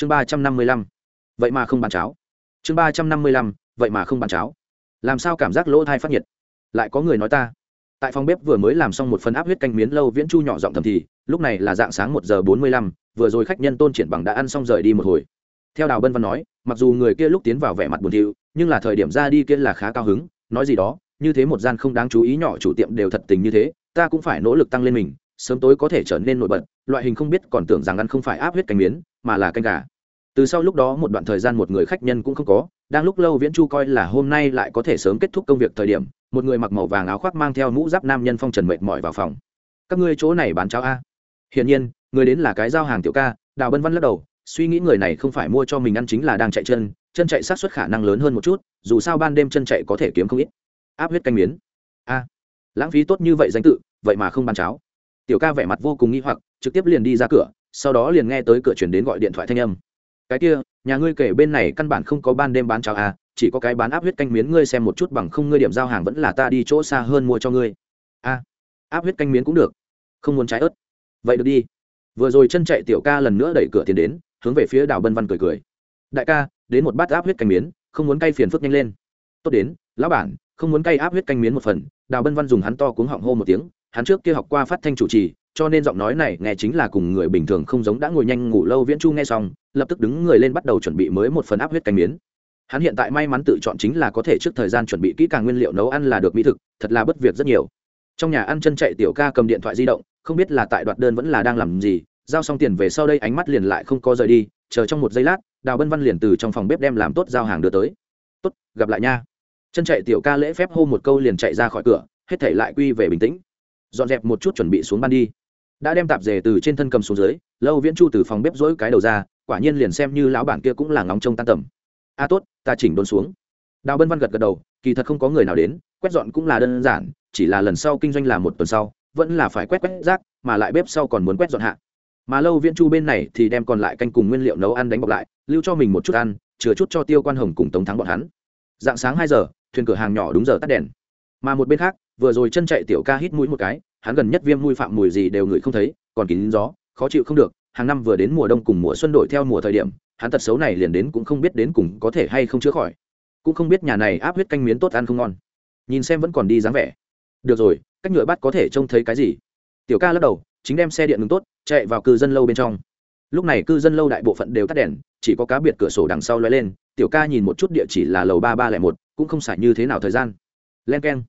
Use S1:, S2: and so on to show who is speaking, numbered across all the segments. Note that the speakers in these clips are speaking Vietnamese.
S1: chương ba trăm năm mươi lăm. Vậy mà không bán cháo. Chương ba trăm năm mươi lăm, vậy mà không bán cháo. Làm sao cảm giác lỗ thai phát nhiệt? Lại có người nói ta. Tại phòng bếp vừa mới làm xong một phần áp huyết canh miến lâu viễn chu nhỏ giọng thầm thì, lúc này là dạng sáng một giờ bốn mươi lăm, vừa rồi khách nhân tôn triển bằng đã ăn xong rời đi một hồi. Theo đào bân văn nói, mặc dù người kia lúc tiến vào vẻ mặt buồn thiu, nhưng là thời điểm ra đi kia là khá cao hứng, nói gì đó, như thế một gian không đáng chú ý nhỏ chủ tiệm đều thật tình như thế, ta cũng phải nỗ lực tăng lên mình sớm tối có thể trở nên nổi bật, loại hình không biết còn tưởng rằng ăn không phải áp huyết canh miến, mà là canh gà. Từ sau lúc đó một đoạn thời gian một người khách nhân cũng không có, đang lúc lâu viễn chu coi là hôm nay lại có thể sớm kết thúc công việc thời điểm, một người mặc màu vàng áo khoác mang theo mũ giáp nam nhân phong trần mệt mỏi vào phòng. Các ngươi chỗ này bán cháo a? Hiển nhiên, người đến là cái giao hàng tiểu ca. Đào bân văn lắc đầu, suy nghĩ người này không phải mua cho mình ăn chính là đang chạy chân chân chạy sát xuất khả năng lớn hơn một chút, dù sao ban đêm chân chạy có thể kiếm không ít. Áp huyết canh miến. A, lãng phí tốt như vậy danh tự, vậy mà không bán cháo tiểu ca vẻ mặt vô cùng nghi hoặc, trực tiếp liền đi ra cửa, sau đó liền nghe tới cửa chuyển đến gọi điện thoại thanh âm. Cái kia, nhà ngươi kể bên này căn bản không có ban đêm bán cháo à chỉ có cái bán áp huyết canh miến ngươi xem một chút bằng không ngươi điểm giao hàng vẫn là ta đi chỗ xa hơn mua cho ngươi. A, áp huyết canh miến cũng được, không muốn trái ớt. Vậy được đi. Vừa rồi chân chạy tiểu ca lần nữa đẩy cửa tiền đến, hướng về phía đào bân văn cười cười. Đại ca, đến một bát áp huyết canh miến, không muốn cay phiền phức nhanh lên. Tốt đến, lão bản, không muốn cay áp huyết canh miến một phần. Đào bân văn dùng hắn to cuống họng hô một tiếng hắn trước kia học qua phát thanh chủ trì, cho nên giọng nói này nghe chính là cùng người bình thường không giống đã ngồi nhanh ngủ lâu viễn chu nghe xong, lập tức đứng người lên bắt đầu chuẩn bị mới một phần áp huyết canh miến. Hắn hiện tại may mắn tự chọn chính là có thể trước thời gian chuẩn bị kỹ càng nguyên liệu nấu ăn là được mỹ thực, thật là bất việc rất nhiều. Trong nhà ăn chân chạy tiểu ca cầm điện thoại di động, không biết là tại đoạt đơn vẫn là đang làm gì, giao xong tiền về sau đây ánh mắt liền lại không có rời đi, chờ trong một giây lát, đào bân văn liền từ trong phòng bếp đem làm tốt giao hàng đưa tới. Tốt, gặp lại nha. Chân chạy tiểu ca lễ phép hô một câu liền chạy ra khỏi cửa, hết thể lại quy về bình tĩnh dọn dẹp một chút chuẩn bị xuống ban đi. Đã đem tạp dề từ trên thân cầm xuống dưới, lâu viễn chu từ phòng bếp dỗi cái đầu ra, quả nhiên liền xem như lão bản kia cũng là ngóng trông tan tầm. A, tốt, ta chỉnh đốn xuống. Đào bân văn gật gật đầu, kỳ thật không có người nào đến, quét dọn cũng là đơn giản, chỉ là lần sau kinh doanh là một tuần sau, vẫn là phải quét quét rác, mà lại bếp sau còn muốn quét dọn hạ. Mà lâu viễn chu bên này thì đem còn lại canh cùng nguyên liệu nấu ăn đánh bọc lại, lưu cho mình một chút ăn, chừa chút cho tiêu quan hồng cùng tống thắng bọn hắn. Dạng sáng hai giờ, thuyền cửa hàng nhỏ đúng giờ tắt đèn. Mà một bên khác vừa rồi chân chạy tiểu ca hít mũi một cái, hắn gần nhất viêm mũi phạm mùi gì đều ngửi không thấy, còn kín gió, khó chịu không được, hàng năm vừa đến mùa đông cùng mùa xuân đổi theo mùa thời điểm, hắn tật xấu này liền đến cũng không biết đến cùng có thể hay không chữa khỏi. Cũng không biết nhà này áp huyết canh miến tốt ăn không ngon. Nhìn xem vẫn còn đi dáng vẻ. Được rồi, cách nhựa bắt có thể trông thấy cái gì? Tiểu ca lắc đầu, chính đem xe điện ngừng tốt, chạy vào cư dân lâu bên trong. Lúc này cư dân lâu đại bộ phận đều tắt đèn, chỉ có cá biệt cửa sổ đằng sau loay lên, tiểu ca nhìn một chút địa chỉ là lầu ba ba lẻ một, cũng không xài như thế nào thời gian. Len k e n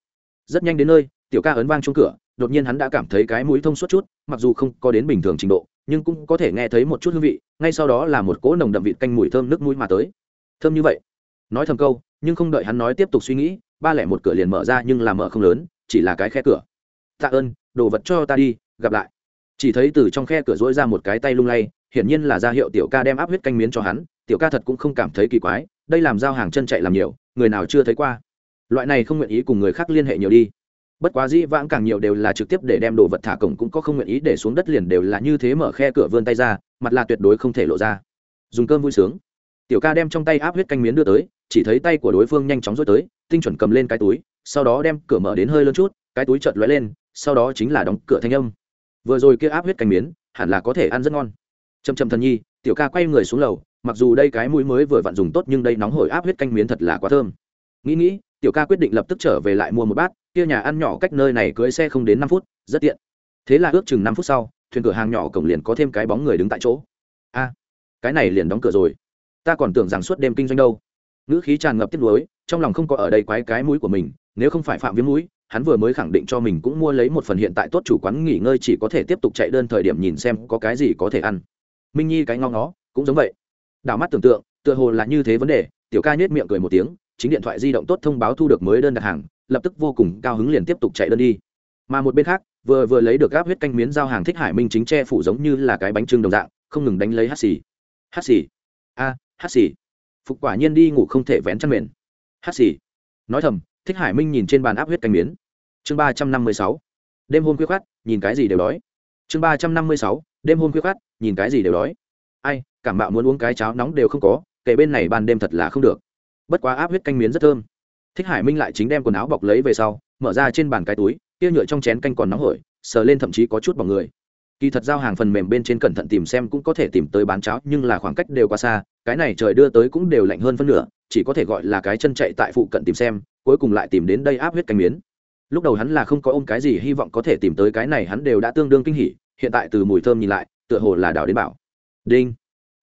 S1: rất nhanh đến nơi, tiểu ca ấn vang chung cửa, đột nhiên hắn đã cảm thấy cái mũi thông suốt chút, mặc dù không có đến bình thường trình độ, nhưng cũng có thể nghe thấy một chút hương vị, ngay sau đó là một cỗ nồng đậm vị canh mùi thơm nước mũi mà tới. Thơm như vậy. Nói thầm câu, nhưng không đợi hắn nói tiếp tục suy nghĩ, ba lẻ một cửa liền mở ra nhưng là mở không lớn, chỉ là cái khe cửa. Tạ ơn, đồ vật cho ta đi, gặp lại. Chỉ thấy từ trong khe cửa dỗi ra một cái tay lung lay, hiển nhiên là ra hiệu tiểu ca đem áp huyết canh miến cho hắn, tiểu ca thật cũng không cảm thấy kỳ quái, đây làm giao hàng chân chạy làm nhiều, người nào chưa thấy qua loại này không nguyện ý cùng người khác liên hệ nhiều đi. Bất quá dĩ vãng càng nhiều đều là trực tiếp để đem đồ vật thả cổng cũng có không nguyện ý để xuống đất liền đều là như thế mở khe cửa vươn tay ra, mặt là tuyệt đối không thể lộ ra. Dùng cơm vui sướng. Tiểu ca đem trong tay áp huyết canh miến đưa tới, chỉ thấy tay của đối phương nhanh chóng rối tới, tinh chuẩn cầm lên cái túi, sau đó đem cửa mở đến hơi lớn chút, cái túi chợt lóe lên, sau đó chính là đóng cửa thanh âm. Vừa rồi kia áp huyết canh miến, hẳn là có thể ăn rất ngon. Chầm chầm thần nhi, tiểu ca quay người xuống lầu, mặc dù đây cái mũi mới vừa vặn dùng tốt nhưng đây nóng hổi áp huyết canh miến thật là quá thơm. Nghĩ nghĩ tiểu ca quyết định lập tức trở về lại mua một bát, kia nhà ăn nhỏ cách nơi này cưới xe không đến năm phút, rất tiện. Thế là ước chừng năm phút sau, thuyền cửa hàng nhỏ cổng liền có thêm cái bóng người đứng tại chỗ. A, cái này liền đóng cửa rồi. Ta còn tưởng rằng suốt đêm kinh doanh đâu. Ngữ khí tràn ngập tiếp lối trong lòng không có ở đây quái cái mũi của mình, nếu không phải phạm viêm mũi, hắn vừa mới khẳng định cho mình cũng mua lấy một phần hiện tại tốt chủ quán nghỉ ngơi chỉ có thể tiếp tục chạy đơn thời điểm nhìn xem có cái gì có thể ăn. Minh nhi cái ngon nó cũng giống vậy. Đảo mắt tưởng tượng, tựa hồ là như thế vấn đề, tiểu ca nhếch miệng cười một tiếng chính điện thoại di động tốt thông báo thu được mới đơn đặt hàng, lập tức vô cùng cao hứng liền tiếp tục chạy đơn đi. Mà một bên khác, vừa vừa lấy được gáp huyết canh miến giao hàng thích hải minh chính che phủ giống như là cái bánh trưng đồng dạng, không ngừng đánh lấy hát xì. Hát xì. A, hát xì. Phục quả nhiên đi ngủ không thể vén chăn mền. Hát xì. Nói thầm, thích hải minh nhìn trên bàn áp huyết canh miến. Chương ba trăm năm mươi sáu. Đêm hôm khuya khát nhìn cái gì đều đói. Chương ba trăm năm mươi sáu. Đêm hôm khuya khát nhìn cái gì đều đói. Ai, cảm bạo muốn uống cái cháo nóng đều không có, kể bên này ban đêm thật là không được bất quá áp huyết canh miến rất thơm. Thích hải minh lại chính đem quần áo bọc lấy về sau, mở ra trên bàn cái túi, kia nhựa trong chén canh còn nóng hổi, sờ lên thậm chí có chút bỏng người. Kỳ thật giao hàng phần mềm bên trên cẩn thận tìm xem cũng có thể tìm tới bán cháo, nhưng là khoảng cách đều quá xa, cái này trời đưa tới cũng đều lạnh hơn phân nửa, chỉ có thể gọi là cái chân chạy tại phụ cận tìm xem, cuối cùng lại tìm đến đây áp huyết canh miến. Lúc đầu hắn là không có ôm cái gì hy vọng có thể tìm tới cái này, hắn đều đã tương đương kinh hỉ, hiện tại từ mùi thơm nhìn lại, tựa hồ là đào đến bảo. Đinh.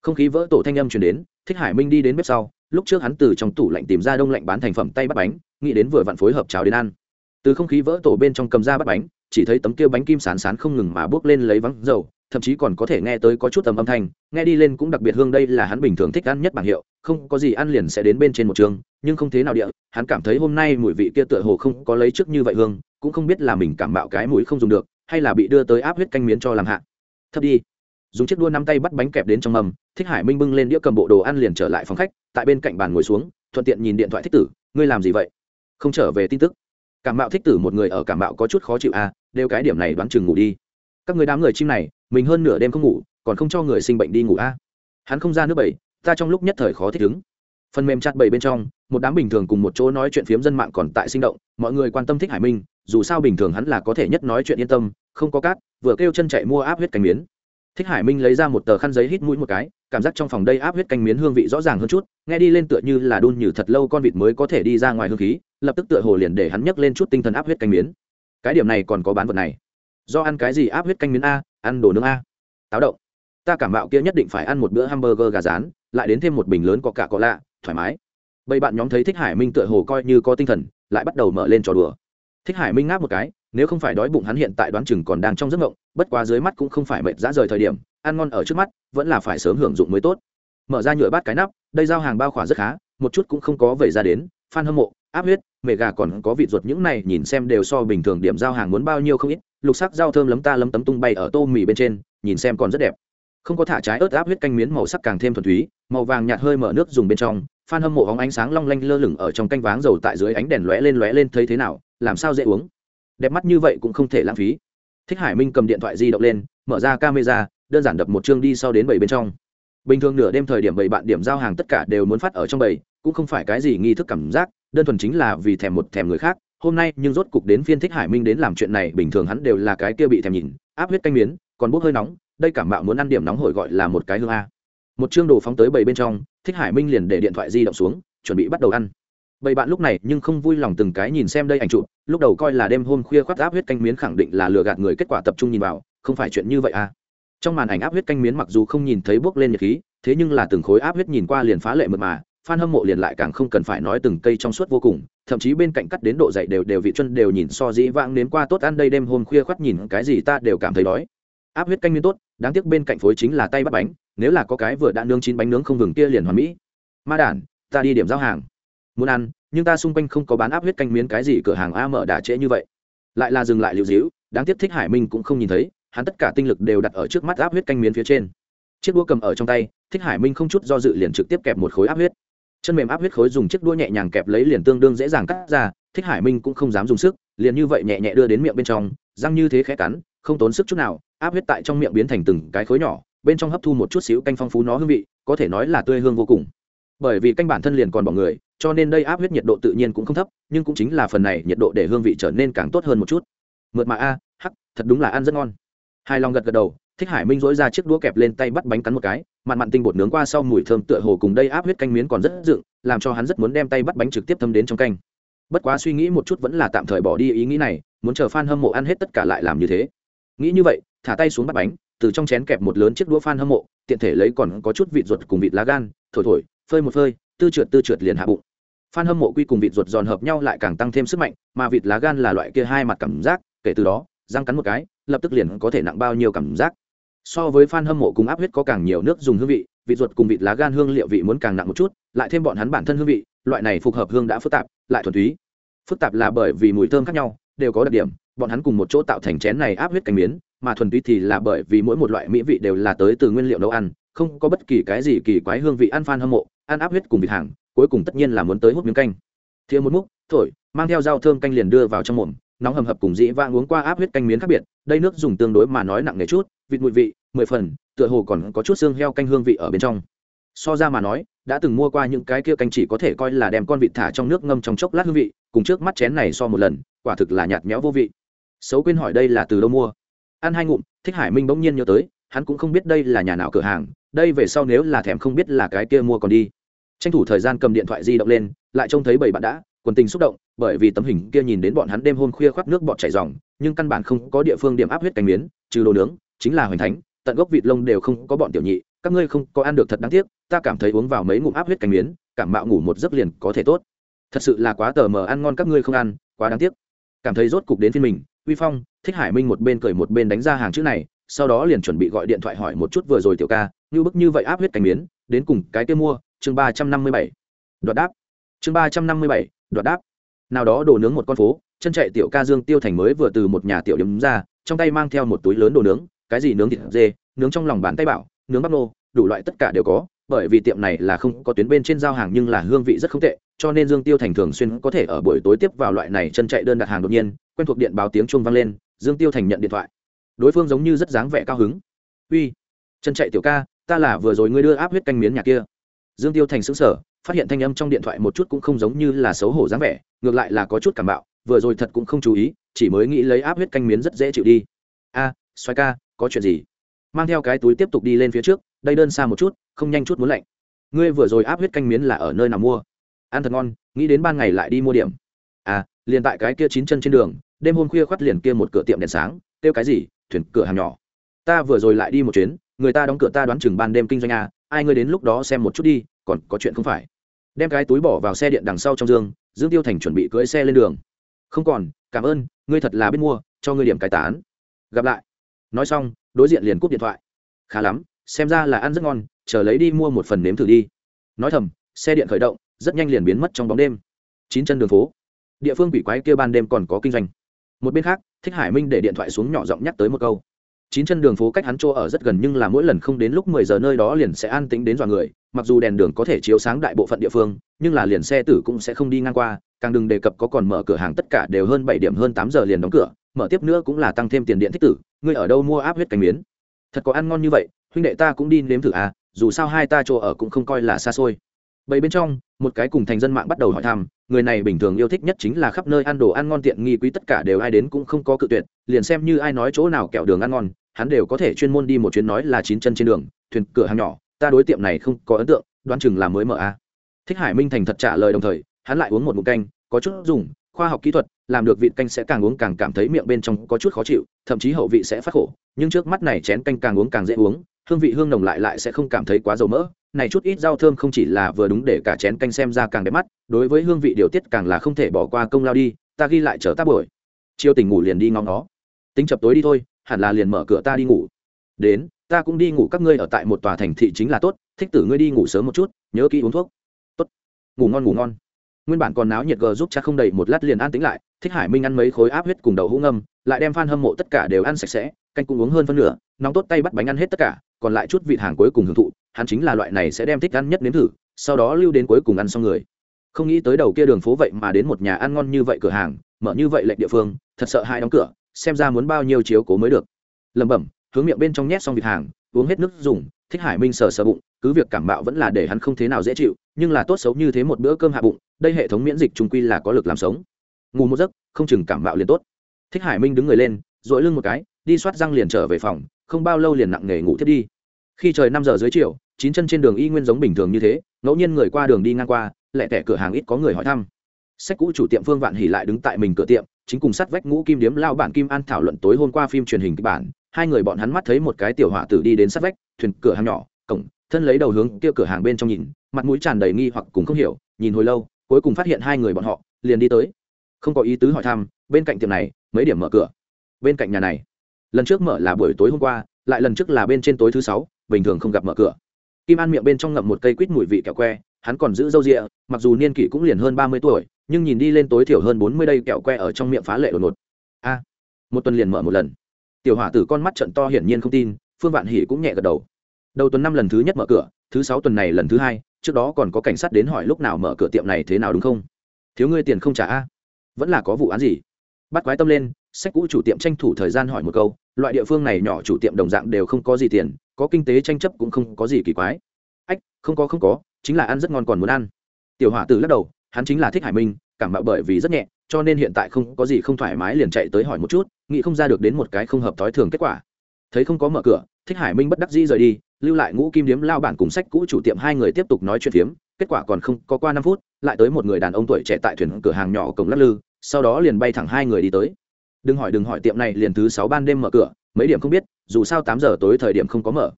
S1: Không khí vỡ tổ thanh âm chuyển đến, thích hải minh đi đến bếp sau lúc trước hắn từ trong tủ lạnh tìm ra đông lạnh bán thành phẩm tay bắt bánh, nghĩ đến vừa vặn phối hợp cháo đến ăn. Từ không khí vỡ tổ bên trong cầm ra bắt bánh, chỉ thấy tấm kia bánh kim sán sán không ngừng mà bước lên lấy vắng dầu, thậm chí còn có thể nghe tới có chút tầm âm thanh, nghe đi lên cũng đặc biệt hương đây là hắn bình thường thích ăn nhất bảng hiệu, không có gì ăn liền sẽ đến bên trên một trường, nhưng không thế nào địa, hắn cảm thấy hôm nay mùi vị kia tựa hồ không có lấy trước như vậy hương, cũng không biết là mình cảm bạo cái mũi không dùng được, hay là bị đưa tới áp huyết canh miến cho làm hạ. Thấp đi. Dùng chiếc đua năm tay bắt bánh kẹp đến trong mầm, thích hải minh bưng lên đĩa cầm bộ đồ ăn liền trở lại phòng khách tại bên cạnh bàn ngồi xuống, thuận tiện nhìn điện thoại thích tử, ngươi làm gì vậy? Không trở về tin tức. Cảm mạo thích tử một người ở cảm mạo có chút khó chịu à đều cái điểm này đoán chừng ngủ đi. Các người đám người chim này, mình hơn nửa đêm không ngủ, còn không cho người sinh bệnh đi ngủ a à. hắn không ra nước bảy ta trong lúc nhất thời khó thích ứng. Phần mềm chặt bảy bên trong, một đám bình thường cùng một chỗ nói chuyện phiếm dân mạng còn tại sinh động, mọi người quan tâm thích hải minh, dù sao bình thường hắn là có thể nhất nói chuyện yên tâm, không có cát, vừa kêu chân chạy mua áp huyết cánh miến thích hải minh lấy ra một tờ khăn giấy hít mũi một cái, cảm giác trong phòng đây áp huyết canh miến hương vị rõ ràng hơn chút, nghe đi lên tựa như là đun như thật lâu con vịt mới có thể đi ra ngoài hương khí, lập tức tựa hồ liền để hắn nhấc lên chút tinh thần áp huyết canh miến. Cái điểm này còn có bán vật này. Do ăn cái gì áp huyết canh miến a, ăn đồ nướng a. Táo động. Ta cảm bạo kia nhất định phải ăn một bữa hamburger gà rán, lại đến thêm một bình lớn có cả có lạ, thoải mái. Bầy bạn nhóm thấy thích hải minh tựa hồ coi như có tinh thần, lại bắt đầu mở lên trò đùa. Thích hải minh ngáp một cái nếu không phải đói bụng hắn hiện tại đoán chừng còn đang trong giấc mộng bất quá dưới mắt cũng không phải mệt dã rời thời điểm, ăn ngon ở trước mắt, vẫn là phải sớm hưởng dụng mới tốt. Mở ra nhựa bát cái nắp, đây giao hàng bao khỏa rất khá, một chút cũng không có vẩy ra đến phan hâm mộ, áp huyết mề gà còn có vịt ruột những này nhìn xem đều so bình thường điểm giao hàng muốn bao nhiêu không ít, lục sắc rau thơm lấm ta lấm tấm tung bay ở tô mì bên trên, nhìn xem còn rất đẹp. Không có thả trái ớt áp huyết canh miến màu sắc càng thêm thuần túy, màu vàng nhạt hơi mở nước dùng bên trong phan hâm mộ hóng ánh sáng long lanh lơ lửng ở trong canh váng dầu tại dưới ánh đèn lóe lên lóe lên thấy thế nào, làm sao dễ uống? Đẹp mắt như vậy cũng không thể lãng phí. Thích hải minh cầm điện thoại di động lên, mở ra camera, đơn giản đập một chương đi sau đến bảy bên trong. Bình thường nửa đêm thời điểm bảy bạn điểm giao hàng tất cả đều muốn phát ở trong bảy, cũng không phải cái gì nghi thức cảm giác, đơn thuần chính là vì thèm một thèm người khác. Hôm nay nhưng rốt cục đến phiên thích hải minh đến làm chuyện này, bình thường hắn đều là cái kia bị thèm nhìn, áp huyết canh miến, còn bốc hơi nóng, đây cảm mạo muốn ăn điểm nóng hổi gọi là một cái hương a. Một chương đồ phóng tới bảy bên trong, thích hải minh liền để điện thoại di động xuống, chuẩn bị bắt đầu ăn bầy bạn lúc này nhưng không vui lòng từng cái nhìn xem đây ảnh chụp, lúc đầu coi là đêm hôm khuya khoác áp huyết canh miến khẳng định là lừa gạt người, kết quả tập trung nhìn vào, không phải chuyện như vậy à? Trong màn ảnh áp huyết canh miến mặc dù không nhìn thấy bước lên nhiệt khí, thế nhưng là từng khối áp huyết nhìn qua liền phá lệ mật mà phan hâm mộ liền lại càng không cần phải nói từng cây trong suốt vô cùng, thậm chí bên cạnh cắt đến độ dậy đều đều vị chân đều nhìn so dĩ vãng nếm qua tốt ăn đây đêm hôm khuya khoắt nhìn cái gì ta đều cảm thấy đói. Áp huyết canh miến tốt, đáng tiếc bên cạnh phối chính là tay bắt bánh, nếu là có cái vừa đã nướng chín bánh nướng không vừng kia liền hoàn mỹ. Ma đản, ta đi điểm giao hàng muốn ăn, nhưng ta xung quanh không có bán áp huyết canh miến, cái gì cửa hàng a mở đã trễ như vậy? Lại là dừng lại liệu dĩu đáng tiếc thích hải minh cũng không nhìn thấy, hắn tất cả tinh lực đều đặt ở trước mắt áp huyết canh miến phía trên. Chiếc đũa cầm ở trong tay, thích hải minh không chút do dự liền trực tiếp kẹp một khối áp huyết. Chân mềm áp huyết khối dùng chiếc đũa nhẹ nhàng kẹp lấy liền tương đương dễ dàng cắt ra, thích hải minh cũng không dám dùng sức, liền như vậy nhẹ nhẹ đưa đến miệng bên trong, răng như thế khẽ cắn, không tốn sức chút nào, áp huyết tại trong miệng biến thành từng cái khối nhỏ, bên trong hấp thu một chút xíu canh phong phú nó hương vị, có thể nói là tươi hương vô cùng. Bởi vì canh bản thân liền còn bỏ người cho nên đây áp huyết nhiệt độ tự nhiên cũng không thấp, nhưng cũng chính là phần này nhiệt độ để hương vị trở nên càng tốt hơn một chút. Mượt mà a, hắc, thật đúng là ăn rất ngon. Hai lòng gật gật đầu, thích hải minh dỗi ra chiếc đũa kẹp lên tay bắt bánh cắn một cái, mặn mặn tinh bột nướng qua sau mùi thơm tựa hồ cùng đây áp huyết canh miến còn rất dựng, làm cho hắn rất muốn đem tay bắt bánh trực tiếp thâm đến trong canh. Bất quá suy nghĩ một chút vẫn là tạm thời bỏ đi ý nghĩ này, muốn chờ f hâm mộ ăn hết tất cả lại làm như thế. Nghĩ như vậy, thả tay xuống bắt bánh, từ trong chén kẹp một lớn chiếc đũa f hâm mộ, tiện thể lấy còn có chút vịt ruột cùng vịt lá gan, thổi thổi, phơi một phơi tư trượt tư trượt liền hạ bụng. Phan hâm mộ quy cùng vịt ruột giòn hợp nhau lại càng tăng thêm sức mạnh, mà vịt lá gan là loại kia hai mặt cảm giác, kể từ đó, răng cắn một cái, lập tức liền có thể nặng bao nhiêu cảm giác. So với phan hâm mộ cùng áp huyết có càng nhiều nước dùng hương vị, vịt ruột cùng vịt lá gan hương liệu vị muốn càng nặng một chút, lại thêm bọn hắn bản thân hương vị, loại này phù hợp hương đã phức tạp, lại thuần túy. Phức tạp là bởi vì mùi thơm khác nhau, đều có đặc điểm, bọn hắn cùng một chỗ tạo thành chén này áp huyết cánh miến, mà thuần túy thì là bởi vì mỗi một loại mỹ vị đều là tới từ nguyên liệu nấu ăn không có bất kỳ cái gì kỳ quái hương vị ăn phan hâm mộ, ăn áp huyết cùng vịt hàng, cuối cùng tất nhiên là muốn tới hút miếng canh. Thiêu một múc, thổi, mang theo dao thơm canh liền đưa vào trong mồm, nóng hầm hập cùng dĩ vang uống qua áp huyết canh miến khác biệt, đây nước dùng tương đối mà nói nặng nề chút, vịt mùi vị, mười phần, tựa hồ còn có chút xương heo canh hương vị ở bên trong. So ra mà nói, đã từng mua qua những cái kia canh chỉ có thể coi là đem con vịt thả trong nước ngâm trong chốc lát hương vị, cùng trước mắt chén này so một lần, quả thực là nhạt nhẽo vô vị. Xấu quên hỏi đây là từ đâu mua? Ăn hai ngụm, thích hải minh bỗng nhiên nhớ tới hắn cũng không biết đây là nhà nào cửa hàng, đây về sau nếu là thèm không biết là cái kia mua còn đi. Tranh thủ thời gian cầm điện thoại di động lên, lại trông thấy bảy bạn đã, quần tình xúc động, bởi vì tấm hình kia nhìn đến bọn hắn đêm hôm khuya khoác nước bọt chảy dòng nhưng căn bản không có địa phương điểm áp huyết cánh miến, trừ đồ nướng, chính là hoành thánh, tận gốc vịt lông đều không có bọn tiểu nhị, các ngươi không có ăn được thật đáng tiếc, ta cảm thấy uống vào mấy ngụm áp huyết cánh miến, cảm mạo ngủ một giấc liền có thể tốt. Thật sự là quá tờ mờ ăn ngon các ngươi không ăn, quá đáng tiếc. Cảm thấy rốt cục đến phiên mình, uy phong, thích hải minh một bên cười một bên đánh ra hàng chữ này sau đó liền chuẩn bị gọi điện thoại hỏi một chút vừa rồi tiểu ca, như bức như vậy áp huyết cánh miến, đến cùng cái kia mua, chương ba trăm năm mươi bảy. Đoạt đáp. Chương ba trăm năm mươi bảy, đoạt đáp. Nào đó đồ nướng một con phố, chân chạy tiểu ca dương tiêu thành mới vừa từ một nhà tiểu điểm ra, trong tay mang theo một túi lớn đồ nướng, cái gì nướng thịt dê, nướng trong lòng bàn tay bảo, nướng bắp nô, đủ loại tất cả đều có, bởi vì tiệm này là không có tuyến bên trên giao hàng nhưng là hương vị rất không tệ, cho nên dương tiêu thành thường xuyên có thể ở buổi tối tiếp vào loại này chân chạy đơn đặt hàng đột nhiên, quen thuộc điện báo tiếng chuông vang lên, dương tiêu thành nhận điện thoại đối phương giống như rất dáng vẻ cao hứng. Uy chân chạy tiểu ca, ta là vừa rồi ngươi đưa áp huyết canh miến nhà kia. Dương tiêu thành xứng sở phát hiện thanh âm trong điện thoại một chút cũng không giống như là xấu hổ dáng vẻ, ngược lại là có chút cảm bạo, vừa rồi thật cũng không chú ý, chỉ mới nghĩ lấy áp huyết canh miến rất dễ chịu đi. A xoay ca, có chuyện gì? Mang theo cái túi tiếp tục đi lên phía trước, đây đơn xa một chút, không nhanh chút muốn lạnh. Ngươi vừa rồi áp huyết canh miến là ở nơi nào mua? Ăn thật ngon, nghĩ đến ban ngày lại đi mua điểm. À liền tại cái kia chín chân trên đường, đêm hôm khuya khoắt liền kia một cửa tiệm đèn sáng, kêu cái gì thuyền cửa hàng nhỏ. Ta vừa rồi lại đi một chuyến, người ta đóng cửa ta đoán chừng ban đêm kinh doanh à ai ngươi đến lúc đó xem một chút đi, còn có chuyện không phải. Đem cái túi bỏ vào xe điện đằng sau trong dương dương tiêu thành chuẩn bị cưỡi xe lên đường. Không còn, cảm ơn, ngươi thật là biết mua, cho ngươi điểm cải tán. Gặp lại. Nói xong, đối diện liền cúp điện thoại. Khá lắm, xem ra là ăn rất ngon, chờ lấy đi mua một phần nếm thử đi. Nói thầm, xe điện khởi động, rất nhanh liền biến mất trong bóng đêm. Chín chân đường phố. Địa phương bị quái kia ban đêm còn có kinh doanh. Một bên khác thích hải minh để điện thoại xuống nhỏ giọng nhắc tới một câu. Chín chân đường phố cách hắn chỗ ở rất gần nhưng là mỗi lần không đến lúc mười giờ nơi đó liền sẽ an tĩnh đến dọa người, mặc dù đèn đường có thể chiếu sáng đại bộ phận địa phương, nhưng là liền xe tử cũng sẽ không đi ngang qua, càng đừng đề cập có còn mở cửa hàng tất cả đều hơn bảy điểm hơn tám giờ liền đóng cửa, mở tiếp nữa cũng là tăng thêm tiền điện thích tử, ngươi ở đâu mua áp huyết cánh miến? Thật có ăn ngon như vậy, huynh đệ ta cũng đi nếm thử à dù sao hai ta chỗ ở cũng không coi là xa xôi bầy bên trong, một cái cùng thành dân mạng bắt đầu hỏi thăm, người này bình thường yêu thích nhất chính là khắp nơi ăn đồ ăn ngon tiện nghi quý tất cả đều ai đến cũng không có cự tuyệt, liền xem như ai nói chỗ nào kẹo đường ăn ngon, hắn đều có thể chuyên môn đi một chuyến nói là chín chân trên đường, thuyền, cửa hàng nhỏ, ta đối tiệm này không có ấn tượng, đoán chừng là mới mở a. Thích hải minh thành thật trả lời đồng thời, hắn lại uống một mục canh, có chút dùng, khoa học kỹ thuật, làm được vị canh sẽ càng uống càng cảm thấy miệng bên trong có chút khó chịu, thậm chí hậu vị sẽ phát khổ, nhưng trước mắt này chén canh càng uống càng dễ uống, hương vị hương nồng lại lại sẽ không cảm thấy quá dầu mỡ này chút ít rau thơm không chỉ là vừa đúng để cả chén canh xem ra càng đẹp mắt, đối với hương vị điều tiết càng là không thể bỏ qua công lao đi, ta ghi lại chờ tác buổi. Chiêu tỉnh ngủ liền đi ngóng nó tính chập tối đi thôi, hẳn là liền mở cửa ta đi ngủ. Đến, ta cũng đi ngủ, các ngươi ở tại một tòa thành thị chính là tốt, thích tử ngươi đi ngủ sớm một chút, nhớ kỹ uống thuốc. Tốt. Ngủ ngon ngủ ngon. Nguyên bản còn náo nhiệt gờ giúp cha không đầy một lát liền an tĩnh lại, thích hải minh ăn mấy khối áp huyết cùng đậu hũ ngâm, lại đem phan hâm mộ tất cả đều ăn sạch sẽ, canh cũng uống hơn phân nửa, nóng tốt tay bắt bánh ăn hết tất cả còn lại chút vị hàng cuối cùng hưởng thụ, hắn chính là loại này sẽ đem thích ăn nhất nếm thử, sau đó lưu đến cuối cùng ăn xong người. Không nghĩ tới đầu kia đường phố vậy mà đến một nhà ăn ngon như vậy cửa hàng, mở như vậy lệnh địa phương, thật sợ hai đóng cửa, xem ra muốn bao nhiêu chiếu cố mới được. Lẩm bẩm, hướng miệng bên trong nhét xong vịt hàng, uống hết nước dùng, thích hải minh sờ sờ bụng, cứ việc cảm bạo vẫn là để hắn không thế nào dễ chịu, nhưng là tốt xấu như thế một bữa cơm hạ bụng, đây hệ thống miễn dịch trung quy là có lực làm sống. Ngủ một giấc, không chừng cảm bạo liền tốt. Thích hải minh đứng người lên dội lưng một cái, đi soát răng liền trở về phòng, không bao lâu liền nặng nghề ngủ thiết đi khi trời năm giờ dưới chiều, chín chân trên đường y nguyên giống bình thường như thế, ngẫu nhiên người qua đường đi ngang qua, lẹ tẻ cửa hàng ít có người hỏi thăm. Sách cũ chủ tiệm phương vạn hỉ lại đứng tại mình cửa tiệm, chính cùng sát vách ngũ kim điếm lao bản kim an thảo luận tối hôm qua phim truyền hình kịch bản. Hai người bọn hắn mắt thấy một cái tiểu họa tử đi đến sát vách, thuyền cửa hàng nhỏ, cổng, thân lấy đầu hướng kia cửa hàng bên trong nhìn, mặt mũi tràn đầy nghi hoặc cùng không hiểu, nhìn hồi lâu, cuối cùng phát hiện hai người bọn họ, liền đi tới. Không có ý tứ hỏi thăm, bên cạnh tiệm này, mấy điểm mở cửa? Bên cạnh nhà này. Lần trước mở là buổi tối hôm qua, lại lần trước là bên trên tối thứ sáu bình thường không gặp mở cửa. Kim an miệng bên trong ngậm một cây quýt mùi vị kẹo que, hắn còn giữ râu rịa, mặc dù niên kỷ cũng liền hơn ba mươi tuổi, nhưng nhìn đi lên tối thiểu hơn bốn mươi đây kẹo que ở trong miệng phá lệ đột ngột. A, một tuần liền mở một lần. Tiểu hỏa tử con mắt trận to hiển nhiên không tin, phương vạn hỉ cũng nhẹ gật đầu. Đầu tuần năm lần thứ nhất mở cửa, thứ sáu tuần này lần thứ hai, trước đó còn có cảnh sát đến hỏi lúc nào mở cửa tiệm này thế nào đúng không? Thiếu ngươi tiền không trả a? Vẫn là có vụ án gì? Bắt quái tâm lên, sách cũ chủ tiệm tranh thủ thời gian hỏi một câu, loại địa phương này nhỏ chủ tiệm đồng dạng đều không có gì tiền có kinh tế tranh chấp cũng không có gì kỳ quái. Ách, không có không có, chính là ăn rất ngon còn muốn ăn. Tiểu hỏa tử lắc đầu, hắn chính là thích hải minh, cảm mạo bởi vì rất nhẹ, cho nên hiện tại không có gì không thoải mái liền chạy tới hỏi một chút, nghĩ không ra được đến một cái không hợp thói thường kết quả. Thấy không có mở cửa, thích hải minh bất đắc dĩ rời đi, lưu lại ngũ kim điếm lao bản cùng sách cũ chủ tiệm hai người tiếp tục nói chuyện phiếm, kết quả còn không có qua năm phút, lại tới một người đàn ông tuổi trẻ tại thuyền cửa hàng nhỏ cổng lắc lư, sau đó liền bay thẳng hai người đi tới. Đừng hỏi đừng hỏi tiệm này liền thứ sáu ban đêm mở cửa mấy điểm không biết, dù sao tám giờ tối thời điểm không có mở.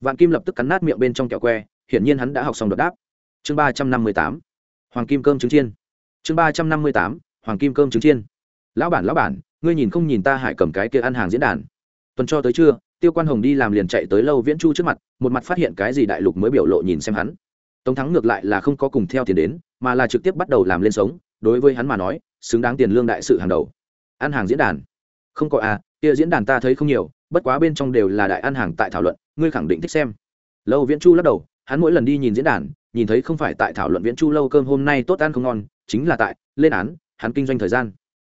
S1: Vạn kim lập tức cắn nát miệng bên trong kẹo que, hiển nhiên hắn đã học xong đợt đáp. Chương ba trăm năm mươi tám, hoàng kim cơm trứng chiên. Chương ba trăm năm mươi tám, hoàng kim cơm trứng chiên. Lão bản lão bản, ngươi nhìn không nhìn ta hải cầm cái kia ăn hàng diễn đàn? Tuần cho tới trưa, tiêu quan hồng đi làm liền chạy tới lâu viễn chu trước mặt, một mặt phát hiện cái gì đại lục mới biểu lộ nhìn xem hắn. Tống thắng ngược lại là không có cùng theo tiền đến, mà là trực tiếp bắt đầu làm lên sống, đối với hắn mà nói, xứng đáng tiền lương đại sự hàng đầu. Ăn hàng diễn đàn. Không có à kia diễn đàn ta thấy không nhiều, bất quá bên trong đều là đại ăn hàng tại thảo luận, ngươi khẳng định thích xem. Lâu viễn chu lắc đầu, hắn mỗi lần đi nhìn diễn đàn, nhìn thấy không phải tại thảo luận viễn chu lâu cơm hôm nay tốt ăn không ngon, chính là tại, lên án, hắn kinh doanh thời gian.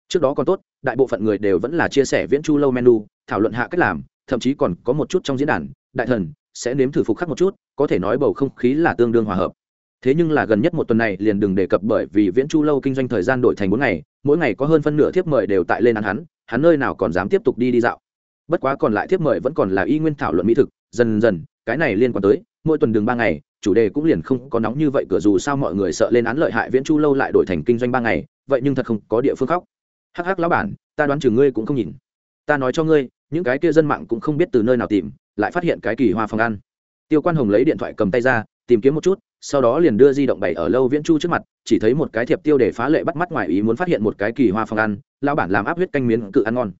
S1: Trước đó còn tốt, đại bộ phận người đều vẫn là chia sẻ viễn chu lâu menu, thảo luận hạ cách làm, thậm chí còn có một chút trong diễn đàn, đại thần sẽ nếm thử phục khắc một chút, có thể nói bầu không khí là tương đương hòa hợp. Thế nhưng là gần nhất một tuần này liền đừng đề cập bởi vì viễn chu lâu kinh doanh thời gian đổi thành bốn ngày, mỗi ngày có hơn phân nửa thiếp mời đều tại lên án hắn hắn nơi nào còn dám tiếp tục đi đi dạo. Bất quá còn lại thiếp mời vẫn còn là y nguyên thảo luận mỹ thực, dần dần, cái này liên quan tới, mỗi tuần đường ba ngày, chủ đề cũng liền không có nóng như vậy, cửa dù sao mọi người sợ lên án lợi hại viễn chu lâu lại đổi thành kinh doanh ba ngày, vậy nhưng thật không có địa phương khóc. Hắc hắc lão bản, ta đoán chừng ngươi cũng không nhìn. Ta nói cho ngươi, những cái kia dân mạng cũng không biết từ nơi nào tìm, lại phát hiện cái kỳ hoa phòng ăn. Tiêu quan hồng lấy điện thoại cầm tay ra tìm kiếm một chút, sau đó liền đưa di động bày ở lâu viễn chu trước mặt, chỉ thấy một cái thiệp tiêu để phá lệ bắt mắt ngoài ý muốn phát hiện một cái kỳ hoa phòng ăn lao bản làm áp huyết canh miến cự ăn ngon.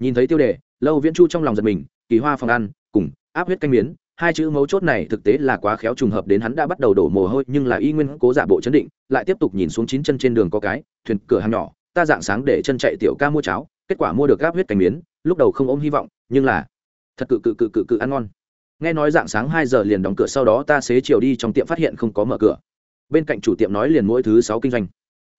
S1: Nhìn thấy tiêu đề, lâu viễn chu trong lòng giật mình, kỳ hoa phòng ăn, cùng áp huyết canh miến, hai chữ mấu chốt này thực tế là quá khéo trùng hợp đến hắn đã bắt đầu đổ mồ hôi, nhưng là y nguyên cố giả bộ chấn định, lại tiếp tục nhìn xuống chín chân trên đường có cái, thuyền cửa hàng nhỏ, ta dạng sáng để chân chạy tiểu ca mua cháo, kết quả mua được áp huyết canh miến, lúc đầu không ôm hy vọng, nhưng là thật cự cự cự cự cự ăn ngon nghe nói dạng sáng hai giờ liền đóng cửa, sau đó ta xế chiều đi trong tiệm phát hiện không có mở cửa. Bên cạnh chủ tiệm nói liền mỗi thứ sáu kinh doanh,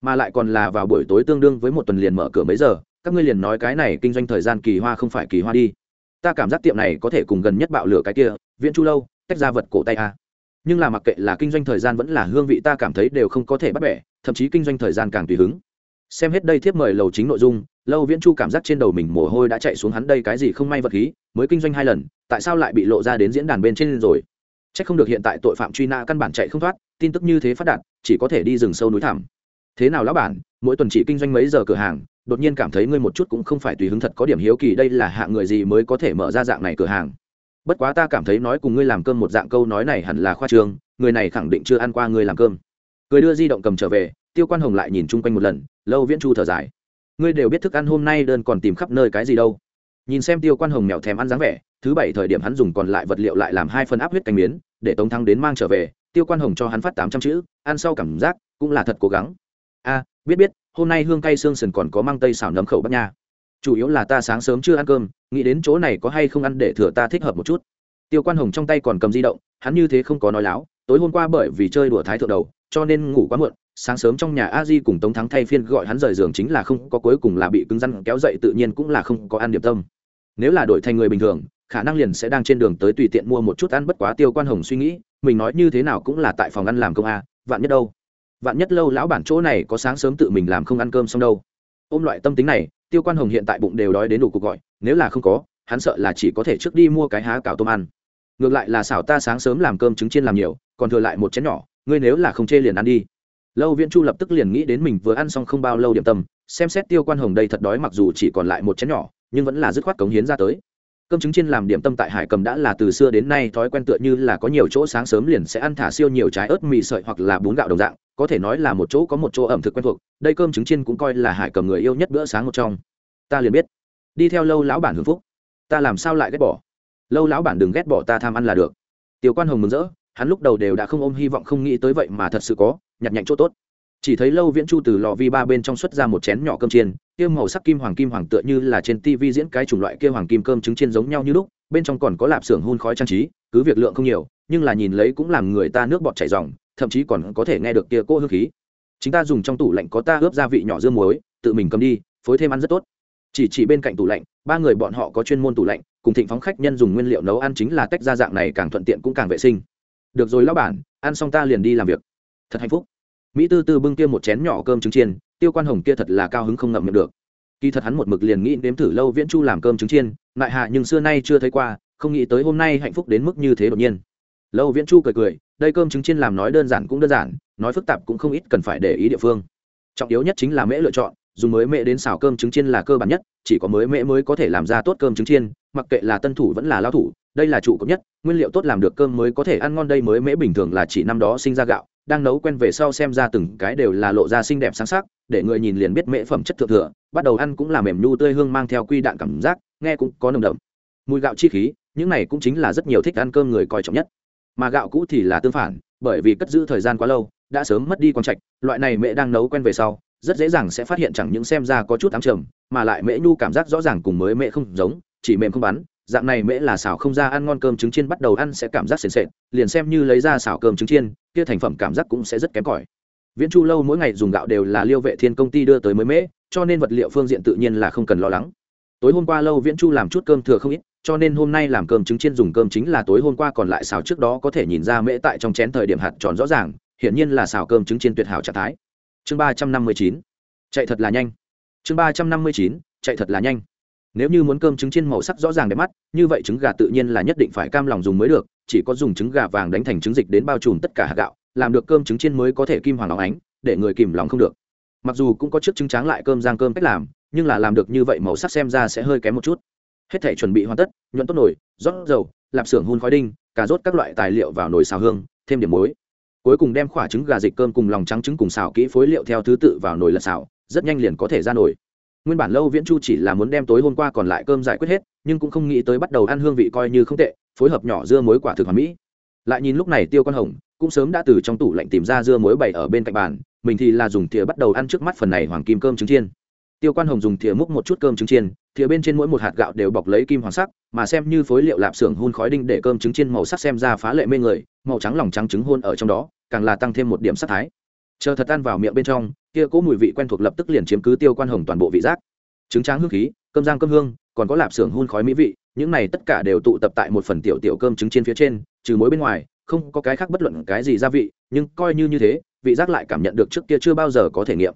S1: mà lại còn là vào buổi tối tương đương với một tuần liền mở cửa mấy giờ. Các ngươi liền nói cái này kinh doanh thời gian kỳ hoa không phải kỳ hoa đi. Ta cảm giác tiệm này có thể cùng gần nhất bạo lửa cái kia, viễn chu lâu, tách ra vật cổ tay a. Nhưng là mặc kệ là kinh doanh thời gian vẫn là hương vị, ta cảm thấy đều không có thể bắt bẻ, thậm chí kinh doanh thời gian càng tùy hứng. Xem hết đây thiếp mời lầu chính nội dung lâu viễn chu cảm giác trên đầu mình mồ hôi đã chạy xuống hắn đây cái gì không may vật khí, mới kinh doanh hai lần, tại sao lại bị lộ ra đến diễn đàn bên trên rồi? C h ắ c không được hiện tại tội phạm truy nã căn bản chạy không thoát, tin tức như thế phát đạt, chỉ có thể đi rừng sâu núi thảm thế nào lão bản, mỗi tuần chỉ kinh doanh mấy giờ cửa hàng, đột nhiên cảm thấy ngươi một chút cũng không phải tùy hứng thật có điểm hiếu kỳ đây là hạng người gì mới có thể mở ra dạng này cửa hàng. Bất quá ta cảm thấy nói cùng ngươi làm cơm một dạng câu nói này hẳn là khoa trương, người này khẳng định chưa ăn qua ngươi làm cơm. Cười đưa di động cầm trở về, tiêu quan hồng lại nhìn chung quanh một lần, lâu viễn chu thở dài ngươi đều biết thức ăn hôm nay đơn còn tìm khắp nơi cái gì đâu. Nhìn xem tiêu quan hồng mèo thèm ăn dáng vẻ, thứ bảy thời điểm hắn dùng còn lại vật liệu lại làm hai phần áp huyết canh miến, để tống thắng đến mang trở về, tiêu quan hồng cho hắn phát tám trăm chữ, ăn sau cảm giác cũng là thật cố gắng. A, biết biết, hôm nay hương cay xương sườn còn có mang tây xào nấm khẩu bắc nha. Chủ yếu là ta sáng sớm chưa ăn cơm, nghĩ đến chỗ này có hay không ăn để thừa ta thích hợp một chút. Tiêu quan hồng trong tay còn cầm di động, hắn như thế không có nói láo, tối hôm qua bởi vì chơi đùa thái thượng đầu, cho nên ngủ quá muộn sáng sớm trong nhà a di cùng tống thắng thay phiên gọi hắn rời giường chính là không có cuối cùng là bị cứng răn kéo dậy tự nhiên cũng là không có ăn điểm tâm. Nếu là đổi thành người bình thường, khả năng liền sẽ đang trên đường tới tùy tiện mua một chút ăn bất quá tiêu quan hồng suy nghĩ, mình nói như thế nào cũng là tại phòng ăn làm công a, vạn nhất đâu? Vạn nhất lâu lão bản chỗ này có sáng sớm tự mình làm không ăn cơm xong đâu? Ôm loại tâm tính này, tiêu quan hồng hiện tại bụng đều đói đến đủ cuộc gọi, nếu là không có, hắn sợ là chỉ có thể trước đi mua cái há cào tôm ăn. Ngược lại là xảo ta sáng sớm làm cơm trứng chiên làm nhiều, còn thừa lại một chén nhỏ, ngươi nếu là không chê liền ăn đi lâu viễn chu lập tức liền nghĩ đến mình vừa ăn xong không bao lâu điểm tâm, xem xét tiêu quan hồng đây thật đói mặc dù chỉ còn lại một chén nhỏ, nhưng vẫn là dứt khoát cống hiến ra tới. Cơm trứng chiên làm điểm tâm tại hải cầm đã là từ xưa đến nay thói quen tựa như là có nhiều chỗ sáng sớm liền sẽ ăn thả siêu nhiều trái ớt mì sợi hoặc là bún gạo đồng dạng, có thể nói là một chỗ có một chỗ ẩm thực quen thuộc, đây cơm trứng chiên cũng coi là hải cầm người yêu nhất bữa sáng một trong. Ta liền biết. Đi theo lâu lão bản hưng phúc. Ta làm sao lại ghét bỏ? Lâu lão bản đừng ghét bỏ ta tham ăn là được. Tiểu quan hồng mừng rỡ, hắn lúc đầu đều đã không ôm hy vọng không nghĩ tới vậy mà thật sự có nhặt nhạnh chỗ tốt. Chỉ thấy lâu viễn chu từ lò vi ba bên trong xuất ra một chén nhỏ cơm chiên, kia màu sắc kim hoàng kim hoàng tựa như là trên tivi diễn cái chủng loại kia hoàng kim cơm trứng chiên giống nhau như lúc, bên trong còn có lạp xưởng hun khói trang trí, cứ việc lượng không nhiều, nhưng là nhìn lấy cũng làm người ta nước bọt chảy ròng, thậm chí còn có thể nghe được kia cô hương khí. Chính ta dùng trong tủ lạnh có ta ướp gia vị nhỏ dưa muối, tự mình cầm đi, phối thêm ăn rất tốt. Chỉ chỉ bên cạnh tủ lạnh, ba người bọn họ có chuyên môn tủ lạnh, cùng thịnh phóng khách nhân dùng nguyên liệu nấu ăn chính là tách ra dạng này càng thuận tiện cũng càng vệ sinh. Được rồi lão bản, ăn xong ta liền đi làm việc thật hạnh phúc. Mỹ tư tư bưng kia một chén nhỏ cơm trứng chiên, tiêu quan hồng kia thật là cao hứng không ngậm miệng được. Kỳ thật hắn một mực liền nghĩ đếm thử lâu viễn chu làm cơm trứng chiên, ngại hạ nhưng xưa nay chưa thấy qua, không nghĩ tới hôm nay hạnh phúc đến mức như thế đột nhiên. Lâu viễn chu cười cười, đây cơm trứng chiên làm nói đơn giản cũng đơn giản, nói phức tạp cũng không ít cần phải để ý địa phương. Trọng yếu nhất chính là mễ lựa chọn dùng mới mễ đến xào cơm trứng chiên là cơ bản nhất, chỉ có mới mễ mới có thể làm ra tốt cơm trứng chiên, mặc kệ là tân thủ vẫn là lao thủ, đây là trụ cấp nhất, nguyên liệu tốt làm được cơm mới có thể ăn ngon, đây mới mễ bình thường là chỉ năm đó sinh ra gạo đang nấu quen về sau xem ra từng cái đều là lộ ra xinh đẹp sáng sắc, để người nhìn liền biết mễ phẩm chất thượng thừa, bắt đầu ăn cũng là mềm nhu tươi hương mang theo quy đạn cảm giác, nghe cũng có nồng đậm. Mùi gạo chi khí, những này cũng chính là rất nhiều thích ăn cơm người coi trọng nhất. Mà gạo cũ thì là tương phản, bởi vì cất giữ thời gian quá lâu, đã sớm mất đi quan trạch, loại này mẹ đang nấu quen về sau, rất dễ dàng sẽ phát hiện chẳng những xem ra có chút ám trầm, mà lại mễ nhu cảm giác rõ ràng cùng mới mễ không giống, chỉ mềm không bắn dạng này mễ là xào không ra ăn ngon cơm trứng chiên bắt đầu ăn sẽ cảm giác sền sệt, liền xem như lấy ra xào cơm trứng chiên, kia thành phẩm cảm giác cũng sẽ rất kém cỏi. Viễn chu lâu mỗi ngày dùng gạo đều là liêu vệ thiên công ty đưa tới mới mễ, cho nên vật liệu phương diện tự nhiên là không cần lo lắng. Tối hôm qua lâu viễn chu làm chút cơm thừa không ít, cho nên hôm nay làm cơm trứng chiên dùng cơm chính là tối hôm qua còn lại xào trước đó có thể nhìn ra mễ tại trong chén thời điểm hạt tròn rõ ràng, hiển nhiên là xào cơm trứng chiên tuyệt hảo trạng thái. Chương ba trăm năm mươi chín, chạy thật là nhanh. Chương ba trăm năm mươi chín, chạy thật là nhanh nếu như muốn cơm trứng chiên màu sắc rõ ràng đẹp mắt, như vậy trứng gà tự nhiên là nhất định phải cam lòng dùng mới được, chỉ có dùng trứng gà vàng đánh thành trứng dịch đến bao trùm tất cả hạt gạo, làm được cơm trứng chiên mới có thể kim hoàng óng ánh, để người kìm lòng không được. Mặc dù cũng có chiếc trứng tráng lại cơm rang cơm cách làm, nhưng là làm được như vậy màu sắc xem ra sẽ hơi kém một chút. Hết thể chuẩn bị hoàn tất, nhuận tốt nồi, rót dầu, lạp xưởng hun khói đinh, cà rốt các loại tài liệu vào nồi xào hương, thêm điểm muối. Cuối cùng đem quả trứng gà dịch cơm cùng lòng trắng trứng cùng xào kỹ phối liệu theo thứ tự vào nồi lật xào, rất nhanh liền có thể ra nồi nguyên bản lâu viễn chu chỉ là muốn đem tối hôm qua còn lại cơm giải quyết hết, nhưng cũng không nghĩ tới bắt đầu ăn hương vị coi như không tệ, phối hợp nhỏ dưa muối quả thực hoàn mỹ. Lại nhìn lúc này tiêu con hồng, cũng sớm đã từ trong tủ lạnh tìm ra dưa muối bày ở bên cạnh bàn, mình thì là dùng thìa bắt đầu ăn trước mắt phần này hoàng kim cơm trứng chiên. Tiêu quan hồng dùng thìa múc một chút cơm trứng chiên, thìa bên trên mỗi một hạt gạo đều bọc lấy kim hoàng sắc, mà xem như phối liệu lạp xưởng hun khói đinh để cơm trứng chiên màu sắc xem ra phá lệ mê người, màu trắng lòng trắng trứng hôn ở trong đó, càng là tăng thêm một điểm sắc thái chờ thật ăn vào miệng bên trong, kia cỗ mùi vị quen thuộc lập tức liền chiếm cứ tiêu quan hồng toàn bộ vị giác. Trứng tráng hương khí, cơm giang cơm hương, còn có lạp xưởng hun khói mỹ vị, những này tất cả đều tụ tập tại một phần tiểu tiểu cơm trứng trên phía trên, trừ muối bên ngoài, không có cái khác bất luận cái gì gia vị, nhưng coi như như thế, vị giác lại cảm nhận được trước kia chưa bao giờ có thể nghiệm.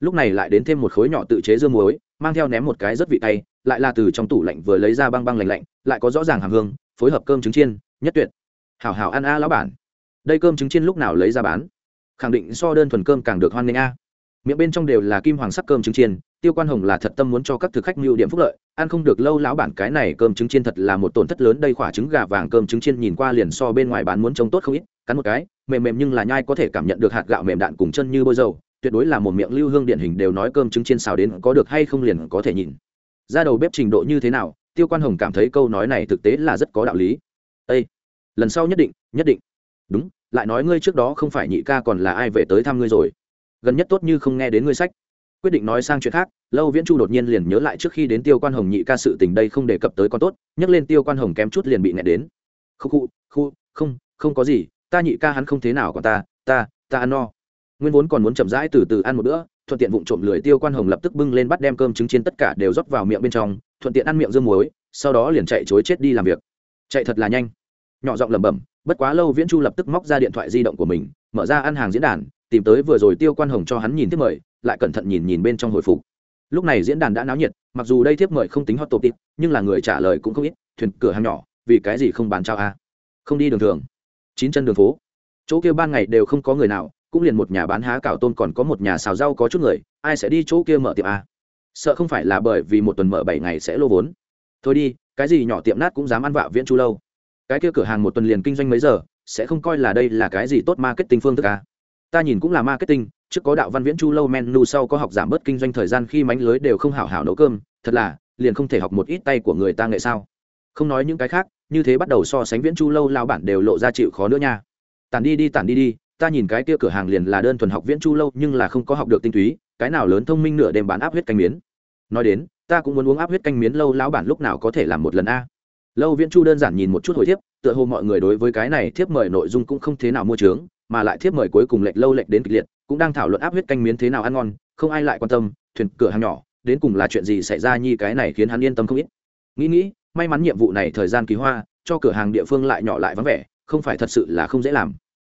S1: Lúc này lại đến thêm một khối nhỏ tự chế dưa muối, mang theo ném một cái rất vị tay lại là từ trong tủ lạnh vừa lấy ra băng băng lạnh lạnh, lại có rõ ràng hàm hương, phối hợp cơm trứng chiên, nhất tuyệt. Hảo hảo ăn a, lão bản. Đây cơm trứng chiên lúc nào lấy ra bán? Khẳng định so đơn thuần cơm càng được hoan nghênh a. Miệng bên trong đều là kim hoàng sắc cơm trứng chiên, tiêu quan hồng là thật tâm muốn cho các thực khách mưu điểm phúc lợi, ăn không được lâu lão bản cái này cơm trứng chiên thật là một tổn thất lớn, đây khỏa trứng gà vàng cơm trứng chiên nhìn qua liền so bên ngoài bán muốn trông tốt không ít, cắn một cái, mềm mềm nhưng là nhai có thể cảm nhận được hạt gạo mềm đạn cùng chân như bôi dầu, tuyệt đối là một miệng lưu hương điển hình đều nói cơm trứng chiên xào đến có được hay không liền có thể nhìn. Ra đầu bếp trình độ như thế nào, tiêu quan hồng cảm thấy câu nói này thực tế là rất có đạo lý. Ây lần sau nhất định nhất định. Đúng lại nói ngươi trước đó không phải nhị ca còn là ai về tới thăm ngươi rồi. Gần nhất tốt như không nghe đến ngươi sách. Quyết định nói sang chuyện khác, lâu viễn chu đột nhiên liền nhớ lại trước khi đến tiêu quan hồng nhị ca sự tình đây không đề cập tới con tốt, nhắc lên tiêu quan hồng kém chút liền bị nghẹn đến. Khu khu khu không không có gì, ta nhị ca hắn không thế nào còn ta ta ta ăn no. Nguyên vốn còn muốn chậm rãi từ từ ăn một bữa, thuận tiện vụng trộm lười tiêu quan hồng lập tức bưng lên bắt đem cơm trứng chiên tất cả đều rót vào miệng bên trong, thuận tiện ăn miệng dương muối, sau đó liền chạy chối chết đi làm việc. Chạy thật là nhanh. Nhỏ giọng lẩm bẩm bất quá lâu viễn chu lập tức móc ra điện thoại di động của mình, mở ra ăn hàng diễn đàn, tìm tới vừa rồi tiêu quan hồng cho hắn nhìn tiếp mời, lại cẩn thận nhìn nhìn bên trong hồi phục. Lúc này diễn đàn đã náo nhiệt, mặc dù đây tiếp mời không tính hot top nhưng là người trả lời cũng không ít, thuyền cửa hàng nhỏ, vì cái gì không bán trao a? Không đi đường thường. Chín chân đường phố. Chỗ kia ban ngày đều không có người nào, cũng liền một nhà bán há cảo tôm còn có một nhà xào rau có chút người, ai sẽ đi chỗ kia mở tiệm a? Sợ không phải là bởi vì một tuần mở bảy ngày sẽ lô vốn. Thôi đi, cái gì nhỏ tiệm nát cũng dám ăn vạ viễn chu lâu cái kia cửa hàng một tuần liền kinh doanh mấy giờ, sẽ không coi là đây là cái gì tốt marketing phương thức à. ta nhìn cũng là marketing, trước có đạo văn viễn chu lâu menu, sau có học giảm bớt kinh doanh thời gian khi mánh lưới đều không hảo hảo nấu cơm, thật là, liền không thể học một ít tay của người ta nghệ sao? Không nói những cái khác, như thế bắt đầu so sánh viễn chu lâu lao bản đều lộ ra chịu khó nữa nha. Tản đi đi, tản đi đi, ta nhìn cái kia cửa hàng liền là đơn thuần học viễn chu lâu, nhưng là không có học được tinh túy, cái nào lớn thông minh nửa đêm bán áp huyết canh miến. Nói đến, ta cũng muốn uống áp huyết canh miến lâu, lão bản lúc nào có thể làm một lần a? Lâu viễn chu đơn giản nhìn một chút hồi thiếp, tựa hồ mọi người đối với cái này thiếp mời nội dung cũng không thế nào mua trướng mà lại thiếp mời cuối cùng lệch lâu lệch đến kịch liệt, cũng đang thảo luận áp huyết canh miến thế nào ăn ngon, không ai lại quan tâm, thuyền cửa hàng nhỏ, đến cùng là chuyện gì xảy ra nhi cái này khiến hắn yên tâm không ít. Nghĩ nghĩ, may mắn nhiệm vụ này thời gian kỳ hoa, cho cửa hàng địa phương lại nhỏ lại vắng vẻ, không phải thật sự là không dễ làm.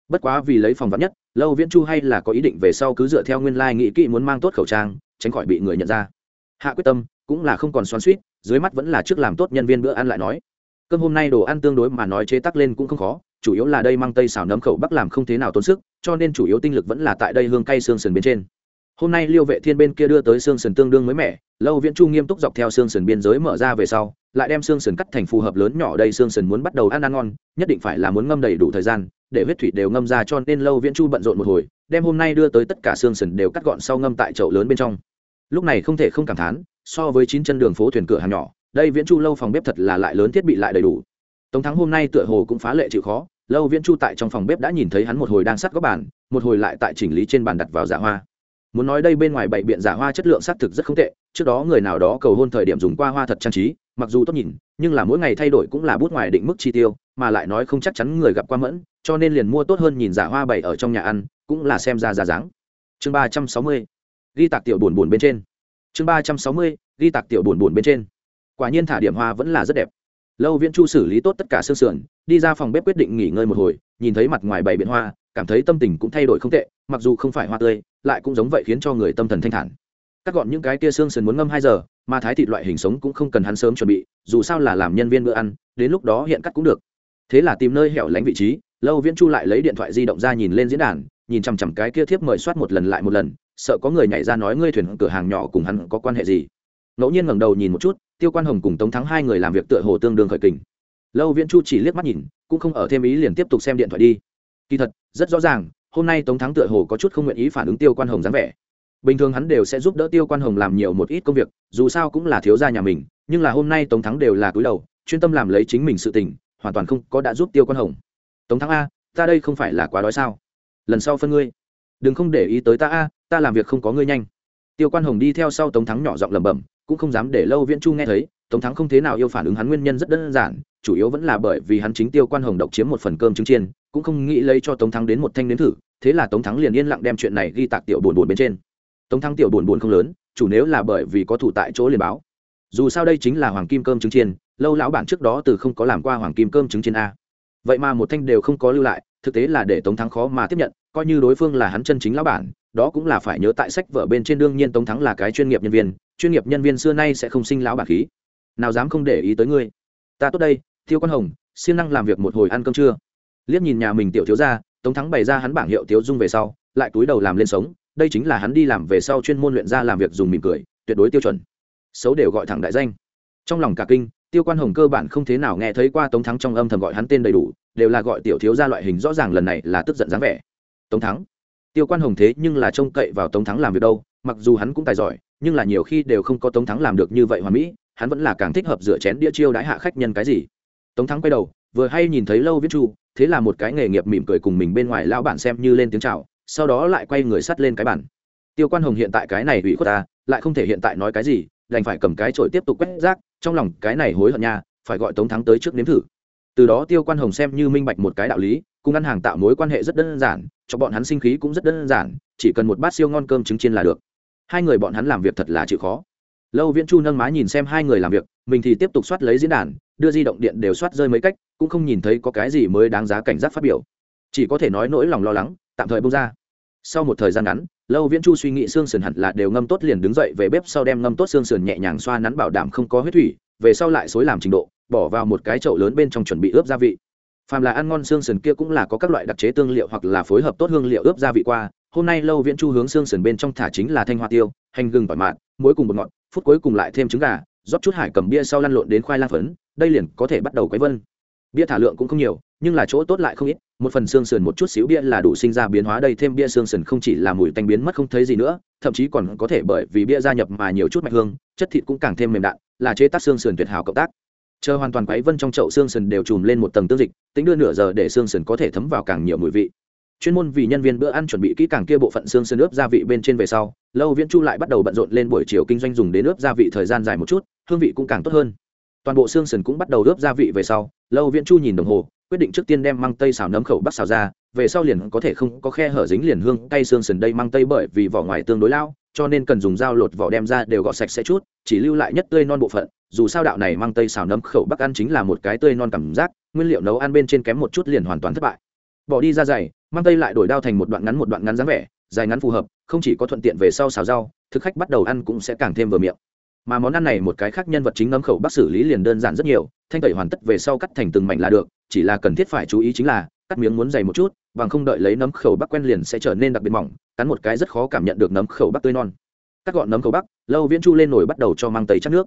S1: Bất quá vì lấy phòng vắn nhất, lâu viễn chu hay là có ý định về sau cứ dựa theo nguyên lai、like、nghĩ kỹ muốn mang tốt khẩu trang, tránh khỏi bị người nhận ra. Hạ quyết tâm, cũng là không còn xoắn suýt dưới mắt vẫn là trước làm tốt nhân viên bữa ăn lại nói. Cơm hôm nay đồ ăn tương đối mà nói chế tắc lên cũng không khó, chủ yếu là đây mang tây xào nấm khẩu bắc làm không thế nào tốn sức, cho nên chủ yếu tinh lực vẫn là tại đây hương cay xương sườn bên trên. Hôm nay liêu vệ thiên bên kia đưa tới xương sườn tương đương mới mẻ, lâu viễn chu nghiêm túc dọc theo xương sườn biên giới mở ra về sau, lại đem xương sườn cắt thành phù hợp lớn nhỏ đây xương sườn muốn bắt đầu ăn ăn ngon, nhất định phải là muốn ngâm đầy đủ thời gian, để huyết thủy đều ngâm ra cho nên lâu viễn chu bận rộn một hồi, đem hôm nay đưa tới tất cả xương sườn đều cắt gọn sau ngâm tại chậu lớn bên trong. Lúc này không thể không cảm thán so với chín chân đường phố thuyền cửa hàng nhỏ, đây viễn chu lâu phòng bếp thật là lại lớn thiết bị lại đầy đủ. Tống thắng hôm nay tựa hồ cũng phá lệ chịu khó, lâu viễn chu tại trong phòng bếp đã nhìn thấy hắn một hồi đang sắt góc bàn, một hồi lại tại chỉnh lý trên bàn đặt vào giả hoa. Muốn nói đây bên ngoài bảy biện giả hoa chất lượng xác thực rất không tệ, trước đó người nào đó cầu hôn thời điểm dùng qua hoa thật trang trí, mặc dù tốt nhìn, nhưng là mỗi ngày thay đổi cũng là bút ngoài định mức chi tiêu, mà lại nói không chắc chắn người gặp qua mẫn, cho nên liền mua tốt hơn nhìn giả hoa bày ở trong nhà ăn, cũng là xem ra giả dáng. Chương ba trăm sáu mươi, ghi tạc tiểu buồn buồn bên trên chương ba trăm sáu mươi, ghi tạc tiểu buồn buồn bên trên. Quả nhiên thả điểm hoa vẫn là rất đẹp. Lâu viễn chu xử lý tốt tất cả xương sườn, đi ra phòng bếp quyết định nghỉ ngơi một hồi, nhìn thấy mặt ngoài bảy biện hoa, cảm thấy tâm tình cũng thay đổi không tệ, mặc dù không phải hoa tươi, lại cũng giống vậy khiến cho người tâm thần thanh thản. Cắt gọn những cái kia xương sườn muốn ngâm hai giờ, mà thái thịt loại hình sống cũng không cần hắn sớm chuẩn bị, dù sao là làm nhân viên bữa ăn, đến lúc đó hiện cắt cũng được. Thế là tìm nơi hẻo lánh vị trí, lâu viễn chu lại lấy điện thoại di động ra nhìn lên diễn đàn, nhìn chằm chằm cái kia thiếp mời soát một lần lại một lần sợ có người nhảy ra nói ngươi thuyền cửa hàng nhỏ cùng hắn có quan hệ gì? Ngẫu nhiên ngẩng đầu nhìn một chút, tiêu quan hồng cùng tống thắng hai người làm việc tựa hồ tương đương khởi kình. Lâu viễn chu chỉ liếc mắt nhìn, cũng không ở thêm ý liền tiếp tục xem điện thoại đi. Kỳ thật, rất rõ ràng, hôm nay tống thắng tựa hồ có chút không nguyện ý phản ứng tiêu quan hồng dáng vẻ. Bình thường hắn đều sẽ giúp đỡ tiêu quan hồng làm nhiều một ít công việc, dù sao cũng là thiếu gia nhà mình, nhưng là hôm nay tống thắng đều là cúi đầu, chuyên tâm làm lấy chính mình sự tình, hoàn toàn không có đã giúp tiêu quan hồng. Tống thắng a, ta đây không phải là quá đói sao? Lần sau phân ngươi đừng không để ý tới ta a, ta làm việc không có ngươi nhanh. Tiêu quan hồng đi theo sau tống thắng nhỏ giọng lẩm bẩm, cũng không dám để lâu viễn chu nghe thấy, tống thắng không thế nào yêu phản ứng hắn nguyên nhân rất đơn giản, chủ yếu vẫn là bởi vì hắn chính tiêu quan hồng độc chiếm một phần cơm trứng chiên, cũng không nghĩ lấy cho tống thắng đến một thanh nếm thử, thế là tống thắng liền yên lặng đem chuyện này ghi tạc tiểu buồn buồn bên trên. Tống thắng tiểu buồn buồn không lớn, chủ nếu là bởi vì có thủ tại chỗ liền báo. Dù sao đây chính là hoàng kim cơm trứng chiên, lâu lão bản trước đó từ không có làm qua hoàng kim cơm trứng chiên a. Vậy mà một thanh đều không có lưu lại, thực tế là để tống thắng khó mà tiếp nhận coi như đối phương là hắn chân chính lão bản, đó cũng là phải nhớ tại sách vở bên trên đương nhiên tống thắng là cái chuyên nghiệp nhân viên, chuyên nghiệp nhân viên xưa nay sẽ không sinh lão bản khí. Nào dám không để ý tới ngươi. Ta tốt đây tiêu quan hồng, siêng năng làm việc một hồi ăn cơm trưa. Liếc nhìn nhà mình tiểu thiếu ra tống thắng bày ra hắn bảng hiệu tiếu dung về sau, lại túi đầu làm lên sống, đây chính là hắn đi làm về sau chuyên môn luyện ra làm việc dùng mỉm cười, tuyệt đối tiêu chuẩn. Xấu đều gọi thẳng đại danh. Trong lòng cả kinh, tiêu quan hồng cơ bản không thế nào nghe thấy qua tống thắng trong âm thầm gọi hắn tên đầy đủ, đều là gọi tiểu thiếu ra loại hình rõ ràng lần này là tức giận dáng vẻ tống thắng. Tiêu quan hồng thế nhưng là trông cậy vào tống thắng làm việc đâu, mặc dù hắn cũng tài giỏi, nhưng là nhiều khi đều không có tống thắng làm được như vậy hoàn mỹ, hắn vẫn là càng thích hợp rửa chén đĩa chiêu đãi hạ khách nhân cái gì. Tống thắng quay đầu, vừa hay nhìn thấy lâu viết chu, thế là một cái nghề nghiệp mỉm cười cùng mình bên ngoài lão bản xem như lên tiếng chào, sau đó lại quay người sắt lên cái bản tiêu quan hồng hiện tại cái này ủy khuất ta, lại không thể hiện tại nói cái gì, đành phải cầm cái chổi tiếp tục quét rác, trong lòng cái này hối hận nha, phải gọi tống thắng tới trước nếm thử. Từ đó tiêu quan hồng xem như minh bạch một cái đạo lý, cùng ăn hàng tạo mối quan hệ rất đơn giản cho bọn hắn sinh khí cũng rất đơn giản, chỉ cần một bát siêu ngon cơm trứng chiên là được. Hai người bọn hắn làm việc thật là chịu khó. Lâu viễn chu nâng má nhìn xem hai người làm việc, mình thì tiếp tục soát lấy diễn đàn, đưa di động điện đều soát rơi mấy cách, cũng không nhìn thấy có cái gì mới đáng giá cảnh giác phát biểu. Chỉ có thể nói nỗi lòng lo lắng, tạm thời bông ra. Sau một thời gian ngắn, lâu viễn chu suy nghĩ xương sườn hẳn là đều ngâm tốt liền đứng dậy về bếp sau đem ngâm tốt xương sườn nhẹ nhàng xoa nắn bảo đảm không có huyết thủy, về sau lại xối làm trình độ, bỏ vào một cái chậu lớn bên trong chuẩn bị ướp gia vị phàm là ăn ngon xương sườn kia cũng là có các loại đặc chế tương liệu hoặc là phối hợp tốt hương liệu ướp gia vị qua. Hôm nay lâu viễn chu hướng xương sườn bên trong thả chính là thanh hoa tiêu, hành gừng tỏi mạn muối cùng bột ngọt, phút cuối cùng lại thêm trứng gà, rót chút hải cầm bia sau lăn lộn đến khoai lang phấn, đây liền có thể bắt đầu quấy vân. Bia thả lượng cũng không nhiều, nhưng là chỗ tốt lại không ít, một phần xương sườn một chút xíu bia là đủ sinh ra biến hóa, đây thêm bia xương sườn không chỉ là mùi tanh biến mất không thấy gì nữa, thậm chí còn có thể bởi vì bia gia nhập mà nhiều chút mạch hương, chất thịt cũng càng thêm mềm đạn là chế tác xương sườn tuyệt hảo cộng tác chờ hoàn toàn quấy vân trong chậu xương sườn đều chùm lên một tầng tương dịch, tính đưa nửa giờ để xương sườn có thể thấm vào càng nhiều mùi vị. Chuyên môn vì nhân viên bữa ăn chuẩn bị kỹ càng kia bộ phận xương sườn ướp gia vị bên trên về sau, lâu viễn chu lại bắt đầu bận rộn lên buổi chiều kinh doanh dùng đến ướp gia vị thời gian dài một chút, hương vị cũng càng tốt hơn. Toàn bộ xương sườn cũng bắt đầu ướp gia vị về sau, lâu viễn chu nhìn đồng hồ, quyết định trước tiên đem măng tây xào nấm khẩu bắc xào ra, về sau liền có thể không có khe hở dính liền hương cay xương sườn đây măng tây bởi vì vỏ ngoài tương đối lao, cho nên cần dùng dao lột vỏ đem ra đều gọt sạch sẽ chút, chỉ lưu lại nhất tươi non bộ phận dù sao đạo này mang tây xào nấm khẩu bắc ăn chính là một cái tươi non cảm giác, nguyên liệu nấu ăn bên trên kém một chút liền hoàn toàn thất bại. Bỏ đi ra dày mang tây lại đổi đao thành một đoạn ngắn một đoạn ngắn dáng vẻ, dài ngắn phù hợp, không chỉ có thuận tiện về sau xào rau, thực khách bắt đầu ăn cũng sẽ càng thêm vừa miệng. Mà món ăn này một cái khác nhân vật chính nấm khẩu bắc xử lý liền đơn giản rất nhiều, thanh tẩy hoàn tất về sau cắt thành từng mảnh là được, chỉ là cần thiết phải chú ý chính là, cắt miếng muốn dày một chút, bằng không đợi lấy nấm khẩu bắc quen liền sẽ trở nên đặc biệt mỏng, cắn một cái rất khó cảm nhận được nấm khẩu bắc tươi non. Cắt gọn nấm khẩu bắc, lâu viễn chu lên nổi bắt đầu cho mang tây chắc nước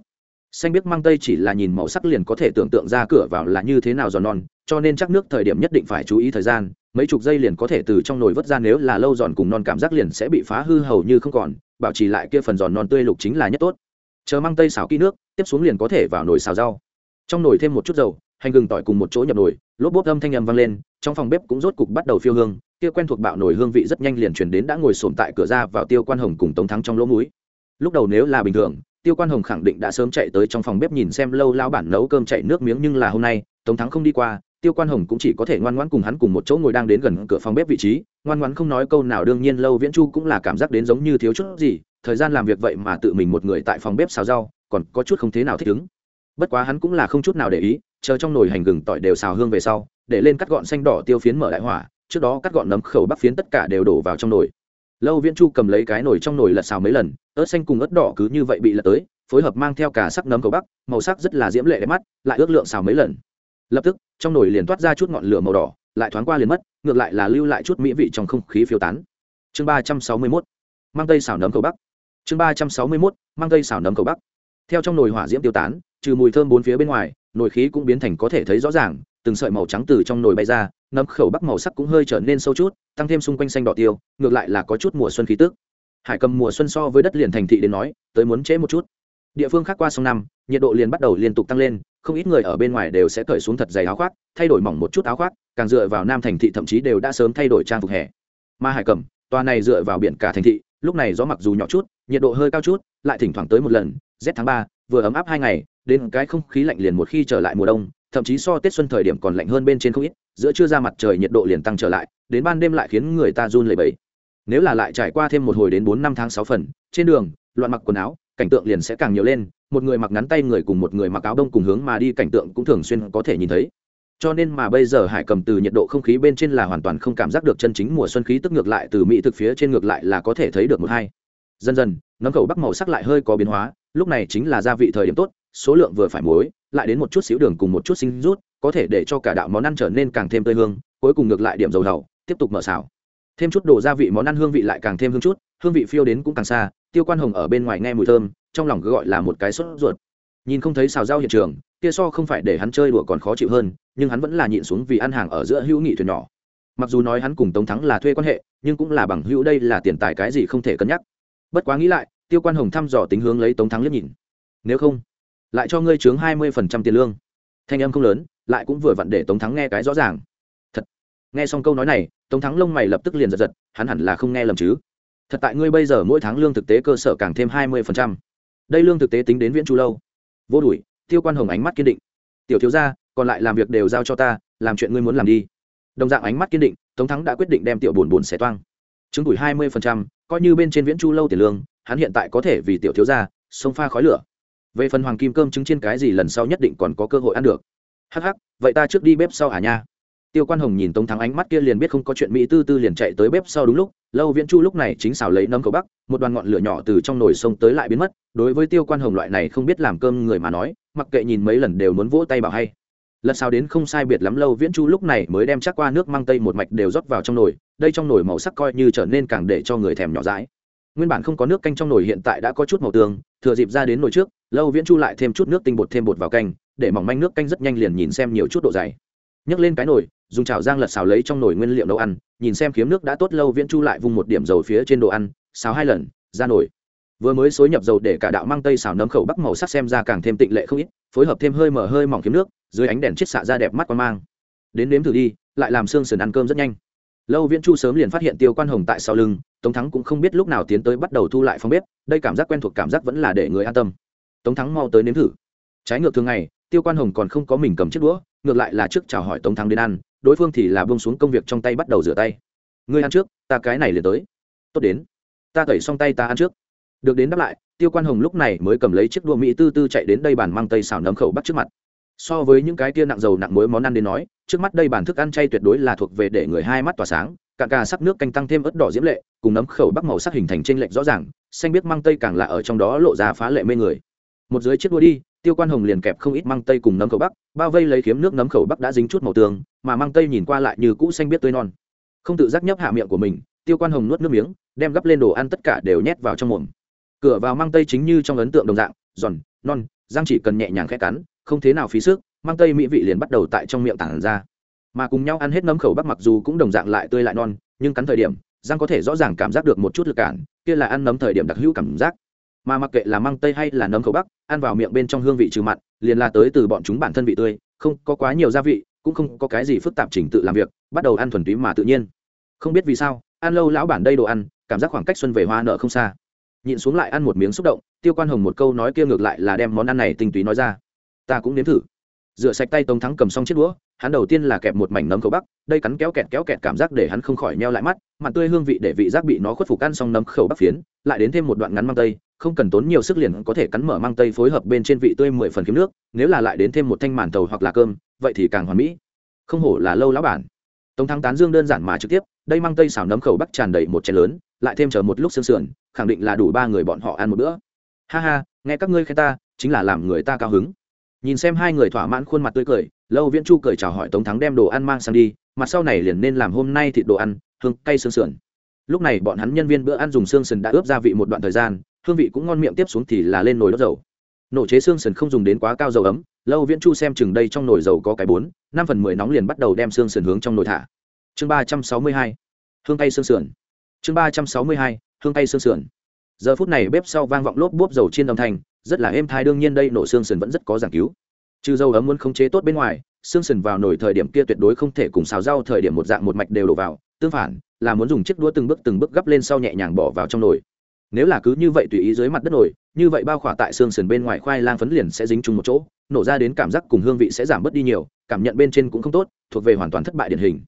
S1: xanh biết mang tây chỉ là nhìn màu sắc liền có thể tưởng tượng ra cửa vào là như thế nào giòn non, cho nên chắc nước thời điểm nhất định phải chú ý thời gian, mấy chục giây liền có thể từ trong nồi vớt ra nếu là lâu giòn cùng non cảm giác liền sẽ bị phá hư hầu như không còn, bảo trì lại kia phần giòn non tươi lục chính là nhất tốt. Chờ mang tây xào kỹ nước, tiếp xuống liền có thể vào nồi xào rau. Trong nồi thêm một chút dầu, hành gừng tỏi cùng một chỗ nhập nồi, lốp bốp âm thanh âm vang lên, trong phòng bếp cũng rốt cục bắt đầu phiêu hương, kia quen thuộc bạo nồi hương vị rất nhanh liền chuyển đến đã ngồi sồn tại cửa ra vào tiêu quan hồng cùng tống thắng trong lỗ mũi. Lúc đầu nếu là bình thường tiêu quan hồng khẳng định đã sớm chạy tới trong phòng bếp nhìn xem lâu lao bản nấu cơm chạy nước miếng nhưng là hôm nay, tống thắng không đi qua, tiêu quan hồng cũng chỉ có thể ngoan ngoãn cùng hắn cùng một chỗ ngồi đang đến gần cửa phòng bếp vị trí, ngoan ngoãn không nói câu nào, đương nhiên lâu viễn chu cũng là cảm giác đến giống như thiếu chút gì, thời gian làm việc vậy mà tự mình một người tại phòng bếp xào rau, còn có chút không thế nào thích ứng. Bất quá hắn cũng là không chút nào để ý, chờ trong nồi hành gừng tỏi đều xào hương về sau, để lên cắt gọn xanh đỏ tiêu phiến mở đại hỏa, trước đó cắt gọn nấm khẩu bắc phiến tất cả đều đổ vào trong nồi. Lâu viễn chu cầm lấy cái nồi trong nồi lật xào mấy lần ớt xanh cùng ớt đỏ cứ như vậy bị lật tới, phối hợp mang theo cả sắc nấm cầu bắc, màu sắc rất là diễm lệ đẹp mắt, lại ước lượng xào mấy lần. Lập tức, trong nồi liền toát ra chút ngọn lửa màu đỏ, lại thoáng qua liền mất, ngược lại là lưu lại chút mỹ vị trong không khí phiêu tán. Chương ba trăm sáu mươi mốt, mang tây xào nấm cầu bắc. Chương ba trăm sáu mươi mốt, mang tây xào nấm cầu bắc. Theo trong nồi hỏa diễm tiêu tán, trừ mùi thơm bốn phía bên ngoài, nồi khí cũng biến thành có thể thấy rõ ràng, từng sợi màu trắng từ trong nồi bay ra, nấm khẩu bắc màu sắc cũng hơi trở nên sâu chút, tăng thêm xung quanh xanh đỏ tiêu, ngược lại là có chút mùa xuân khí tức hải cầm mùa xuân so với đất liền thành thị đến nói, tới muốn trễ một chút. Địa phương khác qua sông năm, nhiệt độ liền bắt đầu liên tục tăng lên, không ít người ở bên ngoài đều sẽ cởi xuống thật dày áo khoác, thay đổi mỏng một chút áo khoác, càng dựa vào nam thành thị thậm chí đều đã sớm thay đổi trang phục hè. Mà hải cầm, tòa này dựa vào biển cả thành thị, lúc này gió mặc dù nhỏ chút, nhiệt độ hơi cao chút, lại thỉnh thoảng tới một lần rét tháng ba, vừa ấm áp hai ngày, đến cái không khí lạnh liền một khi trở lại mùa đông, thậm chí so tết xuân thời điểm còn lạnh hơn bên trên không ít, giữa trưa ra mặt trời nhiệt độ liền tăng trở lại, đến ban đêm lại khiến người ta run lẩy bẩy nếu là lại trải qua thêm một hồi đến bốn năm tháng sáu phần, trên đường, loạn mặc quần áo, cảnh tượng liền sẽ càng nhiều lên, một người mặc ngắn tay người cùng một người mặc áo đông cùng hướng mà đi cảnh tượng cũng thường xuyên có thể nhìn thấy. Cho nên mà bây giờ hải cầm từ nhiệt độ không khí bên trên là hoàn toàn không cảm giác được chân chính mùa xuân khí tức ngược lại từ mỹ thực phía trên ngược lại là có thể thấy được một hai. Dần dần, nấm khẩu bắc màu sắc lại hơi có biến hóa, lúc này chính là gia vị thời điểm tốt, số lượng vừa phải muối, lại đến một chút xíu đường cùng một chút sinh rút, có thể để cho cả đạo món ăn trở nên càng thêm tươi hương, cuối cùng ngược lại điểm dầu đầu tiếp tục mở xào thêm chút đồ gia vị món ăn hương vị lại càng thêm hương chút, hương vị phiêu đến cũng càng xa, tiêu quan hồng ở bên ngoài nghe mùi thơm, trong lòng cứ gọi là một cái sốt ruột. Nhìn không thấy xào rau hiện trường, kia so không phải để hắn chơi đùa còn khó chịu hơn, nhưng hắn vẫn là nhịn xuống vì ăn hàng ở giữa hữu nghị thuyền nhỏ. Mặc dù nói hắn cùng tống thắng là thuê quan hệ, nhưng cũng là bằng hữu đây là tiền tài cái gì không thể cân nhắc. Bất quá nghĩ lại, tiêu quan hồng thăm dò tính hướng lấy tống thắng liếc nhìn. Nếu không, lại cho ngươi chướng hai mươi phần trăm tiền lương. Thanh âm không lớn, lại cũng vừa vặn để tống thắng nghe cái rõ ràng. Thật. Nghe xong câu nói này tống thắng lông mày lập tức liền giật giật, hắn hẳn là không nghe lầm chứ. Thật tại ngươi bây giờ mỗi tháng lương thực tế cơ sở càng thêm hai mươi phần trăm. Đây lương thực tế tính đến viễn chu lâu. Vô đuổi, tiêu quan hồng ánh mắt kiên định. Tiểu thiếu gia, còn lại làm việc đều giao cho ta, làm chuyện ngươi muốn làm đi. Đồng dạng ánh mắt kiên định, tống thắng đã quyết định đem tiểu bồn bồn xẻ toang. Chứng tuổi hai mươi phần trăm, coi như bên trên viễn chu lâu tiền lương, hắn hiện tại có thể vì tiểu thiếu gia sông pha khói lửa. Về phần hoàng kim cơm trứng chiên cái gì lần sau nhất định còn có cơ hội ăn được. Hắc hắc, vậy ta trước đi bếp sau à nha? Tiêu quan hồng nhìn tống thắng ánh mắt kia liền biết không có chuyện mỹ tư tư liền chạy tới bếp sau đúng lúc, lâu viễn chu lúc này chính xào lấy nấm cầu bắc, một đoàn ngọn lửa nhỏ từ trong nồi sông tới lại biến mất, đối với tiêu quan hồng loại này không biết làm cơm người mà nói, mặc kệ nhìn mấy lần đều muốn vỗ tay bảo hay. Lần sau đến không sai biệt lắm lâu viễn chu lúc này mới đem chắc qua nước mang tây một mạch đều rót vào trong nồi, đây trong nồi màu sắc coi như trở nên càng để cho người thèm nhỏ dãi. Nguyên bản không có nước canh trong nồi hiện tại đã có chút màu tường, thừa dịp ra đến nồi trước, lâu viễn chu lại thêm chút nước tinh bột thêm bột vào canh, để mỏng manh nước canh rất nhanh liền nhìn xem nhiều chút độ dày nhấc lên cái nồi, dùng chảo giang lật xào lấy trong nồi nguyên liệu nấu ăn, nhìn xem kiếm nước đã tốt lâu viễn chu lại vung một điểm dầu phía trên đồ ăn, xào hai lần, ra nồi. Vừa mới xối nhập dầu để cả đạo mang tây xào nấm khẩu bắc màu sắc xem ra càng thêm tịnh lệ không ít, phối hợp thêm hơi mở hơi mỏng kiếm nước, dưới ánh đèn chiết xạ ra đẹp mắt qua mang. Đến nếm thử đi, lại làm xương sườn ăn cơm rất nhanh. Lâu viễn chu sớm liền phát hiện tiêu quan hồng tại sau lưng, tống thắng cũng không biết lúc nào tiến tới bắt đầu thu lại phòng bếp, đây cảm giác quen thuộc cảm giác vẫn là để người an tâm. Tống thắng mau tới nếm thử. Trái ngược thường ngày tiêu quan hồng còn không có mình cầm chiếc đũa, ngược lại là trước chào hỏi tống thắng đến ăn, đối phương thì là bông xuống công việc trong tay bắt đầu rửa tay. Ngươi ăn trước, ta cái này liền tới. Tốt đến, ta tẩy xong tay ta ăn trước. Được đến đáp lại, tiêu quan hồng lúc này mới cầm lấy chiếc đũa mỹ tư tư chạy đến đây bàn mang tây xào nấm khẩu bắt trước mặt. So với những cái tia nặng dầu nặng muối món ăn đến nói, trước mắt đây bản thức ăn chay tuyệt đối là thuộc về để người hai mắt tỏa sáng, cạn cà sắc nước canh tăng thêm ớt đỏ diễm lệ, cùng nấm khẩu bắc màu sắc hình thành trên lệch rõ ràng, xanh biết măng tây càng là ở trong đó lộ ra phá lệ mê người. Một dưới chiếc đua đi tiêu quan hồng liền kẹp không ít măng tây cùng nấm khẩu bắc, bao vây lấy kiếm nước nấm khẩu bắc đã dính chút màu tường, mà măng tây nhìn qua lại như cũ xanh biết tươi non. Không tự giác nhấp hạ miệng của mình, tiêu quan hồng nuốt nước miếng, đem gắp lên đồ ăn tất cả đều nhét vào trong mồm. Cửa vào măng tây chính như trong ấn tượng đồng dạng, giòn, non, răng chỉ cần nhẹ nhàng khẽ cắn, không thế nào phí sức, măng tây mỹ vị liền bắt đầu tại trong miệng tản ra. Mà cùng nhau ăn hết nấm khẩu bắc mặc dù cũng đồng dạng lại tươi lại non, nhưng cắn thời điểm, răng có thể rõ ràng cảm giác được một chút lực cản, kia là ăn nấm thời điểm đặc hữu cảm giác mà mặc kệ là măng tây hay là nấm khẩu bắc, ăn vào miệng bên trong hương vị trừ mặn, liền là tới từ bọn chúng bản thân vị tươi, không có quá nhiều gia vị, cũng không có cái gì phức tạp trình tự làm việc, bắt đầu ăn thuần túy mà tự nhiên. Không biết vì sao, ăn lâu lão bản đây đồ ăn, cảm giác khoảng cách xuân về hoa nợ không xa. Nhịn xuống lại ăn một miếng xúc động, tiêu quan hồng một câu nói kia ngược lại là đem món ăn này tinh túy nói ra. Ta cũng nếm thử rửa sạch tay tống thắng cầm xong chiếc đũa, hắn đầu tiên là kẹp một mảnh nấm khẩu bắc, đây cắn kéo kẹt kéo kẹt cảm giác để hắn không khỏi meo lại mắt, mặn tươi hương vị để vị giác bị nó khuất phục ăn xong nấm khẩu bắc phiến, lại đến thêm một đoạn ngắn mang tây, không cần tốn nhiều sức liền có thể cắn mở mang tây phối hợp bên trên vị tươi mười phần kiếm nước, nếu là lại đến thêm một thanh màn tàu hoặc là cơm, vậy thì càng hoàn mỹ. Không hổ là lâu lão bản. Tống thắng tán dương đơn giản mà trực tiếp, đây mang tây xào nấm khẩu bắc tràn đầy một chén lớn, lại thêm chờ một lúc sương sườn, khẳng định là đủ ba người bọn họ ăn một bữa. Ha ha, nghe các ngươi khen ta, chính là làm người ta cao hứng nhìn xem hai người thỏa mãn khuôn mặt tươi cười, lâu viễn chu cười chào hỏi tống thắng đem đồ ăn mang sang đi, mặt sau này liền nên làm hôm nay thịt đồ ăn, hương, cay xương sườn. Lúc này bọn hắn nhân viên bữa ăn dùng xương sườn đã ướp gia vị một đoạn thời gian, hương vị cũng ngon miệng tiếp xuống thì là lên nồi đốt dầu. Nổ chế xương sườn không dùng đến quá cao dầu ấm, lâu viễn chu xem chừng đây trong nồi dầu có cái bốn, năm phần mười nóng liền bắt đầu đem xương sườn hướng trong nồi thả. Chương ba trăm sáu mươi hai, hương cay xương sườn. Chương ba trăm sáu mươi hai, hương cay xương sườn. Giờ phút này bếp sau vang vọng lốp bốp dầu trên âm thanh rất là êm thai, đương nhiên đây nổ xương sườn vẫn rất có giảng cứu. Trừ dầu ấm muốn khống chế tốt bên ngoài, xương sườn vào nồi thời điểm kia tuyệt đối không thể cùng xào rau thời điểm một dạng một mạch đều đổ vào, tương phản, là muốn dùng chiếc đũa từng bước từng bước gấp lên sau nhẹ nhàng bỏ vào trong nồi. Nếu là cứ như vậy tùy ý dưới mặt đất nồi, như vậy bao khỏa tại xương sườn bên ngoài khoai lang phấn liền sẽ dính chung một chỗ, nổ ra đến cảm giác cùng hương vị sẽ giảm bớt đi nhiều, cảm nhận bên trên cũng không tốt, thuộc về hoàn toàn thất bại điển hình.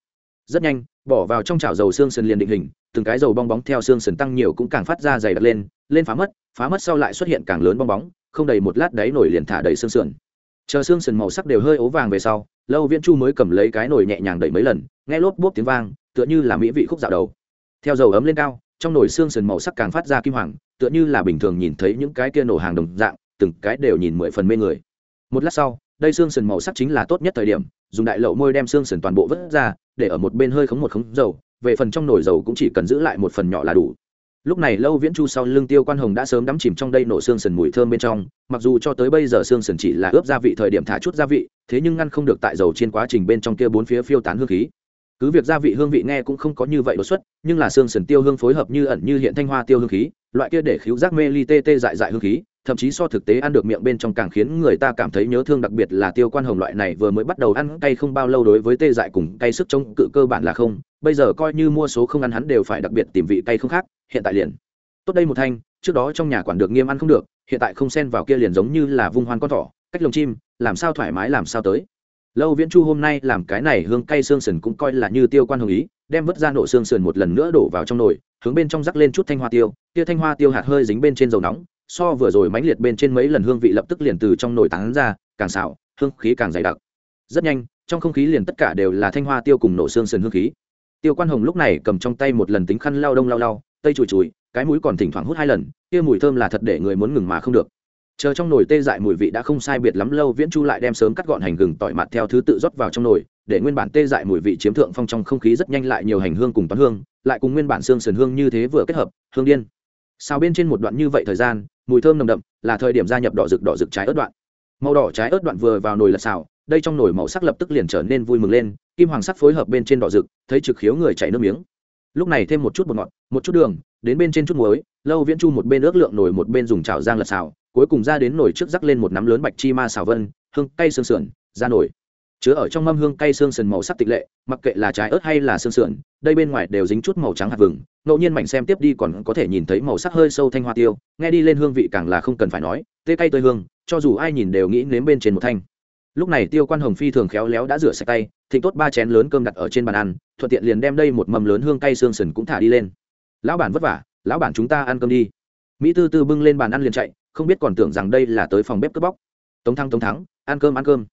S1: Rất nhanh, bỏ vào trong chảo dầu xương sườn liền định hình, từng cái dầu bong bóng theo xương sườn tăng nhiều cũng càng phát ra dày đặc lên lên phá mất phá mất sau lại xuất hiện càng lớn bong bóng, không đầy một lát đáy nổi liền thả đầy xương sườn. Chờ xương sườn màu sắc đều hơi ố vàng về sau, lâu viễn chu mới cầm lấy cái nồi nhẹ nhàng đẩy mấy lần, nghe lốp bốp tiếng vang, tựa như là mỹ vị khúc dạo đầu. Theo dầu ấm lên cao, trong nồi xương sườn màu sắc càng phát ra kim hoàng, tựa như là bình thường nhìn thấy những cái kia nổ hàng đồng dạng, từng cái đều nhìn mười phần mê người. Một lát sau, đây xương sườn màu sắc chính là tốt nhất thời điểm, dùng đại lậu môi đem xương sườn toàn bộ vớt ra, để ở một bên hơi khống một khống dầu, về phần trong nồi dầu cũng chỉ cần giữ lại một phần nhỏ là đủ lúc này lâu viễn chu sau lưng tiêu quan hồng đã sớm đắm chìm trong đây nổ xương sườn mùi thơm bên trong, mặc dù cho tới bây giờ xương sườn chỉ là ướp gia vị thời điểm thả chút gia vị, thế nhưng ngăn không được tại dầu trên quá trình bên trong kia bốn phía phiêu tán hương khí. Cứ việc gia vị hương vị nghe cũng không có như vậy đột xuất, nhưng là xương sườn tiêu hương phối hợp như ẩn như hiện thanh hoa tiêu hương khí, loại kia để khíu giác mê ly tê tê dại dại hương khí thậm chí so thực tế ăn được miệng bên trong càng khiến người ta cảm thấy nhớ thương, đặc biệt là tiêu quan hồng loại này vừa mới bắt đầu ăn cay không bao lâu đối với tê dại cùng cay sức chống cự cơ bản là không. Bây giờ coi như mua số không ăn hắn đều phải đặc biệt tìm vị cay không khác, hiện tại liền. Tốt đây một thanh, trước đó trong nhà quản được nghiêm ăn không được, hiện tại không xen vào kia liền giống như là vung hoan con thỏ, cách lồng chim, làm sao thoải mái làm sao tới. Lâu viễn chu hôm nay làm cái này hương cay xương sườn cũng coi là như tiêu quan hồng ý, đem vứt ra nổ xương sườn một lần nữa đổ vào trong nồi, hướng bên trong rắc lên chút thanh hoa tiêu, kia thanh hoa tiêu hạt hơi dính bên trên dầu nóng so vừa rồi mãnh liệt bên trên mấy lần hương vị lập tức liền từ trong nồi tán ra càng xào hương khí càng dày đặc. Rất nhanh trong không khí liền tất cả đều là thanh hoa tiêu cùng nổ xương sườn hương khí. Tiêu quan hồng lúc này cầm trong tay một lần tính khăn lao đông lao lao, tây chùi chùi cái mũi còn thỉnh thoảng hút hai lần kia mùi thơm là thật để người muốn ngừng mà không được. Chờ trong nồi tê dại mùi vị đã không sai biệt lắm lâu viễn chu lại đem sớm cắt gọn hành gừng tỏi mặt theo thứ tự rót vào trong nồi để nguyên bản tê dại mùi vị chiếm thượng phong trong không khí rất nhanh lại nhiều hành hương cùng toán hương lại cùng nguyên bản xương sườn hương như thế vừa kết hợp hương điên sao bên trên một đoạn như vậy thời gian, mùi thơm nồng đậm, là thời điểm gia nhập đỏ rực đỏ rực trái ớt đoạn. Màu đỏ trái ớt đoạn vừa vào nồi lật xào, đây trong nồi màu sắc lập tức liền trở nên vui mừng lên, kim hoàng sắc phối hợp bên trên đỏ rực, thấy trực khiếu người chảy nước miếng. Lúc này thêm một chút bột ngọt, một chút đường, đến bên trên chút muối, lâu viễn chu một bên ước lượng nồi, một bên dùng chảo giang lật xào, cuối cùng ra đến nồi trước rắc lên một nắm lớn bạch chi ma xào vân, hương cay sương sườn, ra nồi chứa ở trong mâm hương cay xương sườn màu sắc tịch lệ, mặc kệ là trái ớt hay là xương sườn, đây bên ngoài đều dính chút màu trắng hạt vừng, ngẫu nhiên mảnh xem tiếp đi còn có thể nhìn thấy màu sắc hơi sâu thanh hoa tiêu, nghe đi lên hương vị càng là không cần phải nói, tê cay tơi hương, cho dù ai nhìn đều nghĩ nếm bên trên một thanh. Lúc này tiêu quan hồng phi thường khéo léo đã rửa sạch tay, thịnh tốt ba chén lớn cơm đặt ở trên bàn ăn, thuận tiện liền đem đây một mầm lớn hương cay xương sườn cũng thả đi lên. Lão bản vất vả, lão bản chúng ta ăn cơm đi. Mỹ tư tư bưng lên bàn ăn liền chạy, không biết còn tưởng rằng đây là tới phòng bếp cướp bóc. Tống thăng tống thắng, ăn cơm ăn cơm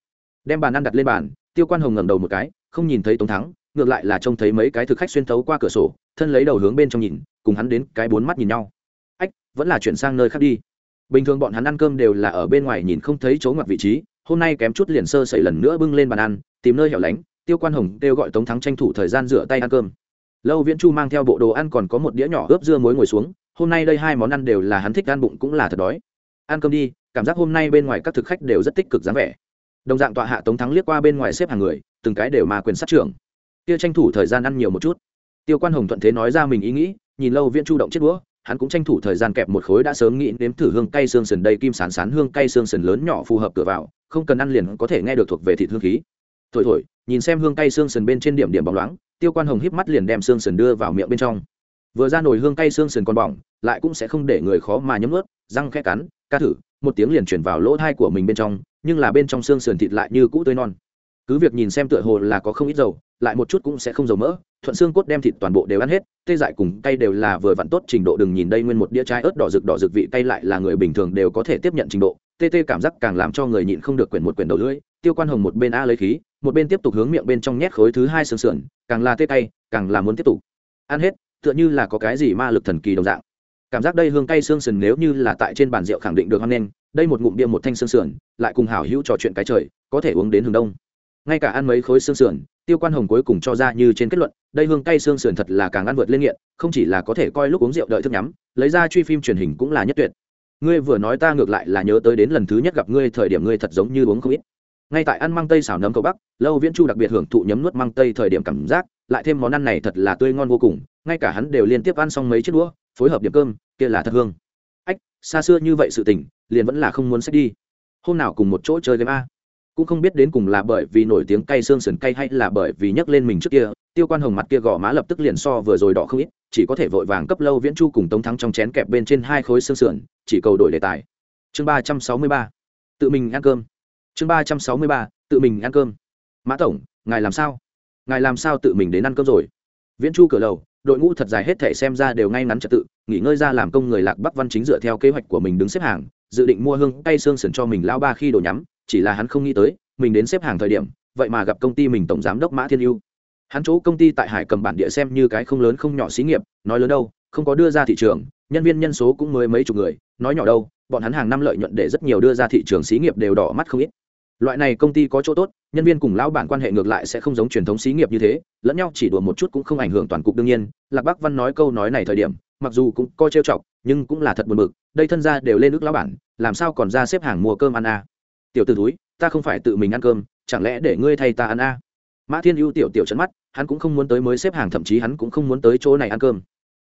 S1: đem bàn ăn đặt lên bàn, tiêu quan hồng ngẩng đầu một cái, không nhìn thấy tống thắng, ngược lại là trông thấy mấy cái thực khách xuyên thấu qua cửa sổ, thân lấy đầu hướng bên trong nhìn, cùng hắn đến cái bốn mắt nhìn nhau. Ách, vẫn là chuyển sang nơi khác đi. Bình thường bọn hắn ăn cơm đều là ở bên ngoài nhìn không thấy chỗ ngoặt vị trí, hôm nay kém chút liền sơ sẩy lần nữa bưng lên bàn ăn, tìm nơi hẻo lánh, tiêu quan hồng kêu gọi tống thắng tranh thủ thời gian rửa tay ăn cơm. Lâu viễn chu mang theo bộ đồ ăn còn có một đĩa nhỏ ướp dưa muối ngồi xuống, hôm nay đây hai món ăn đều là hắn thích ăn bụng cũng là thật đói. Ăn cơm đi, cảm giác hôm nay bên ngoài các thực khách đều rất tích cực dáng vẻ đồng dạng tọa hạ tống thắng liếc qua bên ngoài xếp hàng người, từng cái đều mà quyền sát trưởng. Kia tranh thủ thời gian ăn nhiều một chút. Tiêu quan hồng thuận thế nói ra mình ý nghĩ, nhìn lâu viễn chu động chết đũa, hắn cũng tranh thủ thời gian kẹp một khối đã sớm nghĩ nếm thử hương cay xương sườn đây kim sán sán hương cay xương sườn lớn nhỏ phù hợp cửa vào, không cần ăn liền có thể nghe được thuộc về thịt hương khí. Thổi thổi, nhìn xem hương cay xương sườn bên trên điểm điểm bóng loáng, tiêu quan hồng híp mắt liền đem xương sườn đưa vào miệng bên trong. Vừa ra nồi hương cay xương sườn còn bỏng, lại cũng sẽ không để người khó mà nhấm ướt răng khẽ cắn, ca thử. Một tiếng liền chuyển vào lỗ thai của mình bên trong nhưng là bên trong xương sườn thịt lại như cũ tươi non. Cứ việc nhìn xem tựa hồ là có không ít dầu, lại một chút cũng sẽ không dầu mỡ, thuận xương cốt đem thịt toàn bộ đều ăn hết, tê dại cùng cay đều là vừa vặn tốt trình độ, đừng nhìn đây nguyên một đĩa trái ớt đỏ rực đỏ rực vị cay lại là người bình thường đều có thể tiếp nhận trình độ, tê tê cảm giác càng làm cho người nhịn không được quyển một quyển đầu lưỡi, tiêu quan hồng một bên a lấy khí, một bên tiếp tục hướng miệng bên trong nhét khối thứ hai xương sườn, càng là tê cay, càng là muốn tiếp tục. Ăn hết, tựa như là có cái gì ma lực thần kỳ đồng dạng cảm giác đây hương cay xương sườn nếu như là tại trên bàn rượu khẳng định được hoan nghênh, đây một ngụm bia một thanh xương sườn, lại cùng hảo hữu trò chuyện cái trời, có thể uống đến hướng đông. Ngay cả ăn mấy khối xương sườn, tiêu quan hồng cuối cùng cho ra như trên kết luận, đây hương cay xương sườn thật là càng ăn vượt lên nghiện, không chỉ là có thể coi lúc uống rượu đợi thức nhắm, lấy ra truy phim truyền hình cũng là nhất tuyệt. Ngươi vừa nói ta ngược lại là nhớ tới đến lần thứ nhất gặp ngươi thời điểm ngươi thật giống như uống không ít. Ngay tại ăn măng tây xào nấm cầu bắc, lâu viễn chu đặc biệt hưởng thụ nhấm nuốt măng tây thời điểm cảm giác, lại thêm món ăn này thật là tươi ngon vô cùng, ngay cả hắn đều liên tiếp ăn xong mấy chiếc đũa phối hợp điểm cơm, kia là thật hương. Ách, xa xưa như vậy sự tình, liền vẫn là không muốn sẽ đi. Hôm nào cùng một chỗ chơi game a. Cũng không biết đến cùng là bởi vì nổi tiếng cay xương sườn cay hay là bởi vì nhấc lên mình trước kia, tiêu quan hồng mặt kia gò má lập tức liền so vừa rồi đỏ không ít, chỉ có thể vội vàng cấp lâu viễn chu cùng tống thắng trong chén kẹp bên trên hai khối xương sườn, chỉ cầu đổi đề tài. Chương ba trăm sáu mươi ba. Tự mình ăn cơm. Chương ba trăm sáu mươi ba. Tự mình ăn cơm. Mã tổng, ngài làm sao? Ngài làm sao tự mình đến ăn cơm rồi? Viễn chu cửa lầu đội ngũ thật dài hết thể xem ra đều ngay ngắn trật tự, nghỉ ngơi ra làm công người lạc bắc văn chính dựa theo kế hoạch của mình đứng xếp hàng, dự định mua hương tay xương sườn cho mình lao ba khi đồ nhắm, chỉ là hắn không nghĩ tới, mình đến xếp hàng thời điểm, vậy mà gặp công ty mình tổng giám đốc mã thiên yêu hắn chỗ công ty tại hải cầm bản địa xem như cái không lớn không nhỏ xí nghiệp, nói lớn đâu, không có đưa ra thị trường, nhân viên nhân số cũng mới mấy chục người, nói nhỏ đâu, bọn hắn hàng năm lợi nhuận để rất nhiều đưa ra thị trường xí nghiệp đều đỏ mắt không ít loại này công ty có chỗ tốt, nhân viên cùng lão bản quan hệ ngược lại sẽ không giống truyền thống xí nghiệp như thế, lẫn nhau chỉ đùa một chút cũng không ảnh hưởng toàn cục đương nhiên, lạc bắc văn nói câu nói này thời điểm, mặc dù cũng coi trêu chọc, nhưng cũng là thật buồn bực, đây thân ra đều lên nước lão bản, làm sao còn ra xếp hàng mua cơm ăn à. tiểu t ử túi ta không phải tự mình ăn cơm, chẳng lẽ để ngươi thay ta ăn à. mã thiên ưu tiểu tiểu trận mắt, hắn cũng không muốn tới mới xếp hàng, thậm chí hắn cũng không muốn tới chỗ này ăn cơm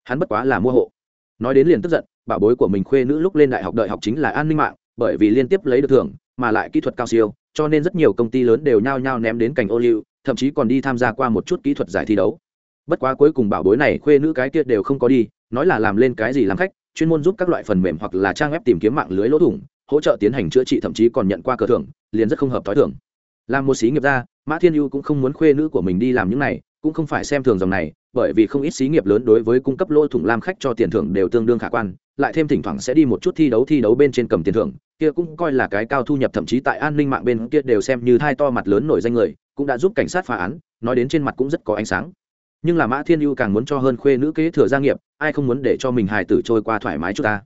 S1: hắn bất quá là mua hộ nói đến liền tức giận, bảo bối của mình khuê nữ lúc lên đại học đợi học chính là an ninh mạng, bởi vì liên tiếp lấy được thưởng, mà lại kỹ thuật cao siêu cho nên rất nhiều công ty lớn đều nhao nhao ném đến cảnh ô liu, thậm chí còn đi tham gia qua một chút kỹ thuật giải thi đấu. Bất quá cuối cùng bảo bối này khuê nữ cái kia đều không có đi, nói là làm lên cái gì làm khách, chuyên môn giúp các loại phần mềm hoặc là trang web tìm kiếm mạng lưới lỗ thủng, hỗ trợ tiến hành chữa trị thậm chí còn nhận qua cờ thưởng, liền rất không hợp t h ó i thưởng làm một xí nghiệp ra mã thiên ưu cũng không muốn khuê nữ của mình đi làm những này, cũng không phải xem thường dòng này bởi vì không ít xí nghiệp lớn đối với cung cấp lỗ thủng lam khách cho tiền thưởng đều tương đương khả quan, lại thêm thỉnh thoảng sẽ đi một chút thi đấu thi đấu bên trên cầm tiền thưởng, kia cũng coi là cái cao thu nhập thậm chí tại an ninh mạng bên kia đều xem như thai to mặt lớn nổi danh người, cũng đã giúp cảnh sát phá án, nói đến trên mặt cũng rất có ánh sáng. Nhưng là mã thiên ưu càng muốn cho hơn khuê nữ kế thừa gia nghiệp, ai không muốn để cho mình hài tử trôi qua thoải mái chút ta.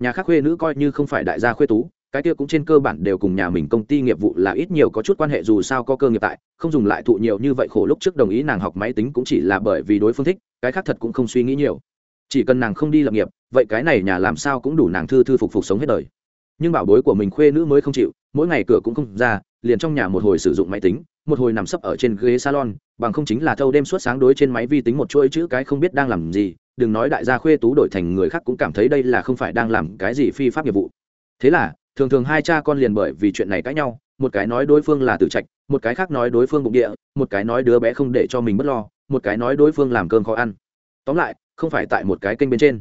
S1: Nhà khác khuê nữ coi như không phải đại gia khuê tú cái kia cũng trên cơ bản đều cùng nhà mình công ty nghiệp vụ là ít nhiều có chút quan hệ, dù sao có cơ nghiệp tại, không dùng lại thụ nhiều như vậy khổ lúc trước đồng ý nàng học máy tính cũng chỉ là bởi vì đối phương thích, cái khác thật cũng không suy nghĩ nhiều. Chỉ cần nàng không đi lập nghiệp, vậy cái này nhà làm sao cũng đủ nàng thư thư phục phục sống hết đời. Nhưng bảo bối của mình khuê nữ mới không chịu, mỗi ngày cửa cũng không ra, liền trong nhà một hồi sử dụng máy tính, một hồi nằm sấp ở trên ghế salon, bằng không chính là thâu đêm suốt sáng đối trên máy vi tính một chuỗi chữ cái không biết đang làm gì, đừng nói đại gia khuê tú đổi thành người khác cũng cảm thấy đây là không phải đang làm cái gì phi pháp nghiệp vụ. Thế là thường thường hai cha con liền bởi vì chuyện này cãi nhau, một cái nói đối phương là tử trạch, một cái khác nói đối phương bụng địa, một cái nói đứa bé không để cho mình mất lo, một cái nói đối phương làm cơm khó ăn. Tóm lại, không phải tại một cái kênh bên trên.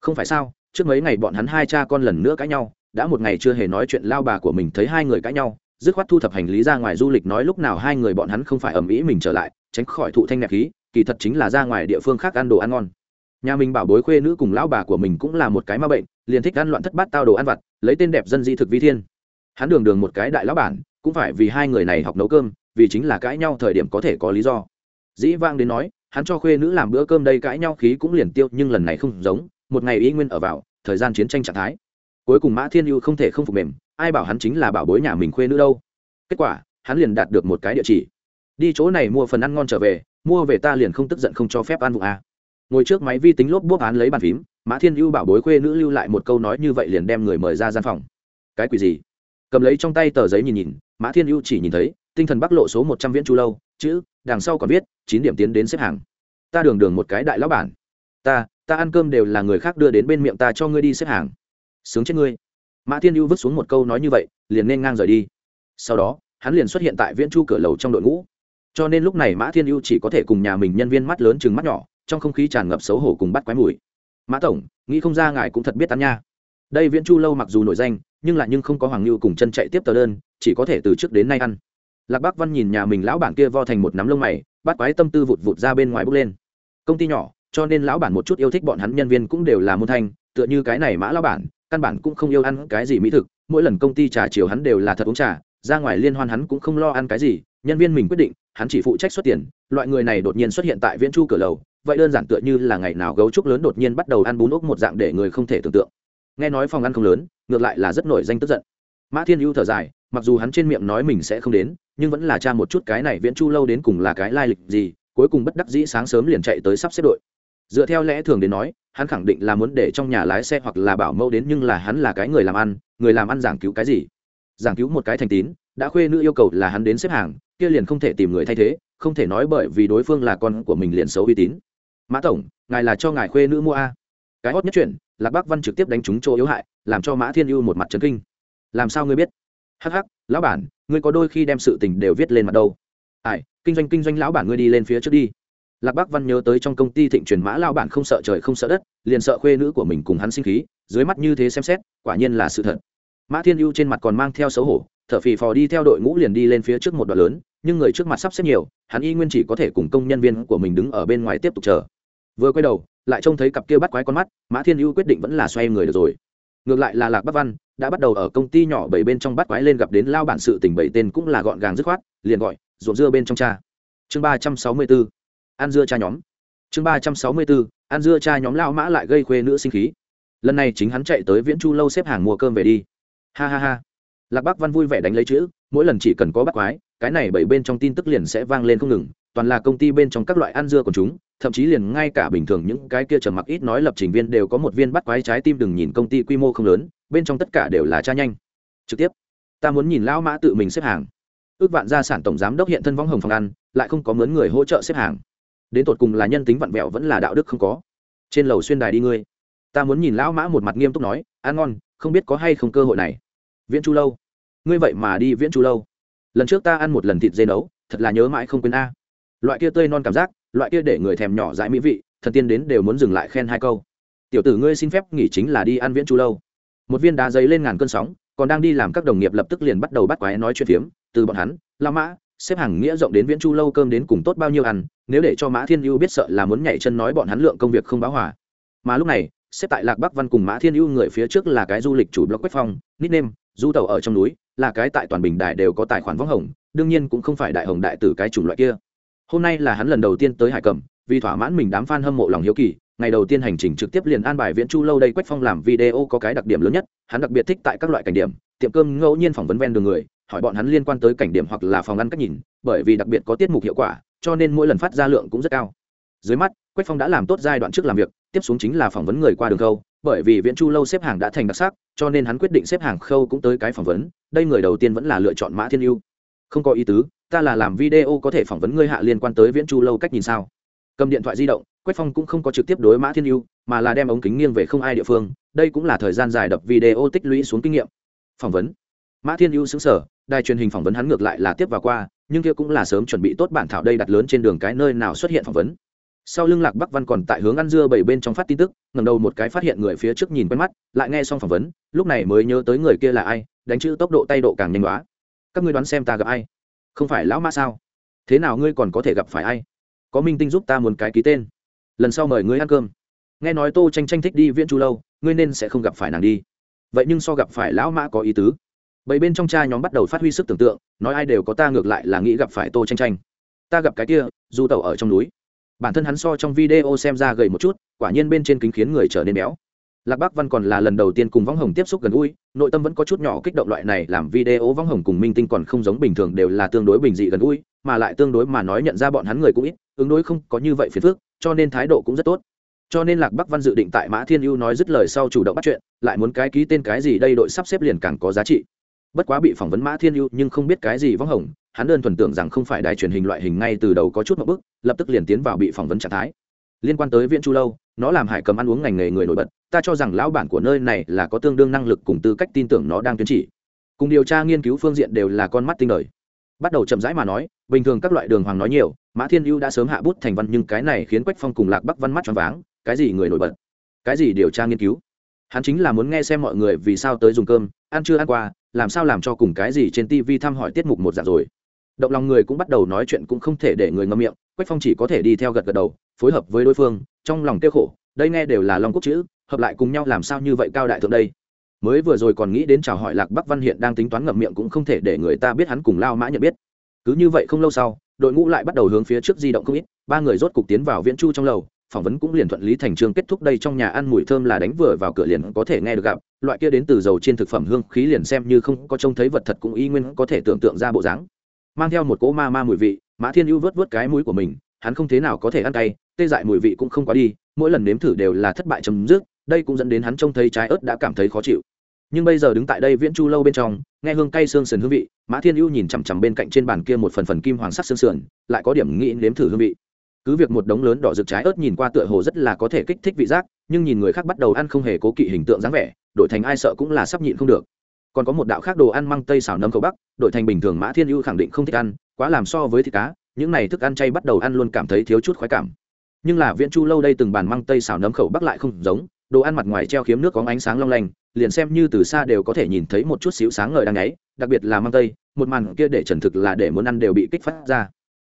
S1: Không phải sao, trước mấy ngày bọn hắn hai cha con lần nữa cãi nhau, đã một ngày chưa hề nói chuyện lao bà của mình thấy hai người cãi nhau, dứt khoát thu thập hành lý ra ngoài du lịch nói lúc nào hai người bọn hắn không phải ầm ĩ mình trở lại, tránh khỏi thụ thanh nhạc khí, kỳ thật chính là ra ngoài địa phương khác ăn đồ ăn ngon nhà mình bảo bối khuê nữ cùng lão bà của mình cũng là một cái ma bệnh, liền thích ăn loạn thất bát tao đồ ăn vặt, lấy tên đẹp dân di thực vi thiên. Hắn đường đường một cái đại lão bản, cũng phải vì hai người này học nấu cơm, vì chính là cãi nhau thời điểm có thể có lý do. Dĩ vang đến nói, hắn cho khuê nữ làm bữa cơm đây cãi nhau khí cũng liền tiêu, nhưng lần này không giống, một ngày y nguyên ở vào, thời gian chiến tranh trạng thái. Cuối cùng mã thiên ưu không thể không phục mềm, ai bảo hắn chính là bảo bối nhà mình khuê nữ đâu. Kết quả, hắn liền đạt được một cái địa chỉ. Đi chỗ này mua phần ăn ngon trở về, mua về ta liền không tức giận không cho phép ăn vụ a à ngồi trước máy vi tính lốp bốp án lấy bàn phím, mã thiên ưu bảo bối khuê nữ lưu lại một câu nói như vậy liền đem người mời ra gian phòng. Cái quỷ gì? Cầm lấy trong tay tờ giấy nhìn nhìn, mã thiên ưu chỉ nhìn thấy, tinh thần bắc lộ số một trăm viễn chu lâu, chữ, đằng sau còn viết, chín điểm tiến đến xếp hàng. Ta đường đường một cái đại lão bản. Ta ta ăn cơm đều là người khác đưa đến bên miệng ta cho ngươi đi xếp hàng. Sướng chết ngươi. Mã thiên ưu vứt xuống một câu nói như vậy, liền nên ngang rời đi. Sau đó, hắn liền xuất hiện tại viễn chu cửa lầu trong đội ngũ. Cho nên lúc này mã thiên ưu chỉ có thể cùng nhà mình nhân viên mắt lớn chừng mắt nhỏ trong không khí tràn ngập xấu hổ cùng bắt quái mùi. Mã tổng, nghĩ không ra ngài cũng thật biết tán nha. Đây viễn chu lâu mặc dù nổi danh, nhưng lại nhưng không có hoàng lưu cùng chân chạy tiếp tờ đơn, chỉ có thể từ trước đến nay ăn. Lạc bắc văn nhìn nhà mình lão bản kia vo thành một nắm lông mày, bắt quái tâm tư vụt vụt ra bên ngoài bước lên. Công ty nhỏ, cho nên lão bản một chút yêu thích bọn hắn nhân viên cũng đều là môn thanh, tựa như cái này mã lão bản, căn bản cũng không yêu ăn cái gì mỹ thực, mỗi lần công ty trà chiều hắn đều là thật uống trà, ra ngoài liên hoan hắn cũng không lo ăn cái gì, nhân viên mình quyết định, hắn chỉ phụ trách xuất tiền, loại người này đột nhiên xuất hiện tại viễn chu cửa lầu vậy đơn giản tựa như là ngày nào gấu trúc lớn đột nhiên bắt đầu ăn bún ốc một dạng để người không thể tưởng tượng. Nghe nói phòng ăn không lớn, ngược lại là rất nổi danh tức giận. Mã thiên hữu thở dài, mặc dù hắn trên miệng nói mình sẽ không đến, nhưng vẫn là cha một chút cái này viễn chu lâu đến cùng là cái lai lịch gì, cuối cùng bất đắc dĩ sáng sớm liền chạy tới sắp xếp đội. Dựa theo lẽ thường đến nói, hắn khẳng định là muốn để trong nhà lái xe hoặc là bảo mẫu đến, nhưng là hắn là cái người làm ăn, người làm ăn giảng cứu cái gì? Giảng cứu một cái thành tín, đã khuê nữ yêu cầu là hắn đến xếp hàng, kia liền không thể tìm người thay thế, không thể nói bởi vì đối phương là con của mình liền xấu uy tín mã tổng, ngài là cho ngài khuê nữ mua a. Cái hot nhất chuyện, lạc Bác văn trực tiếp đánh trúng chỗ yếu hại, làm cho mã thiên ưu một mặt trấn kinh. Làm sao ngươi biết? Hắc hắc, lão bản, ngươi có đôi khi đem sự tình đều viết lên mặt đâu. Ai, kinh doanh kinh doanh lão bản ngươi đi lên phía trước đi. Lạc Bác văn nhớ tới trong công ty thịnh truyền mã lao bản không sợ trời không sợ đất, liền sợ khuê nữ của mình cùng hắn sinh khí, dưới mắt như thế xem xét, quả nhiên là sự thật. Mã thiên ưu trên mặt còn mang theo xấu hổ, thở phì phò đi theo đội ngũ liền đi lên phía trước một đoạn lớn, nhưng người trước mặt sắp xếp nhiều, hắn y nguyên chỉ có thể cùng công nhân viên của mình đứng ở bên ngoài tiếp tục chờ vừa quay đầu, lại trông thấy cặp kia bắt quái con mắt, mã thiên hữu quyết định vẫn là xoay người được rồi. Ngược lại là lạc bắc văn, đã bắt đầu ở công ty nhỏ bảy bên trong bắt quái lên gặp đến lao bản sự tỉnh bảy tên cũng là gọn gàng dứt khoát, liền gọi, ruộng dưa bên trong cha. Chương ba trăm sáu mươi bốn, ăn dưa cha nhóm. Chương ba trăm sáu mươi bốn, ăn dưa cha nhóm lao mã lại gây khuê nữ sinh khí. Lần này chính hắn chạy tới viễn chu lâu xếp hàng mua cơm về đi. Ha ha ha. Lạc bắc văn vui vẻ đánh lấy chữ, mỗi lần chỉ cần có bắt quái, cái này bảy bên trong tin tức liền sẽ vang lên không ngừng, toàn là công ty bên trong các loại ăn dưa của chúng thậm chí liền ngay cả bình thường những cái kia trầm mặc ít nói lập trình viên đều có một viên bắt quái trái tim đừng nhìn công ty quy mô không lớn, bên trong tất cả đều là cha nhanh. Trực tiếp, ta muốn nhìn lão mã tự mình xếp hàng. Ước vạn gia sản tổng giám đốc hiện thân võng hồng phòng ăn, lại không có mướn người hỗ trợ xếp hàng. Đến tột cùng là nhân tính vặn vẹo vẫn là đạo đức không có. Trên lầu xuyên đài đi ngươi. Ta muốn nhìn lão mã một mặt nghiêm túc nói, ăn ngon, không biết có hay không cơ hội này. Viễn chu lâu. Ngươi vậy mà đi viễn chu lâu. Lần trước ta ăn một lần thịt dê nấu, thật là nhớ mãi không quên a loại kia tươi non cảm giác, loại kia để người thèm nhỏ dãi mỹ vị, thần tiên đến đều muốn dừng lại khen hai câu. Tiểu tử ngươi xin phép nghỉ chính là đi ăn viễn chu lâu. Một viên đá giấy lên ngàn cơn sóng, còn đang đi làm các đồng nghiệp lập tức liền bắt đầu bắt quái nói chuyện phiếm, từ bọn hắn, la mã, xếp hàng nghĩa rộng đến viễn chu lâu cơm đến cùng tốt bao nhiêu ăn, nếu để cho mã thiên ưu biết sợ là muốn nhảy chân nói bọn hắn lượng công việc không báo hòa. mà lúc này, xếp tại lạc bắc văn cùng mã thiên ưu người phía trước là cái du lịch chủ blog quách phong, nickname, du tàu ở trong núi, là cái tại toàn bình đại đều có tài khoản võng hồng, đương nhiên cũng không phải đại hồng đại tử cái chủng loại kia hôm nay là hắn lần đầu tiên tới hải cẩm, vì thỏa mãn mình đám f a n hâm mộ lòng hiếu kỳ, ngày đầu tiên hành trình trực tiếp liền an bài viễn chu lâu đây quách phong làm video có cái đặc điểm lớn nhất, hắn đặc biệt thích tại các loại cảnh điểm, tiệm cơm ngẫu nhiên phỏng vấn ven đường người, hỏi bọn hắn liên quan tới cảnh điểm hoặc là phòng ăn cách nhìn, bởi vì đặc biệt có tiết mục hiệu quả, cho nên mỗi lần phát ra lượng cũng rất cao. Dưới mắt, quách phong đã làm tốt giai đoạn trước làm việc, tiếp xuống chính là phỏng vấn người qua đường khâu, bởi vì viễn chu lâu xếp hàng đã thành đặc sắc, cho nên hắn quyết định xếp hàng khâu cũng tới cái phỏng vấn, đây người đầu tiên vẫn là lựa chọn mã thiên yêu không có ý tứ, ta là làm video có thể phỏng vấn ngươi hạ liên quan tới viễn chu lâu cách nhìn sao? Cầm điện thoại di động, quách phong cũng không có trực tiếp đối mã thiên yêu mà là đem ống kính nghiêng về không ai địa phương. Đây cũng là thời gian dài đập video tích lũy xuống kinh nghiệm. Phỏng vấn. Mã thiên yêu xứng sở đài truyền hình phỏng vấn hắn ngược lại là tiếp vào qua, nhưng kia cũng là sớm chuẩn bị tốt bản thảo đây đặt lớn trên đường cái nơi nào xuất hiện phỏng vấn. Sau lưng lạc bắc văn còn tại hướng ăn dưa bảy bên trong phát tin tức ngầm đầu một cái phát hiện người phía trước nhìn quen mắt, lại nghe xong phỏng vấn, lúc này mới nhớ tới người kia là ai, đánh chữ tốc độ tay độ càng nhanh quá các ngươi đoán xem ta gặp ai? Không phải lão ma sao? Thế nào ngươi còn có thể gặp phải ai? Có minh tinh giúp ta muốn cái ký tên. Lần sau mời ngươi ăn cơm. Nghe nói tô tranh tranh thích đi viễn chu lâu, ngươi nên sẽ không gặp phải nàng đi. Vậy nhưng so gặp phải lão mã có ý tứ. Bảy bên trong cha nhóm bắt đầu phát huy sức tưởng tượng, nói ai đều có ta ngược lại là nghĩ gặp phải tô tranh tranh ta gặp cái kia du tẩu ở trong núi. Bản thân hắn so trong video xem ra gầy một chút, quả nhiên bên trên kính khiến người trở nên béo. Lạc bắc văn còn là lần đầu tiên cùng võng hồng tiếp xúc gần gũi nội tâm vẫn có chút nhỏ kích động loại này, làm video vong hồng cùng minh tinh còn không giống bình thường đều là tương đối bình dị gần gũi, mà lại tương đối mà nói nhận ra bọn hắn người cũng ít, ứng đối không có như vậy phiền phức, cho nên thái độ cũng rất tốt. Cho nên lạc bắc văn dự định tại mã thiên ưu nói dứt lời sau chủ động bắt chuyện, lại muốn cái ký tên cái gì đây đội sắp xếp liền càng có giá trị. Bất quá bị phỏng vấn mã thiên ưu nhưng không biết cái gì vong hồng, hắn đơn thuần tưởng rằng không phải đài truyền hình loại hình ngay từ đầu có chút một bức lập tức liền tiến vào bị phỏng vấn trạng thái liên quan tới viện chu lâu, nó làm hải cầm ăn uống ngành nghề người nổi bật, ta cho rằng lão bản của nơi này là có tương đương năng lực cùng tư cách tin tưởng nó đang tuyên chỉ. Cùng điều tra nghiên cứu phương diện đều là con mắt tinh đời. Bắt đầu chậm rãi mà nói, bình thường các loại đường hoàng nói nhiều, mã thiên ưu đã sớm hạ bút thành văn nhưng cái này khiến quách phong cùng lạc bắc văn mắt cho váng, cái gì người nổi bật? Cái gì điều tra nghiên cứu? Hắn chính là muốn nghe xem mọi người vì sao tới dùng cơm, ăn chưa ăn qua, làm sao làm cho cùng cái gì trên tv thăm hỏi tiết mục một dạng rồi động lòng người cũng bắt đầu nói chuyện cũng không thể để người ngâm miệng, quách phong chỉ có thể đi theo gật gật đầu, phối hợp với đối phương, trong lòng tiêu khổ, đây nghe đều là long quốc chữ, hợp lại cùng nhau làm sao như vậy cao đại thượng đây. Mới vừa rồi còn nghĩ đến chào hỏi lạc bắc văn hiện đang tính toán ngậm miệng cũng không thể để người ta biết hắn cùng lao mã nhận biết. Cứ như vậy không lâu sau, đội ngũ lại bắt đầu hướng phía trước di động không ít, ba người rốt cục tiến vào viễn chu trong lầu, phỏng vấn cũng liền thuận lý thành trường kết thúc đây trong nhà ăn mùi thơm là đánh vừa vào cửa liền có thể nghe được gặp, loại kia đến từ dầu trên thực phẩm hương khí liền xem như không có trông thấy vật thật cũng y nguyên có thể tưởng tượng ra bộ dáng mang theo một cỗ ma ma mùi vị, mã thiên ưu vớt vớt cái mũi của mình, hắn không thế nào có thể ăn cay, tê dại mùi vị cũng không quá đi, mỗi lần nếm thử đều là thất bại chấm dứt, đây cũng dẫn đến hắn trông thấy trái ớt đã cảm thấy khó chịu. Nhưng bây giờ đứng tại đây viễn chu lâu bên trong, nghe hương cay xương sườn hương vị, mã thiên ưu nhìn chằm chằm bên cạnh trên bàn kia một phần phần kim hoàng sắc xương sườn, lại có điểm nghĩ nếm thử hương vị. Cứ việc một đống lớn đỏ rực trái ớt nhìn qua tựa hồ rất là có thể kích thích vị giác, nhưng nhìn người khác bắt đầu ăn không hề cố kỵ hình tượng dáng vẻ, đổi thành ai sợ cũng là sắp nhịn không được còn có một đạo khác đồ ăn măng tây xào nấm khẩu bắc, đổi thành bình thường mã thiên ưu khẳng định không thích ăn, quá làm so với thịt cá, những này thức ăn chay bắt đầu ăn luôn cảm thấy thiếu chút khoái cảm. Nhưng là viễn chu lâu đây từng bàn măng tây xào nấm khẩu bắc lại không giống, đồ ăn mặt ngoài treo khiếm nước có ánh sáng long lanh, liền xem như từ xa đều có thể nhìn thấy một chút xíu sáng ngời đang ấy, đặc biệt là măng tây, một màn kia để trần thực là để muốn ăn đều bị kích phát ra.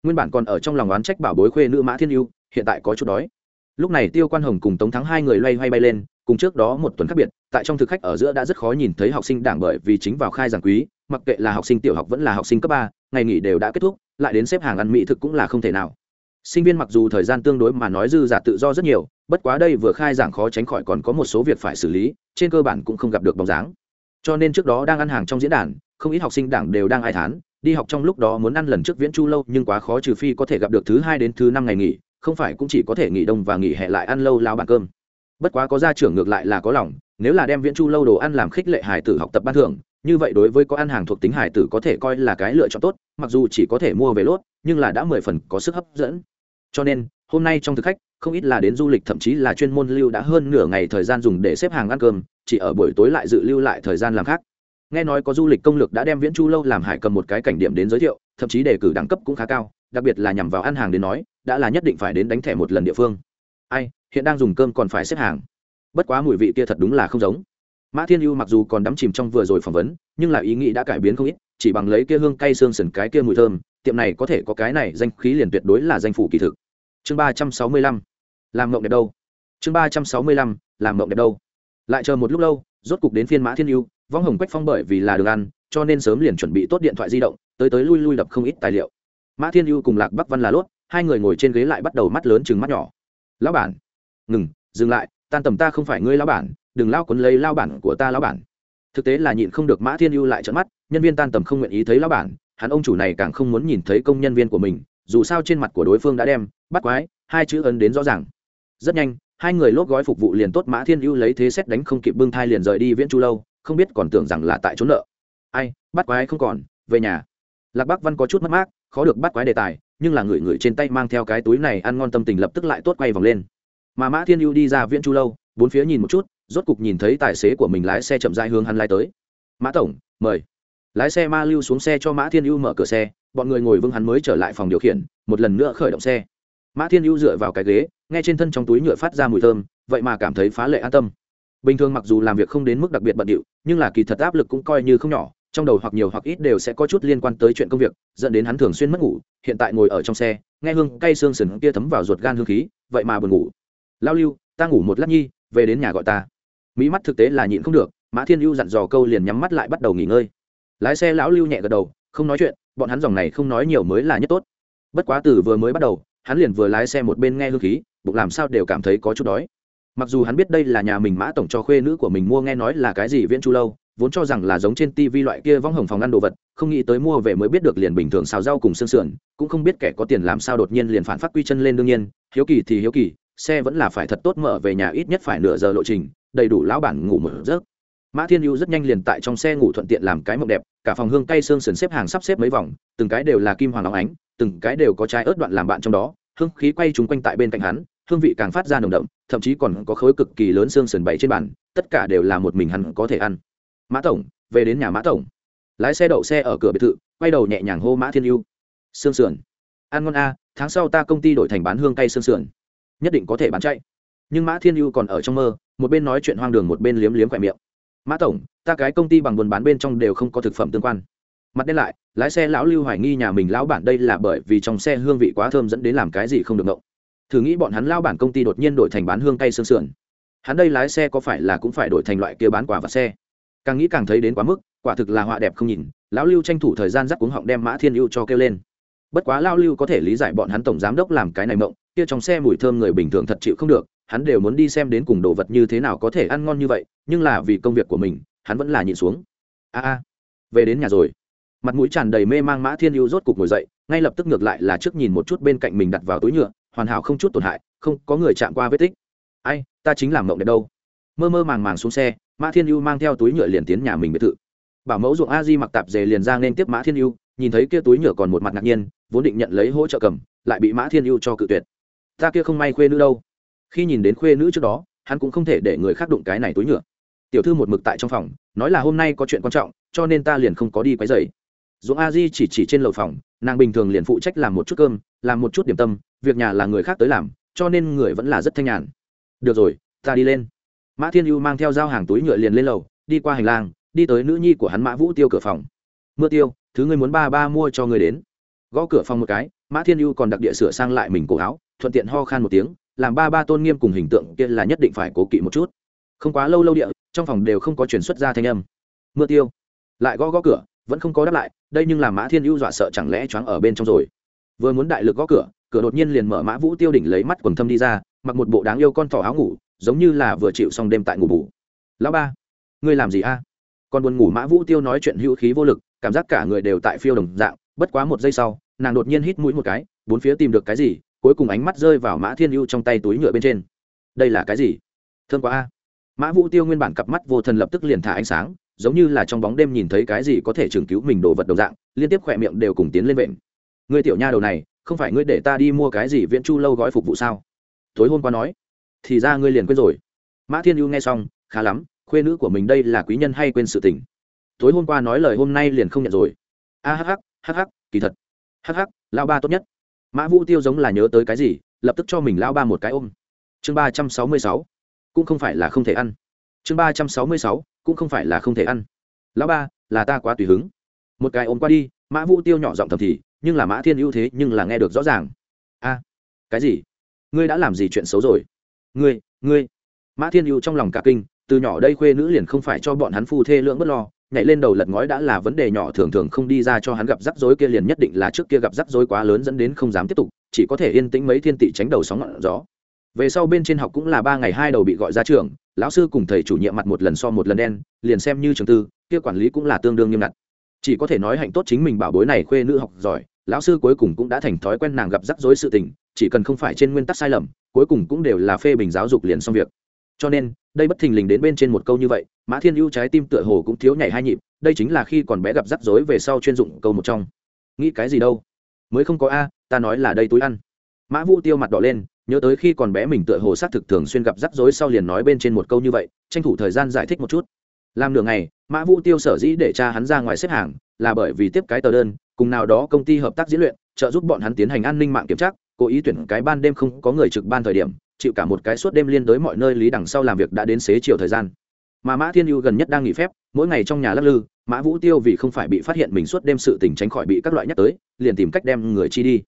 S1: Nguyên bản còn ở trong lòng oán trách bảo bối khuê nữ mã thiên ưu, hiện tại có chút đói. Lúc này tiêu quan hồng cùng tống thắng hai người loay hoay bay lên cùng trước đó một tuần khác biệt, tại trong thực khách ở giữa đã rất khó nhìn thấy học sinh đảng bởi vì chính vào khai giảng quý, mặc kệ là học sinh tiểu học vẫn là học sinh cấp ba, ngày nghỉ đều đã kết thúc, lại đến xếp hàng ăn mỹ thực cũng là không thể nào. Sinh viên mặc dù thời gian tương đối mà nói dư giả tự do rất nhiều, bất quá đây vừa khai giảng khó tránh khỏi còn có một số việc phải xử lý, trên cơ bản cũng không gặp được bóng dáng. Cho nên trước đó đang ăn hàng trong diễn đàn, không ít học sinh đảng đều đang ai thán, đi học trong lúc đó muốn ăn lần trước viễn chu lâu, nhưng quá khó trừ phi có thể gặp được thứ hai đến thứ năm ngày nghỉ, không phải cũng chỉ có thể nghỉ đông và nghỉ hè lại ăn lâu lao bàn cơm bất quá có gia trưởng ngược lại là có lòng, nếu là đem viễn chu lâu đồ ăn làm khích lệ hải tử học tập ban thưởng, như vậy đối với có ăn hàng thuộc tính hải tử có thể coi là cái lựa chọn tốt, mặc dù chỉ có thể mua về lốt, nhưng là đã mười phần có sức hấp dẫn. Cho nên, hôm nay trong thực khách, không ít là đến du lịch, thậm chí là chuyên môn lưu đã hơn nửa ngày thời gian dùng để xếp hàng ăn cơm, chỉ ở buổi tối lại dự lưu lại thời gian làm khác. Nghe nói có du lịch công lược đã đem viễn chu lâu làm hải cầm một cái cảnh điểm đến giới thiệu, thậm chí đề cử đẳng cấp cũng khá cao, đặc biệt là nhằm vào ăn hàng đến nói, đã là nhất định phải đến đánh thẻ một lần địa phương ai, hiện đang dùng cơm còn phải xếp hàng. Bất quá mùi vị kia thật đúng là không giống. Mã thiên ưu mặc dù còn đắm chìm trong vừa rồi phỏng vấn, nhưng là ý nghĩ đã cải biến không ít, chỉ bằng lấy kia hương cay xương sần cái kia mùi thơm, tiệm này có thể có cái này danh khí liền tuyệt đối là danh phủ kỳ thực. Chương ba trăm sáu mươi lăm, làm mộng đẹp đâu? Chương ba trăm sáu mươi lăm, làm mộng đẹp đâu? Lại chờ một lúc lâu, rốt cục đến phiên mã thiên ưu vong hồng quách phong bởi vì là đường ăn, cho nên sớm liền chuẩn bị tốt điện thoại di động, tới tới lui lui đập không ít tài liệu. Mã thiên ưu cùng lạc bắc văn là lốt, hai người ngồi trên ghế lại bắt đầu mắt lớn chừng mắt nhỏ lão bản. Ngừng, dừng lại, tan tầm ta không phải ngươi lão bản, đừng lao quấn lấy lao bản của ta lão bản. Thực tế là nhịn không được mã thiên ưu lại trợn mắt, nhân viên tan tầm không nguyện ý thấy lão bản, hắn ông chủ này càng không muốn nhìn thấy công nhân viên của mình, dù sao trên mặt của đối phương đã đem, bắt quái, hai chữ ấn đến rõ ràng. Rất nhanh, hai người lốp gói phục vụ liền tốt, mã thiên ưu lấy thế xét đánh không kịp bưng thai liền rời đi viễn chu lâu, không biết còn tưởng rằng là tại trốn nợ. Ai, bắt quái không còn, về nhà. Lạc bắc văn có chút mất mát khó được bắt quái đề tài, nhưng là người người trên tay mang theo cái túi này ăn ngon tâm tình lập tức lại tốt quay vòng lên. Mà mã thiên ưu đi ra viễn chu lâu, bốn phía nhìn một chút, rốt cục nhìn thấy tài xế của mình lái xe chậm rãi hướng hắn lái tới. Mã tổng, mời. Lái xe ma lưu xuống xe cho mã thiên ưu mở cửa xe, bọn người ngồi vững hắn mới trở lại phòng điều khiển, một lần nữa khởi động xe. Mã thiên ưu dựa vào cái ghế, nghe trên thân trong túi nhựa phát ra mùi thơm, vậy mà cảm thấy phá lệ an tâm. Bình thường mặc dù làm việc không đến mức đặc biệt bận điệu, nhưng là kỳ thật áp lực cũng coi như không nhỏ trong đầu hoặc nhiều hoặc ít đều sẽ có chút liên quan tới chuyện công việc, dẫn đến hắn thường xuyên mất ngủ, hiện tại ngồi ở trong xe, nghe hương cay xương sừng kia thấm vào ruột gan hương khí, vậy mà buồn ngủ. Lao lưu, ta ngủ một lát nhi, về đến nhà gọi ta. Mỹ mắt thực tế là nhịn không được, mã thiên ưu dặn dò câu liền nhắm mắt lại bắt đầu nghỉ ngơi. Lái xe lão lưu nhẹ gật đầu, không nói chuyện, bọn hắn dòng này không nói nhiều mới là nhất tốt. Bất quá từ vừa mới bắt đầu, hắn liền vừa lái xe một bên nghe hương khí, bụng làm sao đều cảm thấy có chút đói. Mặc dù hắn biết đây là nhà mình mã tổng cho khuê nữ của mình mua nghe nói là cái gì viễn chu lâu vốn cho rằng là giống trên tivi loại kia vong hồng phòng ăn đồ vật, không nghĩ tới mua về mới biết được liền bình thường xào rau cùng xương sườn, cũng không biết kẻ có tiền làm sao đột nhiên liền phản phát quy chân lên đương nhiên, hiếu kỳ thì hiếu kỳ, xe vẫn là phải thật tốt mở về nhà ít nhất phải nửa giờ lộ trình, đầy đủ lão bản ngủ một giấc. Mã thiên hữu rất nhanh liền tại trong xe ngủ thuận tiện làm cái mộng đẹp, cả phòng hương cây xương sườn xếp hàng sắp xếp mấy vòng, từng cái đều là kim hoàng óng ánh, từng cái đều có trái ớt đoạn làm bạn trong đó, hương khí quay trúng quanh tại bên cạnh hắn, hương vị càng phát ra nồng đậm, thậm chí còn có khối cực kỳ lớn xương sườn bày trên bàn, tất cả đều là một mình hắn có thể ăn mã tổng, về đến nhà mã tổng. Lái xe đậu xe ở cửa biệt thự, quay đầu nhẹ nhàng hô mã thiên yêu Sương sườn. Ăn ngon a, tháng sau ta công ty đổi thành bán hương cây sương sườn. Nhất định có thể bán chạy. Nhưng mã thiên yêu còn ở trong mơ, một bên nói chuyện hoang đường, một bên liếm liếm khỏe miệng. Mã tổng, ta cái công ty bằng buôn bán bên trong đều không có thực phẩm tương quan. Mặt đen lại, lái xe lão lưu hoài nghi nhà mình lão bản đây là bởi vì trong xe hương vị quá thơm dẫn đến làm cái gì không được ngộng. Thử nghĩ bọn hắn lao bản công ty đột nhiên đổi thành bán hương cây sương sườn. Hắn đây lái xe có phải là cũng phải đổi thành loại kia bán quả và xe? Càng nghĩ càng thấy đến quá mức, quả thực là họa đẹp không nhìn, lão lưu tranh thủ thời gian dắt cuống họng đem mã thiên ưu cho kêu lên. Bất quá lao lưu có thể lý giải bọn hắn tổng giám đốc làm cái này mộng, kia trong xe mùi thơm người bình thường thật chịu không được, hắn đều muốn đi xem đến cùng đồ vật như thế nào có thể ăn ngon như vậy, nhưng là vì công việc của mình, hắn vẫn là nhịn xuống. A a, về đến nhà rồi. Mặt mũi tràn đầy mê mang mã thiên ưu rốt cục ngồi dậy, ngay lập tức ngược lại là trước nhìn một chút bên cạnh mình đặt vào túi nhựa, hoàn hảo không chút tổn hại, không có người chạm qua vết tích. Ai, ta chính làm mộng đẹp đâu. Mơ mơ màng màng xuống xe mã thiên ưu mang theo túi nhựa liền tiến nhà mình biệt thự. Bảo mẫu ruộng a di mặc tạp dề liền ra nên tiếp mã thiên ưu, nhìn thấy kia túi nhựa còn một mặt ngạc nhiên, vốn định nhận lấy hỗ trợ cầm, lại bị mã thiên ưu cho cự tuyệt. Ta kia không may khuê nữ đâu. Khi nhìn đến khuê nữ trước đó, hắn cũng không thể để người khác đụng cái này túi nhựa. Tiểu thư một mực tại trong phòng, nói là hôm nay có chuyện quan trọng, cho nên ta liền không có đi quấy dày dũng a di chỉ chỉ trên lầu phòng, nàng bình thường liền phụ trách làm một chút cơm, làm một chút điểm tâm, việc nhà là người khác tới làm, cho nên người vẫn là rất thanh nhàn. Được rồi, ta đi lên mã thiên ưu mang theo dao hàng túi nhựa liền lên lầu, đi qua hành lang, đi tới nữ nhi của hắn mã vũ tiêu cửa phòng. Mưa tiêu, thứ ngươi muốn ba ba mua cho ngươi đến. Gõ cửa phòng một cái, mã thiên ưu còn đặc địa sửa sang lại mình cổ áo, thuận tiện ho khan một tiếng, làm ba ba tôn nghiêm cùng hình tượng kia là nhất định phải cố kỵ một chút. Không quá lâu lâu địa, trong phòng đều không có chuyển xuất ra thanh âm. Mưa tiêu. Lại gõ gõ cửa, vẫn không có đáp lại, đây nhưng là mã thiên ưu dọa sợ chẳng lẽ choáng ở bên trong rồi. Vừa muốn đại lực gõ cửa cửa đột nhiên liền mở mã vũ tiêu đỉnh lấy mắt quần thâm đi ra, mặc một bộ đáng yêu con thỏ áo ngủ giống như là vừa chịu xong đêm tại ngủ bù. Lão ba, ngươi làm gì a? À? còn buồn ngủ mã vũ tiêu nói chuyện hữu khí vô lực, cảm giác cả người đều tại phiêu đồng dạng, bất quá một giây sau, nàng đột nhiên hít mũi một cái, bốn phía tìm được cái gì, cuối cùng ánh mắt rơi vào mã thiên hữu trong tay túi nhựa bên trên. Đây là cái gì? Thương quá a. Mã vũ tiêu nguyên bản cặp mắt vô thần lập tức liền thả ánh sáng, giống như là trong bóng đêm nhìn thấy cái gì có thể chứng cứu mình đồ vật đồng dạng, liên tiếp khỏe miệng đều cùng tiến lên vện. Ngươi tiểu nha đầu này, không phải ngươi để ta đi mua cái gì viễn chu lâu gói phục vụ sao? Tối hôm qua nói thì ra ngươi liền quên rồi. Mã thiên ưu nghe xong, khá lắm, khuê nữ của mình đây là quý nhân hay quên sự tình. Tối hôm qua nói lời hôm nay liền không nhận rồi. A hh hh kỳ thật. Hh lao ba tốt nhất. Mã vũ tiêu giống là nhớ tới cái gì, lập tức cho mình lao ba một cái ôm. Chương ba trăm sáu mươi sáu. Cũng không phải là không thể ăn. Chương ba trăm sáu mươi sáu, cũng không phải là không thể ăn. Lão ba, là ta quá tùy hứng. Một cái ôm qua đi, mã vũ tiêu nhỏ giọng thầm thì, nhưng là mã thiên ưu thế nhưng là nghe được rõ ràng. A, cái gì? Ngươi đã làm gì chuyện xấu rồi? Ngươi ngươi. Mã thiên hữu trong lòng cả kinh, từ nhỏ đây khuê nữ liền không phải cho bọn hắn phu thê lưỡng bất lo, nhảy lên đầu lật ngói đã là vấn đề nhỏ, thường thường không đi ra cho hắn gặp rắc rối kia liền nhất định là trước kia gặp rắc rối quá lớn dẫn đến không dám tiếp tục, chỉ có thể yên tĩnh mấy thiên tị tránh đầu sóng ngọn gió. Về sau bên trên học cũng là ba ngày hai đầu bị gọi ra trường, lão sư cùng thầy chủ nhiệm mặt một lần so một lần đen, liền xem như trường tư, kia quản lý cũng là tương đương nghiêm ngặt. Chỉ có thể nói hạnh tốt chính mình bảo bối này khuê nữ học giỏi, lão sư cuối cùng cũng đã thành thói quen nàng gặp rắc rối sự tình chỉ cần không phải trên nguyên tắc sai lầm, cuối cùng cũng đều là phê bình giáo dục liền xong việc. Cho nên, đây bất thình lình đến bên trên một câu như vậy, mã thiên ưu trái tim tựa hồ cũng thiếu nhảy hai nhịp, đây chính là khi còn bé gặp rắc rối về sau chuyên dụng câu một trong. Nghĩ cái gì đâu? Mới không có a, ta nói là đây túi ăn. Mã vũ tiêu mặt đỏ lên, nhớ tới khi còn bé mình tựa hồ xác thực thường xuyên gặp rắc rối sau liền nói bên trên một câu như vậy, tranh thủ thời gian giải thích một chút. Làm nửa ngày, mã vũ tiêu sở dĩ để cha hắn ra ngoài xếp hàng, là bởi vì tiếp cái tờ đơn, cùng nào đó công ty hợp tác diễn luyện, trợ giúp bọn hắn tiến hành an ninh mạng kiểm tra cố ý tuyển cái ban đêm không có người trực ban thời điểm, chịu cả một cái suốt đêm liên đối mọi nơi lý đằng sau làm việc đã đến xế chiều thời gian. Mà mã thiên ưu gần nhất đang nghỉ phép, mỗi ngày trong nhà lắc lư, mã vũ tiêu vì không phải bị phát hiện mình suốt đêm sự tình tránh khỏi bị các loại nhắc tới, liền tìm cách đem người chi đi.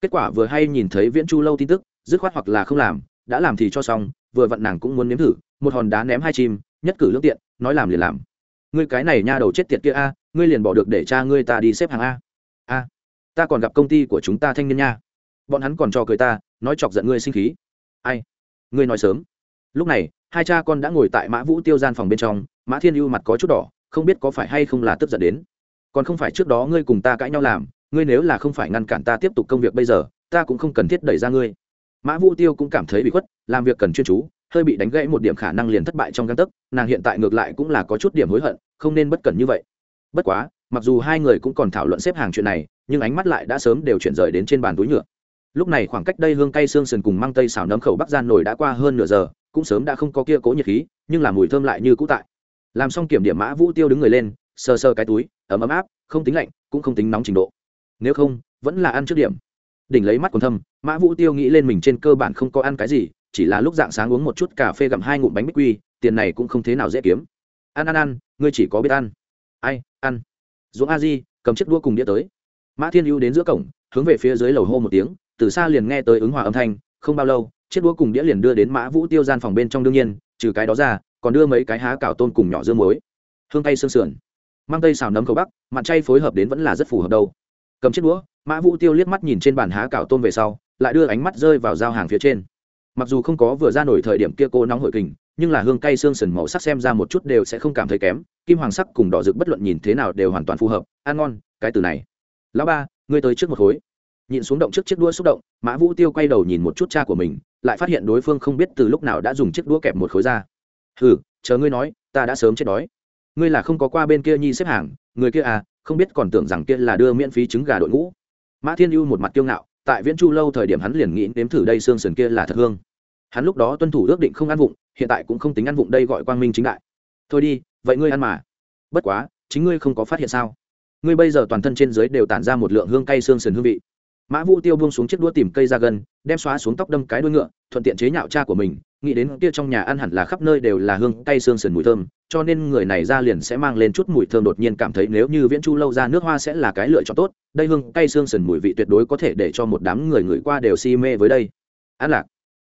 S1: Kết quả vừa hay nhìn thấy viễn chu lâu tin tức, dứt khoát hoặc là không làm, đã làm thì cho xong, vừa vặn nàng cũng muốn nếm thử, một hòn đá ném hai chim, nhất cử lương tiện, nói làm liền làm. Ngươi cái này nha đầu chết tiệt kia a, ngươi liền bỏ được để cha ngươi ta đi xếp hàng a. A, ta còn gặp công ty của chúng ta thanh niên nha bọn hắn còn cho cười ta, nói chọc giận ngươi sinh khí. Ai? Ngươi nói sớm. Lúc này, hai cha con đã ngồi tại mã vũ tiêu gian phòng bên trong, mã thiên ưu mặt có chút đỏ, không biết có phải hay không là tức giận đến. Còn không phải trước đó ngươi cùng ta cãi nhau làm, ngươi nếu là không phải ngăn cản ta tiếp tục công việc bây giờ, ta cũng không cần thiết đẩy ra ngươi. Mã vũ tiêu cũng cảm thấy bị khuất, làm việc cần chuyên chú, hơi bị đánh gãy một điểm khả năng liền thất bại trong găng tấc, nàng hiện tại ngược lại cũng là có chút điểm hối hận, không nên bất cẩn như vậy. Bất quá, mặc dù hai người cũng còn thảo luận xếp hàng chuyện này, nhưng ánh mắt lại đã sớm đều chuyển rời đến trên bàn túi nhựa lúc này khoảng cách đây hương cay xương sườn cùng mang tây xào nấm khẩu bắc gian nổi đã qua hơn nửa giờ, cũng sớm đã không có kia cố nhiệt khí, nhưng là mùi thơm lại như cũ tại. Làm xong kiểm điểm mã vũ tiêu đứng người lên, sờ sờ cái túi, ấm ấm áp, không tính lạnh, cũng không tính nóng trình độ. Nếu không, vẫn là ăn trước điểm. Đỉnh lấy mắt còn thâm, mã vũ tiêu nghĩ lên mình trên cơ bản không có ăn cái gì, chỉ là lúc dạng sáng uống một chút cà phê gặm hai ngụm bánh bích quy, tiền này cũng không thế nào dễ kiếm. Ăn ăn ăn, ngươi chỉ có biết ăn. Ai, ăn. Dũng a di, cầm chiếc đua cùng đĩa tới. Mã thiên ưu đến giữa cổng, hướng về phía dưới lầu hô một tiếng từ xa liền nghe tới ứng hòa âm thanh, không bao lâu, chiếc đũa cùng đĩa liền đưa đến mã vũ tiêu gian phòng bên trong đương nhiên, trừ cái đó ra, còn đưa mấy cái há cảo tôn cùng nhỏ dương muối. Hương tay xương sườn, mang tây xào nấm cầu bắc, mặn chay phối hợp đến vẫn là rất phù hợp đâu. Cầm chiếc đũa, mã vũ tiêu liếc mắt nhìn trên bàn há cảo tôm về sau, lại đưa ánh mắt rơi vào giao hàng phía trên. Mặc dù không có vừa ra nổi thời điểm kia cô nóng hội kình, nhưng là hương cay xương sườn màu sắc xem ra một chút đều sẽ không cảm thấy kém, kim hoàng sắc cùng đỏ rực bất luận nhìn thế nào đều hoàn toàn phù hợp, ăn ngon, cái từ này. Lão ba, ngươi tới trước một khối nhìn xuống động trước chiếc đua xúc động, mã vũ tiêu quay đầu nhìn một chút cha của mình, lại phát hiện đối phương không biết từ lúc nào đã dùng chiếc đũa kẹp một khối ra. Hừ, chờ ngươi nói, ta đã sớm chết đói. Ngươi là không có qua bên kia nhi xếp hàng, người kia à không biết còn tưởng rằng kia là đưa miễn phí trứng gà đội ngũ. Mã thiên ưu một mặt kiêu ngạo, tại viễn chu lâu thời điểm hắn liền nghĩ nếm thử đây xương sườn kia là thật hương. Hắn lúc đó tuân thủ ước định không ăn vụng, hiện tại cũng không tính ăn vụng đây gọi quang minh chính đại. Thôi đi, vậy ngươi ăn mà. Bất quá, chính ngươi không có phát hiện sao? Ngươi bây giờ toàn thân trên dưới đều tản ra một lượng hương cay xương sườn hương vị mã vũ tiêu buông xuống chiếc đũa tìm cây ra gần đem xóa xuống tóc đâm cái đuôi ngựa, thuận tiện chế nhạo cha của mình, nghĩ đến kia trong nhà ăn hẳn là khắp nơi đều là hương, cay xương sườn mùi thơm, cho nên người này ra liền sẽ mang lên chút mùi thơm đột nhiên cảm thấy nếu như viễn chu lâu ra nước hoa sẽ là cái lựa chọn tốt, đây hương, cay xương sườn mùi vị tuyệt đối có thể để cho một đám người người qua đều si mê với đây. An lạc,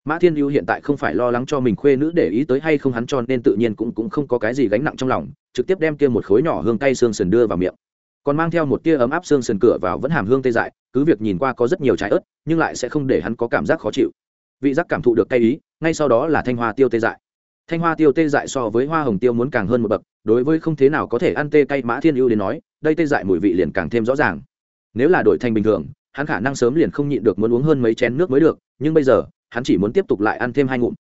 S1: mã thiên hữu hiện tại không phải lo lắng cho mình khuê nữ để ý tới hay không hắn cho nên tự nhiên cũng cũng không có cái gì gánh nặng trong lòng, trực tiếp đem kia một khối nhỏ hương, cay xương sườn đưa vào miệng còn mang theo một tia ấm áp xương sườn cửa vào vẫn hàm hương tê dại, cứ việc nhìn qua có rất nhiều trái ớt, nhưng lại sẽ không để hắn có cảm giác khó chịu. Vị giác cảm thụ được cay ý, ngay sau đó là thanh hoa tiêu tê dại. Thanh hoa tiêu tê dại so với hoa hồng tiêu muốn càng hơn một bậc, đối với không thế nào có thể ăn tê cay mã thiên ưu đến nói, đây tê dại mùi vị liền càng thêm rõ ràng. Nếu là đổi thành bình thường, hắn khả năng sớm liền không nhịn được muốn uống hơn mấy chén nước mới được, nhưng bây giờ, hắn chỉ muốn tiếp tục lại ăn thêm hai ngụm.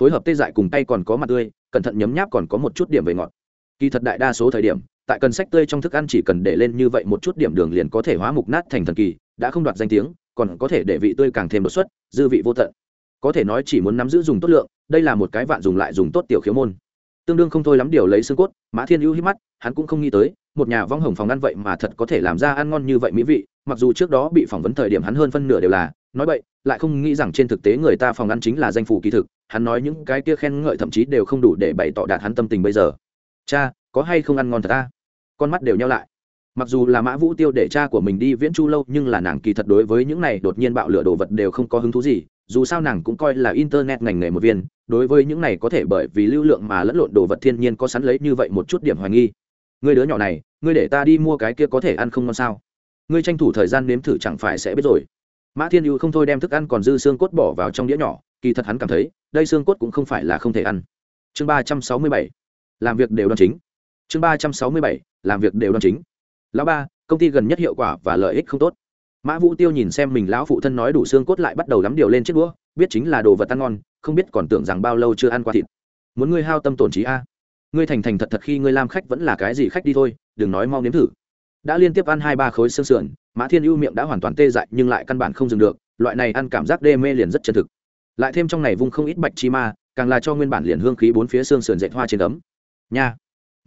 S1: Phối hợp tê dại cùng tay còn có mặt tươi, cẩn thận nhấm nháp còn có một chút điểm về ngọt. Kỳ thật đại đa số thời điểm tại cần sách tươi trong thức ăn chỉ cần để lên như vậy một chút điểm đường liền có thể hóa mục nát thành thần kỳ, đã không đoạt danh tiếng, còn có thể để vị tươi càng thêm đột xuất, dư vị vô tận. Có thể nói chỉ muốn nắm giữ dùng tốt lượng, đây là một cái vạn dùng lại dùng tốt tiểu khiếu môn. Tương đương không thôi lắm điều lấy xương cốt, mã thiên hữu hít mắt, hắn cũng không nghĩ tới, một nhà vong hồng phòng ăn vậy mà thật có thể làm ra ăn ngon như vậy mỹ vị, mặc dù trước đó bị phỏng vấn thời điểm hắn hơn phân nửa đều là, nói vậy, lại không nghĩ rằng trên thực tế người ta phòng ăn chính là danh phủ kỳ thực, hắn nói những cái kia khen ngợi thậm chí đều không đủ để bày tỏ đạt hắn tâm tình bây giờ. Cha, có hay không ăn ngon thật ta? Con mắt đều nhau lại. Mặc dù là mã vũ tiêu để cha của mình đi viễn chu lâu, nhưng là nàng kỳ thật đối với những này đột nhiên bạo lửa đồ vật đều không có hứng thú gì, dù sao nàng cũng coi là internet ngành nghề một viên, đối với những này có thể bởi vì lưu lượng mà lẫn lộn đồ vật thiên nhiên có sẵn lấy như vậy một chút điểm hoài nghi. Người đứa nhỏ này, ngươi để ta đi mua cái kia có thể ăn không ngon sao? Ngươi tranh thủ thời gian nếm thử chẳng phải sẽ biết rồi. Mã thiên ưu không thôi đem thức ăn còn dư xương cốt bỏ vào trong đĩa nhỏ, kỳ thật hắn cảm thấy, đây xương cốt cũng không phải là không thể ăn. Chương ba trăm sáu mươi bảy, làm việc đều đ o chính chương ba trăm sáu mươi bảy, làm việc đều đ o chính. Lão ba, công ty gần nhất hiệu quả và lợi ích không tốt. Mã vũ tiêu nhìn xem mình lão phụ thân nói đủ xương cốt lại bắt đầu lắm điều lên chiếc đũa, biết chính là đồ vật ăn ngon, không biết còn tưởng rằng bao lâu chưa ăn qua thịt. Muốn ngươi hao tâm tổn trí a. Ngươi thành thành thật thật khi ngươi làm khách vẫn là cái gì khách đi thôi, đừng nói mau nếm thử. Đã liên tiếp ăn hai ba khối xương sườn, mã thiên ưu miệng đã hoàn toàn tê dại, nhưng lại căn bản không dừng được, loại này ăn cảm giác đê mê liền rất chân thực. Lại thêm trong này vung không ít bạch chi ma, càng là cho nguyên bản liền hương khí bốn phía xương sườn dệt hoa trên ấm. Nha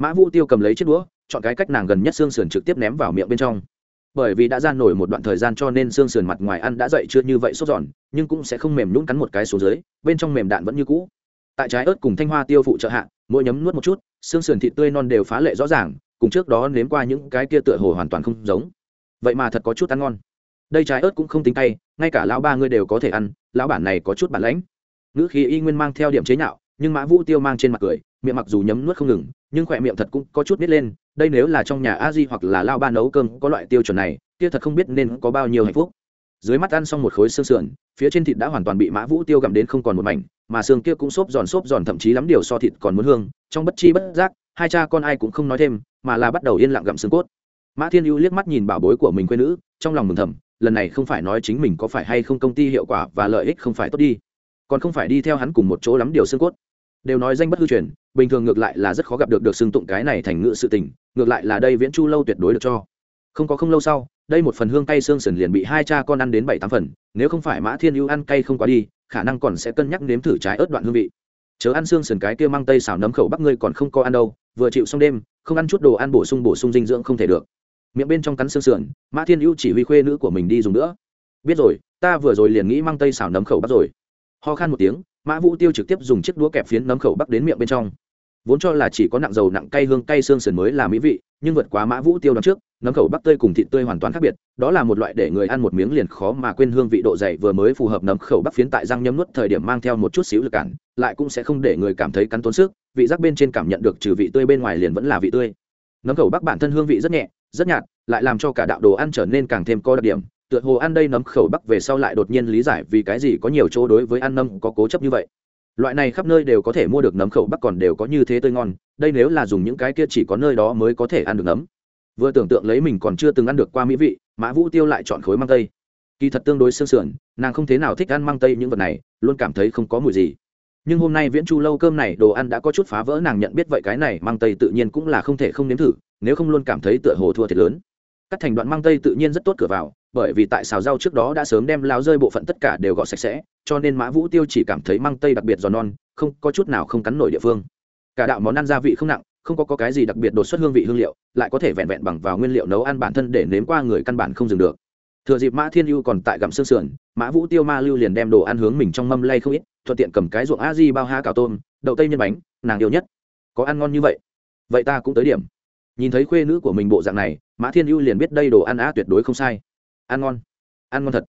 S1: mã vũ tiêu cầm lấy chiếc đũa, chọn cái cách nàng gần nhất xương sườn trực tiếp ném vào miệng bên trong. Bởi vì đã gian nổi một đoạn thời gian cho nên xương sườn mặt ngoài ăn đã dậy chưa như vậy sốt giòn, nhưng cũng sẽ không mềm nhún cắn một cái xuống dưới, bên trong mềm đạn vẫn như cũ. Tại trái ớt cùng thanh hoa tiêu phụ trợ hạ, mỗi nhấm nuốt một chút, xương sườn thịt tươi non đều phá lệ rõ ràng, cùng trước đó nếm qua những cái kia tựa hồ hoàn toàn không giống. Vậy mà thật có chút ăn ngon. Đây trái ớt cũng không tính tay ngay cả lão ba ngươi đều có thể ăn, lão bản này có chút bản lãnh. Ngữ khí y nguyên mang theo điểm chế nhạo, nhưng mã vũ tiêu mang trên mặt cười miệng mặc dù nhấm nuốt không ngừng, nhưng khỏe miệng thật cũng có chút nít lên, đây nếu là trong nhà a di hoặc là lao ba nấu cơm có loại tiêu chuẩn này, kia thật không biết nên có bao nhiêu hạnh phúc. Dưới mắt ăn xong một khối xương sườn, phía trên thịt đã hoàn toàn bị mã vũ tiêu gặm đến không còn một mảnh, mà xương kia cũng xốp giòn xốp giòn, thậm chí lắm điều so thịt còn muốn hương, trong bất chi bất giác, hai cha con ai cũng không nói thêm, mà là bắt đầu yên lặng gặm xương cốt. Mã thiên hữu liếc mắt nhìn bảo bối của mình quê nữ, trong lòng mừng thầm, lần này không phải nói chính mình có phải hay không công ty hiệu quả và lợi ích không phải tốt đi, còn không phải đi theo hắn cùng một chỗ lắm điều xương cốt. Đều nói danh bất hư truyền bình thường ngược lại là rất khó gặp được được xưng tụng cái này thành ngự sự tình, ngược lại là đây viễn chu lâu tuyệt đối được cho. Không có không lâu sau, đây một phần hương cay xương sườn liền bị hai cha con ăn đến bảy tám phần, nếu không phải mã thiên ưu ăn cay không quá đi, khả năng còn sẽ cân nhắc nếm thử trái ớt đoạn hương vị. Chớ ăn xương sườn cái kia mang tây xào nấm khẩu bắc ngươi còn không có ăn đâu, vừa chịu xong đêm, không ăn chút đồ ăn bổ sung bổ sung dinh dưỡng không thể được. Miệng bên trong cắn xương sườn, mã thiên ưu chỉ huy khuê nữ của mình đi dùng nữa. Biết rồi, ta vừa rồi liền nghĩ mang tây xào nấm khẩu bắc rồi. Ho khan một tiếng mã vũ tiêu trực tiếp dùng chiếc đũa kẹp phiến nấm khẩu bắc đến miệng bên trong. Vốn cho là chỉ có nặng dầu nặng cay hương cay xương sườn mới là mỹ vị, nhưng vượt quá mã vũ tiêu đón trước, nấm khẩu bắc tươi cùng thịt tươi hoàn toàn khác biệt, đó là một loại để người ăn một miếng liền khó mà quên hương vị độ dày vừa mới phù hợp nấm khẩu bắc phiến tại răng nhấm nuốt thời điểm mang theo một chút xíu lực cản, lại cũng sẽ không để người cảm thấy cắn tốn sức, vị giác bên trên cảm nhận được trừ vị tươi bên ngoài liền vẫn là vị tươi. Nấm khẩu bắc bản thân hương vị rất nhẹ, rất nhạt, lại làm cho cả đạo đồ ăn trở nên càng thêm có đặc điểm tựa hồ ăn đây nấm khẩu bắc về sau lại đột nhiên lý giải vì cái gì có nhiều chỗ đối với ăn nấm có cố chấp như vậy. Loại này khắp nơi đều có thể mua được nấm khẩu bắc còn đều có như thế tươi ngon, đây nếu là dùng những cái kia chỉ có nơi đó mới có thể ăn được nấm. Vừa tưởng tượng lấy mình còn chưa từng ăn được qua mỹ vị, mã vũ tiêu lại chọn khối măng tây. Kỳ thật tương đối sương sườn, nàng không thế nào thích ăn măng tây những vật này, luôn cảm thấy không có mùi gì. Nhưng hôm nay viễn chu lâu cơm này đồ ăn đã có chút phá vỡ, nàng nhận biết vậy cái này măng tây tự nhiên cũng là không thể không nếm thử, nếu không luôn cảm thấy tựa hồ thua thiệt lớn. Cắt thành đoạn măng tây tự nhiên rất tốt cửa vào bởi vì tại xào rau trước đó đã sớm đem láo rơi bộ phận tất cả đều gọt sạch sẽ cho nên mã vũ tiêu chỉ cảm thấy măng tây đặc biệt giòn non không có chút nào không cắn nổi địa phương. Cả đạo món ăn gia vị không nặng không có, có cái gì đặc biệt đột xuất hương vị hương liệu lại có thể vẹn vẹn bằng vào nguyên liệu nấu ăn bản thân để nếm qua người căn bản không dừng được. Thừa dịp mã thiên ưu còn tại gặm xương sườn mã vũ tiêu ma lưu liền đem đồ ăn hướng mình trong mâm lay không ít thuận tiện cầm cái ruộng a di bao ha cào tôm đậu tây nhân bánh nàng yêu nhất. Có ăn ngon như vậy? Vậy ta cũng tới điểm. Nhìn thấy khuê nữ của mình bộ dạng này mã thiên ưu liền biết đây đồ ăn á tuyệt đối không sai ăn ngon. Ăn ngon thật.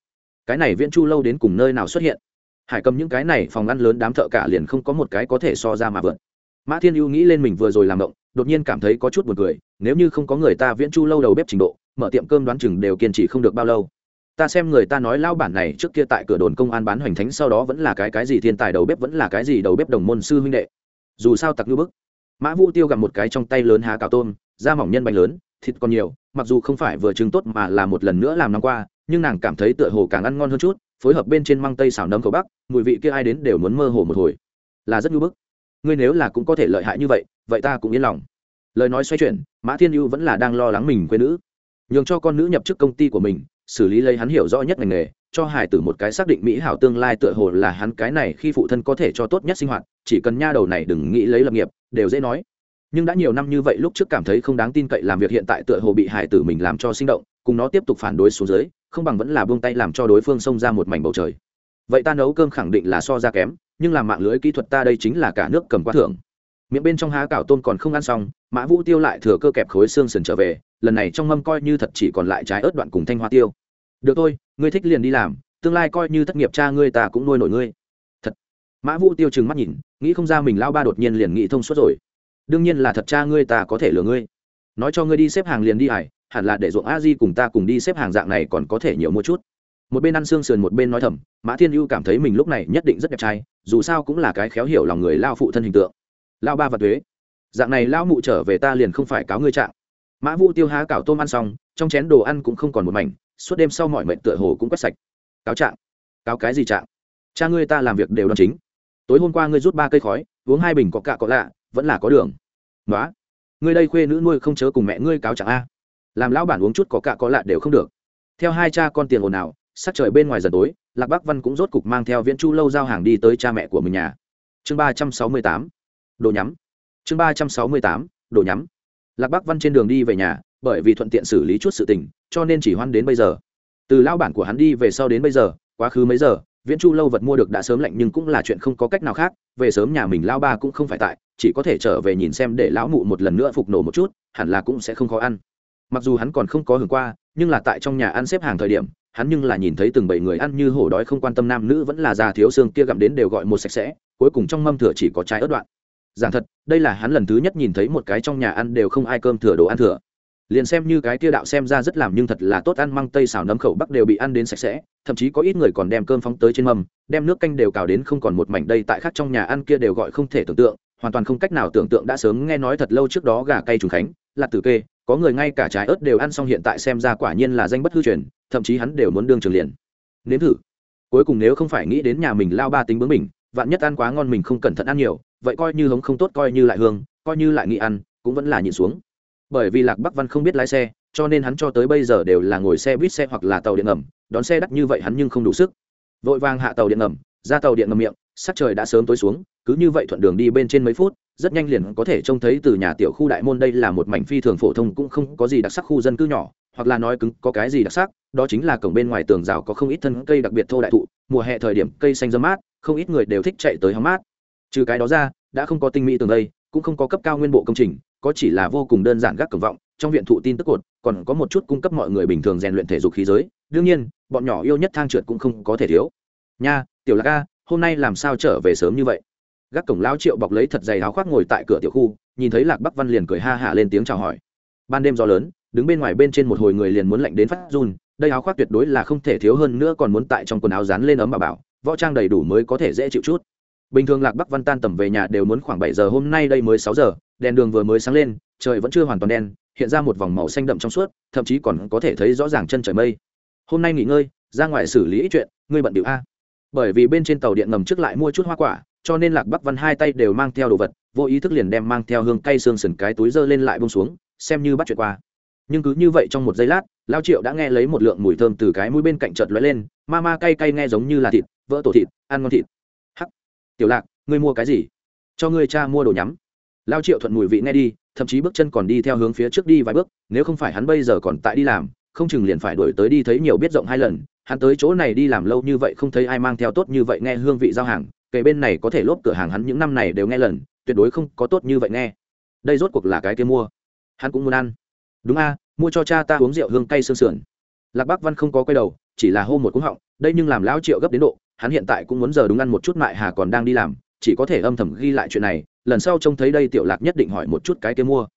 S1: Cái này viễn chu lâu đến cùng nơi nào xuất hiện? Hải cầm những cái này phòng ăn lớn đám thợ cả liền không có một cái có thể so ra mà vượt. Mã thiên ưu nghĩ lên mình vừa rồi làm động, đột nhiên cảm thấy có chút buồn cười, nếu như không có người ta viễn chu lâu đầu bếp trình độ, mở tiệm cơm đoán chừng đều kiên trì không được bao lâu. Ta xem người ta nói lao bản này trước kia tại cửa đồn công an bán hoành thánh sau đó vẫn là cái cái gì thiên tài đầu bếp vẫn là cái gì đầu bếp đồng môn sư huynh đệ. Dù sao tặc ngư bức. Mã vũ tiêu gặp một cái trong tay lớn há cào tôm, da mỏng nhân bánh lớn, thịt còn nhiều mặc dù không phải vừa trứng tốt mà là một lần nữa làm năm qua, nhưng nàng cảm thấy tựa hồ càng ăn ngon hơn chút, phối hợp bên trên măng tây xào nấm cầu bắc, mùi vị kia ai đến đều muốn mơ hồ một hồi. Là rất nhu bức. Ngươi nếu là cũng có thể lợi hại như vậy vậy ta cũng yên lòng. Lời nói xoay chuyển, mã thiên ưu vẫn là đang lo lắng mình quê nữ. Nhường cho con nữ nhập chức công ty của mình, xử lý lấy hắn hiểu rõ nhất ngành nghề, cho hải tử một cái xác định mỹ hảo tương lai tựa hồ là hắn cái này khi phụ thân có thể cho tốt nhất sinh hoạt, chỉ cần nha đầu này đừng nghĩ lấy lập nghiệp, đều dễ nói nhưng đã nhiều năm như vậy lúc trước cảm thấy không đáng tin cậy làm việc hiện tại tựa hồ bị hải tử mình làm cho sinh động, cùng nó tiếp tục phản đối xuống dưới, không bằng vẫn là buông tay làm cho đối phương xông ra một mảnh bầu trời. Vậy ta nấu cơm khẳng định là so ra kém, nhưng làm mạng lưới kỹ thuật ta đây chính là cả nước cầm quá thưởng. Miệng bên trong há cảo tôm còn không ăn xong, mã vũ tiêu lại thừa cơ kẹp khối xương sườn trở về, lần này trong mâm coi như thật chỉ còn lại trái ớt đoạn cùng thanh hoa tiêu. Được thôi, ngươi thích liền đi làm, tương lai coi như thất nghiệp cha ngươi ta cũng nuôi nổi ngươi. Thật. Mã vũ tiêu chừng mắt nhìn, nghĩ không ra mình lao ba đột nhiên liền nghĩ thông suốt rồi đương nhiên là thật cha ngươi ta có thể lừa ngươi. Nói cho ngươi đi xếp hàng liền đi hải hẳn là để ruộng a di cùng ta cùng đi xếp hàng dạng này còn có thể nhiều mua chút. Một bên ăn xương sườn một bên nói thầm, mã thiên ưu cảm thấy mình lúc này nhất định rất đẹp trai, dù sao cũng là cái khéo hiểu lòng người lao phụ thân hình tượng. Lao ba và thuế dạng này lao mụ trở về ta liền không phải cáo ngươi trạng. Mã vũ tiêu há cảo tôm ăn xong, trong chén đồ ăn cũng không còn một mảnh, suốt đêm sau mọi mệnh tựa hồ cũng quét sạch. Cáo trạng, cáo cái gì trạng? Cha ngươi ta làm việc đều đòn chính. Tối hôm qua ngươi rút ba cây khói, uống hai bình có cạ có lạ vẫn là có đường. Nói ngươi đây khuê nữ nuôi không chớ cùng mẹ ngươi cáo chẳng a. Làm lão bản uống chút có cạ có lạ đều không được. Theo hai cha con tiền ồn ào, sắc trời bên ngoài dần tối, lạc bắc văn cũng rốt cục mang theo viễn chu lâu giao hàng đi tới cha mẹ của mình nhà. Chương ba trăm sáu mươi tám, đồ nhắm. Chương ba trăm sáu mươi tám, đồ nhắm. Lạc bắc văn trên đường đi về nhà, bởi vì thuận tiện xử lý chút sự tình, cho nên chỉ hoan đến bây giờ. Từ lão bản của hắn đi về sau đến bây giờ, quá khứ mấy giờ viễn chu lâu vật mua được đã sớm lạnh nhưng cũng là chuyện không có cách nào khác, về sớm nhà mình lao ba cũng không phải tại, chỉ có thể trở về nhìn xem để lão mụ một lần nữa phục nổ một chút, hẳn là cũng sẽ không khó ăn. Mặc dù hắn còn không có hưởng qua, nhưng là tại trong nhà ăn xếp hàng thời điểm, hắn nhưng là nhìn thấy từng bảy người ăn như hổ đói không quan tâm nam nữ vẫn là già thiếu xương kia gặm đến đều gọi một sạch sẽ, cuối cùng trong mâm thừa chỉ có trái ớt đoạn. Giảng thật, đây là hắn lần thứ nhất nhìn thấy một cái trong nhà ăn đều không ai cơm thừa đồ ăn thừa liền xem như cái kia đạo xem ra rất làm nhưng thật là tốt ăn măng tây xào nấm khẩu bắc đều bị ăn đến sạch sẽ, thậm chí có ít người còn đem cơm phóng tới trên mâm, đem nước canh đều cào đến không còn một mảnh đây tại khác trong nhà ăn kia đều gọi không thể tưởng tượng, hoàn toàn không cách nào tưởng tượng đã sớm nghe nói thật lâu trước đó gà cay trùng khánh lạt tử kê, có người ngay cả trái ớt đều ăn xong hiện tại xem ra quả nhiên là danh bất hư truyền, thậm chí hắn đều muốn đương trường liền. Nếm thử. Cuối cùng nếu không phải nghĩ đến nhà mình lao ba tính bướng mình vạn nhất ăn quá ngon mình không cẩn thận ăn nhiều, vậy coi như hống không tốt coi như lại hương, coi như lại nghĩ ăn, cũng vẫn là nhịn xuống bởi vì lạc bắc văn không biết lái xe, cho nên hắn cho tới bây giờ đều là ngồi xe buýt xe hoặc là tàu điện ngầm, đón xe đắt như vậy hắn nhưng không đủ sức. Vội vàng hạ tàu điện ngầm, ra tàu điện ngầm miệng, sắc trời đã sớm tối xuống, cứ như vậy thuận đường đi bên trên mấy phút, rất nhanh liền có thể trông thấy từ nhà tiểu khu đại môn đây là một mảnh phi thường phổ thông cũng không có gì đặc sắc khu dân cư nhỏ, hoặc là nói cứng, có cái gì đặc sắc, đó chính là cổng bên ngoài tường rào có không ít thân cây đặc biệt thô đại thụ, mùa hè thời điểm cây xanh dơ mát, không ít người đều thích chạy tới hóng mát. Trừ cái đó ra, đã không có tinh mỹ tường đây, cũng không có cấp cao nguyên bộ công trình có chỉ là vô cùng đơn giản gác cổng vọng, trong viện thụ tin tức cột, còn có một chút cung cấp mọi người bình thường rèn luyện thể dục khí giới. Đương nhiên, bọn nhỏ yêu nhất thang trượt cũng không có thể thiếu. Nha, tiểu lạc ca hôm nay làm sao trở về sớm như vậy? Gác cổng lao triệu bọc lấy thật dày áo khoác ngồi tại cửa tiểu khu, nhìn thấy lạc bắc văn liền cười ha hả lên tiếng chào hỏi. Ban đêm gió lớn, đứng bên ngoài bên trên một hồi người liền muốn lạnh đến phát run, đây áo khoác tuyệt đối là không thể thiếu hơn nữa còn muốn tại trong quần áo dán lên ấm bà bảo, võ trang đầy đủ mới có thể dễ chịu chút bình thường lạc bắc văn tan tầm về nhà đều muốn khoảng bảy giờ, hôm nay đây mới sáu giờ, đèn đường vừa mới sáng lên, trời vẫn chưa hoàn toàn đen, hiện ra một vòng màu xanh đậm trong suốt, thậm chí còn có thể thấy rõ ràng chân trời mây. Hôm nay nghỉ ngơi, ra ngoài xử lý ít chuyện, ngươi bận điệu a. Bởi vì bên trên tàu điện ngầm trước lại mua chút hoa quả, cho nên lạc bắc văn hai tay đều mang theo đồ vật, vô ý thức liền đem mang theo hương cây xương sần cái túi dơ lên lại bông xuống, xem như bắt chuyện qua. Nhưng cứ như vậy trong một giây lát, lao triệu đã nghe lấy một lượng mùi thơm từ cái mũi bên cạnh chợt lóe lên, ma ma cay cay nghe giống như là thịt, vỡ tổ thịt, ăn ngon thịt tiểu lạc, ngươi mua cái gì? Cho ngươi cha mua đồ nhắm. Lao triệu thuận mùi vị nghe đi, thậm chí bước chân còn đi theo hướng phía trước đi vài bước, nếu không phải hắn bây giờ còn tại đi làm, không chừng liền phải đổi tới đi thấy nhiều biết rộng hai lần. Hắn tới chỗ này đi làm lâu như vậy không thấy ai mang theo tốt như vậy nghe hương vị giao hàng kể bên này có thể lốp cửa hàng hắn những năm này đều nghe lần, tuyệt đối không có tốt như vậy nghe. Đây rốt cuộc là cái kia mua. Hắn cũng muốn ăn. Đúng a, mua cho cha ta uống rượu hương cay sương sườn. Lạc bắc văn không có quay đầu, chỉ là hô một cúng họng, đây nhưng làm lão triệu gấp đến độ hắn hiện tại cũng muốn giờ đúng ăn một chút mại hà còn đang đi làm, chỉ có thể âm thầm ghi lại chuyện này, lần sau trông thấy đây tiểu lạc nhất định hỏi một chút cái kia mua.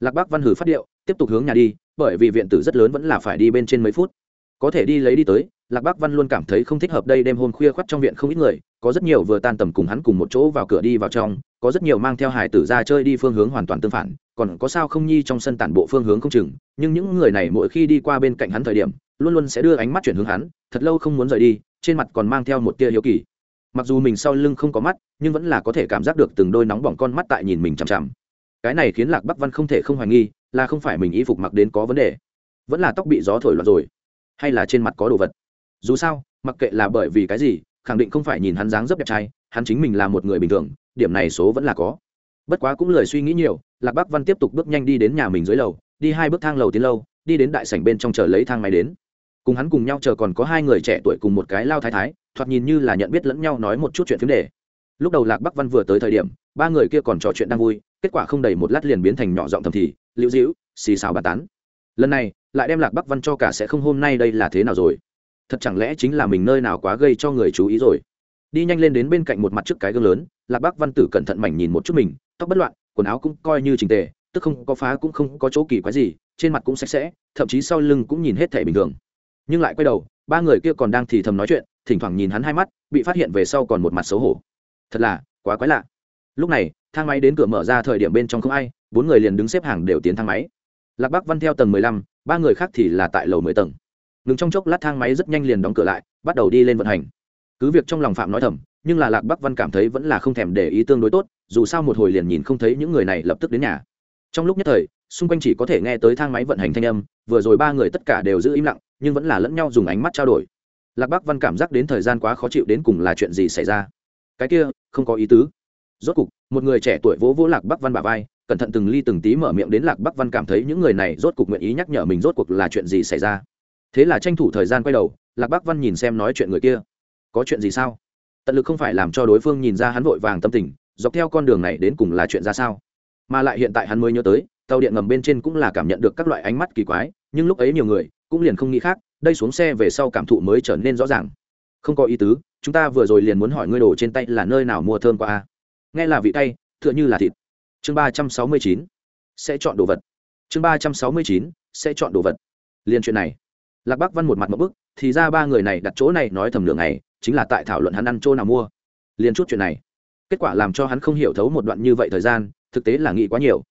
S1: Lạc Bác văn hử phát điệu, tiếp tục hướng nhà đi, bởi vì viện tử rất lớn vẫn là phải đi bên trên mấy phút. Có thể đi lấy đi tới, lạc Bác văn luôn cảm thấy không thích hợp đây đêm hôm khuya khoắt trong viện không ít người, có rất nhiều vừa tan tầm cùng hắn cùng một chỗ vào cửa đi vào trong, có rất nhiều mang theo hải tử ra chơi đi phương hướng hoàn toàn tương phản, còn có sao không nhi trong sân tản bộ phương hướng không chừng, nhưng những người này mỗi khi đi qua bên cạnh hắn thời điểm, luôn luôn sẽ đưa ánh mắt chuyển hướng hắn, thật lâu không muốn rời đi trên mặt còn mang theo một tia hiếu kỳ. Mặc dù mình sau lưng không có mắt, nhưng vẫn là có thể cảm giác được từng đôi nóng bỏng con mắt tại nhìn mình chằm chằm. Cái này khiến lạc bắc văn không thể không hoài nghi, là không phải mình y phục mặc đến có vấn đề, vẫn là tóc bị gió thổi loạn rồi, hay là trên mặt có đồ vật. Dù sao, mặc kệ là bởi vì cái gì, khẳng định không phải nhìn hắn dáng dấp đẹp trai, hắn chính mình là một người bình thường, điểm này số vẫn là có. Bất quá cũng lời suy nghĩ nhiều, lạc bắc văn tiếp tục bước nhanh đi đến nhà mình dưới lầu, đi hai bước thang lầu tiến lâu, đi đến đại sảnh bên trong chờ lấy thang máy đến cùng hắn cùng nhau chờ còn có hai người trẻ tuổi cùng một cái lao thái thái, thoạt nhìn như là nhận biết lẫn nhau nói một chút chuyện phiếm đề. Lúc đầu lạc bắc văn vừa tới thời điểm, ba người kia còn trò chuyện đang vui, kết quả không đầy một lát liền biến thành nhỏ giọng thầm thì, liễu dĩu xì xào bàn tán. Lần này, lại đem lạc bắc văn cho cả sẽ không hôm nay đây là thế nào rồi? Thật chẳng lẽ chính là mình nơi nào quá gây cho người chú ý rồi? Đi nhanh lên đến bên cạnh một mặt trước cái gương lớn, lạc bắc văn tử cẩn thận mảnh nhìn một chút mình, tóc bất loạn, quần áo cũng coi như trình tề, tức không có phá cũng không có chỗ kỳ quái gì, trên mặt cũng sạch sẽ, thậm chí sau lưng cũng nhìn hết thể bình thường nhưng lại quay đầu, ba người kia còn đang thì thầm nói chuyện, thỉnh thoảng nhìn hắn hai mắt, bị phát hiện về sau còn một mặt xấu hổ. Thật là, quá quái lạ. Lúc này, thang máy đến cửa mở ra thời điểm bên trong không ai, bốn người liền đứng xếp hàng đều tiến thang máy. Lạc bắc văn theo tầng mười lăm, ba người khác thì là tại lầu mười tầng. Ngừng trong chốc lát thang máy rất nhanh liền đóng cửa lại, bắt đầu đi lên vận hành. Cứ việc trong lòng phạm nói thầm, nhưng là lạc bắc văn cảm thấy vẫn là không thèm để ý tương đối tốt, dù sao một hồi liền nhìn không thấy những người này lập tức đến nhà. Trong lúc nhất thời, xung quanh chỉ có thể nghe tới thang máy vận hành thanh âm, vừa rồi ba người tất cả đều giữ im lặng nhưng vẫn là lẫn nhau dùng ánh mắt trao đổi. Lạc bắc văn cảm giác đến thời gian quá khó chịu đến cùng là chuyện gì xảy ra. Cái kia, không có ý tứ. Rốt cục, một người trẻ tuổi vỗ vỗ lạc bắc văn bà vai, cẩn thận từng ly từng tí mở miệng đến lạc bắc văn cảm thấy những người này rốt cục nguyện ý nhắc nhở mình rốt cuộc là chuyện gì xảy ra. Thế là tranh thủ thời gian quay đầu, lạc bắc văn nhìn xem nói chuyện người kia. Có chuyện gì sao? Tận lực không phải làm cho đối phương nhìn ra hắn vội vàng tâm tình, dọc theo con đường này đến cùng là chuyện ra sao. Mà lại hiện tại hắn mới nhớ tới, tàu điện ngầm bên trên cũng là cảm nhận được các loại ánh mắt kỳ quái, nhưng lúc ấy nhiều người cũng liền không nghĩ khác, đây xuống xe về sau cảm thụ mới trở nên rõ ràng. Không có ý tứ, chúng ta vừa rồi liền muốn hỏi ngươi đồ trên tay là nơi nào mua thơm qua a à? nghe là vị tay, tựa như là thịt. Chương ba trăm sáu mươi chín, sẽ chọn đồ vật. Chương ba trăm sáu mươi chín, sẽ chọn đồ vật. Liên chuyện này. Lạc bắc văn một mặt một bức, thì ra ba người này đặt chỗ này nói thầm lượng này chính là tại thảo luận hắn ăn chỗ nào mua. Liên chút chuyện này. Kết quả làm cho hắn không hiểu thấu một đoạn như vậy thời gian, thực tế là nghĩ quá nhiều.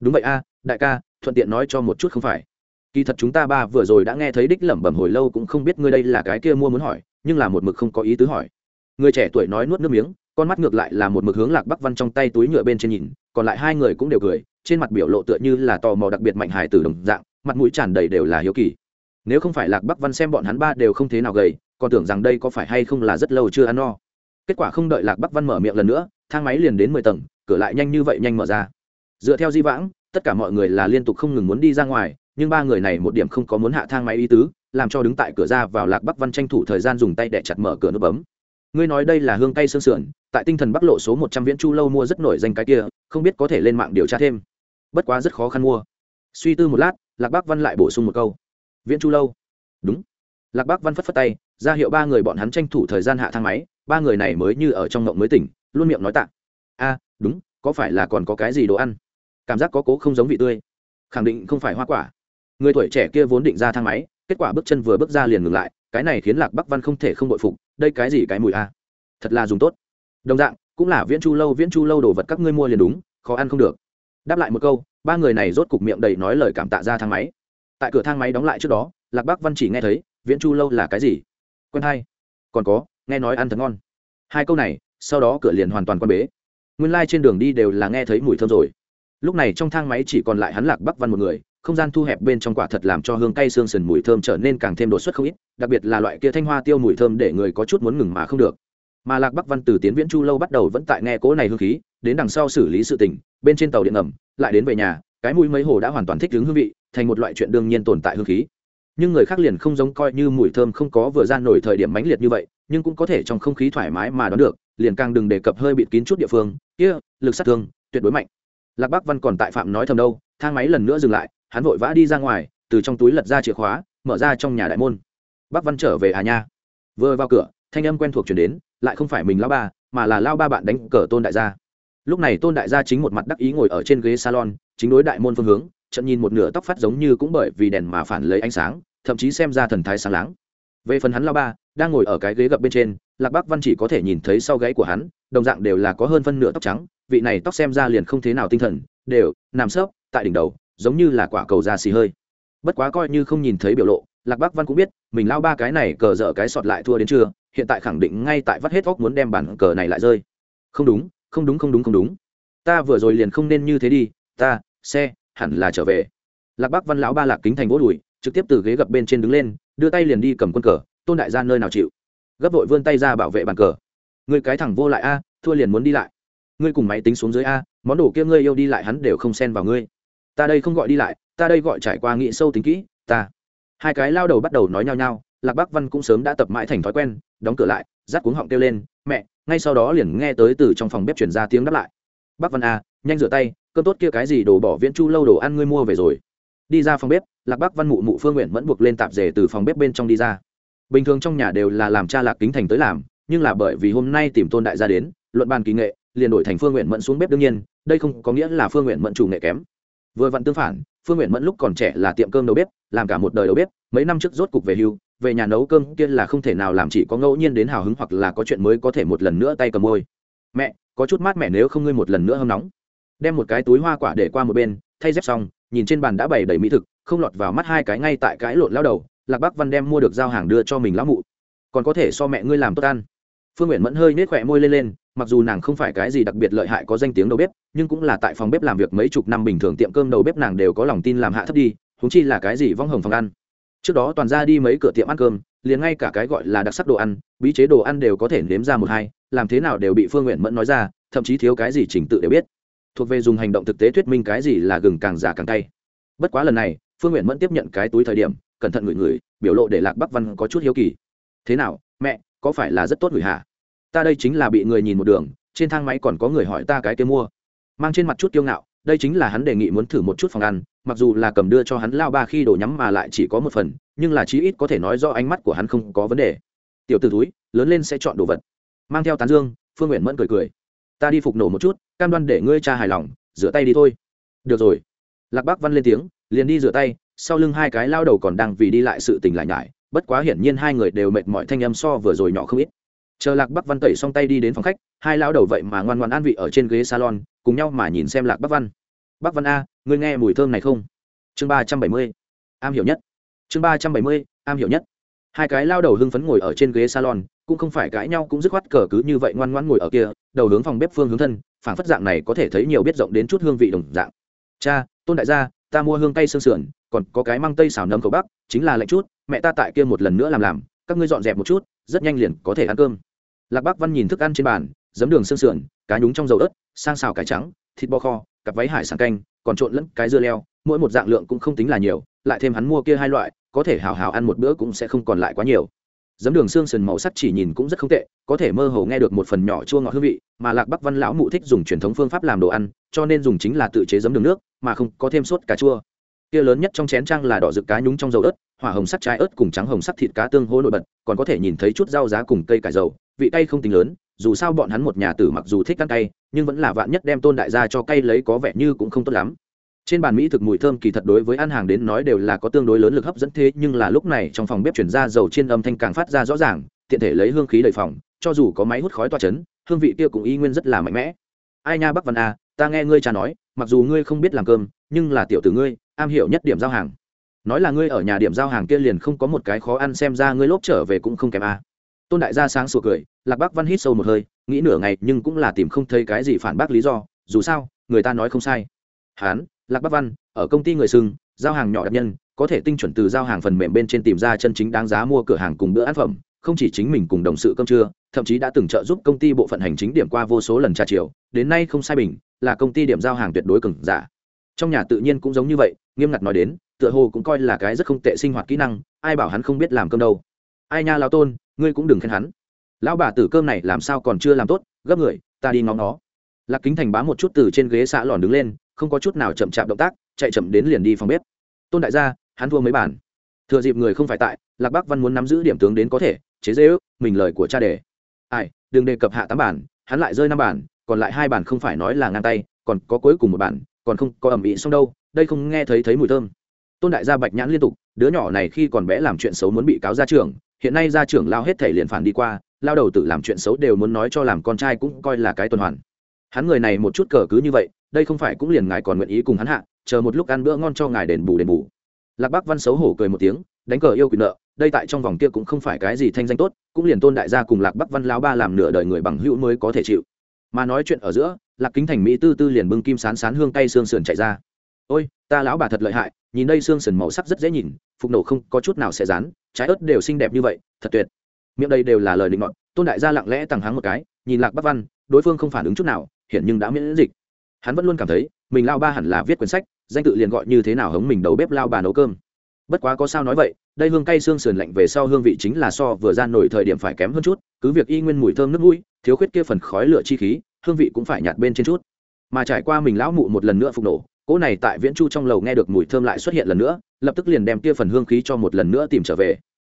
S1: Đúng vậy a, đại ca, thuận tiện nói cho một chút không phải kỳ thật chúng ta ba vừa rồi đã nghe thấy đích lẩm bẩm hồi lâu cũng không biết ngươi đây là cái kia mua muốn hỏi, nhưng là một mực không có ý tứ hỏi. Người trẻ tuổi nói nuốt nước miếng, con mắt ngược lại là một mực hướng lạc bắc văn trong tay túi nhựa bên trên nhìn, còn lại hai người cũng đều cười, trên mặt biểu lộ tựa như là tò mò đặc biệt mạnh hài từ đồng dạng, mặt mũi tràn đầy đều là hiếu kỳ. Nếu không phải lạc bắc văn xem bọn hắn ba đều không thế nào gầy, còn tưởng rằng đây có phải hay không là rất lâu chưa ăn no. Kết quả không đợi lạc bắc văn mở miệng lần nữa, thang máy liền đến mười tầng, cửa lại nhanh như vậy nhanh mở ra. Dựa theo di vãng, tất cả mọi người là liên tục không ngừng muốn đi ra ngoài nhưng ba người này một điểm không có muốn hạ thang máy ý tứ, làm cho đứng tại cửa ra vào lạc bắc văn tranh thủ thời gian dùng tay để chặt mở cửa nút bấm. Ngươi nói đây là hương cây sương sườn, tại tinh thần bắc lộ số một trăm viễn chu lâu mua rất nổi danh cái kia, không biết có thể lên mạng điều tra thêm. Bất quá rất khó khăn mua. Suy tư một lát, lạc bắc văn lại bổ sung một câu. Viễn chu lâu? Đúng. Lạc bắc văn phất phất tay, ra hiệu ba người bọn hắn tranh thủ thời gian hạ thang máy, ba người này mới như ở trong ngộng mới tỉnh, luôn miệng nói tạ. A, đúng, có phải là còn có cái gì đồ ăn? Cảm giác có cố không giống vị tươi. Khẳng định không phải hoa quả người tuổi trẻ kia vốn định ra thang máy, kết quả bước chân vừa bước ra liền ngừng lại, cái này khiến lạc bắc văn không thể không bội phục, đây cái gì cái mùi a? Thật là dùng tốt. Đồng dạng, cũng là viễn chu lâu, viễn chu lâu đồ vật các ngươi mua liền đúng, khó ăn không được. Đáp lại một câu, ba người này rốt cục miệng đầy nói lời cảm tạ ra thang máy. Tại cửa thang máy đóng lại trước đó, lạc bắc văn chỉ nghe thấy, viễn chu lâu là cái gì? Quen hay còn có, nghe nói ăn thật ngon. Hai câu này, sau đó cửa liền hoàn toàn quan bế. Nguyên lai、like、trên đường đi đều là nghe thấy mùi thơm rồi. Lúc này trong thang máy chỉ còn lại hắn lạc bắc văn một người không gian thu hẹp bên trong quả thật làm cho hương cay xương sần mùi thơm trở nên càng thêm đột xuất không ít, đặc biệt là loại kia thanh hoa tiêu mùi thơm để người có chút muốn ngừng mà không được. Mà lạc bắc văn từ tiến viễn chu lâu bắt đầu vẫn tại nghe cố này hương khí, đến đằng sau xử lý sự tình, bên trên tàu điện ngầm, lại đến về nhà, cái mũi mấy hồ đã hoàn toàn thích ứng hương vị, thành một loại chuyện đương nhiên tồn tại hương khí. Nhưng người khác liền không giống coi như mùi thơm không có vừa gian nổi thời điểm mãnh liệt như vậy, nhưng cũng có thể trong không khí thoải mái mà đón được, liền càng đừng đề cập hơi bịt kín chút địa phương, kia, lực sát thương, tuyệt đối mạnh. Lạc bắc văn còn tại phạm nói thầm đâu, thang máy lần nữa dừng lại hắn vội vã đi ra ngoài, từ trong túi lật ra chìa khóa, mở ra trong nhà đại môn. Bác văn trở về hà nha? Vừa vào cửa, thanh âm quen thuộc chuyển đến, lại không phải mình lao ba, mà là lao ba bạn đánh cờ tôn đại gia. Lúc này tôn đại gia chính một mặt đắc ý ngồi ở trên ghế salon, chính đối đại môn phương hướng trận nhìn một nửa tóc phát giống như cũng bởi vì đèn mà phản lấy ánh sáng, thậm chí xem ra thần thái sáng láng. Về phần hắn lao ba, đang ngồi ở cái ghế gập bên trên, lạc bắc văn chỉ có thể nhìn thấy sau gáy của hắn, đồng dạng đều là có hơn phân nửa tóc trắng, vị này tóc xem ra liền không thế nào tinh thần, đều, nằm sấp tại đỉnh đầu giống như là quả cầu da xì hơi. Bất quá coi như không nhìn thấy biểu lộ, lạc bắc văn cũng biết, mình lao ba cái này cờ dở cái sọt lại thua đến chưa hiện tại khẳng định ngay tại vắt hết óc muốn đem bản cờ này lại rơi. Không đúng không đúng không đúng không đúng. Ta vừa rồi liền không nên như thế đi, ta, xe, hẳn là trở về. Lạc bắc văn lão ba lạc kính thành vỗ đùi, trực tiếp từ ghế gập bên trên đứng lên, đưa tay liền đi cầm quân cờ, tôn đại gia nơi nào chịu? Gấp vội vươn tay ra bảo vệ bàn cờ. Người cái thẳng vô lại a, thua liền muốn đi lại. Ngươi cùng máy tính xuống dưới a, món đồ kia ngươi yêu đi lại hắn đều không xen vào ngươi ta đây không gọi đi lại, ta đây gọi trải qua nghĩ sâu tính kỹ, ta. Hai cái lao đầu bắt đầu nói nhau nhau, lạc bắc văn cũng sớm đã tập mãi thành thói quen, đóng cửa lại rát cuống họng kêu lên, mẹ, ngay sau đó liền nghe tới từ trong phòng bếp chuyển ra tiếng đáp lại. Bắc văn a nhanh rửa tay, cơm tốt kia cái gì đồ bỏ viễn chu lâu đồ ăn ngươi mua về rồi. Đi ra phòng bếp, lạc bắc văn mụ mụ phương nguyện vẫn buộc lên tạp rể từ phòng bếp bên trong đi ra. Bình thường trong nhà đều là làm cha lạc kính thành tới làm, nhưng là bởi vì hôm nay tìm tôn đại gia đến, luận bàn kỳ nghệ, liền đổi thành phương nguyện mẫn xuống bếp đương nhiên, đây không có nghĩa là phương nguyện mẫn chủ nghệ kém vừa vặn tương phản, phương nguyện mẫn lúc còn trẻ là tiệm cơm đầu bếp, làm cả một đời đầu bếp, mấy năm trước rốt cục về hưu, về nhà nấu cơm kia là không thể nào làm chỉ có ngẫu nhiên đến hào hứng hoặc là có chuyện mới có thể một lần nữa tay cầm môi. Mẹ, có chút mát mẻ nếu không ngươi một lần nữa hâm nóng. Đem một cái túi hoa quả để qua một bên, thay dép xong, nhìn trên bàn đã bày đầy mỹ thực, không lọt vào mắt hai cái ngay tại cái lộn lao đầu, lạc bắc văn đem mua được giao hàng đưa cho mình lão mụ. Còn có thể so mẹ ngươi làm tốt ăn. Phương nguyện mẫn hơi nết khỏe môi lên lên mặc dù nàng không phải cái gì đặc biệt lợi hại có danh tiếng đầu bếp, nhưng cũng là tại phòng bếp làm việc mấy chục năm bình thường tiệm cơm đầu bếp nàng đều có lòng tin làm hạ thấp đi húng chi là cái gì vong hồng phòng ăn. Trước đó toàn ra đi mấy cửa tiệm ăn cơm, liền ngay cả cái gọi là đặc sắc đồ ăn, bí chế đồ ăn đều có thể nếm ra một hai, làm thế nào đều bị phương nguyện mẫn nói ra, thậm chí thiếu cái gì trình tự đều biết. Thuộc về dùng hành động thực tế thuyết minh cái gì là gừng càng già càng tay bất quá lần này, phương nguyện mẫn tiếp nhận cái túi thời điểm, cẩn thận ngửi ngửi, biểu lộ để lạc bắc văn có chút hiếu kỳ. Thế nào, mẹ, có phải là rất tốt gửi hả? Ta đây chính là bị người nhìn một đường, trên thang máy còn có người hỏi ta cái kia mua. Mang trên mặt chút kiêu ngạo, đây chính là hắn đề nghị muốn thử một chút phòng ăn, mặc dù là cầm đưa cho hắn lao ba khi đổ nhắm mà lại chỉ có một phần, nhưng là chí ít có thể nói do ánh mắt của hắn không có vấn đề. Tiểu t ử túi lớn lên sẽ chọn đồ vật. Mang theo tán dương, phương nguyện mẫn cười cười. Ta đi phục nổ một chút, cam đoan để ngươi cha hài lòng, rửa tay đi thôi. Được rồi. Lạc bác văn lên tiếng, liền đi rửa tay, sau lưng hai cái lao đầu còn đang vì đi lại sự tình lại nhải, bất quá hiển nhiên hai người đều mệt mỏi thanh âm so vừa rồi nhỏ không ít chờ lạc bắc văn tẩy xong tay đi đến phòng khách, hai lao đầu vậy mà ngoan ngoan an vị ở trên ghế salon, cùng nhau mà nhìn xem lạc bắc văn. Bắc văn a, ngươi nghe mùi thơm này không? Chương ba trăm bảy mươi, am hiểu nhất. Chương ba trăm bảy mươi, am hiểu nhất. Hai cái lao đầu hưng phấn ngồi ở trên ghế salon, cũng không phải cãi nhau cũng dứt khoát cờ cứ như vậy ngoan ngoan ngồi ở kia, đầu hướng phòng bếp phương hướng thân phản phất dạng này có thể thấy nhiều biết rộng đến chút hương vị đồng dạng. Cha, tôn đại gia, ta mua hương tây xương sườn, còn có cái măng tây xào nấm cầu bắc, chính là lạnh chút, mẹ ta tại kia một lần nữa làm làm, các ngươi dọn dẹp một chút rất nhanh liền có thể ăn cơm. Lạc bắc văn nhìn thức ăn trên bàn, giấm đường sương sườn, cá nhúng trong dầu ớt, sang xào cải trắng, thịt bò kho, cặp váy hải sản canh, còn trộn lẫn cái dưa leo, mỗi một dạng lượng cũng không tính là nhiều, lại thêm hắn mua kia hai loại, có thể hào hào ăn một bữa cũng sẽ không còn lại quá nhiều. Giấm đường xương sườn màu sắc chỉ nhìn cũng rất không tệ, có thể mơ hồ nghe được một phần nhỏ chua ngọt hương vị, mà lạc bắc văn lão mụ thích dùng truyền thống phương pháp làm đồ ăn, cho nên dùng chính là tự chế giấm đường nước, mà không có thêm sốt cà chua kia lớn nhất trong chén trang là đỏ rực cá nhúng trong dầu ớt, hỏa hồng sắc trái ớt cùng trắng hồng sắc thịt cá tương hỗ nổi bật, còn có thể nhìn thấy chút rau giá cùng cây cải dầu, vị cay không tính lớn, dù sao bọn hắn một nhà tử mặc dù thích ăn cay, nhưng vẫn là vạn nhất đem tôn đại gia cho cay lấy có vẻ như cũng không tốt lắm. Trên bàn mỹ thực mùi thơm kỳ thật đối với ăn hàng đến nói đều là có tương đối lớn lực hấp dẫn thế, nhưng là lúc này trong phòng bếp chuyển ra dầu chiên âm thanh càng phát ra rõ ràng, tiện thể lấy hương khí đầy phòng, cho dù có máy hút khói toa chấn, hương vị kia cũng y nguyên rất là mạnh mẽ. Ai nha bắc văn a ta nghe ngươi cha nói, mặc dù ngươi không biết làm cơm, nhưng là tiểu tử ngươi am hiểu nhất điểm giao hàng. Nói là ngươi ở nhà điểm giao hàng kia liền không có một cái khó ăn, xem ra ngươi lốp trở về cũng không kém a. Tôn đại gia sáng sủa cười, lạc bắc văn hít sâu một hơi, nghĩ nửa ngày nhưng cũng là tìm không thấy cái gì phản bác lý do, dù sao, người ta nói không sai. Hán, lạc bắc văn, ở công ty người sưng giao hàng nhỏ đặc nhân, có thể tinh chuẩn từ giao hàng phần mềm bên trên tìm ra chân chính đáng giá mua cửa hàng cùng bữa ăn phẩm, không chỉ chính mình cùng đồng sự cơm trưa, thậm chí đã từng trợ giúp công ty bộ phận hành chính điểm qua vô số lần tra chiều đến nay không sai bình, là công ty điểm giao hàng tuyệt đối cứng giả. Trong nhà tự nhiên cũng giống như vậy nghiêm ngặt nói đến, tựa hồ cũng coi là cái rất không tệ sinh hoạt kỹ năng, ai bảo hắn không biết làm cơm đâu. Ai nha lao tôn, ngươi cũng đừng khen hắn. Lão bà tử cơm này làm sao còn chưa làm tốt, gấp người, ta đi ngóng nó. Lạc kính thành bá một chút từ trên ghế xã lòn đứng lên, không có chút nào chậm chạp động tác, chạy chậm đến liền đi phòng bếp. Tôn đại gia, hắn thua mấy bản. Thừa dịp người không phải tại, lạc bắc văn muốn nắm giữ điểm tướng đến có thể, chế dễ ước mình lời của cha đề. Ai, đừng đề cập hạ tám bản, hắn lại rơi năm bản, còn lại hai bản không phải nói là ngang tay, còn có cuối cùng một bản, còn không có ẩm ĩ xong đâu đây không nghe thấy thấy mùi thơm. Tôn đại gia bạch nhãn liên tục, đứa nhỏ này khi còn bé làm chuyện xấu muốn bị cáo ra trường hiện nay ra trưởng lao hết thể liền phản đi qua, lao đầu tự làm chuyện xấu đều muốn nói cho làm con trai cũng coi là cái tuần hoàn. Hắn người này một chút cờ cứ như vậy, đây không phải cũng liền ngài còn nguyện ý cùng hắn hạ, chờ một lúc ăn bữa ngon cho ngài đền bù đền bù. Lạc bắc văn xấu hổ cười một tiếng, đánh cờ yêu quyền nợ, đây tại trong vòng kia cũng không phải cái gì thanh danh tốt, cũng liền tôn đại gia cùng lạc bắc văn lao ba làm nửa đời người bằng hữu mới có thể chịu. Mà nói chuyện ở giữa, lạc kính thành mỹ tư tư liền bưng kim sán sán hương tay xương sườn chạy ra ôi, ta lão bà thật lợi hại, nhìn đây xương sườn màu sắc rất dễ nhìn, phục nổ không có chút nào sẽ rán trái ớt đều xinh đẹp như vậy, thật tuyệt. Miệng đây đều là lời định ngọn tôn đại gia lặng lẽ tằng háng một cái, nhìn lạc bắc văn, đối phương không phản ứng chút nào hiện nhưng đã miễn dịch. Hắn vẫn luôn cảm thấy, mình lao ba hẳn là viết quyển sách, danh tự liền gọi như thế nào hống mình đầu bếp lao bà nấu cơm. Bất quá có sao nói vậy, đây hương cay xương sườn lạnh về sau hương vị chính là so vừa ra nổi thời điểm phải kém hơn chút, cứ việc y nguyên mùi thơm nước mũi, thiếu khuyết kia phần khói lửa chi khí, hương vị cũng phải nhạt bên trên chút. Mà trải qua mình lão mụ một lần nữa phục nổ cỗ này tại viễn chu trong lầu nghe được mùi thơm lại xuất hiện lần nữa, lập tức liền đem kia phần hương khí cho một lần nữa tìm trở về.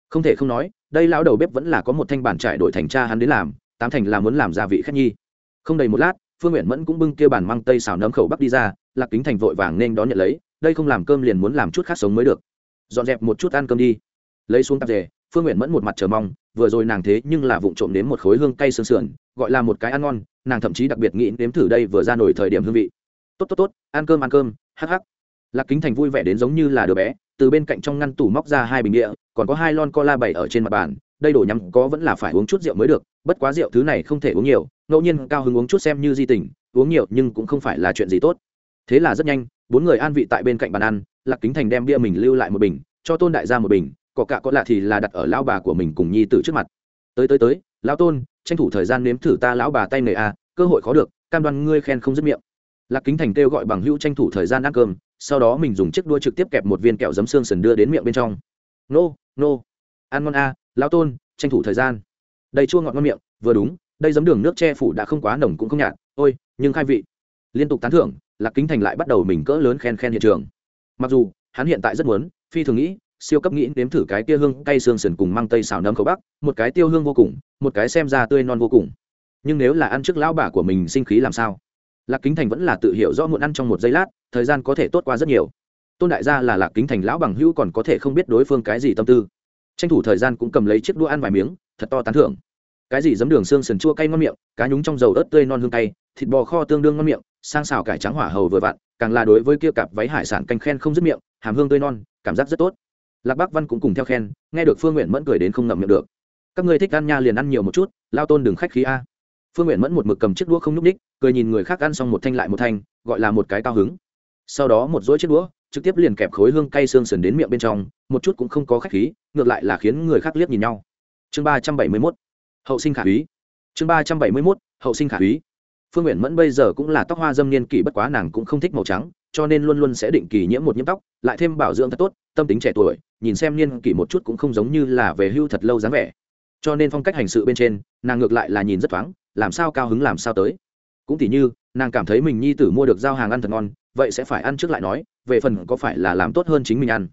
S1: Không thể không nói, đây lão đầu bếp vẫn là có một thanh bản trải đổi thành cha hắn đến làm, tám thành là muốn làm gia vị khách nhi. Không đầy một lát, phương nguyện mẫn cũng bưng kia bàn măng tây xào nấm khẩu bắc đi ra, lạc kính thành vội vàng nên đón nhận lấy, đây không làm cơm liền muốn làm chút khác sống mới được. Dọn dẹp một chút ăn cơm đi. Lấy xuống tạp dề, phương nguyện mẫn một mặt chờ mong, vừa rồi nàng thế nhưng là vụng trộm đến một khối hương cay sương sườn, gọi là một cái ăn ngon, nàng thậm chí đặc biệt nghĩ nếm thử đây vừa ra nổi thời điểm hương vị tốt tốt tốt, ăn cơm ăn cơm, hắc hắc. Lạc kính thành vui vẻ đến giống như là đứa bé, từ bên cạnh trong ngăn tủ móc ra hai bình địa, còn có hai lon cola bày ở trên mặt bàn đây đồ nhắm có vẫn là phải uống chút rượu mới được, bất quá rượu thứ này không thể uống nhiều, ngẫu nhiên cao hứng uống chút xem như di tình, uống nhiều nhưng cũng không phải là chuyện gì tốt. Thế là rất nhanh, bốn người an vị tại bên cạnh bàn ăn, lạc kính thành đem bia mình lưu lại một bình, cho tôn đại gia một bình, có cả có lạ thì là đặt ở lão bà của mình cùng nhi tử trước mặt. Tới tới tới, lão tôn, tranh thủ thời gian nếm thử ta lão bà tay nghề a, cơ hội khó được, cam đoan ngươi khen không dứt miệng lạc kính thành kêu gọi bằng hữu tranh thủ thời gian ăn cơm, sau đó mình dùng chiếc đua trực tiếp kẹp một viên kẹo giấm xương sần đưa đến miệng bên trong. Nô nô, ăn ngon a, lão tôn, tranh thủ thời gian. Đầy chua ngọt ngon miệng, vừa đúng, đây giấm đường nước che phủ đã không quá nồng cũng không nhạt, ôi, nhưng khai vị. Liên tục tán thưởng, lạc kính thành lại bắt đầu mình cỡ lớn khen khen hiện trường. Mặc dù, hắn hiện tại rất muốn, phi thường nghĩ, siêu cấp nghĩ nếm thử cái tia hương cay xương sườn cùng mang tây xào nấm khẩu bắc, một cái tiêu hương vô cùng, một cái xem ra tươi non vô cùng. Nhưng nếu là ăn trước lão bà của mình sinh khí làm sao? Lạc kính thành vẫn là tự hiểu rõ muộn ăn trong một giây lát, thời gian có thể tốt qua rất nhiều. Tôn đại gia là lạc kính thành lão bằng hữu còn có thể không biết đối phương cái gì tâm tư. Tranh thủ thời gian cũng cầm lấy chiếc đũa ăn vài miếng, thật to tán thưởng. Cái gì giấm đường xương sườn chua cay ngon miệng, cá nhúng trong dầu ớt tươi non hương cay, thịt bò kho tương đương ngon miệng, sang xào cải trắng hỏa hầu vừa vặn, càng là đối với kia cặp váy hải sản canh khen không dứt miệng, hàm hương tươi non, cảm giác rất tốt. Lạc bắc văn cũng cùng theo khen, nghe được phương nguyện mẫn cười đến không ngậm miệng được. Các người thích ăn nha liền ăn nhiều một chút, lao tôn đừng khách khí a phương nguyện mẫn một mực cầm chiếc đũa không n ú c ních cười nhìn người khác ăn xong một thanh lại một thanh, gọi là một cái cao hứng. Sau đó một dỗi chiếc đũa, trực tiếp liền kẹp khối hương cay xương sườn đến miệng bên trong, một chút cũng không có khách khí, ngược lại là khiến người khác liếc nhìn nhau. Chương ba trăm bảy mươi mốt, hậu sinh khả úy. Chương ba trăm bảy mươi mốt, hậu sinh khả úy. Phương nguyện mẫn bây giờ cũng là tóc hoa dâm niên kỷ, bất quá nàng cũng không thích màu trắng, cho nên luôn luôn sẽ định kỳ nhiễm một nhiễm tóc, lại thêm bảo dưỡng thật tốt, tâm tính trẻ tuổi, nhìn xem niên kỷ một chút cũng không giống như là về hưu thật lâu dáng vẻ. Cho nên phong cách hành sự bên trên, nàng ngược lại là nhìn rất thoáng làm sao cao hứng làm sao tới. Cũng tỉ như, nàng cảm thấy mình nhi tử mua được giao hàng ăn thật ngon, vậy sẽ phải ăn trước lại nói, về phần có phải là làm tốt hơn chính mình ăn.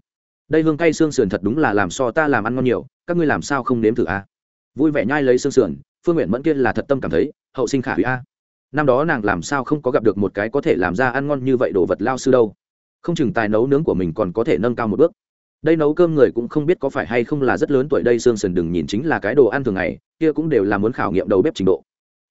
S1: Đây hương cay xương sườn thật đúng là làm so ta làm ăn ngon nhiều, các ngươi làm sao không nếm thử a vui vẻ nhai lấy xương sườn, phương nguyện mẫn kia là thật tâm cảm thấy, hậu sinh khả hủy a. Năm đó nàng làm sao không có gặp được một cái có thể làm ra ăn ngon như vậy đồ vật lao sư đâu. Không chừng tài nấu nướng của mình còn có thể nâng cao một bước. Đây nấu cơm người cũng không biết có phải hay không là rất lớn tuổi đây xương sườn đừng nhìn chính là cái đồ ăn thường ngày, kia cũng đều là muốn khảo nghiệm đầu bếp trình độ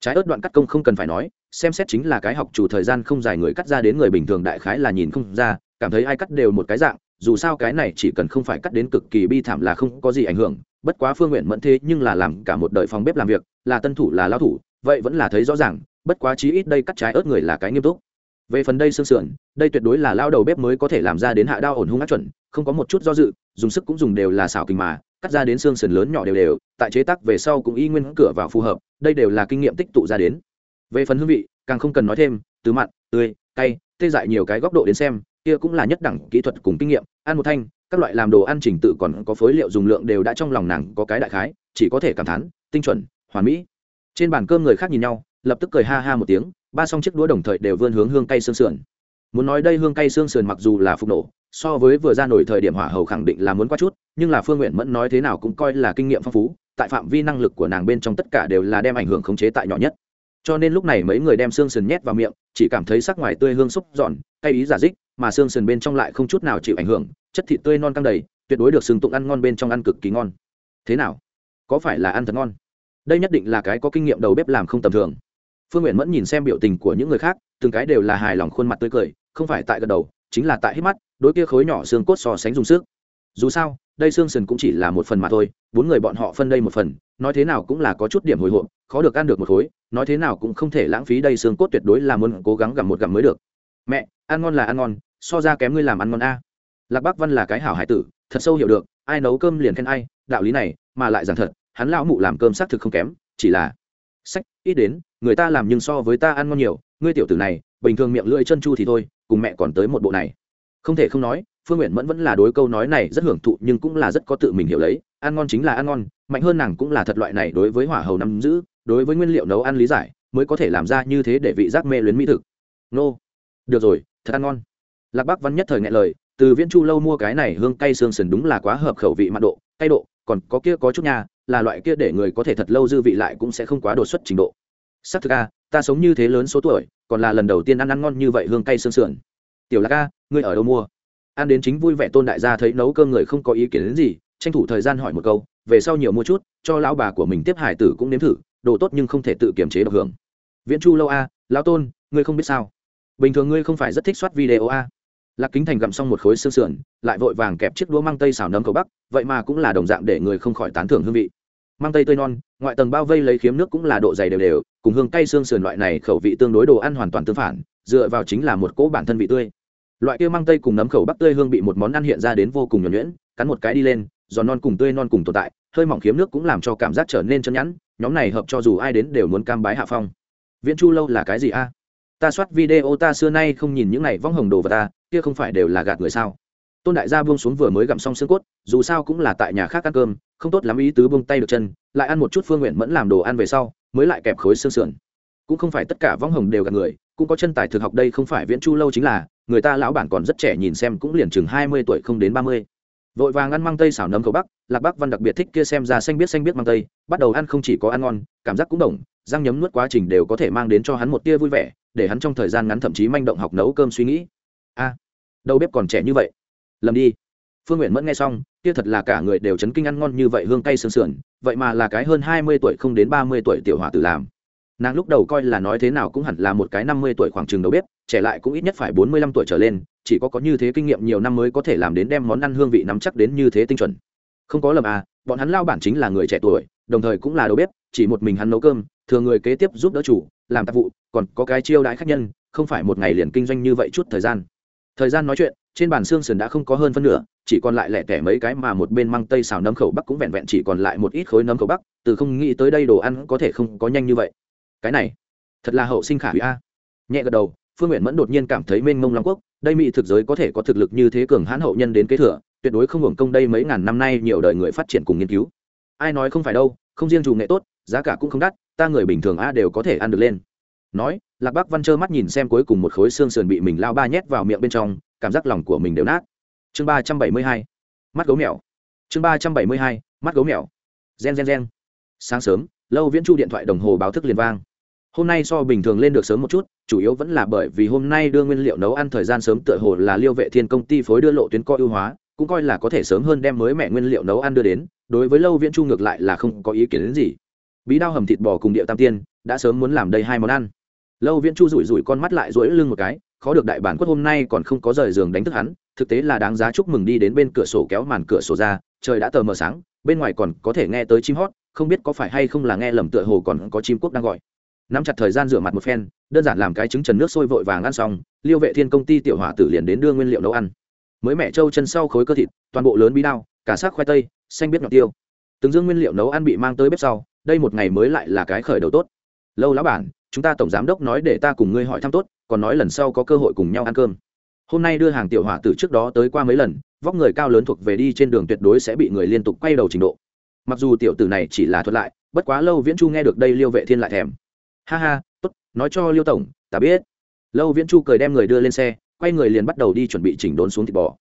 S1: trái ớt đoạn cắt công không cần phải nói, xem xét chính là cái học chủ thời gian không dài người cắt ra đến người bình thường đại khái là nhìn không ra, cảm thấy ai cắt đều một cái dạng, dù sao cái này chỉ cần không phải cắt đến cực kỳ bi thảm là không có gì ảnh hưởng, bất quá phương nguyện mẫn thế nhưng là làm cả một đời phòng bếp làm việc, là tân thủ, là lao thủ, vậy vẫn là thấy rõ ràng, bất quá chí ít đây cắt trái ớt người là cái nghiêm túc. Về phần đây xương sườn, đây tuyệt đối là lao đầu bếp mới có thể làm ra đến hạ đao ổn hung ác chuẩn, không có một chút do dự, dùng sức cũng dùng đều là xảo kình mà, cắt ra đến xương sườn lớn nhỏ đều đều, tại chế tác về sau cũng y nguyên cửa vào phù hợp đây đều là kinh nghiệm tích tụ ra đến. Về phần hương vị, càng không cần nói thêm, từ mặn, tươi, cay, tê dại nhiều cái góc độ đến xem, kia cũng là nhất đẳng kỹ thuật cùng kinh nghiệm, ăn một thanh, các loại làm đồ ăn trình tự còn có phối liệu dùng lượng đều đã trong lòng nàng có cái đại khái, chỉ có thể cảm thán, tinh chuẩn, hoàn mỹ. Trên bàn cơm người khác nhìn nhau, lập tức cười ha ha một tiếng, ba xong chiếc đũa đồng thời đều vươn hướng hương cay xương sườn. Muốn nói đây hương cay xương sườn mặc dù là phục nổ, so với vừa ra nổi thời điểm hỏa hầu khẳng định là muốn qua chút, nhưng là phương nguyện mẫn nói thế nào cũng coi là kinh nghiệm phong phú tại phạm vi năng lực của nàng bên trong tất cả đều là đem ảnh hưởng khống chế tại nhỏ nhất. Cho nên lúc này mấy người đem xương sườn nhét vào miệng, chỉ cảm thấy sắc ngoài tươi hương xúc giòn, cay ý giả dích, mà xương sườn bên trong lại không chút nào chịu ảnh hưởng, chất thịt tươi non căng đầy, tuyệt đối được xương tụng ăn ngon bên trong ăn cực kỳ ngon. Thế nào? Có phải là ăn thật ngon? Đây nhất định là cái có kinh nghiệm đầu bếp làm không tầm thường. Phương nguyện mẫn nhìn xem biểu tình của những người khác, từng cái đều là hài lòng khuôn mặt tươi cười, không phải tại gật đầu, chính là tại hít mắt, đối kia khối nhỏ xương cốt so sánh dùng sức. Dù sao đây xương sườn cũng chỉ là một phần mà thôi, bốn người bọn họ phân đây một phần, nói thế nào cũng là có chút điểm hồi hộp, khó được ăn được một khối, nói thế nào cũng không thể lãng phí đây xương cốt tuyệt đối là muốn cố gắng gặm một gặm mới được. Mẹ, ăn ngon là ăn ngon, so ra kém ngươi làm ăn ngon a. Lạc bắc văn là cái hảo hải tử, thật sâu hiểu được, ai nấu cơm liền khen ai, đạo lý này, mà lại rằng thật, hắn lão mụ làm cơm xác thực không kém, chỉ là sách, ít đến, người ta làm nhưng so với ta ăn ngon nhiều, ngươi tiểu tử này, bình thường miệng lưỡi chân chu thì thôi, cùng mẹ còn tới một bộ này. Không thể không nói phương nguyện mẫn vẫn là đối câu nói này rất hưởng thụ nhưng cũng là rất có tự mình hiểu lấy, ăn ngon chính là ăn ngon, mạnh hơn nàng cũng là thật loại này đối với hỏa hầu nắm giữ, đối với nguyên liệu nấu ăn lý giải, mới có thể làm ra như thế để vị giác mê luyến mỹ thực. Nô, được rồi, thật ăn ngon. Lạc bắc văn nhất thời nghe lời, từ viễn chu lâu mua cái này hương cay xương sườn đúng là quá hợp khẩu vị mặn độ, cay độ, còn có kia có chút nha, là loại kia để người có thể thật lâu dư vị lại cũng sẽ không quá đột xuất trình độ. Sắc thực a, ta sống như thế lớn số tuổi, còn là lần đầu tiên ăn ăn ngon như vậy hương cay xương sườn. Tiểu lạc a, ngươi ở đâu mua? Ăn đến chính vui vẻ tôn đại gia thấy nấu cơm người không có ý kiến đến gì, tranh thủ thời gian hỏi một câu, về sau nhiều mua chút, cho lão bà của mình tiếp hải tử cũng nếm thử, đồ tốt nhưng không thể tự kiềm chế được hưởng. Viễn chu lâu a, lão tôn, ngươi không biết sao? Bình thường ngươi không phải rất thích soát video a. Lạc kính thành gặm xong một khối xương sườn, lại vội vàng kẹp chiếc đũa măng tây xào nấm cầu bắc, vậy mà cũng là đồng dạng để người không khỏi tán thưởng hương vị. Mang tây tươi non, ngoại tầng bao vây lấy khiếm nước cũng là độ dày đều đều, cùng hương cay xương sườn loại này khẩu vị tương đối đồ ăn hoàn toàn tương phản, dựa vào chính là một cỗ bản thân vị tươi loại kia mang tây cùng nấm khẩu bắc tươi hương bị một món ăn hiện ra đến vô cùng nhuẩn nhuyễn, cắn một cái đi lên, giòn non cùng tươi non cùng tồn tại, hơi mỏng khiếm nước cũng làm cho cảm giác trở nên chân nhẵn, nhóm này hợp cho dù ai đến đều muốn cam bái hạ phong. Viễn chu lâu là cái gì a? Ta soát video ta xưa nay không nhìn những này vong hồng đồ vào ta, kia không phải đều là gạt người sao? Tôn đại gia buông xuống vừa mới gặm xong xương cốt, dù sao cũng là tại nhà khác ăn cơm, không tốt lắm ý tứ buông tay được chân, lại ăn một chút phương nguyện mẫn làm đồ ăn về sau, mới lại kẹp khối xương sườn. Cũng không phải tất cả vong hồng đều gạt người, cũng có chân tài thực học đây không phải viễn chu lâu chính là người ta lão bản còn rất trẻ nhìn xem cũng liền chừng hai mươi tuổi không đến ba mươi. Vội vàng ăn măng tây xảo nấm cầu bắc, lạc bắc văn đặc biệt thích kia xem ra xanh biết xanh biết măng tây, bắt đầu ăn không chỉ có ăn ngon, cảm giác cũng đồng, răng nhấm nuốt quá trình đều có thể mang đến cho hắn một tia vui vẻ, để hắn trong thời gian ngắn thậm chí manh động học nấu cơm suy nghĩ. A, đầu bếp còn trẻ như vậy. Lầm đi. Phương nguyện mẫn nghe xong, kia thật là cả người đều chấn kinh ăn ngon như vậy hương cay sương sườn, vậy mà là cái hơn hai mươi tuổi không đến ba mươi tuổi tiểu hỏa tử làm nàng lúc đầu coi là nói thế nào cũng hẳn là một cái năm mươi tuổi khoảng chừng đầu bếp, trẻ lại cũng ít nhất phải bốn mươi lăm tuổi trở lên, chỉ có có như thế kinh nghiệm nhiều năm mới có thể làm đến đem món ăn hương vị nắm chắc đến như thế tinh chuẩn. Không có lầm à bọn hắn lao bản chính là người trẻ tuổi, đồng thời cũng là đầu bếp, chỉ một mình hắn nấu cơm, thường người kế tiếp giúp đỡ chủ, làm tạp vụ, còn có cái chiêu đãi khách nhân, không phải một ngày liền kinh doanh như vậy chút thời gian. Thời gian nói chuyện, trên bàn xương sườn đã không có hơn phân nửa, chỉ còn lại lẻ tẻ mấy cái mà một bên măng tây xào nấm khẩu bắc cũng vẹn vẹn chỉ còn lại một ít khối nấm khẩu bắc, từ không nghĩ tới đây đồ ăn có thể không có nhanh như vậy cái này, thật là hậu sinh khả hủy a. Nhẹ gật đầu, phương nguyện mẫn đột nhiên cảm thấy mênh mông long quốc, đây mỹ thực giới có thể có thực lực như thế cường hãn hậu nhân đến kế thừa, tuyệt đối không hưởng công đây mấy ngàn năm nay nhiều đời người phát triển cùng nghiên cứu. Ai nói không phải đâu, không riêng chủ nghệ tốt, giá cả cũng không đắt, ta người bình thường a đều có thể ăn được lên. Nói, lạc bắc văn trơ mắt nhìn xem cuối cùng một khối xương sườn bị mình lao ba nhét vào miệng bên trong, cảm giác lòng của mình đều nát. Chương ba trăm bảy mươi hai, mắt gấu mèo. Chương ba trăm bảy mươi hai, mắt gấu mèo. Gen gen gen. Sáng sớm, lâu viễn chu điện thoại đồng hồ báo thức liền vang hôm nay so bình thường lên được sớm một chút, chủ yếu vẫn là bởi vì hôm nay đưa nguyên liệu nấu ăn thời gian sớm tựa hồ là liêu vệ thiên công ty phối đưa lộ tuyến co ưu hóa, cũng coi là có thể sớm hơn đem mới mẹ nguyên liệu nấu ăn đưa đến, đối với lâu viễn chu ngược lại là không có ý kiến đến gì. Bí đao hầm thịt bò cùng điệu tam tiên, đã sớm muốn làm đây hai món ăn. Lâu viễn chu rủi rủi con mắt lại rỗi lưng một cái, khó được đại bản quất hôm nay còn không có rời giường đánh thức hắn, thực tế là đáng giá chúc mừng đi đến bên cửa sổ kéo màn cửa sổ ra, trời đã tờ mờ sáng, bên ngoài còn có thể nghe tới chim hót, không biết có phải hay không là nghe lầm tựa hồ còn có chim quốc đang gọi nắm chặt thời gian rửa mặt một phen, đơn giản làm cái trứng trần nước sôi vội vàng ăn xong, liêu vệ thiên công ty tiểu hỏa tử liền đến đưa nguyên liệu nấu ăn. Mới mẹ trâu chân sau khối cơ thịt, toàn bộ lớn bí đao, cả xác khoai tây, xanh biết ngọt tiêu. Từng dương nguyên liệu nấu ăn bị mang tới bếp sau, đây một ngày mới lại là cái khởi đầu tốt. Lâu lão bản chúng ta tổng giám đốc nói để ta cùng ngươi hỏi thăm tốt, còn nói lần sau có cơ hội cùng nhau ăn cơm. Hôm nay đưa hàng tiểu hỏa tử trước đó tới qua mấy lần, vóc người cao lớn thuộc về đi trên đường tuyệt đối sẽ bị người liên tục quay đầu trình độ. Mặc dù tiểu tử này chỉ là thuật lại, bất quá lâu viễn chu nghe được đây liêu vệ thiên lại thèm ha ha, tốt, nói cho liêu tổng, ta biết. Lâu viễn chu cười đem người đưa lên xe, quay người liền bắt đầu đi chuẩn bị chỉnh đốn xuống thịt bò.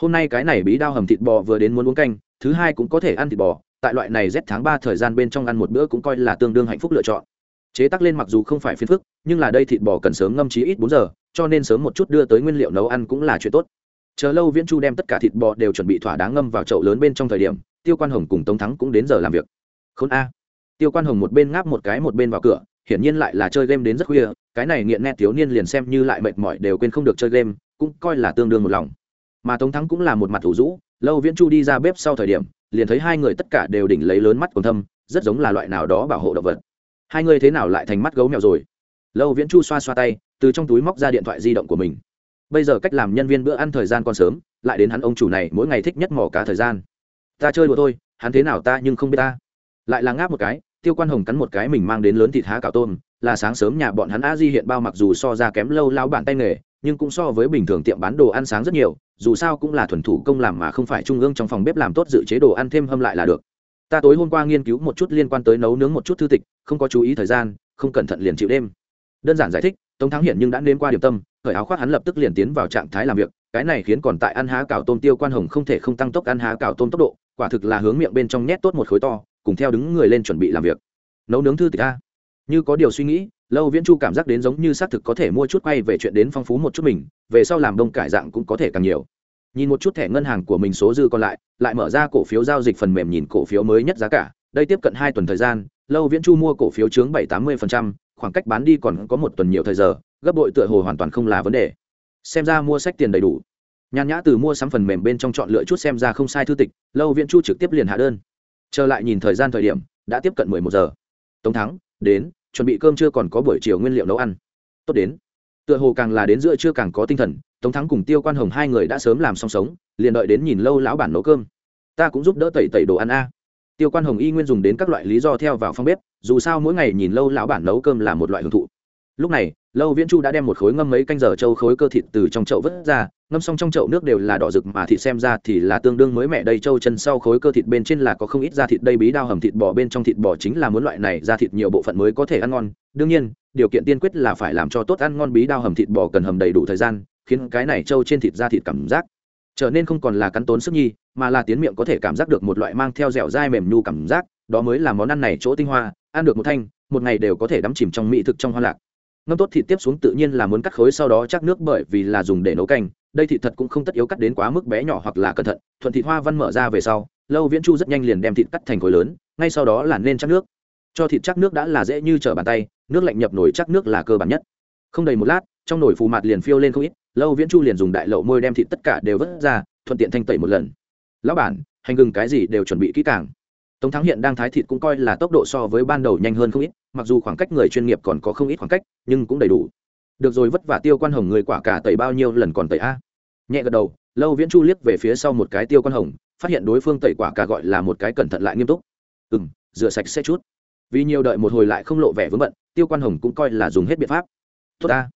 S1: Hôm nay cái này bí đao hầm thịt bò vừa đến muốn uống canh, thứ hai cũng có thể ăn thịt bò, tại loại này rét tháng ba thời gian bên trong ăn một bữa cũng coi là tương đương hạnh phúc lựa chọn. Chế tác lên mặc dù không phải phiền phức, nhưng là đây thịt bò cần sớm ngâm chí ít bốn giờ, cho nên sớm một chút đưa tới nguyên liệu nấu ăn cũng là chuyện tốt. Chờ lâu viễn chu đem tất cả thịt bò đều chuẩn bị thỏa đáng ngâm vào chậu lớn bên trong thời điểm, tiêu quan hồng cùng tống thắng cũng đến giờ làm việc. Khôn a. Tiêu quan hồng một bên ngáp một cái một bên vào cửa hiển nhiên lại là chơi game đến rất khuya, cái này nghiện net thiếu niên liền xem như lại mệt mỏi đều quên không được chơi game, cũng coi là tương đương một lòng. Mà tống thắng cũng là một mặt thủ rũ lâu viễn chu đi ra bếp sau thời điểm, liền thấy hai người tất cả đều đỉnh lấy lớn mắt còn thâm, rất giống là loại nào đó bảo hộ động vật. Hai người thế nào lại thành mắt gấu mèo rồi? Lâu viễn chu xoa xoa tay, từ trong túi móc ra điện thoại di động của mình. Bây giờ cách làm nhân viên bữa ăn thời gian còn sớm, lại đến hắn ông chủ này mỗi ngày thích nhất mỏ cá thời gian. Ta chơi đùa thôi, hắn thế nào ta nhưng không biết ta. Lại là ngáp một cái tiêu quan hồng cắn một cái mình mang đến lớn thịt há cạo tôm, là sáng sớm nhà bọn hắn a di hiện bao mặc dù so ra kém lâu lao bản tay nghề, nhưng cũng so với bình thường tiệm bán đồ ăn sáng rất nhiều, dù sao cũng là thuần thủ công làm mà không phải trung ương trong phòng bếp làm tốt dự chế đồ ăn thêm hâm lại là được. Ta tối hôm qua nghiên cứu một chút liên quan tới nấu nướng một chút thư tịch, không có chú ý thời gian, không cẩn thận liền chịu đêm. Đơn giản giải thích, tống thắng hiện nhưng đã nên qua điểm tâm khởi áo khoác hắn lập tức liền tiến vào trạng thái làm việc, cái này khiến còn tại ăn há cào tôm tiêu quan hồng không thể không tăng tốc ăn há cào tôm tốc độ, quả thực là hướng miệng bên trong nhét tốt một khối to cùng theo đứng người lên chuẩn bị làm việc. Nấu nướng thư tịch a. Như có điều suy nghĩ, lâu viễn chu cảm giác đến giống như xác thực có thể mua chút quay về chuyện đến phong phú một chút mình, về sau làm đông cải dạng cũng có thể càng nhiều. Nhìn một chút thẻ ngân hàng của mình số dư còn lại lại mở ra cổ phiếu giao dịch phần mềm nhìn cổ phiếu mới nhất giá cả, đây tiếp cận hai tuần thời gian, lâu viễn chu mua cổ phiếu chướng bảy tám mươi khoảng cách bán đi còn có một tuần nhiều thời giờ, gấp đội tựa hồ hoàn toàn không là vấn đề. Xem ra mua sách tiền đầy đủ. Nhàn nhã từ mua sắm phần mềm bên trong chọn lựa chút xem ra không sai thư tịch, lâu viễn chu trực tiếp liền hạ đơn trở lại nhìn thời gian thời điểm, đã tiếp cận mười một giờ. Tống thắng, đến, chuẩn bị cơm chưa còn có buổi chiều nguyên liệu nấu ăn. Tốt đến. Tựa hồ càng là đến giữa chưa càng có tinh thần, tống thắng cùng tiêu quan hồng hai người đã sớm làm xong sống, liền đợi đến nhìn lâu lão bản nấu cơm. Ta cũng giúp đỡ tẩy tẩy đồ ăn a. Tiêu quan hồng y nguyên dùng đến các loại lý do theo vào phòng bếp, dù sao mỗi ngày nhìn lâu lão bản nấu cơm là một loại hưởng thụ. Lúc này, lâu viễn chu đã đem một khối ngâm mấy canh giờ trâu khối cơ thịt từ trong chậu vớt ra ngâm xong trong chậu nước đều là đỏ rực mà thịt xem ra thì là tương đương mới mẹ đây trâu chân sau khối cơ thịt bên trên là có không ít da thịt. Đây bí đao hầm thịt bò bên trong thịt bò chính là muốn loại này. Da thịt nhiều bộ phận mới có thể ăn ngon. Đương nhiên, điều kiện tiên quyết là phải làm cho tốt ăn ngon. Bí đao hầm thịt bò cần hầm đầy đủ thời gian, khiến cái này trâu trên thịt da thịt cảm giác trở nên không còn là cắn tốn sức nhi, mà là tiến miệng có thể cảm giác được một loại mang theo dẻo dai mềm nhu cảm giác. Đó mới là món ăn này chỗ tinh hoa. Ăn được một thanh, một ngày đều có thể đắm chìm trong mỹ thực trong hoa lạc. Ngâm tốt thịt tiếp xuống tự nhiên là muốn cắt khối, sau đó chắc nước bởi vì là dùng để nấu canh đây thịt thật cũng không tất yếu cắt đến quá mức bé nhỏ hoặc là cẩn thận, thuận thịt hoa văn mở ra về sau, lâu viễn chu rất nhanh liền đem thịt cắt thành khối lớn, ngay sau đó là nên chắc nước. Cho thịt chắc nước đã là dễ như trở bàn tay, nước lạnh nhập nồi chắc nước là cơ bản nhất. Không đầy một lát, trong nồi phù mạt liền phiêu lên không ít, lâu viễn chu liền dùng đại lậu môi đem thịt tất cả đều vớt ra, thuận tiện thanh tẩy một lần. Lão bản, hành gừng cái gì đều chuẩn bị kỹ càng. Tống thắng hiện đang thái thịt cũng coi là tốc độ so với ban đầu nhanh hơn không ít, mặc dù khoảng cách người chuyên nghiệp còn có không ít khoảng cách, nhưng cũng đầy đủ. Được rồi, vất vả tiêu quan hồng người quả cả tẩy bao nhiêu lần còn tẩy a? Nhẹ gật đầu, lâu viễn chu liếc về phía sau một cái tiêu quan hồng, phát hiện đối phương tẩy quả cà gọi là một cái cẩn thận lại nghiêm túc. Ừ m rửa sạch sẽ chút. Vì nhiều đợi một hồi lại không lộ vẻ vướng bận, tiêu quan hồng cũng coi là dùng hết biện pháp. Tốt ta.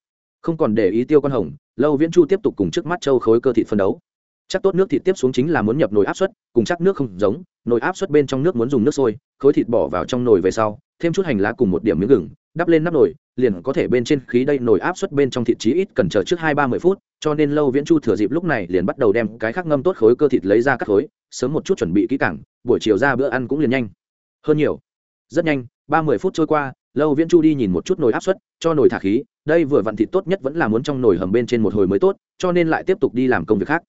S1: Không còn để ý tiêu quan hồng, lâu viễn chu tiếp tục cùng trước mắt châu khối cơ thịt phân đấu. Chắc tốt nước thịt tiếp xuống chính là muốn nhập nồi áp suất, cùng chắc nước không giống, nồi áp suất bên trong nước muốn dùng nước sôi, khối thịt bỏ vào trong nồi về sau, thêm chút hành lá cùng một điểm miếng gừng đắp lên nắp nồi, liền có thể bên trên khí đây nồi áp suất bên trong thịt chí ít cần chờ trước hai ba mươi phút, cho nên lâu viễn chu thừa dịp lúc này liền bắt đầu đem cái khác ngâm tốt khối cơ thịt lấy ra cắt khối, sớm một chút chuẩn bị kỹ càng, buổi chiều ra bữa ăn cũng liền nhanh. Hơn nhiều, rất nhanh, ba mươi phút trôi qua, lâu viễn chu đi nhìn một chút nồi áp suất, cho nồi thả khí, đây vừa vặn thịt tốt nhất vẫn là muốn trong nồi hầm bên trên một hồi mới tốt, cho nên lại tiếp tục đi làm công việc khác.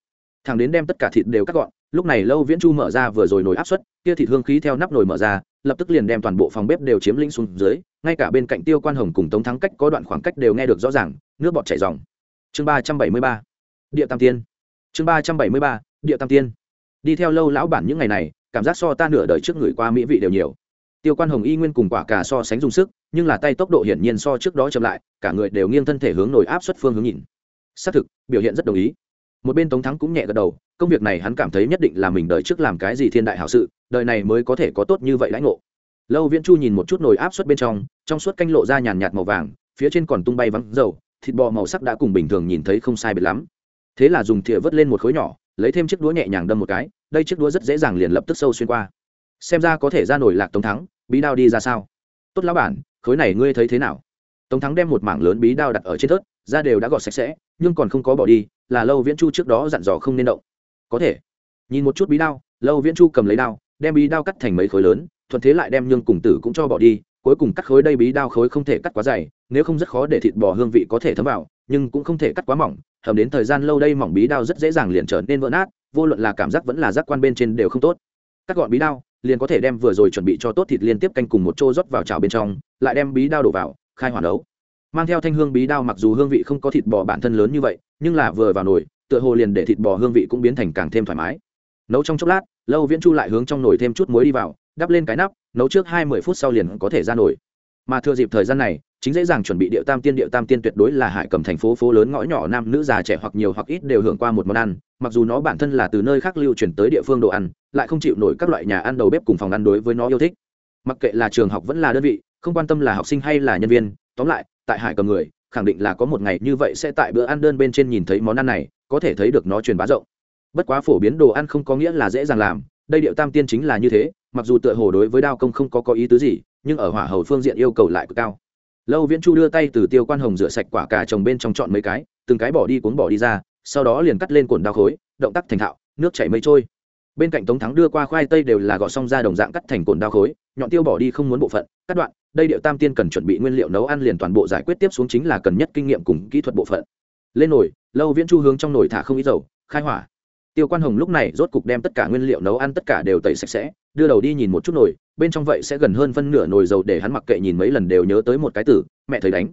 S1: Thằng đến đem tất cả thịt đều cắt gọn, lúc này lâu viễn chu mở ra vừa rồi nồi áp suất, kia thịt hương khí theo nắp nồi mở ra, lập tức liền đem toàn bộ phòng bếp đều chiếm lĩnh xuống dưới ngay cả bên cạnh tiêu quan hồng cùng tống thắng cách có đoạn khoảng cách đều nghe được rõ ràng, nước bọt chảy dòng. Chương ba trăm bảy mươi ba, địa tam tiên. Chương ba trăm bảy mươi ba, địa tam tiên. Đi theo lâu lão bản những ngày này, cảm giác so ta nửa đời trước người qua mỹ vị đều nhiều. Tiêu quan hồng y nguyên cùng quả cà so sánh dùng sức, nhưng là tay tốc độ hiển nhiên so trước đó chậm lại, cả người đều nghiêng thân thể hướng nổi áp suất phương hướng nhìn. Xác thực, biểu hiện rất đồng ý. Một bên tống thắng cũng nhẹ gật đầu, công việc này hắn cảm thấy nhất định là mình đời trước làm cái gì thiên đại hảo sự, đời này mới có thể có tốt như vậy lãnh ngộ lâu viễn chu nhìn một chút nồi áp suất bên trong trong suốt canh lộ ra nhàn nhạt màu vàng, phía trên còn tung bay vắng dầu, thịt bò màu sắc đã cùng bình thường nhìn thấy không sai biệt lắm. Thế là dùng thìa vớt lên một khối nhỏ, lấy thêm chiếc đũa nhẹ nhàng đâm một cái, đây chiếc đũa rất dễ dàng liền lập tức sâu xuyên qua. Xem ra có thể ra nổi lạc tống thắng, bí đao đi ra sao? Tốt lão bản, khối này ngươi thấy thế nào? Tống thắng đem một mảng lớn bí đao đặt ở trên thớt, da đều đã gọt sạch sẽ, nhưng còn không có bỏ đi, là lâu viễn chu trước đó dặn dò không nên động. Có thể. Nhìn một chút bí đao, lâu viễn chu cầm lấy đao, đem bí đao cắt thành mấy khối lớn thuận thế lại đem nhương cùng tử cũng cho bỏ đi, cuối cùng cắt khối đây bí đao khối không thể cắt quá dày, nếu không rất khó để thịt bò hương vị có thể thấm vào, nhưng cũng không thể cắt quá mỏng hầm đến thời gian lâu đây mỏng bí đao rất dễ dàng liền trở nên vỡ nát, vô luận là cảm giác vẫn là giác quan bên trên đều không tốt. Cắt gọn bí đao, liền có thể đem vừa rồi chuẩn bị cho tốt thịt liên tiếp canh cùng một chỗ rót vào chảo bên trong, lại đem bí đao đổ vào, khai hỏa nấu. Mang theo thanh hương bí đao mặc dù hương vị không có thịt bò bản thân lớn như vậy, nhưng là vừa vào nồi, tựa hồ liền để thịt bò hương vị cũng biến thành càng thêm thoải mái. Nấu trong chốc lát, lâu viễn chu lại hướng trong nồi thêm chút muối đi vào đắp lên cái nắp, nấu trước hai mươi phút sau liền có thể ra nổi. mà thừa dịp thời gian này, chính dễ dàng chuẩn bị điệu tam tiên, điệu tam tiên tuyệt đối là hải cầm thành phố phố lớn ngõ nhỏ, nam nữ già trẻ hoặc nhiều hoặc ít đều hưởng qua một món ăn. Mặc dù nó bản thân là từ nơi khác lưu chuyển tới địa phương đồ ăn, lại không chịu nổi các loại nhà ăn đầu bếp cùng phòng ăn đối với nó yêu thích. Mặc kệ là trường học vẫn là đơn vị, không quan tâm là học sinh hay là nhân viên, tóm lại, tại hải cầm người, khẳng định là có một ngày như vậy sẽ tại bữa ăn đơn bên trên nhìn thấy món ăn này, có thể thấy được nó truyền bá rộng. Bất quá phổ biến đồ ăn không có nghĩa là dễ dàng làm, đây điệu tam tiên chính là như thế mặc dù tựa hồ đối với đao công không có có ý tứ gì, nhưng ở hỏa hầu phương diện yêu cầu lại cực cao. Lâu viễn chu đưa tay từ tiêu quan hồng rửa sạch quả cà trồng bên trong chọn mấy cái, từng cái bỏ đi cuốn bỏ đi ra, sau đó liền cắt lên cuộn đao khối, động tác thành thạo, nước chảy mây trôi. Bên cạnh tống thắng đưa qua khoai tây đều là gọt xong ra đồng dạng cắt thành cuộn đao khối, nhọn tiêu bỏ đi không muốn bộ phận, cắt đoạn, đây điệu tam tiên cần chuẩn bị nguyên liệu nấu ăn liền toàn bộ giải quyết tiếp xuống chính là cần nhất kinh nghiệm cùng kỹ thuật bộ phận. Lên nồi, lâu viễn chu hướng trong nồi thả không ít dầu, khai hỏa. Tiêu quan hồng lúc này rốt cục đem tất cả nguyên liệu nấu ăn tất cả đều tẩy sạch sẽ đưa đầu đi nhìn một chút nồi, bên trong vậy sẽ gần hơn phân nửa nồi dầu để hắn mặc kệ nhìn mấy lần đều nhớ tới một cái tử, mẹ thấy đánh.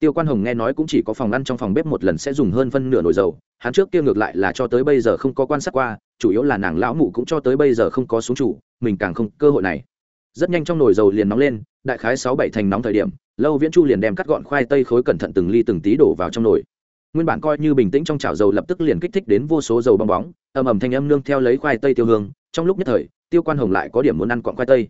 S1: Tiêu quan hồng nghe nói cũng chỉ có phòng ăn trong phòng bếp một lần sẽ dùng hơn phân nửa nồi dầu, hắn trước kia ngược lại là cho tới bây giờ không có quan sát qua, chủ yếu là nàng lão mụ cũng cho tới bây giờ không có xuống chủ, mình càng không cơ hội này. Rất nhanh trong nồi dầu liền nóng lên, đại khái sáu bảy thành nóng thời điểm, lâu viễn chu liền đem cắt gọn khoai tây khối cẩn thận từng ly từng tí đổ vào trong nồi. Nguyên bản coi như bình tĩnh trong chảo dầu lập tức liền kích thích đến vô số dầu bong bóng, ầm ầm thanh âm nương theo lấy khoai tây tiêu hương, trong lúc nhất thời tiêu quan hồng lại có điểm muốn ăn quọn khoai tây.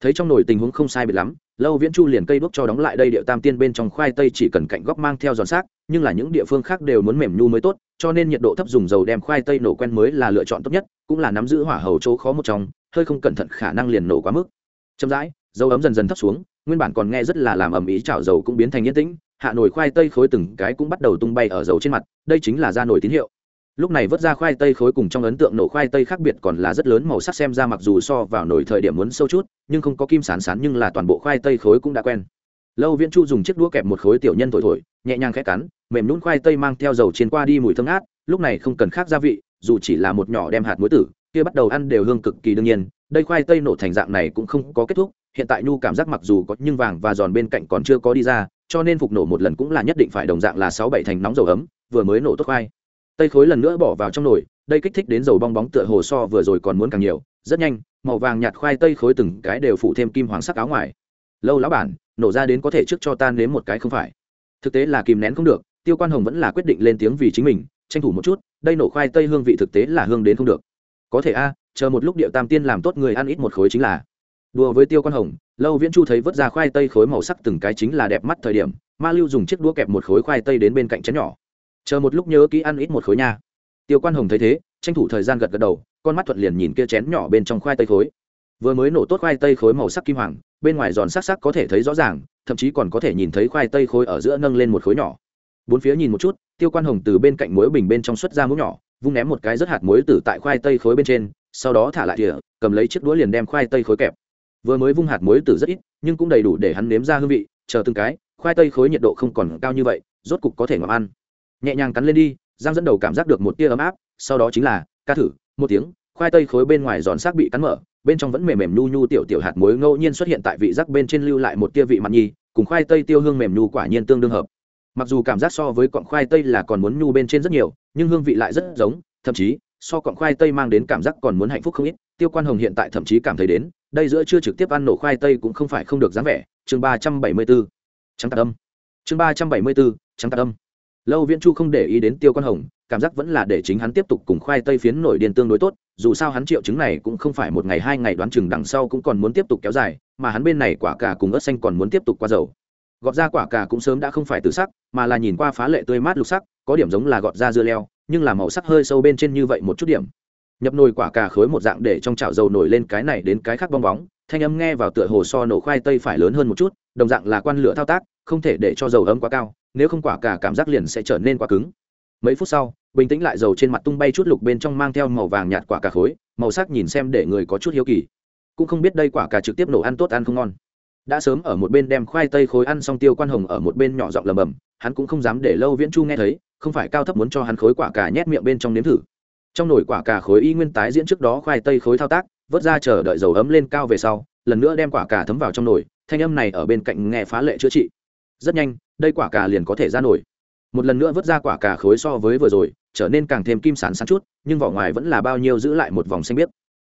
S1: Thấy trong nồi tình huống không sai biệt lắm, lâu viễn chu liền cây bước cho đóng lại đây điệu tam tiên bên trong khoai tây chỉ cần cạnh góc mang theo giòn xác, nhưng là những địa phương khác đều muốn mềm nhu mới tốt, cho nên nhiệt độ thấp dùng dầu đem khoai tây nổ quen mới là lựa chọn tốt nhất, cũng là nắm giữ hỏa hầu chỗ khó một trong, hơi không cẩn thận khả năng liền nổ quá mức. Chậm rãi, dầu ấm dần dần thấp xuống, nguyên bản còn nghe rất là làm ầm ĩ chảo dầu cũng biến thành yên tĩnh, hạ nồi khoai tây khối từng cái cũng bắt đầu tung bay ở dầu trên mặt, đây chính là ra nồi tín hiệu lúc này vớt ra khoai tây khối cùng trong ấn tượng nổ khoai tây khác biệt còn là rất lớn màu sắc xem ra mặc dù so vào nổi thời điểm muốn sâu chút, nhưng không có kim sán sán nhưng là toàn bộ khoai tây khối cũng đã quen. Lâu viễn chu dùng chiếc đũa kẹp một khối tiểu nhân thổi thổi, nhẹ nhàng khẽ cắn, mềm nhún khoai tây mang theo dầu trên qua đi mùi thơm ngát, lúc này không cần khác gia vị, dù chỉ là một nhỏ đem hạt muối tử, kia bắt đầu ăn đều hương cực kỳ đương nhiên, đây khoai tây nổ thành dạng này cũng không có kết thúc, hiện tại nhu cảm giác mặc dù có nhưng vàng và giòn bên cạnh còn chưa có đi ra, cho nên phục nổ một lần cũng là nhất định phải đồng dạng là sáu bảy thành nóng dầu ấm, vừa mới nổ tốt khoai tây khối lần nữa bỏ vào trong nồi, đây kích thích đến dầu bong bóng tựa hồ so vừa rồi còn muốn càng nhiều, rất nhanh, màu vàng nhạt khoai tây khối từng cái đều phủ thêm kim hoàng sắc áo ngoài. Lâu lão bản, nổ ra đến có thể trước cho tan nếm một cái không phải? Thực tế là kìm nén không được, tiêu quan hồng vẫn là quyết định lên tiếng vì chính mình, tranh thủ một chút, đây nổ khoai tây hương vị thực tế là hương đến không được. Có thể a, chờ một lúc điệu tam tiên làm tốt người ăn ít một khối chính là. Đùa với tiêu quan hồng, lâu viễn chu thấy vớt ra khoai tây khối màu sắc từng cái chính là đẹp mắt thời điểm, ma lưu dùng chiếc đũa kẹp một khối khoai tây đến bên cạnh chén nhỏ chờ một lúc nhớ kỹ ăn ít một khối nha. Tiêu quan hồng thấy thế tranh thủ thời gian gật gật đầu con mắt thuận liền nhìn kia chén nhỏ bên trong khoai tây khối. Vừa mới nổ tốt khoai tây khối màu sắc kim hoàng bên ngoài giòn sắc sắc có thể thấy rõ ràng thậm chí còn có thể nhìn thấy khoai tây khối ở giữa nâng lên một khối nhỏ. Bốn phía nhìn một chút tiêu quan hồng từ bên cạnh muối bình bên trong xuất ra muỗng nhỏ vung ném một cái rất hạt muối từ tại khoai tây khối bên trên sau đó thả lại thìa, cầm lấy chiếc đũa liền đem khoai tây khối kẹp. Vừa mới vung hạt muối từ rất ít nhưng cũng đầy đủ để hắn nếm ra hương vị chờ từng cái khoai tây khối nhiệt độ không còn cao như vậy rốt cục có thể ngậm ăn nhẹ nhàng cắn lên đi, giang dẫn đầu cảm giác được một tia ấm áp, sau đó chính là, ca thử. Một tiếng, khoai tây khối bên ngoài giòn xác bị cắn mở, bên trong vẫn mềm mềm nhu nhu tiểu tiểu hạt muối ngẫu nhiên xuất hiện tại vị giác bên trên lưu lại một tia vị mặn nhi cùng khoai tây tiêu hương mềm nhu quả nhiên tương đương hợp. Mặc dù cảm giác so với cọng khoai tây là còn muốn nhu bên trên rất nhiều, nhưng hương vị lại rất giống, thậm chí, so cọng khoai tây mang đến cảm giác còn muốn hạnh phúc không ít. Tiêu quan hồng hiện tại thậm chí cảm thấy đến, đây giữa chưa trực tiếp ăn nổ khoai tây cũng không phải không được dáng vẻ. Chương ba trăm bảy mươi bốn trắng tạc âm. Chương ba trăm bảy mươi bốn trắng tạc âm lâu viễn chu không để ý đến tiêu quan hồng, cảm giác vẫn là để chính hắn tiếp tục cùng khoai tây phiến nổi điên tương đối tốt, dù sao hắn triệu chứng này cũng không phải một ngày hai ngày đoán chừng đằng sau cũng còn muốn tiếp tục kéo dài, mà hắn bên này quả cà cùng ớt xanh còn muốn tiếp tục qua dầu. Gọt ra quả cà cũng sớm đã không phải từ sắc, mà là nhìn qua phá lệ tươi mát lục sắc, có điểm giống là gọt ra dưa leo, nhưng là màu sắc hơi sâu bên trên như vậy một chút điểm. Nhập nồi quả cà khối một dạng để trong chảo dầu nổi lên cái này đến cái khác bong bóng, thanh âm nghe vào tựa hồ so nổ khoai tây phải lớn hơn một chút, đồng dạng là quan lửa thao tác, không thể để cho dầu ấm quá cao nếu không quả cà cảm giác liền sẽ trở nên quá cứng. Mấy phút sau, bình tĩnh lại dầu trên mặt tung bay chút lục bên trong mang theo màu vàng nhạt quả cà khối, màu sắc nhìn xem để người có chút hiếu kỳ. Cũng không biết đây quả cà trực tiếp nổ ăn tốt ăn không ngon. Đã sớm ở một bên đem khoai tây khối ăn xong tiêu quan hồng ở một bên nhỏ giọng lầm bầm, hắn cũng không dám để lâu viễn chu nghe thấy, không phải cao thấp muốn cho hắn khối quả cà nhét miệng bên trong nếm thử. Trong nồi quả cà khối y nguyên tái diễn trước đó khoai tây khối thao tác, vớt ra chờ đợi dầu ấm lên cao về sau, lần nữa đem quả cà thấm vào trong nồi, thanh âm này ở bên cạnh nghe phá lệ chữa trị rất nhanh, đây quả cà liền có thể ra nổi. Một lần nữa vớt ra quả cà khối so với vừa rồi, trở nên càng thêm kim sán sáng chút, nhưng vỏ ngoài vẫn là bao nhiêu giữ lại một vòng xanh biếc.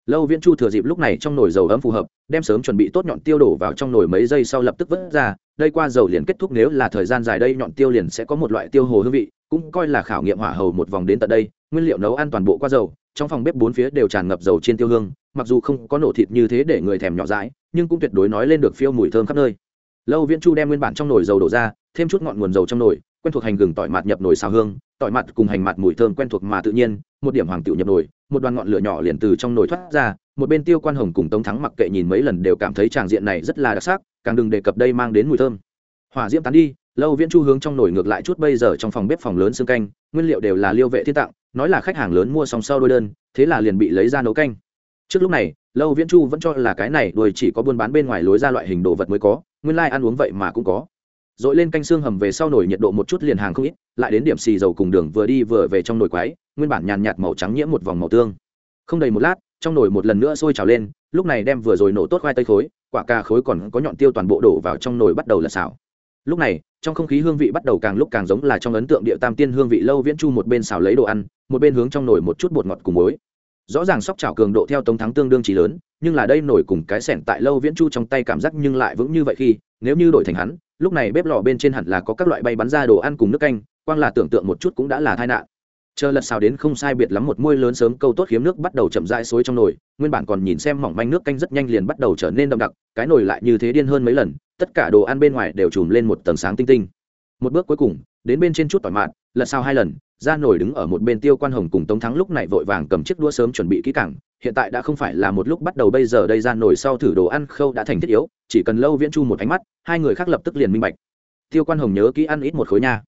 S1: Lâu viễn chu thừa dịp lúc này trong nồi dầu ấm phù hợp, đem sớm chuẩn bị tốt nhọn tiêu đổ vào trong nồi mấy giây sau lập tức vớt ra, đây qua dầu liền kết thúc nếu là thời gian dài đây nhọn tiêu liền sẽ có một loại tiêu hồ hương vị, cũng coi là khảo nghiệm hỏa hầu một vòng đến tận đây, nguyên liệu nấu ăn toàn bộ qua dầu, trong phòng bếp bốn phía đều tràn ngập dầu trên tiêu hương, mặc dù không có nổ thịt như thế để người thèm nhỏ dãi, nhưng cũng tuyệt đối nói lên được phiêu mùi thơm khắp nơi lâu viễn chu đem nguyên bản trong nồi dầu đổ ra, thêm chút ngọn nguồn dầu trong nồi, quen thuộc hành gừng tỏi mạt nhập nồi xào hương, tỏi mặt cùng hành mặt mùi thơm quen thuộc mà tự nhiên, một điểm hoàng tiểu nhập nồi, một đoàn ngọn lửa nhỏ liền từ trong nồi thoát ra, một bên tiêu quan hồng cùng tống thắng mặc kệ nhìn mấy lần đều cảm thấy tràng diện này rất là đặc sắc, càng đừng đề cập đây mang đến mùi thơm. Hỏa diễm tán đi, lâu viễn chu hướng trong nồi ngược lại chút bây giờ trong phòng bếp phòng lớn xương canh, nguyên liệu đều là liêu vệ thiên tặng, nói là khách hàng lớn mua xong sau đôi đơn, thế là liền bị lấy ra nấu canh. Trước lúc này lâu viễn chu vẫn cho là cái này đuôi chỉ có buôn bán bên ngoài lối ra loại hình đồ vật mới có, nguyên lai ăn uống vậy mà cũng có. Dội lên canh xương hầm về sau nồi nhiệt độ một chút liền hàng không ít, lại đến điểm xì dầu cùng đường vừa đi vừa về trong nồi quái, nguyên bản nhàn nhạt màu trắng nhiễm một vòng màu tương. Không đầy một lát, trong nồi một lần nữa sôi trào lên, lúc này đem vừa rồi nổ tốt khoai tây khối, quả cà khối còn có nhọn tiêu toàn bộ đổ vào trong nồi bắt đầu là xào. Lúc này, trong không khí hương vị bắt đầu càng lúc càng giống là trong ấn tượng địa tam tiên hương vị lâu viễn chu một bên xào lấy đồ ăn, một bên hướng trong nồi một chút bột ngọt cùng muối rõ ràng sóc trào cường độ theo tống thắng tương đương chỉ lớn, nhưng là đây nổi cùng cái sẻn tại lâu viễn chu trong tay cảm giác nhưng lại vững như vậy khi, nếu như đổi thành hắn, lúc này bếp lò bên trên hẳn là có các loại bay bắn ra đồ ăn cùng nước canh, quang là tưởng tượng một chút cũng đã là tai nạn. Chờ lật xào đến không sai biệt lắm một môi lớn sớm câu tốt khiếm nước bắt đầu chậm rãi xối trong nồi, nguyên bản còn nhìn xem mỏng manh nước canh rất nhanh liền bắt đầu trở nên đậm đặc, cái nồi lại như thế điên hơn mấy lần, tất cả đồ ăn bên ngoài đều trùm lên một tầng sáng tinh tinh. Một bước cuối cùng, đến bên trên chút tỏi mạn lật xào hai lần ra nổi đứng ở một bên tiêu quan hồng cùng tống thắng lúc này vội vàng cầm chiếc đũa sớm chuẩn bị kỹ càng, hiện tại đã không phải là một lúc bắt đầu bây giờ đây ra nổi sau thử đồ ăn khâu đã thành thiết yếu, chỉ cần lâu viễn chu một ánh mắt, hai người khác lập tức liền minh bạch. Tiêu quan hồng nhớ kỹ ăn ít một khối nha.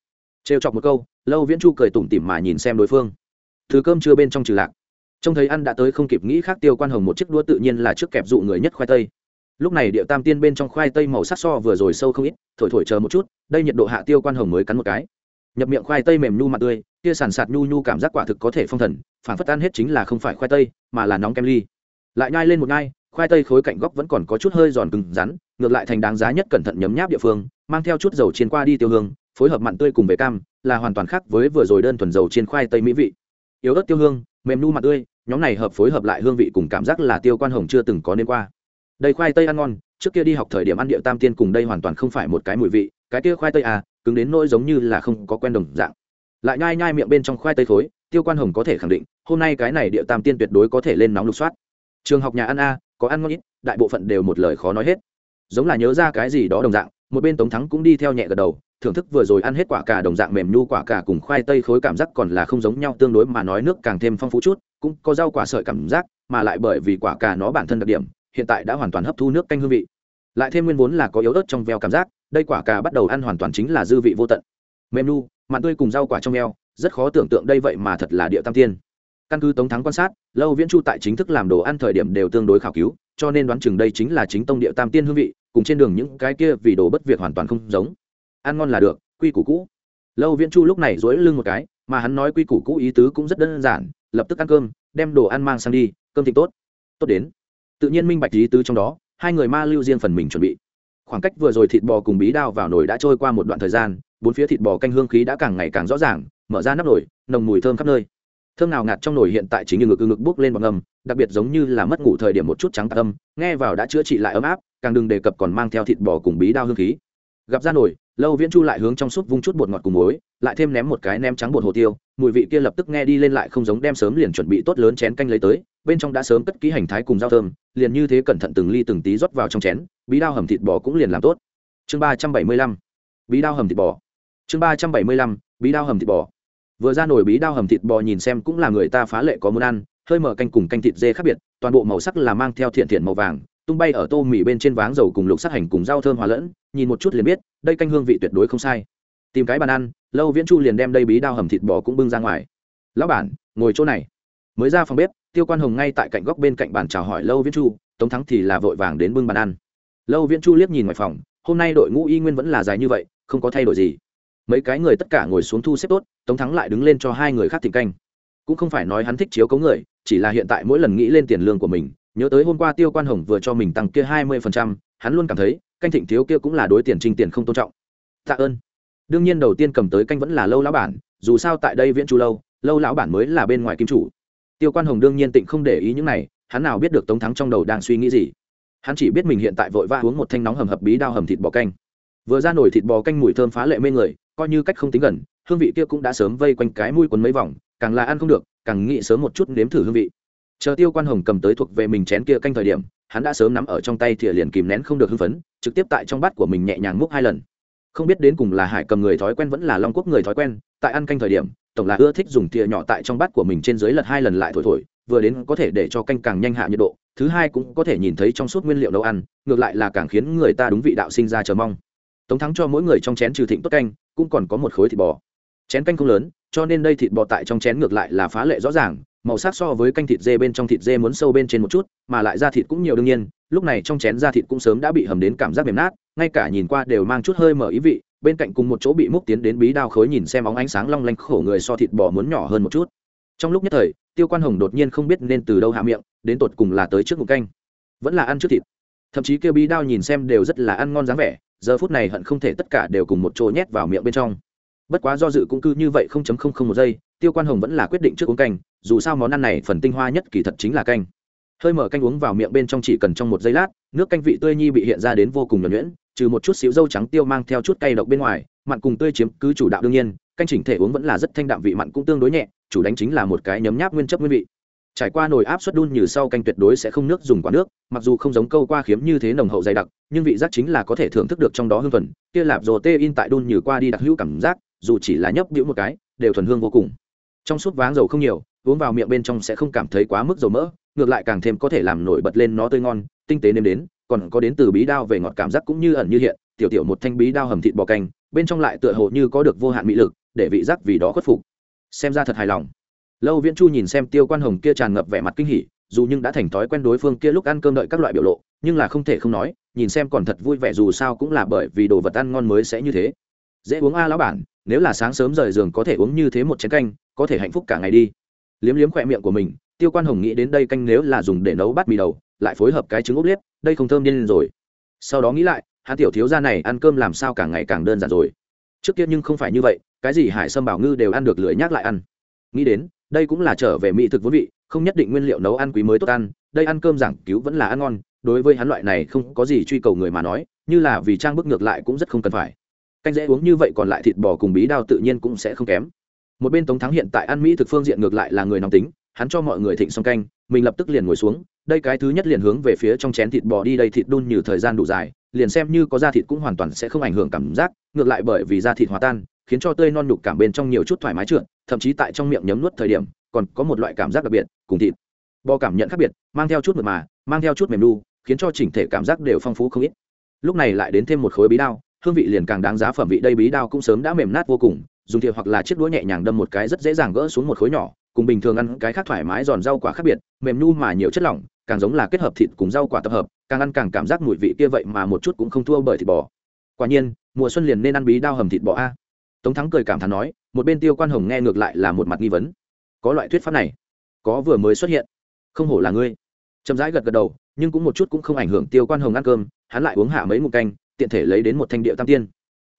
S1: Trêu chọc một câu, lâu viễn chu cười tủm tỉm mà nhìn xem đối phương. Thứ cơm chưa bên trong trừ lạc. Trông thấy ăn đã tới không kịp nghĩ khác, tiêu quan hồng một chiếc đũa tự nhiên là trước kẹp dụ người nhất khoai tây. Lúc này điệu tam tiên bên trong khoai tây màu sắc so vừa rồi sâu không ít, thổi thổi chờ một chút, đây nhiệt độ hạ tiêu quan hồng mới cắn một cái nhập miệng khoai tây mềm nhu mặt tươi, kia sàn sạt nhu nhu cảm giác quả thực có thể phong thần phản phất ăn hết chính là không phải khoai tây, mà là nóng kem ly. Lại nhai lên một nhai, khoai tây khối cạnh góc vẫn còn có chút hơi giòn cứng rắn, ngược lại thành đáng giá nhất cẩn thận nhấm nháp địa phương, mang theo chút dầu chiên qua đi tiêu hương, phối hợp mặn tươi cùng với cam, là hoàn toàn khác với vừa rồi đơn thuần dầu chiên khoai tây mỹ vị. Yếu ớt tiêu hương, mềm nu mặt tươi, nhóm này hợp phối hợp lại hương vị cùng cảm giác là tiêu quan hồng chưa từng có nên qua. Đây khoai tây ăn ngon, trước kia đi học thời điểm ăn địa tam tiên cùng đây hoàn toàn không phải một cái mùi vị, cái kia khoai tây à cứng đến nỗi giống như là không có quen đồng dạng. Lại nhai nhai miệng bên trong khoai tây khối, tiêu quan hồng có thể khẳng định, hôm nay cái này địa tam tiên tuyệt đối có thể lên nóng lục soát. Trường học nhà ăn a, có ăn ngon ít, đại bộ phận đều một lời khó nói hết. Giống là nhớ ra cái gì đó đồng dạng, một bên tống thắng cũng đi theo nhẹ gật đầu, thưởng thức vừa rồi ăn hết quả cà đồng dạng mềm nhu quả cà cùng khoai tây khối cảm giác còn là không giống nhau tương đối mà nói nước càng thêm phong phú chút, cũng có rau quả sợi cảm giác, mà lại bởi vì quả cà nó bản thân đặc điểm, hiện tại đã hoàn toàn hấp thu nước canh hương vị. Lại thêm nguyên vốn là có yếu ớt trong veo cảm giác đây quả cà bắt đầu ăn hoàn toàn chính là dư vị vô tận. Mềm nu mặn tươi cùng rau quả trong eo, rất khó tưởng tượng đây vậy mà thật là địa tam tiên. Căn cứ tống thắng quan sát lâu viễn chu tại chính thức làm đồ ăn thời điểm đều tương đối khảo cứu cho nên đoán chừng đây chính là chính tông địa tam tiên hương vị cùng trên đường những cái kia vì đồ bất việc hoàn toàn không giống. Ăn ngon là được quy củ cũ. Lâu viễn chu lúc này dối lưng một cái mà hắn nói quy củ cũ ý tứ cũng rất đơn giản lập tức ăn cơm đem đồ ăn mang sang đi cơm thịt tốt. Tốt đến. Tự nhiên minh bạch ý tứ trong đó hai người ma lưu riêng phần mình chuẩn bị khoảng cách vừa rồi thịt bò cùng bí đao vào nồi đã trôi qua một đoạn thời gian, bốn phía thịt bò canh hương khí đã càng ngày càng rõ ràng, mở ra nắp nồi, nồng mùi thơm khắp nơi thơm nào ngạt trong nồi hiện tại chính như ngực ngực bốc lên bằng ngầm đặc biệt giống như là mất ngủ thời điểm một chút trắng âm. nghe vào đã chữa trị lại ấm áp, càng đừng đề cập còn mang theo thịt bò cùng bí đao hương khí gặp ra nồi, lâu viễn chu lại hướng trong súp vung chút bột ngọt cùng muối, lại thêm ném một cái nem trắng bột hồ tiêu, mùi vị kia lập tức nghe đi lên lại không giống đem sớm liền chuẩn bị tốt lớn chén canh lấy tới, bên trong đã sớm cất ký hành thái cùng rau thơm, liền như thế cẩn thận từng ly từng tí rót vào trong chén bí đao hầm thịt bò cũng liền làm tốt. Chương ba trăm bảy mươi lăm. Bí đao hầm thịt bò. Chương ba trăm bảy mươi lăm. Bí đao hầm thịt bò. Vừa ra nổi bí đao hầm thịt bò nhìn xem cũng là người ta phá lệ có muốn ăn, hơi mở canh cùng canh thịt dê khác biệt, toàn bộ màu sắc là mang theo thiện thiện màu vàng, tung bay ở tô mì bên trên váng dầu cùng lục sắc hành cùng rau thơm hòa lẫn, nhìn một chút liền biết, đây canh hương vị tuyệt đối không sai. Tìm cái bàn ăn, lâu viễn chu liền đem đây bí đao hầm thịt bò cũng bưng ra ngoài. Lão bản, ngồi chỗ này. Mới ra phòng bếp, tiêu quan hồng ngay tại cạnh góc bên cạnh bàn chào hỏi lâu viễn chu, tống thắng thì là vội vàng đến bưng bàn ăn lâu viễn chu liếc nhìn ngoài phòng, hôm nay đội ngũ y nguyên vẫn là dài như vậy, không có thay đổi gì. Mấy cái người tất cả ngồi xuống thu xếp tốt, tống thắng lại đứng lên cho hai người khác thịnh canh. Cũng không phải nói hắn thích chiếu cấu người, chỉ là hiện tại mỗi lần nghĩ lên tiền lương của mình, nhớ tới hôm qua tiêu quan hồng vừa cho mình tăng kia hai mươi phần trăm, hắn luôn cảm thấy, canh thịnh thiếu kia cũng là đối tiền trinh tiền không tôn trọng. Tạ ơn. Đương nhiên đầu tiên cầm tới canh vẫn là lâu lão bản, dù sao tại đây viễn chu lâu lâu lão bản mới là bên ngoài kim chủ. Tiêu quan hồng đương nhiên tịnh không để ý những này, hắn nào biết được tống thắng trong đầu đang suy nghĩ gì hắn chỉ biết mình hiện tại vội vã uống một thanh nóng hầm hập bí đao hầm thịt bò canh. Vừa ra nổi thịt bò canh mùi thơm phá lệ mê người, coi như cách không tính gần, hương vị kia cũng đã sớm vây quanh cái mũi quấn mấy vòng, càng là ăn không được, càng nghĩ sớm một chút nếm thử hương vị. Chờ tiêu quan hồng cầm tới thuộc về mình chén kia canh thời điểm, hắn đã sớm nắm ở trong tay thìa liền kìm nén không được hưng phấn, trực tiếp tại trong bát của mình nhẹ nhàng múc hai lần. Không biết đến cùng là hải cầm người thói quen vẫn là long quốc người thói quen, tại ăn canh thời điểm, tổng là ưa thích dùng thìa nhỏ tại trong bát của mình trên dưới lật hai lần lại thổi thổi vừa đến có thể để cho canh càng nhanh hạ nhiệt độ, thứ hai cũng có thể nhìn thấy trong suốt nguyên liệu nấu ăn, ngược lại là càng khiến người ta đúng vị đạo sinh ra chờ mong. Tống thắng cho mỗi người trong chén trừ thịnh tốt canh, cũng còn có một khối thịt bò. Chén canh không lớn, cho nên đây thịt bò tại trong chén ngược lại là phá lệ rõ ràng, màu sắc so với canh thịt dê bên trong thịt dê muốn sâu bên trên một chút, mà lại da thịt cũng nhiều đương nhiên, lúc này trong chén da thịt cũng sớm đã bị hầm đến cảm giác mềm nát, ngay cả nhìn qua đều mang chút hơi mở ý vị, bên cạnh cùng một chỗ bị múc tiến đến bí đao khối nhìn xem óng ánh sáng long lanh khổ người so thịt bò muốn nhỏ hơn một chút. Trong lúc nhất thời tiêu quan hồng đột nhiên không biết nên từ đâu hạ miệng, đến tột cùng là tới trước một canh. Vẫn là ăn trước thịt. Thậm chí kêu bí đao nhìn xem đều rất là ăn ngon dáng vẻ, giờ phút này hận không thể tất cả đều cùng một chỗ nhét vào miệng bên trong. Bất quá do dự cũng cứ như vậy không chấm không không một giây, tiêu quan hồng vẫn là quyết định trước uống canh, dù sao món ăn này phần tinh hoa nhất kỳ thật chính là canh. Hơi mở canh uống vào miệng bên trong chỉ cần trong một giây lát, nước canh vị tươi nhi bị hiện ra đến vô cùng nhuẩn nhuyễn, trừ một chút xíu dâu trắng tiêu mang theo chút cay độc bên ngoài, mặn cùng tươi chiếm cứ chủ đạo đương nhiên, canh chỉnh thể uống vẫn là rất thanh đạm vị mặn cũng tương đối nhẹ chủ đánh chính là một cái nhấm nháp nguyên chất nguyên vị. Trải qua nồi áp suất đun như sau canh tuyệt đối sẽ không nước dùng quả nước, mặc dù không giống câu qua khiếm như thế nồng hậu dày đặc, nhưng vị giác chính là có thể thưởng thức được trong đó hương thuần, kia lạp dồ tê in tại đun như qua đi đặc hữu cảm giác, dù chỉ là nhấp đĩu một cái, đều thuần hương vô cùng. Trong suốt váng dầu không nhiều, uống vào miệng bên trong sẽ không cảm thấy quá mức dầu mỡ, ngược lại càng thêm có thể làm nổi bật lên nó tươi ngon, tinh tế nêm đến, còn có đến từ bí đao về ngọt cảm giác cũng như ẩn như hiện, tiểu tiểu một thanh bí đao hầm thịt bò canh, bên trong lại tựa hồ như có được vô hạn mỹ lực, để vị giác vì đó khuất phục xem ra thật hài lòng. Lâu viễn chu nhìn xem tiêu quan hồng kia tràn ngập vẻ mặt kinh hỉ, dù nhưng đã thành thói quen đối phương kia lúc ăn cơm đợi các loại biểu lộ, nhưng là không thể không nói, nhìn xem còn thật vui vẻ dù sao cũng là bởi vì đồ vật ăn ngon mới sẽ như thế. Dễ uống a lão bản, nếu là sáng sớm rời giường có thể uống như thế một chén canh, có thể hạnh phúc cả ngày đi. Liếm liếm khỏe miệng của mình, tiêu quan hồng nghĩ đến đây canh nếu là dùng để nấu bát mì đầu, lại phối hợp cái trứng ốc liếp, đây không thơm điên rồi. Sau đó nghĩ lại, hắn tiểu thiếu gia này ăn cơm làm sao càng ngày càng đơn giản rồi trước kia nhưng không phải như vậy, cái gì hải sâm bảo ngư đều ăn được lưỡi nhắc lại ăn. Nghĩ đến, đây cũng là trở về mỹ thực vốn vị, không nhất định nguyên liệu nấu ăn quý mới tốt ăn, đây ăn cơm giảng cứu vẫn là ăn ngon, đối với hắn loại này không có gì truy cầu người mà nói, như là vì trang bức ngược lại cũng rất không cần phải. Canh dễ uống như vậy còn lại thịt bò cùng bí đao tự nhiên cũng sẽ không kém. Một bên tống thắng hiện tại ăn mỹ thực phương diện ngược lại là người nóng tính, hắn cho mọi người thịnh xong canh, mình lập tức liền ngồi xuống, đây cái thứ nhất liền hướng về phía trong chén thịt bò đi, đây thịt đun như thời gian đủ dài liền xem như có da thịt cũng hoàn toàn sẽ không ảnh hưởng cảm giác, ngược lại bởi vì da thịt hòa tan, khiến cho tươi non nhục cảm bên trong nhiều chút thoải mái trượt, thậm chí tại trong miệng nhấm nuốt thời điểm, còn có một loại cảm giác đặc biệt, cùng thịt. Bò cảm nhận khác biệt, mang theo chút mượt mà, mang theo chút mềm đu khiến cho chỉnh thể cảm giác đều phong phú không ít. Lúc này lại đến thêm một khối bí đao, hương vị liền càng đáng giá phẩm vị, đây bí đao cũng sớm đã mềm nát vô cùng, dùng thìa hoặc là chiếc đũa nhẹ nhàng đâm một cái rất dễ dàng gỡ xuống một khối nhỏ cùng bình thường ăn cái khác thoải mái giòn rau quả khác biệt, mềm nhu mà nhiều chất lỏng, càng giống là kết hợp thịt cùng rau quả tập hợp, càng ăn càng cảm giác mùi vị kia vậy mà một chút cũng không thua bởi thịt bò. Quả nhiên, mùa xuân liền nên ăn bí đao hầm thịt bò a. Tống thắng cười cảm thán nói, một bên tiêu quan hồng nghe ngược lại là một mặt nghi vấn. Có loại thuyết pháp này, có vừa mới xuất hiện. Không hổ là ngươi. Chậm rãi gật gật đầu, nhưng cũng một chút cũng không ảnh hưởng tiêu quan hồng ăn cơm, hắn lại uống hạ mấy mục canh, tiện thể lấy đến một thanh điệu tam tiên.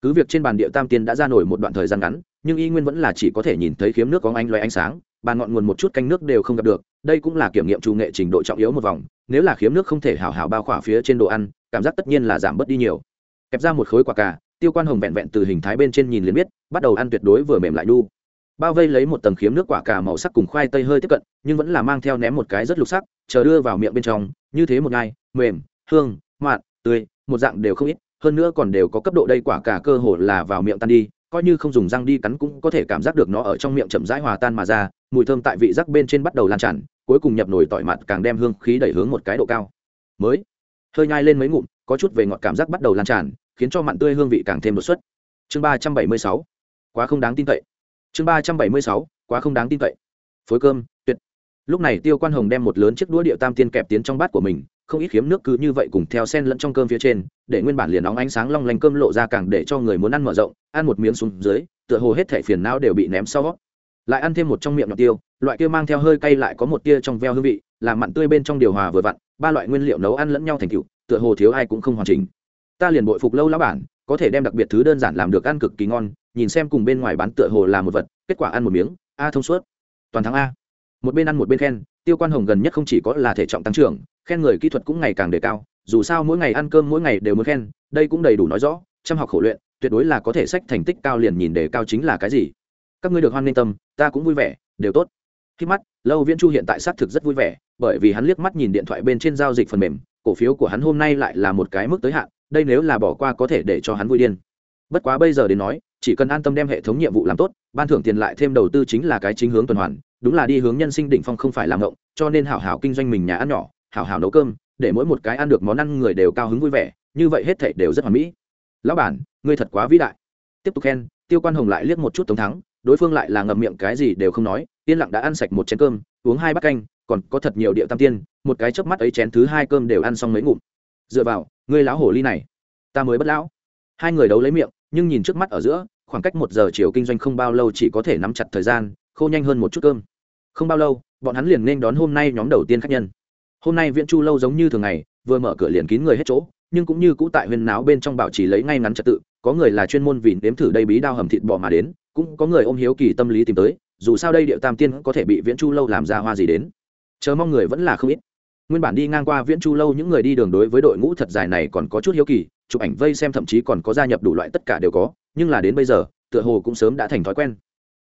S1: Cứ việc trên bàn điệu tam tiên đã ra nổi một đoạn thời gian ngắn, nhưng y nguyên vẫn là chỉ có thể nhìn thấy khiếm nước có ánh loay ánh sáng bàn ngọn nguồn một chút canh nước đều không gặp được, đây cũng là kiểm nghiệm trù nghệ trình độ trọng yếu một vòng, nếu là khiếm nước không thể hào hào bao khỏa phía trên đồ ăn, cảm giác tất nhiên là giảm bớt đi nhiều. Kẹp ra một khối quả cà, tiêu quan hồng vẹn vẹn từ hình thái bên trên nhìn liền biết, bắt đầu ăn tuyệt đối vừa mềm lại nu. Bao vây lấy một tầng khiếm nước quả cà màu sắc cùng khoai tây hơi tiếp cận, nhưng vẫn là mang theo ném một cái rất lục sắc, chờ đưa vào miệng bên trong, như thế một ngày mềm, hương, mặn, tươi, một dạng đều không ít, hơn nữa còn đều có cấp độ đây quả cà cơ hồ là vào miệng tan đi coi như không dùng răng đi cắn cũng có thể cảm giác được nó ở trong miệng chậm rãi hòa tan mà ra, mùi thơm tại vị giác bên trên bắt đầu lan tràn, cuối cùng nhập nồi tỏi mặt càng đem hương khí đẩy hướng một cái độ cao. Mới, hơi nhai lên mấy ngụm, có chút về ngọt cảm giác bắt đầu lan tràn, khiến cho mặn tươi hương vị càng thêm đột xuất. Chương ba trăm bảy mươi sáu, quá không đáng tin cậy. Chương ba trăm bảy mươi sáu, quá không đáng tin cậy. Phối cơm, tuyệt. Lúc này tiêu quan hồng đem một lớn chiếc đũa điệu tam tiên kẹp tiến trong bát của mình không ít khiếm nước cứ như vậy cùng theo sen lẫn trong cơm phía trên, để nguyên bản liền nóng ánh sáng long lanh cơm lộ ra càng để cho người muốn ăn mở rộng, ăn một miếng xuống dưới, tựa hồ hết thẻ phiền não đều bị ném sau lại ăn thêm một trong miệng nhọt tiêu, loại kia mang theo hơi cay lại có một tia trong veo hương vị, làm mặn tươi bên trong điều hòa vừa vặn, ba loại nguyên liệu nấu ăn lẫn nhau thành cựu tựa hồ thiếu ai cũng không hoàn chỉnh. Ta liền bội phục lâu lão bản, có thể đem đặc biệt thứ đơn giản làm được ăn cực kỳ ngon, nhìn xem cùng bên ngoài bán tựa hồ là một vật, kết quả ăn một miếng, a thông suốt. Toàn thắng a. Một bên ăn một bên khen, tiêu quan hồng gần nhất không chỉ có là thể trọng tăng trưởng khen người kỹ thuật cũng ngày càng đề cao, dù sao mỗi ngày ăn cơm mỗi ngày đều muốn khen, đây cũng đầy đủ nói rõ, chăm học khổ luyện, tuyệt đối là có thể sách thành tích cao liền nhìn đề cao chính là cái gì. Các ngươi được hoan nghênh tâm, ta cũng vui vẻ, đều tốt. Khi mắt, lâu viễn chu hiện tại xác thực rất vui vẻ, bởi vì hắn liếc mắt nhìn điện thoại bên trên giao dịch phần mềm, cổ phiếu của hắn hôm nay lại là một cái mức tới hạn, đây nếu là bỏ qua có thể để cho hắn vui điên. Bất quá bây giờ đến nói, chỉ cần an tâm đem hệ thống nhiệm vụ làm tốt, ban thưởng tiền lại thêm đầu tư chính là cái chính hướng tuần hoàn, đúng là đi hướng nhân sinh đỉnh phong không phải làm ngộng, cho nên hảo hảo kinh doanh mình nhà ăn nhỏ hảo hảo nấu cơm, để mỗi một cái ăn được món ăn người đều cao hứng vui vẻ, như vậy hết thảy đều rất hoàn mỹ. Lão bản, ngươi thật quá vĩ đại. Tiếp tục khen, tiêu quan hồng lại liếc một chút tống thắng, đối phương lại là ngậm miệng cái gì đều không nói, yên lặng đã ăn sạch một chén cơm, uống hai bát canh, còn có thật nhiều điệu tam tiên, một cái chớp mắt ấy chén thứ hai cơm đều ăn xong mấy ngụm. Dựa vào, ngươi lão hổ ly này, ta mới bất lão. Hai người đấu lấy miệng, nhưng nhìn trước mắt ở giữa, khoảng cách một giờ chiều kinh doanh không bao lâu chỉ có thể nắm chặt thời gian, khô nhanh hơn một chút cơm. Không bao lâu, bọn hắn liền nên đón hôm nay nhóm đầu tiên khách nhân hôm nay viễn chu lâu giống như thường ngày, vừa mở cửa liền kín người hết chỗ, nhưng cũng như cũ tại huyên náo bên trong bảo trì lấy ngay ngắn trật tự, có người là chuyên môn vì nếm thử đây bí đao hầm thịt bò mà đến, cũng có người ôm hiếu kỳ tâm lý tìm tới, dù sao đây điệu tam tiên có thể bị viễn chu lâu làm ra hoa gì đến. Chờ mong người vẫn là không ít. Nguyên bản đi ngang qua viễn chu lâu những người đi đường đối với đội ngũ thật dài này còn có chút hiếu kỳ, chụp ảnh vây xem thậm chí còn có gia nhập đủ loại tất cả đều có, nhưng là đến bây giờ, tựa hồ cũng sớm đã thành thói quen.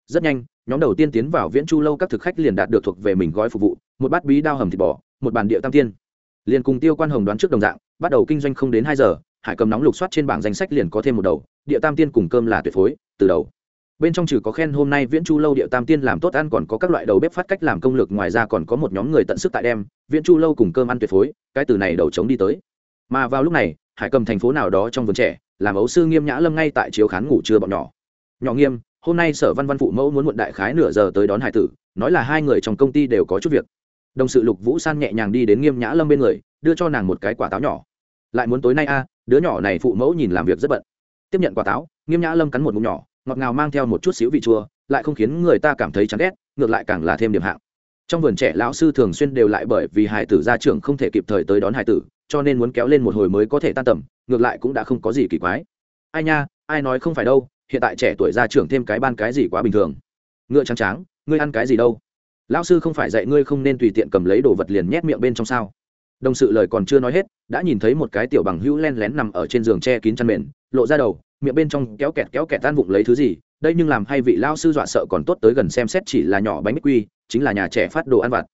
S1: Rất nhanh, nhóm đầu tiên tiến vào viễn chu lâu các thực khách liền đạt được thuộc về mình gói phục vụ, một bát bí đao hầm thịt bò một bàn địa tam tiên. Liền cùng tiêu quan hồng đoán trước đồng dạng, bắt đầu kinh doanh không đến hai giờ, hải cầm nóng lục soát trên bảng danh sách liền có thêm một đầu, địa tam tiên cùng cơm là tuyệt phối, từ đầu. Bên trong trừ có khen hôm nay viễn chu lâu địa tam tiên làm tốt ăn còn có các loại đầu bếp phát cách làm công lực, ngoài ra còn có một nhóm người tận sức tại đem, viễn chu lâu cùng cơm ăn tuyệt phối, cái từ này đầu chống đi tới. Mà vào lúc này, hải cầm thành phố nào đó trong vườn trẻ, làm ấu sư nghiêm nhã lâm ngay tại chiếu khán ngủ trưa bọn nhỏ. Nhỏ nghiêm, hôm nay sở văn văn phụ mẫu muốn muộn đại khái nửa giờ tới đón hải tử, nói là hai người trong công ty đều có chút việc đồng sự lục vũ san nhẹ nhàng đi đến nghiêm nhã lâm bên người, đưa cho nàng một cái quả táo nhỏ. Lại muốn tối nay a, đứa nhỏ này phụ mẫu nhìn làm việc rất bận. Tiếp nhận quả táo, nghiêm nhã lâm cắn một mụn nhỏ, ngọt ngào mang theo một chút xíu vị chua, lại không khiến người ta cảm thấy chán ghét, ngược lại càng là thêm điểm hạng. Trong vườn trẻ lão sư thường xuyên đều lại bởi vì hải tử ra trường không thể kịp thời tới đón hải tử, cho nên muốn kéo lên một hồi mới có thể tan tầm, ngược lại cũng đã không có gì kỳ quái. Ai nha, ai nói không phải đâu, hiện tại trẻ tuổi ra trường thêm cái ban cái gì quá bình thường. Ngựa trắng tráng, ngươi ăn cái gì đâu? Lão sư không phải dạy ngươi không nên tùy tiện cầm lấy đồ vật liền nhét miệng bên trong sao? Đồng sự lời còn chưa nói hết, đã nhìn thấy một cái tiểu bằng hữu len lén nằm ở trên giường che kín chăn mền, lộ ra đầu, miệng bên trong kéo kẹt kéo kẹt tan vụng lấy thứ gì, đây nhưng làm hay vị lao sư dọa sợ còn tốt tới gần xem xét chỉ là nhỏ bánh bích quy, chính là nhà trẻ phát đồ ăn vặt.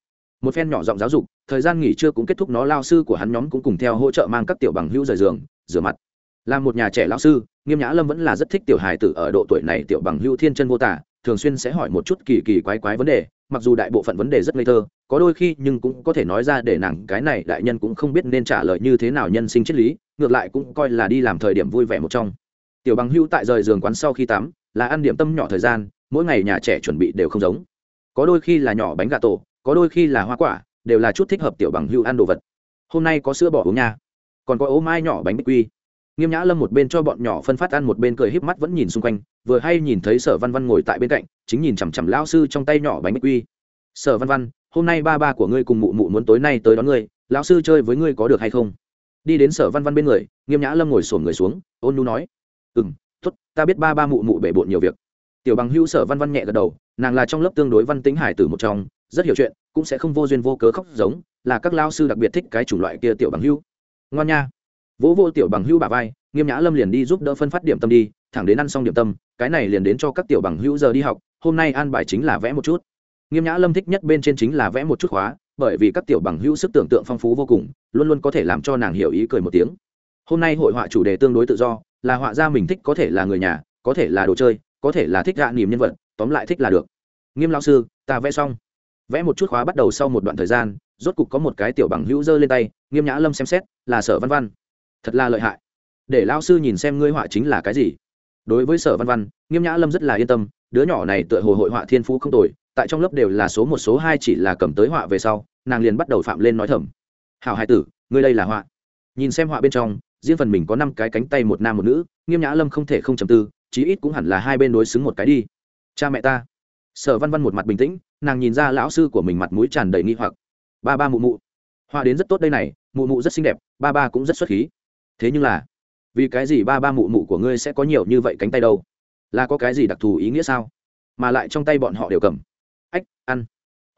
S1: Một phen nhỏ giọng giáo dục, thời gian nghỉ trưa cũng kết thúc nó lao sư của hắn nhóm cũng cùng theo hỗ trợ mang các tiểu bằng hữu rời giường, rửa mặt. Là một nhà trẻ lao sư, nghiêm nhã lâm vẫn là rất thích tiểu hài tử ở độ tuổi này tiểu bằng hữu thiên chân vô tả, thường xuyên sẽ hỏi một chút kỳ kỳ quái quái vấn đề mặc dù đại bộ phận vấn đề rất ngây thơ, có đôi khi nhưng cũng có thể nói ra để nàng cái này đại nhân cũng không biết nên trả lời như thế nào nhân sinh triết lý, ngược lại cũng coi là đi làm thời điểm vui vẻ một trong. Tiểu bằng hưu tại rời giường quán sau khi tắm, là ăn điểm tâm nhỏ thời gian, mỗi ngày nhà trẻ chuẩn bị đều không giống. Có đôi khi là nhỏ bánh gà tổ, có đôi khi là hoa quả, đều là chút thích hợp tiểu bằng hưu ăn đồ vật. Hôm nay có sữa bỏ uống nha. Còn có ố mai nhỏ bánh bích quy. Nghiêm nhã lâm một bên cho bọn nhỏ phân phát ăn, một bên cười híp mắt vẫn nhìn xung quanh vừa hay nhìn thấy sở văn văn ngồi tại bên cạnh, chính nhìn chằm chằm lao sư trong tay nhỏ bánh bích quy. Sở văn văn, hôm nay ba ba của ngươi cùng mụ mụ muốn tối nay tới đón ngươi, lão sư chơi với ngươi có được hay không? Đi đến sở văn văn bên người, nghiêm nhã lâm ngồi sổm người xuống, ôn nu nói. Ừ m t ố t ta biết ba ba mụ mụ bể bộn nhiều việc. Tiểu bằng hữu sở văn văn nhẹ gật đầu, nàng là trong lớp tương đối văn tính hải tử một trong, rất hiểu chuyện, cũng sẽ không vô duyên vô cớ khóc giống, là các lao sư đặc biệt thích cái chủng loại kia tiểu bằng hữu ngoan nha vỗ vô tiểu bằng hữu bà vai, nghiêm nhã lâm liền đi giúp đỡ phân phát điểm tâm đi, thẳng đến ăn xong điểm tâm, cái này liền đến cho các tiểu bằng hữu giờ đi học, hôm nay an bài chính là vẽ một chút. Nghiêm nhã lâm thích nhất bên trên chính là vẽ một chút khóa, bởi vì các tiểu bằng hữu sức tưởng tượng phong phú vô cùng, luôn luôn có thể làm cho nàng hiểu ý cười một tiếng. Hôm nay hội họa chủ đề tương đối tự do, là họa gia mình thích có thể là người nhà, có thể là đồ chơi, có thể là thích gạ niềm nhân vật, tóm lại thích là được. Nghiêm lão sư, ta vẽ xong. Vẽ một chút khóa bắt đầu sau một đoạn thời gian, rốt cục có một cái tiểu bằng hữu giơ lên tay, nghiêm nhã lâm xem xét, là sở văn văn thật là lợi hại. Để lão sư nhìn xem ngươi họa chính là cái gì. Đối với sở văn văn, nghiêm nhã lâm rất là yên tâm, đứa nhỏ này tựa hồ hội họa thiên phú không tồi, tại trong lớp đều là số một, số hai chỉ là cầm tới họa về sau, nàng liền bắt đầu phạm lên nói thầm. Hảo hai tử, ngươi đây là họa. Nhìn xem họa bên trong, riêng phần mình có năm cái cánh tay một nam một nữ, nghiêm nhã lâm không thể không chầm tư, chí ít cũng hẳn là hai bên đối xứng một cái đi. Cha mẹ ta. Sở văn văn một mặt bình tĩnh, nàng nhìn ra lão sư của mình mặt mũi tràn đầy nghi hoặc. Ba ba mụ mụ. Họa đến rất tốt đây này, mụ mụ rất xinh đẹp, ba ba cũng rất xuất khí thế nhưng là, vì cái gì ba ba mụ mụ của ngươi sẽ có nhiều như vậy cánh tay đâu? Là có cái gì đặc thù ý nghĩa sao? Mà lại trong tay bọn họ đều cầm. Ách, ăn.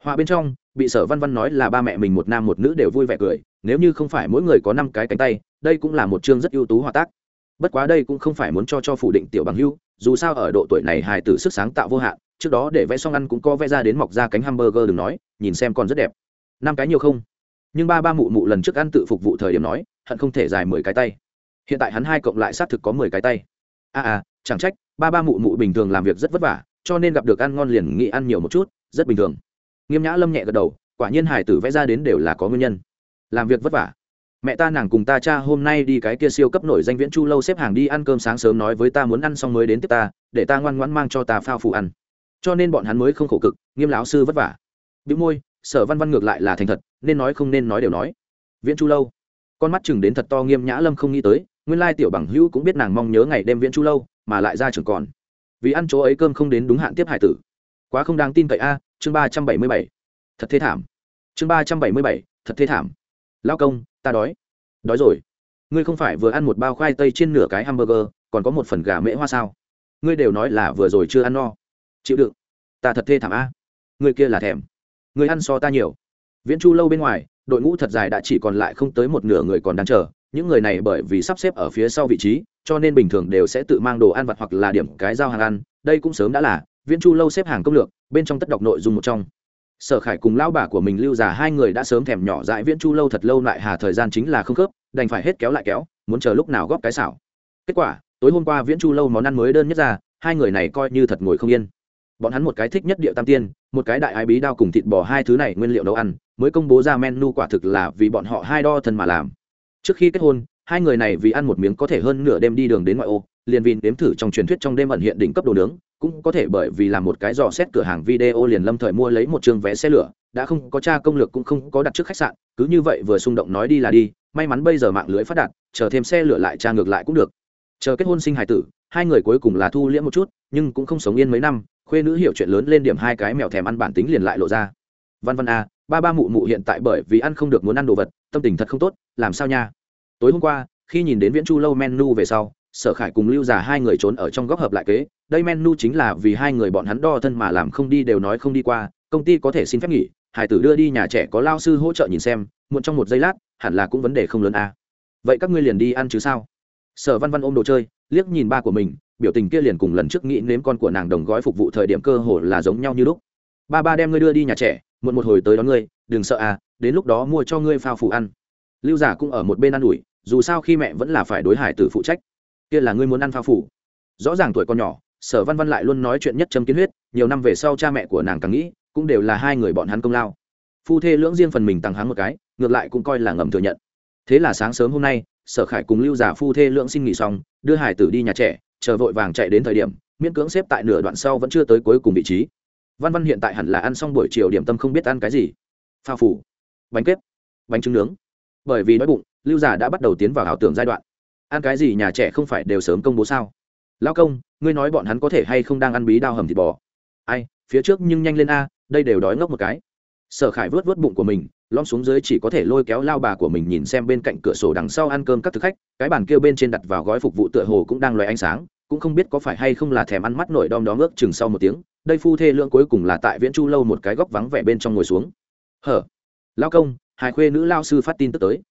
S1: Họa bên trong, bị sở văn văn nói là ba mẹ mình một nam một nữ đều vui vẻ cười, nếu như không phải mỗi người có năm cái cánh tay, đây cũng là một chương rất ưu tú họa tác. Bất quá đây cũng không phải muốn cho cho phủ định tiểu bằng hưu, dù sao ở độ tuổi này hài tử sức sáng tạo vô hạn, trước đó để vẽ xong ăn cũng có vẽ ra đến mọc ra cánh hamburger đừng nói, nhìn xem còn rất đẹp. Năm cái nhiều không? Nhưng ba ba mụ mụ lần trước ăn tự phục vụ thời điểm nói hận không thể dài mười cái tay. Hiện tại hắn hai cộng lại xác thực có mười cái tay. A à, à chẳng trách ba ba mụ mụ bình thường làm việc rất vất vả cho nên gặp được ăn ngon liền nghĩ ăn nhiều một chút rất bình thường. Nghiêm nhã lâm nhẹ gật đầu quả nhiên hải tử vẽ ra đến đều là có nguyên nhân. Làm việc vất vả. Mẹ ta nàng cùng ta cha hôm nay đi cái kia siêu cấp nổi danh viễn chu lâu xếp hàng đi ăn cơm sáng sớm nói với ta muốn ăn xong mới đến tiếp ta để ta ngoan ngoãn mang cho ta phao phụ ăn. Cho nên bọn hắn mới không khổ cực nghiêm lão sư vất vả. Bị môi sở văn văn ngược lại là thành thật nên nói không nên nói đều nói. Viễn chu lâu con mắt chừng đến thật to nghiêm nhã lâm không nghĩ tới, nguyên lai tiểu bằng hữu cũng biết nàng mong nhớ ngày đêm viễn chu lâu, mà lại ra trường còn. Vì ăn chỗ ấy cơm không đến đúng hạn tiếp hải tử. Quá không đáng tin cậy a, chương ba trăm bảy mươi bảy. Thật thê thảm. Chương ba trăm bảy mươi bảy, thật thê thảm. Lao công, ta đói. Đói rồi. Ngươi không phải vừa ăn một bao khoai tây trên nửa cái hamburger, còn có một phần gà mễ hoa sao? Ngươi đều nói là vừa rồi chưa ăn no. Chịu đựng. Ta thật thê thảm a. Ngươi kia là thèm. Ngươi ăn so ta nhiều. Viễn chu lâu bên ngoài đội ngũ thật dài đã chỉ còn lại không tới một nửa người còn đang chờ, những người này bởi vì sắp xếp ở phía sau vị trí, cho nên bình thường đều sẽ tự mang đồ ăn vặt hoặc là điểm cái giao hàng ăn, đây cũng sớm đã là, viễn chu lâu xếp hàng công lược, bên trong tất đọc nội dung một trong. Sở khải cùng lão bà của mình lưu già hai người đã sớm thèm nhỏ dại viễn chu lâu thật lâu lại hà thời gian chính là không khớp, đành phải hết kéo lại kéo, muốn chờ lúc nào góp cái xảo. Kết quả, tối hôm qua viễn chu lâu món ăn mới đơn nhất ra, hai người này coi như thật ngồi không yên bọn hắn một cái thích nhất điệu tam tiên, một cái đại ái bí đao cùng thịt bò hai thứ này nguyên liệu nấu ăn, mới công bố ra menu quả thực là vì bọn họ hai đo thân mà làm. Trước khi kết hôn, hai người này vì ăn một miếng có thể hơn nửa đêm đi đường đến ngoại ô, liền vì nếm thử trong truyền thuyết trong đêm ẩn hiện đỉnh cấp đồ nướng, cũng có thể bởi vì làm một cái dò xét cửa hàng video liền lâm thời mua lấy một trường vé xe lửa, đã không có tra công lược cũng không có đặt trước khách sạn, cứ như vậy vừa xung động nói đi là đi, may mắn bây giờ mạng lưới phát đạt, chờ thêm xe lửa lại tra ngược lại cũng được. Chờ kết hôn sinh hài tử, hai người cuối cùng là thu liễm một chút, nhưng cũng không sống yên mấy năm khuê nữ hiểu chuyện lớn lên điểm hai cái mèo thèm ăn bản tính liền lại lộ ra. Văn văn a ba ba mụ mụ hiện tại bởi vì ăn không được muốn ăn đồ vật, tâm tình thật không tốt, làm sao nha? Tối hôm qua, khi nhìn đến viễn chu lâu menu về sau, sở khải cùng lưu già hai người trốn ở trong góc hợp lại kế. Đây menu chính là vì hai người bọn hắn đo thân mà làm không đi đều nói không đi qua, công ty có thể xin phép nghỉ hải tử đưa đi nhà trẻ có lao sư hỗ trợ nhìn xem, muộn trong một giây lát, hẳn là cũng vấn đề không lớn a vậy các ngươi liền đi ăn chứ sao? Sở văn văn ôm đồ chơi, liếc nhìn ba của mình biểu tình kia liền cùng lần trước nghĩ nếm con của nàng đồng gói phục vụ thời điểm cơ hồ là giống nhau như lúc. Ba ba đem ngươi đưa đi nhà trẻ, muộn một hồi tới đón ngươi, đừng sợ à đến lúc đó mua cho ngươi phao phủ ăn. Lưu giả cũng ở một bên ăn ủi, dù sao khi mẹ vẫn là phải đối hải tử phụ trách. Kia là ngươi muốn ăn phao phủ. Rõ ràng tuổi con nhỏ, sở văn văn lại luôn nói chuyện nhất châm kiến huyết, nhiều năm về sau cha mẹ của nàng càng nghĩ, cũng đều là hai người bọn hắn công lao. Phu thê lưỡng riêng phần mình tăng háng một cái, ngược lại cũng coi là ngầm thừa nhận. Thế là sáng sớm hôm nay, sở khải cùng lưu giả phu thê lưỡng xin nghỉ xong, đưa hải tử đi nhà trẻ chờ vội vàng chạy đến thời điểm, miễn cưỡng xếp tại nửa đoạn sau vẫn chưa tới cuối cùng vị trí. Văn văn hiện tại hẳn là ăn xong buổi chiều điểm tâm không biết ăn cái gì. Pha phủ bánh kếp, bánh trứng nướng. Bởi vì đói bụng, lưu giả đã bắt đầu tiến vào ảo tưởng giai đoạn. Ăn cái gì nhà trẻ không phải đều sớm công bố sao? Lao công, ngươi nói bọn hắn có thể hay không đang ăn bí đao hầm thịt bò? Ai, phía trước nhưng nhanh lên a, đây đều đói ngốc một cái. Sở khải vớt vớt bụng của mình lom xuống dưới chỉ có thể lôi kéo lao bà của mình nhìn xem bên cạnh cửa sổ đằng sau ăn cơm các thực khách, cái bàn kêu bên trên đặt vào gói phục vụ tựa hồ cũng đang loay ánh sáng cũng không biết có phải hay không là thèm ăn mắt nổi đom đóm ước chừng sau một tiếng, đây phu thê lương cuối cùng là tại viễn chu lâu một cái góc vắng vẻ bên trong ngồi xuống. Hở lao công, hai khuê nữ lao sư phát tin tức tới.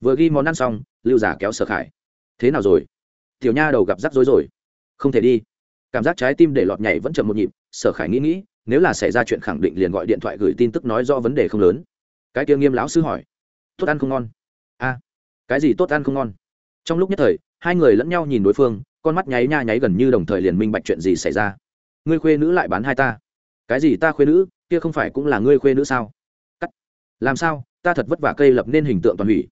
S1: Vừa ghi món ăn xong, lưu giả kéo sở khải. Thế nào rồi? Tiểu nha đầu gặp rắc rối rồi. Không thể đi. Cảm giác trái tim để lọt nhảy vẫn chậm một nhịp, sở khải nghĩ nghĩ, nếu là xảy ra chuyện khẳng định liền gọi điện thoại gửi tin tức nói do vấn đề không lớn. Cái kia nghiêm lão sư hỏi, tốt ăn không ngon? A, cái gì tốt ăn không ngon? Trong lúc nhất thời, hai người lẫn nhau nhìn đối phương con mắt nháy nha nháy gần như đồng thời liền minh bạch chuyện gì xảy ra. Ngươi khuê nữ lại bán hai ta. Cái gì ta khuê nữ? Kia không phải cũng là ngươi khuê nữ sao? Cắt. Làm sao? Ta thật vất vả cây lập nên hình tượng toàn hủy.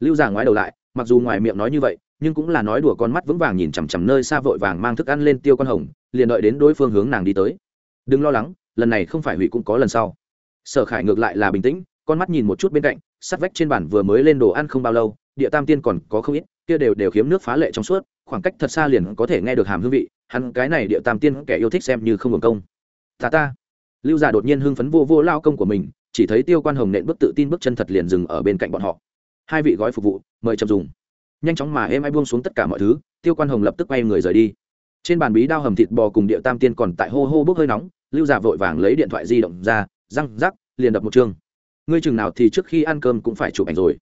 S1: Lưu già ngoái đầu lại, mặc dù ngoài miệng nói như vậy, nhưng cũng là nói đùa con mắt vững vàng nhìn chằm chằm nơi xa vội vàng mang thức ăn lên tiêu con hồng, liền đợi đến đối phương hướng nàng đi tới. Đừng lo lắng, lần này không phải hủy cũng có lần sau. Sở khải ngược lại là bình tĩnh, con mắt nhìn một chút bên cạnh, sắt vách trên bản vừa mới lên đồ ăn không bao lâu, địa tam tiên còn có không ít, kia đều đều khiếm nước phá lệ trong suốt khoảng cách thật xa liền có thể nghe được hàm hương vị, hắn cái này địa tam tiên kẻ yêu thích xem như không hưởng công. Ta ta. Lưu già đột nhiên hưng phấn vô vô lao công của mình, chỉ thấy tiêu quan hồng nện bước tự tin bước chân thật liền dừng ở bên cạnh bọn họ. Hai vị gói phục vụ, mời chậm dùng. Nhanh chóng mà em ai buông xuống tất cả mọi thứ, tiêu quan hồng lập tức quay người rời đi. Trên bàn bí đao hầm thịt bò cùng địa tam tiên còn tại hô hô bốc hơi nóng, lưu già vội vàng lấy điện thoại di động ra, răng rắc, liền đập một chương. Ngươi chừng nào thì trước khi ăn cơm cũng phải chụp ảnh rồi.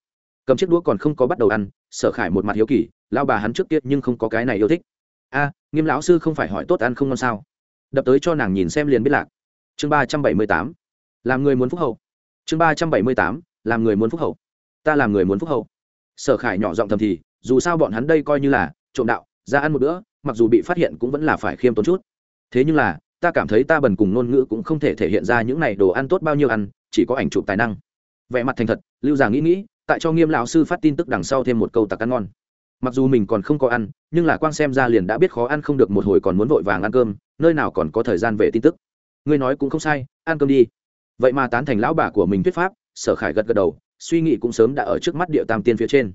S1: Cầm chiếc đũa còn không có bắt đầu ăn, sở khải một mặt hiếu kỳ lao bà hắn trước tiết nhưng không có cái này yêu thích. A, nghiêm lão sư không phải hỏi tốt ăn không ngon sao? Đập tới cho nàng nhìn xem liền biết lạc. Chương ba trăm bảy mươi tám. Làm người muốn phúc hậu. Chương ba trăm bảy mươi tám. Làm người muốn phúc hậu. Ta làm người muốn phúc hậu. Sở khải nhỏ giọng thầm thì, dù sao bọn hắn đây coi như là trộm đạo, ra ăn một bữa, mặc dù bị phát hiện cũng vẫn là phải khiêm tốn chút. Thế nhưng là, ta cảm thấy ta bần cùng ngôn ngữ cũng không thể thể hiện ra những này đồ ăn tốt bao nhiêu ăn, chỉ có ảnh chụp tài năng. Vẻ mặt thành thật, lưu già nghĩ nghĩ, tại cho nghiêm lão sư phát tin tức đằng sau thêm một câu tặc ăn ngon mặc dù mình còn không có ăn, nhưng là quang xem ra liền đã biết khó ăn không được một hồi còn muốn vội vàng ăn cơm, nơi nào còn có thời gian về tin tức. Ngươi nói cũng không sai, ăn cơm đi. Vậy mà tán thành lão bà của mình thuyết pháp, sở khải gật gật đầu, suy nghĩ cũng sớm đã ở trước mắt địa tam tiên phía trên.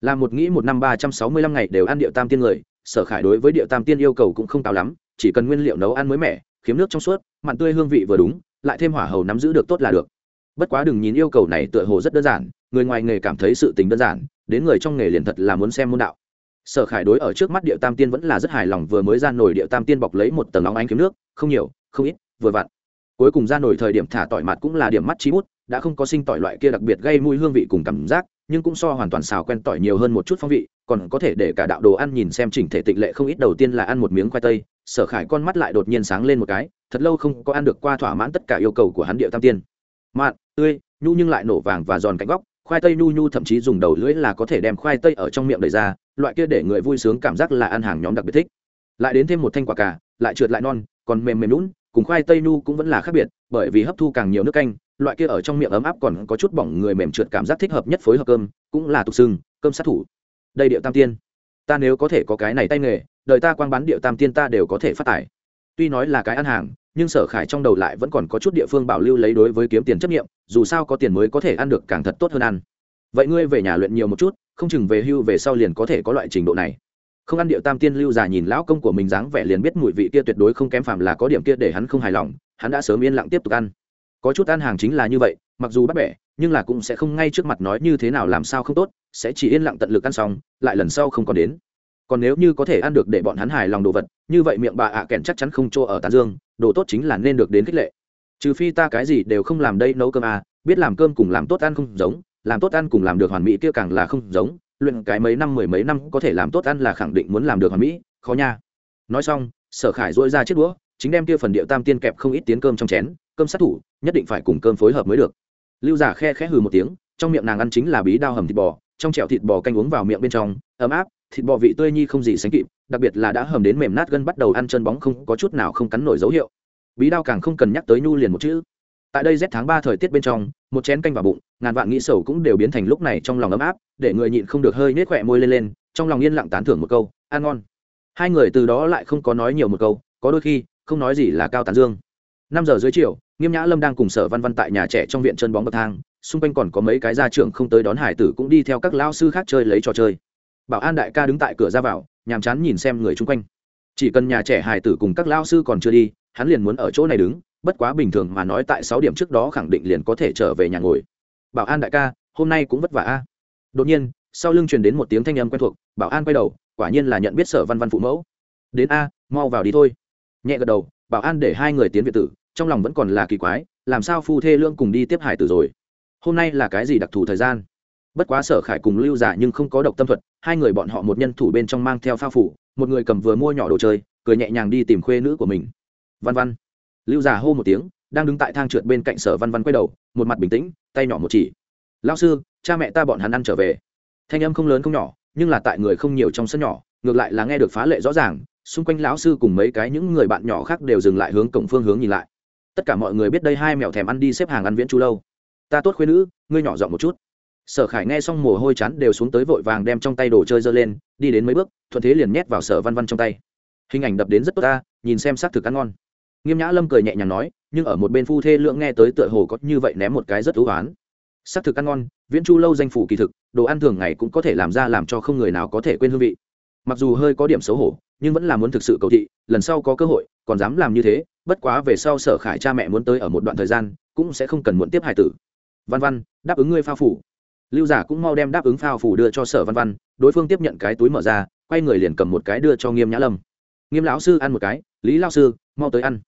S1: Là một nghĩ một năm ba trăm sáu mươi lăm ngày đều ăn địa tam tiên người, sở khải đối với địa tam tiên yêu cầu cũng không cao lắm, chỉ cần nguyên liệu nấu ăn mới mẻ, khiếm nước trong suốt, mặn tươi hương vị vừa đúng, lại thêm hỏa hầu nắm giữ được tốt là được. Bất quá đừng nhìn yêu cầu này tựa hồ rất đơn giản, người ngoài nghề cảm thấy sự tình đơn giản đến người trong nghề liền thật là muốn xem môn đạo. Sở khải đối ở trước mắt điệu tam tiên vẫn là rất hài lòng, vừa mới ra nổi điệu tam tiên bọc lấy một tầng óng ánh kiếm nước, không nhiều, không ít, vừa vặn. Cuối cùng ra nổi thời điểm thả tỏi mặt cũng là điểm mắt trí bút, đã không có sinh tỏi loại kia đặc biệt gây mùi hương vị cùng cảm giác, nhưng cũng so hoàn toàn xào quen tỏi nhiều hơn một chút phong vị, còn có thể để cả đạo đồ ăn nhìn xem chỉnh thể tịnh lệ không ít đầu tiên là ăn một miếng khoai tây, sở khải con mắt lại đột nhiên sáng lên một cái, thật lâu không có ăn được qua thỏa mãn tất cả yêu cầu của hắn điệu tam tiên. Mạn, tươi, nhu nhưng lại nổ vàng và giòn cạnh góc khoai tây nhu nhu thậm chí dùng đầu lưỡi là có thể đem khoai tây ở trong miệng đầy ra, loại kia để người vui sướng cảm giác là ăn hàng nhóm đặc biệt thích. Lại đến thêm một thanh quả cà, lại trượt lại non, còn mềm mềm lún cùng khoai tây nhu cũng vẫn là khác biệt, bởi vì hấp thu càng nhiều nước canh, loại kia ở trong miệng ấm áp còn có chút bỏng người mềm trượt cảm giác thích hợp nhất phối hợp cơm, cũng là tục sưng cơm sát thủ. Đây điệu tam tiên. Ta nếu có thể có cái này tay nghề, đời ta quang bán điệu tam tiên ta đều có thể phát tài. Tuy nói là cái ăn hàng nhưng sở khải trong đầu lại vẫn còn có chút địa phương bảo lưu lấy đối với kiếm tiền chấp nghiệm, dù sao có tiền mới có thể ăn được càng thật tốt hơn ăn. Vậy ngươi về nhà luyện nhiều một chút, không chừng về hưu về sau liền có thể có loại trình độ này. Không ăn điệu tam tiên lưu già nhìn lão công của mình dáng vẻ liền biết mùi vị kia tuyệt đối không kém phàm là có điểm kia để hắn không hài lòng, hắn đã sớm yên lặng tiếp tục ăn. Có chút ăn hàng chính là như vậy, mặc dù bắt bẻ, nhưng là cũng sẽ không ngay trước mặt nói như thế nào làm sao không tốt, sẽ chỉ yên lặng tận lực ăn xong, lại lần sau không còn đến. Còn nếu như có thể ăn được để bọn hắn hài lòng đồ vật, như vậy miệng bà ạ kèn chắc chắn không chỗ ở tàn dương đồ tốt chính là nên được đến khích lệ. Trừ phi ta cái gì đều không làm đây nấu cơm à biết làm cơm cùng làm tốt ăn không giống, làm tốt ăn cùng làm được hoàn mỹ kia càng là không giống, luyện cái mấy năm, mười mấy năm có thể làm tốt ăn là khẳng định muốn làm được hoàn mỹ, khó nha. Nói xong, sở khải dỗi ra chiếc đũa, chính đem kia phần điệu tam tiên kẹp không ít tiếng cơm trong chén, cơm sát thủ, nhất định phải cùng cơm phối hợp mới được. Lưu giả khe khẽ hừ một tiếng, trong miệng nàng ăn chính là bí đao hầm thịt bò, trong chẹo thịt bò canh uống vào miệng bên trong, ấm áp thịt bò vị tươi nhi không gì sánh kịp, đặc biệt là đã hầm đến mềm nát gân bắt đầu ăn chân bóng không có chút nào không cắn nổi dấu hiệu. Bí đao càng không cần nhắc tới nhu liền một chữ. Tại đây rét tháng ba thời tiết bên trong, một chén canh vào bụng, ngàn vạn nghĩ sầu cũng đều biến thành lúc này trong lòng ấm áp, để người nhịn không được hơi nết khỏe môi lên lên, trong lòng yên lặng tán thưởng một câu, ăn ngon. Hai người từ đó lại không có nói nhiều một câu, có đôi khi, không nói gì là cao tán dương. Năm giờ dưới chiều, nghiêm nhã lâm đang cùng sở văn văn tại nhà trẻ trong viện chân bóng bậc thang, xung quanh còn có mấy cái gia trưởng không tới đón hải tử cũng đi theo các lao sư khác chơi lấy trò chơi bảo an đại ca đứng tại cửa ra vào, nhàm chán nhìn xem người chung quanh. Chỉ cần nhà trẻ hải tử cùng các lao sư còn chưa đi, hắn liền muốn ở chỗ này đứng, bất quá bình thường mà nói tại sáu điểm trước đó khẳng định liền có thể trở về nhà ngồi. Bảo an đại ca, hôm nay cũng vất vả a. Đột nhiên, sau lưng truyền đến một tiếng thanh âm quen thuộc, bảo an quay đầu, quả nhiên là nhận biết sở văn văn phụ mẫu. Đến a, mau vào đi thôi. Nhẹ gật đầu, bảo an để hai người tiến việt tử, trong lòng vẫn còn là kỳ quái, làm sao phu thê lương cùng đi tiếp hải tử rồi? Hôm nay là cái gì đặc thù thời gian? Bất quá sở khải cùng lưu giả nhưng không có độc tâm thuật, hai người bọn họ một nhân thủ bên trong mang theo pha phủ, một người cầm vừa mua nhỏ đồ chơi, cười nhẹ nhàng đi tìm khuê nữ của mình. Văn văn. Lưu giả hô một tiếng, đang đứng tại thang trượt bên cạnh sở văn văn quay đầu, một mặt bình tĩnh, tay nhỏ một chỉ. Lao sư, cha mẹ ta bọn hắn ăn trở về. Thanh âm không lớn không nhỏ, nhưng là tại người không nhiều trong sân nhỏ, ngược lại là nghe được phá lệ rõ ràng, xung quanh lão sư cùng mấy cái những người bạn nhỏ khác đều dừng lại hướng cổng phương hướng nhìn lại. Tất cả mọi người biết đây hai mẹo thèm ăn đi xếp hàng ăn viễn chu lâu. Ta tốt khuyên nữ, ngươi nhỏ giọng một chút sở khải nghe xong mồ hôi chán đều xuống tới vội vàng đem trong tay đồ chơi dơ lên, đi đến mấy bước, thuận thế liền nhét vào sở văn văn trong tay. Hình ảnh đập đến rất tốt ta, nhìn xem xác thực ăn ngon. Nghiêm nhã lâm cười nhẹ nhàng nói, nhưng ở một bên phu thê lượng nghe tới tựa hồ có như vậy ném một cái rất thú oán. Xác thực ăn ngon, viễn chu lâu danh phủ kỳ thực, đồ ăn thường ngày cũng có thể làm ra làm cho không người nào có thể quên hương vị. Mặc dù hơi có điểm xấu hổ, nhưng vẫn là muốn thực sự cầu thị, lần sau có cơ hội, còn dám làm như thế, bất quá về sau sở khải cha mẹ muốn tới ở một đoạn thời gian, cũng sẽ không cần muộn tiếp hải tử. Văn văn, đáp ứng ngươi pha phủ lưu giả cũng mau đem đáp ứng phao phủ đưa cho sở văn văn, đối phương tiếp nhận cái túi mở ra, quay người liền cầm một cái đưa cho nghiêm nhã lâm. Nghiêm lão sư ăn một cái, lý lao sư, mau tới ăn.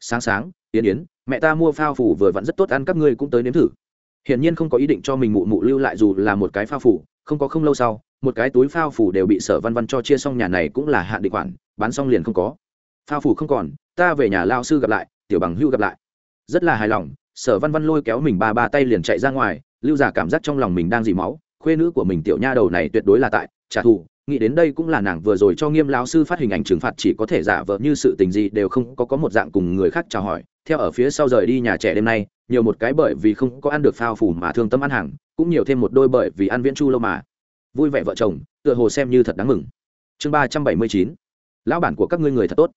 S1: Sáng sáng, yến yến, mẹ ta mua phao phủ vừa vặn rất tốt ăn, các ngươi cũng tới nếm thử. Hiển nhiên không có ý định cho mình mụ mụ lưu lại dù là một cái phao phủ không có không lâu sau, một cái túi phao phủ đều bị sở văn văn cho chia xong nhà này cũng là hạn định khoản, bán xong liền không có. Phao phủ không còn, ta về nhà lao sư gặp lại, tiểu bằng hưu gặp lại. Rất là hài lòng, sở văn văn lôi kéo mình ba ba tay liền chạy ra ngoài lưu giả cảm giác trong lòng mình đang dì máu, khuê nữ của mình tiểu nha đầu này tuyệt đối là tại, trả thù, nghĩ đến đây cũng là nàng vừa rồi cho nghiêm lão sư phát hình ảnh trừng phạt chỉ có thể giả vờ như sự tình gì đều không có có một dạng cùng người khác chào hỏi. Theo ở phía sau rời đi nhà trẻ đêm nay, nhiều một cái bởi vì không có ăn được phao phủ mà thương tâm ăn hàng, cũng nhiều thêm một đôi bởi vì ăn viễn chu lâu mà. Vui vẻ vợ chồng, tựa hồ xem như thật đáng mừng. Chương ba trăm bảy mươi chín, lão bản của các ngươi người thật tốt.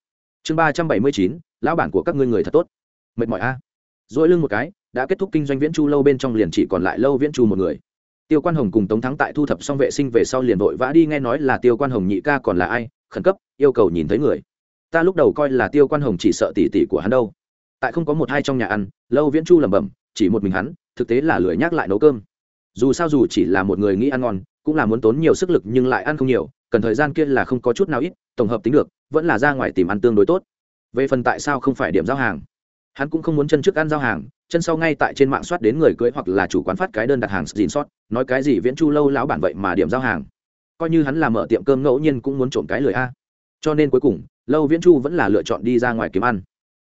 S1: Chương ba trăm bảy mươi chín, lão bản của các ngươi người thật tốt. Mệt mỏi a. À. dỗi lưng một cái đã kết thúc kinh doanh viễn chu lâu bên trong liền chỉ còn lại lâu viễn chu một người. Tiêu quan hồng cùng tống thắng tại thu thập xong vệ sinh về sau liền vội vã đi nghe nói là tiêu quan hồng nhị ca còn là ai, khẩn cấp, yêu cầu nhìn thấy người. Ta lúc đầu coi là tiêu quan hồng chỉ sợ tỉ tỉ của hắn đâu. Tại không có một hai trong nhà ăn, lâu viễn chu lẩm bẩm, chỉ một mình hắn, thực tế là lười nhắc lại nấu cơm. Dù sao dù chỉ là một người nghĩ ăn ngon, cũng là muốn tốn nhiều sức lực nhưng lại ăn không nhiều, cần thời gian kia là không có chút nào ít, tổng hợp tính được, vẫn là ra ngoài tìm ăn tương đối tốt. Về phần tại sao không phải điểm giao hàng? Hắn cũng không muốn chân trước ăn giao hàng, chân sau ngay tại trên mạng soát đến người cưới hoặc là chủ quán phát cái đơn đặt hàng dìn sót, nói cái gì viễn chu lâu lão bản vậy mà điểm giao hàng. Coi như hắn làm mở tiệm cơm ngẫu nhiên cũng muốn trộm cái lời a. Cho nên cuối cùng, lâu viễn chu vẫn là lựa chọn đi ra ngoài kiếm ăn.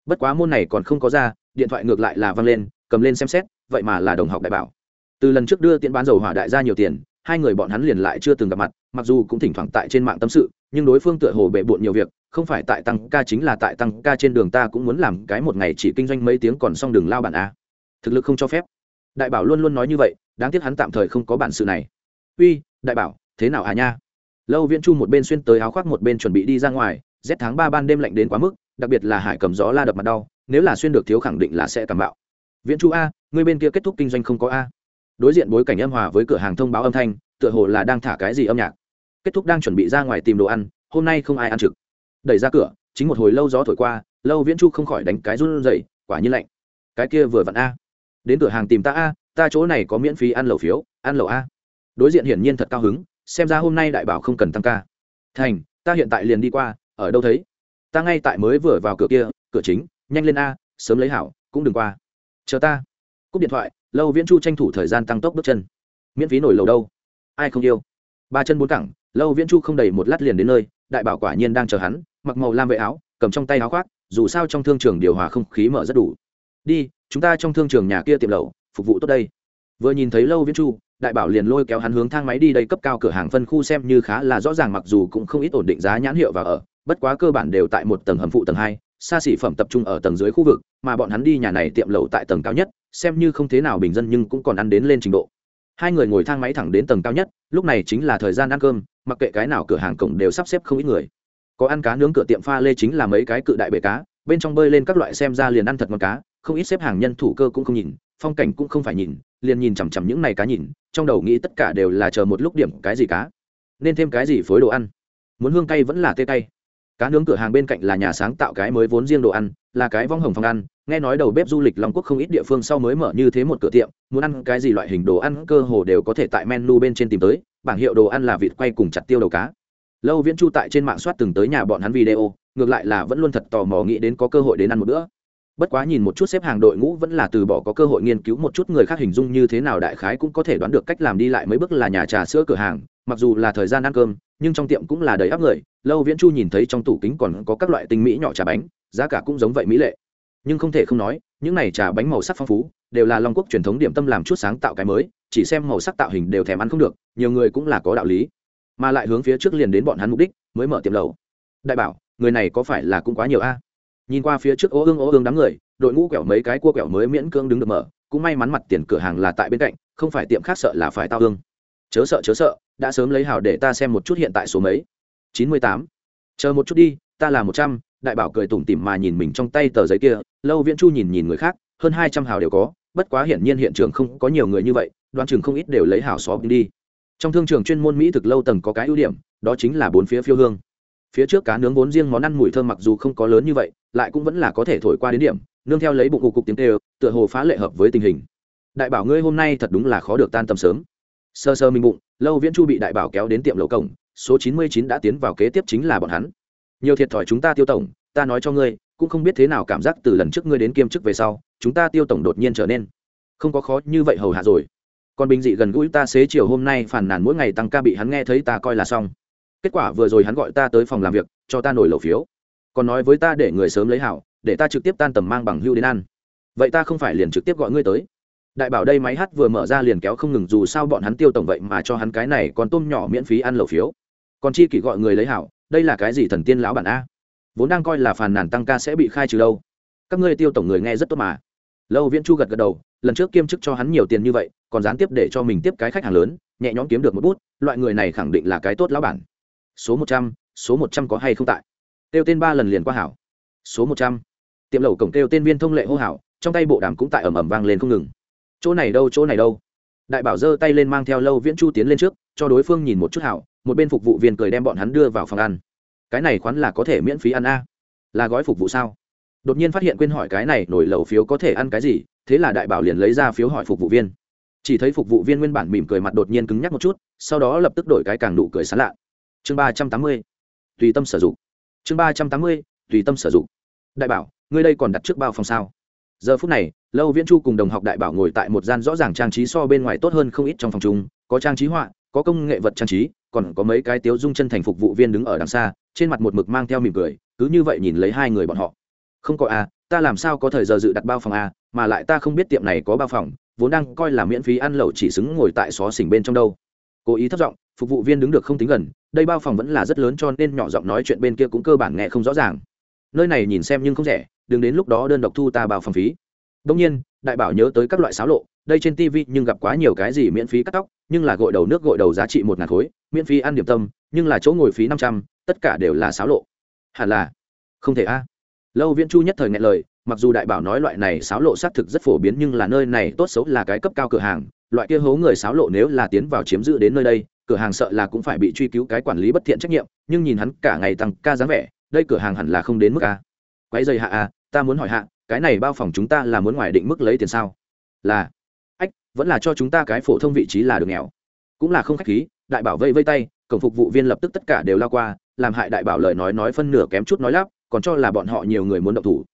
S1: Bất quá môn này còn không có ra, điện thoại ngược lại là văng lên, cầm lên xem xét, vậy mà là đồng học đại bảo. Từ lần trước đưa tiện bán dầu hỏa đại ra nhiều tiền, hai người bọn hắn liền lại chưa từng gặp mặt, mặc dù cũng thỉnh thoảng tại trên mạng tâm sự nhưng đối phương tựa hồ bệ bộn nhiều việc, không phải tại tăng ca chính là tại tăng ca trên đường ta cũng muốn làm cái một ngày chỉ kinh doanh mấy tiếng còn xong đường lao bản a. Thực lực không cho phép. Đại bảo luôn luôn nói như vậy, đáng tiếc hắn tạm thời không có bản sự này. Uy, đại bảo, thế nào à nha? Lâu viễn chu một bên xuyên tới áo khoác một bên chuẩn bị đi ra ngoài rét tháng ba ban đêm lạnh đến quá mức, đặc biệt là hải cầm gió la đập mặt đau, nếu là xuyên được thiếu khẳng định là sẽ cảm bạo. Viễn chu a, người bên kia kết thúc kinh doanh không có a. Đối diện bối cảnh âm hòa với cửa hàng thông báo âm thanh, tựa hồ là đang thả cái gì âm nhạc kết thúc đang chuẩn bị ra ngoài tìm đồ ăn, hôm nay không ai ăn trực. Đẩy ra cửa, chính một hồi lâu gió thổi qua, lâu viễn chu không khỏi đánh cái run rẩy, quả nhiên lạnh. Cái kia vừa vặn a. Đến cửa hàng tìm ta a, ta chỗ này có miễn phí ăn lẩu phiếu, ăn lẩu a. Đối diện hiển nhiên thật cao hứng, xem ra hôm nay đại bảo không cần tăng ca. Thành, ta hiện tại liền đi qua, ở đâu thấy? Ta ngay tại mới vừa vào cửa kia, cửa chính, nhanh lên a, sớm lấy hảo, cũng đừng qua. Chờ ta. Cúp điện thoại, lâu viễn chu tranh thủ thời gian tăng tốc bước chân. Miễn phí nổi lầu đâu? Ai không yêu? Ba chân bốn cẳng lâu viễn chu không đầy một lát liền đến nơi, đại bảo quả nhiên đang chờ hắn, mặc màu lam vệ áo, cầm trong tay áo khoác, dù sao trong thương trường điều hòa không khí mở rất đủ. Đi, chúng ta trong thương trường nhà kia tiệm lẩu, phục vụ tốt đây. Vừa nhìn thấy lâu viễn chu, đại bảo liền lôi kéo hắn hướng thang máy đi đây cấp cao cửa hàng phân khu xem như khá là rõ ràng mặc dù cũng không ít ổn định giá nhãn hiệu và ở, bất quá cơ bản đều tại một tầng hầm phụ tầng hai, xa xỉ phẩm tập trung ở tầng dưới khu vực, mà bọn hắn đi nhà này tiệm lẩu tại tầng cao nhất, xem như không thế nào bình dân nhưng cũng còn ăn đến lên trình độ hai người ngồi thang máy thẳng đến tầng cao nhất, lúc này chính là thời gian ăn cơm, mặc kệ cái nào cửa hàng cổng đều sắp xếp không ít người. Có ăn cá nướng cửa tiệm pha lê chính là mấy cái cự đại bể cá, bên trong bơi lên các loại xem ra liền ăn thật ngon cá, không ít xếp hàng nhân thủ cơ cũng không nhìn, phong cảnh cũng không phải nhìn, liền nhìn chằm chằm những này cá nhìn, trong đầu nghĩ tất cả đều là chờ một lúc điểm cái gì cá, nên thêm cái gì phối đồ ăn. Muốn hương cay vẫn là tê cay cá nướng cửa hàng bên cạnh là nhà sáng tạo cái mới vốn riêng đồ ăn, là cái vong hồng phòng ăn. Nghe nói đầu bếp du lịch long quốc không ít địa phương sau mới mở như thế một cửa tiệm, muốn ăn cái gì loại hình đồ ăn cơ hồ đều có thể tại menu bên trên tìm tới. Bảng hiệu đồ ăn là vịt quay cùng chặt tiêu đầu cá. Lâu viễn chu tại trên mạng soát từng tới nhà bọn hắn video, ngược lại là vẫn luôn thật tò mò nghĩ đến có cơ hội đến ăn một bữa. Bất quá nhìn một chút xếp hàng đội ngũ vẫn là từ bỏ có cơ hội nghiên cứu một chút người khác hình dung như thế nào đại khái cũng có thể đoán được cách làm đi lại mấy bước là nhà trà sữa cửa hàng mặc dù là thời gian ăn cơm, nhưng trong tiệm cũng là đầy áp người, lâu viễn chu nhìn thấy trong tủ kính còn có các loại tinh mỹ nhỏ trà bánh, giá cả cũng giống vậy mỹ lệ. Nhưng không thể không nói, những này trà bánh màu sắc phong phú, đều là long quốc truyền thống điểm tâm làm chút sáng tạo cái mới, chỉ xem màu sắc tạo hình đều thèm ăn không được, nhiều người cũng là có đạo lý. Mà lại hướng phía trước liền đến bọn hắn mục đích, mới mở tiệm lầu đại bảo, người này có phải là cũng quá nhiều a? Nhìn qua phía trước ố ương ố ương đám người, đội ngũ quẹo mấy cái cua quẹo mới miễn cưỡng đứng được mở, cũng may mắn mặt tiền cửa hàng là tại bên cạnh, không phải tiệm khác sợ là phải tao ương chớ sợ chớ sợ, đã sớm lấy hào để ta xem một chút hiện tại số mấy. Chín mươi tám. Chờ một chút đi, ta là một trăm, đại bảo cười tủm tỉm mà nhìn mình trong tay tờ giấy kia, lâu viễn chu nhìn nhìn người khác, hơn hai trăm hào đều có, bất quá hiển nhiên hiện trường không có nhiều người như vậy, đoán chừng không ít đều lấy hào xó đi trong thương trường chuyên môn mỹ thực lâu tầng có cái ưu điểm, đó chính là bốn phía phiêu hương. Phía trước cá nướng vốn riêng món ăn mùi thơm mặc dù không có lớn như vậy, lại cũng vẫn là có thể thổi qua đến điểm, nương theo lấy bụng cục cục tiếng tê tựa hồ phá lệ hợp với tình hình. Đại bảo ngươi hôm nay thật đúng là khó được tan tầm sớm sơ sơ minh bụng, lâu viễn chu bị đại bảo kéo đến tiệm lầu cổng, số chín mươi chín đã tiến vào kế tiếp chính là bọn hắn. Nhiều thiệt thòi chúng ta tiêu tổng, ta nói cho ngươi, cũng không biết thế nào cảm giác từ lần trước ngươi đến kiêm chức về sau, chúng ta tiêu tổng đột nhiên trở nên không có khó như vậy hầu hạ rồi. Còn bình dị gần gũi ta xế chiều hôm nay phản nàn mỗi ngày tăng ca bị hắn nghe thấy ta coi là xong. Kết quả vừa rồi hắn gọi ta tới phòng làm việc, cho ta nổi lẩu phiếu. Còn nói với ta để người sớm lấy hảo, để ta trực tiếp tan tầm mang bằng hưu đến ăn. Vậy ta không phải liền trực tiếp gọi ngươi tới đại bảo đây máy hát vừa mở ra liền kéo không ngừng, dù sao bọn hắn tiêu tổng vậy mà cho hắn cái này còn tôm nhỏ miễn phí ăn lẩu phiếu. Còn chi kỷ gọi người lấy hảo, đây là cái gì thần tiên lão bản a? Vốn đang coi là phàn nàn tăng ca sẽ bị khai trừ đâu. Các ngươi tiêu tổng người nghe rất tốt mà. Lâu viễn chu gật gật đầu, lần trước kiêm chức cho hắn nhiều tiền như vậy, còn gián tiếp để cho mình tiếp cái khách hàng lớn, nhẹ nhõm kiếm được một bút, loại người này khẳng định là cái tốt lão bản. Số một trăm, số một trăm có hay không tại? Kêu tên ba lần liền qua hảo. Số một trăm. Tiệm lẩu cổng kêu tên viên thông lệ hô hảo trong tay bộ đàm cũng tại ầm ầm vang lên không ngừng chỗ này đâu, chỗ này đâu. Đại bảo giơ tay lên mang theo lâu viễn chu tiến lên trước, cho đối phương nhìn một chút hảo, một bên phục vụ viên cười đem bọn hắn đưa vào phòng ăn. Cái này khoán là có thể miễn phí ăn a. Là gói phục vụ sao? Đột nhiên phát hiện quên hỏi cái này nổi lẩu phiếu có thể ăn cái gì, thế là đại bảo liền lấy ra phiếu hỏi phục vụ viên. Chỉ thấy phục vụ viên nguyên bản mỉm cười mặt đột nhiên cứng nhắc một chút, sau đó lập tức đổi cái càng nụ cười sán lạ. Chương ba trăm tám mươi, tùy tâm sử dụng. Chương ba trăm tám mươi, tùy tâm sử dụng. Đại bảo, ngươi đây còn đặt trước bao phòng sao? Giờ phút này, lâu viễn chu cùng đồng học đại bảo ngồi tại một gian rõ ràng trang trí so bên ngoài tốt hơn không ít trong phòng chung, có trang trí họa, có công nghệ vật trang trí, còn có mấy cái tiếu dung chân thành phục vụ viên đứng ở đằng xa, trên mặt một mực mang theo mỉm cười, cứ như vậy nhìn lấy hai người bọn họ. Không có à ta làm sao có thời giờ dự đặt bao phòng à mà lại ta không biết tiệm này có bao phòng, vốn đang coi là miễn phí ăn lẩu chỉ xứng ngồi tại xó xỉnh bên trong đâu. Cố ý thất giọng, phục vụ viên đứng được không tính gần, đây bao phòng vẫn là rất lớn cho nên nhỏ giọng nói chuyện bên kia cũng cơ bản nghe không rõ ràng. Nơi này nhìn xem nhưng không rẻ đừng đến lúc đó đơn độc thu ta bao phòng phí. Đông nhiên, đại bảo nhớ tới các loại xáo lộ, đây trên tv nhưng gặp quá nhiều cái gì miễn phí cắt tóc, nhưng là gội đầu nước gội đầu giá trị một ngàn khối, miễn phí ăn điểm tâm, nhưng là chỗ ngồi phí năm trăm, tất cả đều là xáo lộ. Hẳn là, không thể a. Lâu viễn chu nhất thời nghe lời, mặc dù đại bảo nói loại này xáo lộ xác thực rất phổ biến nhưng là nơi này tốt xấu là cái cấp cao cửa hàng, loại kia hố người xáo lộ nếu là tiến vào chiếm giữ đến nơi đây, cửa hàng sợ là cũng phải bị truy cứu cái quản lý bất thiện trách nhiệm, nhưng nhìn hắn cả ngày tăng ca dáng vẻ, đây cửa hàng hẳn là không đến mức a quái dày hạ à ta muốn hỏi hạ, cái này bao phòng chúng ta là muốn ngoài định mức lấy tiền sao? Là. Ách, vẫn là cho chúng ta cái phổ thông vị trí là được nghèo. Cũng là không khách khí, đại bảo vây vây tay, cổng phục vụ viên lập tức tất cả đều lao qua, làm hại đại bảo lời nói nói phân nửa kém chút nói lắp, còn cho là bọn họ nhiều người muốn động thủ.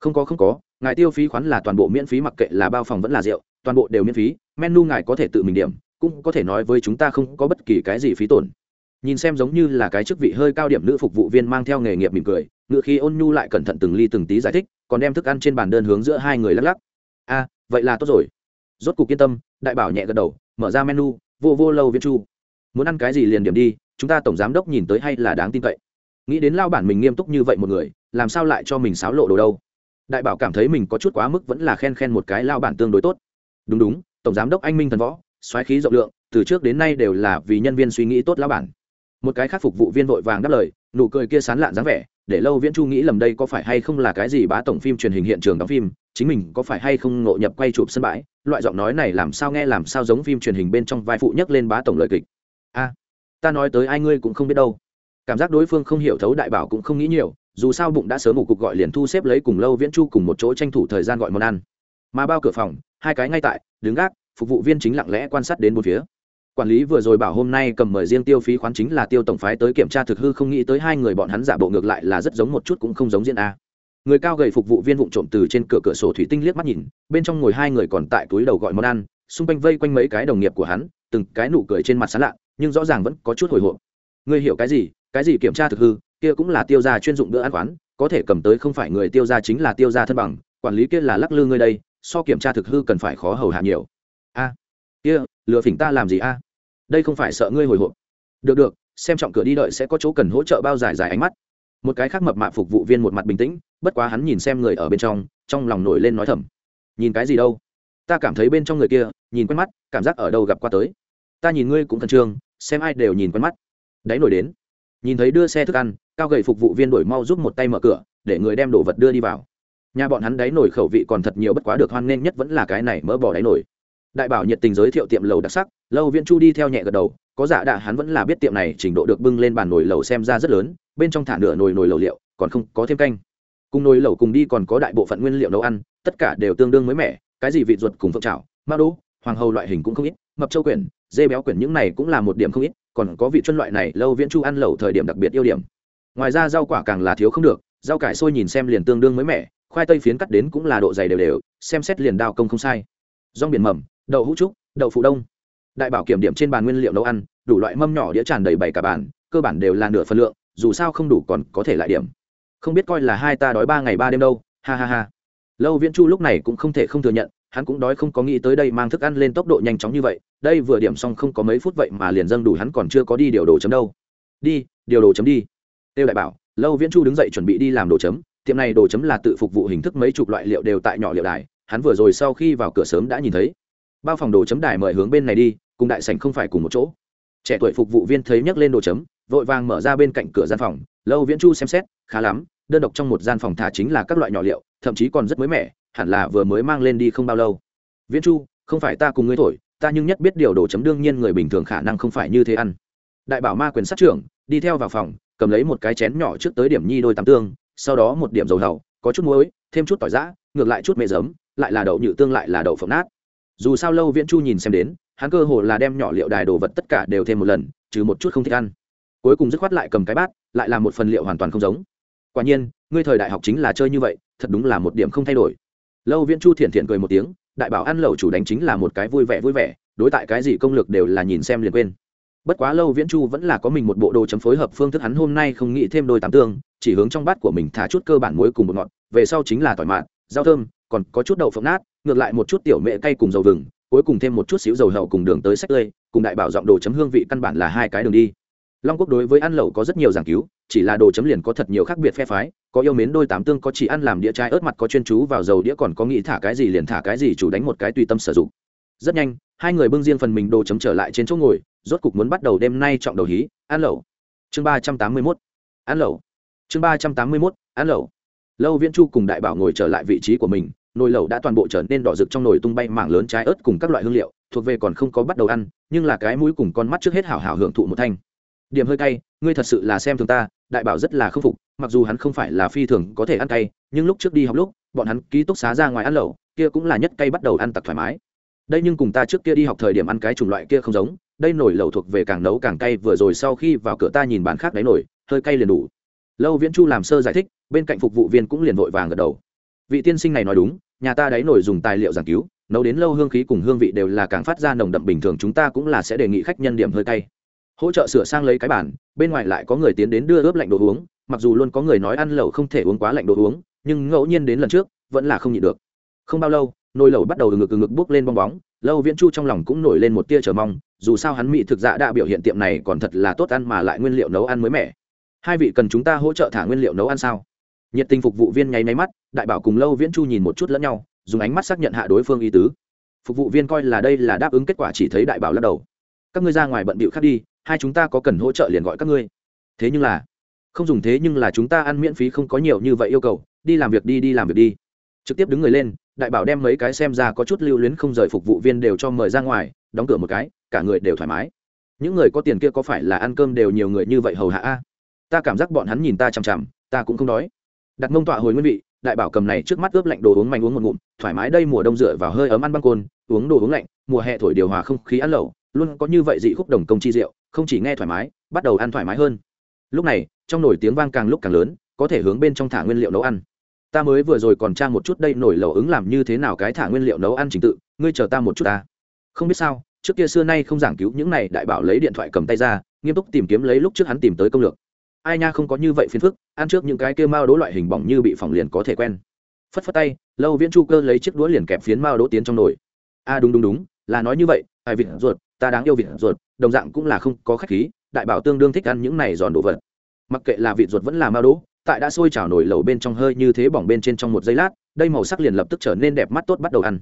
S1: Không có không có, ngài tiêu phí khoán là toàn bộ miễn phí mặc kệ là bao phòng vẫn là rượu, toàn bộ đều miễn phí, menu ngài có thể tự mình điểm, cũng có thể nói với chúng ta không có bất kỳ cái gì phí tổn nhìn xem giống như là cái chức vị hơi cao điểm nữ phục vụ viên mang theo nghề nghiệp mỉm cười, ngựa khi ôn nhu lại cẩn thận từng ly từng tí giải thích, còn đem thức ăn trên bàn đơn hướng giữa hai người lắc lắc. A, vậy là tốt rồi. Rốt cục yên tâm, đại bảo nhẹ gật đầu, mở ra menu, vô vô lâu viên chu. Muốn ăn cái gì liền điểm đi, chúng ta tổng giám đốc nhìn tới hay là đáng tin cậy. Nghĩ đến lao bản mình nghiêm túc như vậy một người, làm sao lại cho mình xáo lộ đồ đâu? Đại bảo cảm thấy mình có chút quá mức vẫn là khen khen một cái lao bản tương đối tốt. Đúng đúng, tổng giám đốc anh minh thần võ, xoáy khí rộng lượng, từ trước đến nay đều là vì nhân viên suy nghĩ tốt lao bản một cái khác phục vụ viên vội vàng đáp lời, nụ cười kia sán lạn dáng vẻ, để lâu viễn chu nghĩ lầm đây có phải hay không là cái gì bá tổng phim truyền hình hiện trường đóng phim, chính mình có phải hay không ngộ nhập quay chụp sân bãi, loại giọng nói này làm sao nghe làm sao giống phim truyền hình bên trong vai phụ nhấc lên bá tổng lời kịch. A, ta nói tới ai ngươi cũng không biết đâu. Cảm giác đối phương không hiểu thấu đại bảo cũng không nghĩ nhiều, dù sao bụng đã sớm một cuộc gọi liền thu xếp lấy cùng lâu viễn chu cùng một chỗ tranh thủ thời gian gọi món ăn. Mà bao cửa phòng, hai cái ngay tại, đứng gác, phục vụ viên chính lặng lẽ quan sát đến một phía quản lý vừa rồi bảo hôm nay cầm mời riêng tiêu phí khoán chính là tiêu tổng phái tới kiểm tra thực hư không nghĩ tới hai người bọn hắn giả bộ ngược lại là rất giống một chút cũng không giống diễn a. Người cao gầy phục vụ viên vụng trộm từ trên cửa cửa sổ thủy tinh liếc mắt nhìn, bên trong ngồi hai người còn tại túi đầu gọi món ăn, xung quanh vây quanh mấy cái đồng nghiệp của hắn, từng cái nụ cười trên mặt sán lạ, nhưng rõ ràng vẫn có chút hồi hộp. Ngươi hiểu cái gì? Cái gì kiểm tra thực hư? Kia cũng là tiêu gia chuyên dụng bữa ăn quán, có thể cầm tới không phải người tiêu gia chính là tiêu gia thân bằng, quản lý kia là lắc lư ngươi đây, so kiểm tra thực hư cần phải khó hầu hạ nhiều. A, kia, lừa phỉnh ta làm gì a? Đây không phải sợ ngươi hồi hộp. Được được, xem trọng cửa đi đợi sẽ có chỗ cần hỗ trợ bao dài dài ánh mắt. Một cái khác mập mạ phục vụ viên một mặt bình tĩnh, bất quá hắn nhìn xem người ở bên trong trong lòng nổi lên nói thầm. Nhìn cái gì đâu? Ta cảm thấy bên trong người kia, nhìn quen mắt, cảm giác ở đâu gặp qua tới. Ta nhìn ngươi cũng khẩn trương, xem ai đều nhìn quen mắt. Đáy nổi đến. Nhìn thấy đưa xe thức ăn, cao gầy phục vụ viên đổi mau giúp một tay mở cửa, để người đem đồ vật đưa đi vào. Nhà bọn hắn đáy nổi khẩu vị còn thật nhiều bất quá được hoan nghênh nhất vẫn là cái này mỡ bỏ đáy nổi đại bảo nhiệt tình giới thiệu tiệm lầu đặc sắc, lâu Viễn chu đi theo nhẹ gật đầu, có giả đạ hắn vẫn là biết tiệm này trình độ được bưng lên bàn nồi lầu xem ra rất lớn, bên trong thả nửa nồi nồi lầu liệu, còn không có thêm canh. Cùng nồi lầu cùng đi còn có đại bộ phận nguyên liệu nấu ăn, tất cả đều tương đương mới mẻ, cái gì vị ruột cùng phượng trào ma đỗ hoàng hầu loại hình cũng không ít, mập châu quyển, dê béo quyển những này cũng là một điểm không ít, còn có vị chân loại này, lâu viễn chu ăn lẩu thời điểm đặc biệt yêu điểm. Ngoài ra rau quả càng là thiếu không được, rau cải sôi nhìn xem liền tương đương mới mẻ, khoai tây phiến cắt đến cũng là độ dày đều đều, xem xét liền đao công không sai rong biển mầm, đậu hũ trúc, đậu phụ đông. Đại bảo kiểm điểm trên bàn nguyên liệu nấu ăn, đủ loại mâm nhỏ đĩa tràn đầy bảy cả bàn, cơ bản đều là nửa phần lượng, dù sao không đủ còn có thể lại điểm. Không biết coi là hai ta đói ba ngày ba đêm đâu, ha ha ha. Lâu viễn chu lúc này cũng không thể không thừa nhận, hắn cũng đói không có nghĩ tới đây mang thức ăn lên tốc độ nhanh chóng như vậy, đây vừa điểm xong không có mấy phút vậy mà liền dâng đủ hắn còn chưa có đi điều đồ chấm đâu. Đi, điều đồ chấm đi. Têu đại bảo, lâu viễn chu đứng dậy chuẩn bị đi làm đồ chấm, tiệm này đồ chấm là tự phục vụ hình thức mấy chục loại liệu đều tại nhỏ liệu đài hắn vừa rồi sau khi vào cửa sớm đã nhìn thấy. Bao phòng đồ chấm đài mời hướng bên này đi, cùng đại sảnh không phải cùng một chỗ. Trẻ tuổi phục vụ viên thấy nhấc lên đồ chấm, vội vàng mở ra bên cạnh cửa gian phòng. Lâu viễn chu xem xét, khá lắm, đơn độc trong một gian phòng thả chính là các loại nhỏ liệu, thậm chí còn rất mới mẻ, hẳn là vừa mới mang lên đi không bao lâu. Viễn chu, không phải ta cùng ngươi thổi, ta nhưng nhất biết điều đồ chấm đương nhiên người bình thường khả năng không phải như thế ăn. Đại bảo ma quyền sát trưởng, đi theo vào phòng, cầm lấy một cái chén nhỏ trước tới điểm nhi đôi tắm tương, sau đó một điểm dầu hầu, có chút muối, thêm chút tỏi giã, ngược lại chút mẹ giấm lại là đậu nhự tương lại là đậu phộng nát. Dù sao lâu viễn chu nhìn xem đến, hắn cơ hồ là đem nhỏ liệu đài đồ vật tất cả đều thêm một lần, trừ một chút không thích ăn. Cuối cùng dứt khoát lại cầm cái bát, lại là một phần liệu hoàn toàn không giống. Quả nhiên, ngươi thời đại học chính là chơi như vậy, thật đúng là một điểm không thay đổi. Lâu viễn chu thiện thiện cười một tiếng, đại bảo ăn lẩu chủ đánh chính là một cái vui vẻ vui vẻ, đối tại cái gì công lực đều là nhìn xem liền quên. Bất quá lâu viễn chu vẫn là có mình một bộ đồ chấm phối hợp phương thức, hắn hôm nay không nghĩ thêm đôi tám tương, chỉ hướng trong bát của mình thả chút cơ bản muối cùng một ngọt, về sau chính là tỏi mạn rau thơm còn có chút đậu phộng nát, ngược lại một chút tiểu mệ cay cùng dầu vừng, cuối cùng thêm một chút xíu dầu hậu cùng đường tới sách tươi, cùng đại bảo giọng đồ chấm hương vị căn bản là hai cái đường đi. Long quốc đối với ăn lẩu có rất nhiều giảng cứu, chỉ là đồ chấm liền có thật nhiều khác biệt phe phái, có yêu mến đôi tám tương có chỉ ăn làm đĩa chai ớt mặt có chuyên chú vào dầu đĩa còn có nghĩ thả cái gì liền thả cái gì chủ đánh một cái tùy tâm sử dụng. Rất nhanh, hai người bưng riêng phần mình đồ chấm trở lại trên chỗ ngồi, rốt cục muốn bắt đầu đêm nay trọng đầu hí, ăn lẩu. Chương ba trăm tám mươi mốt, ăn lẩu. Chương ba trăm tám mươi mốt, ăn lẩu. Lâu viễn chu cùng đại bảo ngồi trở lại vị trí của mình nồi lẩu đã toàn bộ trở nên đỏ rực trong nồi tung bay mảng lớn trái ớt cùng các loại hương liệu, thuộc về còn không có bắt đầu ăn, nhưng là cái mũi cùng con mắt trước hết hảo hảo hưởng thụ một thanh. Điểm hơi cay, ngươi thật sự là xem thường ta, đại bảo rất là khâm phục, mặc dù hắn không phải là phi thường có thể ăn cay, nhưng lúc trước đi học lúc, bọn hắn ký túc xá ra ngoài ăn lẩu, kia cũng là nhất cay bắt đầu ăn tặc thoải mái. Đây nhưng cùng ta trước kia đi học thời điểm ăn cái chủng loại kia không giống, đây nổi lẩu thuộc về càng nấu càng cay, vừa rồi sau khi vào cửa ta nhìn bàn khác đáy nổi hơi cay liền đủ. Lâu viễn chu làm sơ giải thích, bên cạnh phục vụ viên cũng liền vội vàng gật đầu vị tiên sinh này nói đúng, nhà ta đáy nổi dùng tài liệu giảng cứu, nấu đến lâu hương khí cùng hương vị đều là càng phát ra nồng đậm bình thường, chúng ta cũng là sẽ đề nghị khách nhân điểm hơi cay. Hỗ trợ sửa sang lấy cái bản bên ngoài lại có người tiến đến đưa ướp lạnh đồ uống, mặc dù luôn có người nói ăn lẩu không thể uống quá lạnh đồ uống, nhưng ngẫu nhiên đến lần trước, vẫn là không nhịn được. Không bao lâu, nồi lẩu bắt đầu ngực ngực bốc lên bong bóng, lâu viễn chu trong lòng cũng nổi lên một tia chờ mong, dù sao hắn mỹ thực dạ đã biểu hiện tiệm này còn thật là tốt ăn mà lại nguyên liệu nấu ăn mới mẻ. Hai vị cần chúng ta hỗ trợ thả nguyên liệu nấu ăn sao? Nhiệt tình phục vụ viên nháy máy mắt, đại bảo cùng lâu viễn chu nhìn một chút lẫn nhau, dùng ánh mắt xác nhận hạ đối phương y tứ. Phục vụ viên coi là đây là đáp ứng kết quả chỉ thấy đại bảo lắc đầu. Các ngươi ra ngoài bận bịu khác đi, hai chúng ta có cần hỗ trợ liền gọi các ngươi. Thế nhưng là, không dùng thế nhưng là chúng ta ăn miễn phí không có nhiều như vậy yêu cầu, đi làm việc đi đi làm việc đi. Trực tiếp đứng người lên, đại bảo đem mấy cái xem ra có chút lưu luyến không rời phục vụ viên đều cho mời ra ngoài, đóng cửa một cái, cả người đều thoải mái. Những người có tiền kia có phải là ăn cơm đều nhiều người như vậy hầu hạ a? Ta cảm giác bọn hắn nhìn ta chằm chằm, ta cũng không đói đặt mông tọa hồi nguyên vị, đại bảo cầm này trước mắt ướp lạnh đồ uống mạnh uống một ngụm, thoải mái đây mùa đông dựa vào hơi ấm ăn băng côn, uống đồ uống lạnh, mùa hè thổi điều hòa không khí ăn lẩu, luôn có như vậy dị khúc đồng công chi rượu không chỉ nghe thoải mái, bắt đầu ăn thoải mái hơn. Lúc này, trong nồi tiếng vang càng lúc càng lớn, có thể hướng bên trong thả nguyên liệu nấu ăn. Ta mới vừa rồi còn tra một chút đây nổi lẩu ứng làm như thế nào cái thả nguyên liệu nấu ăn trình tự, ngươi chờ ta một chút ta. Không biết sao, trước kia xưa nay không giảng cứu những này đại bảo lấy điện thoại cầm tay ra, nghiêm túc tìm kiếm lấy lúc trước hắn tìm tới công lược ai nha không có như vậy phiền phức ăn trước những cái kia mao đố loại hình bỏng như bị phỏng liền có thể quen. Phất phất tay lâu viễn chu cơ lấy chiếc đũa liền kẹp phiến mao đố tiến trong nồi. A đúng đúng đúng là nói như vậy ai vịt ruột ta đáng yêu vịt ruột đồng dạng cũng là không có khách khí đại bảo tương đương thích ăn những này giòn đồ vật. Mặc kệ là vịt ruột vẫn là mao đố, tại đã sôi chảo nổi lẩu bên trong hơi như thế bỏng bên trên trong một giây lát đây màu sắc liền lập tức trở nên đẹp mắt tốt bắt đầu ăn.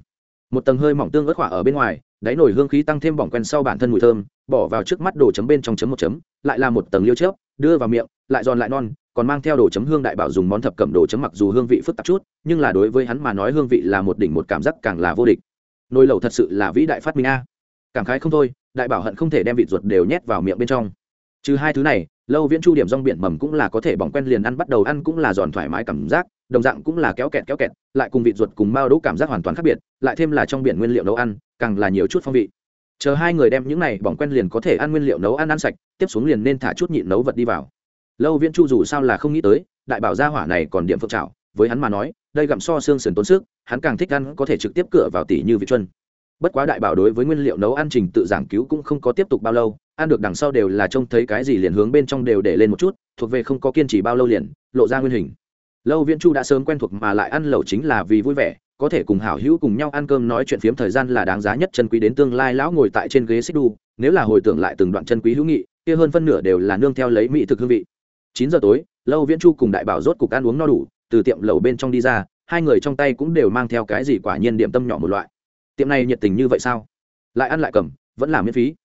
S1: Một tầng hơi mỏng tương ớt khỏa ở bên ngoài đáy nổi hương khí tăng thêm bỏng quen sau bản thân mùi thơm, bỏ vào trước mắt đồ chấm bên trong chấm một chấm, lại là một tầng liêu chớp, đưa vào miệng, lại giòn lại non, còn mang theo đồ chấm hương đại bảo dùng món thập cẩm đồ chấm mặc dù hương vị phức tạp chút, nhưng là đối với hắn mà nói hương vị là một đỉnh một cảm giác càng là vô địch. Nồi lẩu thật sự là vĩ đại phát minh a. Cảm khái không thôi, đại bảo hận không thể đem vịt ruột đều nhét vào miệng bên trong. Trừ hai thứ này, lâu viễn chu điểm rong biển mầm cũng là có thể bỏng quen liền ăn bắt đầu ăn cũng là giòn thoải mái cảm giác, đồng dạng cũng là kéo kẹt kéo kẹt, lại cùng vịt ruột cùng mao đỗ cảm giác hoàn toàn khác biệt, lại thêm là trong biển nguyên liệu nấu ăn càng là nhiều chút phong vị. Chờ hai người đem những này bỏng quen liền có thể ăn nguyên liệu nấu ăn ăn sạch, tiếp xuống liền nên thả chút nhịn nấu vật đi vào. Lâu viễn chu dù sao là không nghĩ tới, đại bảo gia hỏa này còn điểm phượng trào với hắn mà nói, đây gặm so xương sườn tốn sức, hắn càng thích ăn có thể trực tiếp cửa vào tỉ như vị chuân. Bất quá đại bảo đối với nguyên liệu nấu ăn trình tự giảng cứu cũng không có tiếp tục bao lâu, ăn được đằng sau đều là trông thấy cái gì liền hướng bên trong đều để lên một chút, thuộc về không có kiên trì bao lâu liền, lộ ra nguyên hình. Lâu viễn chu đã sớm quen thuộc mà lại ăn lẩu chính là vì vui vẻ có thể cùng hảo hữu cùng nhau ăn cơm nói chuyện phiếm thời gian là đáng giá nhất chân quý đến tương lai lão ngồi tại trên ghế xích đu, nếu là hồi tưởng lại từng đoạn chân quý hữu nghị, kia hơn phân nửa đều là nương theo lấy mỹ thực hương vị. Chín giờ tối, lâu viễn chu cùng đại bảo rốt cục ăn uống no đủ, từ tiệm lầu bên trong đi ra, hai người trong tay cũng đều mang theo cái gì quả nhiên điểm tâm nhỏ một loại. Tiệm này nhiệt tình như vậy sao? Lại ăn lại cầm, vẫn là miễn phí.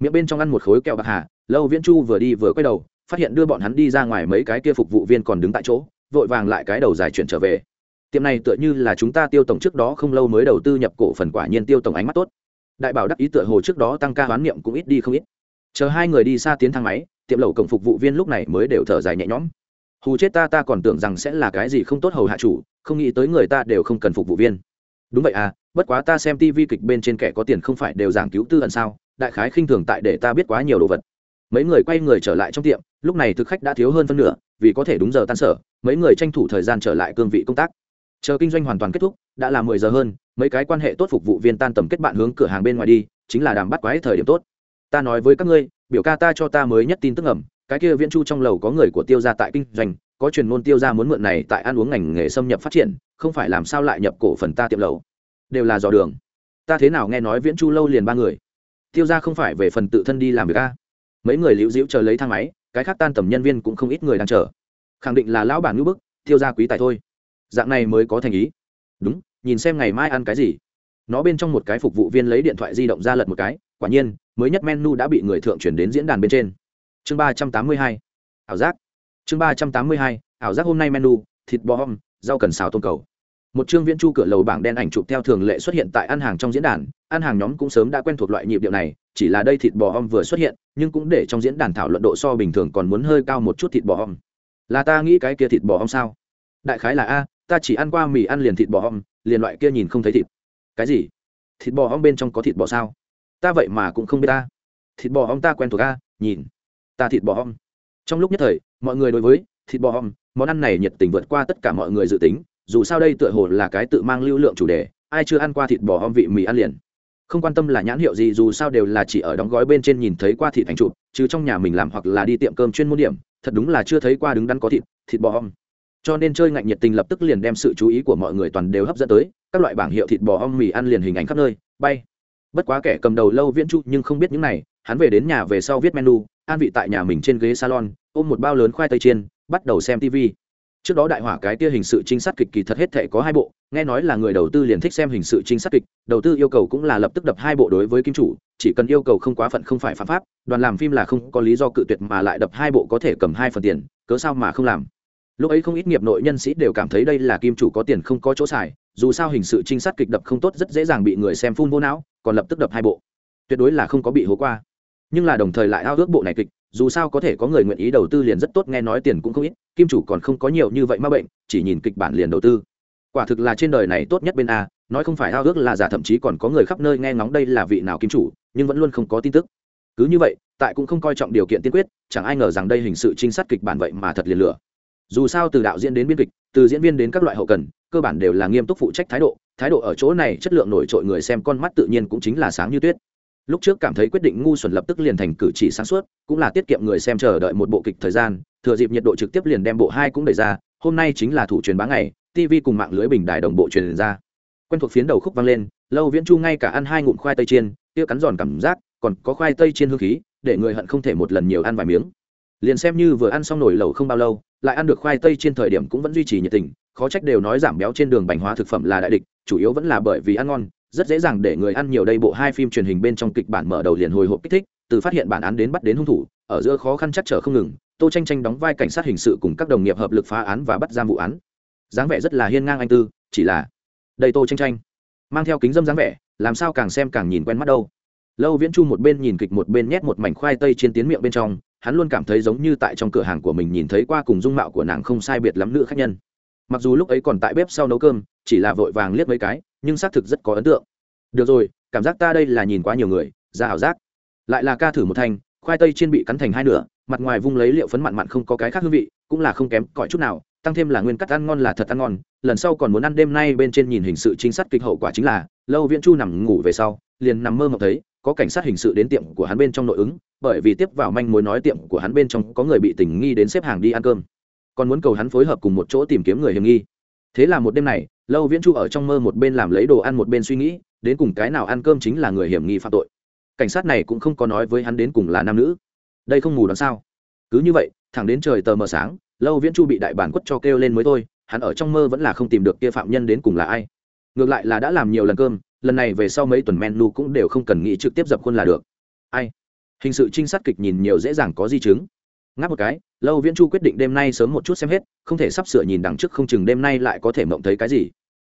S1: Miệng bên trong ăn một khối kẹo bạc hà, lâu viễn chu vừa đi vừa quay đầu, phát hiện đưa bọn hắn đi ra ngoài mấy cái kia phục vụ viên còn đứng tại chỗ, vội vàng lại cái đầu dài chuyển trở về tiệm này tựa như là chúng ta tiêu tổng trước đó không lâu mới đầu tư nhập cổ phần quả nhiên tiêu tổng ánh mắt tốt. Đại bảo đắc ý tựa hồ trước đó tăng ca hoán niệm cũng ít đi không ít. Chờ hai người đi xa tiến thang máy, tiệm lầu cổng phục vụ viên lúc này mới đều thở dài nhẹ nhõm. Hù chết ta ta còn tưởng rằng sẽ là cái gì không tốt hầu hạ chủ, không nghĩ tới người ta đều không cần phục vụ viên. Đúng vậy à bất quá ta xem tivi kịch bên trên kẻ có tiền không phải đều giảng cứu tư ẩn sao, đại khái khinh thường tại để ta biết quá nhiều đồ vật. Mấy người quay người trở lại trong tiệm, lúc này thực khách đã thiếu hơn phân nửa, vì có thể đúng giờ tan sở, mấy người tranh thủ thời gian trở lại cương vị công tác chờ kinh doanh hoàn toàn kết thúc, đã là mười giờ hơn, mấy cái quan hệ tốt phục vụ viên tan tầm kết bạn hướng cửa hàng bên ngoài đi, chính là đàm bắt quái thời điểm tốt. Ta nói với các ngươi, biểu ca ta cho ta mới nhất tin tức ẩm cái kia viễn chu trong lầu có người của tiêu gia tại kinh doanh, có truyền ngôn tiêu gia muốn mượn này tại ăn uống ngành nghề xâm nhập phát triển, không phải làm sao lại nhập cổ phần ta tiệm lầu. Đều là dò đường. Ta thế nào nghe nói viễn chu lâu liền ba người? Tiêu gia không phải về phần tự thân đi làm việc a? Mấy người liễu diễu chờ lấy thang máy, cái khác tan tầm nhân viên cũng không ít người đang chờ. Khẳng định là lão bản ngữ bức, tiêu gia quý tài thôi dạng này mới có thành ý. Đúng, nhìn xem ngày mai ăn cái gì. Nó bên trong một cái phục vụ viên lấy điện thoại di động ra lật một cái, quả nhiên, mới nhất menu đã bị người thượng chuyển đến diễn đàn bên trên. Chương ba trăm tám mươi hai, ảo giác. Chương ba trăm tám mươi hai, ảo giác hôm nay menu, thịt bò hom rau cần xào tôm cầu. Một chương viễn chu cửa lầu bảng đen ảnh chụp theo thường lệ xuất hiện tại ăn hàng trong diễn đàn, ăn hàng nhóm cũng sớm đã quen thuộc loại nhịp điệu này, chỉ là đây thịt bò om vừa xuất hiện, nhưng cũng để trong diễn đàn thảo luận độ so bình thường còn muốn hơi cao một chút thịt bò om là ta nghĩ cái kia thịt bò om sao? Đại khái là a ta chỉ ăn qua mì ăn liền thịt bò om liền loại kia nhìn không thấy thịt. Cái gì? Thịt bò om bên trong có thịt bò sao? Ta vậy mà cũng không biết ta. Thịt bò om ta quen thuộc a, nhìn. Ta thịt bò om trong lúc nhất thời, mọi người đối với thịt bò om món ăn này nhiệt tình vượt qua tất cả mọi người dự tính. Dù sao đây tựa hồ là cái tự mang lưu lượng chủ đề, ai chưa ăn qua thịt bò om vị mì ăn liền. Không quan tâm là nhãn hiệu gì, dù sao đều là chỉ ở đóng gói bên trên nhìn thấy qua thịt thành chụp chứ trong nhà mình làm hoặc là đi tiệm cơm chuyên môn điểm, thật đúng là chưa thấy qua đứng đắn có thịt thịt bò om cho nên chơi ngạnh nhiệt tình lập tức liền đem sự chú ý của mọi người toàn đều hấp dẫn tới, các loại bảng hiệu thịt bò om mì ăn liền hình ảnh khắp nơi, bay. Bất quá kẻ cầm đầu lâu viễn chu nhưng không biết những này, hắn về đến nhà về sau viết menu, an vị tại nhà mình trên ghế salon, ôm một bao lớn khoai tây chiên, bắt đầu xem tv trước đó đại hỏa cái tia hình sự trinh sát kịch kỳ thật hết thể có hai bộ, nghe nói là người đầu tư liền thích xem hình sự trinh sát kịch, đầu tư yêu cầu cũng là lập tức đập hai bộ đối với kim chủ, chỉ cần yêu cầu không quá phận không phải phạm pháp, đoàn làm phim là không có lý do cự tuyệt mà lại đập hai bộ có thể cầm hai phần tiền, cớ sao mà không làm? Lúc ấy không ít nghiệp nội nhân sĩ đều cảm thấy đây là kim chủ có tiền không có chỗ xài, dù sao hình sự trinh sát kịch đập không tốt rất dễ dàng bị người xem phun vô não, còn lập tức đập hai bộ. Tuyệt đối là không có bị hố qua. Nhưng là đồng thời lại ao ước bộ này kịch, dù sao có thể có người nguyện ý đầu tư liền rất tốt, nghe nói tiền cũng không ít, kim chủ còn không có nhiều như vậy ma bệnh, chỉ nhìn kịch bản liền đầu tư. Quả thực là trên đời này tốt nhất bên a, nói không phải ao ước là giả thậm chí còn có người khắp nơi nghe ngóng đây là vị nào kim chủ, nhưng vẫn luôn không có tin tức. Cứ như vậy, tại cũng không coi trọng điều kiện tiên quyết, chẳng ai ngờ rằng đây hình sự trinh sát kịch bản vậy mà thật liền lửa dù sao từ đạo diễn đến biên kịch, từ diễn viên đến các loại hậu cần, cơ bản đều là nghiêm túc phụ trách thái độ thái độ ở chỗ này chất lượng nổi trội người xem con mắt tự nhiên cũng chính là sáng như tuyết. Lúc trước cảm thấy quyết định ngu xuẩn lập tức liền thành cử chỉ sáng suốt, cũng là tiết kiệm người xem chờ đợi một bộ kịch thời gian, thừa dịp nhiệt độ trực tiếp liền đem bộ hai cũng đẩy ra, hôm nay chính là thủ truyền bá ngày tv cùng mạng lưới bình đài đồng bộ truyền ra. Quen thuộc phiến đầu khúc vang lên, lâu viễn chu ngay cả ăn hai ngụm khoai tây chiên Tiêu cắn giòn cảm giác, còn có khoai tây chiên hương khí, để người hận không thể một lần nhiều ăn vài miếng. Liền xem như vừa ăn xong nổi lẩu không bao lâu lại ăn được khoai tây trên thời điểm cũng vẫn duy trì nhiệt tình, khó trách đều nói giảm béo trên đường bành hóa thực phẩm là đại địch, chủ yếu vẫn là bởi vì ăn ngon, rất dễ dàng để người ăn nhiều. Đây bộ hai phim truyền hình bên trong kịch bản mở đầu liền hồi hộp kích thích, từ phát hiện bản án đến bắt đến hung thủ, ở giữa khó khăn chắc trở không ngừng, tô tranh tranh đóng vai cảnh sát hình sự cùng các đồng nghiệp hợp lực phá án và bắt giam vụ án. Dáng vẻ rất là hiên ngang anh tư, chỉ là, đây tô tranh tranh mang theo kính dâm dáng vẻ, làm sao càng xem càng nhìn quen mắt đâu. Lâu viễn chu một bên nhìn kịch một bên nhét một mảnh khoai tây trên tiến miệng bên trong hắn luôn cảm thấy giống như tại trong cửa hàng của mình nhìn thấy qua cùng dung mạo của nàng không sai biệt lắm nữ khách nhân. Mặc dù lúc ấy còn tại bếp sau nấu cơm, chỉ là vội vàng liếc mấy cái, nhưng xác thực rất có ấn tượng. Được rồi, cảm giác ta đây là nhìn quá nhiều người, ra ảo giác. Lại là ca thử một thanh, khoai tây trên bị cắn thành hai nửa, mặt ngoài vung lấy liệu phấn mặn mặn không có cái khác hương vị, cũng là không kém cõi chút nào, tăng thêm là nguyên cắt ăn ngon là thật ăn ngon, lần sau còn muốn ăn đêm nay bên trên nhìn hình sự chính sát kịch hậu quả chính là, lâu viễn chu nằm ngủ về sau, liền nằm mơ mộng thấy có cảnh sát hình sự đến tiệm của hắn bên trong nội ứng, bởi vì tiếp vào manh mối nói tiệm của hắn bên trong có người bị tình nghi đến xếp hàng đi ăn cơm. Còn muốn cầu hắn phối hợp cùng một chỗ tìm kiếm người hiểm nghi. Thế là một đêm này, lâu viễn chu ở trong mơ một bên làm lấy đồ ăn một bên suy nghĩ, đến cùng cái nào ăn cơm chính là người hiểm nghi phạm tội. Cảnh sát này cũng không có nói với hắn đến cùng là nam nữ. Đây không mù đoán sao? Cứ như vậy, thẳng đến trời tờ mờ sáng, lâu viễn chu bị đại bản quất cho kêu lên mới thôi, hắn ở trong mơ vẫn là không tìm được kia phạm nhân đến cùng là ai. Ngược lại là đã làm nhiều lần cơm lần này về sau mấy tuần menu cũng đều không cần nghĩ trực tiếp dập khuôn là được. Ai? Hình sự trinh sát kịch nhìn nhiều dễ dàng có di chứng. Ngáp một cái, lâu viễn chu quyết định đêm nay sớm một chút xem hết, không thể sắp sửa nhìn đằng trước không chừng đêm nay lại có thể mộng thấy cái gì.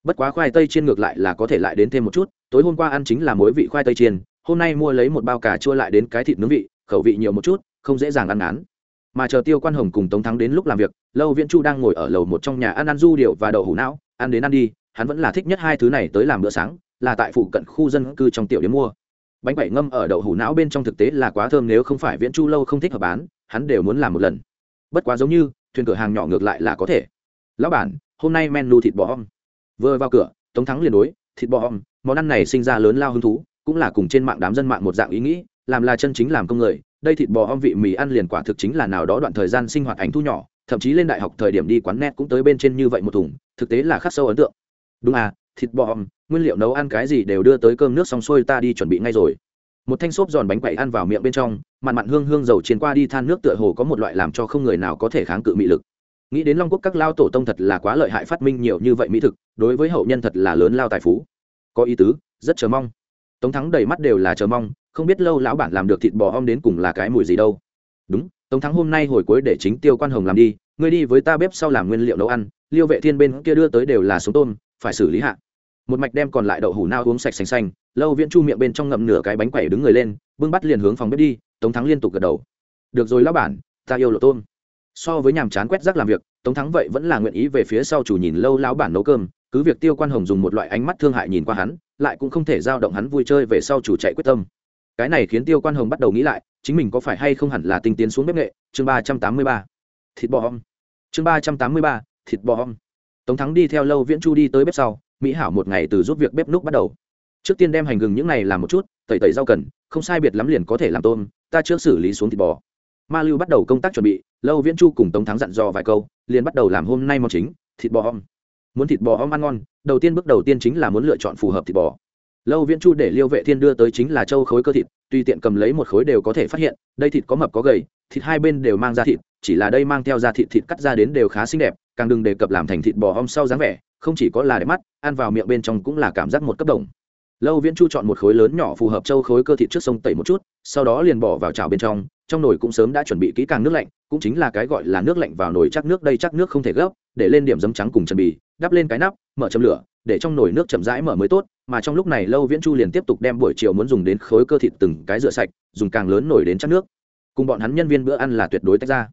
S1: Bất quá khoai tây chiên ngược lại là có thể lại đến thêm một chút, tối hôm qua ăn chính là mối vị khoai tây chiên, hôm nay mua lấy một bao cà chua lại đến cái thịt nướng vị, khẩu vị nhiều một chút, không dễ dàng ăn ngán mà chờ tiêu quan hồng cùng tống thắng đến lúc làm việc, lâu viễn chu đang ngồi ở lầu một trong nhà ăn ăn du điệu và đậu hủ não, ăn đến ăn đi, hắn vẫn là thích nhất hai thứ này tới làm bữa sáng là tại phụ cận khu dân cư trong tiểu điểm mua. Bánh quẩy ngâm ở đậu hủ não bên trong thực tế là quá thơm nếu không phải viễn chu lâu không thích hợp bán, hắn đều muốn làm một lần. Bất quá giống như, thuyền cửa hàng nhỏ ngược lại là có thể. Lão bản, hôm nay menu thịt bò om vừa vào cửa, tống thắng liền đối, thịt bò om món ăn này sinh ra lớn lao hứng thú, cũng là cùng trên mạng đám dân mạng một dạng ý nghĩ, làm là chân chính làm công người, đây thịt bò om vị mì ăn liền quả thực chính là nào đó đoạn thời gian sinh hoạt ảnh thu nhỏ, thậm chí lên đại học thời điểm đi quán net cũng tới bên trên như vậy một thùng, thực tế là khắc sâu ấn tượng. Đúng à thịt bò om nguyên liệu nấu ăn cái gì đều đưa tới cơm nước xong xuôi ta đi chuẩn bị ngay rồi. Một thanh xốp giòn bánh quậy ăn vào miệng bên trong, mặn mặn hương hương dầu chiến qua đi than nước tựa hồ có một loại làm cho không người nào có thể kháng cự mị lực. Nghĩ đến long quốc các lao tổ tông thật là quá lợi hại phát minh nhiều như vậy mỹ thực, đối với hậu nhân thật là lớn lao tài phú. Có ý tứ, rất chờ mong. Tống thắng đầy mắt đều là chờ mong, không biết lâu lão bản làm được thịt bò om đến cùng là cái mùi gì đâu. Đúng, tống thắng hôm nay hồi cuối để chính tiêu quan hồng làm đi, ngươi đi với ta bếp sau làm nguyên liệu nấu ăn, liêu vệ thiên bên kia đưa tới đều là sống tôm, phải xử lý hạ một mạch đem còn lại đậu hủ nao uống sạch xanh xanh, lâu viễn chu miệng bên trong ngậm nửa cái bánh quẩy đứng người lên, bưng bắt liền hướng phòng bếp đi, tống thắng liên tục gật đầu. Được rồi lão bản, ta yêu lộ tôm. So với nhàm chán quét rác làm việc, tống thắng vậy vẫn là nguyện ý về phía sau chủ nhìn lâu lão bản nấu cơm, cứ việc tiêu quan hồng dùng một loại ánh mắt thương hại nhìn qua hắn, lại cũng không thể giao động hắn vui chơi về sau chủ chạy quyết tâm. Cái này khiến tiêu quan hồng bắt đầu nghĩ lại, chính mình có phải hay không hẳn là tinh tiến xuống bếp nghệ? Chương ba trăm tám mươi ba. Thịt bò hom chương ba trăm tám mươi ba, thịt bò hom tống thắng đi theo lâu viễn chu đi tới bếp sau mỹ hảo một ngày từ giúp việc bếp núc bắt đầu. Trước tiên đem hành gừng những này làm một chút, tẩy tẩy rau cần, không sai biệt lắm liền có thể làm tôm, ta trước xử lý xuống thịt bò. Ma lưu bắt đầu công tác chuẩn bị, lâu viễn chu cùng tống thắng dặn dò vài câu, liền bắt đầu làm hôm nay món chính, thịt bò om. Muốn thịt bò om ăn ngon, đầu tiên bước đầu tiên chính là muốn lựa chọn phù hợp thịt bò. Lâu viễn chu để liêu vệ thiên đưa tới chính là châu khối cơ thịt, tùy tiện cầm lấy một khối đều có thể phát hiện, đây thịt có mập có gầy, thịt hai bên đều mang ra thịt, chỉ là đây mang theo ra thịt thịt cắt ra đến đều khá xinh đẹp, càng đừng đề cập làm thành thịt bò om sau dáng vẻ không chỉ có là đẹp mắt, ăn vào miệng bên trong cũng là cảm giác một cấp đồng. Lâu viễn chu chọn một khối lớn nhỏ phù hợp châu khối cơ thịt trước sông tẩy một chút, sau đó liền bỏ vào chảo bên trong trong nồi cũng sớm đã chuẩn bị kỹ càng nước lạnh, cũng chính là cái gọi là nước lạnh vào nồi chắc nước đây chắc nước không thể gấp, để lên điểm dấm trắng cùng chân bì, đắp lên cái nắp, mở châm lửa, để trong nồi nước chậm rãi mở mới tốt, mà trong lúc này lâu viễn chu liền tiếp tục đem buổi chiều muốn dùng đến khối cơ thịt từng cái rửa sạch, dùng càng lớn nổi đến chắc nước. Cùng bọn hắn nhân viên bữa ăn là tuyệt đối tách ra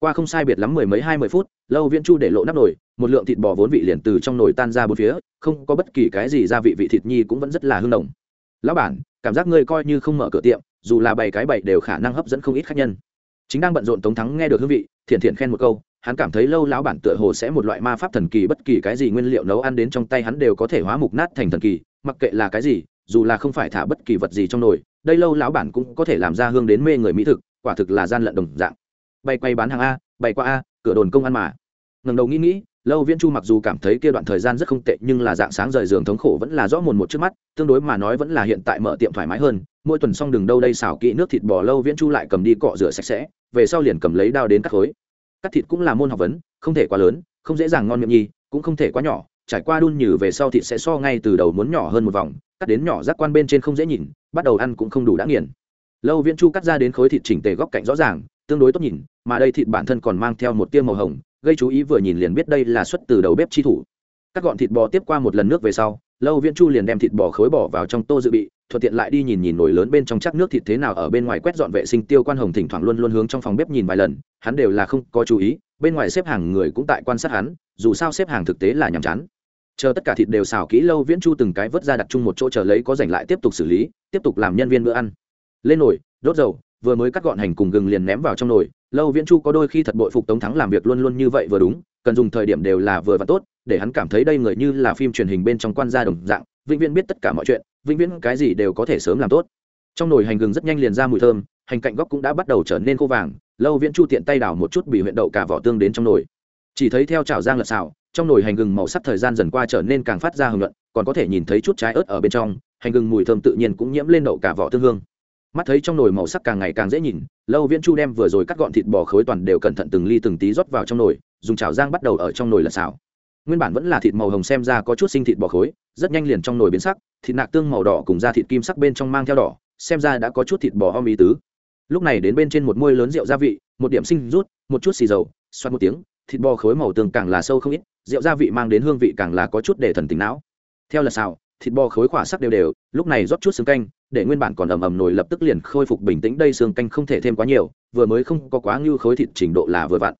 S1: qua không sai biệt lắm mười mấy hai mươi phút, lâu viễn chu để lộ nắp nồi, một lượng thịt bò vốn vị liền từ trong nồi tan ra bốn phía, không có bất kỳ cái gì gia vị vị thịt nhi cũng vẫn rất là hương đồng lão bản, cảm giác ngươi coi như không mở cửa tiệm, dù là bảy cái bảy đều khả năng hấp dẫn không ít khách nhân. Chính đang bận rộn tống thắng nghe được hương vị, thiện thiện khen một câu, hắn cảm thấy lâu lão bản tựa hồ sẽ một loại ma pháp thần kỳ bất kỳ cái gì nguyên liệu nấu ăn đến trong tay hắn đều có thể hóa mục nát thành thần kỳ, mặc kệ là cái gì, dù là không phải thả bất kỳ vật gì trong nồi, đây lâu lão bản cũng có thể làm ra hương đến mê người mỹ thực, quả thực là gian lận đồng dạng bay quay bán hàng a, bay qua a, cửa đồn công ăn mà. Ngần đầu nghĩ nghĩ, lâu viễn chu mặc dù cảm thấy kia đoạn thời gian rất không tệ, nhưng là dạng sáng rời giường thống khổ vẫn là rõ mồn một trước mắt, tương đối mà nói vẫn là hiện tại mở tiệm thoải mái hơn, mỗi tuần xong đường đâu đây xào kỹ nước thịt bò lâu viễn chu lại cầm đi cọ rửa sạch sẽ, về sau liền cầm lấy đao đến cắt khối. Cắt thịt cũng là môn học vấn, không thể quá lớn, không dễ dàng ngon miệng nhi cũng không thể quá nhỏ, trải qua đun nhừ về sau thịt sẽ so ngay từ đầu muốn nhỏ hơn một vòng, cắt đến nhỏ giác quan bên trên không dễ nhìn, bắt đầu ăn cũng không đủ đã nghiền. Lâu viễn chu cắt ra đến khối thịt chỉnh tề góc cạnh rõ ràng tương đối tốt nhìn, mà đây thịt bản thân còn mang theo một tiêu màu hồng, gây chú ý vừa nhìn liền biết đây là xuất từ đầu bếp chi thủ. Các gọn thịt bò tiếp qua một lần nước về sau, lâu viễn chu liền đem thịt bò khối bỏ vào trong tô dự bị, thuận tiện lại đi nhìn nhìn nồi lớn bên trong chắc nước thịt thế nào ở bên ngoài quét dọn vệ sinh tiêu quan hồng thỉnh thoảng luôn luôn hướng trong phòng bếp nhìn vài lần, hắn đều là không có chú ý, bên ngoài xếp hàng người cũng tại quan sát hắn, dù sao xếp hàng thực tế là nhàm chán. Chờ tất cả thịt đều xào kỹ, lâu viễn chu từng cái vớt ra đặt chung một chỗ chờ lấy có giành lại tiếp tục xử lý, tiếp tục làm nhân viên bữa ăn. Lên nồi, đốt dầu vừa mới cắt gọn hành cùng gừng liền ném vào trong nồi. Lâu viễn chu có đôi khi thật bội phục tống thắng làm việc luôn luôn như vậy vừa đúng, cần dùng thời điểm đều là vừa và tốt, để hắn cảm thấy đây người như là phim truyền hình bên trong quan gia đồng dạng, vĩnh viễn biết tất cả mọi chuyện, vĩnh viễn cái gì đều có thể sớm làm tốt. Trong nồi hành gừng rất nhanh liền ra mùi thơm, hành cạnh góc cũng đã bắt đầu trở nên khô vàng, lâu viễn chu tiện tay đảo một chút bị huyện đậu cả vỏ tương đến trong nồi. Chỉ thấy theo chảo giang lật xào, trong nồi hành gừng màu sắc thời gian dần qua trở nên càng phát ra hưởng luận còn có thể nhìn thấy chút trái ớt ở bên trong, hành gừng mùi thơm tự nhiên cũng nhiễm lên đậu cả vỏ tương hương mắt thấy trong nồi màu sắc càng ngày càng dễ nhìn, lâu viễn chu đem vừa rồi cắt gọn thịt bò khối toàn đều cẩn thận từng ly từng tí rót vào trong nồi, dùng chảo giang bắt đầu ở trong nồi lật xào. Nguyên bản vẫn là thịt màu hồng xem ra có chút sinh thịt bò khối, rất nhanh liền trong nồi biến sắc, thịt nạc tương màu đỏ cùng da thịt kim sắc bên trong mang theo đỏ, xem ra đã có chút thịt bò om ý tứ. Lúc này đến bên trên một môi lớn rượu gia vị, một điểm sinh rút, một chút xì dầu, xoát một tiếng, thịt bò khối màu tương càng là sâu không ít, rượu gia vị mang đến hương vị càng là có chút để thần tính não. Theo là xào, thịt bò khối khỏa sắc đều đều, lúc này rót chút xương canh để nguyên bản còn ầm ầm nổi lập tức liền khôi phục bình tĩnh, đây xương canh không thể thêm quá nhiều, vừa mới không có quá ngưu khối thịt trình độ là vừa vặn.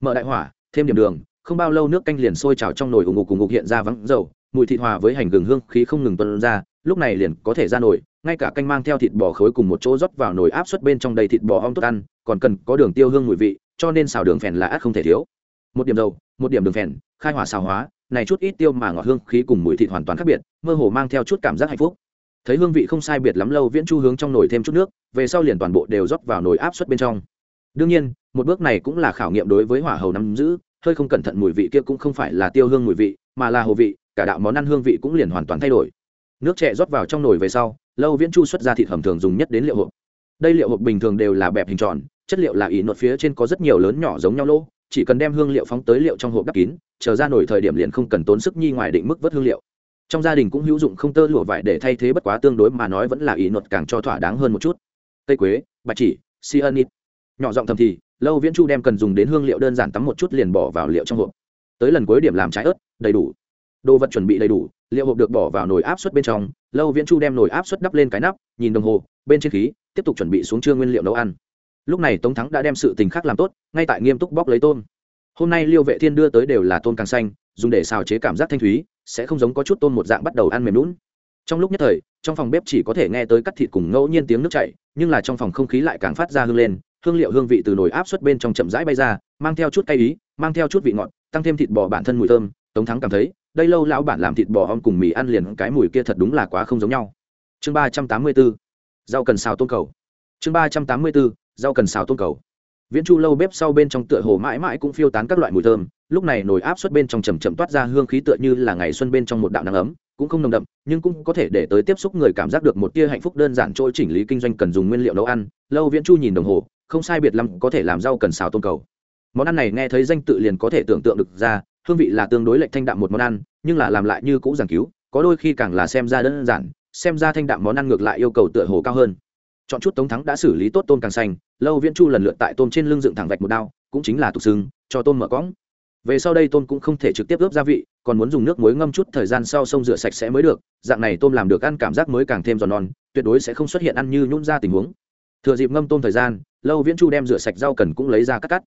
S1: Mở đại hỏa, thêm điểm đường, không bao lâu nước canh liền sôi trào trong nồi ủng ngục cùng ngục hiện ra vắng dầu, mùi thịt hòa với hành gừng hương khí không ngừng tuân ra, lúc này liền có thể ra nồi, ngay cả canh mang theo thịt bò khối cùng một chỗ rót vào nồi áp suất bên trong đầy thịt bò ong tốt ăn, còn cần có đường tiêu hương mùi vị, cho nên xào đường phèn là át không thể thiếu. Một điểm dầu, một điểm đường phèn, khai hỏa xào hóa, này chút ít tiêu mà ngọt hương khí cùng mùi thịt hoàn toàn khác biệt, mơ hồ mang theo chút cảm giác hạnh phúc thấy hương vị không sai biệt lắm lâu viễn chu hướng trong nồi thêm chút nước, về sau liền toàn bộ đều rót vào nồi áp suất bên trong. Đương nhiên, một bước này cũng là khảo nghiệm đối với hỏa hầu nắm giữ, hơi không cẩn thận mùi vị kia cũng không phải là tiêu hương mùi vị, mà là hồ vị, cả đạo món ăn hương vị cũng liền hoàn toàn thay đổi. Nước chè rót vào trong nồi về sau, lâu viễn chu xuất ra thịt hầm thường dùng nhất đến liệu hộp. Đây liệu hộp bình thường đều là bẹp hình tròn, chất liệu là ý nốt phía trên có rất nhiều lớn nhỏ giống nhau lỗ, chỉ cần đem hương liệu phóng tới liệu trong hộp đắp kín, chờ ra nổi thời điểm liền không cần tốn sức nhi ngoài định mức vớt hương liệu trong gia đình cũng hữu dụng không tơ lụa vải để thay thế bất quá tương đối mà nói vẫn là ý luật càng cho thỏa đáng hơn một chút. Cây quế, bạch chỉ si ân ít nhỏ giọng thầm thì, lâu viễn chu đem cần dùng đến hương liệu đơn giản tắm một chút liền bỏ vào liệu trong hộp. Tới lần cuối điểm làm trái ớt, đầy đủ. Đồ vật chuẩn bị đầy đủ, liệu hộp được bỏ vào nồi áp suất bên trong, lâu viễn chu đem nồi áp suất đắp lên cái nắp, nhìn đồng hồ, bên trên khí, tiếp tục chuẩn bị xuống trưa nguyên liệu nấu ăn. Lúc này tống thắng đã đem sự tình khác làm tốt, ngay tại nghiêm túc bóc lấy tôm. Hôm nay liêu vệ thiên đưa tới đều là tôm càng xanh, dùng để xào chế cảm giác thanh thúy sẽ không giống có chút tôm một dạng bắt đầu ăn mềm lún. Trong lúc nhất thời, trong phòng bếp chỉ có thể nghe tới cắt thịt cùng ngẫu nhiên tiếng nước chảy, nhưng là trong phòng không khí lại càng phát ra hương lên, hương liệu hương vị từ nồi áp suất bên trong chậm rãi bay ra, mang theo chút cay ý, mang theo chút vị ngọt, tăng thêm thịt bò bản thân mùi thơm, tống thắng cảm thấy, đây lâu lão bản làm thịt bò om cùng mì ăn liền cái mùi kia thật đúng là quá không giống nhau. Chương ba trăm tám mươi bốn, rau cần xào tôm cầu. Chương ba trăm tám mươi bốn, rau cần xào tôm cầu viễn chu lâu bếp sau bên trong tựa hồ mãi mãi cũng phiêu tán các loại mùi thơm, lúc này nồi áp suất bên trong chầm chậm toát ra hương khí tựa như là ngày xuân bên trong một đạo nắng ấm, cũng không nồng đậm, nhưng cũng có thể để tới tiếp xúc người cảm giác được một tia hạnh phúc đơn giản trôi chỉnh lý kinh doanh cần dùng nguyên liệu nấu ăn. Lâu viễn chu nhìn đồng hồ, không sai biệt lắm có thể làm rau cần xào tôm cầu. Món ăn này nghe thấy danh tự liền có thể tưởng tượng được ra, hương vị là tương đối lệch thanh đạm một món ăn, nhưng là làm lại như cũ giảng cứu, có đôi khi càng là xem ra đơn giản, xem ra thanh đạm món ăn ngược lại yêu cầu tựa hồ cao hơn chọn chút tống thắng đã xử lý tốt tôm càng xanh, lâu viễn chu lần lượt tại tôm trên lưng dựng thẳng vạch một đao, cũng chính là tục xương cho tôm mở cõng. Về sau đây tôm cũng không thể trực tiếp ướp gia vị, còn muốn dùng nước muối ngâm chút thời gian sau sông rửa sạch sẽ mới được, dạng này tôm làm được ăn cảm giác mới càng thêm giòn non tuyệt đối sẽ không xuất hiện ăn như nhún ra tình huống. Thừa dịp ngâm tôm thời gian, lâu viễn chu đem rửa sạch rau cần cũng lấy ra cắt cắt.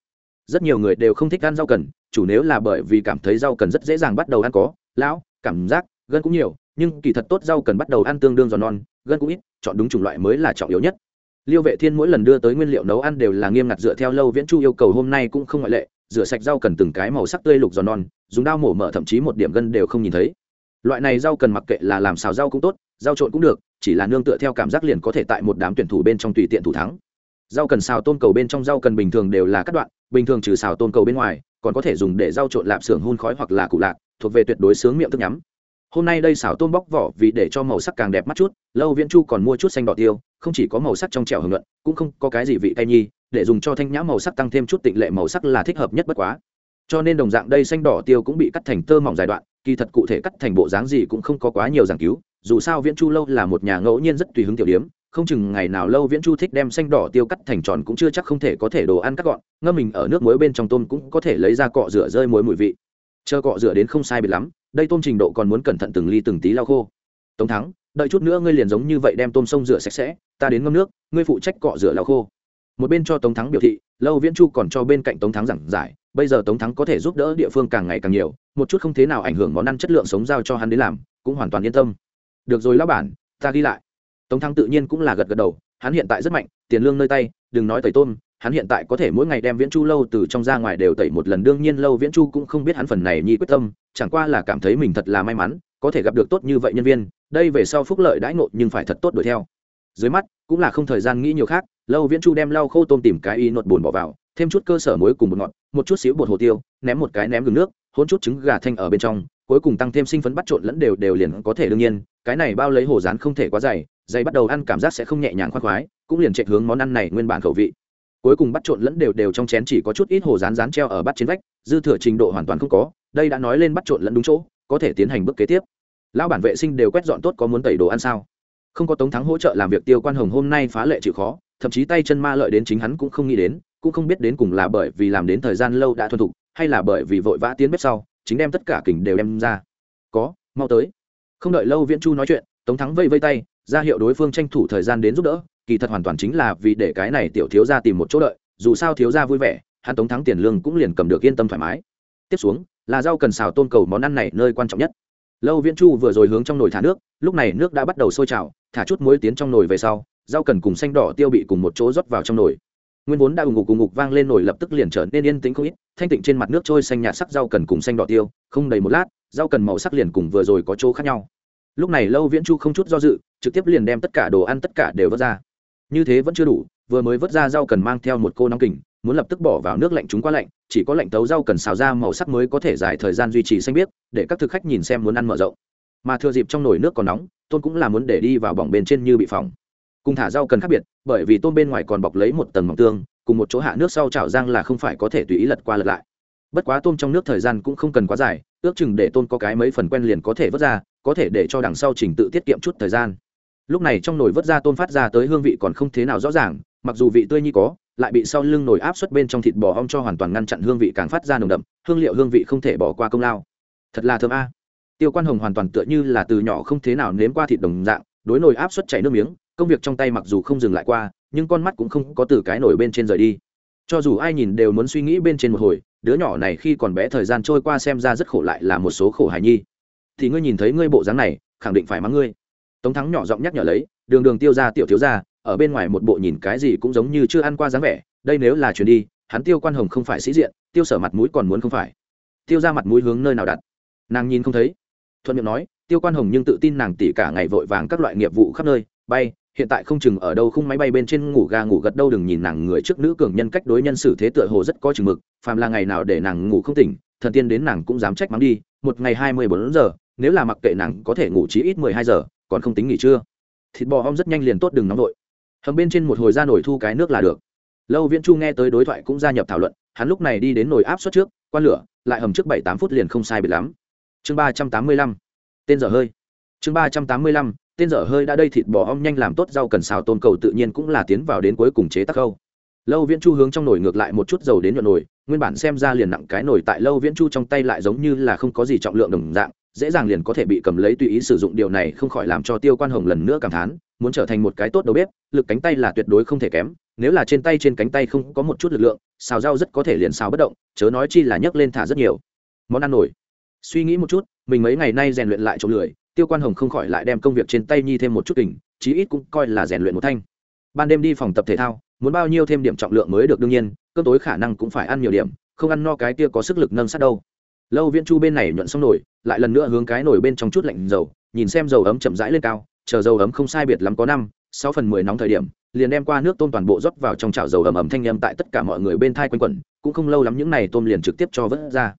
S1: Rất nhiều người đều không thích ăn rau cần, chủ nếu là bởi vì cảm thấy rau cần rất dễ dàng bắt đầu ăn có, lão, cảm giác, gân cũng nhiều, nhưng kỳ thật tốt rau cần bắt đầu ăn tương đương giòn non gân cũng ít, chọn đúng chủng loại mới là trọng yếu nhất. Liêu vệ thiên mỗi lần đưa tới nguyên liệu nấu ăn đều là nghiêm ngặt dựa theo lâu viễn chu yêu cầu, hôm nay cũng không ngoại lệ, rửa sạch rau cần từng cái màu sắc tươi lục giòn non, dùng dao mổ mở thậm chí một điểm gân đều không nhìn thấy. Loại này rau cần mặc kệ là làm xào rau cũng tốt, rau trộn cũng được, chỉ là nương tựa theo cảm giác liền có thể tại một đám tuyển thủ bên trong tùy tiện thủ thắng. Rau cần xào tôm cầu bên trong rau cần bình thường đều là các đoạn, bình thường trừ xào tôm cầu bên ngoài, còn có thể dùng để rau trộn lạp xưởng hun khói hoặc là cụ lạc, thuộc về tuyệt đối sướng miệng thức nhắm hôm nay đây xào tôm bóc vỏ vì để cho màu sắc càng đẹp mắt chút, lâu viễn chu còn mua chút xanh đỏ tiêu, không chỉ có màu sắc trong trẻo hưởng luận, cũng không có cái gì vị cay nhi, để dùng cho thanh nhã màu sắc tăng thêm chút tịnh lệ màu sắc là thích hợp nhất bất quá. Cho nên đồng dạng đây xanh đỏ tiêu cũng bị cắt thành tơ mỏng dài đoạn, kỳ thật cụ thể cắt thành bộ dáng gì cũng không có quá nhiều giảng cứu, dù sao viễn chu lâu là một nhà ngẫu nhiên rất tùy hứng tiểu điếm, không chừng ngày nào lâu viễn chu thích đem xanh đỏ tiêu cắt thành tròn cũng chưa chắc không thể có thể đồ ăn cắt gọn, ngâm mình ở nước muối bên trong tôm cũng có thể lấy ra cọ rửa rơi muối mùi vị. Chờ cọ rửa đến không sai biệt lắm đây tôm trình độ còn muốn cẩn thận từng ly từng tí lau khô. Tống thắng, đợi chút nữa ngươi liền giống như vậy đem tôm sông rửa sạch sẽ, ta đến ngâm nước, ngươi phụ trách cọ rửa lau khô. Một bên cho tống thắng biểu thị, lâu viễn chu còn cho bên cạnh tống thắng giảng giải, bây giờ tống thắng có thể giúp đỡ địa phương càng ngày càng nhiều, một chút không thế nào ảnh hưởng món ăn chất lượng sống giao cho hắn đến làm, cũng hoàn toàn yên tâm. Được rồi lão bản, ta ghi lại. Tống thắng tự nhiên cũng là gật gật đầu, hắn hiện tại rất mạnh, tiền lương nơi tay, đừng nói tẩy tôm hắn hiện tại có thể mỗi ngày đem viễn chu lâu từ trong ra ngoài đều tẩy một lần. Đương nhiên lâu viễn chu cũng không biết hắn phần này nhi quyết tâm, chẳng qua là cảm thấy mình thật là may mắn, có thể gặp được tốt như vậy nhân viên, đây về sau phúc lợi đãi ngộ nhưng phải thật tốt đuổi theo. Dưới mắt, cũng là không thời gian nghĩ nhiều khác, lâu viễn chu đem lau khô tôm tìm cái y nột bùn bỏ vào, thêm chút cơ sở muối cùng một ngọt, một chút xíu bột hồ tiêu, ném một cái ném gừng nước, hỗn chút trứng gà thanh ở bên trong, cuối cùng tăng thêm sinh phấn bắt trộn lẫn đều đều liền có thể đương nhiên, cái này bao lấy hồ rán không thể quá dày dày bắt đầu ăn cảm giác sẽ không nhẹ nhàng khoan khoái, cũng liền chạy hướng món ăn này nguyên bản khẩu vị cuối cùng bắt trộn lẫn đều đều trong chén chỉ có chút ít hồ rán rán treo ở bát trên vách, dư thừa trình độ hoàn toàn không có, đây đã nói lên bắt trộn lẫn đúng chỗ, có thể tiến hành bước kế tiếp. Lão bản vệ sinh đều quét dọn tốt có muốn tẩy đồ ăn sao? Không có tống thắng hỗ trợ làm việc tiêu quan hồng hôm nay phá lệ chịu khó, thậm chí tay chân ma lợi đến chính hắn cũng không nghĩ đến, cũng không biết đến cùng là bởi vì làm đến thời gian lâu đã thuần thục, hay là bởi vì vội vã tiến bếp sau, chính đem tất cả kình đều đem ra. Có, mau tới. Không đợi lâu viễn chu nói chuyện, tống thắng vây vây tay, ra hiệu đối phương tranh thủ thời gian đến giúp đỡ kỳ thật hoàn toàn chính là vì để cái này tiểu thiếu gia tìm một chỗ đợi, dù sao thiếu gia vui vẻ, hắn tống thắng tiền lương cũng liền cầm được yên tâm thoải mái. Tiếp xuống, là rau cần xào tôm cầu món ăn này nơi quan trọng nhất. Lâu viễn chu vừa rồi hướng trong nồi thả nước, lúc này nước đã bắt đầu sôi trào, thả chút muối tiến trong nồi về sau, rau cần cùng xanh đỏ tiêu bị cùng một chỗ rót vào trong nồi. Nguyên vốn đã ù ngục ủng ngục vang lên nồi lập tức liền trở nên yên tĩnh không ít, thanh tịnh trên mặt nước trôi xanh nhạt sắc rau cần cùng xanh đỏ tiêu, không đầy một lát, rau cần màu sắc liền cùng vừa rồi có chỗ khác nhau. Lúc này lâu viễn chu không chút do dự, trực tiếp liền đem tất cả đồ ăn tất cả đều vớt ra như thế vẫn chưa đủ, vừa mới vớt ra rau cần mang theo một cô nóng kình, muốn lập tức bỏ vào nước lạnh chúng quá lạnh, chỉ có lạnh tấu rau cần xào ra màu sắc mới có thể dài thời gian duy trì xanh biếc, để các thực khách nhìn xem muốn ăn mở rộng. Mà thừa dịp trong nồi nước còn nóng, tôn cũng là muốn để đi vào bỏng bên trên như bị phỏng. Cùng thả rau cần khác biệt, bởi vì tôm bên ngoài còn bọc lấy một tầng mỏng tương, cùng một chỗ hạ nước sau chảo rang là không phải có thể tùy ý lật qua lật lại. Bất quá tôm trong nước thời gian cũng không cần quá dài, ước chừng để tôm có cái mấy phần quen liền có thể vớt ra, có thể để cho đằng sau trình tự tiết kiệm chút thời gian lúc này trong nồi vớt ra tôm phát ra tới hương vị còn không thế nào rõ ràng, mặc dù vị tươi nhi có, lại bị sau lưng nồi áp suất bên trong thịt bò ong cho hoàn toàn ngăn chặn hương vị càng phát ra nồng đậm, hương liệu hương vị không thể bỏ qua công lao. Thật là thơm a. Tiêu quan hồng hoàn toàn tựa như là từ nhỏ không thế nào nếm qua thịt đồng dạng, đối nồi áp suất chảy nước miếng, công việc trong tay mặc dù không dừng lại qua, nhưng con mắt cũng không có từ cái nồi bên trên rời đi. Cho dù ai nhìn đều muốn suy nghĩ bên trên một hồi, đứa nhỏ này khi còn bé thời gian trôi qua xem ra rất khổ lại là một số khổ hài nhi. Thì ngươi nhìn thấy ngươi bộ dáng này, khẳng định phải mắng ngươi tống thắng nhỏ giọng nhắc nhở lấy, đường đường tiêu ra tiểu thiếu ra ở bên ngoài một bộ nhìn cái gì cũng giống như chưa ăn qua dáng vẻ, đây nếu là chuyến đi, hắn tiêu quan hồng không phải sĩ diện, tiêu sở mặt mũi còn muốn không phải. Tiêu ra mặt mũi hướng nơi nào đặt? Nàng nhìn không thấy. Thuận miệng nói, tiêu quan hồng nhưng tự tin nàng tỉ cả ngày vội vàng các loại nghiệp vụ khắp nơi, bay, hiện tại không chừng ở đâu khung máy bay bên trên ngủ ga ngủ gật đâu đừng nhìn nàng người trước nữ cường nhân cách đối nhân xử thế tựa hồ rất có chừng mực, phàm là ngày nào để nàng ngủ không tỉnh, thần tiên đến nàng cũng dám trách mắng đi, một ngày hai mươi bốn giờ, nếu là mặc kệ nàng có thể ngủ chí ít mười hai giờ còn không tính nghỉ trưa. Thịt bò om rất nhanh liền tốt đừng nóng vội. Hầm bên trên một hồi ra nổi thu cái nước là được. Lâu viễn chu nghe tới đối thoại cũng gia nhập thảo luận, hắn lúc này đi đến nồi áp suất trước, quan lửa, lại hầm trước bảy tám phút liền không sai biệt lắm. Chương ba trăm tám mươi lăm, tên dở hơi. Chương ba trăm tám mươi lăm, tên dở hơi đã đây thịt bò om nhanh làm tốt rau cần xào tôn cầu tự nhiên cũng là tiến vào đến cuối cùng chế tắc khâu. Lâu viễn chu hướng trong nồi ngược lại một chút dầu đến nhuận nồi, nguyên bản xem ra liền nặng cái nồi tại lâu viễn chu trong tay lại giống như là không có gì trọng lượng đồng dạng dễ dàng liền có thể bị cầm lấy tùy ý sử dụng. Điều này không khỏi làm cho tiêu quan hồng lần nữa cảm thán, muốn trở thành một cái tốt đầu bếp, lực cánh tay là tuyệt đối không thể kém, nếu là trên tay trên cánh tay không có một chút lực lượng, xào rau rất có thể liền xào bất động, chớ nói chi là nhấc lên thả rất nhiều. Món ăn nổi. Suy nghĩ một chút, mình mấy ngày nay rèn luyện lại trộm lười, tiêu quan hồng không khỏi lại đem công việc trên tay nhi thêm một chút tình chí ít cũng coi là rèn luyện một thanh. Ban đêm đi phòng tập thể thao, muốn bao nhiêu thêm điểm trọng lượng mới được đương nhiên, cơm tối khả năng cũng phải ăn nhiều điểm, không ăn no cái kia có sức lực nâng sát đâu. Lâu viễn chu bên này nhuận xong nổi lại lần nữa hướng cái nổi bên trong chút lạnh dầu, nhìn xem dầu ấm chậm rãi lên cao, chờ dầu ấm không sai biệt lắm có năm, sáu phần mười nóng thời điểm, liền đem qua nước tôm toàn bộ rót vào trong chảo dầu ấm ấm thanh nhâm tại tất cả mọi người bên thai quanh quẩn, cũng không lâu lắm những này tôm liền trực tiếp cho vớt ra.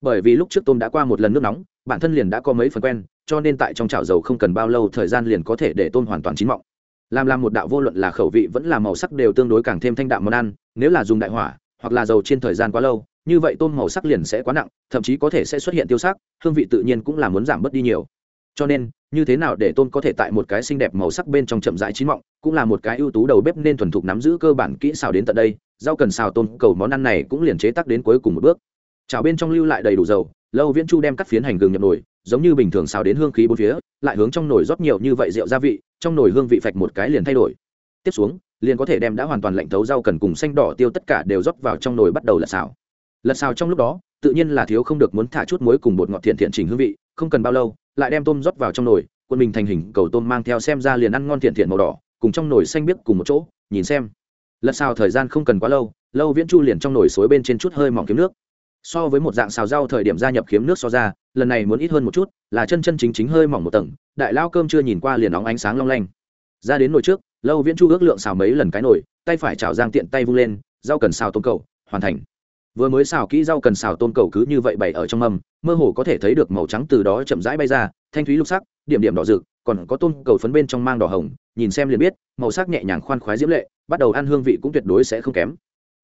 S1: Bởi vì lúc trước tôm đã qua một lần nước nóng, bản thân liền đã có mấy phần quen, cho nên tại trong chảo dầu không cần bao lâu thời gian liền có thể để tôm hoàn toàn chín mọng. Làm làm một đạo vô luận là khẩu vị vẫn là màu sắc đều tương đối càng thêm thanh đạm món ăn, nếu là dùng đại hỏa, hoặc là dầu trên thời gian quá lâu như vậy tôm màu sắc liền sẽ quá nặng, thậm chí có thể sẽ xuất hiện tiêu sắc, hương vị tự nhiên cũng là muốn giảm bớt đi nhiều. Cho nên, như thế nào để tôm có thể tại một cái xinh đẹp màu sắc bên trong chậm rãi chín mọng, cũng là một cái ưu tú đầu bếp nên thuần thục nắm giữ cơ bản kỹ xào đến tận đây, rau cần xào tôm, cầu món ăn này cũng liền chế tác đến cuối cùng một bước. Chảo bên trong lưu lại đầy đủ dầu, lâu viễn chu đem cắt phiến hành gừng nhập nồi, giống như bình thường xào đến hương khí bốn phía, lại hướng trong nồi rót nhiều như vậy rượu gia vị, trong nồi hương vị phạch một cái liền thay đổi. Tiếp xuống, liền có thể đem đã hoàn toàn lạnh thấu rau cần cùng xanh đỏ tiêu tất cả đều rót vào trong nồi bắt đầu là xào lật xào trong lúc đó, tự nhiên là thiếu không được muốn thả chút muối cùng bột ngọt thiện thiện chỉnh hương vị, không cần bao lâu, lại đem tôm rót vào trong nồi, quân mình thành hình cầu tôm mang theo xem ra liền ăn ngon thiện thiện màu đỏ, cùng trong nồi xanh biếc cùng một chỗ, nhìn xem. Lật xào thời gian không cần quá lâu lâu viễn chu liền trong nồi suối bên trên chút hơi mỏng kiếm nước. So với một dạng xào rau thời điểm gia nhập kiếm nước so ra, lần này muốn ít hơn một chút, là chân chân chính chính hơi mỏng một tầng, đại lao cơm chưa nhìn qua liền nóng ánh sáng long lanh. Ra đến nồi trước, lâu viễn chu ước lượng xào mấy lần cái nồi, tay phải chảo giang tiện tay vung lên, rau cần xào tôm cầu, hoàn thành vừa mới xào kỹ rau cần xào tôm cầu cứ như vậy bày ở trong mâm, mơ hồ có thể thấy được màu trắng từ đó chậm rãi bay ra, thanh thúy lục sắc, điểm điểm đỏ rực, còn có tôm cầu phấn bên trong mang đỏ hồng, nhìn xem liền biết, màu sắc nhẹ nhàng khoan khoái diễm lệ, bắt đầu ăn hương vị cũng tuyệt đối sẽ không kém.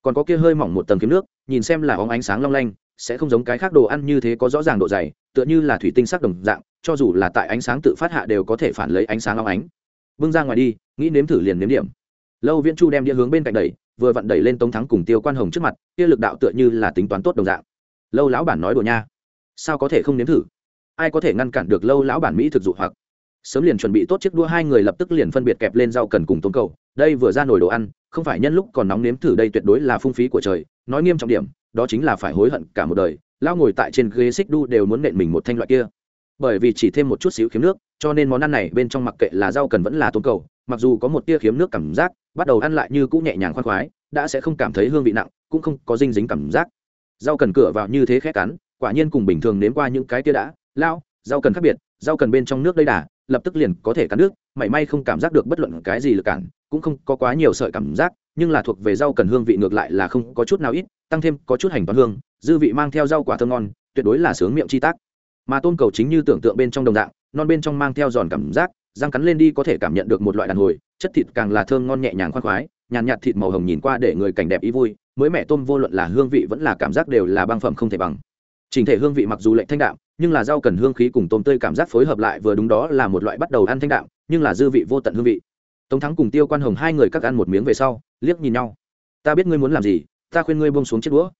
S1: Còn có kia hơi mỏng một tầng kiếm nước, nhìn xem là óng ánh sáng long lanh, sẽ không giống cái khác đồ ăn như thế có rõ ràng độ dày, tựa như là thủy tinh sắc đồng dạng, cho dù là tại ánh sáng tự phát hạ đều có thể phản lấy ánh sáng long ánh. Bưng ra ngoài đi, nghĩ nếm thử liền nếm điểm. Lâu viễn chu đem đĩa hướng bên cạnh đẩy vừa vặn đẩy lên tống thắng cùng tiêu quan hồng trước mặt, kia lực đạo tựa như là tính toán tốt đồng dạng. Lâu lão bản nói đùa nha. Sao có thể không nếm thử? Ai có thể ngăn cản được lâu lão bản mỹ thực dụ hoặc? Sớm liền chuẩn bị tốt chiếc đua, hai người lập tức liền phân biệt kẹp lên rau cần cùng tôm cầu. Đây vừa ra nồi đồ ăn, không phải nhân lúc còn nóng nếm thử đây tuyệt đối là phung phí của trời. Nói nghiêm trọng điểm, đó chính là phải hối hận cả một đời. Lao ngồi tại trên ghế xích đu đều muốn nện mình một thanh loại kia. Bởi vì chỉ thêm một chút xíu khiếm nước, cho nên món ăn này bên trong mặc kệ là rau cần vẫn là tôm cầu mặc dù có một tia khiếm nước cảm giác, bắt đầu ăn lại như cũng nhẹ nhàng khoan khoái, đã sẽ không cảm thấy hương vị nặng, cũng không có dinh dính cảm giác. Rau cần cửa vào như thế khét cắn, quả nhiên cùng bình thường nếm qua những cái tia đã lao rau cần khác biệt, rau cần bên trong nước đây đà, lập tức liền có thể cắn nước, mảy may không cảm giác được bất luận cái gì lực cản, cũng không có quá nhiều sợi cảm giác, nhưng là thuộc về rau cần hương vị ngược lại là không có chút nào ít, tăng thêm có chút hành toàn hương, dư vị mang theo rau quả thơm ngon, tuyệt đối là sướng miệng chi tác. Mà tôm cầu chính như tưởng tượng bên trong đồng dạng, non bên trong mang theo giòn cảm giác răng cắn lên đi có thể cảm nhận được một loại đàn hồi, chất thịt càng là thơm ngon nhẹ nhàng khoan khoái, nhàn nhạt thịt màu hồng nhìn qua để người cảnh đẹp ý vui, mới mẹ tôm vô luận là hương vị vẫn là cảm giác đều là băng phẩm không thể bằng. Trình thể hương vị mặc dù lệnh thanh đạm, nhưng là rau cần hương khí cùng tôm tươi cảm giác phối hợp lại vừa đúng đó là một loại bắt đầu ăn thanh đạm, nhưng là dư vị vô tận hương vị. Tống thắng cùng tiêu quan hồng hai người các ăn một miếng về sau, liếc nhìn nhau. Ta biết ngươi muốn làm gì, ta khuyên ngươi bông xuống chiếc đũa.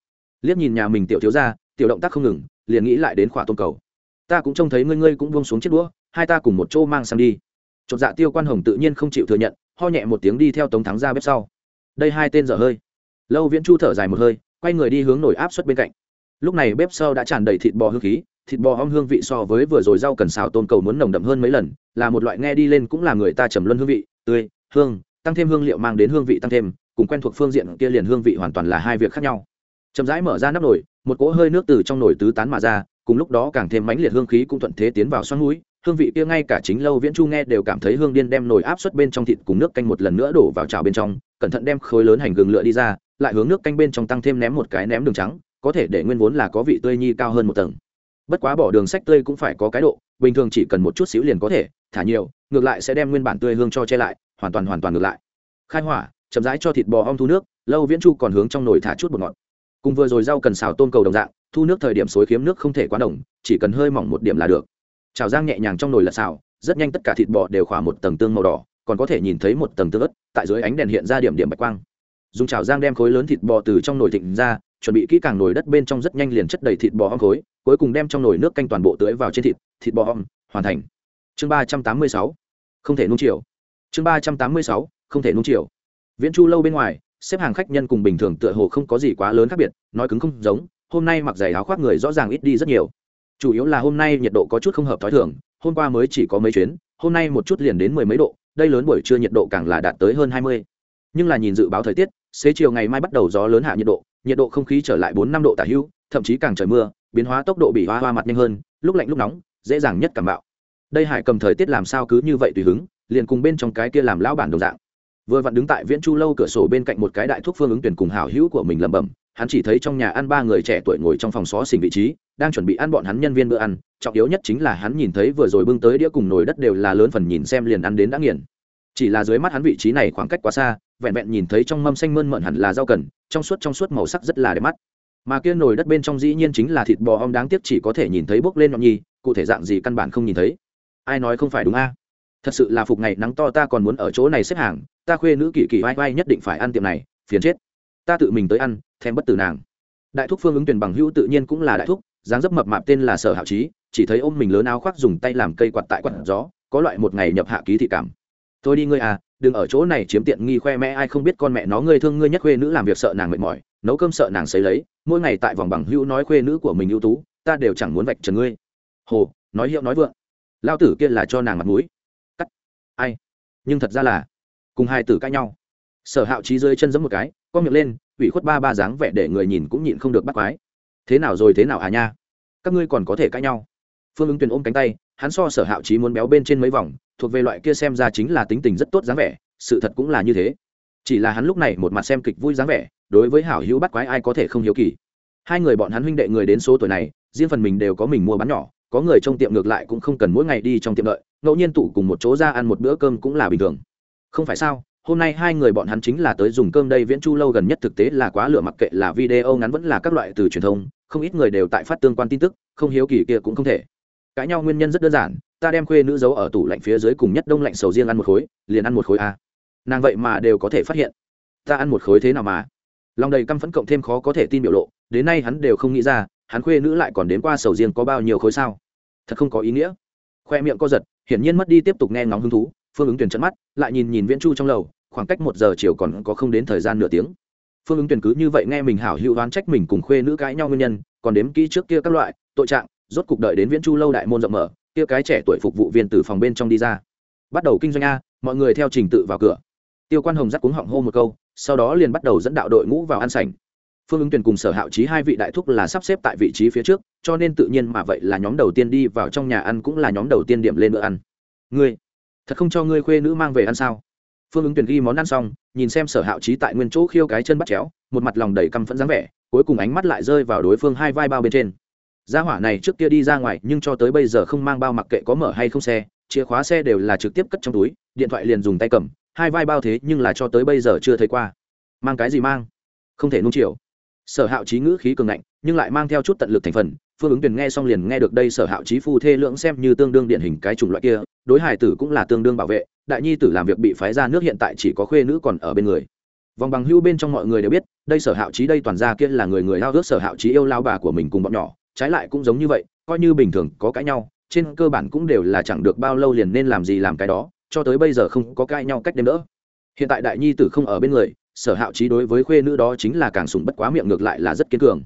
S1: Liếc nhìn nhà mình tiểu thiếu ra tiểu động tác không ngừng, liền nghĩ lại đến khỏa tôm cầu. Ta cũng trông thấy ngươi ngươi cũng bông xuống chiếc đũa hai ta cùng một chỗ mang sang đi. Chột dạ tiêu quan hồng tự nhiên không chịu thừa nhận, ho nhẹ một tiếng đi theo tống thắng ra bếp sau. Đây hai tên dở hơi. Lâu viễn chu thở dài một hơi, quay người đi hướng nổi áp suất bên cạnh. Lúc này bếp sau đã tràn đầy thịt bò hương khí, thịt bò hong hương vị so với vừa rồi rau cần xào tôm cầu muốn nồng đậm hơn mấy lần, là một loại nghe đi lên cũng là người ta trầm luân hương vị, tươi, hương, tăng thêm hương liệu mang đến hương vị tăng thêm, cùng quen thuộc phương diện kia liền hương vị hoàn toàn là hai việc khác nhau. Chậm rãi mở ra nắp nồi, một cỗ hơi nước từ trong nồi tứ tán mà ra, cùng lúc đó càng thêm mãnh liệt hương khí cũng thuận thế tiến vào xoắn mũi hương vị kia ngay cả chính lâu viễn chu nghe đều cảm thấy hương điên đem nồi áp suất bên trong thịt cùng nước canh một lần nữa đổ vào chảo bên trong, cẩn thận đem khối lớn hành gừng lựa đi ra, lại hướng nước canh bên trong tăng thêm ném một cái ném đường trắng, có thể để nguyên vốn là có vị tươi nhi cao hơn một tầng. Bất quá bỏ đường sách tươi cũng phải có cái độ, bình thường chỉ cần một chút xíu liền có thể, thả nhiều, ngược lại sẽ đem nguyên bản tươi hương cho che lại, hoàn toàn hoàn toàn ngược lại. Khai hỏa, chậm rãi cho thịt bò ong thu nước, lâu viễn chu còn hướng trong nồi thả chút bột ngọt. Cùng vừa rồi rau cần xào tôm cầu đồng dạng, thu nước thời điểm xối khiếm nước không thể quá đồng, chỉ cần hơi mỏng một điểm là được chảo giang nhẹ nhàng trong nồi lật xào, rất nhanh tất cả thịt bò đều khỏa một tầng tương màu đỏ, còn có thể nhìn thấy một tầng tương ớt, tại dưới ánh đèn hiện ra điểm điểm bạch quang. Dùng chảo giang đem khối lớn thịt bò từ trong nồi thịnh ra, chuẩn bị kỹ càng nồi đất bên trong rất nhanh liền chất đầy thịt bò hong khối, cuối cùng đem trong nồi nước canh toàn bộ tưới vào trên thịt thịt bò hong, hoàn thành. Chương ba trăm tám mươi sáu, không thể nung chiều. Chương ba trăm tám mươi sáu, không thể nung chiều. Viễn chu lâu bên ngoài, xếp hàng khách nhân cùng bình thường tựa hồ không có gì quá lớn khác biệt, nói cứng không giống, hôm nay mặc giày áo khoác người rõ ràng ít đi rất nhiều chủ yếu là hôm nay nhiệt độ có chút không hợp t h ó i thường, hôm qua mới chỉ có mấy chuyến, hôm nay một chút liền đến mười mấy độ, đây lớn buổi trưa nhiệt độ càng là đạt tới hơn hai mươi. Nhưng là nhìn dự báo thời tiết, xế chiều ngày mai bắt đầu gió lớn hạ nhiệt độ nhiệt độ không khí trở lại bốn năm độ tả hữu thậm chí càng trời mưa, biến hóa tốc độ bị hoa hoa mặt nhanh hơn, lúc lạnh lúc nóng, dễ dàng nhất cảm bạo. Đây hải cầm thời tiết làm sao cứ như vậy tùy hứng, liền cùng bên trong cái kia làm lão bản đồng dạng. Vừa vặn đứng tại viễn chu lâu cửa sổ bên cạnh một cái đại thuốc phương ứng tuyển cùng hảo hữu của mình lẩm bẩm hắn chỉ thấy trong nhà ăn ba người trẻ tuổi ngồi trong phòng xó xỉnh vị trí, đang chuẩn bị ăn bọn hắn nhân viên bữa ăn. Trọng yếu nhất chính là hắn nhìn thấy vừa rồi bưng tới đĩa cùng nồi đất đều là lớn phần nhìn xem liền ăn đến đã nghiền. Chỉ là dưới mắt hắn vị trí này khoảng cách quá xa, vẹn vẹn nhìn thấy trong mâm xanh mơn mận hẳn là rau cần, trong suốt trong suốt màu sắc rất là đẹp mắt. Mà kia nồi đất bên trong dĩ nhiên chính là thịt bò om đáng tiếc chỉ có thể nhìn thấy bốc lên nhọn nhi, cụ thể dạng gì căn bản không nhìn thấy. Ai nói không phải đúng a? Thật sự là phục ngày nắng to ta còn muốn ở chỗ này xếp hàng, ta khuê nữ kỳ kỳ vai vai nhất định phải ăn tiệm này, phiền chết. Ta tự mình tới ăn thèm bất tử nàng. Đại thúc phương ứng tuyển bằng hữu tự nhiên cũng là đại thúc, dáng dấp mập mạp tên là sở hạo trí chỉ thấy ôm mình lớn áo khoác dùng tay làm cây quạt tại quạt gió, có loại một ngày nhập hạ ký thị cảm. Thôi đi ngươi à đừng ở chỗ này chiếm tiện nghi khoe mẹ, ai không biết con mẹ nó ngươi thương ngươi nhất khuê nữ làm việc sợ nàng mệt mỏi, nấu cơm sợ nàng xấy lấy, mỗi ngày tại vòng bằng hữu nói khuê nữ của mình ưu tú, ta đều chẳng muốn vạch trần ngươi. Hồ, nói hiệu nói vượng. Lao tử kia là cho nàng mặt mũi. Cắt. Ai? Nhưng thật ra là, cùng hai tử cãi nhau sở hạo trí rơi chân giấm một cái, con miệng lên, ủy khuất ba ba dáng vẻ để người nhìn cũng nhịn không được bắt quái. Thế nào rồi, thế nào à nha? Các ngươi còn có thể cãi nhau. Phương ứng tuyền ôm cánh tay, hắn so sở hạo trí muốn béo bên trên mấy vòng, thuộc về loại kia xem ra chính là tính tình rất tốt dáng vẻ, sự thật cũng là như thế. Chỉ là hắn lúc này một mặt xem kịch vui dáng vẻ, đối với hảo hữu bắt quái ai có thể không hiếu kỳ. Hai người bọn hắn huynh đệ người đến số tuổi này, riêng phần mình đều có mình mua bán nhỏ, có người trong tiệm ngược lại cũng không cần mỗi ngày đi trong tiệm đợi, ngẫu nhiên tụ cùng một chỗ ra ăn một bữa cơm cũng là bình thường. Không phải sao? Hôm nay hai người bọn hắn chính là tới dùng cơm đây viễn chu lâu gần nhất thực tế là quá lửa mặc kệ là video ngắn vẫn là các loại từ truyền thông, không ít người đều tại phát tương quan tin tức, không hiếu kỳ kia cũng không thể. Cãi nhau nguyên nhân rất đơn giản, ta đem khuê nữ giấu ở tủ lạnh phía dưới cùng nhất đông lạnh sầu riêng ăn một khối, liền ăn một khối a nàng vậy mà đều có thể phát hiện. Ta ăn một khối thế nào mà? Lòng đầy căm phẫn cộng thêm khó có thể tin biểu lộ, đến nay hắn đều không nghĩ ra, hắn khuê nữ lại còn đến qua sầu riêng có bao nhiêu khối sao? Thật không có ý nghĩa. Khoe miệng co giật, hiển nhiên mất đi tiếp tục nghe ngóng hứng thú phương ứng tuyển trận mắt, lại nhìn nhìn viễn chu trong lầu, khoảng cách một giờ chiều còn có không đến thời gian nửa tiếng. Phương ứng tuyển cứ như vậy nghe mình hảo hữu đoán trách mình cùng khuê nữ cãi nhau nguyên nhân, còn đếm kỹ trước kia các loại, tội trạng, rốt cục đợi đến viễn chu lâu đại môn rộng mở, kia cái trẻ tuổi phục vụ viên từ phòng bên trong đi ra. Bắt đầu kinh doanh a, mọi người theo trình tự vào cửa. Tiêu quan hồng dắt cuống họng hô một câu, sau đó liền bắt đầu dẫn đạo đội ngũ vào ăn sảnh. Phương ứng tuyển cùng sở hạo trí hai vị đại thúc là sắp xếp tại vị trí phía trước, cho nên tự nhiên mà vậy là nhóm đầu tiên đi vào trong nhà ăn cũng là nhóm đầu tiên điểm lên bữa ăn. Ngươi thật không cho ngươi khuê nữ mang về ăn sao? Phương ứng tuyển ghi món ăn xong, nhìn xem sở hạo trí tại nguyên chỗ khiêu cái chân bắt chéo, một mặt lòng đầy căm phẫn dáng vẻ, cuối cùng ánh mắt lại rơi vào đối phương hai vai bao bên trên. Gia hỏa này trước kia đi ra ngoài, nhưng cho tới bây giờ không mang bao mặc kệ có mở hay không xe, chìa khóa xe đều là trực tiếp cất trong túi, điện thoại liền dùng tay cầm, hai vai bao thế nhưng là cho tới bây giờ chưa thấy qua. Mang cái gì mang? Không thể nung chiều. Sở hạo trí ngữ khí cường ngạnh, nhưng lại mang theo chút tận lực thành phần phương ứng tuyển nghe xong liền nghe được đây sở hạo trí phu thê lưỡng xem như tương đương điển hình cái chủng loại kia, đối hải tử cũng là tương đương bảo vệ, đại nhi tử làm việc bị phái ra nước hiện tại chỉ có khuê nữ còn ở bên người. Vòng bằng hưu bên trong mọi người đều biết, đây sở hạo trí đây toàn ra kia là người người lao ước sở hạo trí yêu lao bà của mình cùng bọn nhỏ, trái lại cũng giống như vậy, coi như bình thường có cãi nhau, trên cơ bản cũng đều là chẳng được bao lâu liền nên làm gì làm cái đó, cho tới bây giờ không có cãi nhau cách đêm đỡ. Hiện tại đại nhi tử không ở bên người, sở hạo trí đối với khuê nữ đó chính là càng sùng bất quá miệng ngược lại là rất kiên cường.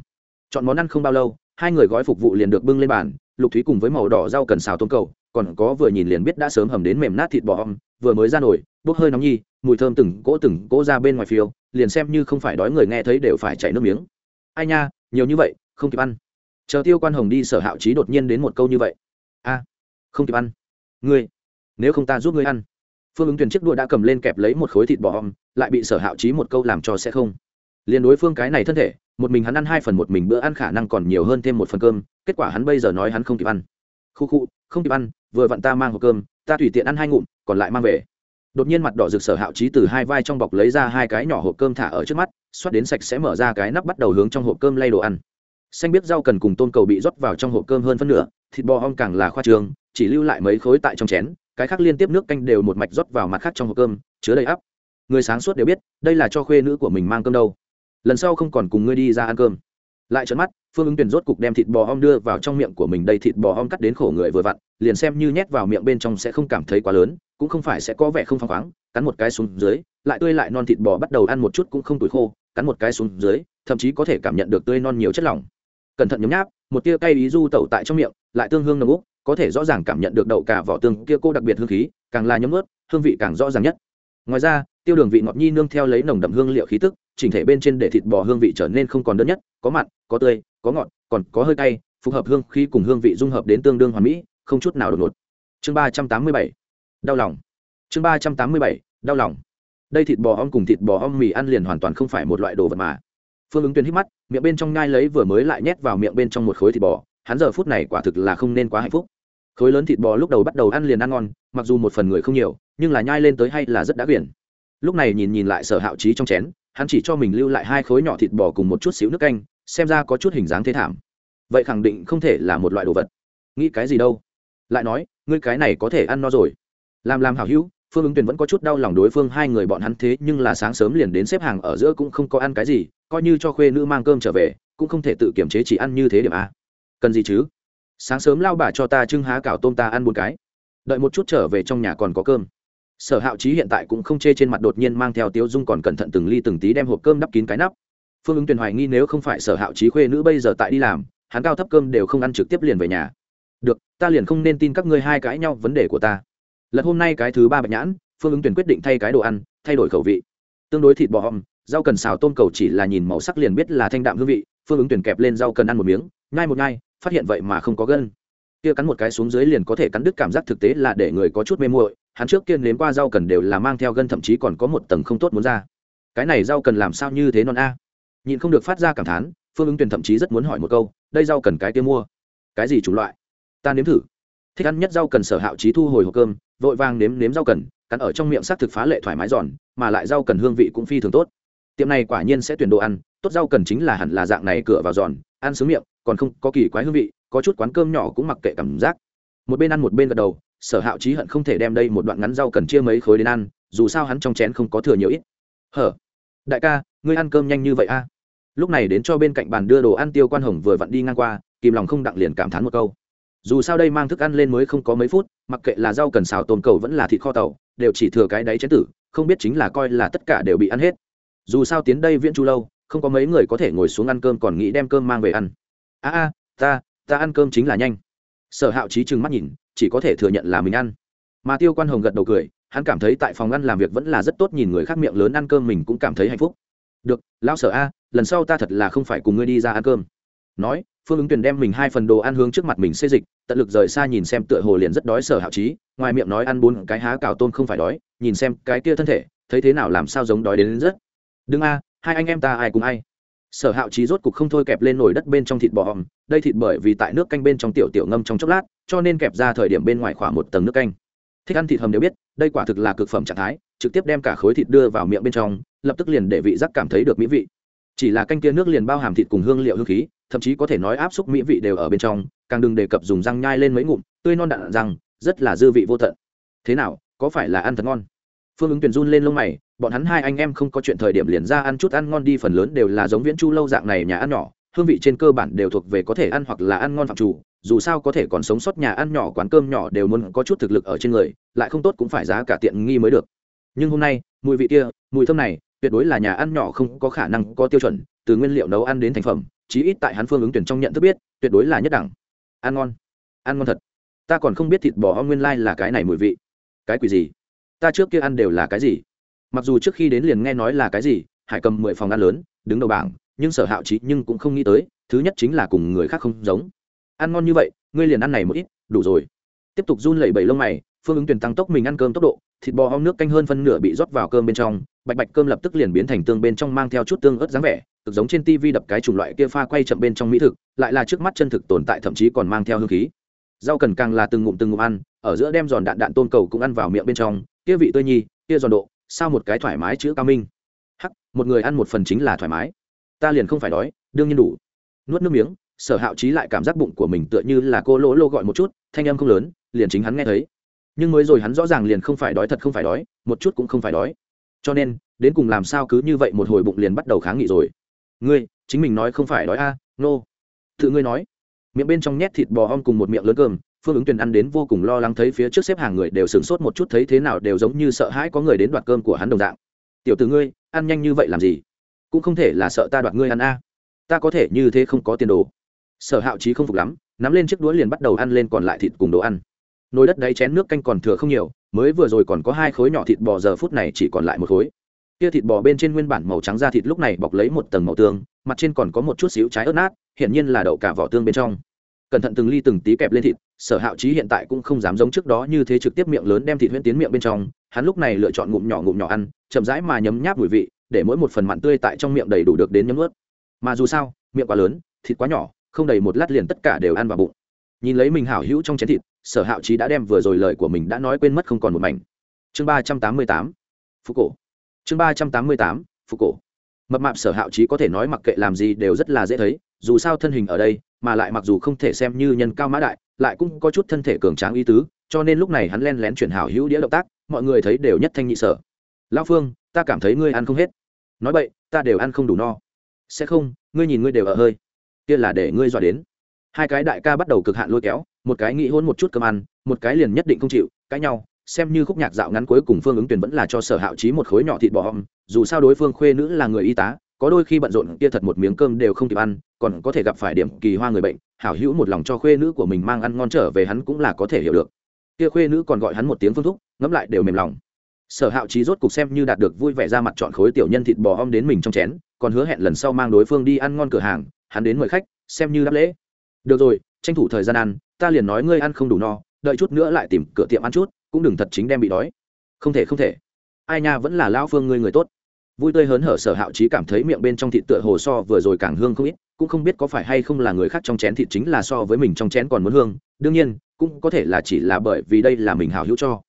S1: Chọn món ăn không bao lâu hai người gói phục vụ liền được bưng lên bàn, lục thúy cùng với màu đỏ rau cần xào tôm cầu, còn có vừa nhìn liền biết đã sớm hầm đến mềm nát thịt bò om vừa mới ra nổi bốc hơi nóng nhi, mùi thơm từng cỗ từng cỗ ra bên ngoài phiêu, liền xem như không phải đói người nghe thấy đều phải chảy nước miếng. Ai nha, nhiều như vậy, không kịp ăn. Chờ tiêu quan hồng đi sở hạo trí đột nhiên đến một câu như vậy. A, không kịp ăn. Ngươi, nếu không ta giúp ngươi ăn. Phương ứng tuyển chiếc đua đã cầm lên kẹp lấy một khối thịt bò om lại bị sở hạo trí một câu làm cho sẽ không liền đối phương cái này thân thể, một mình hắn ăn hai phần, một mình bữa ăn khả năng còn nhiều hơn thêm một phần cơm, kết quả hắn bây giờ nói hắn không kịp ăn. Khu khu, không kịp ăn, vừa vặn ta mang hộp cơm, ta tùy tiện ăn hai ngụm, còn lại mang về. Đột nhiên mặt đỏ rực sở hạo trí từ hai vai trong bọc lấy ra hai cái nhỏ hộp cơm thả ở trước mắt, xoát đến sạch sẽ mở ra cái nắp bắt đầu hướng trong hộp cơm lay đồ ăn. Xanh biết rau cần cùng tôm cầu bị rót vào trong hộp cơm hơn phân nửa, thịt bò ong càng là khoa trường, chỉ lưu lại mấy khối tại trong chén, cái khác liên tiếp nước canh đều một mạch rót vào mặt khác trong hộp cơm, chứa đầy ắp. Người sáng suốt đều biết, đây là cho khuê nữ của mình mang cơm đâu lần sau không còn cùng ngươi đi ra ăn cơm. Lại trợn mắt, phương ứng tuyển rốt cục đem thịt bò om đưa vào trong miệng của mình. Đây thịt bò om cắt đến khổ người vừa vặn, liền xem như nhét vào miệng bên trong sẽ không cảm thấy quá lớn, cũng không phải sẽ có vẻ không phăng khoáng. Cắn một cái xuống dưới, lại tươi lại non thịt bò bắt đầu ăn một chút cũng không tuổi khô. Cắn một cái xuống dưới, thậm chí có thể cảm nhận được tươi non nhiều chất lỏng. Cẩn thận nhấm nháp, một tia cay ý du tẩu tại trong miệng, lại tương hương nồng úc, có thể rõ ràng cảm nhận được đậu cả vỏ tương kia cô đặc biệt hương khí, càng là nhấm ướt, hương vị càng rõ ràng nhất. Ngoài ra, tiêu đường vị ngọt nhi nương theo lấy nồng đậm hương liệu khí tức chỉnh thể bên trên để thịt bò hương vị trở nên không còn đơn nhất, có mặn, có tươi, có ngọt, còn có hơi cay, phù hợp hương khi cùng hương vị dung hợp đến tương đương hoàn mỹ, không chút nào đột ngột. Chương ba trăm tám mươi bảy, đau lòng. Chương ba trăm tám mươi bảy, đau lòng. Đây thịt bò om cùng thịt bò om mì ăn liền hoàn toàn không phải một loại đồ vật mà. Phương ứng tuyên hít mắt, miệng bên trong nhai lấy vừa mới lại nhét vào miệng bên trong một khối thịt bò, hắn giờ phút này quả thực là không nên quá hạnh phúc. Khối lớn thịt bò lúc đầu bắt đầu ăn liền ăn ngon, mặc dù một phần người không nhiều, nhưng là nhai lên tới hay là rất đã quyển. Lúc này nhìn nhìn lại sở hạo trí trong chén hắn chỉ cho mình lưu lại hai khối nhỏ thịt bò cùng một chút xíu nước canh, xem ra có chút hình dáng thế thảm. Vậy khẳng định không thể là một loại đồ vật. Nghĩ cái gì đâu? Lại nói, ngươi cái này có thể ăn no rồi. Làm làm hảo hữu, phương ứng tuyền vẫn có chút đau lòng đối phương, hai người bọn hắn thế nhưng là sáng sớm liền đến xếp hàng ở giữa cũng không có ăn cái gì, coi như cho khuê nữ mang cơm trở về, cũng không thể tự kiểm chế chỉ ăn như thế điểm a. Cần gì chứ? Sáng sớm lao bà cho ta trưng há cảo tôm ta ăn một cái. Đợi một chút trở về trong nhà còn có cơm sở hạo trí hiện tại cũng không chê trên mặt đột nhiên mang theo tiêu dung còn cẩn thận từng ly từng tí đem hộp cơm đắp kín cái nắp. Phương ứng tuyền hoài nghi nếu không phải sở hạo trí khuê nữ bây giờ tại đi làm, hắn cao thấp cơm đều không ăn trực tiếp liền về nhà. Được, ta liền không nên tin các ngươi hai cãi nhau vấn đề của ta. Lật hôm nay cái thứ ba bạch nhãn, phương ứng tuyển quyết định thay cái đồ ăn, thay đổi khẩu vị. Tương đối thịt bò hòm rau cần xào tôm cầu chỉ là nhìn màu sắc liền biết là thanh đạm hương vị, phương ứng tuyển kẹp lên rau cần ăn một miếng, nhai một nhai, phát hiện vậy mà không có gân. Kia cắn một cái xuống dưới liền có thể cắn đứt cảm giác thực tế là để người có chút mê muội hắn trước kia nếm qua rau cần đều là mang theo gân, thậm chí còn có một tầng không tốt muốn ra. Cái này rau cần làm sao như thế non a? À? nhịn không được phát ra cảm thán, phương ứng tuyển thậm chí rất muốn hỏi một câu, đây rau cần cái kia mua, cái gì chủng loại? Ta nếm thử. Thích ăn nhất rau cần sở hạo trí thu hồi hộp cơm, vội vàng nếm nếm rau cần, cắn ở trong miệng s thực phá lệ thoải mái giòn, mà lại rau cần hương vị cũng phi thường tốt. Tiệm này quả nhiên sẽ tuyển đồ ăn, tốt rau cần chính là hẳn là dạng này cửa vào giòn, ăn sướng miệng, còn không có kỳ quái hương vị, có chút quán cơm nhỏ cũng mặc kệ cảm giác. Một bên ăn một bên gật đầu sở hạo trí hận không thể đem đây một đoạn ngắn rau cần chia mấy khối đến ăn, dù sao hắn trong chén không có thừa nhiều ít. Hở? Đại ca, ngươi ăn cơm nhanh như vậy a lúc này đến cho bên cạnh bàn đưa đồ ăn tiêu quan hồng vừa vặn đi ngang qua, kìm lòng không đặng liền cảm thán một câu. Dù sao đây mang thức ăn lên mới không có mấy phút, mặc kệ là rau cần xào tồn cầu vẫn là thịt kho tàu, đều chỉ thừa cái đáy chén tử, không biết chính là coi là tất cả đều bị ăn hết. Dù sao tiến đây viễn chu lâu, không có mấy người có thể ngồi xuống ăn cơm còn nghĩ đem cơm mang về ăn. A a, ta ta ăn cơm chính là nhanh. Sở hạo trí trừng mắt nhìn chỉ có thể thừa nhận là mình ăn. Mà tiêu quan hồng gật đầu cười hắn cảm thấy tại phòng ăn làm việc vẫn là rất tốt nhìn người khác miệng lớn ăn cơm mình cũng cảm thấy hạnh phúc. Được lão sở a lần sau ta thật là không phải cùng ngươi đi ra ăn cơm. Nói phương ứng tuyển đem mình hai phần đồ ăn hướng trước mặt mình xê dịch tận lực rời xa nhìn xem tựa hồ liền rất đói sở hạo trí ngoài miệng nói ăn bốn cái há cào tôm không phải đói nhìn xem cái kia thân thể thấy thế nào làm sao giống đói đến, đến rất. Đừng a hai anh em ta ai cùng ai? Sở hạo trí rốt cục không thôi kẹp lên nồi đất bên trong thịt bò hòm, đây thịt bởi vì tại nước canh bên trong tiểu tiểu ngâm trong chốc lát, cho nên kẹp ra thời điểm bên ngoài khoảng một tầng nước canh. Thích ăn thịt hầm đều biết, đây quả thực là cực phẩm trạng thái, trực tiếp đem cả khối thịt đưa vào miệng bên trong, lập tức liền để vị giác cảm thấy được mỹ vị. Chỉ là canh kia nước liền bao hàm thịt cùng hương liệu hương khí, thậm chí có thể nói áp xúc mỹ vị đều ở bên trong, càng đừng đề cập dùng răng nhai lên mấy ngụm, tươi non đạn răng, rất là dư vị vô tận. Thế nào, có phải là ăn thật ngon? Phương ứng tuyển run lên lông mày, bọn hắn hai anh em không có chuyện thời điểm liền ra ăn chút ăn ngon đi, phần lớn đều là giống viễn chu lâu dạng này nhà ăn nhỏ, hương vị trên cơ bản đều thuộc về có thể ăn hoặc là ăn ngon phạm chủ, dù sao có thể còn sống sót nhà ăn nhỏ, quán cơm nhỏ đều muốn có chút thực lực ở trên người, lại không tốt cũng phải giá cả tiện nghi mới được. Nhưng hôm nay, mùi vị kia, mùi thơm này, tuyệt đối là nhà ăn nhỏ không có khả năng có tiêu chuẩn, từ nguyên liệu nấu ăn đến thành phẩm, chí ít tại hắn phương ứng tuyển trong nhận thức biết, tuyệt đối là nhất đẳng. Ăn ngon. Ăn ngon thật. Ta còn không biết thịt bò nguyên lai là cái này mùi vị. Cái quỷ gì? Ta trước kia ăn đều là cái gì? Mặc dù trước khi đến liền nghe nói là cái gì, hải cầm mười phòng ăn lớn, đứng đầu bảng, nhưng sở hạo trí nhưng cũng không nghĩ tới, thứ nhất chính là cùng người khác không giống. Ăn ngon như vậy, ngươi liền ăn này một ít, đủ rồi. Tiếp tục run lẩy bẩy lông mày, phương ứng tuyển tăng tốc mình ăn cơm tốc độ, thịt bò hong nước canh hơn phân nửa bị rót vào cơm bên trong, bạch bạch cơm lập tức liền biến thành tương bên trong mang theo chút tương ớt dáng vẻ, cực giống trên tivi đập cái chủng loại kia pha quay chậm bên trong mỹ thực, lại là trước mắt chân thực tồn tại thậm chí còn mang theo hương khí. Rau cần càng là từng ngụm từng ngụm ăn, ở giữa đem giòn đạn đạn tôm cầu cũng ăn vào miệng bên trong kia vị tươi nhi kia giòn độ sao một cái thoải mái chữ cao minh? Hắc một người ăn một phần chính là thoải mái. Ta liền không phải đói đương nhiên đủ. Nuốt nước miếng sở hạo trí lại cảm giác bụng của mình tựa như là cô lỗ lô gọi một chút thanh âm không lớn liền chính hắn nghe thấy. Nhưng mới rồi hắn rõ ràng liền không phải đói thật không phải đói một chút cũng không phải đói. Cho nên đến cùng làm sao cứ như vậy một hồi bụng liền bắt đầu kháng nghị rồi? Ngươi chính mình nói không phải đói a à, nô、no. tự ngươi nói. Miệng bên trong nhét thịt bò om cùng một miệng lớn cơm phương ứng tuyền ăn đến vô cùng lo lắng thấy phía trước xếp hàng người đều sửng sốt một chút thấy thế nào đều giống như sợ hãi có người đến đoạt cơm của hắn đồng dạng. Tiểu từ ngươi, ăn nhanh như vậy làm gì? Cũng không thể là sợ ta đoạt ngươi ăn a. Ta có thể như thế không có tiền đồ. Sở hạo trí không phục lắm, nắm lên chiếc đũa liền bắt đầu ăn lên còn lại thịt cùng đồ ăn. Nồi đất đáy chén nước canh còn thừa không nhiều, mới vừa rồi còn có hai khối nhỏ thịt bò giờ phút này chỉ còn lại một khối. Kia thịt bò bên trên nguyên bản màu trắng da thịt lúc này bọc lấy một tầng màu tương, mặt trên còn có một chút xíu trái ớt nát, hiển nhiên là đậu cả vỏ tương bên trong cẩn thận từng ly từng tí kẹp lên thịt, sở hạo trí hiện tại cũng không dám giống trước đó như thế trực tiếp miệng lớn đem thịt huyễn tiến miệng bên trong, hắn lúc này lựa chọn ngụm nhỏ ngụm nhỏ ăn, chậm rãi mà nhấm nháp mùi vị, để mỗi một phần mặn tươi tại trong miệng đầy đủ được đến nhấm ướt. Mà dù sao, miệng quá lớn, thịt quá nhỏ, không đầy một lát liền tất cả đều ăn vào bụng. Nhìn lấy mình hảo hữu trong chén thịt, sở hạo trí đã đem vừa rồi lời của mình đã nói quên mất không còn một mảnh. Chương ba trăm tám mươi tám, phú cổ. Chương ba trăm tám mươi tám, phú cổ. Mập mạp sở hạo trí có thể nói mặc kệ làm gì đều rất là dễ thấy dù sao thân hình ở đây, mà lại mặc dù không thể xem như nhân cao mã đại, lại cũng có chút thân thể cường tráng ý tứ, cho nên lúc này hắn len lén chuyển hảo hữu đĩa động tác, mọi người thấy đều nhất thanh nhị sở. Lao phương, ta cảm thấy ngươi ăn không hết. Nói vậy ta đều ăn không đủ no. Sẽ không, ngươi nhìn ngươi đều ở hơi. Kia là để ngươi dọa đến. Hai cái đại ca bắt đầu cực hạn lôi kéo, một cái nghĩ hôn một chút cơm ăn, một cái liền nhất định không chịu, cãi nhau, xem như khúc nhạc dạo ngắn cuối cùng phương ứng tuyển vẫn là cho sở hạo trí một khối nhỏ thịt bò hòm dù sao đối phương khuê nữ là người y tá có đôi khi bận rộn kia thật một miếng cơm đều không kịp ăn, còn có thể gặp phải điểm kỳ hoa người bệnh, hảo hữu một lòng cho khuê nữ của mình mang ăn ngon trở về hắn cũng là có thể hiểu được. Kia khuê nữ còn gọi hắn một tiếng phương thúc, ngẫm lại đều mềm lòng. Sở hạo trí rốt cục xem như đạt được vui vẻ ra mặt chọn khối tiểu nhân thịt bò om đến mình trong chén, còn hứa hẹn lần sau mang đối phương đi ăn ngon cửa hàng, hắn đến mời khách, xem như đáp lễ. Được rồi, tranh thủ thời gian ăn, ta liền nói ngươi ăn không đủ no, đợi chút nữa lại tìm cửa tiệm ăn chút, cũng đừng thật chính đem bị đói. Không thể không thể. Ai nha, vẫn là lao phương ngươi người tốt vui tươi hớn hở sở hạo trí cảm thấy miệng bên trong thịt tựa hồ so vừa rồi càng hương không ít, cũng không biết có phải hay không là người khác trong chén thịt chính là so với mình trong chén còn muốn hương, đương nhiên, cũng có thể là chỉ là bởi vì đây là mình hào hữu cho.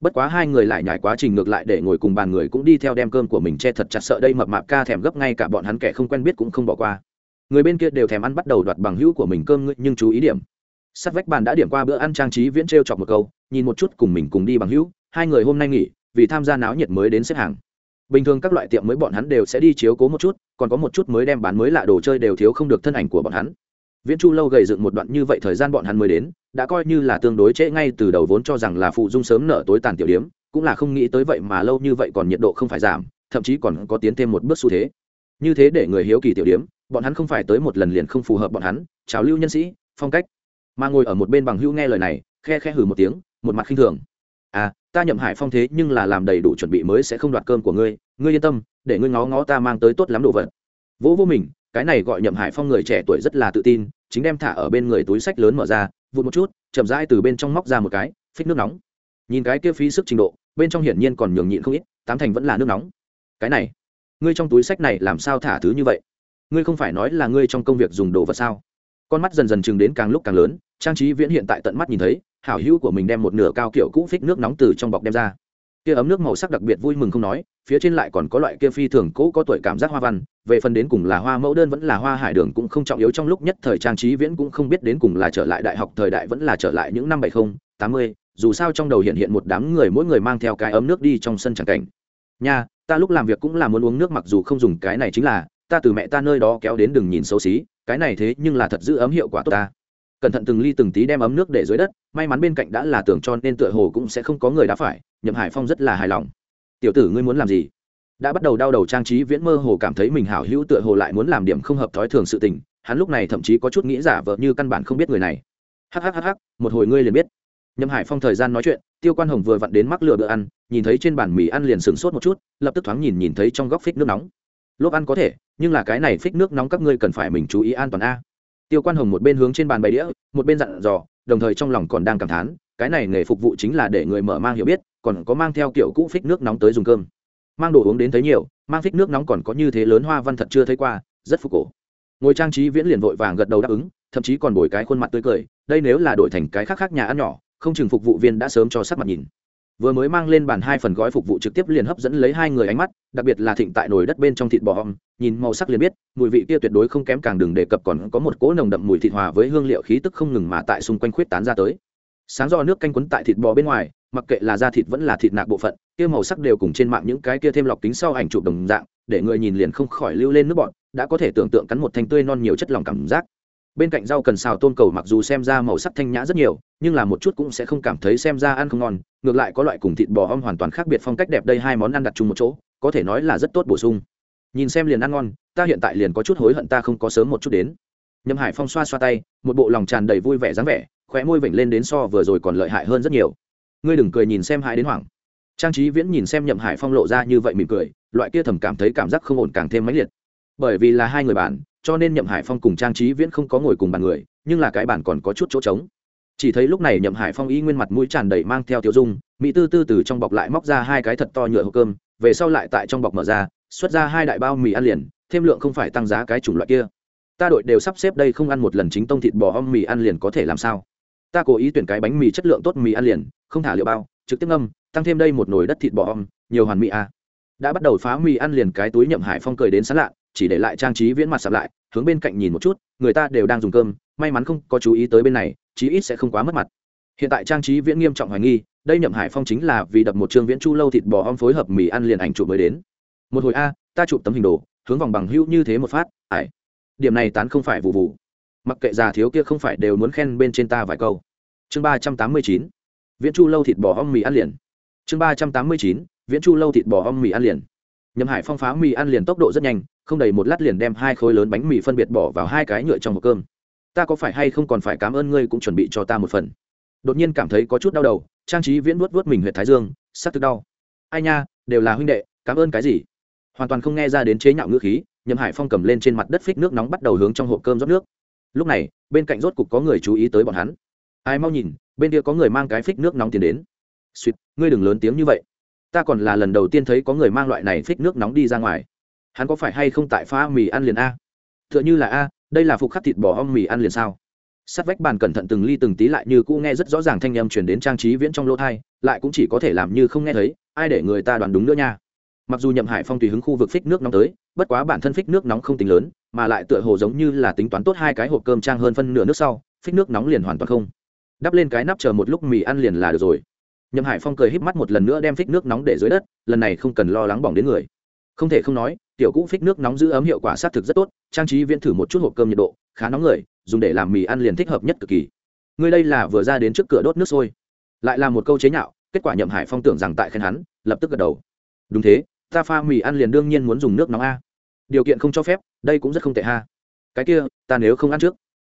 S1: Bất quá hai người lại nhải quá trình ngược lại để ngồi cùng bàn người cũng đi theo đem cơm của mình che thật chặt sợ đây mập mạp ca thèm gấp ngay cả bọn hắn kẻ không quen biết cũng không bỏ qua. Người bên kia đều thèm ăn bắt đầu đoạt bằng hữu của mình cơm nhưng chú ý điểm. Sát vách bàn đã điểm qua bữa ăn trang trí viễn t r e o chọc một câu, nhìn một chút cùng mình cùng đi bằng hữu, hai người hôm nay nghỉ, vì tham gia náo nhiệt mới đến xếp hàng bình thường các loại tiệm mới bọn hắn đều sẽ đi chiếu cố một chút, còn có một chút mới đem bán mới lạ đồ chơi đều thiếu không được thân ảnh của bọn hắn. Viễn chu lâu gầy dựng một đoạn như vậy thời gian bọn hắn mới đến, đã coi như là tương đối trễ ngay từ đầu vốn cho rằng là phụ dung sớm nở tối tàn tiểu điếm, cũng là không nghĩ tới vậy mà lâu như vậy còn nhiệt độ không phải giảm, thậm chí còn có tiến thêm một bước xu thế. Như thế để người hiếu kỳ tiểu điếm, bọn hắn không phải tới một lần liền không phù hợp bọn hắn trào lưu nhân sĩ, phong cách. Mà ngồi ở một bên bằng hữu nghe lời này, khe khe hừ một tiếng, một mặt khinh thường. À ta nhậm hải phong thế nhưng là làm đầy đủ chuẩn bị mới sẽ không đoạt cơm của ngươi ngươi yên tâm, để ngươi ngó ngó ta mang tới tốt lắm đồ vật. Vỗ vô mình, cái này gọi nhậm hải phong người trẻ tuổi rất là tự tin, chính đem thả ở bên người túi sách lớn mở ra, vụt một chút, chậm rãi từ bên trong móc ra một cái, phích nước nóng. Nhìn cái kia phí sức trình độ, bên trong hiển nhiên còn nhường nhịn không ít, tám thành vẫn là nước nóng. Cái này, ngươi trong túi sách này làm sao thả thứ như vậy? Ngươi không phải nói là ngươi trong công việc dùng đồ vật sao? Con mắt dần dần chừng đến càng lúc càng lớn, trang trí viễn hiện tại tận mắt nhìn thấy, hảo hữu của mình đem một nửa cao kiểu cũ phích nước nóng từ trong bọc đem ra kia ấm nước màu sắc đặc biệt vui mừng không nói, phía trên lại còn có loại kia phi thường cũ có tuổi cảm giác hoa văn, về phần đến cùng là hoa mẫu đơn vẫn là hoa hải đường cũng không trọng yếu trong lúc nhất thời trang trí viễn cũng không biết đến cùng là trở lại đại học thời đại vẫn là trở lại những năm bảy mươi tám mươi, dù sao trong đầu hiện hiện một đám người mỗi người mang theo cái ấm nước đi trong sân chẳng cảnh. Nha, ta lúc làm việc cũng là muốn uống nước mặc dù không dùng cái này chính là, ta từ mẹ ta nơi đó kéo đến đừng nhìn xấu xí, cái này thế nhưng là thật giữ ấm hiệu quả tốt ta cẩn thận từng ly từng tí đem ấm nước để dưới đất, may mắn bên cạnh đã là tưởng cho nên tựa hồ cũng sẽ không có người đã phải, nhậm hải phong rất là hài lòng. Tiểu tử ngươi muốn làm gì? Đã bắt đầu đau đầu trang trí viễn mơ hồ cảm thấy mình hảo hữu tựa hồ lại muốn làm điểm không hợp thói thường sự tình, hắn lúc này thậm chí có chút nghĩ giả vờ như căn bản không biết người này. Hhhh một hồi ngươi liền biết. Nhậm hải phong thời gian nói chuyện, tiêu quan hồng vừa vặn đến mắc lửa bữa ăn, nhìn thấy trên bàn mì ăn liền sửng sốt một chút, lập tức thoáng nhìn nhìn thấy trong góc phích nước nóng. Lốp ăn có thể, nhưng là cái này phích nước nóng các ngươi cần phải mình chú ý an toàn a tiêu quan hồng một bên hướng trên bàn bày đĩa, một bên dặn dò, đồng thời trong lòng còn đang cảm thán, cái này nghề phục vụ chính là để người mở mang hiểu biết, còn có mang theo kiểu cũ phích nước nóng tới dùng cơm. Mang đồ uống đến thấy nhiều, mang phích nước nóng còn có như thế lớn hoa văn thật chưa thấy qua, rất phục cổ. Ngồi trang trí viễn liền vội vàng gật đầu đáp ứng, thậm chí còn bồi cái khuôn mặt tươi cười, đây nếu là đổi thành cái khác khác nhà ăn nhỏ, không chừng phục vụ viên đã sớm cho sắc mặt nhìn vừa mới mang lên bàn hai phần gói phục vụ trực tiếp liền hấp dẫn lấy hai người ánh mắt, đặc biệt là thịnh tại nồi đất bên trong thịt bò hòm nhìn màu sắc liền biết, mùi vị kia tuyệt đối không kém càng đừng đề cập còn có một cỗ nồng đậm mùi thịt hòa với hương liệu khí tức không ngừng mà tại xung quanh khuyết tán ra tới. Sáng do nước canh quấn tại thịt bò bên ngoài, mặc kệ là da thịt vẫn là thịt nạc bộ phận, kia màu sắc đều cùng trên mạng những cái kia thêm lọc kính sau ảnh chụp đồng dạng, để người nhìn liền không khỏi lưu lên nước bọn đã có thể tưởng tượng cắn một thanh tươi non nhiều chất lỏng cảm giác bên cạnh rau cần xào tôm cầu mặc dù xem ra màu sắc thanh nhã rất nhiều, nhưng là một chút cũng sẽ không cảm thấy xem ra ăn không ngon, ngược lại có loại cùng thịt bò om hoàn toàn khác biệt phong cách đẹp đây hai món ăn đặt chung một chỗ, có thể nói là rất tốt bổ sung. Nhìn xem liền ăn ngon, ta hiện tại liền có chút hối hận ta không có sớm một chút đến. Nhâm hải phong xoa xoa tay, một bộ lòng tràn đầy vui vẻ dáng vẻ, khóe môi vểnh lên đến so vừa rồi còn lợi hại hơn rất nhiều. Ngươi đừng cười nhìn xem hại đến hoảng. Trang trí viễn nhìn xem nhậm hải phong lộ ra như vậy mỉm cười, loại kia thầm cảm thấy cảm giác không ổn càng thêm mãnh liệt. Bởi vì là hai người bạn cho nên nhậm hải phong cùng trang trí viễn không có ngồi cùng bàn người, nhưng là cái bàn còn có chút chỗ trống. Chỉ thấy lúc này nhậm hải phong y nguyên mặt mũi tràn đầy mang theo tiêu dung, mỹ tư tư từ trong bọc lại móc ra hai cái thật to nhựa hộp cơm, về sau lại tại trong bọc mở ra, xuất ra hai đại bao mì ăn liền, thêm lượng không phải tăng giá cái chủng loại kia. Ta đội đều sắp xếp đây không ăn một lần chính tông thịt bò om mì ăn liền có thể làm sao? Ta cố ý tuyển cái bánh mì chất lượng tốt mì ăn liền, không thả liệu bao, trực tiếp ngâm, tăng thêm đây một nồi đất thịt bò om, nhiều hoàn mỹ a à. đã bắt đầu phá mì ăn liền cái túi nhậm hải phong cười đến sán lạ chỉ để lại trang trí viễn mặt sạp lại, hướng bên cạnh nhìn một chút, người ta đều đang dùng cơm, may mắn không có chú ý tới bên này, chí ít sẽ không quá mất mặt. Hiện tại trang trí viễn nghiêm trọng hoài nghi, đây nhậm hải phong chính là vì đập một chương viễn chu lâu thịt bò om phối hợp mì ăn liền ảnh chụp mới đến. Một hồi a, ta chụp tấm hình đồ, hướng vòng bằng hữu như thế một phát ải điểm này tán không phải vụ vụ. Mặc kệ già thiếu kia không phải đều muốn khen bên trên ta vài câu. Chương ba trăm tám mươi chín, viễn chu lâu thịt bò om mì ăn liền. Chương ba trăm tám mươi chín, viễn chu lâu thịt bò om mì ăn liền nhậm hải phong phá mì ăn liền tốc độ rất nhanh, không đầy một lát liền đem hai khối lớn bánh mì phân biệt bỏ vào hai cái nhựa trong hộp cơm. Ta có phải hay không còn phải cảm ơn ngươi cũng chuẩn bị cho ta một phần? Đột nhiên cảm thấy có chút đau đầu, trang trí viễn vuốt vuốt mình huyện thái dương, sắc tức đau. Ai nha, đều là huynh đệ, cảm ơn cái gì? Hoàn toàn không nghe ra đến chế nhạo ngữ khí nhậm hải phong cầm lên trên mặt đất phích nước nóng bắt đầu hướng trong hộp cơm rót nước. Lúc này, bên cạnh rốt cục có người chú ý tới bọn hắn. Ai mau nhìn, bên kia có người mang cái phích nước nóng tiến đến. Suýt, ngươi đừng lớn tiếng như vậy ta còn là lần đầu tiên thấy có người mang loại này phích nước nóng đi ra ngoài. Hắn có phải hay không tại pha mì ăn liền a? T h ư ợ n h ư là a, đây là phục khắc thịt bò om mì ăn liền sao? Sắt vách bàn cẩn thận từng ly từng tí lại như cũ nghe rất rõ ràng thanh âm chuyển đến trang trí viễn trong lỗ thai, lại cũng chỉ có thể làm như không nghe thấy, ai để người ta đoán đúng nữa nha. Mặc dù nhậm hải phong tùy hứng khu vực phích nước nóng tới, bất quá bản thân phích nước nóng không tính lớn, mà lại tựa hồ giống như là tính toán tốt hai cái hộp cơm trang hơn phân nửa nước sau, phích nước nóng liền hoàn toàn không. Đắp lên cái nắp chờ một lúc mì ăn liền là được rồi nhậm hải phong cười híp mắt một lần nữa đem phích nước nóng để dưới đất, lần này không cần lo lắng bỏng đến người. Không thể không nói, tiểu cũ phích nước nóng giữ ấm hiệu quả sát thực rất tốt, trang trí viễn thử một chút hộp cơm nhiệt độ, khá nóng người, dùng để làm mì ăn liền thích hợp nhất cực kỳ. Ngươi đây là vừa ra đến trước cửa đốt nước sôi. Lại là một câu chế nhạo, kết quả nhậm hải phong tưởng rằng tại khen hắn, lập tức gật đầu. Đúng thế, ta pha mì ăn liền đương nhiên muốn dùng nước nóng a. Điều kiện không cho phép, đây cũng rất không tệ ha. Cái kia, ta nếu không ăn trước.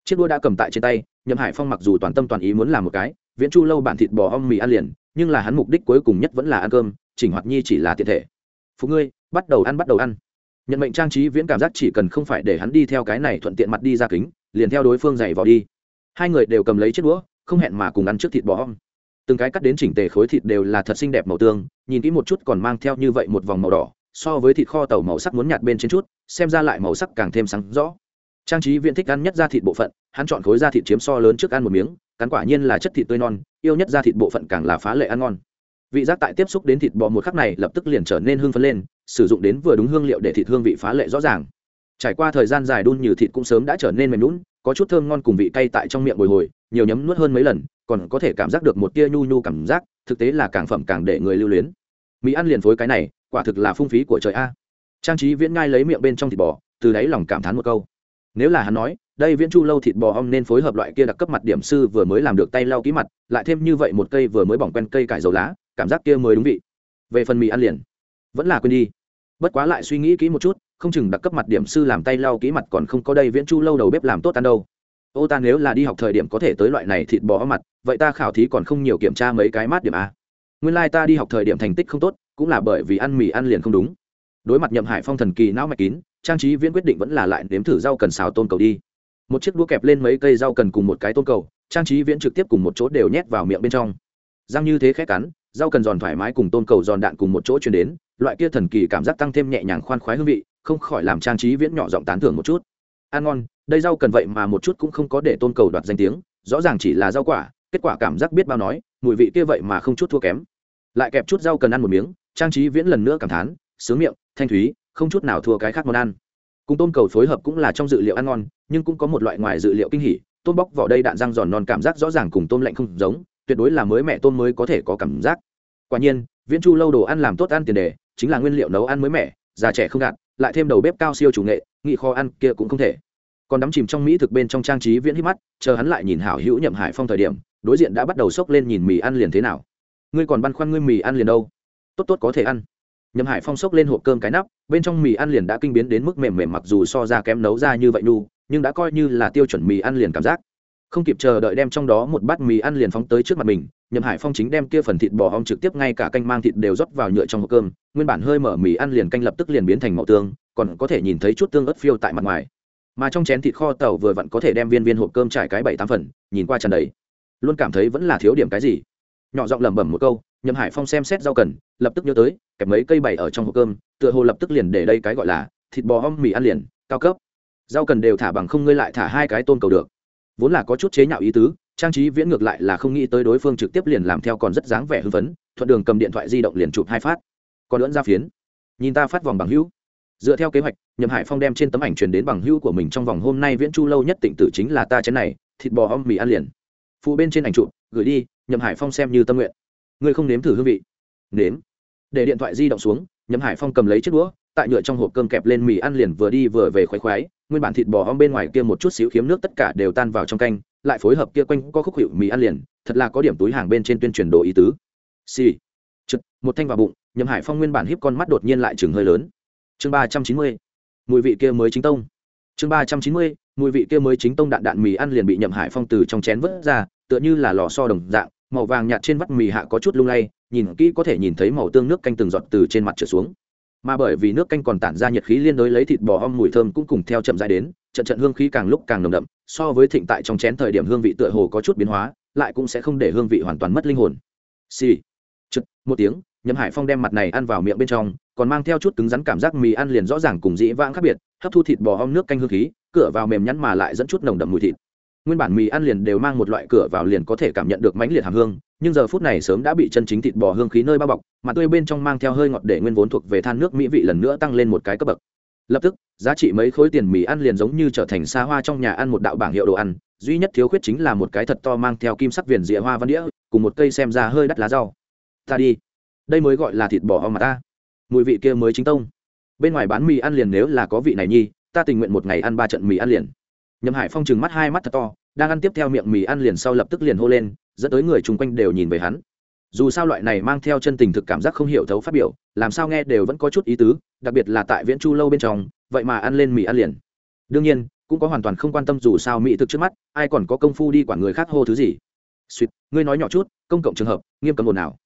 S1: Chiếc đua đã cầm tại trên tay, nhậm hải phong mặc dù toàn tâm toàn ý muốn làm một cái, viễn chu lâu bản thịt bò om mì ăn liền nhưng là hắn mục đích cuối cùng nhất vẫn là ăn cơm, chỉnh hoạt nhi chỉ là tiện thể. Phụ ngươi, bắt đầu ăn, bắt đầu ăn. Nhận mệnh trang trí viễn cảm giác chỉ cần không phải để hắn đi theo cái này thuận tiện mặt đi ra kính, liền theo đối phương dày vào đi. Hai người đều cầm lấy chiếc đũa, không hẹn mà cùng ăn trước thịt bò om từng cái cắt đến chỉnh tề khối thịt đều là thật xinh đẹp màu tương nhìn kỹ một chút còn mang theo như vậy một vòng màu đỏ, so với thịt kho tàu màu sắc muốn nhạt bên trên chút, xem ra lại màu sắc càng thêm sáng rõ trang trí viện thích ăn nhất da thịt bộ phận, hắn chọn khối da thịt chiếm so lớn trước ăn một miếng, cắn quả nhiên là chất thịt tươi non, yêu nhất da thịt bộ phận càng là phá lệ ăn ngon. Vị giác tại tiếp xúc đến thịt bò một khắc này lập tức liền trở nên hương phấn lên, sử dụng đến vừa đúng hương liệu để thịt hương vị phá lệ rõ ràng. Trải qua thời gian dài đun như thịt cũng sớm đã trở nên mềm lún có chút thơm ngon cùng vị cay tại trong miệng bồi hồi, nhiều nhấm nuốt hơn mấy lần, còn có thể cảm giác được một tia nhu nhu cảm giác, thực tế là càng phẩm càng để người lưu luyến. Mỹ ăn liền phối cái này, quả thực là phung phí của trời a. Trang trí viễn ngai lấy miệng bên trong thịt bò, từ đáy lòng cảm thán một câu nếu là hắn nói, đây viễn chu lâu thịt bò ong nên phối hợp loại kia đặc cấp mặt điểm sư vừa mới làm được tay lau ký mặt, lại thêm như vậy một cây vừa mới bỏng quen cây cải dầu lá, cảm giác kia mới đúng vị. Về phần mì ăn liền, vẫn là quên đi. Bất quá lại suy nghĩ kỹ một chút, không chừng đặc cấp mặt điểm sư làm tay lau ký mặt còn không có đây viễn chu lâu đầu bếp làm tốt ăn đâu. Ô ta nếu là đi học thời điểm có thể tới loại này thịt bò mặt, vậy ta khảo thí còn không nhiều kiểm tra mấy cái mát điểm a nguyên lai、like、ta đi học thời điểm thành tích không tốt, cũng là bởi vì ăn mì ăn liền không đúng. Đối mặt nhậm hải phong thần kỳ não mạch kín trang trí viễn quyết định vẫn là lại nếm thử rau cần xào tôm cầu đi. Một chiếc đũa kẹp lên mấy cây rau cần cùng một cái tôm cầu, trang trí viễn trực tiếp cùng một chỗ đều nhét vào miệng bên trong. Răng như thế khét cắn, rau cần giòn thoải mái cùng tôm cầu giòn đạn cùng một chỗ chuyển đến, loại kia thần kỳ cảm giác tăng thêm nhẹ nhàng khoan khoái hương vị, không khỏi làm trang trí viễn nhỏ giọng tán thưởng một chút. Ăn ngon, đây rau cần vậy mà một chút cũng không có để tôn cầu đoạt danh tiếng, rõ ràng chỉ là rau quả, kết quả cảm giác biết bao nói, mùi vị kia vậy mà không chút thua kém. Lại kẹp chút rau cần ăn một miếng, trang trí viễn lần nữa cảm thán, sướng miệng, thanh thúy không chút nào thua cái khác món ăn. Cùng tôm cầu phối hợp cũng là trong dự liệu ăn ngon, nhưng cũng có một loại ngoài dự liệu kinh hỉ, tôm bóc vỏ đây đạn răng giòn non cảm giác rõ ràng cùng tôm lạnh không giống, tuyệt đối là mới mẹ tôm mới có thể có cảm giác. Quả nhiên, viễn chu lâu đồ ăn làm tốt ăn tiền đề, chính là nguyên liệu nấu ăn mới mẻ, già trẻ không gạt, lại thêm đầu bếp cao siêu chủ nghệ nghị kho ăn kia cũng không thể. Còn đắm chìm trong mỹ thực bên trong trang trí viễn hít mắt, chờ hắn lại nhìn hảo hữu nhậm hải phong thời điểm, đối diện đã bắt đầu sốc lên nhìn mì ăn liền thế nào. Ngươi còn băn khoăn ngươi mì ăn liền đâu? Tốt tốt có thể ăn nhậm hải phong sốc lên hộp cơm cái nắp, bên trong mì ăn liền đã kinh biến đến mức mềm mềm mặc dù so ra kém nấu ra như vậy nu nhưng đã coi như là tiêu chuẩn mì ăn liền cảm giác. Không kịp chờ đợi đem trong đó một bát mì ăn liền phóng tới trước mặt mình nhậm hải phong chính đem kia phần thịt bò hong trực tiếp ngay cả canh mang thịt đều rót vào nhựa trong hộp cơm, nguyên bản hơi mở mì ăn liền canh lập tức liền biến thành màu tương, còn có thể nhìn thấy chút tương ớt phiêu tại mặt ngoài. Mà trong chén thịt kho tàu vừa vặn có thể đem viên viên hộp cơm trải cái bảy tám phần, nhìn qua tràn đầy. Luôn cảm thấy vẫn là thiếu điểm cái gì nhỏ giọng lẩm bẩm một câu, nhậm hải phong xem xét rau cần, lập tức nhớ tới, kẹp mấy cây bày ở trong hộp cơm, tựa hồ lập tức liền để đây cái gọi là thịt bò om mì ăn liền, cao cấp. Rau cần đều thả bằng không ngươi lại thả hai cái tôn cầu được. Vốn là có chút chế nhạo ý tứ, trang trí viễn ngược lại là không nghĩ tới đối phương trực tiếp liền làm theo còn rất dáng vẻ hưng phấn, thuận đường cầm điện thoại di động liền chụp hai phát. Còn lẫn ra phiến. Nhìn ta phát vòng bằng hữu. Dựa theo kế hoạch, nhậm hải phong đem trên tấm ảnh truyền đến bằng hữu của mình trong vòng hôm nay viễn chu lâu nhất tỉnh tử chính là ta chén này, thịt bò om mì ăn liền. Phụ bên trên ảnh chụp, gửi đi nhậm hải phong xem như tâm nguyện. Ngươi không nếm thử hương vị. Nếm. Để điện thoại di động xuống, nhậm hải phong cầm lấy chiếc đũa, tại nhựa trong hộp cơm kẹp lên mì ăn liền vừa đi vừa về khoái khoái nguyên bản thịt bò om bên ngoài kia một chút xíu khiếm nước tất cả đều tan vào trong canh, lại phối hợp kia quanh có khúc hiệu mì ăn liền, thật là có điểm túi hàng bên trên tuyên truyền đồ ý tứ. Xì、sì. chực, một thanh vào bụng, nhậm hải phong nguyên bản híp con mắt đột nhiên lại chừng hơi lớn. Chương ba trăm chín mươi, mùi vị kia mới chính tông. Chương ba trăm chín mươi, mùi vị kia mới chính tông đạn đạn mì ăn liền bị nhậm hải phong từ trong chén vớt ra, tựa như là lò so đồng dạng màu vàng nhạt trên vắt mì hạ có chút lung lay, nhìn kỹ có thể nhìn thấy màu tương nước canh từng giọt từ trên mặt trở xuống. Mà bởi vì nước canh còn tản ra nhiệt khí liên đối lấy thịt bò om mùi thơm cũng cùng theo chậm dài đến, trận trận hương khí càng lúc càng nồng đậm, so với thịnh tại trong chén thời điểm hương vị tựa hồ có chút biến hóa, lại cũng sẽ không để hương vị hoàn toàn mất linh hồn. Xì、sì. chật, một tiếng, nhậm hải phong đem mặt này ăn vào miệng bên trong, còn mang theo chút cứng rắn cảm giác mì ăn liền rõ ràng cùng dĩ vãng khác biệt, hấp thu thịt bò om nước canh hương khí, cửa vào mềm nhắn mà lại dẫn chút nồng đậm mùi thịt nguyên bản mì ăn liền đều mang một loại cửa vào liền có thể cảm nhận được mãnh liệt hàm hương, nhưng giờ phút này sớm đã bị chân chính thịt bò hương khí nơi bao bọc, mà tươi bên trong mang theo hơi ngọt để nguyên vốn thuộc về than nước mỹ vị lần nữa tăng lên một cái cấp bậc. Lập tức, giá trị mấy khối tiền mì ăn liền giống như trở thành xa hoa trong nhà ăn một đạo bảng hiệu đồ ăn, duy nhất thiếu khuyết chính là một cái thật to mang theo kim sắc viền rịa hoa văn đĩa, cùng một cây xem ra hơi đắt lá rau. Ta đi. Đây mới gọi là thịt bò om mà ta. Mùi vị kia mới chính tông. Bên ngoài bán mì ăn liền nếu là có vị này nhi, ta tình nguyện một ngày ăn ba trận mì ăn liền nhậm hải phong trừng mắt hai mắt thật to, đang ăn tiếp theo miệng mì ăn liền sau lập tức liền hô lên, dẫn tới người chung quanh đều nhìn về hắn. Dù sao loại này mang theo chân tình thực cảm giác không hiểu thấu phát biểu, làm sao nghe đều vẫn có chút ý tứ, đặc biệt là tại viễn chu lâu bên trong, vậy mà ăn lên mì ăn liền. Đương nhiên, cũng có hoàn toàn không quan tâm dù sao mỹ thực trước mắt, ai còn có công phu đi quản người khác hô thứ gì. Suýt ngươi nói nhỏ chút, công cộng trường hợp, nghiêm cấm ồn nào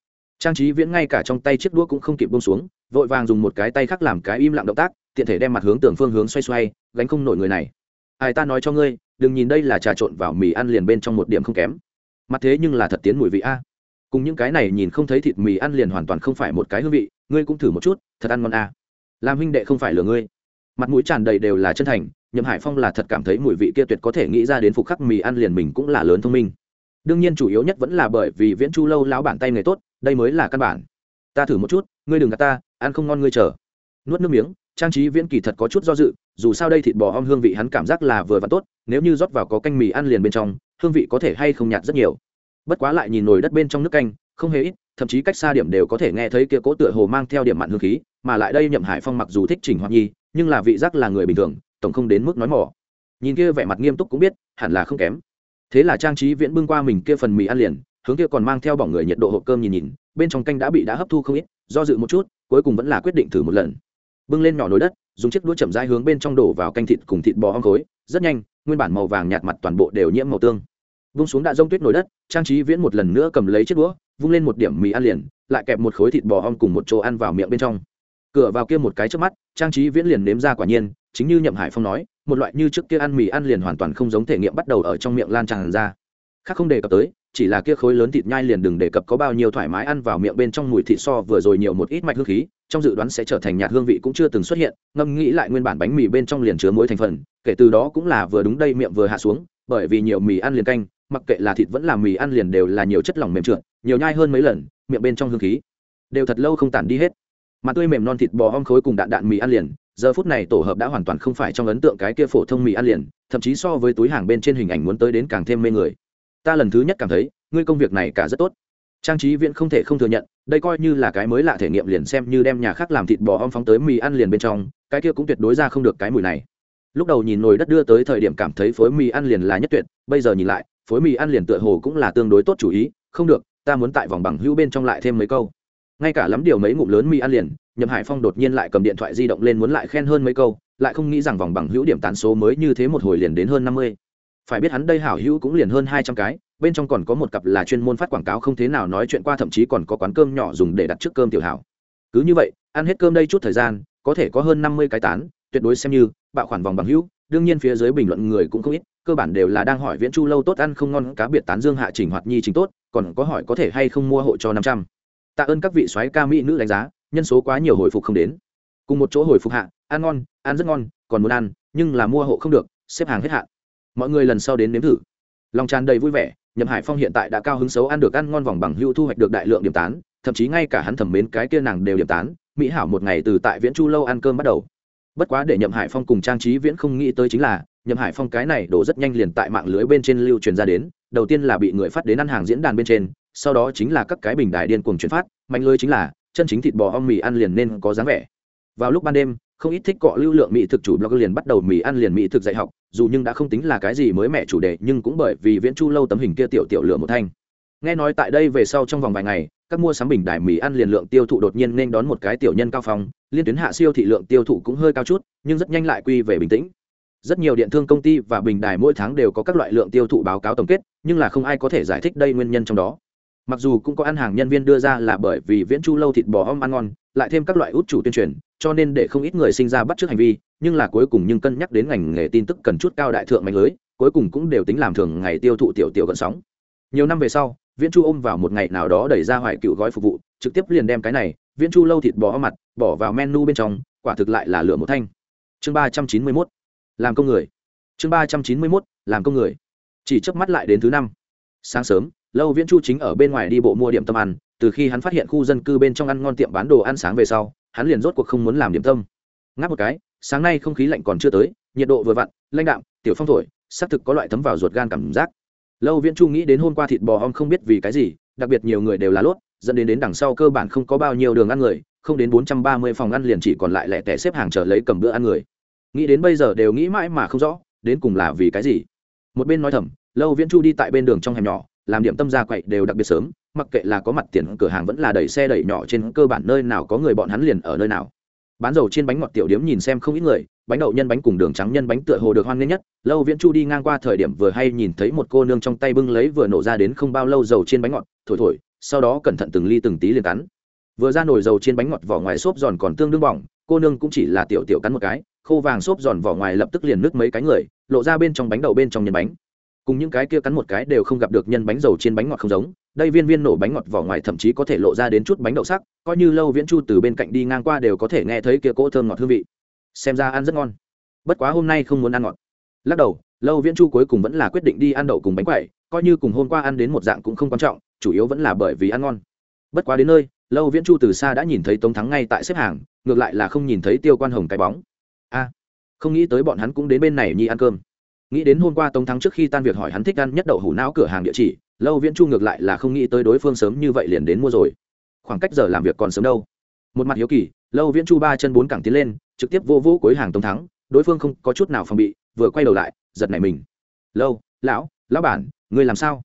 S1: trang trí viễn ngay cả trong tay chiếc đũa cũng không kịp bông xuống, vội vàng dùng một cái tay khác làm cái im lặng động tác, tiện thể đem mặt hướng tường phương hướng xoay xoay, gánh không nổi người này ai ta nói cho ngươi, đừng nhìn đây là trà trộn vào mì ăn liền bên trong một điểm không kém. Mặt thế nhưng là thật tiến mùi vị a. Cùng những cái này nhìn không thấy thịt mì ăn liền hoàn toàn không phải một cái hương vị, ngươi cũng thử một chút, thật ăn ngon a. Làm huynh đệ không phải lừa ngươi. Mặt mũi tràn đầy đều là chân thành, nhậm hải phong là thật cảm thấy mùi vị kia tuyệt có thể nghĩ ra đến phục khắc mì ăn liền mình cũng là lớn thông minh. Đương nhiên chủ yếu nhất vẫn là bởi vì viễn chu lâu lão bản tay nghề tốt, đây mới là căn bản. Ta thử một chút, ngươi đừng gạt ta, ăn không ngon ngươi chờ. Nuốt nước miếng trang trí viễn kỳ thật có chút do dự, dù sao đây thịt bò om hương vị hắn cảm giác là vừa và tốt, nếu như rót vào có canh mì ăn liền bên trong, hương vị có thể hay không nhạt rất nhiều. Bất quá lại nhìn nồi đất bên trong nước canh, không hề ít, thậm chí cách xa điểm đều có thể nghe thấy kia cỗ tựa hồ mang theo điểm mặn hương khí, mà lại đây nhậm hải phong mặc dù thích trình hoặc nhi, nhưng là vị giác là người bình thường, tổng không đến mức nói mỏ. Nhìn kia vẻ mặt nghiêm túc cũng biết, hẳn là không kém. Thế là trang trí viễn bưng qua mình kia phần mì ăn liền, hướng kia còn mang theo bỏng người nhiệt độ hộp cơm nhìn nhìn, bên trong canh đã bị đã hấp thu không ít, do dự một chút, cuối cùng vẫn là quyết định thử một lần bưng lên nhỏ nồi đất, dùng chiếc đũa chậm rãi hướng bên trong đổ vào canh thịt cùng thịt bò hong khối, rất nhanh, nguyên bản màu vàng nhạt mặt toàn bộ đều nhiễm màu tương. Vung xuống đã rông tuyết nồi đất, trang trí viễn một lần nữa cầm lấy chiếc đũa, vung lên một điểm mì ăn liền, lại kẹp một khối thịt bò hong cùng một chỗ ăn vào miệng bên trong. Cửa vào kia một cái trước mắt, trang trí viễn liền nếm ra quả nhiên, chính như nhậm hải phong nói, một loại như trước kia ăn mì ăn liền hoàn toàn không giống thể nghiệm bắt đầu ở trong miệng lan tràn ra. Khác không đề cập tới, chỉ là kia khối lớn thịt nhai liền đừng đề cập có bao nhiêu thoải mái ăn vào miệng bên trong mùi thịt so vừa rồi nhiều một ít mạch hương khí trong dự đoán sẽ trở thành nhạt hương vị cũng chưa từng xuất hiện ngâm nghĩ lại nguyên bản bánh mì bên trong liền chứa muối thành phần, kể từ đó cũng là vừa đúng đây miệng vừa hạ xuống, bởi vì nhiều mì ăn liền canh, mặc kệ là thịt vẫn là mì ăn liền đều là nhiều chất lỏng mềm trượt, nhiều nhai hơn mấy lần, miệng bên trong hương khí đều thật lâu không tản đi hết. Mà tươi mềm non thịt bò om khối cùng đạn đạn mì ăn liền, giờ phút này tổ hợp đã hoàn toàn không phải trong ấn tượng cái kia phổ thông mì ăn liền, thậm chí so với túi hàng bên trên hình ảnh muốn tới đến càng thêm mê người. Ta lần thứ nhất cảm thấy, ngươi công việc này cả rất tốt trang trí viện không thể không thừa nhận, đây coi như là cái mới lạ thể nghiệm liền xem như đem nhà khác làm thịt bò om phóng tới mì ăn liền bên trong, cái kia cũng tuyệt đối ra không được cái mùi này. Lúc đầu nhìn nồi đất đưa tới thời điểm cảm thấy phối mì ăn liền là nhất tuyệt, bây giờ nhìn lại, phối mì ăn liền tựa hồ cũng là tương đối tốt chủ ý, không được, ta muốn tại vòng bằng hữu bên trong lại thêm mấy câu. Ngay cả lắm điều mấy ngụm lớn mì ăn liền, nhậm hải phong đột nhiên lại cầm điện thoại di động lên muốn lại khen hơn mấy câu, lại không nghĩ rằng vòng bằng hữu điểm tán số mới như thế một hồi liền đến hơn năm mươi. Phải biết hắn đây hảo hữu cũng liền hơn hai trăm cái bên trong còn có một cặp là chuyên môn phát quảng cáo không thế nào nói chuyện qua, thậm chí còn có quán cơm nhỏ dùng để đặt trước cơm tiểu hảo. Cứ như vậy, ăn hết cơm đây chút thời gian, có thể có hơn năm mươi cái tán, tuyệt đối xem như, bạo khoản vòng bằng hữu, đương nhiên phía dưới bình luận người cũng không ít, cơ bản đều là đang hỏi viễn chu lâu tốt ăn không ngon, cá biệt tán dương hạ trình hoạt nhi chính tốt, còn có hỏi có thể hay không mua hộ cho năm trăm. Tạ ơn các vị soái ca mỹ nữ đánh giá, nhân số quá nhiều hồi phục không đến. Cùng một chỗ hồi phục hạ, ăn ngon, ăn rất ngon, còn muốn ăn, nhưng là mua hộ không được, xếp hàng hết hạn. Mọi người lần sau đến nếm thử. Lòng tràn đầy vui vẻ nhậm hải phong hiện tại đã cao hứng xấu ăn được ăn ngon vòng bằng hưu thu hoạch được đại lượng điểm tán, thậm chí ngay cả hắn thẩm mến cái kia nàng đều điểm tán, mỹ hảo một ngày từ tại viễn chu lâu ăn cơm bắt đầu. Bất quá để nhậm hải phong cùng trang trí viễn không nghĩ tới chính là, nhậm hải phong cái này đổ rất nhanh liền tại mạng lưới bên trên lưu truyền ra đến, đầu tiên là bị người phát đến ăn hàng diễn đàn bên trên, sau đó chính là các cái bình đại điên cuồng chuyển phát, mạnh lưới chính là, chân chính thịt bò om mì ăn liền nên có dáng vẻ. Vào lúc ban đêm không ít thích cọ lưu lượng mỹ thực chủ blog liền bắt đầu mì ăn liền mỹ thực dạy học, dù nhưng đã không tính là cái gì mới mẻ chủ đề, nhưng cũng bởi vì viễn chu lâu tấm hình kia tiểu tiểu lửa một thanh. Nghe nói tại đây về sau trong vòng vài ngày, các mua sắm bình đài mì ăn liền lượng tiêu thụ đột nhiên nên đón một cái tiểu nhân cao phong, liên tuyến hạ siêu thị lượng tiêu thụ cũng hơi cao chút, nhưng rất nhanh lại quy về bình tĩnh. Rất nhiều điện thương công ty và bình đài mỗi tháng đều có các loại lượng tiêu thụ báo cáo tổng kết, nhưng là không ai có thể giải thích đây nguyên nhân trong đó. Mặc dù cũng có ăn hàng nhân viên đưa ra là bởi vì viễn chu lâu thịt bò om ăn ngon lại thêm các loại út chủ tuyên truyền, cho nên để không ít người sinh ra bắt chước hành vi, nhưng là cuối cùng nhưng cân nhắc đến ngành nghề tin tức cần chút cao đại thượng mạnh lưới, cuối cùng cũng đều tính làm thường ngày tiêu thụ tiểu tiểu gần sóng. Nhiều năm về sau, viễn chu ôm vào một ngày nào đó đẩy ra hoài cựu gói phục vụ, trực tiếp liền đem cái này, viễn chu lâu thịt bò mặt, bỏ vào menu bên trong, quả thực lại là lửa một thanh. Chương ba trăm chín mươi mốt, làm công người. Chương ba trăm chín mươi mốt, làm công người. Chỉ chớp mắt lại đến thứ năm. Sáng sớm, lâu viễn chu chính ở bên ngoài đi bộ mua điểm tâm ăn từ khi hắn phát hiện khu dân cư bên trong ăn ngon tiệm bán đồ ăn sáng về sau, hắn liền rốt cuộc không muốn làm điểm tâm. Ngáp một cái, sáng nay không khí lạnh còn chưa tới, nhiệt độ vừa vặn lanh đạm, tiểu phong thổi, xác thực có loại thấm vào ruột gan cảm giác. Lâu viễn chu nghĩ đến hôm qua thịt bò om không biết vì cái gì, đặc biệt nhiều người đều là lốt, dẫn đến đến đằng sau cơ bản không có bao nhiêu đường ăn người, không đến bốn trăm ba mươi phòng ăn liền chỉ còn lại lẻ tẻ xếp hàng chờ lấy cầm bữa ăn người. Nghĩ đến bây giờ đều nghĩ mãi mà không rõ, đến cùng là vì cái gì. Một bên nói thầm, lâu viễn chu đi tại bên đường trong hẻm nhỏ, làm điểm tâm ra quậy đều đặc biệt sớm mặc kệ là có mặt tiền cửa hàng vẫn là đẩy xe đẩy nhỏ trên cơ bản nơi nào có người bọn hắn liền ở nơi nào. Bán dầu trên bánh ngọt tiểu điếm nhìn xem không ít người, bánh đậu nhân bánh cùng đường trắng nhân bánh tựa hồ được hoan nghênh nhất. Lâu viễn chu đi ngang qua thời điểm vừa hay nhìn thấy một cô nương trong tay bưng lấy vừa nổ ra đến không bao lâu dầu trên bánh ngọt, thổi thổi, sau đó cẩn thận từng ly từng tí liền cắn. Vừa ra nồi dầu trên bánh ngọt vỏ ngoài xốp giòn còn tương đương bỏng, cô nương cũng chỉ là tiểu tiểu cắn một cái, khô vàng xốp giòn vỏ ngoài lập tức liền nước mấy cái người, lộ ra bên trong bánh đậu bên trong nhân bánh cùng những cái kia cắn một cái đều không gặp được nhân bánh dầu trên bánh ngọt không giống, đây viên viên nổ bánh ngọt vỏ ngoài thậm chí có thể lộ ra đến chút bánh đậu sắc, coi như lâu viễn chu từ bên cạnh đi ngang qua đều có thể nghe thấy kia cỗ thơm ngọt hương vị. Xem ra ăn rất ngon. Bất quá hôm nay không muốn ăn ngọt. Lắc đầu, lâu viễn chu cuối cùng vẫn là quyết định đi ăn đậu cùng bánh quẩy, coi như cùng hôm qua ăn đến một dạng cũng không quan trọng, chủ yếu vẫn là bởi vì ăn ngon. Bất quá đến nơi, lâu viễn chu từ xa đã nhìn thấy tống thắng ngay tại xếp hàng, ngược lại là không nhìn thấy tiêu quan hồng cái bóng. A, không nghĩ tới bọn hắn cũng đến bên này nhi ăn cơm nghĩ đến hôm qua tống thắng trước khi tan việc hỏi hắn thích ăn nhất đậu hủ não cửa hàng địa chỉ, lâu viễn chu ngược lại là không nghĩ tới đối phương sớm như vậy liền đến mua rồi. Khoảng cách giờ làm việc còn sớm đâu. Một mặt hiếu kỳ, lâu viễn chu ba chân bốn cẳng tiến lên, trực tiếp vô vũ cuối hàng tống thắng, đối phương không có chút nào phòng bị, vừa quay đầu lại, giật nảy mình. Lâu, lão lão bản, ngươi làm sao?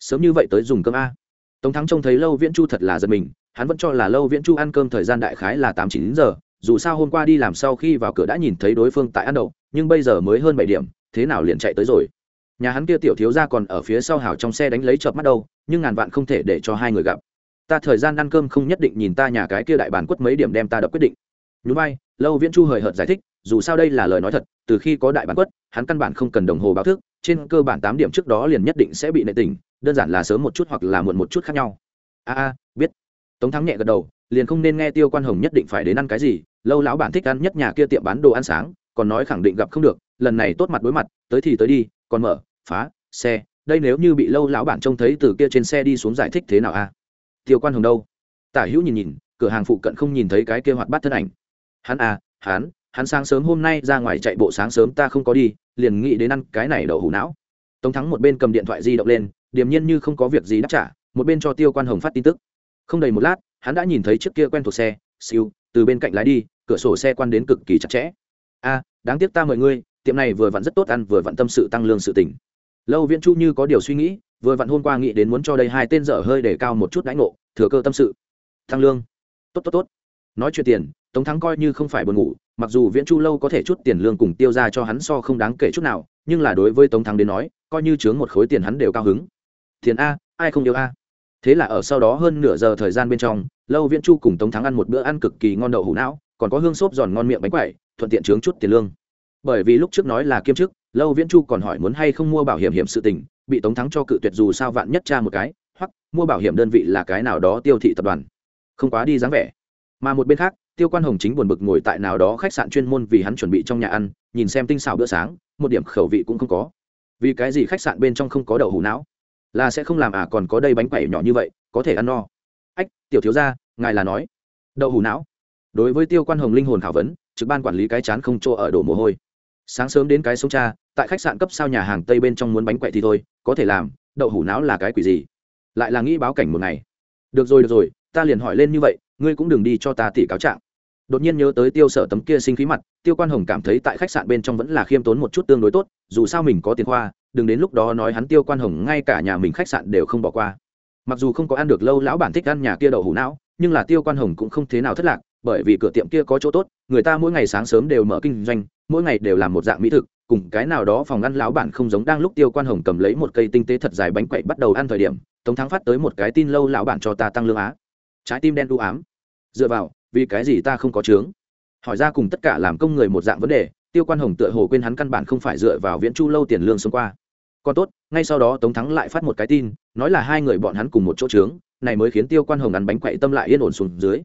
S1: Sớm như vậy tới dùng cơm a? Tống thắng trông thấy lâu viễn chu thật là giật mình, hắn vẫn cho là lâu viễn chu ăn cơm thời gian đại khái là tám chín giờ, dù sao hôm qua đi làm sau khi vào cửa đã nhìn thấy đối phương tại ăn đậu, nhưng bây giờ mới hơn bảy điểm thế nào liền chạy tới rồi? Nhà hắn kia tiểu thiếu ra còn ở phía sau hào trong xe đánh lấy chợp mắt đâu, nhưng ngàn vạn không thể để cho hai người gặp. Ta thời gian ăn cơm không nhất định nhìn ta nhà cái kia đại bản quất mấy điểm đem ta đập quyết định. Nhún vai, lâu viễn chu hời hợt giải thích, dù sao đây là lời nói thật, từ khi có đại bản quất, hắn căn bản không cần đồng hồ báo thức, trên cơ bản tám điểm trước đó liền nhất định sẽ bị nệ tỉnh đơn giản là sớm một chút hoặc là muộn một chút khác nhau. A a, biết. Tống thắng nhẹ gật đầu, liền không nên nghe tiêu quan hồng nhất định phải đến ăn cái gì, lâu lão bản thích ăn nhất nhà kia tiệm bán đồ ăn sáng còn nói khẳng định gặp không được, lần này tốt mặt đối mặt, tới thì tới đi, còn mở, phá, xe, đây nếu như bị lâu lão bản trông thấy từ kia trên xe đi xuống giải thích thế nào a tiêu quan hồng đâu? Tả hữu nhìn nhìn, cửa hàng phụ cận không nhìn thấy cái kia hoạt bát thân ảnh. Hắn à hắn hắn sáng sớm hôm nay ra ngoài chạy bộ sáng sớm ta không có đi, liền nghĩ đến ăn cái này đậu hủ não. Tống thắng một bên cầm điện thoại di động lên, điềm nhiên như không có việc gì đáp trả, một bên cho tiêu quan hồng phát tin tức. Không đầy một lát, hắn đã nhìn thấy chiếc kia quen thuộc xe, siêu, từ bên cạnh lái đi, cửa sổ xe quan đến cực kỳ chặt chẽ a đáng tiếc ta mời ngươi, tiệm này vừa vặn rất tốt ăn, vừa vặn tâm sự tăng lương sự tỉnh lâu viễn chu như có điều suy nghĩ, vừa vặn hôm qua nghĩ đến muốn cho đây hai tên dở hơi để cao một chút đãi ngộ, thừa cơ tâm sự. Tăng lương. Tốt tốt tốt. Nói chuyện tiền, tống thắng coi như không phải buồn ngủ, mặc dù viễn chu lâu có thể chút tiền lương cùng tiêu ra cho hắn so không đáng kể chút nào, nhưng là đối với tống thắng đến nói, coi như chướng một khối tiền hắn đều cao hứng. Tiền a, ai không yêu a? Thế là ở sau đó hơn nửa giờ thời gian bên trong, lâu viễn chu cùng tống thắng ăn một bữa ăn cực kỳ ngon đậu hủ não, còn có hương xốp giòn ngon miệng bánh quẩy thuận tiện chướng chút tiền lương. Bởi vì lúc trước nói là kiêm chức, lâu viễn chu còn hỏi muốn hay không mua bảo hiểm hiểm sự tình, bị tống thắng cho cự tuyệt dù sao vạn nhất cha một cái, hoặc mua bảo hiểm đơn vị là cái nào đó tiêu thị tập đoàn. Không quá đi dáng vẻ. Mà một bên khác, tiêu quan hồng chính buồn bực ngồi tại nào đó khách sạn chuyên môn vì hắn chuẩn bị trong nhà ăn, nhìn xem tinh xảo bữa sáng, một điểm khẩu vị cũng không có. Vì cái gì khách sạn bên trong không có đậu hủ não? Là sẽ không làm à còn có đây bánh quẩy nhỏ như vậy, có thể ăn no. Ách, tiểu thiếu gia, ngài là nói, đậu hủ não? Đối với tiêu quan hồng linh hồn khảo vấn, trực ban quản lý cái chán không chỗ ở đổ mồ hôi. Sáng sớm đến cái sông cha, tại khách sạn cấp sao nhà hàng tây bên trong muốn bánh quậy thì thôi, có thể làm, đậu hủ não là cái quỷ gì? Lại là nghĩ báo cảnh một ngày. Được rồi được rồi, ta liền hỏi lên như vậy, ngươi cũng đừng đi cho ta tỉ cáo trạng. Đột nhiên nhớ tới tiêu sở tấm kia sinh khí mặt, tiêu quan hồng cảm thấy tại khách sạn bên trong vẫn là khiêm tốn một chút tương đối tốt, dù sao mình có tiền khoa, đừng đến lúc đó nói hắn tiêu quan hồng ngay cả nhà mình khách sạn đều không bỏ qua. Mặc dù không có ăn được lâu, lão bản thích ăn nhà kia đậu hủ não nhưng là tiêu quan hồng cũng không thế nào thất lạc, bởi vì cửa tiệm kia có chỗ tốt, người ta mỗi ngày sáng sớm đều mở kinh doanh, mỗi ngày đều làm một dạng mỹ thực, cùng cái nào đó phòng ăn lão bản không giống đang lúc tiêu quan hồng cầm lấy một cây tinh tế thật dài bánh quậy bắt đầu ăn thời điểm, tống thắng phát tới một cái tin lâu lão bản cho ta tăng lương á. Trái tim đen đu ám. Dựa vào, vì cái gì ta không có chướng? Hỏi ra cùng tất cả làm công người một dạng vấn đề, tiêu quan hồng tựa hồ quên hắn căn bản không phải dựa vào viễn chu lâu tiền lương xông qua. Còn tốt, ngay sau đó tống thắng lại phát một cái tin, nói là hai người bọn hắn cùng một chỗ trướng này mới khiến tiêu quan hồng ăn bánh quậy tâm lại yên ổn xuống dưới.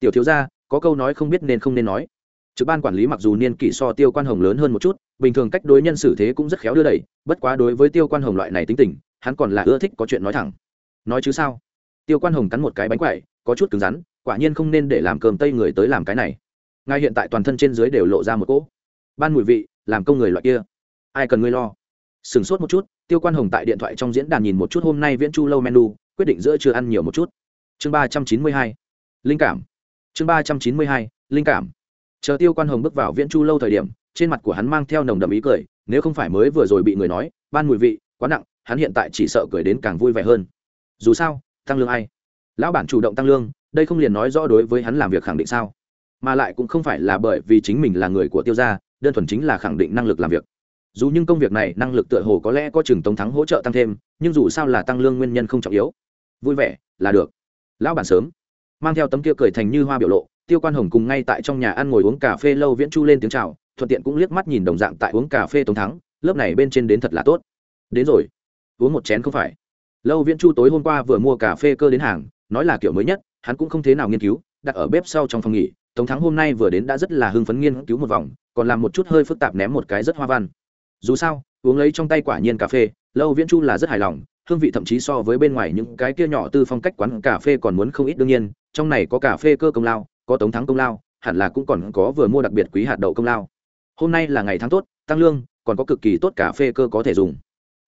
S1: Tiểu thiếu gia, có câu nói không biết nên không nên nói. Trực ban quản lý mặc dù niên kỷ so tiêu quan hồng lớn hơn một chút, bình thường cách đối nhân xử thế cũng rất khéo đưa đẩy, bất quá đối với tiêu quan hồng loại này tính tình, hắn còn là ưa thích có chuyện nói thẳng. Nói chứ sao? Tiêu quan hồng cắn một cái bánh quậy, có chút cứng rắn, quả nhiên không nên để làm cơm tây người tới làm cái này. Ngay hiện tại toàn thân trên dưới đều lộ ra một cỗ. Ban mùi vị, làm công người loại kia. Ai cần ngươi lo? Sửng sốt một chút, tiêu quan hồng tại điện thoại trong diễn đàn nhìn một chút hôm nay viễn chu lâu menu quyết định giữa chưa ăn nhiều một chút. Chương ba trăm chín mươi hai, linh cảm. Chương ba trăm chín mươi hai, linh cảm. Chờ tiêu quan hồng bước vào viễn chu lâu thời điểm, trên mặt của hắn mang theo nồng đậm ý cười, nếu không phải mới vừa rồi bị người nói, ban mùi vị, quá nặng, hắn hiện tại chỉ sợ cười đến càng vui vẻ hơn. Dù sao, tăng lương ai? Lão bản chủ động tăng lương, đây không liền nói rõ đối với hắn làm việc khẳng định sao? Mà lại cũng không phải là bởi vì chính mình là người của tiêu gia, đơn thuần chính là khẳng định năng lực làm việc. Dù nhưng công việc này năng lực tựa hồ có lẽ có chừng tống thắng hỗ trợ tăng thêm, nhưng dù sao là tăng lương nguyên nhân không trọng yếu vui vẻ, là được. Lão bản sớm. Mang theo tấm kia cười thành như hoa biểu lộ, tiêu quan hồng cùng ngay tại trong nhà ăn ngồi uống cà phê lâu viễn chu lên tiếng chào, thuận tiện cũng liếc mắt nhìn đồng dạng tại uống cà phê tống thắng, lớp này bên trên đến thật là tốt. Đến rồi. Uống một chén không phải. Lâu viễn chu tối hôm qua vừa mua cà phê cơ đến hàng, nói là kiểu mới nhất, hắn cũng không thế nào nghiên cứu, đặt ở bếp sau trong phòng nghỉ, tống thắng hôm nay vừa đến đã rất là hưng phấn nghiên cứu một vòng, còn làm một chút hơi phức tạp ném một cái rất hoa văn. Dù sao, uống lấy trong tay quả nhiên cà phê lâu viễn chu là rất hài lòng, hương vị thậm chí so với bên ngoài những cái kia nhỏ tư phong cách quán cà phê còn muốn không ít đương nhiên, trong này có cà phê cơ công lao, có tống thắng công lao, hẳn là cũng còn có vừa mua đặc biệt quý hạt đậu công lao. Hôm nay là ngày tháng tốt, tăng lương, còn có cực kỳ tốt cà phê cơ có thể dùng.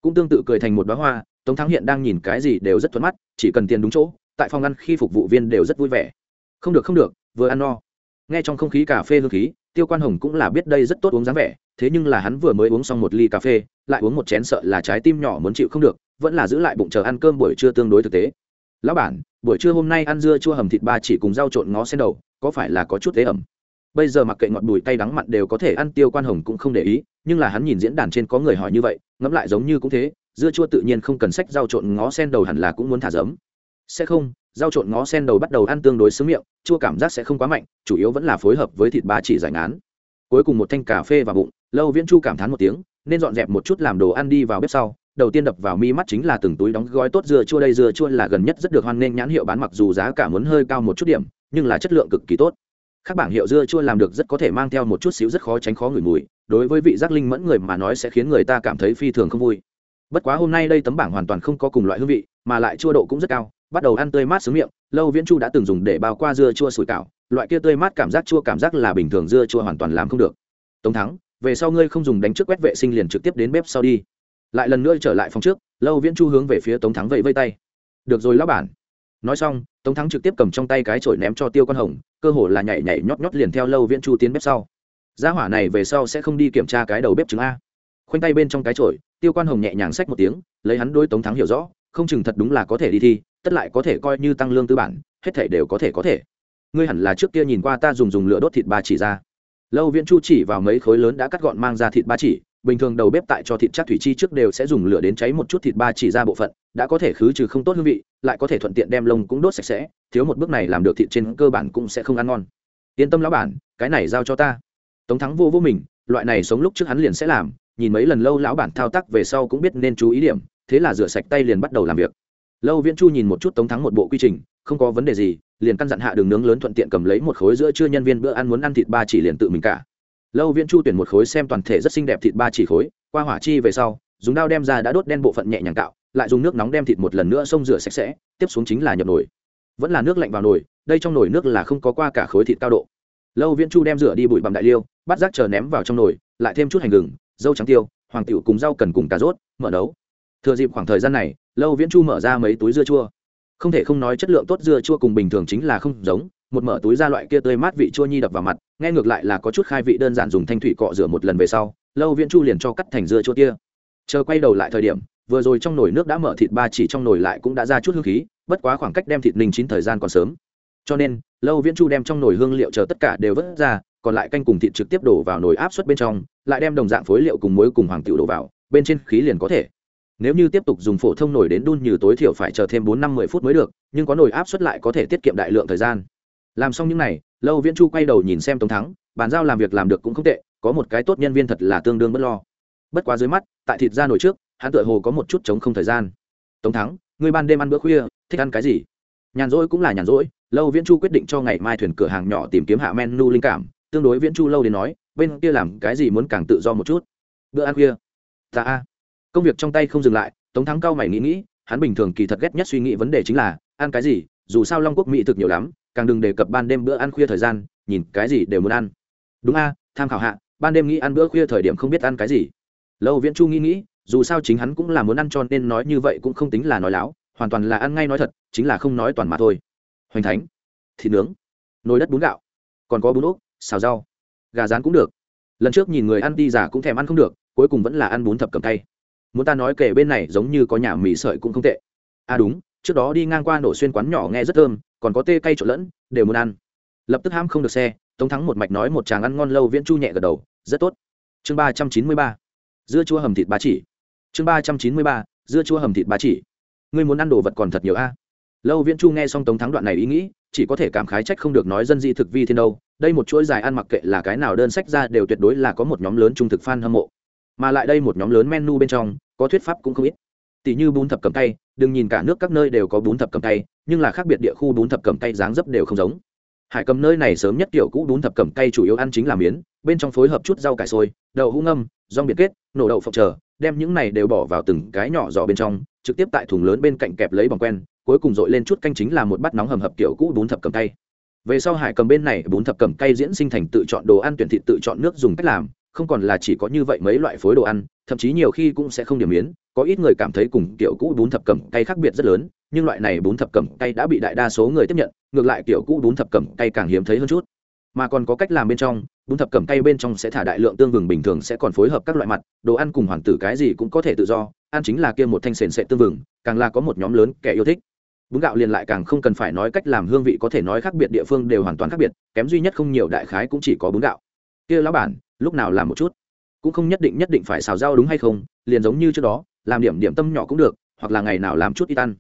S1: Cũng tương tự cười thành một bá hoa, tống thắng hiện đang nhìn cái gì đều rất thuận mắt, chỉ cần tiền đúng chỗ, tại phòng ăn khi phục vụ viên đều rất vui vẻ. Không được không được, vừa ăn no. Nghe trong không khí cà phê hương khí, tiêu quan hồng cũng là biết đây rất tốt uống dáng vẻ, thế nhưng là hắn vừa mới uống xong một ly cà phê lại uống một chén sợ là trái tim nhỏ muốn chịu không được, vẫn là giữ lại bụng chờ ăn cơm buổi trưa tương đối thực tế. Lão bản, buổi trưa hôm nay ăn dưa chua hầm thịt ba chỉ cùng rau trộn ngó sen đầu, có phải là có chút tế ẩm? Bây giờ mặc kệ ngọt bùi tay đắng mặn đều có thể ăn, tiêu quan hồng cũng không để ý, nhưng là hắn nhìn diễn đàn trên có người hỏi như vậy, ngẫm lại giống như cũng thế, dưa chua tự nhiên không cần sách rau trộn ngó sen đầu hẳn là cũng muốn thả giấm. Sẽ không, rau trộn ngó sen đầu bắt đầu ăn tương đối sướng miệng, chua cảm giác sẽ không quá mạnh, chủ yếu vẫn là phối hợp với thịt ba chỉ giải ngán. Cuối cùng một thanh cà phê vào bụng, lâu viễn chu cảm thán một tiếng nên dọn dẹp một chút làm đồ ăn đi vào bếp sau. Đầu tiên đập vào mi mắt chính là từng túi đóng gói tốt dưa chua. Đây dưa chua là gần nhất rất được hoan nghênh nhãn hiệu bán mặc dù giá cả muốn hơi cao một chút điểm, nhưng là chất lượng cực kỳ tốt. Các bảng hiệu dưa chua làm được rất có thể mang theo một chút xíu rất khó tránh khó ngửi mùi. Đối với vị giác linh mẫn người mà nói sẽ khiến người ta cảm thấy phi thường không vui. Bất quá hôm nay đây tấm bảng hoàn toàn không có cùng loại hương vị, mà lại chua độ cũng rất cao. Bắt đầu ăn tươi mát xứ miệng, lâu viễn chu đã từng dùng để bao qua dưa chua sủi cảo. Loại kia tươi mát cảm giác chua cảm giác là bình thường dưa chua hoàn toàn làm không được. Tống thắng về sau ngươi không dùng đánh trước quét vệ sinh liền trực tiếp đến bếp sau đi. Lại lần nữa trở lại phòng trước, lâu viễn chu hướng về phía tống thắng vẫy vây tay. Được rồi lão bản. Nói xong, tống thắng trực tiếp cầm trong tay cái chổi ném cho tiêu con hồng, cơ hồ là nhảy nhảy nhót nhót liền theo lâu viễn chu tiến bếp sau. Gia hỏa này về sau sẽ không đi kiểm tra cái đầu bếp trứng a. Khoanh tay bên trong cái chổi, tiêu quan hồng nhẹ nhàng xách một tiếng, lấy hắn đôi tống thắng hiểu rõ, không chừng thật đúng là có thể đi thi, tất lại có thể coi như tăng lương tư bản, hết thể đều có thể có thể. Ngươi hẳn là trước kia nhìn qua ta dùng dùng lửa đốt thịt ba chỉ ra lâu viễn chu chỉ vào mấy khối lớn đã cắt gọn mang ra thịt ba chỉ, bình thường đầu bếp tại cho thịt chắc thủy chi trước đều sẽ dùng lửa đến cháy một chút thịt ba chỉ ra bộ phận, đã có thể khứ trừ không tốt hương vị, lại có thể thuận tiện đem lông cũng đốt sạch sẽ, thiếu một bước này làm được thịt trên cơ bản cũng sẽ không ăn ngon. Yên tâm lão bản, cái này giao cho ta. Tống thắng vô vô mình, loại này sống lúc trước hắn liền sẽ làm, nhìn mấy lần lâu lão bản thao tác về sau cũng biết nên chú ý điểm, thế là rửa sạch tay liền bắt đầu làm việc. Lâu viễn chu nhìn một chút tống thắng một bộ quy trình không có vấn đề gì, liền căn dặn hạ đường nướng lớn thuận tiện cầm lấy một khối giữa trưa nhân viên bữa ăn muốn ăn thịt ba chỉ liền tự mình cả. Lâu viễn chu tuyển một khối xem toàn thể rất xinh đẹp thịt ba chỉ khối, qua hỏa chi về sau, dùng dao đem ra đã đốt đen bộ phận nhẹ nhàng cạo, lại dùng nước nóng đem thịt một lần nữa xông rửa sạch sẽ, tiếp xuống chính là nhập nồi. Vẫn là nước lạnh vào nồi, đây trong nồi nước là không có qua cả khối thịt cao độ. Lâu viễn chu đem rửa đi bụi bằng đại liêu, bắt rác chờ ném vào trong nồi, lại thêm chút hành gừng, dâu trắng tiêu, hoàng tiểu cùng rau cần cùng cà rốt mở nấu. Thừa dịp khoảng thời gian này, lâu viễn chu mở ra mấy túi dưa chua không thể không nói chất lượng tốt dưa chua cùng bình thường chính là không giống, một mở túi ra loại kia tươi mát vị chua nhi đập vào mặt, nghe ngược lại là có chút khai vị đơn giản dùng thanh thủy cọ rửa một lần về sau, lâu viễn chu liền cho cắt thành dưa chua kia. Chờ quay đầu lại thời điểm, vừa rồi trong nồi nước đã mở thịt ba chỉ trong nồi lại cũng đã ra chút hương khí, bất quá khoảng cách đem thịt ninh chín thời gian còn sớm. Cho nên, lâu viễn chu đem trong nồi hương liệu chờ tất cả đều vớt ra, còn lại canh cùng thịt trực tiếp đổ vào nồi áp suất bên trong, lại đem đồng dạng phối liệu cùng muối cùng hoàng tiểu đổ vào, bên trên khí liền có thể nếu như tiếp tục dùng phổ thông nồi đến đun như tối thiểu phải chờ thêm bốn năm mười phút mới được, nhưng có nồi áp suất lại có thể tiết kiệm đại lượng thời gian. Làm xong những n à y lâu viễn chu quay đầu nhìn xem tống thắng, bàn giao làm việc làm được cũng không tệ, có một cái tốt nhân viên thật là tương đương bất lo. Bất quá dưới mắt, tại thịt ra nồi trước, hắn tựa hồ có một chút chống không thời gian. Tống thắng người ban đêm ăn bữa khuya, thích ăn cái gì? Nhàn rỗi cũng là nhàn rỗi, lâu viễn chu quyết định cho ngày mai thuyền cửa hàng nhỏ tìm kiếm hạ menu linh cảm, tương đối viễn chu lâu đến nói, bên kia làm cái gì muốn càng tự do một chút. Bữa ăn khuya. Ta a công việc trong tay không dừng lại, tống thắng cao mày nghĩ nghĩ, hắn bình thường kỳ thật ghét nhất suy nghĩ vấn đề chính là, ăn cái gì, dù sao long quốc mỹ thực nhiều lắm, càng đừng đề cập ban đêm bữa ăn khuya thời gian, nhìn cái gì đều muốn ăn. Đúng a, tham khảo hạ, ban đêm nghĩ ăn bữa khuya thời điểm không biết ăn cái gì. Lâu viễn chu nghĩ nghĩ, dù sao chính hắn cũng là muốn ăn cho nên nói như vậy cũng không tính là nói láo, hoàn toàn là ăn ngay nói thật, chính là không nói toàn mà thôi. Hoành thánh, thịt nướng, nồi đất bún gạo, còn có bún ốc, xào rau, gà rán cũng được. Lần trước nhìn người ăn đi giả cũng thèm ăn không được, cuối cùng vẫn là ăn bún thập cầm tay muốn ta nói kể bên này giống như có nhà mì sợi cũng không tệ. À đúng, trước đó đi ngang qua nổ xuyên quán nhỏ nghe rất thơm, còn có tê cay trộn lẫn, đều muốn ăn. Lập tức ham không được xe, tống thắng một mạch nói một chàng ăn ngon lâu viễn chu nhẹ gật đầu, rất tốt. Chương ba trăm chín mươi ba, dưa chua hầm thịt ba chỉ. Chương ba trăm chín mươi ba, dưa chua hầm thịt ba chỉ. Ngươi muốn ăn đồ vật còn thật nhiều a. Lâu viễn chu nghe xong tống thắng đoạn này ý nghĩ, chỉ có thể cảm khái trách không được nói dân di thực vi thiên đâu, đây một chuỗi dài ăn mặc kệ là cái nào đơn sách ra đều tuyệt đối là có một nhóm lớn trung thực fan hâm mộ. Mà lại đây một nhóm lớn menu bên trong có thuyết pháp cũng không ít. Tỷ như bún thập cầm tay, đừng nhìn cả nước các nơi đều có bún thập cầm tay, nhưng là khác biệt địa khu bún thập cầm tay dáng dấp đều không giống. Hải cầm nơi này sớm nhất kiểu cũ bún thập cầm tay chủ yếu ăn chính là miến, bên trong phối hợp chút rau cải sôi đậu hũ ngâm, rong biệt kết, nổ đậu phộng chờ, đem những này đều bỏ vào từng cái nhỏ giỏ bên trong, trực tiếp tại thùng lớn bên cạnh kẹp lấy bằng quen, cuối cùng dội lên chút canh chính là một bát nóng hầm hập kiểu cũ bún thập cầm tay. Về sau hải cầm bên này bún thập cầm cay diễn sinh thành tự chọn đồ ăn tuyển thịt tự chọn nước dùng cách làm không còn là chỉ có như vậy mấy loại phối đồ ăn, thậm chí nhiều khi cũng sẽ không điểm miến. Có ít người cảm thấy cùng kiểu cũ bún thập cẩm cay khác biệt rất lớn, nhưng loại này bún thập cẩm cay đã bị đại đa số người tiếp nhận, ngược lại kiểu cũ bún thập cẩm cay càng hiếm thấy hơn chút. Mà còn có cách làm bên trong, bún thập cẩm cay bên trong sẽ thả đại lượng tương vừng bình thường sẽ còn phối hợp các loại mặt, đồ ăn cùng hoàn tử cái gì cũng có thể tự do, ăn chính là kia một thanh sền sệ tương vừng, càng là có một nhóm lớn kẻ yêu thích. Bún gạo liền lại càng không cần phải nói cách làm hương vị có thể nói khác biệt địa phương đều hoàn toàn khác biệt, kém duy nhất không nhiều đại khái cũng chỉ có bún gạo. Kia lão bản lúc nào làm một chút. Cũng không nhất định nhất định phải xào rau đúng hay không, liền giống như trước đó, làm điểm điểm tâm nhỏ cũng được, hoặc là ngày nào làm chút ít ăn.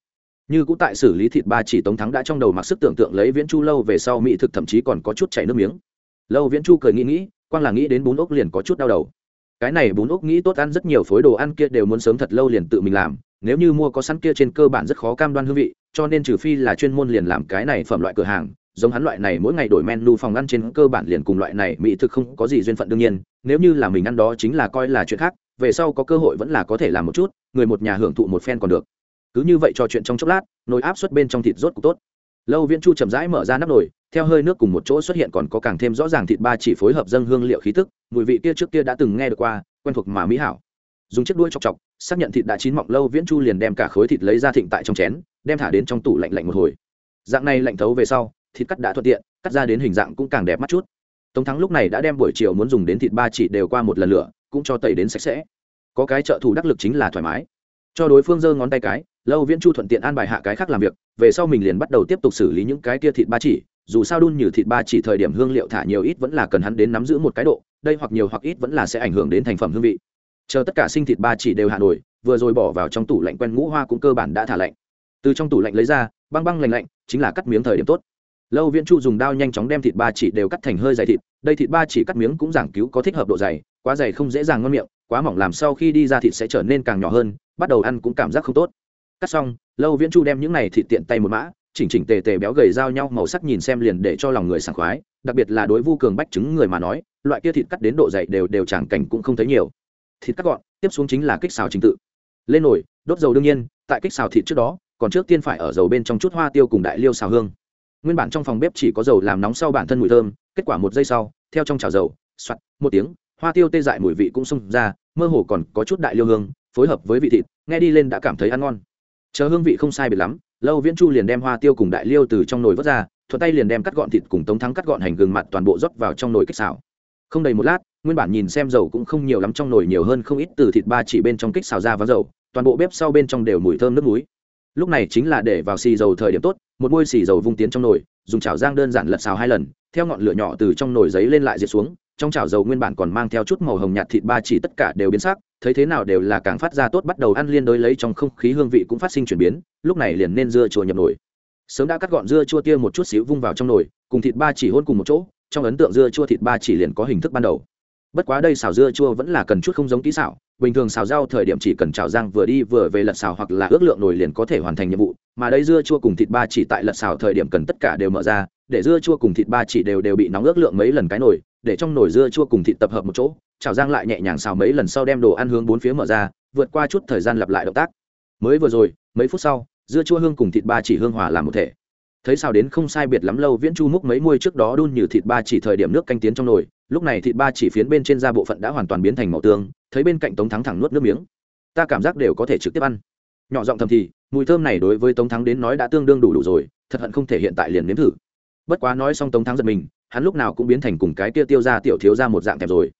S1: Như cũng tại xử lý thịt ba chỉ tống thắng đã trong đầu mặc sức tưởng tượng lấy viễn chu lâu về sau mỹ thực thậm chí còn có chút chảy nước miếng. Lâu viễn chu cười nghĩ nghĩ, quang là nghĩ đến bún ốc liền có chút đau đầu. Cái này bún ốc nghĩ tốt ăn rất nhiều phối đồ ăn kia đều muốn sớm thật lâu liền tự mình làm, nếu như mua có sẵn kia trên cơ bản rất khó cam đoan hương vị, cho nên trừ phi là chuyên môn liền làm cái này phẩm loại cửa hàng giống hắn loại này mỗi ngày đổi menu phòng ăn trên cơ bản liền cùng loại này mỹ thực không có gì duyên phận đương nhiên, nếu như là mình ăn đó chính là coi là chuyện khác, về sau có cơ hội vẫn là có thể làm một chút, người một nhà hưởng thụ một phen còn được. Cứ như vậy trò chuyện trong chốc lát, nồi áp suất bên trong thịt rốt cục tốt. Lâu viễn chu chậm rãi mở ra nắp nồi, theo hơi nước cùng một chỗ xuất hiện còn có càng thêm rõ ràng thịt ba chỉ phối hợp dâng hương liệu khí tức, mùi vị kia trước kia đã từng nghe được qua, quen thuộc mà mỹ hảo. Dùng chiếc đuôi chọc chọc, xác nhận thịt đã chín mọng, lâu viễn chu liền đem cả khối thịt lấy ra thịnh tại trong chén, đem thả đến trong tủ lạnh lạnh một hồi. Dạng này lạnh thấu về sau thịt cắt đã thuận tiện, cắt ra đến hình dạng cũng càng đẹp mắt chút. Tống thắng lúc này đã đem buổi chiều muốn dùng đến thịt ba chỉ đều qua một lần lửa, cũng cho tẩy đến sạch sẽ. Có cái trợ thủ đắc lực chính là thoải mái. Cho đối phương giơ ngón tay cái, lâu viễn chu thuận tiện an bài hạ cái khác làm việc, về sau mình liền bắt đầu tiếp tục xử lý những cái kia thịt ba chỉ, dù sao đun như thịt ba chỉ thời điểm hương liệu thả nhiều ít vẫn là cần hắn đến nắm giữ một cái độ, đây hoặc nhiều hoặc ít vẫn là sẽ ảnh hưởng đến thành phẩm hương vị. Chờ tất cả sinh thịt ba chỉ đều hạ nổi, vừa rồi bỏ vào trong tủ lạnh quen ngũ hoa cũng cơ bản đã thả lạnh. Từ trong tủ lạnh lấy ra, băng băng lạnh lạnh, chính là cắt miếng thời điểm tốt lâu viễn chu dùng đao nhanh chóng đem thịt ba chỉ đều cắt thành hơi dày thịt, đây thịt ba chỉ cắt miếng cũng giảng cứu có thích hợp độ dày, quá dày không dễ dàng ngon miệng, quá mỏng làm sau khi đi ra thịt sẽ trở nên càng nhỏ hơn, bắt đầu ăn cũng cảm giác không tốt. Cắt xong, lâu viễn chu đem những này thịt tiện tay một mã, chỉnh chỉnh tề tề béo gầy giao nhau màu sắc nhìn xem liền để cho lòng người sảng khoái, đặc biệt là đối vu cường bách chứng người mà nói, loại kia thịt cắt đến độ dày đều đều chẳng cảnh cũng không thấy nhiều. Thịt cắt gọn, tiếp xuống chính là kích xào trình tự. Lên nồi, đốt dầu đương nhiên, tại kích xào thịt trước đó, còn trước tiên phải ở dầu bên trong chút hoa tiêu cùng đại liêu xào hương nguyên bản trong phòng bếp chỉ có dầu làm nóng sau bản thân mùi thơm, kết quả một giây sau, theo trong chảo dầu, soạt, một tiếng, hoa tiêu tê dại mùi vị cũng xông ra, mơ hồ còn có chút đại liêu hương, phối hợp với vị thịt, nghe đi lên đã cảm thấy ăn ngon. Chờ hương vị không sai biệt lắm, lâu viễn chu liền đem hoa tiêu cùng đại liêu từ trong nồi vớt ra, thuận tay liền đem cắt gọn thịt cùng tống thắng cắt gọn hành gừng mặt toàn bộ rót vào trong nồi kích xào. Không đầy một lát, nguyên bản nhìn xem dầu cũng không nhiều lắm trong nồi nhiều hơn không ít từ thịt ba chỉ bên trong kích xào ra và dầu, toàn bộ bếp sau bên trong đều mùi thơm nước núi lúc này chính là để vào xì dầu thời điểm tốt, một môi xì dầu vung tiến trong nồi, dùng chảo giang đơn giản lật xào hai lần, theo ngọn lửa nhỏ từ trong nồi giấy lên lại diệt xuống, trong chảo dầu nguyên bản còn mang theo chút màu hồng nhạt thịt ba chỉ tất cả đều biến sắc, thấy thế nào đều là càng phát ra tốt, bắt đầu ăn liên đối lấy trong không khí hương vị cũng phát sinh chuyển biến, lúc này liền nên dưa chua nhập nồi. Sớm đã cắt gọn dưa chua tia một chút xíu vung vào trong nồi, cùng thịt ba chỉ hôn cùng một chỗ, trong ấn tượng dưa chua thịt ba chỉ liền có hình thức ban đầu bất quá đây xào dưa chua vẫn là cần chút không giống kỹ xảo, bình thường xào rau thời điểm chỉ cần chảo rang vừa đi vừa về lật xào hoặc là ước lượng nồi liền có thể hoàn thành nhiệm vụ, mà đây dưa chua cùng thịt ba chỉ tại lật xào thời điểm cần tất cả đều mở ra, để dưa chua cùng thịt ba chỉ đều đều bị nóng ước lượng mấy lần cái nồi, để trong nồi dưa chua cùng thịt tập hợp một chỗ, chảo rang lại nhẹ nhàng xào mấy lần sau đem đồ ăn hướng bốn phía mở ra, vượt qua chút thời gian lặp lại động tác. Mới vừa rồi, mấy phút sau, dưa chua hương cùng thịt ba chỉ hương hòa làm một thể thấy sao đến không sai biệt lắm lâu viễn chu múc mấy muôi trước đó đun như thịt ba chỉ thời điểm nước canh tiến trong nồi, lúc này thịt ba chỉ phiến bên trên da bộ phận đã hoàn toàn biến thành màu tương, thấy bên cạnh tống thắng thẳng nuốt nước miếng. Ta cảm giác đều có thể trực tiếp ăn. Nhỏ giọng thầm thì, mùi thơm này đối với tống thắng đến nói đã tương đương đủ đủ rồi, thật hận không thể hiện tại liền nếm thử. Bất quá nói xong tống thắng giật mình, hắn lúc nào cũng biến thành cùng cái kia tiêu ra tiểu thiếu ra một dạng thèm rồi.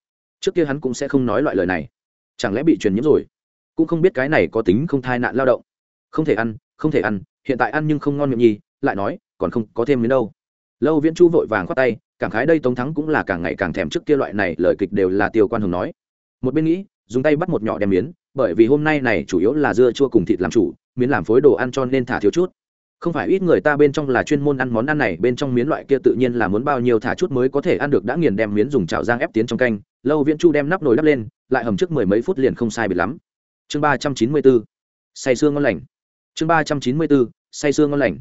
S1: Trước kia hắn cũng sẽ không nói loại lời này. Chẳng lẽ bị truyền nhiễm rồi? Cũng không biết cái này có tính không thai nạn lao động. Không thể ăn, không thể ăn, hiện tại ăn nhưng không ngon miệng nhi lại nói, còn không có thêm đến đâu. Lâu viễn chu vội vàng khoát tay, cảm khái đây tống thắng cũng là càng ngày càng thèm trước kia loại này, lời kịch đều là tiêu quan hồng nói. Một bên nghĩ, dùng tay bắt một nhỏ đem miến, bởi vì hôm nay này chủ yếu là dưa chua cùng thịt làm chủ, miến làm phối đồ ăn cho nên thả thiếu chút. Không phải ít người ta bên trong là chuyên môn ăn món ăn này, bên trong miến loại kia tự nhiên là muốn bao nhiêu thả chút mới có thể ăn được đã nghiền đem miến dùng chảo giang ép tiến trong canh. Lâu viễn chu đem nắp nồi đắp lên, lại hầm trước mười mấy phút liền không sai biệt lắm. Chương ba trăm chín mươi bốn, say sương ngon lành. Chương ba trăm chín mươi bốn, say sương ngon lành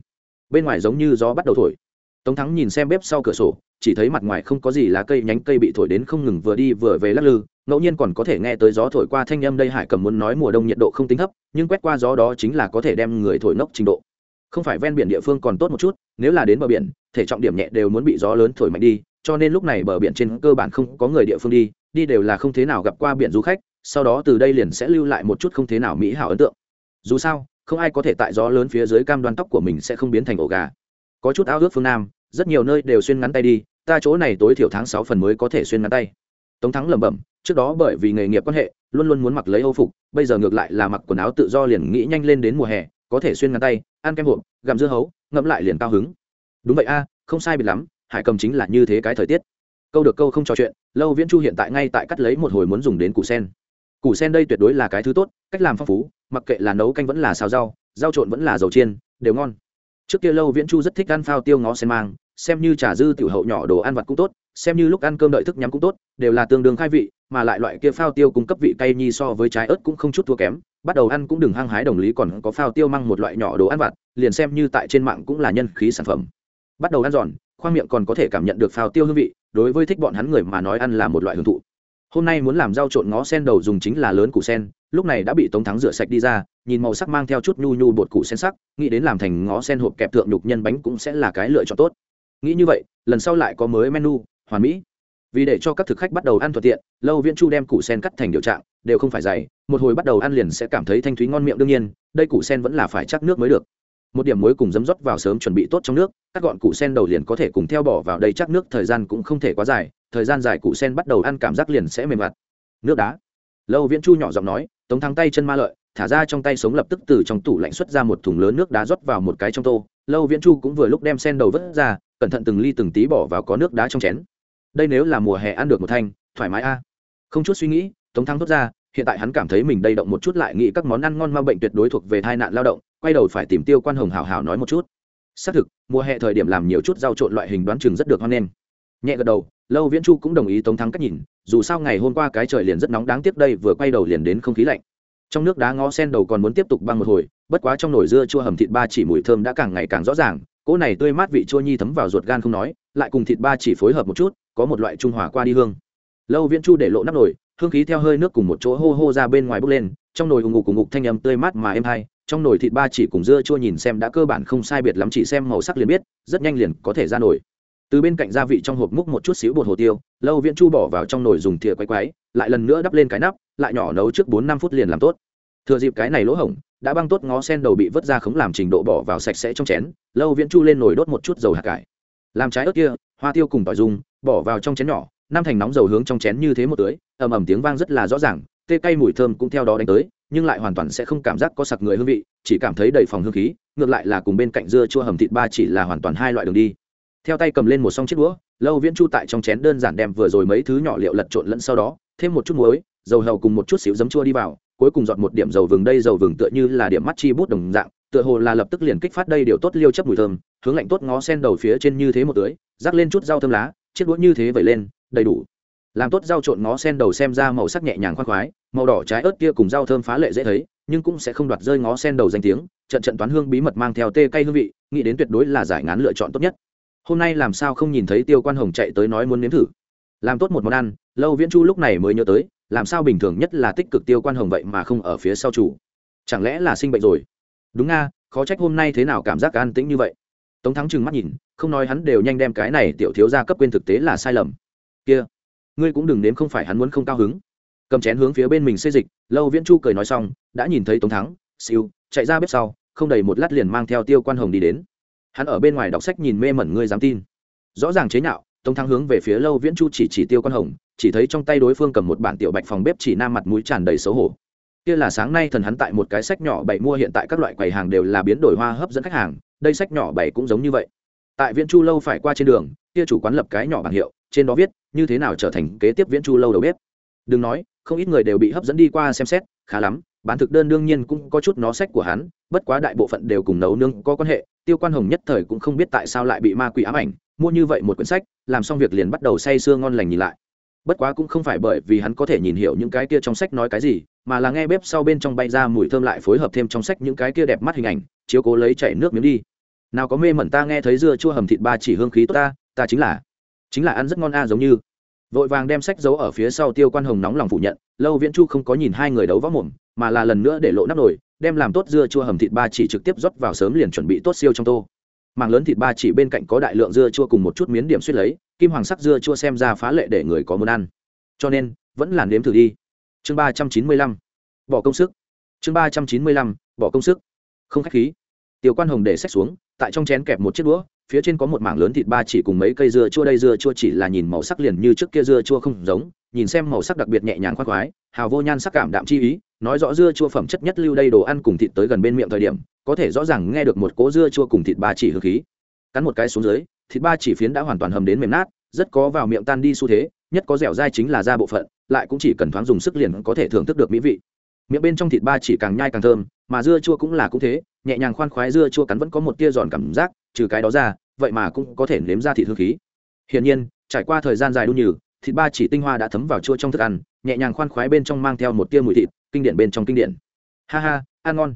S1: bên ngoài giống như gió bắt đầu thổi. Tống thắng nhìn xem bếp sau cửa sổ, chỉ thấy mặt ngoài không có gì lá cây nhánh cây bị thổi đến không ngừng vừa đi vừa về lắc lư, ngẫu nhiên còn có thể nghe tới gió thổi qua thanh âm đây hải cầm muốn nói mùa đông nhiệt độ không tính thấp, nhưng quét qua gió đó chính là có thể đem người thổi nốc trình độ. Không phải ven biển địa phương còn tốt một chút, nếu là đến bờ biển, thể trọng điểm nhẹ đều muốn bị gió lớn thổi mạnh đi, cho nên lúc này bờ biển trên cơ bản không có người địa phương đi đi đều là không thế nào gặp qua biển du khách, sau đó từ đây liền sẽ lưu lại một chút không thế nào mỹ hảo ấn tượng. Dù sao không ai có thể tại gió lớn phía dưới cam đoan tóc của mình sẽ không biến thành ổ gà. Có chút ao ước phương nam, rất nhiều nơi đều xuyên ngắn tay đi, ta chỗ này tối thiểu tháng sáu phần mới có thể xuyên ngắn tay. Tống thắng lẩm bẩm, trước đó bởi vì nghề nghiệp quan hệ, luôn luôn muốn mặc lấy âu phục, bây giờ ngược lại là mặc quần áo tự do liền nghĩ nhanh lên đến mùa hè, có thể xuyên ngắn tay, ăn kem hộp, gặm dưa hấu ngẫm lại liền cao hứng. Đúng vậy a, không sai biệt lắm, hải cầm chính là như thế cái thời tiết. Câu được câu không trò chuyện, lâu viễn chu hiện tại ngay tại cắt lấy một hồi muốn dùng đến củ sen. Củ sen đây tuyệt đối là cái thứ tốt, cách làm phong phú mặc kệ là nấu canh vẫn là xào rau rau trộn vẫn là dầu chiên, đều ngon. Trước kia lâu viễn chu rất thích ăn phao tiêu ngó sen mang, xem như trà dư tiểu hậu nhỏ đồ ăn vặt cũng tốt, xem như lúc ăn cơm đợi thức nhắm cũng tốt, đều là tương đương khai vị, mà lại loại kia phao tiêu cung cấp vị cay nhi so với trái ớt cũng không chút thua kém, bắt đầu ăn cũng đừng hăng hái đồng lý còn có phao tiêu măng một loại nhỏ đồ ăn vặt, liền xem như tại trên mạng cũng là nhân khí sản phẩm. Bắt đầu ăn giòn, khoang miệng còn có thể cảm nhận được phao tiêu hương vị, đối với thích bọn hắn người mà nói ăn là một loại hưởng thụ hôm nay muốn làm rau trộn ngó sen đầu dùng chính là lớn củ sen, lúc này đã bị tống thắng rửa sạch đi ra, nhìn màu sắc mang theo chút nhu nhu bột củ sen sắc, nghĩ đến làm thành ngó sen hộp kẹp thượng nhục nhân bánh cũng sẽ là cái lựa chọn tốt. Nghĩ như vậy, lần sau lại có mới menu, hoàn mỹ. Vì để cho các thực khách bắt đầu ăn thuận tiện, lâu viễn chu đem củ sen cắt thành điều trạng, đều không phải dày, một hồi bắt đầu ăn liền sẽ cảm thấy thanh thúy ngon miệng đương nhiên, đây củ sen vẫn là phải chắc nước mới được. Một điểm muối cùng dấm rót vào sớm chuẩn bị tốt trong nước, cắt gọn củ sen đầu liền có thể cùng theo bỏ vào đây chắc nước thời gian cũng không thể quá dài thời gian dài củ sen bắt đầu ăn cảm giác liền sẽ mềm mặt. Nước đá. Lâu viễn chu nhỏ giọng nói, tống thắng tay chân ma lợi, thả ra trong tay sống lập tức từ trong tủ lạnh xuất ra một thùng lớn nước đá rót vào một cái trong tô. Lâu viễn chu cũng vừa lúc đem sen đầu vớt ra, cẩn thận từng ly từng tí bỏ vào có nước đá trong chén. Đây nếu là mùa hè ăn được một thanh, thoải mái a. Không chút suy nghĩ, tống thắng thốt ra, hiện tại hắn cảm thấy mình đây động một chút lại nghĩ các món ăn ngon ma bệnh tuyệt đối thuộc về tai nạn lao động, quay đầu phải tìm tiêu quan hồng hào hào nói một chút. Xác thực, mùa hè thời điểm làm nhiều chút rau trộn loại hình đoán chừng rất được hoan nghênh. Nhẹ gật đầu lâu viễn chu cũng đồng ý tống thắng cách nhìn, dù sao ngày hôm qua cái trời liền rất nóng đáng tiếc đây vừa quay đầu liền đến không khí lạnh. Trong nước đá ngó sen đầu còn muốn tiếp tục băng một hồi, bất quá trong nồi dưa chua hầm thịt ba chỉ mùi thơm đã càng ngày càng rõ ràng, cỗ này tươi mát vị chua nhi thấm vào ruột gan không nói, lại cùng thịt ba chỉ phối hợp một chút, có một loại trung hòa qua đi hương. Lâu viễn chu để lộ nắp nồi, hương khí theo hơi nước cùng một chỗ hô hô ra bên ngoài bốc lên, trong nồi hùng ngục cùng ngục thanh âm tươi mát mà êm hay, trong nồi thịt ba chỉ cùng dưa chua nhìn xem đã cơ bản không sai biệt lắm chỉ xem màu sắc liền biết, rất nhanh liền có thể ra nồi từ bên cạnh gia vị trong hộp múc một chút xíu bột hồ tiêu, lâu viễn chu bỏ vào trong nồi dùng thìa quay quáy lại lần nữa đắp lên cái nắp, lại nhỏ nấu trước bốn năm phút liền làm tốt. Thừa dịp cái này lỗ hổng, đã băng tốt ngó sen đầu bị vớt ra khống làm trình độ bỏ vào sạch sẽ trong chén, lâu viễn chu lên nồi đốt một chút dầu hạt cải. Làm trái ớt kia, hoa tiêu cùng tỏi dùng, bỏ vào trong chén nhỏ, năm thành nóng dầu hướng trong chén như thế một tưới, ầm ầm tiếng vang rất là rõ ràng, tê cay mùi thơm cũng theo đó đánh tới, nhưng lại hoàn toàn sẽ không cảm giác có sặc người hương vị, chỉ cảm thấy đầy phòng hương khí, ngược lại là cùng bên cạnh dưa chua hầm thịt ba chỉ là hoàn toàn hai loại đường đi theo tay cầm lên một song chiếc đũa, lâu viễn chu tại trong chén đơn giản đem vừa rồi mấy thứ nhỏ liệu lật trộn lẫn sau đó, thêm một chút muối, dầu hầu cùng một chút xíu giấm chua đi vào, cuối cùng dọn một điểm dầu vừng đây, dầu vừng tựa như là điểm mắt chi bút đồng dạng, tựa hồ là lập tức liền kích phát đây điều tốt liêu chấp mùi thơm, hướng lạnh tốt ngó sen đầu phía trên như thế một tưới, rắc lên chút rau thơm lá, chiếc đũa như thế vẩy lên, đầy đủ. Làm tốt rau trộn ngó sen đầu xem ra màu sắc nhẹ nhàng khoan khoái, màu đỏ trái ớt kia cùng rau thơm phá lệ dễ thấy, nhưng cũng sẽ không đoạt rơi ngó sen đầu danh tiếng, trận trận toán hương bí mật mang theo tê cay hương vị, nghĩ đến tuyệt đối là giải ngán lựa chọn tốt nhất hôm nay làm sao không nhìn thấy tiêu quan hồng chạy tới nói muốn nếm thử? Làm tốt một món ăn, lâu viễn chu lúc này mới nhớ tới, làm sao bình thường nhất là tích cực tiêu quan hồng vậy mà không ở phía sau chủ? Chẳng lẽ là sinh bệnh rồi? Đúng nga, khó trách hôm nay thế nào cảm giác an tĩnh như vậy. Tống thắng trừng mắt nhìn, không nói hắn đều nhanh đem cái này tiểu thiếu ra cấp quên thực tế là sai lầm. Kia, ngươi cũng đừng nếm không phải hắn muốn không cao hứng. Cầm chén hướng phía bên mình xây dịch, lâu viễn chu cười nói xong, đã nhìn thấy tống thắng, siêu, chạy ra bếp sau, không đầy một lát liền mang theo tiêu quan hồng đi đến hắn ở bên ngoài đọc sách nhìn mê mẩn ngươi dám tin. Rõ ràng chế nhạo, tống thắng hướng về phía lâu viễn chu chỉ chỉ tiêu con hồng, chỉ thấy trong tay đối phương cầm một bản tiểu bạch phòng bếp chỉ nam mặt mũi tràn đầy xấu hổ. Kia là sáng nay thần hắn tại một cái sách nhỏ bày mua hiện tại các loại quầy hàng đều là biến đổi hoa hấp dẫn khách hàng, đây sách nhỏ bày cũng giống như vậy. Tại viễn chu lâu phải qua trên đường, kia chủ quán lập cái nhỏ bảng hiệu, trên đó viết, như thế nào trở thành kế tiếp viễn chu lâu đầu bếp? Đừng nói, không ít người đều bị hấp dẫn đi qua xem xét, khá lắm, bán thực đơn đương nhiên cũng có chút nó sách của hắn, bất quá đại bộ phận đều cùng nấu nương có quan hệ tiêu quan hồng nhất thời cũng không biết tại sao lại bị ma quỷ ám ảnh, mua như vậy một quyển sách, làm xong việc liền bắt đầu say sưa ngon lành nhìn lại. Bất quá cũng không phải bởi vì hắn có thể nhìn hiểu những cái kia trong sách nói cái gì, mà là nghe bếp sau bên trong bay ra mùi thơm lại phối hợp thêm trong sách những cái kia đẹp mắt hình ảnh, chiếu cố lấy chảy nước miếng đi. Nào có mê mẩn ta nghe thấy dưa chua hầm thịt ba chỉ hương khí tốt ta ta chính là chính là ăn rất ngon a giống như. Vội vàng đem sách giấu ở phía sau tiêu quan hồng nóng lòng phủ nhận, lâu viễn chu không có nhìn hai người đấu võ mồm, mà là lần nữa để lộ nắp nổi đem làm tốt dưa chua hầm thịt ba chỉ trực tiếp rót vào sớm liền chuẩn bị tốt siêu trong tô. Mảng lớn thịt ba chỉ bên cạnh có đại lượng dưa chua cùng một chút miến điểm suýt lấy, kim hoàng sắc dưa chua xem ra phá lệ để người có muốn ăn. Cho nên, vẫn là nếm thử đi. Chương ba trăm chín mươi lăm, bỏ công sức. Chương ba trăm chín mươi lăm, bỏ công sức. Không khách khí. Tiểu quan hồng để sách xuống, tại trong chén kẹp một chiếc đũa, phía trên có một mảng lớn thịt ba chỉ cùng mấy cây dưa chua. Đây dưa chua chỉ là nhìn màu sắc liền như trước kia dưa chua không giống, nhìn xem màu sắc đặc biệt nhẹ nhàng khoác khoái, hào vô nhan sắc cảm đạm chi ý nói rõ dưa chua phẩm chất nhất lưu đây đồ ăn cùng thịt tới gần bên miệng thời điểm, có thể rõ ràng nghe được một cỗ dưa chua cùng thịt ba chỉ hương khí. Cắn một cái xuống dưới, thịt ba chỉ phiến đã hoàn toàn hầm đến mềm nát, rất có vào miệng tan đi xu thế, nhất có dẻo dai chính là da bộ phận, lại cũng chỉ cần thoáng dùng sức liền có thể thưởng thức được mỹ vị. Miệng bên trong thịt ba chỉ càng nhai càng thơm, mà dưa chua cũng là cũng thế, nhẹ nhàng khoan khoái dưa chua cắn vẫn có một tia giòn cảm giác, trừ cái đó ra, vậy mà cũng có thể nếm ra thịt hương khí. Hiển nhiên, trải qua thời gian dài đun nhừ, thịt ba chỉ tinh hoa đã thấm vào chua trong thức ăn, nhẹ nhàng khoan khoái bên trong mang theo một tia mùi thịt kinh điển bên trong kinh điển. Ha ha, ăn ngon.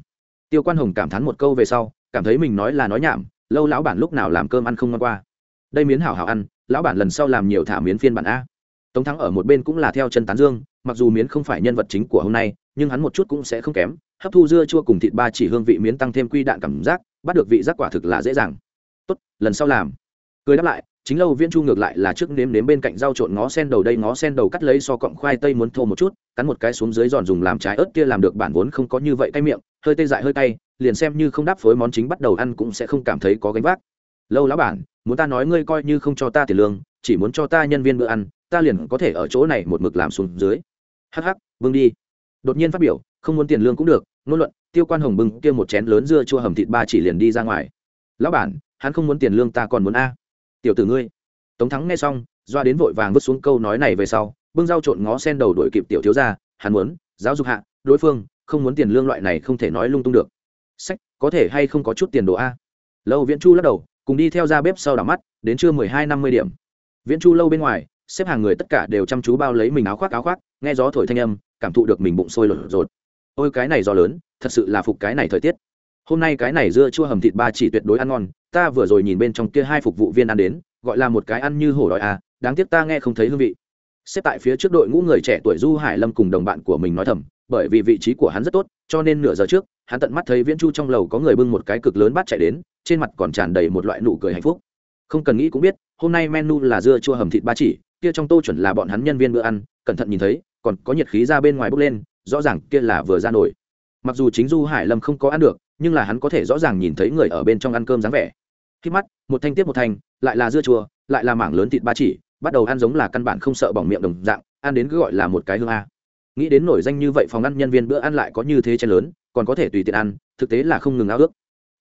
S1: Tiêu quan hồng cảm thán một câu về sau, cảm thấy mình nói là nói nhảm, lâu lão bản lúc nào làm cơm ăn không ngon qua. Đây miến hảo hảo ăn, lão bản lần sau làm nhiều thả miến phiên bản a. Tống thắng ở một bên cũng là theo chân tán dương, mặc dù miến không phải nhân vật chính của hôm nay, nhưng hắn một chút cũng sẽ không kém, hấp thu dưa chua cùng thịt ba chỉ hương vị miến tăng thêm quy đạn cảm giác, bắt được vị giác quả thực là dễ dàng. Tốt, lần sau làm. Cười đáp lại chính lâu viên chu ngược lại là trước nếm nếm bên cạnh rau trộn ngó sen đầu đây ngó sen đầu cắt lấy so cọng khoai tây muốn thô một chút, cắn một cái xuống dưới giòn dùng làm trái ớt kia làm được bản vốn không có như vậy cay miệng, hơi tê dại hơi cay, liền xem như không đáp phối món chính bắt đầu ăn cũng sẽ không cảm thấy có gánh vác. Lâu lão bản, muốn ta nói ngươi coi như không cho ta tiền lương, chỉ muốn cho ta nhân viên bữa ăn, ta liền có thể ở chỗ này một mực làm xuống dưới. Hắc hắc vương đi. Đột nhiên phát biểu, không muốn tiền lương cũng được ngôn luận, tiêu quan hồng bưng kia một chén lớn dưa chua hầm thịt ba chỉ liền đi ra ngoài. Lão bản, hắn không muốn tiền lương ta còn muốn a tiểu tử ngươi. Tống thắng nghe xong, doa đến vội vàng vứt xuống câu nói này về sau, bưng dao trộn ngó sen đầu đổi kịp tiểu thiếu gia. hắn muốn, giáo dục hạ, đối phương, không muốn tiền lương loại này không thể nói lung tung được. Sách, có thể hay không có chút tiền đồ a? Lâu viễn chu lắc đầu, cùng đi theo ra bếp sau đảo mắt, đến trưa mười hai năm mươi điểm. Viễn chu lâu bên ngoài, xếp hàng người tất cả đều chăm chú bao lấy mình áo khoác áo khoác, nghe gió thổi thanh âm, cảm thụ được mình bụng sôi lột rột ôi, cái này gió lớn, thật sự là phục cái này thời tiết hôm nay cái này dưa chua hầm thịt ba chỉ tuyệt đối ăn ngon, ta vừa rồi nhìn bên trong kia hai phục vụ viên ăn đến, gọi là một cái ăn như hổ đói à đáng tiếc ta nghe không thấy hương vị. Xếp tại phía trước đội ngũ người trẻ tuổi du hải lâm cùng đồng bạn của mình nói thầm, bởi vì vị trí của hắn rất tốt, cho nên nửa giờ trước, hắn tận mắt thấy viễn chu trong lầu có người bưng một cái cực lớn bát chạy đến, trên mặt còn tràn đầy một loại nụ cười hạnh phúc. Không cần nghĩ cũng biết, hôm nay menu là dưa chua hầm thịt ba chỉ, kia trong tô chuẩn là bọn hắn nhân viên bữa ăn, cẩn thận nhìn thấy, còn có nhiệt khí ra bên ngoài bốc lên, rõ ràng kia là vừa ra nổi. Mặc dù chính du hải lâm không có ăn được nhưng là hắn có thể rõ ràng nhìn thấy người ở bên trong ăn cơm dáng vẻ. Khi mắt, một thanh tiếp một thanh, lại là dưa chua, lại là mảng lớn thịt ba chỉ, bắt đầu ăn giống là căn bản không sợ bỏng miệng đồng dạng, ăn đến cứ gọi là một cái hương a. Nghĩ đến nổi danh như vậy phòng ăn nhân viên bữa ăn lại có như thế chen lớn, còn có thể tùy tiện ăn, thực tế là không ngừng ao ước.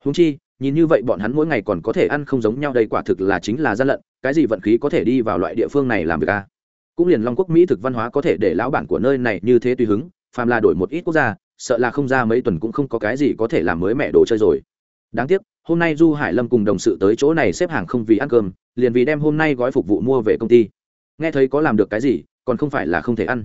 S1: Húng chi, nhìn như vậy bọn hắn mỗi ngày còn có thể ăn không giống nhau, đây quả thực là chính là gian lận, cái gì vận khí có thể đi vào loại địa phương này làm việc a? Cũng liền long quốc mỹ thực văn hóa có thể để lão bản của nơi này như thế tùy hứng, phàm là đổi một ít quốc gia sợ là không ra mấy tuần cũng không có cái gì có thể làm mới mẹ đồ chơi rồi. Đáng tiếc, hôm nay du hải lâm cùng đồng sự tới chỗ này xếp hàng không vì ăn cơm, liền vì đem hôm nay gói phục vụ mua về công ty. Nghe thấy có làm được cái gì, còn không phải là không thể ăn.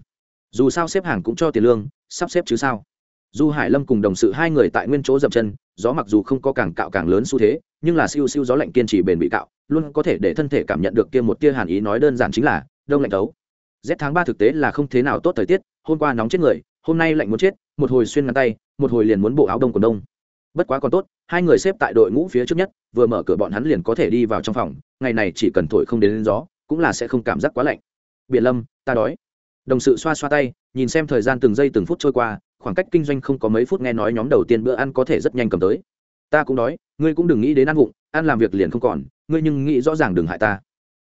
S1: Dù sao xếp hàng cũng cho tiền lương, sắp xếp chứ sao. Du hải lâm cùng đồng sự hai người tại nguyên chỗ dậm chân, gió mặc dù không có càng cạo càng lớn xu thế, nhưng là siêu siêu gió lạnh kiên trì bền bị cạo, luôn có thể để thân thể cảm nhận được kia một tia hàn ý nói đơn giản chính là đông lạnh tấu rét tháng ba thực tế là không thế nào tốt thời tiết, hôm qua nóng chết người, hôm nay lạnh muốn chết một hồi xuyên ngắn tay một hồi liền muốn bộ áo đông của đông. Bất quá còn tốt hai người xếp tại đội ngũ phía trước nhất vừa mở cửa bọn hắn liền có thể đi vào trong phòng ngày này chỉ cần thổi không đến, đến gió cũng là sẽ không cảm giác quá lạnh. Biển lâm ta đói. Đồng sự xoa xoa tay nhìn xem thời gian từng giây từng phút trôi qua khoảng cách kinh doanh không có mấy phút nghe nói nhóm đầu tiên bữa ăn có thể rất nhanh cầm tới. Ta cũng đói ngươi cũng đừng nghĩ đến ăn vụng ăn làm việc liền không còn ngươi nhưng nghĩ rõ ràng đừng hại ta.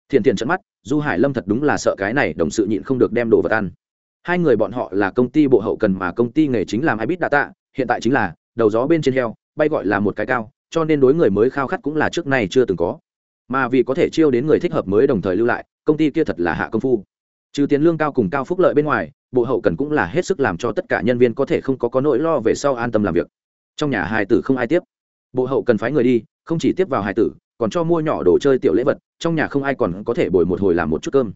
S1: Thiện thiện trận mắt du hải lâm thật đúng là sợ cái này đồng sự nhịn không được đem đồ vật ăn hai người bọn họ là công ty bộ hậu cần mà công ty nghề chính làm ibit biết hiện tại chính là đầu gió bên trên heo, bay gọi là một cái cao, cho nên đối người mới khao khát cũng là trước nay chưa từng có. Mà vì có thể chiêu đến người thích hợp mới đồng thời lưu lại, công ty kia thật là hạ công phu. Trừ tiền lương cao cùng cao phúc lợi bên ngoài, bộ hậu cần cũng là hết sức làm cho tất cả nhân viên có thể không có có nỗi lo về sau an tâm làm việc. Trong nhà hài tử không ai tiếp. Bộ hậu cần phái người đi, không chỉ tiếp vào hài tử, còn cho mua nhỏ đồ chơi tiểu lễ vật, trong nhà không ai còn có thể bồi một hồi làm một chút cơm.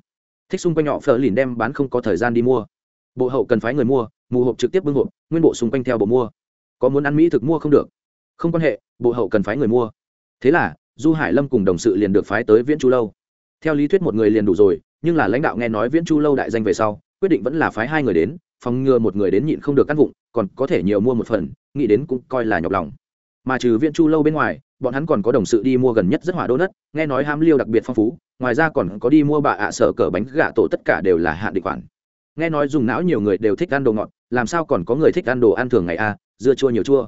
S1: Thích xung quanh nhỏ phở lìn đem bán không có thời gian đi mua bộ hậu cần phái người mua, mù hộp trực tiếp bưng hộp, nguyên bộ xung quanh theo bộ mua. Có muốn ăn mỹ thực mua không được? Không quan hệ, bộ hậu cần phái người mua. Thế là, du hải lâm cùng đồng sự liền được phái tới viễn chu lâu. Theo lý thuyết một người liền đủ rồi, nhưng là lãnh đạo nghe nói viễn chu lâu đại danh về sau, quyết định vẫn là phái hai người đến, phòng ngừa một người đến nhịn không được cắt vụng, còn có thể nhiều mua một phần, nghĩ đến cũng coi là nhọc lòng. Mà trừ viễn chu lâu bên ngoài, bọn hắn còn có đồng sự đi mua gần nhất rất hỏa đô nất, nghe nói ham liêu đặc biệt phong phú, ngoài ra còn có đi mua bà ạ sở cờ bánh gà tổ tất cả đều là hạn định khoản nghe nói dùng não nhiều người đều thích ăn đồ ngọt, làm sao còn có người thích ăn đồ ăn thường ngày à? Dưa chua nhiều chua.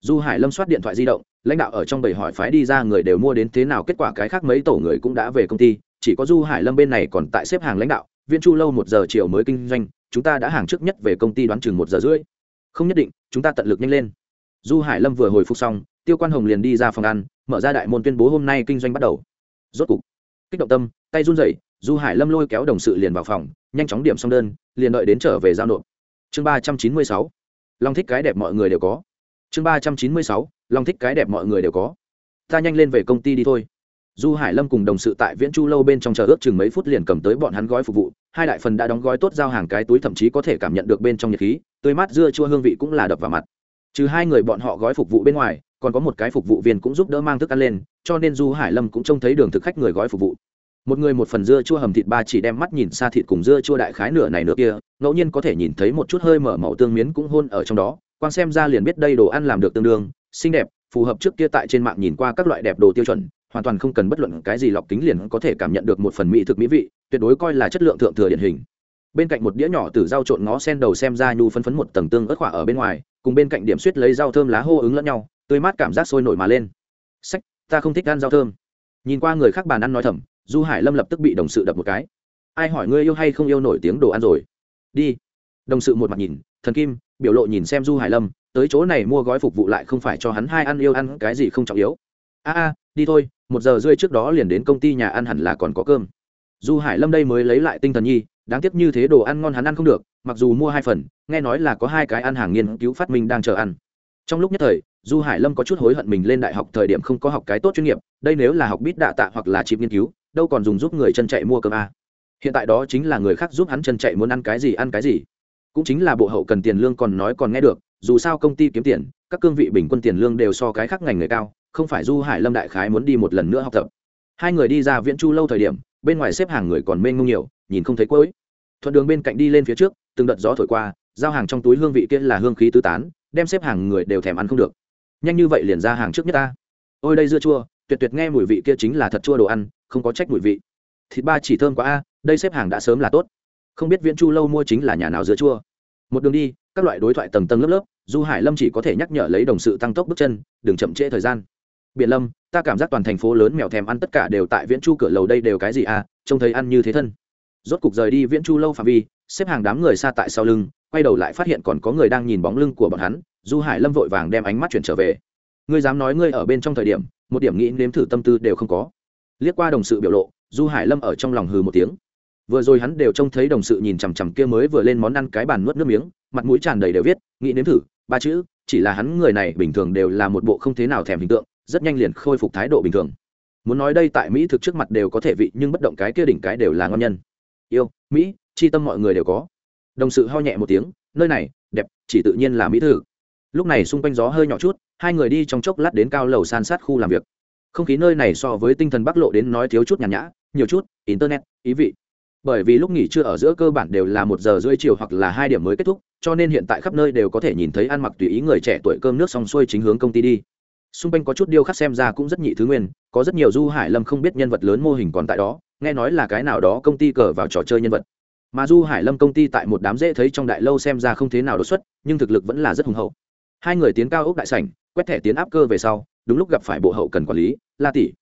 S1: Du hải lâm soát điện thoại di động, lãnh đạo ở trong bầy hỏi phái đi ra người đều mua đến thế nào, kết quả cái khác mấy tổ người cũng đã về công ty, chỉ có du hải lâm bên này còn tại xếp hàng lãnh đạo viên chu lâu một giờ chiều mới kinh doanh, chúng ta đã hàng trước nhất về công ty đoán chừng một giờ rưỡi. Không nhất định, chúng ta tận lực nhanh lên. Du hải lâm vừa hồi phục xong, tiêu quan hồng liền đi ra phòng ăn, mở ra đại môn tuyên bố hôm nay kinh doanh bắt đầu. Rốt cục, kích động tâm, tay run rẩy, du hải lâm lôi kéo đồng sự liền vào phòng nhanh chóng điểm xong đơn, liền đợi đến trở về giao nộp. Chương ba trăm chín mươi sáu. Long thích cái đẹp mọi người đều có. Chương ba trăm chín mươi sáu. Long thích cái đẹp mọi người đều có. Ta nhanh lên về công ty đi thôi. Du hải lâm cùng đồng sự tại viễn chu lâu bên trong chờ ước chừng mấy phút liền cầm tới bọn hắn gói phục vụ, hai đại phần đã đóng gói tốt giao hàng cái túi thậm chí có thể cảm nhận được bên trong nhiệt khí, tươi mát dưa chua hương vị cũng là đập vào mặt. Trừ hai người bọn họ gói phục vụ bên ngoài, còn có một cái phục vụ viên cũng giúp đỡ mang thức ăn lên, cho nên du hải lâm cũng trông thấy đường thực khách người gói phục vụ một người một phần dưa chua hầm thịt ba chỉ đem mắt nhìn xa thịt cùng dưa chua đại khái nửa này nửa kia, ngẫu nhiên có thể nhìn thấy một chút hơi mở màu tương miến cũng hôn ở trong đó quan xem ra liền biết đây đồ ăn làm được tương đương, xinh đẹp, phù hợp trước kia tại trên mạng nhìn qua các loại đẹp đồ tiêu chuẩn, hoàn toàn không cần bất luận cái gì lọc kính liền có thể cảm nhận được một phần mỹ thực mỹ vị, tuyệt đối coi là chất lượng thượng thừa điển hình. Bên cạnh một đĩa nhỏ từ rau trộn ngó sen đầu xem ra nhu phân phấn một tầng tương ớt khỏa ở bên ngoài, cùng bên cạnh điểm suýt lấy rau thơm lá hô ứng lẫn nhau, tươi mát cảm giác sôi nổi mà lên. Sách, ta không thích ăn rau thơm. Nhìn qua người khác bàn ăn nói thầm du hải lâm lập tức bị đồng sự đập một cái. Ai hỏi ngươi yêu hay không yêu nổi tiếng đồ ăn rồi? Đi. Đồng sự một mặt nhìn, thần kim, biểu lộ nhìn xem du hải lâm, tới chỗ này mua gói phục vụ lại không phải cho hắn hai ăn yêu ăn cái gì không trọng yếu. A a, đi thôi, một giờ rưỡi trước đó liền đến công ty nhà ăn hẳn là còn có cơm. Du hải lâm đây mới lấy lại tinh thần nhi, đáng tiếc như thế đồ ăn ngon hắn ăn không được, mặc dù mua hai phần, nghe nói là có hai cái ăn hàng nghiên cứu phát minh đang chờ ăn. Trong lúc nhất thời, du hải lâm có chút hối hận mình lên đại học thời điểm không có học cái tốt chuyên nghiệp, đây nếu là học bít đạ tạ hoặc là chịp nghiên cứu đâu còn dùng giúp người chân chạy mua cơm a hiện tại đó chính là người khác giúp hắn chân chạy muốn ăn cái gì, ăn cái gì. Cũng chính là bộ hậu cần tiền lương còn nói còn nghe được, dù sao công ty kiếm tiền, các cương vị bình quân tiền lương đều so cái khác ngành người cao, không phải du hải lâm đại khái muốn đi một lần nữa học tập. Hai người đi ra viễn chu lâu thời điểm, bên ngoài xếp hàng người còn mênh mông nhiều, nhìn không thấy cuối. Thuận đường bên cạnh đi lên phía trước, từng đợt gió thổi qua, giao hàng trong túi hương vị kia là hương khí tứ tán, đem xếp hàng người đều thèm ăn không được. Nhanh như vậy liền ra hàng trước nhất ta. Ôi đây dưa chua, tuyệt tuyệt nghe mùi vị kia chính là thật chua đồ ăn không có trách mùi vị. Thịt ba chỉ thơm quá a, đây xếp hàng đã sớm là tốt. Không biết viễn chu lâu mua chính là nhà nào dứa chua. Một đường đi, các loại đối thoại tầng tầng lớp lớp, du hải lâm chỉ có thể nhắc nhở lấy đồng sự tăng tốc bước chân, đừng chậm trễ thời gian. Biện lâm, ta cảm giác toàn thành phố lớn mèo thèm ăn tất cả đều tại viễn chu cửa lầu đây đều cái gì à trông thấy ăn như thế thân. Rốt cục rời đi viễn chu lâu phạm vi, xếp hàng đám người xa tại sau lưng, quay đầu lại phát hiện còn có người đang nhìn bóng lưng của bọn hắn, du hải lâm vội vàng đem ánh mắt chuyển trở về. Ngươi dám nói ngươi ở bên trong thời điểm, một điểm nghĩ nếm thử tâm tư đều không có liếc qua đồng sự biểu lộ, du hải lâm ở trong lòng hừ một tiếng. Vừa rồi hắn đều trông thấy đồng sự nhìn chằm chằm kia mới vừa lên món ăn cái bàn nuốt nước miếng, mặt mũi tràn đầy đều viết, nghĩ nếm thử, ba chữ, chỉ là hắn người này bình thường đều là một bộ không thế nào thèm hình tượng, rất nhanh liền khôi phục thái độ bình thường. Muốn nói đây tại mỹ thực trước mặt đều có thể vị, nhưng bất động cái kia đỉnh cái đều là ngon nhân. Yêu, mỹ, chi tâm mọi người đều có. Đồng sự ho nhẹ một tiếng, nơi này, đẹp, chỉ tự nhiên là mỹ thực. Lúc này xung quanh gió hơi nhỏ chút, hai người đi trong chốc lát đến cao lầu san sát khu làm việc không khí nơi này so với tinh thần bắc lộ đến nói thiếu chút nhàn nhã, nhiều chút, internet, ý vị. Bởi vì lúc nghỉ trưa ở giữa cơ bản đều là một giờ rưỡi chiều hoặc là hai điểm mới kết thúc, cho nên hiện tại khắp nơi đều có thể nhìn thấy ăn mặc tùy ý người trẻ tuổi cơm nước xong xuôi chính hướng công ty đi. Xung quanh có chút điêu khắc xem ra cũng rất nhị thứ nguyên, có rất nhiều du hải lâm không biết nhân vật lớn mô hình còn tại đó, nghe nói là cái nào đó công ty cờ vào trò chơi nhân vật. Mà du hải lâm công ty tại một đám dễ thấy trong đại lâu xem ra không thế nào đột xuất, nhưng thực lực vẫn là rất hùng hậu. Hai người tiến cao ốc đại sảnh, quét thẻ tiến áp cơ về sau đúng lúc gặp phải bộ hậu cần quản lý, la tỷ.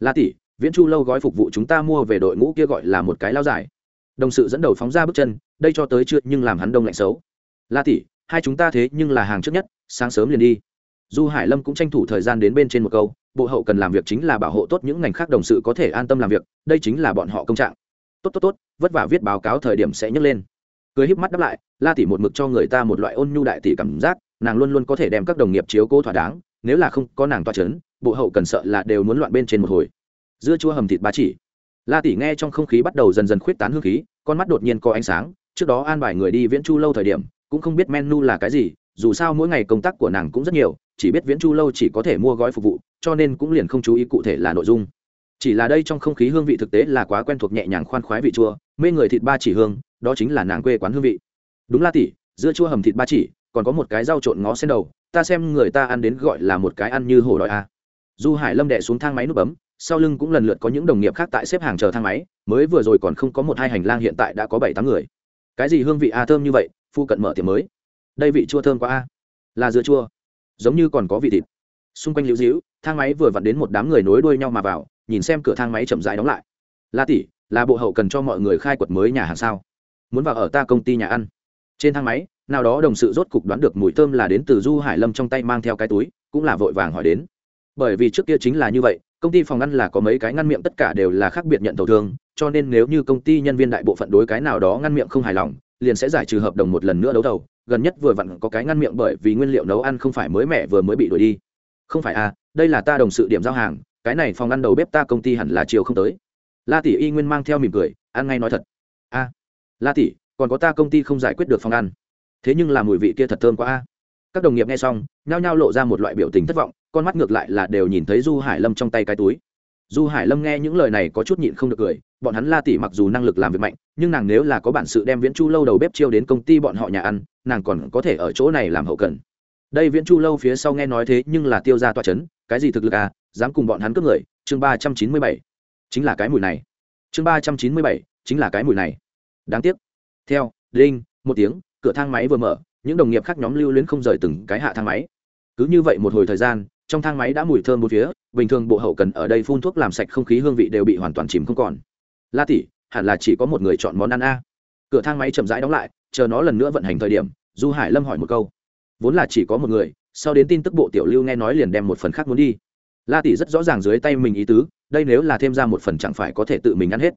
S1: La tỷ, viễn chu lâu gói phục vụ chúng ta mua về đội ngũ kia gọi là một cái lao dài đồng sự dẫn đầu phóng ra bước chân, đây cho tới chưa nhưng làm hắn đông lạnh xấu. La tỷ, hai chúng ta thế nhưng là hàng trước nhất, sáng sớm liền đi. Du hải lâm cũng tranh thủ thời gian đến bên trên một câu, bộ hậu cần làm việc chính là bảo hộ tốt những ngành khác đồng sự có thể an tâm làm việc, đây chính là bọn họ công trạng. Tốt tốt tốt, vất vả viết báo cáo thời điểm sẽ nhấc lên. Cười híp mắt đáp lại, la tỷ một mực cho người ta một loại ôn nhu đại tỷ cảm giác, nàng luôn luôn có thể đem các đồng nghiệp chiếu cố thỏa đáng nếu là không có nàng toa c h ấ n bộ hậu cần sợ là đều muốn loạn bên trên một hồi. Dưa chua hầm thịt ba chỉ. La tỷ nghe trong không khí bắt đầu dần dần khuyết tán hương khí, con mắt đột nhiên có ánh sáng, trước đó an bài người đi viễn chu lâu thời điểm, cũng không biết menu là cái gì, dù sao mỗi ngày công tác của nàng cũng rất nhiều, chỉ biết viễn chu lâu chỉ có thể mua gói phục vụ, cho nên cũng liền không chú ý cụ thể là nội dung. Chỉ là đây trong không khí hương vị thực tế là quá quen thuộc nhẹ nhàng khoan khoái vị chua, mê người thịt ba chỉ hương, đó chính là nàng quê quán hương vị. Đúng la tỷ, dưa chua hầm thịt ba chỉ, còn có một cái rau trộn ngó sen đầu ta xem người ta ăn đến gọi là một cái ăn như hổ đòi a à. du hải lâm đệ xuống thang máy nút bấm, sau lưng cũng lần lượt có những đồng nghiệp khác tại xếp hàng chờ thang máy, mới vừa rồi còn không có một hai hành lang hiện tại đã có bảy tám người. Cái gì hương vị a à thơm như vậy, phu cận mở tiệm mới. Đây vị chua thơm quá a. Là dưa chua. Giống như còn có vị thịt. Xung quanh lưu dĩu thang máy vừa vặn đến một đám người nối đuôi nhau mà vào, nhìn xem cửa thang máy chậm rãi đóng lại. La tỷ, là bộ hậu cần cho mọi người khai quật mới nhà hàng sao? Muốn vào ở ta công ty nhà ăn. Trên thang máy nào đó đồng sự rốt cục đoán được mùi thơm là đến từ du hải lâm trong tay mang theo cái túi, cũng là vội vàng hỏi đến. Bởi vì trước kia chính là như vậy, công ty phòng ngăn là có mấy cái ngăn miệng tất cả đều là khác biệt nhận tàu thương, cho nên nếu như công ty nhân viên đại bộ phận đối cái nào đó ngăn miệng không hài lòng, liền sẽ giải trừ hợp đồng một lần nữa đấu thầu. Gần nhất vừa vặn có cái ngăn miệng bởi vì nguyên liệu nấu ăn không phải mới mẻ vừa mới bị đuổi đi. Không phải à đây là ta đồng sự điểm giao hàng, cái này phòng ăn đầu bếp ta công ty hẳn là chiều không tới. La tỷ y nguyên mang theo mỉm cười, ăn ngay nói thật. A la tỷ, còn có ta công ty không giải quyết được phòng ăn thế nhưng là mùi vị kia thật thơm quá a. Các đồng nghiệp nghe xong, nhao nhao lộ ra một loại biểu tình thất vọng, con mắt ngược lại là đều nhìn thấy du hải lâm trong tay cái túi. Du hải lâm nghe những lời này có chút nhịn không được cười, bọn hắn la tỉ mặc dù năng lực làm việc mạnh, nhưng nàng nếu là có bản sự đem viễn chu lâu đầu bếp chiêu đến công ty bọn họ nhà ăn, nàng còn có thể ở chỗ này làm hậu cần. Đây viễn chu lâu phía sau nghe nói thế nhưng là tiêu ra toa c h ấ n cái gì thực lực à dám cùng bọn hắn cướp người, chương ba trăm chín mươi bảy. Chính là cái mùi này. Chương ba trăm chín mươi bảy, chính là cái mùi này. Đáng tiếc. Theo, đinh, một tiếng cửa thang máy vừa mở, những đồng nghiệp khác nhóm lưu luyến không rời từng cái hạ thang máy. Cứ như vậy một hồi thời gian, trong thang máy đã mùi thơm một phía, bình thường bộ hậu cần ở đây phun thuốc làm sạch không khí hương vị đều bị hoàn toàn chìm không còn. La tỷ, hẳn là chỉ có một người chọn món ăn a. Cửa thang máy chậm rãi đóng lại, chờ nó lần nữa vận hành thời điểm, du hải lâm hỏi một câu. Vốn là chỉ có một người, sau đến tin tức bộ tiểu lưu nghe nói liền đem một phần khác muốn đi. La tỷ rất rõ ràng dưới tay mình ý tứ, đây nếu là thêm ra một phần chẳng phải có thể tự mình ăn hết.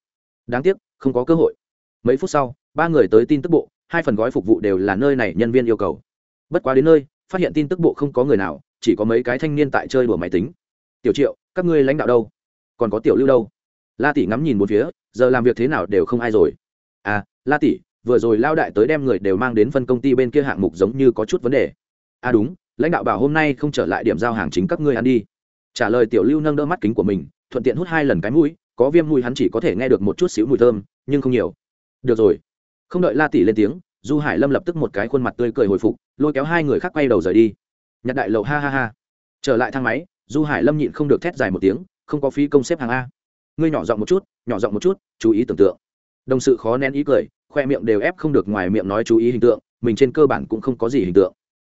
S1: Đáng tiếc, không có cơ hội. Mấy phút sau, ba người tới tin tức bộ hai phần gói phục vụ đều là nơi này nhân viên yêu cầu. Bất quá đến nơi, phát hiện tin tức bộ không có người nào, chỉ có mấy cái thanh niên tại chơi đùa máy tính. Tiểu triệu, các ngươi lãnh đạo đâu? Còn có tiểu lưu đâu? La tỷ ngắm nhìn một phía, giờ làm việc thế nào đều không ai rồi. À la tỷ, vừa rồi lao đại tới đem người đều mang đến phân công ty bên kia hạng mục giống như có chút vấn đề. À đúng, lãnh đạo bảo hôm nay không trở lại điểm giao hàng chính các ngươi ăn đi. Trả lời tiểu lưu nâng đỡ mắt kính của mình, thuận tiện hút hai lần cái mũi, có viêm mũi hắn chỉ có thể nghe được một chút xíu mùi thơm, nhưng không nhiều. Được rồi không đợi la tỷ lên tiếng, du hải lâm lập tức một cái khuôn mặt tươi cười hồi phục, lôi kéo hai người khác quay đầu rời đi. Nhặt đại lầu ha ha ha. Trở lại thang máy, du hải lâm nhịn không được thét dài một tiếng, không có phí công xếp hàng a. Ngươi nhỏ giọng một chút, nhỏ giọng một chút, chú ý tưởng tượng. Đồng sự khó nén ý cười, khoe miệng đều ép không được ngoài miệng nói chú ý hình tượng, mình trên cơ bản cũng không có gì hình tượng.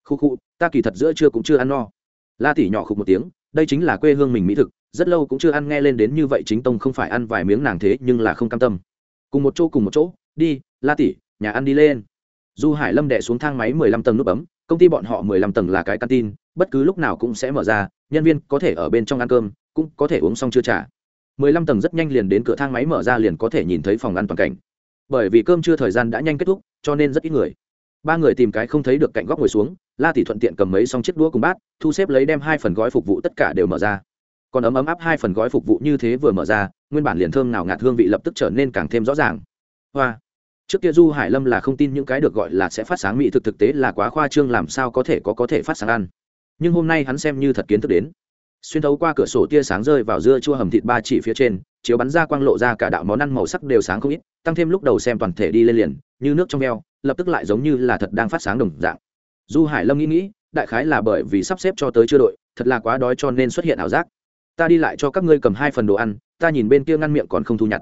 S1: Khu khu, ta kỳ thật giữa trưa cũng chưa ăn no. La tỷ nhỏ khục một tiếng, đây chính là quê hương mình mỹ thực, rất lâu cũng chưa ăn, nghe lên đến như vậy chính tông không phải ăn vài miếng nàng thế nhưng là không cam tâm. Cùng một chỗ cùng một chỗ đi, la tỷ, nhà ăn đi lên. Du hải lâm đệ xuống thang máy mười lăm tầng nút bấm, công ty bọn họ mười lăm tầng là cái căn tin, bất cứ lúc nào cũng sẽ mở ra, nhân viên có thể ở bên trong ăn cơm, cũng có thể uống xong chưa trả. mười lăm tầng rất nhanh liền đến cửa thang máy mở ra liền có thể nhìn thấy phòng ăn toàn cảnh. Bởi vì cơm chưa thời gian đã nhanh kết thúc, cho nên rất ít người. Ba người tìm cái không thấy được cạnh góc ngồi xuống, la tỷ thuận tiện cầm mấy xong chiếc đũa cùng bát, thu xếp lấy đem hai phần gói phục vụ tất cả đều mở ra. Còn ấm ấm áp hai phần gói phục vụ như thế vừa mở ra, nguyên bản liền thơm nào ngạt hương vị lập tức trở nên càng thêm rõ ràng hoa. Trước kia du hải lâm là không tin những cái được gọi là sẽ phát sáng mỹ thực thực tế là quá khoa trương làm sao có thể có có thể phát sáng ăn. Nhưng hôm nay hắn xem như thật kiến thức đến. Xuyên thấu qua cửa sổ tia sáng rơi vào dưa chua hầm thịt ba chỉ phía trên, chiếu bắn ra quang lộ ra cả đạo món ăn màu sắc đều sáng không ít, tăng thêm lúc đầu xem toàn thể đi lên liền, như nước trong veo, lập tức lại giống như là thật đang phát sáng đồng dạng. Du hải lâm nghĩ nghĩ, đại khái là bởi vì sắp xếp cho tới chưa đội, thật là quá đói cho nên xuất hiện ảo giác. Ta đi lại cho các ngươi cầm hai phần đồ ăn, ta nhìn bên kia ngăn miệng còn không thu nhặt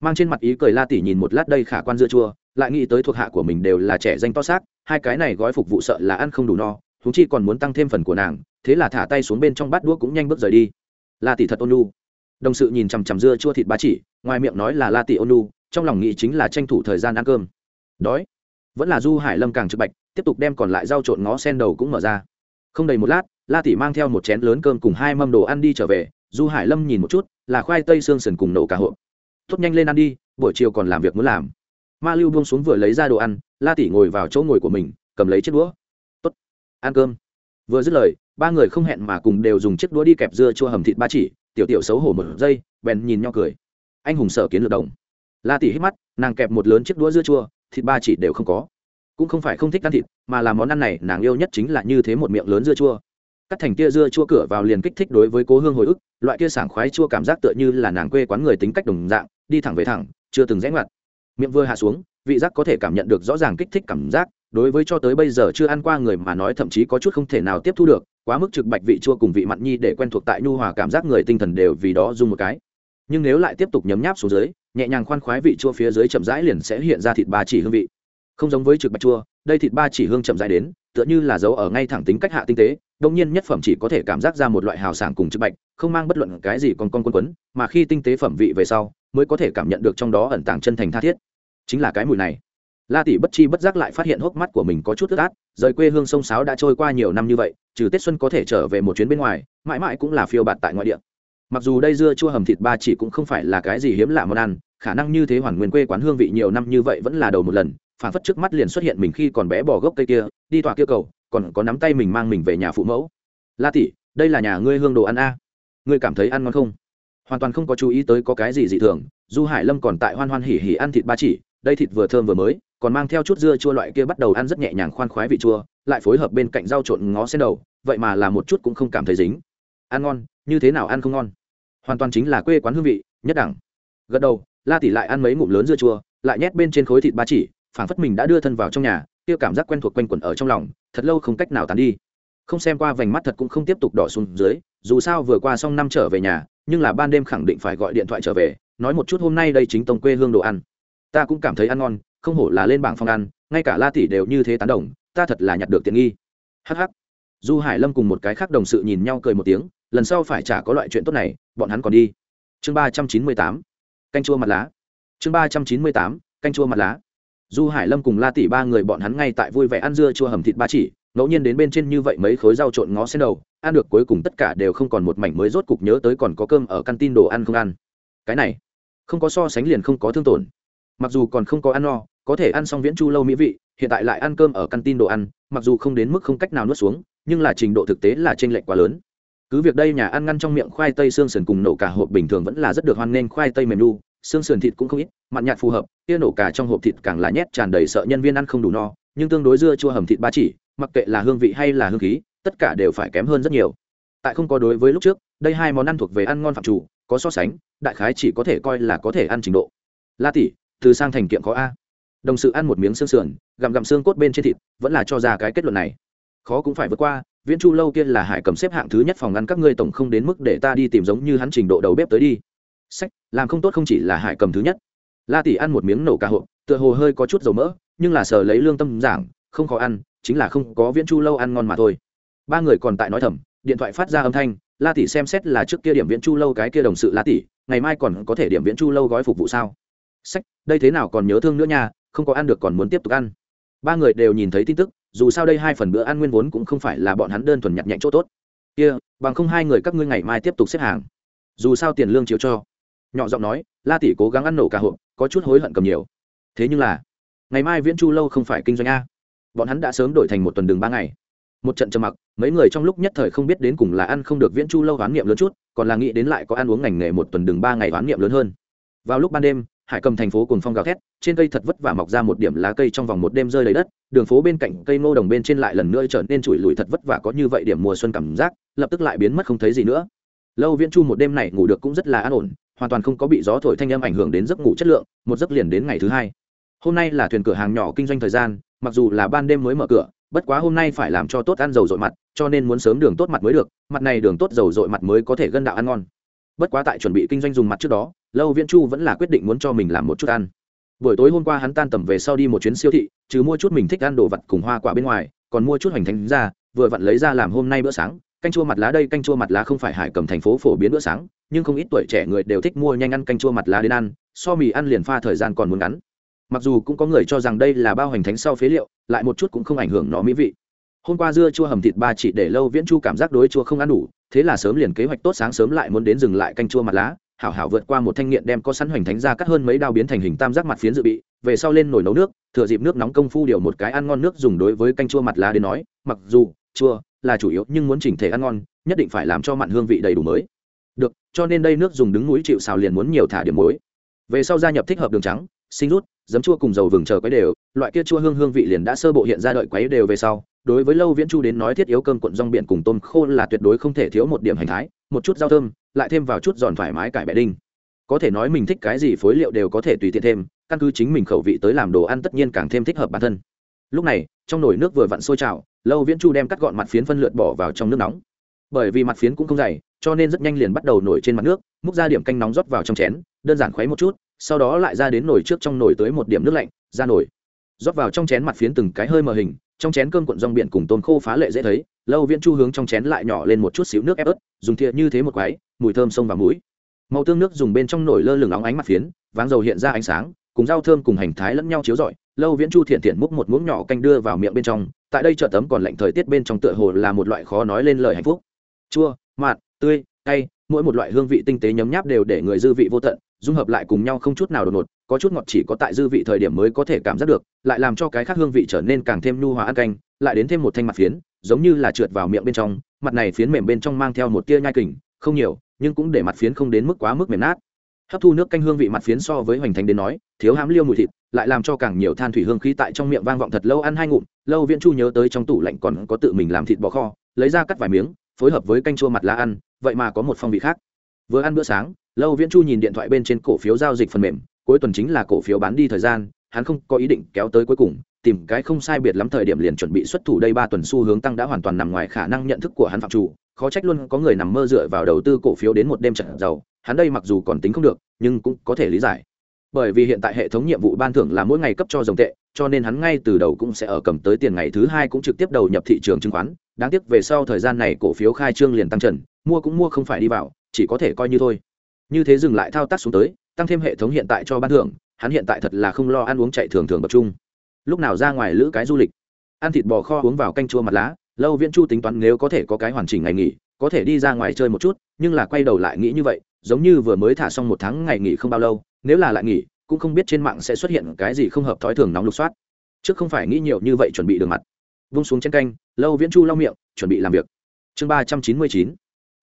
S1: mang trên mặt ý cười la tỉ nhìn một lát đây khả quan dưa chua, lại nghĩ tới thuộc hạ của mình đều là trẻ danh to xác, hai cái này gói phục vụ sợ là ăn không đủ no thú chi còn muốn tăng thêm phần của nàng, thế là thả tay xuống bên trong bát đũa cũng nhanh bước rời đi. La tỷ thật ôn lu đồng sự nhìn chằm chằm dưa chua thịt ba chỉ, ngoài miệng nói là la tỷ ôn lu trong lòng nghĩ chính là tranh thủ thời gian ăn cơm. Đói. Vẫn là du hải lâm càng trực bạch, tiếp tục đem còn lại rau trộn ngó sen đầu cũng mở ra. Không đầy một lát, la tỷ mang theo một chén lớn cơm cùng hai mâm đồ ăn đi trở về, du hải lâm nhìn một chút, là khoai tây xương sần cùng nổ cả hộp tốt nhanh lên ăn đi, buổi chiều còn làm việc muốn làm. Ma lưu buông xuống vừa lấy ra đồ ăn, la tỷ ngồi vào chỗ ngồi của mình, cầm lấy chiếc đũa. Tốt, ăn cơm. Vừa dứt lời, ba người không hẹn mà cùng đều dùng chiếc đũa đi kẹp dưa chua hầm thịt ba chỉ, tiểu tiểu xấu hổ một giây, bèn nhìn nhau cười. Anh hùng sở kiến lược đồng. La tỷ hít mắt, nàng kẹp một lớn chiếc đũa dưa chua, thịt ba chỉ đều không có. Cũng không phải không thích ăn thịt, mà là món ăn này nàng yêu nhất chính là như thế một miệng lớn dưa chua. Cắt thành tia dưa chua cửa vào liền kích thích đối với cố hương hồi ức, loại kia sảng khoái chua cảm giác tựa như là nàng quê quán người tính cách đồng dạng đi thẳng về thẳng, chưa từng rẽ ngoặt. Miệng vừa hạ xuống, vị giác có thể cảm nhận được rõ ràng kích thích cảm giác, đối với cho tới bây giờ chưa ăn qua người mà nói thậm chí có chút không thể nào tiếp thu được, quá mức trực bạch vị chua cùng vị mặn nhi để quen thuộc tại nhu hòa cảm giác người tinh thần đều vì đó dùng một cái. Nhưng nếu lại tiếp tục nhấm nháp xuống dưới, nhẹ nhàng khoan khoái vị chua phía dưới chậm rãi liền sẽ hiện ra thịt ba chỉ hương vị. Không giống với trực bạch chua, đây thịt ba chỉ hương chậm rãi đến, tựa như là dấu ở ngay thẳng tính cách hạ tinh tế, đông nhiên nhất phẩm chỉ có thể cảm giác ra một loại hào sảng cùng trực bạch không mang bất luận cái gì còn con quân quấn, mà khi tinh tế phẩm vị về sau, mới có thể cảm nhận được trong đó ẩn tàng chân thành tha thiết. Chính là cái mùi này. La tỷ bất chi bất giác lại phát hiện hốc mắt của mình có chút ướt át, rời quê hương sông sáo đã trôi qua nhiều năm như vậy, trừ tết xuân có thể trở về một chuyến bên ngoài, mãi mãi cũng là phiêu bạt tại ngoại địa. Mặc dù đây dưa chua hầm thịt ba chỉ cũng không phải là cái gì hiếm lạ món ăn, khả năng như thế hoàn nguyên quê quán hương vị nhiều năm như vậy vẫn là đầu một lần phản phất trước mắt liền xuất hiện mình khi còn bé bỏ gốc cây kia, đi tọa kia cầu, còn có nắm tay mình mang mình về nhà phụ mẫu. La tỷ, đây là nhà ngươi hương đồ ăn a ngươi cảm thấy ăn ngon không? Hoàn toàn không có chú ý tới có cái gì dị thường, du hải lâm còn tại hoan hoan hỉ hỉ ăn thịt ba chỉ, đây thịt vừa thơm vừa mới, còn mang theo chút dưa chua loại kia bắt đầu ăn rất nhẹ nhàng khoan khoái vị chua, lại phối hợp bên cạnh rau trộn ngó sen đầu, vậy mà là một chút cũng không cảm thấy dính. Ăn ngon, như thế nào ăn không ngon? Hoàn toàn chính là quê quán hương vị, nhất đẳng. Gật đầu, la tỷ lại ăn mấy ngụm lớn dưa chua, lại nhét bên trên khối thịt ba chỉ, phảng phất mình đã đưa thân vào trong nhà, kia cảm giác quen thuộc quanh quẩn ở trong lòng, thật lâu không cách nào tán đi không xem qua vành mắt thật cũng không tiếp tục đỏ xuống dưới, dù sao vừa qua xong năm trở về nhà, nhưng là ban đêm khẳng định phải gọi điện thoại trở về, nói một chút hôm nay đây chính tông quê hương đồ ăn. Ta cũng cảm thấy ăn ngon, không hổ là lên bảng phong ăn, ngay cả la tỷ đều như thế tán đồng, ta thật là nhặt được tiện nghi. Hh du hải lâm cùng một cái khác đồng sự nhìn nhau cười một tiếng, lần sau phải chả có loại chuyện tốt này, bọn hắn còn đi. Chương ba trăm chín mươi tám. Canh chua mặt lá. Chương ba trăm chín mươi tám, canh chua mặt lá. Du hải lâm cùng la tỷ ba người bọn hắn ngay tại vui vẻ ăn dưa chua hầm thịt ba chỉ ngẫu nhiên đến bên trên như vậy mấy khối rau trộn ngó sen đầu, ăn được cuối cùng tất cả đều không còn một mảnh mới rốt cục nhớ tới còn có cơm ở căn tin đồ ăn không ăn. Cái này, không có so sánh liền không có thương tổn. Mặc dù còn không có ăn no, có thể ăn xong viễn chu lâu mỹ vị, hiện tại lại ăn cơm ở căn tin đồ ăn, mặc dù không đến mức không cách nào nuốt xuống, nhưng là trình độ thực tế là t r lệch quá lớn. Cứ việc đây nhà ăn ngăn trong miệng khoai tây xương sườn cùng nổ cả hộp bình thường vẫn là rất được hoan nghênh khoai tây mềm lu xương sườn thịt cũng không ít, mặn nhạt phù hợp kia nổ cả trong hộp thịt càng là nhét tràn đầy sợ nhân viên ăn không đủ no, nhưng tương đối dưa chua hầm thịt ba chỉ mặc kệ là hương vị hay là hương khí, tất cả đều phải kém hơn rất nhiều. Tại không có đối với lúc trước, đây hai món ăn thuộc về ăn ngon phạm chủ, có so sánh, đại khái chỉ có thể coi là có thể ăn trình độ. La tỷ, từ sang thành kiệm khó a. Đồng sự ăn một miếng xương sườn, gặm gặm xương cốt bên trên thịt, vẫn là cho ra cái kết luận này. Khó cũng phải vượt qua, viễn chu lâu kia là hải cầm xếp hạng thứ nhất phòng ngăn các ngươi tổng không đến mức để ta đi tìm giống như hắn trình độ đầu bếp tới đi. Sách, làm không tốt không chỉ là hải cầm thứ nhất. La tỷ ăn một miếng nổ cà hộp, tựa hồ hơi có chút dầu mỡ, nhưng là sờ lấy lương tâm giảng, không khó ăn chính là không có viễn chu lâu ăn ngon mà thôi. Ba người còn tại nói thầm điện thoại phát ra âm thanh la tỷ xem xét là trước kia điểm viễn chu lâu cái kia đồng sự la tỷ ngày mai còn có thể điểm viễn chu lâu gói phục vụ sao? Sách đây thế nào còn nhớ thương nữa nha không có ăn được còn muốn tiếp tục ăn. Ba người đều nhìn thấy tin tức dù sao đây hai phần bữa ăn nguyên vốn cũng không phải là bọn hắn đơn thuần nhặt nhạnh chỗ tốt. Kia、yeah, bằng không hai người các ngươi ngày mai tiếp tục xếp hàng. Dù sao tiền lương chiếu cho. Nhỏ giọng nói la tỷ cố gắng ăn nổ cả hộp có chút hối hận cầm nhiều. Thế nhưng là ngày mai viễn chu lâu không phải kinh doanh a bọn hắn đã sớm đổi thành một tuần đường ba ngày. Một trận trầm mặc, mấy người trong lúc nhất thời không biết đến cùng là ăn không được viễn chu lâu hoán niệm lớn chút, còn là nghĩ đến lại có ăn uống ngành nghề một tuần đường ba ngày hoán niệm lớn hơn. Vào lúc ban đêm, hải cầm thành phố cùng phong gào thét, trên cây thật vất vả mọc ra một điểm lá cây trong vòng một đêm rơi lấy đất, đường phố bên cạnh cây ngô đồng bên trên lại lần nữa trở nên trụi lùi thật vất vả có như vậy điểm mùa xuân cảm giác, lập tức lại biến mất không thấy gì nữa. Lâu viễn chu một đêm này ngủ được cũng rất là an ổn, hoàn toàn không có bị gió thổi thanh âm ảnh hưởng đến giấc ngủ chất lượng, một giấc liền đến ngày thứ hai hôm nay là thuyền cửa hàng nhỏ kinh doanh thời gian, mặc dù là ban đêm mới mở cửa, bất quá hôm nay phải làm cho tốt ăn dầu dội mặt, cho nên muốn sớm đường tốt mặt mới được, mặt này đường tốt dầu dội mặt mới có thể gân đạo ăn ngon. Bất quá tại chuẩn bị kinh doanh dùng mặt trước đó, lâu viễn chu vẫn là quyết định muốn cho mình làm một chút ăn. Buổi tối hôm qua hắn tan tầm về sau đi một chuyến siêu thị chứ mua chút mình thích ăn đồ vật cùng hoa quả bên ngoài, còn mua chút hoành thánh ra, vừa vặn lấy ra làm hôm nay bữa sáng. Canh chua mặt lá đây, canh chua mặt lá không phải hải cầm thành phố phổ biến bữa sáng, nhưng không ít tuổi trẻ người đều thích mua nhanh ăn canh chua mặt lá đến ăn, so mì ăn liền pha thời gian còn muốn ngắn mặc dù cũng có người cho rằng đây là bao hành thánh sau phế liệu, lại một chút cũng không ảnh hưởng nó mỹ vị. Hôm qua dưa chua hầm thịt ba chỉ để lâu viễn chu cảm giác đối chua không ăn đủ, thế là sớm liền kế hoạch tốt sáng sớm lại muốn đến dừng lại canh chua mặt lá, hảo hảo vượt qua một thanh nghiện đem có sẵn hoành thánh ra cắt hơn mấy đao biến thành hình tam giác mặt phiến dự bị, về sau lên nồi nấu nước, thừa dịp nước nóng công phu điều một cái ăn ngon nước dùng đối với canh chua mặt lá đến nói, mặc dù chua là chủ yếu nhưng muốn chỉnh thể ăn ngon, nhất định phải làm cho mặn hương vị đầy đủ mới. Được, cho nên đây nước dùng đứng núi chịu xào liền muốn nhiều thả điểm muối. Về sau gia nhập thích hợp đường trắng sinh rút giấm chua cùng dầu vừng chờ quấy đều, loại kia chua hương hương vị liền đã sơ bộ hiện ra đợi quấy đều về sau. Đối với lâu viễn chu đến nói thiết yếu cơm cuộn rong biển cùng tôm khô là tuyệt đối không thể thiếu một điểm hành thái, một chút rau thơm, lại thêm vào chút giòn thoải mái cải bẹ đinh. Có thể nói mình thích cái gì phối liệu đều có thể tùy tiện thêm, căn cứ chính mình khẩu vị tới làm đồ ăn tất nhiên càng thêm thích hợp bản thân. Lúc này, trong nồi nước vừa vặn sôi trào, lâu viễn chu đem cắt gọn mặt phiến phân lượt bỏ vào trong nước nóng. Bởi vì mặt phiến cũng không dày, cho nên rất nhanh liền bắt đầu nổi trên mặt nước, múc ra điểm canh nóng rót vào trong chén, đơn giản khuấy một chút sau đó lại ra đến nồi trước trong nồi tới một điểm nước lạnh, ra nồi. Rót vào trong chén mặt phiến từng cái hơi mờ hình, trong chén cơm cuộn rong biển cùng tôm khô phá lệ dễ thấy, lâu viễn chu hướng trong chén lại nhỏ lên một chút xíu nước ép ớt, dùng thìa như thế một quái, mùi thơm sông vào mũi. Màu tương nước dùng bên trong nổi lơ lửng óng ánh mặt phiến, váng dầu hiện ra ánh sáng, cùng rau thơm cùng hành thái lẫn nhau chiếu rọi. Lâu viễn chu thiện thiện múc một muỗng nhỏ canh đưa vào miệng bên trong, tại đây chợ tấm còn lạnh thời tiết bên trong tựa hồ là một loại khó nói lên lời hạnh phúc. Chua, mạt, tươi, cay, mỗi một loại hương vị tinh tế nhấm nháp đều để người dư vị vô tận dung hợp lại cùng nhau không chút nào đột ngột, có chút ngọt chỉ có tại dư vị thời điểm mới có thể cảm giác được, lại làm cho cái khác hương vị trở nên càng thêm nhu hòa ăn canh, lại đến thêm một thanh mặt phiến, giống như là trượt vào miệng bên trong, mặt này phiến mềm bên trong mang theo một tia nhai kình, không nhiều, nhưng cũng để mặt phiến không đến mức quá mức mềm nát. Hấp thu nước canh hương vị mặt phiến so với hoành thánh đến nói, thiếu hám liêu mùi thịt, lại làm cho càng nhiều than thủy hương khí tại trong miệng vang vọng thật lâu ăn hai ngụm, lâu viễn chu nhớ tới trong tủ lạnh còn có tự mình làm thịt bò kho, lấy ra cắt vài miếng, phối hợp với canh chua mặt lá ăn, vậy mà có một phong vị khác. Vừa ăn bữa sáng lâu viễn chu nhìn điện thoại bên trên cổ phiếu giao dịch phần mềm, cuối tuần chính là cổ phiếu bán đi thời gian, hắn không có ý định kéo tới cuối cùng, tìm cái không sai biệt lắm thời điểm liền chuẩn bị xuất thủ đây ba tuần xu hướng tăng đã hoàn toàn nằm ngoài khả năng nhận thức của hắn phạm chủ, khó trách luôn có người nằm mơ dựa vào đầu tư cổ phiếu đến một đêm trận giàu, hắn đây mặc dù còn tính không được, nhưng cũng có thể lý giải. Bởi vì hiện tại hệ thống nhiệm vụ ban thưởng là mỗi ngày cấp cho dòng tệ, cho nên hắn ngay từ đầu cũng sẽ ở cầm tới tiền ngày thứ hai cũng trực tiếp đầu nhập thị trường chứng khoán. Đáng tiếc về sau thời gian này cổ phiếu khai trương liền tăng trần, mua cũng mua không phải đi vào, chỉ có thể coi như thôi như thế dừng lại thao tác xuống tới, tăng thêm hệ thống hiện tại cho ban thưởng, hắn hiện tại thật là không lo ăn uống chạy thường thường tập trung. Lúc nào ra ngoài lữ cái du lịch, ăn thịt bò kho uống vào canh chua mặt lá, lâu viễn chu tính toán nếu có thể có cái hoàn chỉnh ngày nghỉ, có thể đi ra ngoài chơi một chút, nhưng là quay đầu lại nghĩ như vậy, giống như vừa mới thả xong một tháng ngày nghỉ không bao lâu, nếu là lại nghỉ, cũng không biết trên mạng sẽ xuất hiện cái gì không hợp thói thường nóng lục soát. Trước không phải nghĩ nhiều như vậy chuẩn bị đường mặt. Vung xuống trên canh, lâu viễn chu lau miệng, chuẩn bị làm việc. Chương ba trăm chín mươi chín,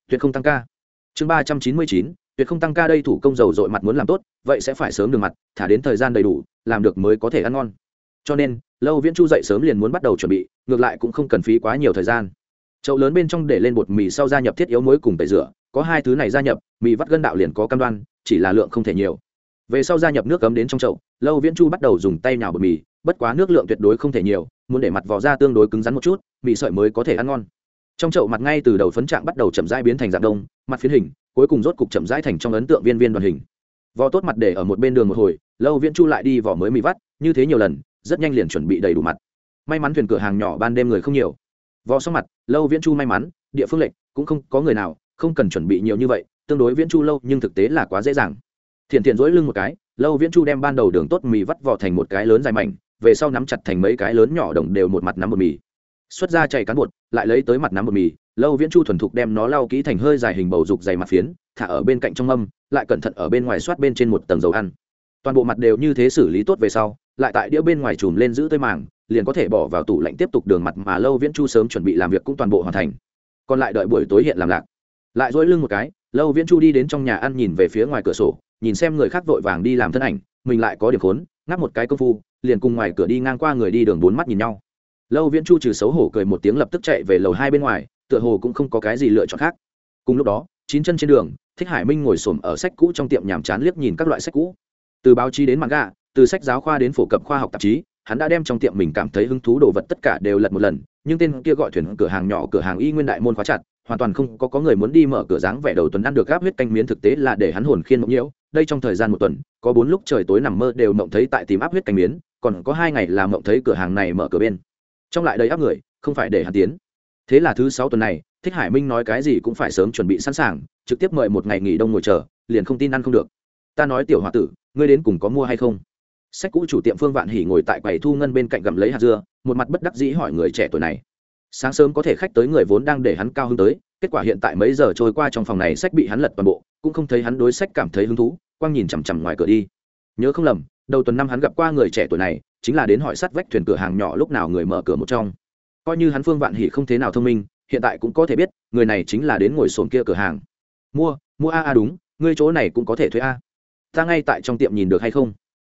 S1: tuyệt không tăng ca. Chương ba trăm chín mươi chín tuyệt không tăng ca đây thủ công dầu dội mặt muốn làm tốt, vậy sẽ phải sớm đường mặt, thả đến thời gian đầy đủ, làm được mới có thể ăn ngon. Cho nên, lâu viễn chu dậy sớm liền muốn bắt đầu chuẩn bị, ngược lại cũng không cần phí quá nhiều thời gian. Chậu lớn bên trong để lên bột mì sau gia nhập thiết yếu muối cùng tẩy rửa, có hai thứ này gia nhập, mì vắt gân đạo liền có cam đoan, chỉ là lượng không thể nhiều. Về sau gia nhập nước cấm đến trong chậu, lâu viễn chu bắt đầu dùng tay nhào bột mì, bất quá nước lượng tuyệt đối không thể nhiều, muốn để mặt vỏ ra tương đối cứng rắn một chút, mì sợi mới có thể ăn ngon trong chậu mặt ngay từ đầu phấn trạng bắt đầu chậm rãi biến thành dạng đông, mặt phiến hình, cuối cùng rốt cục chậm rãi thành trong ấn tượng viên viên đoàn hình. Vò tốt mặt để ở một bên đường một hồi, lâu viễn chu lại đi vỏ mới mì vắt, như thế nhiều lần, rất nhanh liền chuẩn bị đầy đủ mặt. May mắn thuyền cửa hàng nhỏ ban đêm người không nhiều. Vò xong mặt, lâu viễn chu may mắn, địa phương lệnh cũng không có người nào, không cần chuẩn bị nhiều như vậy, tương đối viễn chu lâu nhưng thực tế là quá dễ dàng. Thiện thiện dỗi lưng một cái, lâu viễn chu đem ban đầu đường tốt mì vắt vỏ thành một cái lớn dài mảnh, về sau nắm chặt thành mấy cái lớn nhỏ đồng đều một mặt nắm một mì xuất ra chảy cán bột, lại lấy tới mặt nắm bột mì, lâu viễn chu thuần thục đem nó lau kỹ thành hơi dài hình bầu dục dày mặt phiến, thả ở bên cạnh trong mâm, lại cẩn thận ở bên ngoài soát bên trên một tầng dầu ăn. Toàn bộ mặt đều như thế xử lý tốt về sau, lại tại đĩa bên ngoài chùm lên giữ tơi màng, liền có thể bỏ vào tủ lạnh tiếp tục đường mặt mà lâu viễn chu sớm chuẩn bị làm việc cũng toàn bộ hoàn thành. Còn lại đợi buổi tối hiện làm lạc. Lại dỗi lưng một cái, lâu viễn chu đi đến trong nhà ăn nhìn về phía ngoài cửa sổ, nhìn xem người khác vội vàng đi làm thân ảnh, mình lại có điểm khốn, ngáp một cái công phu, liền cùng ngoài cửa đi ngang qua người đi đường bốn mắt nhìn nhau lâu viễn chu trừ xấu hổ cười một tiếng lập tức chạy về lầu hai bên ngoài, tựa hồ cũng không có cái gì lựa chọn khác. Cùng lúc đó, chín chân trên đường, thích hải minh ngồi xổm ở sách cũ trong tiệm nhàm chán liếc nhìn các loại sách cũ. Từ báo chí đến mặt gà từ sách giáo khoa đến phổ cập khoa học tạp chí, hắn đã đem trong tiệm mình cảm thấy hứng thú đồ vật tất cả đều lật một lần, nhưng tên kia gọi thuyền cửa hàng nhỏ, cửa hàng y nguyên đại môn khóa chặt, hoàn toàn không có có người muốn đi mở cửa dáng vẻ đầu tuần ăn được gáp huyết canh miến thực tế là để hắn hồn khiên mộng nhiễu. Đây trong thời gian một tuần, có bốn lúc trời tối nằm mơ đều mộng thấy tại tìm áp huyết canh miến, còn có hai ngày là mộng thấy cửa hàng này mở cửa bên trong lại đầy áp người, không phải để hắn tiến. Thế là thứ sáu tuần này, thích hải minh nói cái gì cũng phải sớm chuẩn bị sẵn sàng, trực tiếp mời một ngày nghỉ đông ngồi chờ, liền không tin ăn không được. Ta nói tiểu h o a tử, ngươi đến cùng có mua hay không? Sách cũ chủ tiệm phương vạn hỉ ngồi tại quầy thu ngân bên cạnh gặm lấy hạt dưa, một mặt bất đắc dĩ hỏi người trẻ tuổi này. Sáng sớm có thể khách tới người vốn đang để hắn cao hứng tới, kết quả hiện tại mấy giờ trôi qua trong phòng này sách bị hắn lật toàn bộ, cũng không thấy hắn đối sách cảm thấy hứng thú quang nhìn chằm chằm ngoài cửa đi. Nhớ không lầm, đầu tuần năm hắn gặp qua người trẻ tuổi này chính là đến hỏi sắt vách thuyền cửa hàng nhỏ lúc nào người mở cửa một trong. Coi như hắn phương vạn hỉ không thế nào thông minh, hiện tại cũng có thể biết, người này chính là đến ngồi sồn kia cửa hàng. Mua mua a a đúng, ngươi chỗ này cũng có thể thuê a. Ta ngay tại trong tiệm nhìn được hay không?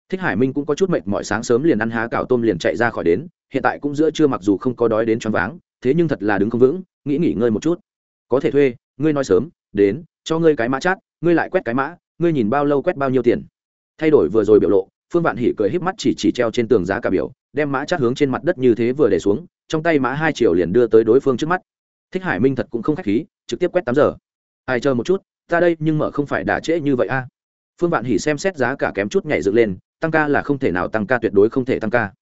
S1: Thích hải minh cũng có chút mệt mọi sáng sớm liền ăn há cảo tôm liền chạy ra khỏi đến, hiện tại cũng giữa trưa mặc dù không có đói đến choáng váng, thế nhưng thật là đứng không vững, nghĩ nghỉ ngơi một chút. Có thể thuê, ngươi nói sớm, đến, cho ngươi cái mã chát, ngươi lại quét cái mã, ngươi nhìn bao lâu quét bao nhiêu tiền. Thay đổi vừa rồi biểu lộ phương vạn hỉ cười híp mắt chỉ chỉ treo trên tường giá cả biểu, đem mã chát hướng trên mặt đất như thế vừa để xuống, trong tay mã hai triệu liền đưa tới đối phương trước mắt. Thích hải minh thật cũng không khách khí, trực tiếp quét tám giờ. Ai chờ một chút, ta đây nhưng mở không phải đả trễ như vậy a. Phương vạn hỉ xem xét giá cả kém chút nhảy dựng lên, tăng ca là không thể nào tăng ca, tuyệt đối không thể tăng ca.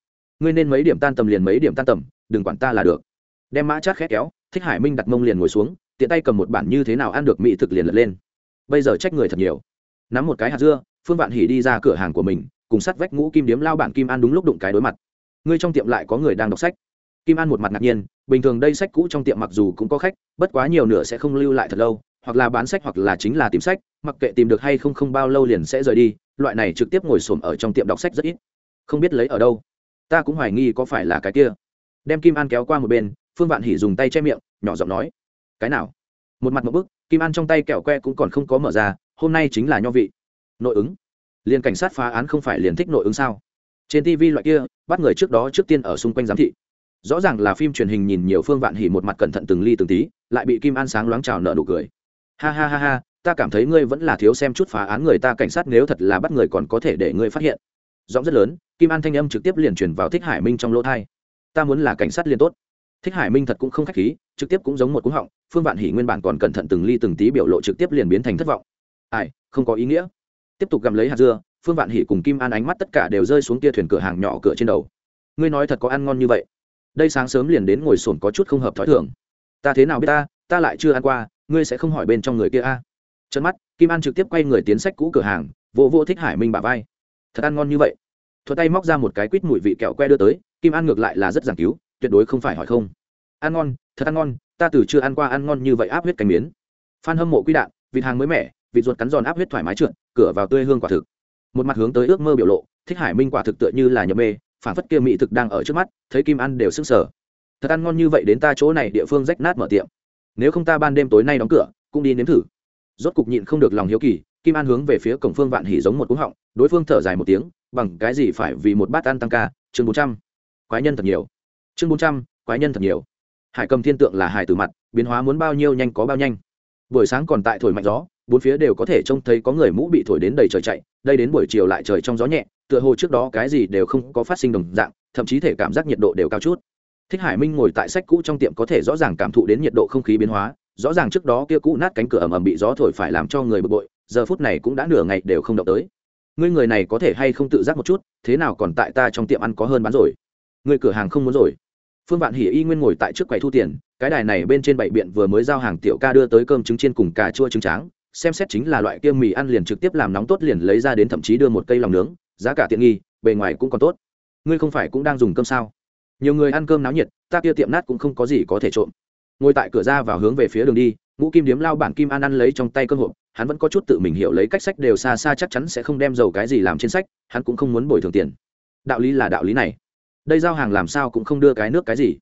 S1: Ngươi nên mấy điểm tan tầm liền mấy điểm tan tầm, đừng quản ta là được. Đem mã chát khét kéo, thích hải minh đặt mông liền ngồi xuống, tiện tay cầm một bản như thế nào ăn được mỹ thực liền lật lên. Bây giờ trách người thật nhiều. Nắm một cái hạt dưa, phương vạn hỉ đi ra cửa hàng của mình cùng sắt vách ngũ kim điếm lao bản kim an đúng lúc đụng cái đối mặt. Ngươi trong tiệm lại có người đang đọc sách. Kim an một mặt ngạc nhiên, bình thường đây sách cũ trong tiệm mặc dù cũng có khách, bất quá nhiều nửa sẽ không lưu lại thật lâu, hoặc là bán sách hoặc là chính là tìm sách, mặc kệ tìm được hay không không bao lâu liền sẽ rời đi, loại này trực tiếp ngồi xổm ở trong tiệm đọc sách rất ít. Không biết lấy ở đâu. Ta cũng hoài nghi có phải là cái kia. Đem kim an kéo qua một bên, phương vạn hỉ dùng tay che miệng, nhỏ giọng nói, cái nào? Một mặt một bức, kim an trong tay kẹo que cũng còn không có mở ra, hôm nay chính là nho vị. Nội ứng liền cảnh sát phá án không phải liền thích nội ứng sao? Trên tv loại kia, bắt người trước đó trước tiên ở xung quanh giám thị. Rõ ràng là phim truyền hình nhìn nhiều phương vạn hỉ một mặt cẩn thận từng ly từng tí, lại bị kim an sáng loáng trào nợ nụ cười. Ha ha ha ha, ta cảm thấy ngươi vẫn là thiếu xem chút phá án người ta cảnh sát nếu thật là bắt người còn có thể để ngươi phát hiện. Giọng rất lớn, kim an thanh âm trực tiếp liền truyền vào thích hải minh trong lỗ thai. Ta muốn là cảnh sát liền tốt. Thích hải minh thật cũng không k h á c h khí, trực tiếp cũng giống một cú họng, phương vạn hỉ nguyên bản còn cẩn thận từng ly từng tí biểu lộ trực tiếp liền biến thành thất vọng. Ai, không có ý nghĩa tiếp tục gặm lấy hạt dưa, phương vạn hỉ cùng kim an ánh mắt tất cả đều rơi xuống tia thuyền cửa hàng nhỏ cửa trên đầu. Ngươi nói thật có ăn ngon như vậy? Đây sáng sớm liền đến ngồi sồn có chút không hợp t h ó i thường. Ta thế nào biết ta? Ta lại chưa ăn qua, ngươi sẽ không hỏi bên trong người kia a. À? chân mắt, kim an trực tiếp quay người tiến sách cũ cửa hàng, vô vô thích hải minh bà vai. Thật ăn ngon như vậy? Thuật tay móc ra một cái quýt mùi vị kẹo que đưa tới, kim an ngược lại là rất giảng cứu, tuyệt đối không phải hỏi không. Ăn ngon, thật ăn ngon, ta từ chưa ăn qua ăn ngon như vậy áp huyết cánh miến. Phan hâm mộ quy đạn, vịt hàng mới mẻ, vịt ruột cắn giòn áp huyết thoải mái trượt cửa vào tươi hương quả thực. Một mặt hướng tới ước mơ biểu lộ, thích hải minh quả thực tựa như là nhập mê phản phất kia mỹ thực đang ở trước mắt, thấy kim ăn đều sức sở thật ăn ngon như vậy đến ta chỗ này địa phương rách nát mở tiệm. Nếu không ta ban đêm tối nay đóng cửa, cũng đi nếm thử. Rốt cục nhịn không được lòng hiếu kỳ, kim an hướng về phía cổng phương vạn hỉ giống một cú họng, đối phương thở dài một tiếng, bằng cái gì phải vì một bát ăn tăng ca, chương bốn trăm. Quái nhân thật nhiều. Chương bốn trăm, quái nhân thật nhiều. Hải cầm thiên tượng là hải từ mặt, biến hóa muốn bao nhiêu nhanh có bao nhanh. Buổi sáng còn tại thổi mạnh gió bốn phía đều có thể trông thấy có người mũ bị thổi đến đầy trời chạy, đây đến buổi chiều lại trời trong gió nhẹ, tựa hồ trước đó cái gì đều không có phát sinh đồng dạng, thậm chí thể cảm giác nhiệt độ đều cao chút. Thích hải minh ngồi tại sách cũ trong tiệm có thể rõ ràng cảm thụ đến nhiệt độ không khí biến hóa, rõ ràng trước đó kia cũ nát cánh cửa ẩm ẩm bị gió thổi phải làm cho người bực bội, giờ phút này cũng đã nửa ngày đều không động tới. Ngươi người này có thể hay không tự giác một chút, thế nào còn tại ta trong tiệm ăn có hơn bán rồi? Người cửa hàng không muốn rồi. Phương vạn hỉ y nguyên ngồi tại trước quầy thu tiền, cái đài này bên trên bảy biện vừa mới giao hàng tiểu ca đưa tới cơm trứng chiên cùng cà chua trứng tráng xem xét chính là loại kia mì ăn liền trực tiếp làm nóng tốt liền lấy ra đến thậm chí đưa một cây lòng nướng, giá cả tiện nghi, bề ngoài cũng còn tốt. Ngươi không phải cũng đang dùng cơm sao? Nhiều người ăn cơm náo nhiệt, ta kia tiệm nát cũng không có gì có thể trộm. Ngồi tại cửa ra vào hướng về phía đường đi, ngũ kim điếm lao bản kim an ăn lấy trong tay cơm hộp, hắn vẫn có chút tự mình hiểu lấy cách sách đều xa xa chắc chắn sẽ không đem dầu cái gì làm trên sách, hắn cũng không muốn bồi thường tiền. Đạo lý là đạo lý này. Đây giao hàng làm sao cũng không đưa cái nước cái gì.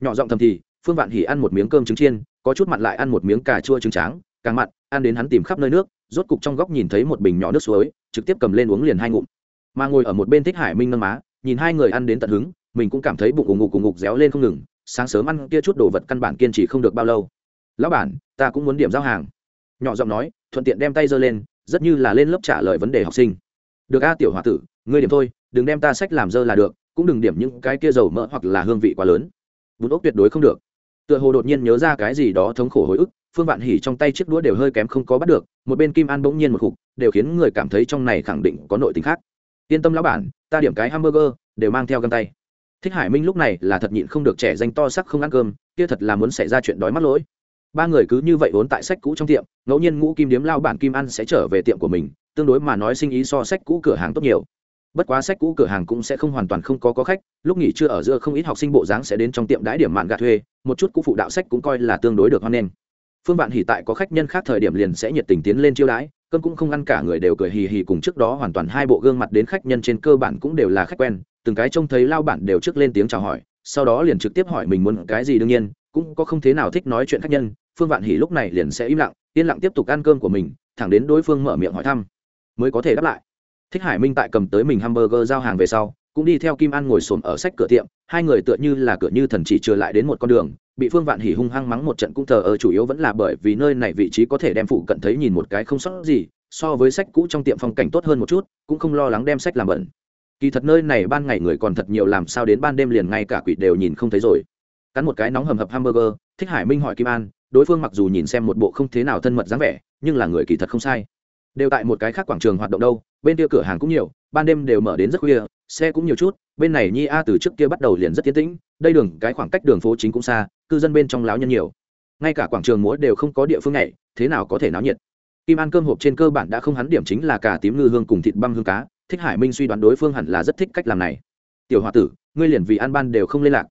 S1: Nhỏ giọng thầm thì, phương vạn hỉ ăn một miếng cơm trứng chiên, có chút mặn lại ăn một miếng cà chua trứng tráng, càng mặn ăn đến hắn tìm khắp nơi nước, rốt cục trong góc nhìn thấy một bình nhỏ nước suối, trực tiếp cầm lên uống liền hai ngụm. Mà ngồi ở một bên thích hải minh nâng má, nhìn hai người ăn đến tận hứng, mình cũng cảm thấy bụng ủng ngục ủng ngục réo lên không ngừng, sáng sớm ăn kia chút đồ vật căn bản kiên trì không được bao lâu. Lão bản, ta cũng muốn điểm giao hàng. Nhỏ giọng nói, thuận tiện đem tay giơ lên, rất như là lên lớp trả lời vấn đề học sinh. Được a, tiểu h o a tử, ngươi điểm thôi, đừng đem ta sách làm dơ là được, cũng đừng điểm những cái kia dầu mỡ hoặc là hương vị quá lớn. Bún ốc tuyệt đối không được. Tựa hồ đột nhiên nhớ ra cái gì đó thống khổ hồi ức phương vạn hỉ trong tay chiếc đũa đều hơi kém không có bắt được, một bên kim an bỗng nhiên một khục đều khiến người cảm thấy trong này khẳng định có nội tình khác. Yên tâm lão bản, ta điểm cái hamburger, đều mang theo găng tay. Thích hải minh lúc này là thật nhịn không được trẻ danh to sắc không ăn cơm, kia thật là muốn xảy ra chuyện đói mắt lỗi. Ba người cứ như vậy vốn tại sách cũ trong tiệm, ngẫu nhiên ngũ kim điếm lao bản kim ăn sẽ trở về tiệm của mình, tương đối mà nói sinh ý so sách cũ cửa hàng tốt nhiều. Bất quá sách cũ cửa hàng cũng sẽ không hoàn toàn không có có khách, lúc nghỉ trưa ở giữa không ít học sinh bộ dáng sẽ đến trong tiệm đãi điểm mạn gà thuê, một chút cũ phụ đạo sách cũng coi là tương đối được hoan nghênh phương vạn hỉ tại có khách nhân khác thời điểm liền sẽ nhiệt tình tiến lên chiêu đãi, cơm cũng không ăn cả người đều cười hì hì cùng trước đó hoàn toàn hai bộ gương mặt đến khách nhân trên cơ bản cũng đều là khách quen, từng cái trông thấy lao bản đều trước lên tiếng chào hỏi, sau đó liền trực tiếp hỏi mình muốn cái gì đương nhiên, cũng có không thế nào thích nói chuyện khách nhân, phương vạn hỉ lúc này liền sẽ im lặng, yên lặng tiếp tục ăn cơm của mình, thẳng đến đối phương mở miệng hỏi thăm, mới có thể đáp lại. Thích hải minh tại cầm tới mình hamburger giao hàng về sau, cũng đi theo kim an ngồi xổm ở sách cửa tiệm, hai người tựa như là cửa như thần chỉ trừ lại đến một con đường bị phương vạn hỉ hung hăng mắng một trận cũng thờ ơ, chủ yếu vẫn là bởi vì nơi này vị trí có thể đem phụ cận thấy nhìn một cái không sót gì, so với sách cũ trong tiệm phong cảnh tốt hơn một chút, cũng không lo lắng đem sách làm bẩn. Kỳ thật nơi này ban ngày người còn thật nhiều, làm sao đến ban đêm liền ngay cả quỷ đều nhìn không thấy rồi. Cắn một cái nóng hầm hập hamburger, thích hải minh hỏi kim an, đối phương mặc dù nhìn xem một bộ không thế nào thân mật dáng vẻ, nhưng là người kỳ thật không sai. Đều tại một cái khác quảng trường hoạt động đâu, bên kia cửa hàng cũng nhiều, ban đêm đều mở đến rất khuya, xe cũng nhiều chút, bên này nhi a từ trước kia bắt đầu liền rất tiến tĩnh, đây đường, cái khoảng cách đường phố chính cũng xa cư dân bên trong láo nhân nhiều. Ngay cả quảng trường múa đều không có địa phương này thế nào có thể náo nhiệt? Kim an cơm hộp trên cơ bản đã không hắn điểm chính là cả tím ngư hương cùng thịt băm hương cá, thích hải minh suy đoán đối phương hẳn là rất thích cách làm này. Tiểu h o a tử, ngươi liền vì ăn ban đều không liên lạc.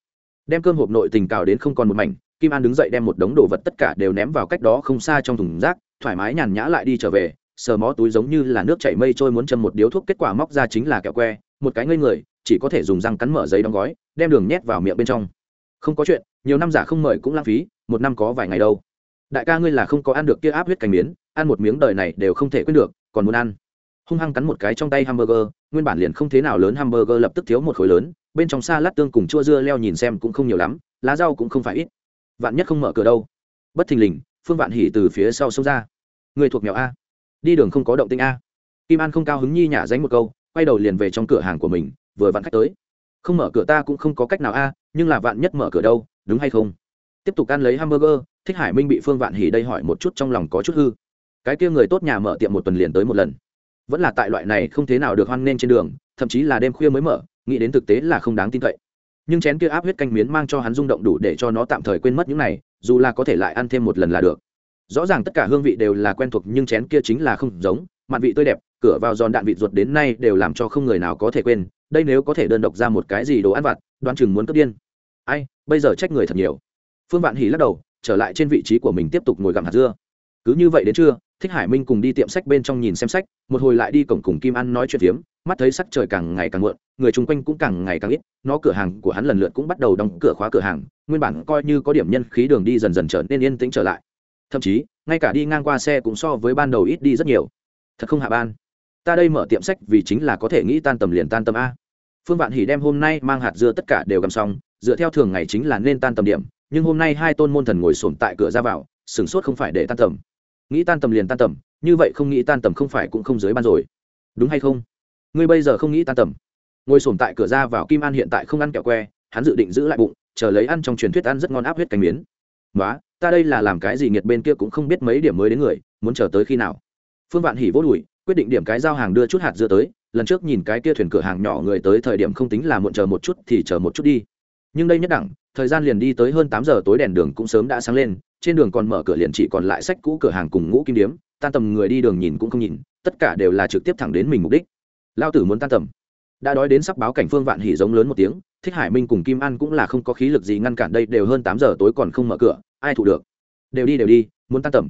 S1: Đem cơm hộp nội tình cào đến không còn một mảnh, kim an đứng dậy đem một đống đồ vật tất cả đều ném vào cách đó không xa trong thùng rác, thoải mái nhàn nhã lại đi trở về, sờ mó túi giống như là nước chảy mây trôi muốn châm một điếu thuốc, kết quả móc ra chính là kẹo que, một cái ngây người, chỉ có thể dùng răng cắn mở giấy đóng gói, đem đường nhét vào miệng bên trong không có chuyện, nhiều năm giả không mời cũng lãng phí, một năm có vài ngày đâu. Đại ca ngươi là không có ăn được kia áp huyết cành miến, ăn một miếng đời này đều không thể quên được, còn muốn ăn. Hung hăng cắn một cái trong tay hamburger, nguyên bản liền không thế nào lớn hamburger lập tức thiếu một khối lớn, bên trong xa lát tương cùng chua dưa leo nhìn xem cũng không nhiều lắm, lá rau cũng không phải ít. Vạn nhất không mở cửa đâu. Bất thình lình, phương vạn hỉ từ phía sau xông ra. Người thuộc mèo a. Đi đường không có động tinh a. Kim an không cao hứng nhi nhả dánh một câu, quay đầu liền về trong cửa hàng của mình, vừa vặn khách tới. Không mở cửa ta cũng không có cách nào a nhưng là vạn nhất mở cửa đâu, đúng hay không? Tiếp tục ăn lấy hamburger, thích hải minh bị phương vạn hỉ đây hỏi một chút trong lòng có chút hư. Cái kia người tốt nhà mở tiệm một tuần liền tới một lần. Vẫn là tại loại này không thế nào được hoan nghênh trên đường, thậm chí là đêm khuya mới mở, nghĩ đến thực tế là không đáng tin cậy. Nhưng chén kia áp huyết canh miến mang cho hắn rung động đủ để cho nó tạm thời quên mất những này, dù là có thể lại ăn thêm một lần là được. Rõ ràng tất cả hương vị đều là quen thuộc, nhưng chén kia chính là không giống, mặn vị tươi đẹp, cửa vào giòn đạn vị ruột đến nay đều làm cho không người nào có thể quên, đây nếu có thể đơn độc ra một cái gì đồ ăn vặt đoan chừng muốn cướp điên ai, bây giờ trách người thật nhiều. Phương vạn hỉ lắc đầu, trở lại trên vị trí của mình tiếp tục ngồi gặm hạt dưa. Cứ như vậy đến trưa, thích hải minh cùng đi tiệm sách bên trong nhìn xem sách, một hồi lại đi cổng cùng kim ăn nói chuyện phiếm, mắt thấy sắc trời càng ngày càng muộn, người chung quanh cũng càng ngày càng ít, nó cửa hàng của hắn lần lượt cũng bắt đầu đóng cửa khóa cửa hàng, nguyên bản coi như có điểm nhân khí đường đi dần dần trở nên yên tĩnh trở lại. Thậm chí, ngay cả đi ngang qua xe cũng so với ban đầu ít đi rất nhiều. Thật không hạ ban? Ta đây mở tiệm sách vì chính là có thể nghĩ tan tầm liền tan tầm a. Phương vạn hỉ đem hôm nay mang hạt dưa tất cả đều gầm xong dựa theo thường ngày chính là nên tan tầm điểm, nhưng hôm nay hai tôn môn thần ngồi sổm tại cửa ra vào, sửng sốt không phải để tan tầm. Nghĩ tan tầm liền tan tầm, như vậy không nghĩ tan tầm không phải cũng không dưới ban rồi. Đúng hay không? Ngươi bây giờ không nghĩ tan tầm. Ngồi sổm tại cửa ra vào kim an hiện tại không ăn kẹo que, hắn dự định giữ lại bụng, chờ lấy ăn trong truyền thuyết ăn rất ngon áp huyết cánh miến. Nói ta đây là làm cái gì nghiệt bên kia cũng không biết mấy điểm mới đến người, muốn chờ tới khi nào? Phương vạn hỉ vô đùi, quyết định điểm cái giao hàng đưa chút hạt dưa tới, lần trước nhìn cái kia thuyền cửa hàng nhỏ người tới thời điểm không tính là muộn, chờ một chút thì chờ một chút đi nhưng đây nhất đẳng, thời gian liền đi tới hơn tám giờ tối đèn đường cũng sớm đã sáng lên, trên đường còn mở cửa liền chỉ còn lại sách cũ cửa hàng cùng ngũ kim điếm, tan tầm người đi đường nhìn cũng không nhìn, tất cả đều là trực tiếp thẳng đến mình mục đích. Lao tử muốn tan tầm. Đã đói đến sắp báo cảnh phương vạn hỉ giống lớn một tiếng, thích hải minh cùng kim an cũng là không có khí lực gì ngăn cản đây, đều hơn tám giờ tối còn không mở cửa, ai thủ được? Đều đi đều đi, muốn tan tầm.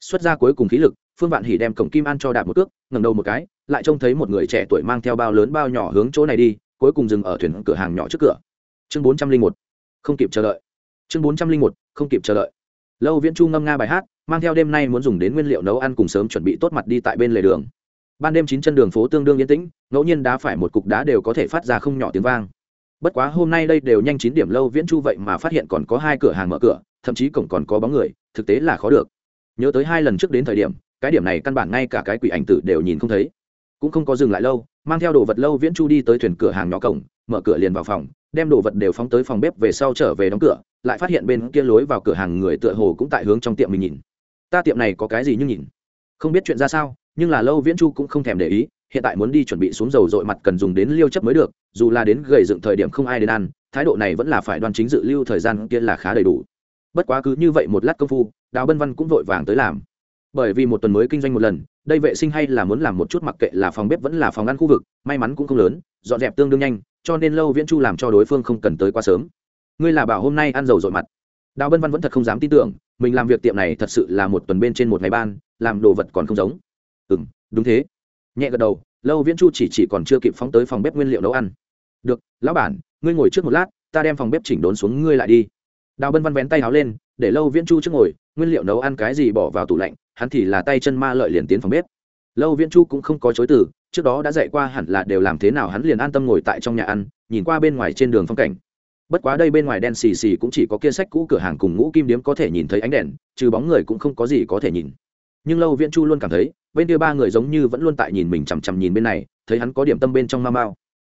S1: Xuất ra cuối cùng khí lực, phương vạn hỉ đem cổng kim an cho đạp một cước, ngẩng đầu một cái, lại trông thấy một người trẻ tuổi mang theo bao lớn bao nhỏ hướng chỗ này đi, cuối cùng dừng ở thuyền cửa hàng nhỏ trước cửa chương bốn trăm linh một, không kịp chờ đợi. Chương bốn trăm linh một, không kịp chờ đợi. Lâu viễn chu ngâm nga bài hát, mang theo đêm nay muốn dùng đến nguyên liệu nấu ăn cùng sớm chuẩn bị tốt mặt đi tại bên lề đường. Ban đêm chín chân đường phố tương đương yên tĩnh, ngẫu nhiên đá phải một cục đá đều có thể phát ra không nhỏ tiếng vang. Bất quá hôm nay đây đều nhanh chín điểm lâu viễn chu vậy mà phát hiện còn có hai cửa hàng mở cửa, thậm chí cổng còn có bóng người, thực tế là khó được. Nhớ tới hai lần trước đến thời điểm, cái điểm này căn bản ngay cả cái quỷ ảnh tử đều nhìn không thấy. Cũng không có dừng lại lâu, mang theo đồ vật lâu viễn chu đi tới thuyền cửa hàng nhỏ cổng mở cửa liền vào phòng, đem đồ vật đều phóng tới phòng bếp về sau trở về đóng cửa, lại phát hiện bên kia lối vào cửa hàng người tựa hồ cũng tại hướng trong tiệm mình nhìn. Ta tiệm này có cái gì nhưng nhìn? Không biết chuyện ra sao, nhưng là lâu viễn chu cũng không thèm để ý, hiện tại muốn đi chuẩn bị xuống dầu dội mặt cần dùng đến liêu chấp mới được, dù là đến gầy dựng thời điểm không ai đến ăn, thái độ này vẫn là phải đoan chính dự lưu thời gian kia là khá đầy đủ. Bất quá cứ như vậy một lát công phu, đào bân văn cũng vội vàng tới làm. Bởi vì một tuần mới kinh doanh một lần, đây vệ sinh hay là muốn làm một chút mặc kệ là phòng bếp vẫn là phòng ăn khu vực, may mắn cũng không lớn, dọn dẹp tương đương nhanh cho nên lâu viễn chu làm cho đối phương không cần tới quá sớm. Ngươi là bảo hôm nay ăn dầu dội mặt. Đào bân văn vẫn thật không dám tin tưởng, mình làm việc tiệm này thật sự là một tuần bên trên một ngày ban, làm đồ vật còn không giống. Ừ m đúng thế. Nhẹ gật đầu, lâu viễn chu chỉ chỉ còn chưa kịp phóng tới phòng bếp nguyên liệu nấu ăn. Được, lão bản, ngươi ngồi trước một lát, ta đem phòng bếp chỉnh đốn xuống ngươi lại đi. Đào bân văn vén tay háo lên, để lâu viễn chu trước ngồi, nguyên liệu nấu ăn cái gì bỏ vào tủ lạnh, hắn thì là tay chân ma lợi liền tiến phòng bếp. Lâu viễn chu cũng không có chối từ trước đó đã dạy qua hẳn là đều làm thế nào hắn liền an tâm ngồi tại trong nhà ăn, nhìn qua bên ngoài trên đường phong cảnh. Bất quá đây bên ngoài đen xì xì cũng chỉ có kia sách cũ cửa hàng cùng ngũ kim điếm có thể nhìn thấy ánh đèn, trừ bóng người cũng không có gì có thể nhìn. Nhưng lâu viễn chu luôn cảm thấy, bên kia ba người giống như vẫn luôn tại nhìn mình chằm chằm nhìn bên này, thấy hắn có điểm tâm bên trong ma mao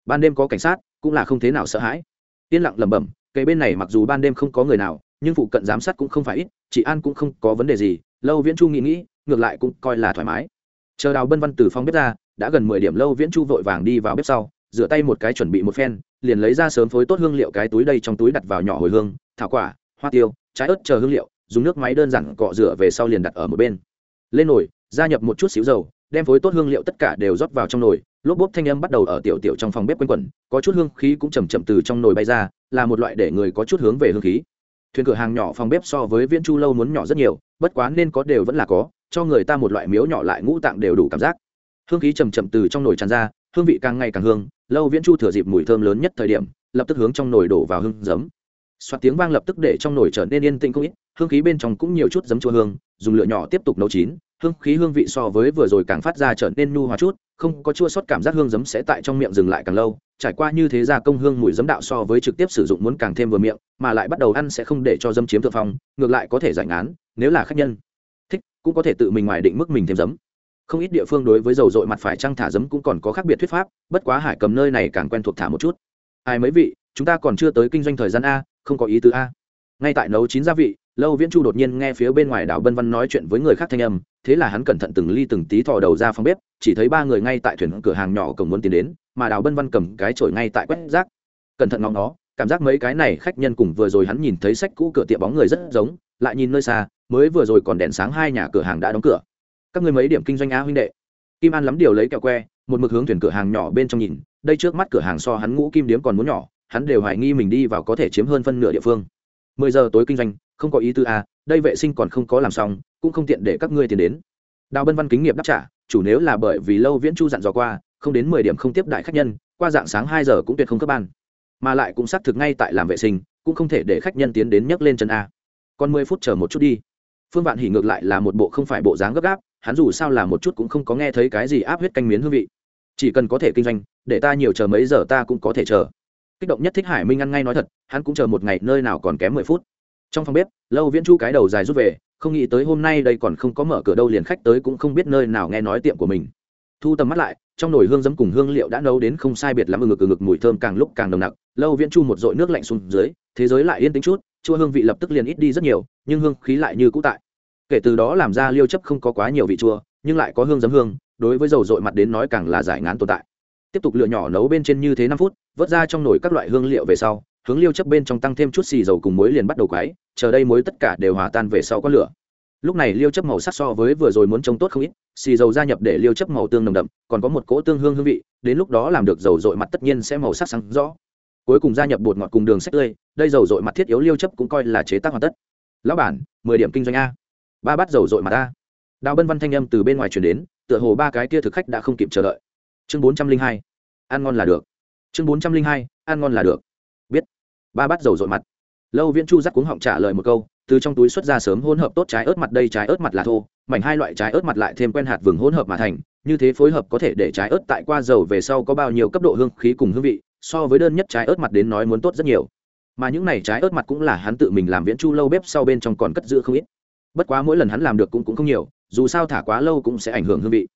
S1: ban đêm có cảnh sát, cũng là không thế nào sợ hãi. Yên lặng lẩm bẩm cây bên này mặc dù ban đêm không có người nào, nhưng phụ cận giám sát cũng không phải ít, chị an cũng không có vấn đề gì, lâu viễn chu nghĩ nghĩ, ngược lại cũng coi là thoải mái. Chờ đào bân văn từ phong bếp ra đã gần mười điểm lâu viễn chu vội vàng đi vào bếp sau, rửa tay một cái chuẩn bị một phen, liền lấy ra sớm phối tốt hương liệu cái túi đây trong túi đặt vào nhỏ hồi hương, thảo quả, hoa tiêu, trái ớt chờ hương liệu, dùng nước máy đơn giản cọ rửa về sau liền đặt ở một bên. Lên nồi, gia nhập một chút xíu dầu, đem phối tốt hương liệu tất cả đều rót vào trong nồi, lốp bốp thanh âm bắt đầu ở tiểu tiểu trong phòng bếp quanh quẩn, có chút hương khí cũng chầm chậm từ trong nồi bay ra, là một loại để người có chút hướng về hương khí. Thuyền cửa hàng nhỏ phòng bếp so với viễn chu lâu muốn nhỏ rất nhiều, bất quá nên có đều vẫn là có, cho người ta một loại miếu nhỏ lại ngũ tạng đều đủ cảm giác hương khí chầm chậm từ trong nồi tràn ra, hương vị càng ngày càng hương, lâu viễn chu thừa dịp mùi thơm lớn nhất thời điểm, lập tức hướng trong nồi đổ vào hương giấm. Xoát tiếng vang lập tức để trong nồi trở nên yên tĩnh không ít, hương khí bên trong cũng nhiều chút giấm chua hương, dùng lửa nhỏ tiếp tục nấu chín, hương khí hương vị so với vừa rồi càng phát ra trở nên nhu hòa chút, không có chua sót cảm giác hương giấm sẽ tại trong miệng dừng lại càng lâu, trải qua như thế gia công hương mùi giấm đạo so với trực tiếp sử dụng muốn càng thêm vừa miệng, mà lại bắt đầu ăn sẽ không để cho dấm chiếm thượng phong, ngược lại có thể giải ngán, nếu là khách nhân thích, cũng có thể tự mình ngoài định mức mình thêm giấm không ít địa phương đối với dầu dội mặt phải trăng thả giấm cũng còn có khác biệt thuyết pháp, bất quá hải cầm nơi này càng quen thuộc thả một chút. Ai mấy vị, chúng ta còn chưa tới kinh doanh thời gian a, không có ý tứ a. Ngay tại nấu chín gia vị, lâu viễn chu đột nhiên nghe phía bên ngoài đảo bân văn nói chuyện với người khác thanh âm, thế là hắn cẩn thận từng ly từng tí thò đầu ra phòng bếp, chỉ thấy ba người ngay tại thuyền cửa hàng nhỏ cổng muốn tiến đến, mà đào bân văn cầm cái chổi ngay tại quét rác. Cẩn thận ngóng nó cảm giác mấy cái này khách nhân cùng vừa rồi hắn nhìn thấy sách cũ cửa tiệm bóng người rất giống, lại nhìn nơi xa, mới vừa rồi còn đèn sáng hai nhà cửa hàng đã đóng cửa các người mấy điểm kinh doanh á huynh đệ. Kim an lắm điều lấy kẹo que, một mực hướng thuyền cửa hàng nhỏ bên trong nhìn, đây trước mắt cửa hàng so hắn ngũ kim điếm còn muốn nhỏ, hắn đều hoài nghi mình đi vào có thể chiếm hơn phân nửa địa phương. Mười giờ tối kinh doanh, không có ý tư a đây vệ sinh còn không có làm xong, cũng không tiện để các ngươi tiền đến. Đào bân văn kính nghiệp đáp trả, chủ nếu là bởi vì lâu viễn chu dặn dò qua, không đến mười điểm không tiếp đại khách nhân, qua dạng sáng hai giờ cũng tuyệt không cấp ban. Mà lại cũng xác thực ngay tại làm vệ sinh, cũng không thể để khách nhân tiến đến nhấc lên chân a. Còn mười phút chờ một chút đi phương vạn hỉ ngược lại là một bộ không phải bộ dáng gấp gáp, hắn dù sao là một chút cũng không có nghe thấy cái gì áp huyết canh miến hương vị. Chỉ cần có thể kinh doanh, để ta nhiều chờ mấy giờ ta cũng có thể chờ. Kích động nhất thích hải minh ăn ngay nói thật, hắn cũng chờ một ngày, nơi nào còn kém mười phút. Trong phòng bếp, lâu viễn chu cái đầu dài rút về, không nghĩ tới hôm nay đây còn không có mở cửa đâu liền khách tới cũng không biết nơi nào nghe nói tiệm của mình. Thu tầm mắt lại, trong nồi hương giấm cùng hương liệu đã nấu đến không sai biệt lắm, ngực ngực mùi thơm càng lúc càng nồng nặc. Lâu viễn chu một dội nước lạnh xuống dưới, thế giới lại yên tĩnh chút chua hương vị lập tức liền ít đi rất nhiều, nhưng hương khí lại như cũ tại. Kể từ đó làm ra liêu chấp không có quá nhiều vị chua, nhưng lại có hương giấm hương, đối với dầu dội mặt đến nói càng là giải ngán tồn tại. Tiếp tục lựa nhỏ nấu bên trên như thế năm phút, vớt ra trong nồi các loại hương liệu về sau, hướng liêu chấp bên trong tăng thêm chút xì dầu cùng muối liền bắt đầu quái chờ đây muối tất cả đều hòa tan về sau có lửa. Lúc này liêu chấp màu sắc so với vừa rồi muốn trông tốt không ít, xì dầu gia nhập để liêu chấp màu tương nồng đậm, còn có một cỗ tương hương hương vị, đến lúc đó làm được dầu dội mặt tất nhiên sẽ màu sắc sáng rõ cuối cùng gia nhập bột ngọt cùng đường sách tươi, đây dầu dội mặt thiết yếu liêu chấp cũng coi là chế tác hoàn tất. Lão bản, mười điểm kinh doanh a. Ba bát dầu dội mặt a. Đào bân văn thanh âm từ bên ngoài chuyển đến, tựa hồ ba cái kia thực khách đã không kịp chờ đợi. Chương bốn trăm linh hai, ăn ngon là được. Chương bốn trăm linh hai, ăn ngon là được. Biết. Ba bát dầu dội mặt. Lâu viễn chu rắc cuống họng trả lời một câu, từ trong túi xuất ra sớm hỗn hợp tốt trái ớt mặt đây trái ớt mặt là thô, mảnh hai loại trái ớt mặt lại thêm quen hạt vừng hỗn hợp mà thành, như thế phối hợp có thể để trái ớt tại qua dầu về sau có bao nhiêu cấp độ hương khí cùng hương vị so với đơn nhất trái ớt mặt đến nói muốn tốt rất nhiều. Mà những này trái ớt mặt cũng là hắn tự mình làm viễn chu lâu bếp sau bên trong còn cất giữ không ít. Bất quá mỗi lần hắn làm được cũng cũng không nhiều, dù sao thả quá lâu cũng sẽ ảnh hưởng hương vị.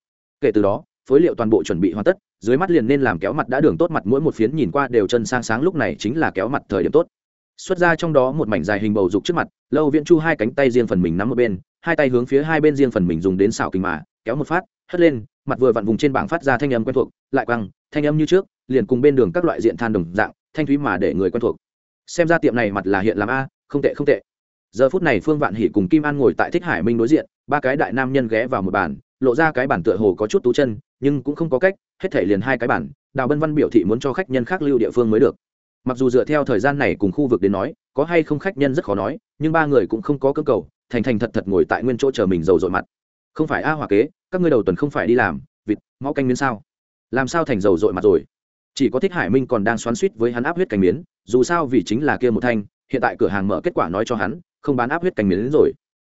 S1: Kể từ đó, phối liệu toàn bộ chuẩn bị hoàn tất, dưới mắt liền nên làm kéo mặt đã đường tốt mặt mỗi một phiến nhìn qua đều chân sang sáng lúc này chính là kéo mặt thời điểm tốt. Xuất ra trong đó một mảnh dài hình bầu dục trước mặt, lâu viễn chu hai cánh tay riêng phần mình nắm một bên, hai tay hướng phía hai bên riêng phần mình dùng đến xào kình mà, kéo một phát, hất lên, mặt vừa vặn vùng trên bảng phát ra thanh âm quen thuộc, lại quăng thanh âm như trước, liền cùng bên đường các loại diện than đồng dạng, thanh thúy mà để người quen thuộc. Xem ra tiệm này mặt là hiện làm a, không tệ không tệ. Giờ phút này phương vạn hỉ cùng kim an ngồi tại thích hải minh đối diện, ba cái đại nam nhân ghé vào một bàn, lộ ra cái bản tựa hồ có chút tú chân, nhưng cũng không có cách, hết thể liền hai cái bản đào bân văn biểu thị muốn cho khách nhân khác lưu địa phương mới được. Mặc dù dựa theo thời gian này cùng khu vực đến nói, có hay không khách nhân rất khó nói, nhưng ba người cũng không có cơ cầu, thành thành thật thật ngồi tại nguyên chỗ chờ mình dầu dội mặt. Không phải a hoa kế, các ngươi đầu tuần không phải đi làm, vịt ngõ canh miến sao? Làm sao thành dầu dội mặt rồi? Chỉ có thích hải minh còn đang xoắn suýt với hắn áp huyết cành miến, dù sao vì chính là kia một thanh, hiện tại cửa hàng mở kết quả nói cho hắn, không bán áp huyết cành miến đến rồi.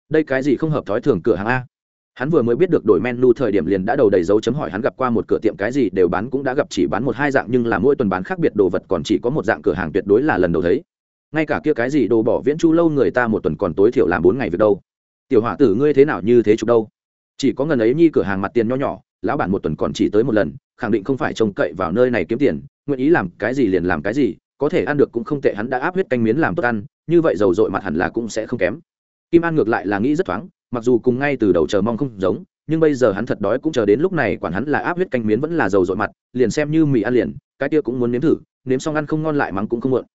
S1: Đây cái gì không hợp thói thường cửa hàng a? Hắn vừa mới biết được đổi menu thời điểm liền đã đầu đầy dấu chấm hỏi hắn gặp qua một cửa tiệm cái gì, đều bán cũng đã gặp chỉ bán một hai dạng, nhưng là mỗi tuần bán khác biệt đồ vật còn chỉ có một dạng cửa hàng tuyệt đối là lần đầu thấy. Ngay cả kia cái gì đồ bỏ viễn chu lâu người ta một tuần còn tối thiểu làm bốn ngày việc đâu. Tiểu hỏa tử ngươi thế nào như thế chụp đâu? Chỉ có ngần ấy nhi cửa hàng mặt tiền nho nhỏ, lão bản một tuần còn chỉ tới một lần khẳng định không phải trông cậy vào nơi này kiếm tiền, nguyện ý làm cái gì liền làm cái gì, có thể ăn được cũng không tệ, hắn đã áp huyết canh miến làm tốt ăn, như vậy dầu dội mặt hẳn là cũng sẽ không kém. Kim an ngược lại là nghĩ rất thoáng, mặc dù cùng ngay từ đầu chờ mong không giống, nhưng bây giờ hắn thật đói cũng chờ đến lúc này, quản hắn là áp huyết canh miến vẫn là dầu dội mặt, liền xem như mì ăn liền, cái kia cũng muốn nếm thử, nếm xong ăn không ngon lại mắng cũng không muộn.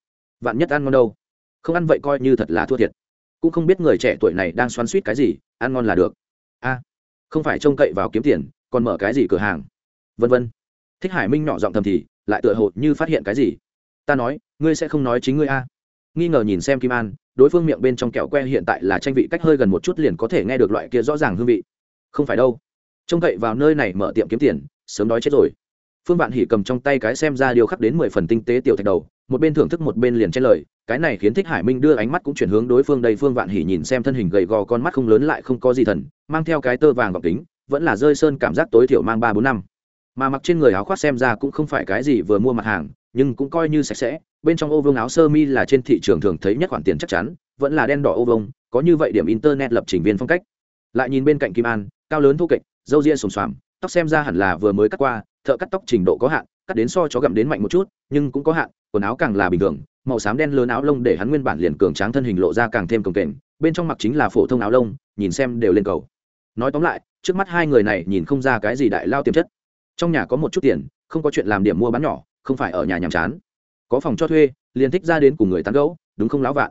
S1: Vạn nhất ăn ngon đâu? Không ăn vậy coi như thật là thua thiệt. Cũng không biết người trẻ tuổi này đang xoắn suýt cái gì, ăn ngon là được. A, không phải trông cậy vào kiếm tiền, còn mở cái gì cửa hàng? Vân vân. Thích hải minh nhỏ giọng thầm thì lại tựa hồ như phát hiện cái gì. Ta nói ngươi sẽ không nói chính ngươi a. Nghi ngờ nhìn xem kim an đối phương miệng bên trong kẹo que hiện tại là tranh vị cách hơi gần một chút liền có thể nghe được loại kia rõ ràng hương vị. Không phải đâu. Trông cậy vào nơi này mở tiệm kiếm tiền sớm đói chết rồi. Phương vạn hỉ cầm trong tay cái xem ra điều khắc đến mười phần tinh tế tiểu thạch đầu một bên thưởng thức một bên liền chen lời cái này khiến thích hải minh đưa ánh mắt cũng chuyển hướng đối phương đây phương vạn hỉ nhìn xem thân hình gầy gò con mắt không lớn lại không có gì thần mang theo cái tơ vàng gọc tính, vẫn là rơi sơn cảm giác tối thiểu mang ba bốn năm mà mặc trên người áo khoác xem ra cũng không phải cái gì vừa mua mặt hàng, nhưng cũng coi như sạch sẽ. Bên trong ô vương áo sơ mi là trên thị trường thường thấy nhất khoản tiền chắc chắn, vẫn là đen đỏ ô vông có như vậy điểm internet lập trình viên phong cách. Lại nhìn bên cạnh kim an, cao lớn thu kệch, râu ria sùng xoàm, tóc xem ra hẳn là vừa mới cắt qua, thợ cắt tóc trình độ có hạn, cắt đến so chó gặm đến mạnh một chút, nhưng cũng có hạn, quần áo càng là bình thường, màu xám đen lớn áo lông để hắn nguyên bản liền cường tráng thân hình lộ ra càng thêm cồng kềnh, bên trong mặc chính là phổ thông áo lông, nhìn xem đều lên cầu. Nói tóm lại, trước mắt hai người này nhìn không ra cái gì đại lao tiềm chất trong nhà có một chút tiền, không có chuyện làm điểm mua bán nhỏ, không phải ở nhà nhàm chán. Có phòng cho thuê, liền thích ra đến cùng người tán gẫu, đúng không lão vạn?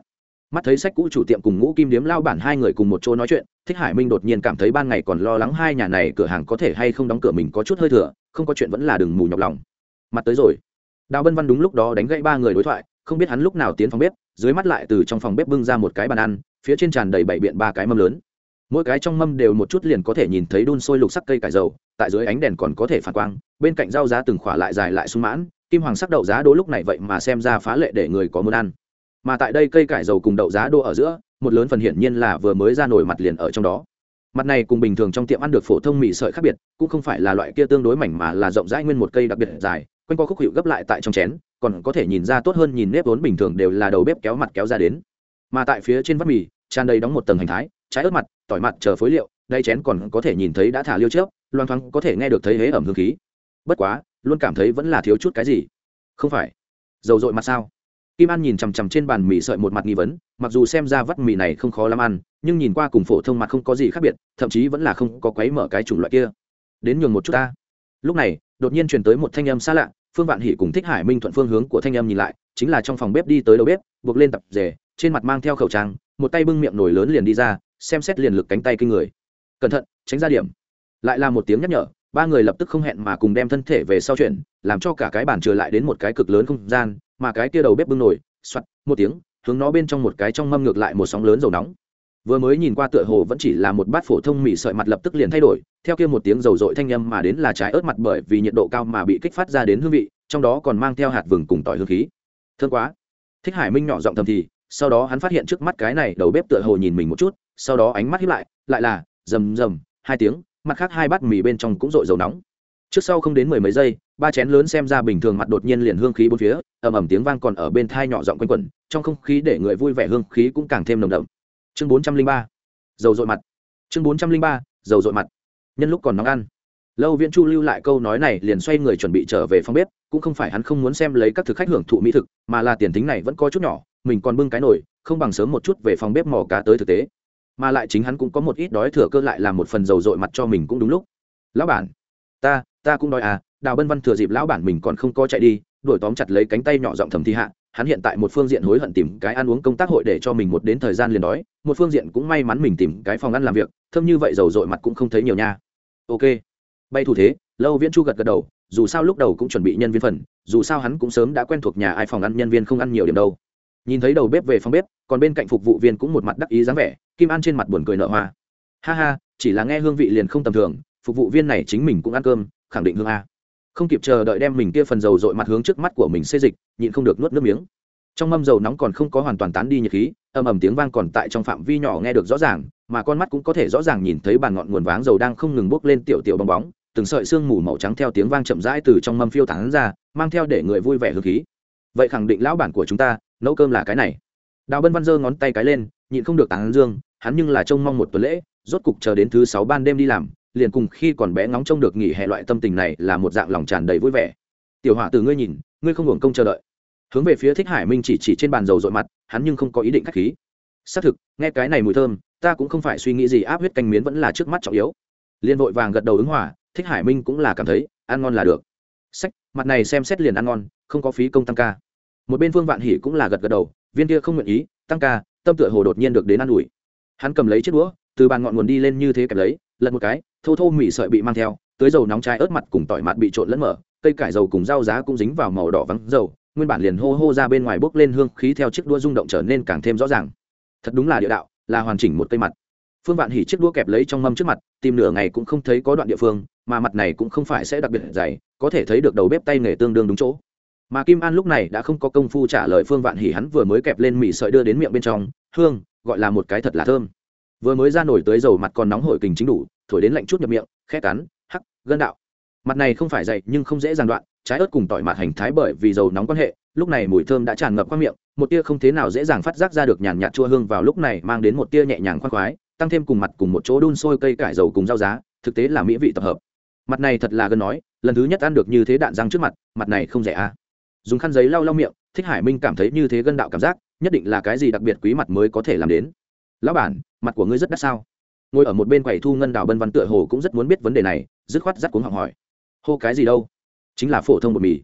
S1: Mắt thấy sách cũ chủ tiệm cùng ngũ kim điếm lao bản hai người cùng một chỗ nói chuyện, thích hải minh đột nhiên cảm thấy ban ngày còn lo lắng hai nhà này cửa hàng có thể hay không đóng cửa mình có chút hơi thừa, không có chuyện vẫn là đừng mù nhọc lòng. Mặt tới rồi. Đào bân văn đúng lúc đó đánh gãy ba người đối thoại, không biết hắn lúc nào tiến phòng bếp, dưới mắt lại từ trong phòng bếp bưng ra một cái bàn ăn, phía trên tràn đầy bảy biện ba cái mâm lớn. Mỗi cái trong mâm đều một chút liền có thể nhìn thấy đun sôi lục sắc cây cải dầu tại dưới ánh đèn còn có thể phản quang, bên cạnh rau giá từng khỏa lại dài lại sung mãn, kim hoàng sắc đậu giá đỗ lúc này vậy mà xem ra phá lệ để người có muốn ăn. Mà tại đây cây cải dầu cùng đậu giá đỗ ở giữa, một lớn phần hiển nhiên là vừa mới ra nổi mặt liền ở trong đó. Mặt này cùng bình thường trong tiệm ăn được phổ thông mì sợi khác biệt, cũng không phải là loại kia tương đối mảnh mà là rộng rãi nguyên một cây đặc biệt dài, quanh qua khúc hiệu gấp lại tại trong chén, còn có thể nhìn ra tốt hơn nhìn nếp vốn bình thường đều là đầu bếp kéo mặt kéo ra đến. Mà tại phía trên vắt mì, tràn đầy đóng một tầng hành thái, trái ớt mặt, tỏi mặt chờ phối liệu, đây chén còn có thể nhìn thấy đã thả liêu trước loang thoáng có thể nghe được thấy hế ẩm hương khí. Bất quá, luôn cảm thấy vẫn là thiếu chút cái gì. Không phải. Dầu dội mặt sao? Kim an nhìn chằm chằm trên bàn mì sợi một mặt nghi vấn, mặc dù xem ra vắt mì này không khó làm ăn, nhưng nhìn qua cùng phổ thông mặt không có gì khác biệt, thậm chí vẫn là không có quấy mở cái chủng loại kia. Đến nhường một chút ta. Lúc này, đột nhiên truyền tới một thanh âm xa lạ, phương vạn hỷ cùng thích hải minh thuận phương hướng của thanh âm nhìn lại, chính là trong phòng bếp đi tới đầu bếp, buộc lên tập rể, trên mặt mang theo khẩu trang, một tay bưng miệng nổi lớn liền đi ra, xem xét liền lực cánh tay kinh người. Cẩn thận, tránh ra điểm lại là một tiếng nhắc nhở, ba người lập tức không hẹn mà cùng đem thân thể về sau chuyển, làm cho cả cái bàn trừ lại đến một cái cực lớn không gian, mà cái kia đầu bếp bưng nổi soặt một tiếng, hướng nó bên trong một cái trong mâm ngược lại một sóng lớn dầu nóng. Vừa mới nhìn qua tựa hồ vẫn chỉ là một bát phổ thông mì sợi mặt lập tức liền thay đổi, theo kia một tiếng dầu dội thanh âm mà đến là trái ớt mặt bởi vì nhiệt độ cao mà bị kích phát ra đến hương vị, trong đó còn mang theo hạt vừng cùng tỏi hương khí. Thương quá. Thích hải minh nhỏ giọng thầm thì, sau đó hắn phát hiện trước mắt cái này, đầu bếp tựa hồ nhìn mình một chút, sau đó ánh mắt hiếp lại lại là, rầm rầm, hai tiếng mặt khác hai bát mì bên trong cũng rội dầu nóng. Trước sau không đến mười mấy giây, ba chén lớn xem ra bình thường mặt đột nhiên liền hương khí bốn phía, ầm ầm tiếng vang còn ở bên thai nhỏ giọng quanh quẩn, trong không khí để người vui vẻ hương khí cũng càng thêm nồng đậm. Chương bốn trăm linh ba, dầu dội mặt. Chương bốn trăm linh ba, dầu dội mặt. Nhân lúc còn nóng ăn. Lâu viễn chu lưu lại câu nói này liền xoay người chuẩn bị trở về phòng bếp, cũng không phải hắn không muốn xem lấy các thực khách hưởng thụ mỹ thực, mà là tiền tính này vẫn có chút nhỏ, mình còn bưng cái nổi không bằng sớm một chút về phòng bếp mò cá tới thực tế mà lại chính hắn cũng có một ít đói thừa cơ lại làm một phần dầu dội mặt cho mình cũng đúng lúc. Lão bản, ta ta cũng đói à đào bân văn thừa dịp lão bản mình còn không có chạy đi đuổi tóm chặt lấy cánh tay nhỏ giọng thầm thi hạ, hắn hiện tại một phương diện hối hận tìm cái ăn uống công tác hội để cho mình một đến thời gian liền đói, một phương diện cũng may mắn mình tìm cái phòng ăn làm việc, thơm như vậy dầu dội mặt cũng không thấy nhiều nha. Ok. Bay thủ thế, lâu viễn chu gật gật đầu, dù sao lúc đầu cũng chuẩn bị nhân viên phần, dù sao hắn cũng sớm đã quen thuộc nhà ai phòng ăn nhân viên không ăn nhiều điểm đâu nhìn thấy đầu bếp về phòng bếp, còn bên cạnh phục vụ viên cũng một mặt đắc ý dáng vẻ, kim an trên mặt buồn cười nợ hoa. Ha ha, chỉ là nghe hương vị liền không tầm thường, phục vụ viên này chính mình cũng ăn cơm, khẳng định hương a. Không kịp chờ đợi đem mình kia phần dầu dội mặt hướng trước mắt của mình xê dịch, nhịn không được nuốt nước miếng. Trong mâm dầu nóng còn không có hoàn toàn tán đi nhiệt khí, ầm ầm tiếng vang còn tại trong phạm vi nhỏ nghe được rõ ràng, mà con mắt cũng có thể rõ ràng nhìn thấy bàn ngọn nguồn váng dầu đang không ngừng bốc lên tiểu tiểu bong bóng, từng sợi sương mù màu trắng theo tiếng vang chậm rãi từ trong mâm phiêu tán ra, mang theo để người vui vẻ hương khí. Vậy khẳng định lão bản của chúng ta nấu cơm là cái này. Đào bân văn giơ ngón tay cái lên, nhịn không được tán dương, hắn nhưng là trông mong một tuần lễ, rốt cục chờ đến thứ sáu ban đêm đi làm, liền cùng khi còn bé ngóng trông được nghỉ hè loại tâm tình này là một dạng lòng tràn đầy vui vẻ. Tiểu hỏa từ ngươi nhìn, ngươi không hưởng công chờ đợi. Hướng về phía thích hải minh chỉ chỉ trên bàn dầu dội mặt, hắn nhưng không có ý định k h á c h khí. Xác thực, nghe cái này mùi thơm, ta cũng không phải suy nghĩ gì, áp huyết canh miến vẫn là trước mắt trọng yếu. Liên vội vàng gật đầu ứng hỏa thích hải minh cũng là cảm thấy, ăn ngon là được. Sách, mặt này xem xét liền ăn ngon, không có phí công tăng ca một bên phương vạn hỉ cũng là gật gật đầu, viên kia không nguyện ý, tăng ca, tâm tựa hồ đột nhiên được đến ă n ủi. Hắn cầm lấy chiếc đũa, từ bàn ngọn nguồn đi lên như thế kẹp lấy, lật một cái, thô thô mỉ sợi bị mang theo, tưới dầu nóng chai ớt mặt cùng tỏi mặt bị trộn lẫn mở, cây cải dầu cùng rau giá cũng dính vào màu đỏ vắng dầu, nguyên bản liền hô hô ra bên ngoài bốc lên hương khí theo chiếc đũa rung động trở nên càng thêm rõ ràng. Thật đúng là địa đạo, là hoàn chỉnh một cây mặt. Phương vạn hỉ chiếc đũa kẹp lấy trong mâm trước mặt, tìm nửa ngày cũng không thấy có đoạn địa phương, mà mặt này cũng không phải sẽ đặc biệt dày, có thể thấy được đầu bếp tay nghề tương đương đúng chỗ mà kim an lúc này đã không có công phu trả lời phương vạn hỉ hắn vừa mới kẹp lên mì sợi đưa đến miệng bên trong, hương, gọi là một cái thật là thơm. Vừa mới ra nổi tới dầu mặt còn nóng hổi kình chính đủ, thổi đến lạnh chút nhập miệng khét cắn, hắc, gân đạo. Mặt này không phải dày nhưng không dễ dàng đoạn, trái ớt cùng tỏi mặt hành thái bởi vì dầu nóng quan hệ, lúc này mùi thơm đã tràn ngập qua miệng, một tia không thế nào dễ dàng phát giác ra được nhàn nhạt chua hương vào lúc này mang đến một tia nhẹ nhàng khoan khoái, tăng thêm cùng mặt cùng một chỗ đun sôi cây cải dầu cùng rau giá, thực tế là mỹ vị tập hợp. Mặt này thật là gần nói, lần thứ nhất ăn được như thế đạn răng trước mặt mặt này không rẻ à dùng khăn giấy lau lau miệng, thích hải minh cảm thấy như thế gân đạo cảm giác, nhất định là cái gì đặc biệt quý mặt mới có thể làm đến. Lão bản, mặt của ngươi rất đắt sao? Ngồi ở một bên quầy thu ngân đào bân văn tựa hồ cũng rất muốn biết vấn đề này, dứt khoát dắt cuống họng hỏi. Hô cái gì đâu? Chính là phổ thông bột mì.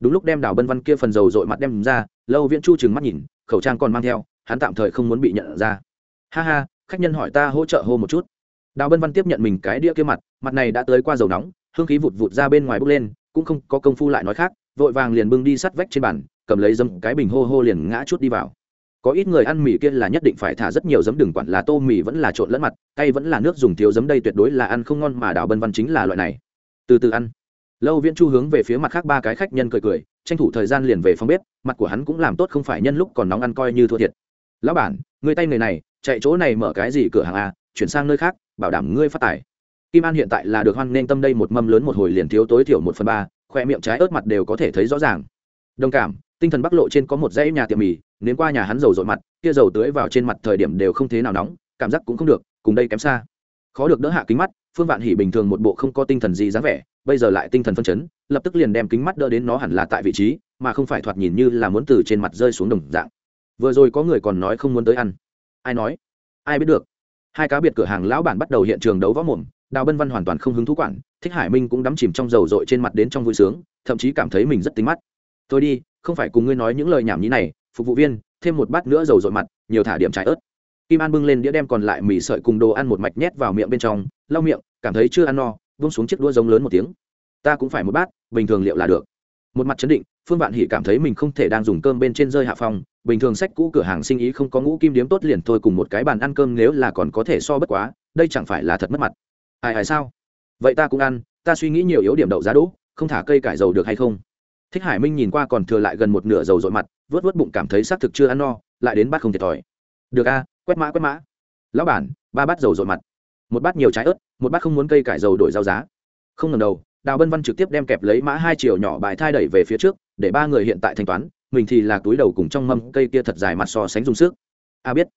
S1: Đúng lúc đem đào bân văn kia phần dầu dội mặt đem ra, lâu viễn chu chừng mắt nhìn, khẩu trang còn mang theo, hắn tạm thời không muốn bị nhận ra. Ha ha, khách nhân hỏi ta hỗ trợ hô một chút. Đào bân văn tiếp nhận mình cái đĩa kia mặt mặt này đã tới qua dầu nóng, hương khí vụt vụt ra bên ngoài bốc lên, cũng không có công phu lại nói khác vội vàng liền bưng đi sắt vách trên bàn, cầm lấy dấm cái bình hô hô liền ngã chút đi vào. Có ít người ăn mì kia là nhất định phải thả rất nhiều giấm, đừng quản là tô mì vẫn là trộn lẫn mặt tay vẫn là nước dùng thiếu giấm, đây tuyệt đối là ăn không ngon mà đào bân văn chính là loại này. Từ từ ăn. Lâu viễn chu hướng về phía mặt khác ba cái khách nhân cười cười, tranh thủ thời gian liền về phòng bếp, mặt của hắn cũng làm tốt không phải nhân lúc còn nóng ăn coi như thua thiệt. Lão bản, người tay người này, chạy chỗ này mở cái gì cửa hàng a chuyển sang nơi khác, bảo đảm ngươi phát tài. Kim an hiện tại là được hoan nên tâm đây một mâm lớn một hồi liền thiếu tối thiểu một phần ba khoe miệng trái ớt mặt đều có thể thấy rõ ràng. Đồng cảm, tinh thần bắc lộ trên có một dãy nhà tiệm mì nến qua nhà hắn dầu dội mặt, kia dầu tưới vào trên mặt thời điểm đều không thế nào nóng, cảm giác cũng không được, cùng đây kém xa. Khó được đỡ hạ kính mắt, phương vạn hỉ bình thường một bộ không có tinh thần gì dáng vẻ, bây giờ lại tinh thần phân chấn, lập tức liền đem kính mắt đỡ đến nó hẳn là tại vị trí, mà không phải thoạt nhìn như là muốn từ trên mặt rơi xuống đồng dạng. Vừa rồi có người còn nói không muốn tới ăn. Ai nói? Ai biết được? Hai cá biệt cửa hàng lão bản bắt đầu hiện trường đấu võ mồm đào bân văn hoàn toàn không hứng thú quản, thích hải minh cũng đắm chìm trong dầu dội trên mặt đến trong vui sướng, thậm chí cảm thấy mình rất tính mắt. Tôi đi, không phải cùng ngươi nói những lời nhảm nhí này, phục vụ viên, thêm một bát nữa dầu dội mặt, nhiều thả điểm trái ớt. Kim an bưng lên đĩa đem còn lại mì sợi cùng đồ ăn một mạch nhét vào miệng bên trong, lau miệng, cảm thấy chưa ăn no, vung xuống chiếc đũa giống lớn một tiếng. Ta cũng phải một bát, bình thường liệu là được. Một mặt chấn định, phương vạn hỉ cảm thấy mình không thể đang dùng cơm bên trên rơi hạ phòng bình thường sách cũ cửa hàng sinh ý không có ngũ kim điếm tốt liền thôi cùng một cái bàn ăn cơm nếu là còn có thể so bất quá, đây chẳng phải là thật mất mặt ai ai sao? Vậy ta cũng ăn, ta suy nghĩ nhiều yếu điểm đậu giá đỗ, không thả cây cải dầu được hay không? Thích hải minh nhìn qua còn thừa lại gần một nửa dầu dội mặt vớt vớt bụng cảm thấy xác thực chưa ăn no, lại đến bát không thiệt thòi. Được a, quét mã quét mã. Lão bản, ba bát dầu dội mặt. Một bát nhiều trái ớt, một bát không muốn cây cải dầu đổi rau giá. Không ngần đầu, đào bân văn trực tiếp đem kẹp lấy mã hai triệu nhỏ bài thai đẩy về phía trước, để ba người hiện tại thanh toán, mình thì là túi đầu cùng trong mâm cây kia thật dài mặt so sánh dùng sức. A biết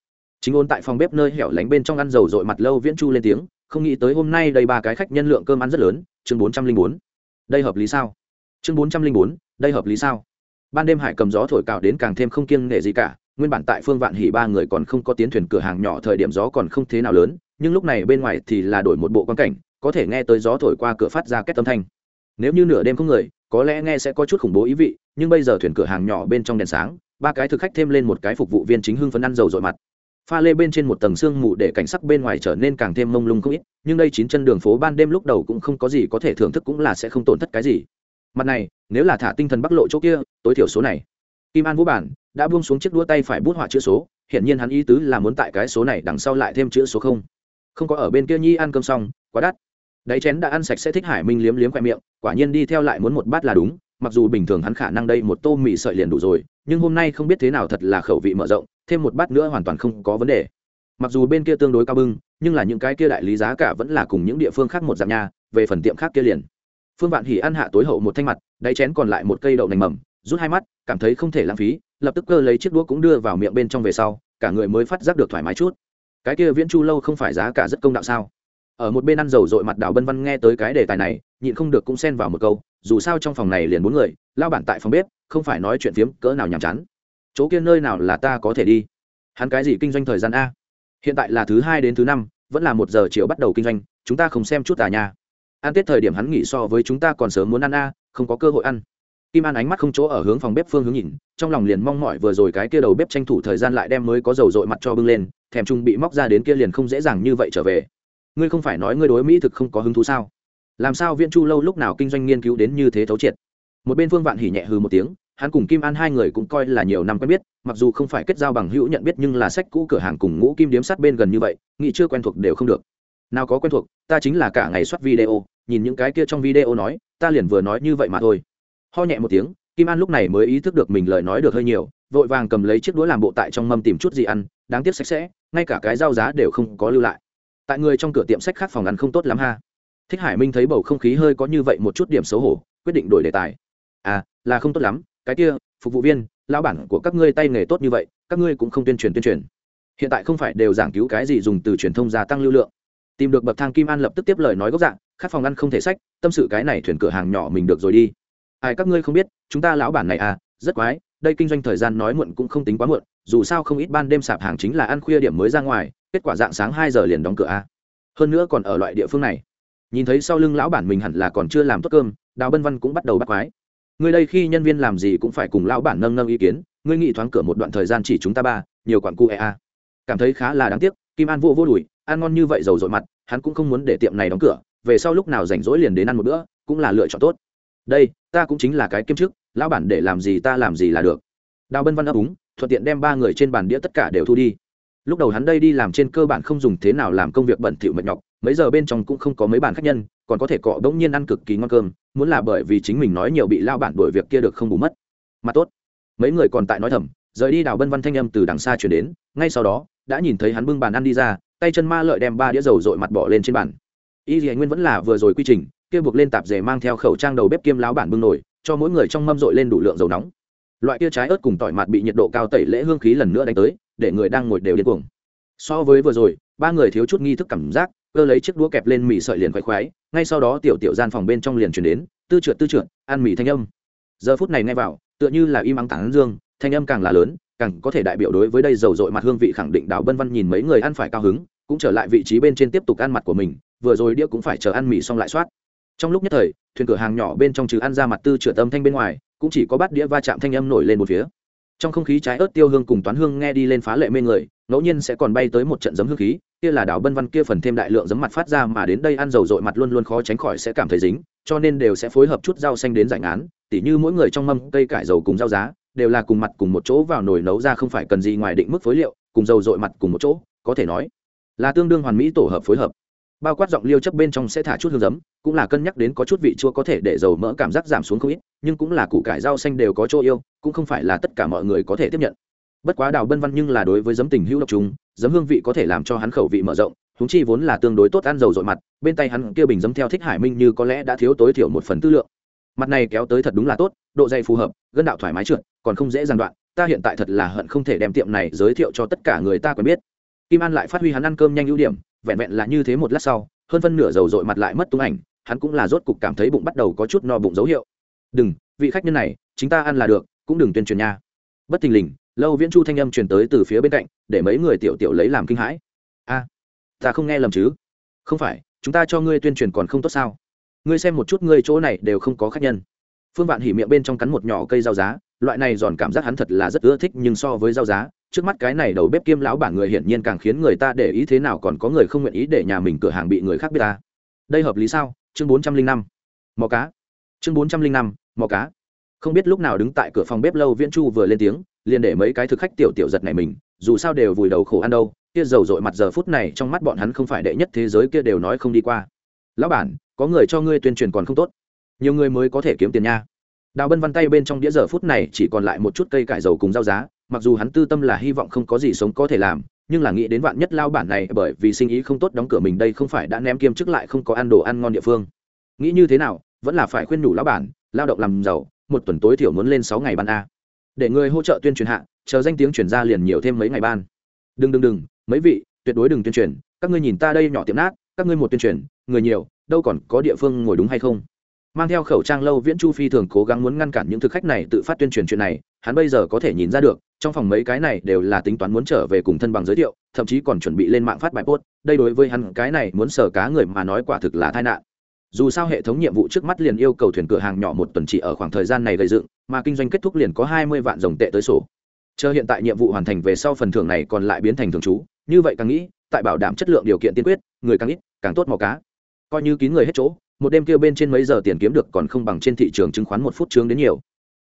S1: chính ôn tại phòng bếp nơi hẻo lánh bên trong ăn dầu dội mặt lâu viễn chu lên tiếng, không nghĩ tới hôm nay đây ba cái khách nhân lượng cơm ăn rất lớn, chương bốn trăm linh bốn. Đây hợp lý sao? Chương bốn trăm linh bốn, đây hợp lý sao? Ban đêm hải cầm gió thổi cào đến càng thêm không kiêng nể gì cả, nguyên bản tại phương vạn hỉ ba người còn không có tiến thuyền cửa hàng nhỏ thời điểm gió còn không thế nào lớn, nhưng lúc này bên ngoài thì là đổi một bộ quan cảnh, có thể nghe tới gió thổi qua cửa phát ra kết tâm thanh. Nếu như nửa đêm không người, có lẽ nghe sẽ có chút khủng bố ý vị, nhưng bây giờ thuyền cửa hàng nhỏ bên trong đèn sáng, ba cái thực khách thêm lên một cái phục vụ viên chính hưng phấn ăn dầu dội mặt pha lê bên trên một tầng sương mù để cảnh sắc bên ngoài trở nên càng thêm mông lung không ít, nhưng đây chín chân đường phố ban đêm lúc đầu cũng không có gì có thể thưởng thức cũng là sẽ không tổn thất cái gì. Mặt này, nếu là thả tinh thần bắc lộ chỗ kia, tối thiểu số này. Kim an vũ bản đã buông xuống chiếc đua tay phải bút họa chữ số hiện nhiên hắn ý tứ là muốn tại cái số này đằng sau lại thêm chữ số không. Không có ở bên kia nhi ăn cơm xong, quá đắt. Đáy chén đã ăn sạch sẽ thích hải minh liếm liếm khoe miệng, quả nhiên đi theo lại muốn một bát là đúng mặc dù bình thường hắn khả năng đây một tô mì sợi liền đủ rồi, nhưng hôm nay không biết thế nào thật là khẩu vị mở rộng, thêm một bát nữa hoàn toàn không có vấn đề. Mặc dù bên kia tương đối cao bưng, nhưng là những cái kia đại lý giá cả vẫn là cùng những địa phương khác một dạng nha, về phần tiệm khác kia liền. Phương vạn hỉ ăn hạ tối hậu một thanh mặt, đáy chén còn lại một cây đậu nành mầm, rút hai mắt, cảm thấy không thể lãng phí, lập tức cơ lấy chiếc đũa cũng đưa vào miệng bên trong về sau, cả người mới phát giác được thoải mái chút. Cái kia viễn chu lâu không phải giá cả rất công đạo sao? Ở một bên ăn dầu dội mặt đào bân văn nghe tới cái đề tài này, nhịn không được cũng xen vào một câu dù sao trong phòng này liền bốn người, lao bản tại phòng bếp, không phải nói chuyện phiếm, cỡ nào nhàm chán. Chỗ kia nơi nào là ta có thể đi? Hắn cái gì kinh doanh thời gian a? Hiện tại là thứ hai đến thứ năm, vẫn là một giờ chiều bắt đầu kinh doanh, chúng ta không xem chút à nhà ăn tết thời điểm hắn nghỉ so với chúng ta còn sớm muốn ăn a, không có cơ hội ăn. Kim an ánh mắt không chỗ ở hướng phòng bếp phương hướng nhìn, trong lòng liền mong mỏi vừa rồi cái kia đầu bếp tranh thủ thời gian lại đem mới có dầu dội mặt cho bưng lên, thèm chung bị móc ra đến kia liền không dễ dàng như vậy trở về. Ngươi không phải nói ngươi đối mỹ thực không có hứng thú sao? Làm sao Viễn chu lâu lúc nào kinh doanh nghiên cứu đến như thế thấu triệt? Một bên phương vạn hỉ nhẹ hừ một tiếng, hắn cùng kim an hai người cũng coi là nhiều năm quen biết, mặc dù không phải kết giao bằng hữu nhận biết nhưng là sách cũ cửa hàng cùng ngũ kim điếm sát bên gần như vậy, nghĩ chưa quen thuộc đều không được. Nào có quen thuộc, ta chính là cả ngày soát video, nhìn những cái kia trong video nói, ta liền vừa nói như vậy mà thôi. Ho nhẹ một tiếng, kim an lúc này mới ý thức được mình lời nói được hơi nhiều, vội vàng cầm lấy chiếc đũa làm bộ tại trong mâm tìm chút gì ăn, đáng tiếc sạch sẽ, ngay cả cái dao giá đều không có lưu lại. Tại người trong cửa tiệm sách khác phòng ăn không tốt lắm ha thích hải minh thấy bầu không khí hơi có như vậy một chút điểm xấu hổ, quyết định đổi đề tài. À là không tốt lắm, cái kia, phục vụ viên, lão bản của các ngươi tay nghề tốt như vậy, các ngươi cũng không tuyên truyền tuyên truyền. Hiện tại không phải đều giảng cứu cái gì dùng từ truyền thông gia tăng lưu lượng. Tìm được bậc thang kim an lập tức tiếp lời nói gốc dạng, khát phòng ăn không thể sách, tâm sự cái này thuyền cửa hàng nhỏ mình được rồi đi. Ai, các ngươi không biết, chúng ta lão bản này à rất quái, đây kinh doanh thời gian nói muộn cũng không tính quá muộn, dù sao không ít ban đêm sạp hàng chính là ăn khuya điểm mới ra ngoài, kết quả dạng sáng hai giờ liền đóng cửa a à. hơn nữa còn ở loại địa phương này nhìn thấy sau lưng lão bản mình hẳn là còn chưa làm tốt cơm, đào bân văn cũng bắt đầu bắt quái. Ngươi đây khi nhân viên làm gì cũng phải cùng lão bản nâng nâng ý kiến, ngươi nghĩ thoáng cửa một đoạn thời gian chỉ chúng ta ba, nhiều quản cu ea a. Cảm thấy khá là đáng tiếc, kim an vô vô đùi, ăn ngon như vậy dầu dội mặt, hắn cũng không muốn để tiệm này đóng cửa, về sau lúc nào rảnh rỗi liền đến ăn một bữa, cũng là lựa chọn tốt. Đây, ta cũng chính là cái kiêm chức, lão bản để làm gì ta làm gì là được. Đào bân văn ấp úng, thuận tiện đem ba người trên bàn đĩa tất cả đều thu đi. Lúc đầu hắn đây đi làm trên cơ bản không dùng thế nào làm công việc bẩn thỉu mệt nhọc mấy giờ bên trong cũng không có mấy bàn khách nhân, còn có thể cọ bỗng nhiên ăn cực kỳ ngon cơm, muốn là bởi vì chính mình nói nhiều bị lao bản đổi việc kia được không bù mất. Mà tốt, mấy người còn tại nói thầm, rời đi đào bân văn thanh âm từ đằng xa chuyển đến, ngay sau đó, đã nhìn thấy hắn bưng bàn ăn đi ra, tay chân ma lợi đem ba đĩa dầu dội mặt bỏ lên trên bàn. Y dì nguyên vẫn là vừa rồi quy trình, kia buộc lên tạp dề mang theo khẩu trang đầu bếp kiêm láo bản bưng nổi cho mỗi người trong mâm dội lên đủ lượng dầu nóng. Loại kia trái ớt cùng tỏi mặt bị nhiệt độ cao tẩy lễ hương khí lần nữa đánh tới, để người đang ngồi đều điên cuồng. So với vừa rồi, ba người thiếu chút nghi thức cảm giác cơ lấy chiếc đũa kẹp lên mì sợi liền khoái khoái, ngay sau đó tiểu tiểu gian phòng bên trong liền chuyển đến, tư trượt tư trượt, ăn mì thanh âm. Giờ phút này nghe vào, tựa như là im ắng tảng dương, thanh âm càng là lớn, càng có thể đại biểu đối với đây dầu dội mặt hương vị khẳng định đào bân văn nhìn mấy người ăn phải cao hứng, cũng trở lại vị trí bên trên tiếp tục ăn mặt của mình, vừa rồi đĩa cũng phải chờ ăn mì xong lại soát. Trong lúc nhất thời, thuyền cửa hàng nhỏ bên trong trừ ăn ra mặt tư trượt âm thanh bên ngoài, cũng chỉ có bát đĩa va chạm thanh âm nổi lên một phía trong không khí trái ớt tiêu hương cùng toán hương nghe đi lên phá lệ mê người, ngẫu nhiên sẽ còn bay tới một trận giấm hương khí, kia là đảo bân văn kia phần thêm đại lượng giấm mặt phát ra mà đến đây ăn dầu dội mặt luôn luôn khó tránh khỏi sẽ cảm thấy dính, cho nên đều sẽ phối hợp chút rau xanh đến giải án tỉ như mỗi người trong mâm cây cải dầu cùng rau giá, đều là cùng mặt cùng một chỗ vào nồi nấu ra không phải cần gì ngoài định mức phối liệu, cùng dầu dội mặt cùng một chỗ, có thể nói là tương đương hoàn mỹ tổ hợp phối hợp bao quát giọng liêu chấp bên trong sẽ thả chút hương giấm, cũng là cân nhắc đến có chút vị chua có thể để dầu mỡ cảm giác giảm xuống không ít, nhưng cũng là củ cải rau xanh đều có chỗ yêu, cũng không phải là tất cả mọi người có thể tiếp nhận. Bất quá đào bân văn nhưng là đối với giấm tình hữu độc trùng, giấm hương vị có thể làm cho hắn khẩu vị mở rộng húng chi vốn là tương đối tốt ăn dầu dội mặt, bên tay hắn kia bình giấm theo thích hải minh như có lẽ đã thiếu tối thiểu một phần tư lượng. Mặt này kéo tới thật đúng là tốt, độ dày phù hợp, gân đạo thoải mái trượt, còn không dễ giàn đoạn, ta hiện tại thật là hận không thể đem tiệm này giới thiệu cho tất cả người ta quen biết. Kim an lại phát huy hắn ăn cơm nhanh ưu điểm vẹn vẹn là như thế một lát sau, hơn phân nửa dầu dội mặt lại mất tung ảnh, hắn cũng là rốt cục cảm thấy bụng bắt đầu có chút no bụng dấu hiệu. Đừng, vị khách nhân này chính ta ăn là được, cũng đừng tuyên truyền nha. Bất thình lình, lâu viễn chu thanh âm truyền tới từ phía bên cạnh, để mấy người tiểu tiểu lấy làm kinh hãi. A, ta không nghe lầm chứ? Không phải, chúng ta cho ngươi tuyên truyền còn không tốt sao? Ngươi xem một chút ngươi chỗ này đều không có khách nhân. Phương vạn hỉ miệng bên trong cắn một nhỏ cây rau giá, loại này giòn cảm giác hắn thật là rất ưa thích nhưng so với rau giá trước mắt cái này đầu bếp kiêm lão bản người hiển nhiên càng khiến người ta để ý thế nào còn có người không nguyện ý để nhà mình cửa hàng bị người khác biết ta. Đây hợp lý sao? Chương bốn trăm linh năm. Mò cá. Chương bốn trăm linh năm. Mò cá. Không biết lúc nào đứng tại cửa phòng bếp lâu viễn chu vừa lên tiếng, liền để mấy cái thực khách tiểu tiểu giật này mình, dù sao đều vùi đầu khổ ăn đâu, kia dầu dội mặt giờ phút này trong mắt bọn hắn không phải đệ nhất thế giới kia đều nói không đi qua. Lão bản, có người cho ngươi tuyên truyền còn không tốt. Nhiều người mới có thể kiếm tiền nha. Đào bân văn tay bên trong đĩa giờ phút này chỉ còn lại một chút cây cải dầu cùng rau giá mặc dù hắn tư tâm là hy vọng không có gì sống có thể làm, nhưng là nghĩ đến vạn nhất lao bản này bởi vì sinh ý không tốt đóng cửa mình đây không phải đã ném kiêm chức lại không có ăn đồ ăn ngon địa phương. Nghĩ như thế nào, vẫn là phải khuyên nhủ lão bản, lao động làm giàu, một tuần tối thiểu muốn lên sáu ngày ban a. Để người hỗ trợ tuyên truyền hạ, chờ danh tiếng chuyển ra liền nhiều thêm mấy ngày ban. Đừng đừng đừng, mấy vị, tuyệt đối đừng tuyên truyền, các ngươi nhìn ta đây nhỏ tiệm nát, các ngươi một tuyên truyền, người nhiều, đâu còn có địa phương ngồi đúng hay không? Mang theo khẩu trang lâu viễn chu phi thường cố gắng muốn ngăn cản những thực khách này tự phát tuyên truyền chuyện này, hắn bây giờ có thể nhìn ra được trong phòng mấy cái này đều là tính toán muốn trở về cùng thân bằng giới thiệu, thậm chí còn chuẩn bị lên mạng phát bài post, đây đối với hắn cái này muốn sở cá người mà nói quả thực là tai nạn. Dù sao hệ thống nhiệm vụ trước mắt liền yêu cầu thuyền cửa hàng nhỏ một tuần chỉ ở khoảng thời gian này gây dựng, mà kinh doanh kết thúc liền có hai mươi vạn dòng tệ tới sổ. Chờ hiện tại nhiệm vụ hoàn thành về sau phần thưởng này còn lại biến thành thường trú, như vậy càng nghĩ, tại bảo đảm chất lượng điều kiện tiên quyết, người càng ít, càng tốt màu cá. Coi như kín người hết chỗ, một đêm kêu bên trên mấy giờ tiền kiếm được còn không bằng trên thị trường chứng khoán một phút trướng đến nhiều.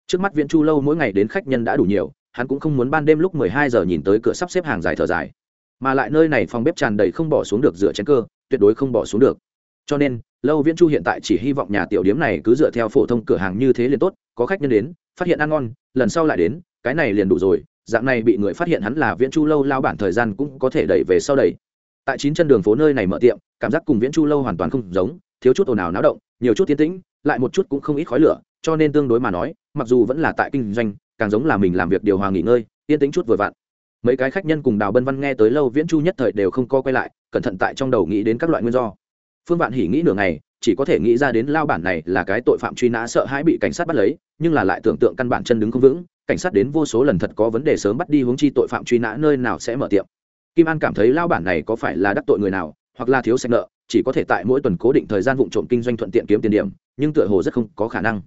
S1: Trước mắt viễn chu lâu mỗi ngày đến khách nhân đã đủ nhiều hắn cũng không muốn ban đêm lúc mười hai giờ nhìn tới cửa sắp xếp hàng dài thở dài. Mà lại nơi này phòng bếp tràn đầy không bỏ xuống được dựa chén cơ, tuyệt đối không bỏ xuống được. Cho nên, lâu viễn chu hiện tại chỉ hy vọng nhà tiểu điếm này cứ dựa theo phổ thông cửa hàng như thế liền tốt, có khách nhân đến, phát hiện ăn ngon, lần sau lại đến, cái này liền đủ rồi, dạng này bị người phát hiện hắn là viễn chu lâu lao bản thời gian cũng có thể đẩy về sau đẩy. Tại chín chân đường phố nơi này mở tiệm, cảm giác cùng viễn chu lâu hoàn toàn không giống, thiếu chút ồn ào náo động, nhiều chút tiến tĩnh, lại một chút cũng không ít khói lửa, cho nên tương đối mà nói, mặc dù vẫn là tại kinh doanh càng giống là mình làm việc điều hòa nghỉ ngơi, yên tĩnh chút vừa vặn. Mấy cái khách nhân cùng đào bân văn nghe tới lâu viễn chu nhất thời đều không co quay lại, cẩn thận tại trong đầu nghĩ đến các loại nguyên do. Phương vạn hỉ nghĩ nửa ngày, chỉ có thể nghĩ ra đến lao bản này là cái tội phạm truy nã sợ hãi bị cảnh sát bắt lấy, nhưng là lại tưởng tượng căn bản chân đứng không vững, cảnh sát đến vô số lần thật có vấn đề sớm bắt đi hướng chi tội phạm truy nã nơi nào sẽ mở tiệm. Kim an cảm thấy lao bản này có phải là đắc tội người nào, hoặc là thiếu sạch nợ, chỉ có thể tại mỗi tuần cố định thời gian vụ trộm kinh doanh thuận tiện kiếm tiền điểm, nhưng tựa hồ rất không có khả năng.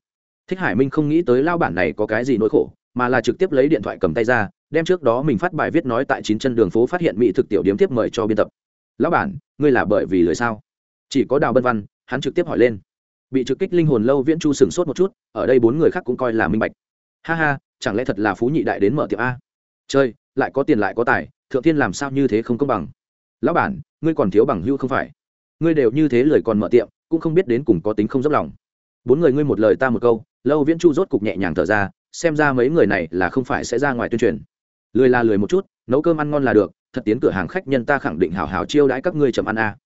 S1: Thích hải minh không nghĩ tới lao bản này có cái gì nỗi khổ mà là trực tiếp lấy điện thoại cầm tay ra, đem trước đó mình phát bài viết nói tại chín chân đường phố phát hiện mỹ thực tiểu điếm tiếp mời cho biên tập. Lão bản, ngươi là bởi vì lời sao? Chỉ có đào bân văn, hắn trực tiếp hỏi lên. Bị trực kích linh hồn lâu viễn chu sừng sốt một chút, ở đây bốn người khác cũng coi là minh bạch. Ha ha, chẳng lẽ thật là phú nhị đại đến mở tiệm a? Chơi lại có tiền lại có tài, thượng thiên làm sao như thế không công bằng? Lão bản, ngươi còn thiếu bằng hưu không phải? Ngươi đều như thế lời còn mở tiệm, cũng không biết đến cùng có tính không dốc lòng. Bốn người ngươi một lời ta một câu. Lâu viễn chu rốt cục nhẹ nhàng thở ra xem ra mấy người này là không phải sẽ ra ngoài tuyên truyền. Lười là lười một chút, nấu cơm ăn ngon là được, thật tiến cửa hàng khách nhân ta khẳng định hào hào chiêu đãi các ngươi chầm ăn a.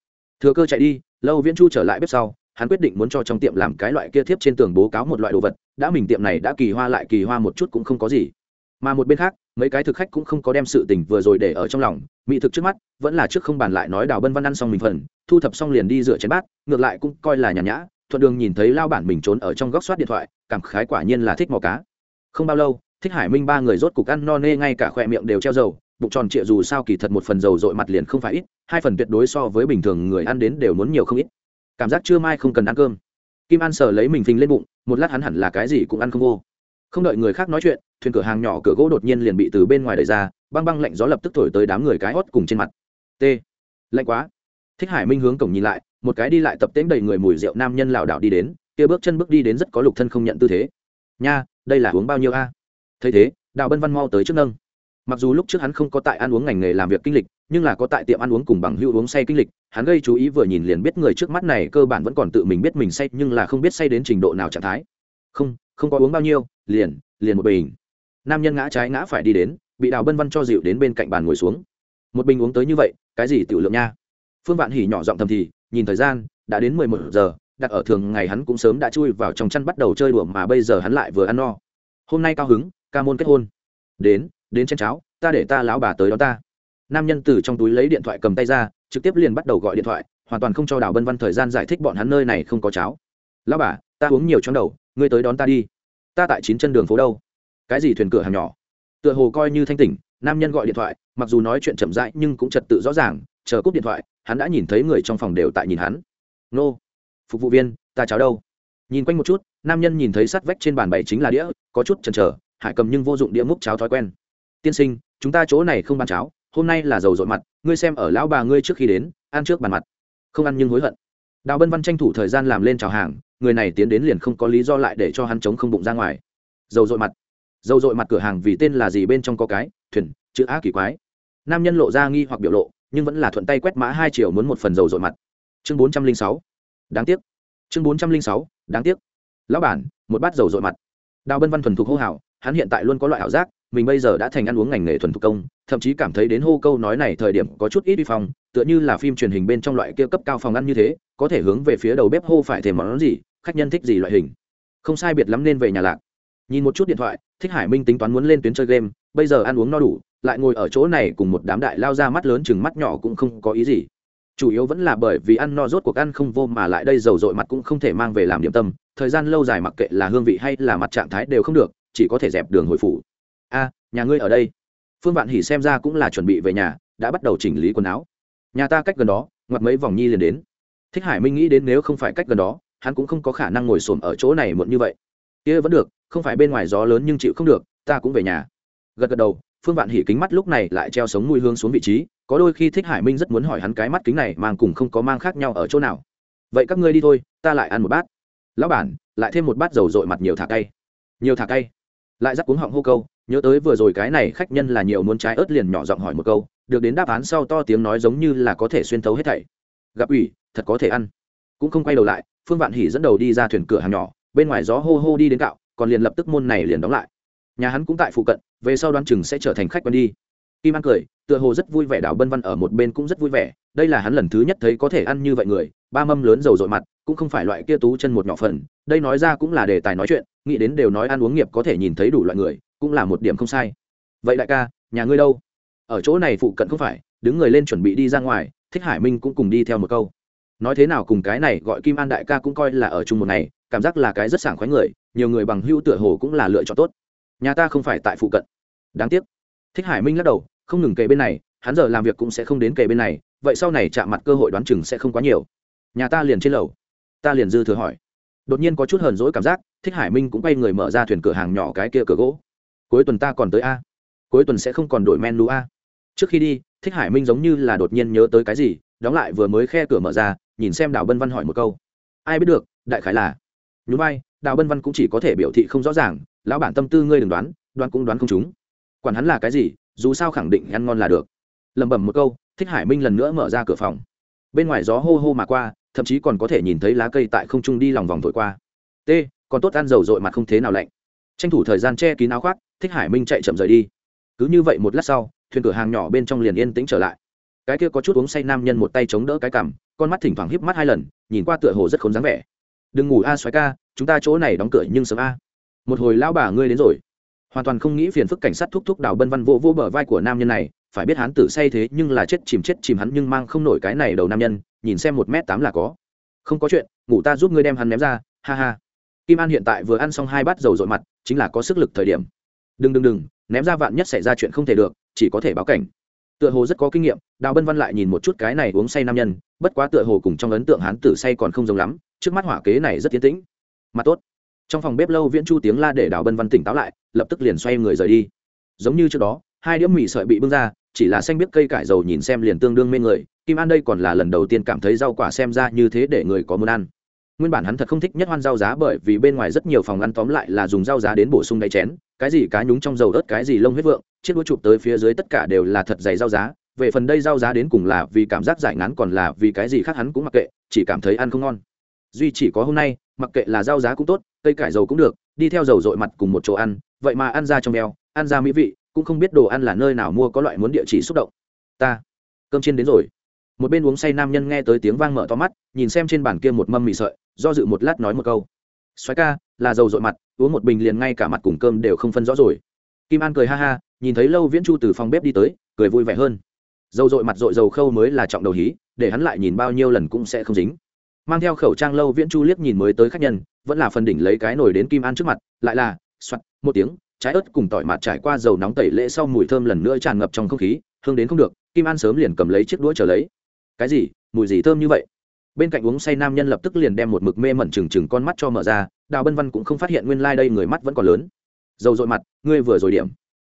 S1: Thừa cơ chạy đi, lâu viễn chu trở lại bếp sau, hắn quyết định muốn cho trong tiệm làm cái loại kia thiếp trên tường bố cáo một loại đồ vật, đã mình tiệm này đã kỳ hoa lại kỳ hoa một chút cũng không có gì. Mà một bên khác, mấy cái thực khách cũng không có đem sự tình vừa rồi để ở trong lòng, mỹ thực trước mắt, vẫn là trước không bàn lại nói đào bân văn ăn xong mình phần, thu thập xong liền đi rửa chén bát, ngược lại cũng coi là nhàn nhã, thuận đường nhìn thấy lao bản mình trốn ở trong góc soát điện thoại, cảm khái quả nhiên là thích mò cá không bao lâu, thích hải minh ba người rốt cục ăn no nê ngay cả khoe miệng đều treo dầu, bụng tròn trịa dù sao kỳ thật một phần dầu dội mặt liền không phải ít, hai phần tuyệt đối so với bình thường người ăn đến đều muốn nhiều không ít. Cảm giác trưa mai không cần ăn cơm. Kim an sờ lấy mình phình lên bụng, một lát hắn hẳn là cái gì cũng ăn không vô. Không đợi người khác nói chuyện, thuyền cửa hàng nhỏ cửa gỗ đột nhiên liền bị từ bên ngoài đẩy ra, băng băng lạnh gió lập tức thổi tới đám người cái hót cùng trên mặt. T. Lạnh quá. Thích hải minh hướng cổng nhìn lại, một cái đi lại tập tễnh đầy người mùi rượu nam nhân lảo đảo đi đến, kia bước chân bước đi đến rất có lục thân không nhận tư thế. Nha đây là uống bao nhiêu a? Thấy thế, đào bân văn mau tới trước nâng. Mặc dù lúc trước hắn không có tại ăn uống ngành nghề làm việc kinh lịch, nhưng là có tại tiệm ăn uống cùng bằng hữu uống say kinh lịch, hắn gây chú ý vừa nhìn liền biết người trước mắt này cơ bản vẫn còn tự mình biết mình say, nhưng là không biết say đến trình độ nào trạng thái. Không không có uống bao nhiêu, liền liền một bình. Nam nhân ngã trái ngã phải đi đến, bị đào bân văn cho dịu đến bên cạnh bàn ngồi xuống. Một bình uống tới như vậy, cái gì tiểu lượng nha? Phương vạn hỉ nhỏ giọng thầm thì, nhìn thời gian, đã đến mười một giờ đặt ở thường ngày hắn cũng sớm đã chui vào trong chăn bắt đầu chơi đùa mà bây giờ hắn lại vừa ăn no. Hôm nay cao hứng, ca môn kết hôn. Đến đến trên cháo, ta để ta lão bà tới đó ta. Nam nhân từ trong túi lấy điện thoại cầm tay ra, trực tiếp liền bắt đầu gọi điện thoại, hoàn toàn không cho đào bân văn thời gian giải thích bọn hắn nơi này không có cháo. Lão bà, ta uống nhiều trong đầu, ngươi tới đón ta đi. Ta tại chín chân đường phố đâu? Cái gì thuyền cửa hàng nhỏ? Tựa hồ coi như thanh tỉnh, nam nhân gọi điện thoại, mặc dù nói chuyện chậm rãi nhưng cũng trật tự rõ ràng, chờ cúp điện thoại, hắn đã nhìn thấy người trong phòng đều tại nhìn hắn. Nô phục vụ viên, ta cháo đâu? Nhìn quanh một chút, nam nhân nhìn thấy sắt vách trên bàn bày chính là đĩa, có chút chần chờ, hải cầm nhưng vô dụng đĩa múc cháo thói quen. Tiên sinh, chúng ta chỗ này không bán cháo, hôm nay là dầu dội mặt, ngươi xem ở lão bà ngươi trước khi đến, ăn trước bàn mặt. Không ăn nhưng hối hận. Đào bân văn tranh thủ thời gian làm lên trào hàng, người này tiến đến liền không có lý do lại để cho hắn chống không bụng ra ngoài. Dầu dội mặt. Dầu dội mặt cửa hàng vì tên là gì bên trong có cái? Thuyền, chữ á kỳ quái. Nam nhân lộ ra nghi hoặc biểu lộ, nhưng vẫn là thuận tay quét mã hai triệu muốn một phần dầu dội mặt. Chương bốn trăm linh sáu đáng tiếc. Chương bốn trăm linh sáu, đáng tiếc. Lão bản, một bát dầu dội mặt. Đào bân văn thuần thục hô hào, hắn hiện tại luôn có loại ảo giác, mình bây giờ đã thành ăn uống ngành nghề thuần thục công, thậm chí cảm thấy đến hô câu nói này thời điểm có chút ít vi phong, tựa như là phim truyền hình bên trong loại kia cấp cao phòng ăn như thế, có thể hướng về phía đầu bếp hô phải thêm món gì, khách nhân thích gì loại hình. Không sai biệt lắm nên về nhà lạc. Nhìn một chút điện thoại, thích hải minh tính toán muốn lên tuyến chơi game, bây giờ ăn uống no đủ, lại ngồi ở chỗ này cùng một đám đại lao ra mắt lớn chừng mắt nhỏ cũng không có ý gì chủ yếu vẫn là bởi vì ăn no rốt cuộc ăn không vô mà lại đây dầu dội mặt cũng không thể mang về làm điểm tâm, thời gian lâu dài mặc kệ là hương vị hay là mặt trạng thái đều không được, chỉ có thể dẹp đường hồi phủ. A, nhà ngươi ở đây. Phương vạn hỉ xem ra cũng là chuẩn bị về nhà, đã bắt đầu chỉnh lý quần áo. Nhà ta cách gần đó, ngoặt mấy vòng nhi liền đến. Thích hải minh nghĩ đến nếu không phải cách gần đó, hắn cũng không có khả năng ngồi xổm ở chỗ này muộn như vậy. Kia vẫn được, không phải bên ngoài gió lớn nhưng chịu không được, ta cũng về nhà. Gật gật đầu phương vạn hỉ kính mắt lúc này lại treo sống mùi hương xuống vị trí, có đôi khi thích hải minh rất muốn hỏi hắn cái mắt kính này mang cùng không có mang khác nhau ở chỗ nào. Vậy các ngươi đi thôi, ta lại ăn một bát. Lão bản, lại thêm một bát dầu dội mặt nhiều thả cay. Nhiều thả cay. Lại dắt cuống họng hô câu, nhớ tới vừa rồi cái này khách nhân là nhiều muốn trái ớt liền nhỏ giọng hỏi một câu, được đến đáp án sau to tiếng nói giống như là có thể xuyên thấu hết thảy. Gặp ủy, thật có thể ăn. Cũng không quay đầu lại, phương vạn hỉ dẫn đầu đi ra thuyền cửa hàng nhỏ, bên ngoài gió hô hô đi đến cạo, còn liền lập tức môn này liền đóng lại nhà hắn cũng tại phụ cận, về sau đoán chừng sẽ trở thành khách quen đi. Kim an cười, tựa hồ rất vui vẻ đảo bân văn ở một bên cũng rất vui vẻ, đây là hắn lần thứ nhất thấy có thể ăn như vậy người, ba mâm lớn dầu dội mặt, cũng không phải loại kia tú chân một nhỏ phần, đây nói ra cũng là đề tài nói chuyện, nghĩ đến đều nói ăn uống nghiệp có thể nhìn thấy đủ loại người, cũng là một điểm không sai. Vậy đại ca, nhà ngươi đâu? Ở chỗ này phụ cận không phải, đứng người lên chuẩn bị đi ra ngoài, thích hải minh cũng cùng đi theo một câu. Nói thế nào cùng cái này gọi kim an đại ca cũng coi là ở chung một ngày, cảm giác là cái rất sảng khoái người, nhiều người bằng hữu tựa hồ cũng là lựa chọn tốt nhà ta không phải tại phụ cận. Đáng tiếc. Thích hải minh lắc đầu, không ngừng kề bên này, hắn giờ làm việc cũng sẽ không đến kề bên này, vậy sau này chạm mặt cơ hội đoán chừng sẽ không quá nhiều. Nhà ta liền trên lầu. Ta liền dư thừa hỏi. Đột nhiên có chút hờn dỗi cảm giác, thích hải minh cũng quay người mở ra thuyền cửa hàng nhỏ cái kia cửa gỗ. Cuối tuần ta còn tới a. Cuối tuần sẽ không còn đổi menu a. Trước khi đi, thích hải minh giống như là đột nhiên nhớ tới cái gì, đóng lại vừa mới khe cửa mở ra, nhìn xem đào bân văn hỏi một câu. Ai biết được, đại khái là, nhún vai, đào bân văn cũng chỉ có thể biểu thị không rõ ràng lão bản tâm tư ngươi đừng đoán đoán cũng đoán không chúng quản hắn là cái gì, dù sao khẳng định ăn ngon là được. Lẩm bẩm một câu, thích hải minh lần nữa mở ra cửa phòng. Bên ngoài gió hô hô mà qua, thậm chí còn có thể nhìn thấy lá cây tại không trung đi lòng vòng thổi qua. T, còn tốt ăn dầu dội mặt không thế nào lạnh. Tranh thủ thời gian che kín áo khoác, thích hải minh chạy chậm rời đi. Cứ như vậy một lát sau, thuyền cửa hàng nhỏ bên trong liền yên tĩnh trở lại. Cái kia có chút uống say nam nhân một tay chống đỡ cái cằm, con mắt thỉnh thoảng híp mắt hai lần, nhìn qua tựa hồ rất khốn dáng vẻ. Đừng ngủ a à xoáy ca, chúng ta chỗ này đóng cửa nhưng sớm a một hồi lão bà ngươi đến rồi. Hoàn toàn không nghĩ phiền phức cảnh sát thúc thúc đào bân văn vô vô bờ vai của nam nhân này, phải biết hắn tử say thế nhưng là chết chìm chết chìm hắn nhưng mang không nổi cái này đầu nam nhân, nhìn xem một m tám là có. Không có chuyện, ngủ ta giúp ngươi đem hắn ném ra, ha ha. Kim an hiện tại vừa ăn xong hai bát dầu dội mặt, chính là có sức lực thời điểm. Đừng đừng đừng, ném ra vạn nhất xảy ra chuyện không thể được, chỉ có thể báo cảnh. Tựa hồ rất có kinh nghiệm, đào bân văn lại nhìn một chút cái này uống say nam nhân, bất quá tựa hồ cùng trong ấn tượng hắn tử say còn không giống lắm, trước mắt hỏa kế này rất tiến tĩnh. Mặt tốt trong phòng bếp lâu viễn chu tiếng la để đào bân văn tỉnh táo lại, lập tức liền xoay người rời đi. Giống như trước đó, hai đĩa mì sợi bị bưng ra, chỉ là xanh biết cây cải dầu nhìn xem liền tương đương mê người, kim an đây còn là lần đầu tiên cảm thấy rau quả xem ra như thế để người có muốn ăn. Nguyên bản hắn thật không thích nhất hoan rau giá bởi vì bên ngoài rất nhiều phòng ăn tóm lại là dùng rau giá đến bổ sung đáy chén, cái gì cá nhúng trong dầu ớt, cái gì lông huyết vượng, chiếc đũa chụp tới phía dưới tất cả đều là thật dày rau giá, về phần đây rau giá đến cùng là vì cảm giác giải ngắn còn là vì cái gì khác hắn cũng mặc kệ, chỉ cảm thấy ăn không ngon. Duy chỉ có hôm nay mặc kệ là rau giá cũng tốt, cây cải dầu cũng được, đi theo dầu dội mặt cùng một chỗ ăn, vậy mà ăn ra trong beo ăn ra mỹ vị, cũng không biết đồ ăn là nơi nào mua có loại muốn địa chỉ xúc động. Ta, cơm chiên đến rồi. Một bên uống say nam nhân nghe tới tiếng vang mở to mắt, nhìn xem trên bàn kia một mâm mì sợi, do dự một lát nói một câu. Xoáy ca, là dầu dội mặt, uống một bình liền ngay cả mặt cùng cơm đều không phân rõ rồi. Kim an cười ha ha, nhìn thấy lâu viễn chu từ phòng bếp đi tới, cười vui vẻ hơn. Dầu dội mặt dội dầu khâu mới là trọng đầu hí, để hắn lại nhìn bao nhiêu lần cũng sẽ không dính mang theo khẩu trang lâu viễn chu liếc nhìn mới tới khách nhân, vẫn là phần đỉnh lấy cái nồi đến kim an trước mặt, lại là, soạt, một tiếng, trái ớt cùng tỏi mạt trải qua dầu nóng tẩy lễ sau mùi thơm lần nữa tràn ngập trong không khí, hương đến không được, kim an sớm liền cầm lấy chiếc đũa trở lấy. Cái gì? Mùi gì thơm như vậy? Bên cạnh uống say nam nhân lập tức liền đem một mực mê mẩn trừng trừng con mắt cho mở ra, đào bân văn cũng không phát hiện nguyên lai、like、đây người mắt vẫn còn lớn. Dầu dội mặt, ngươi vừa rồi điểm.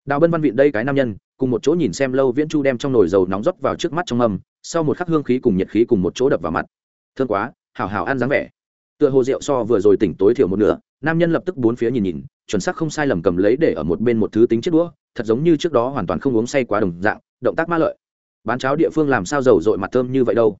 S1: Đào bân văn vịn đây cái nam nhân, cùng một chỗ nhìn xem lâu viễn chu đem trong nồi dầu nóng rót vào trước mắt trong âm sau một khắc hương khí cùng nhiệt khí cùng một chỗ đập vào mặt. Thương quá hảo hảo ăn dáng vẻ. Tựa hồ rượu so vừa rồi tỉnh tối thiểu một nửa, nam nhân lập tức bốn phía nhìn nhìn, chuẩn xác không sai lầm cầm lấy để ở một bên một thứ tính chết đũa, thật giống như trước đó hoàn toàn không uống say quá đồng dạng, động tác ma lợi. Bán cháo địa phương làm sao dầu dội mặt thơm như vậy đâu?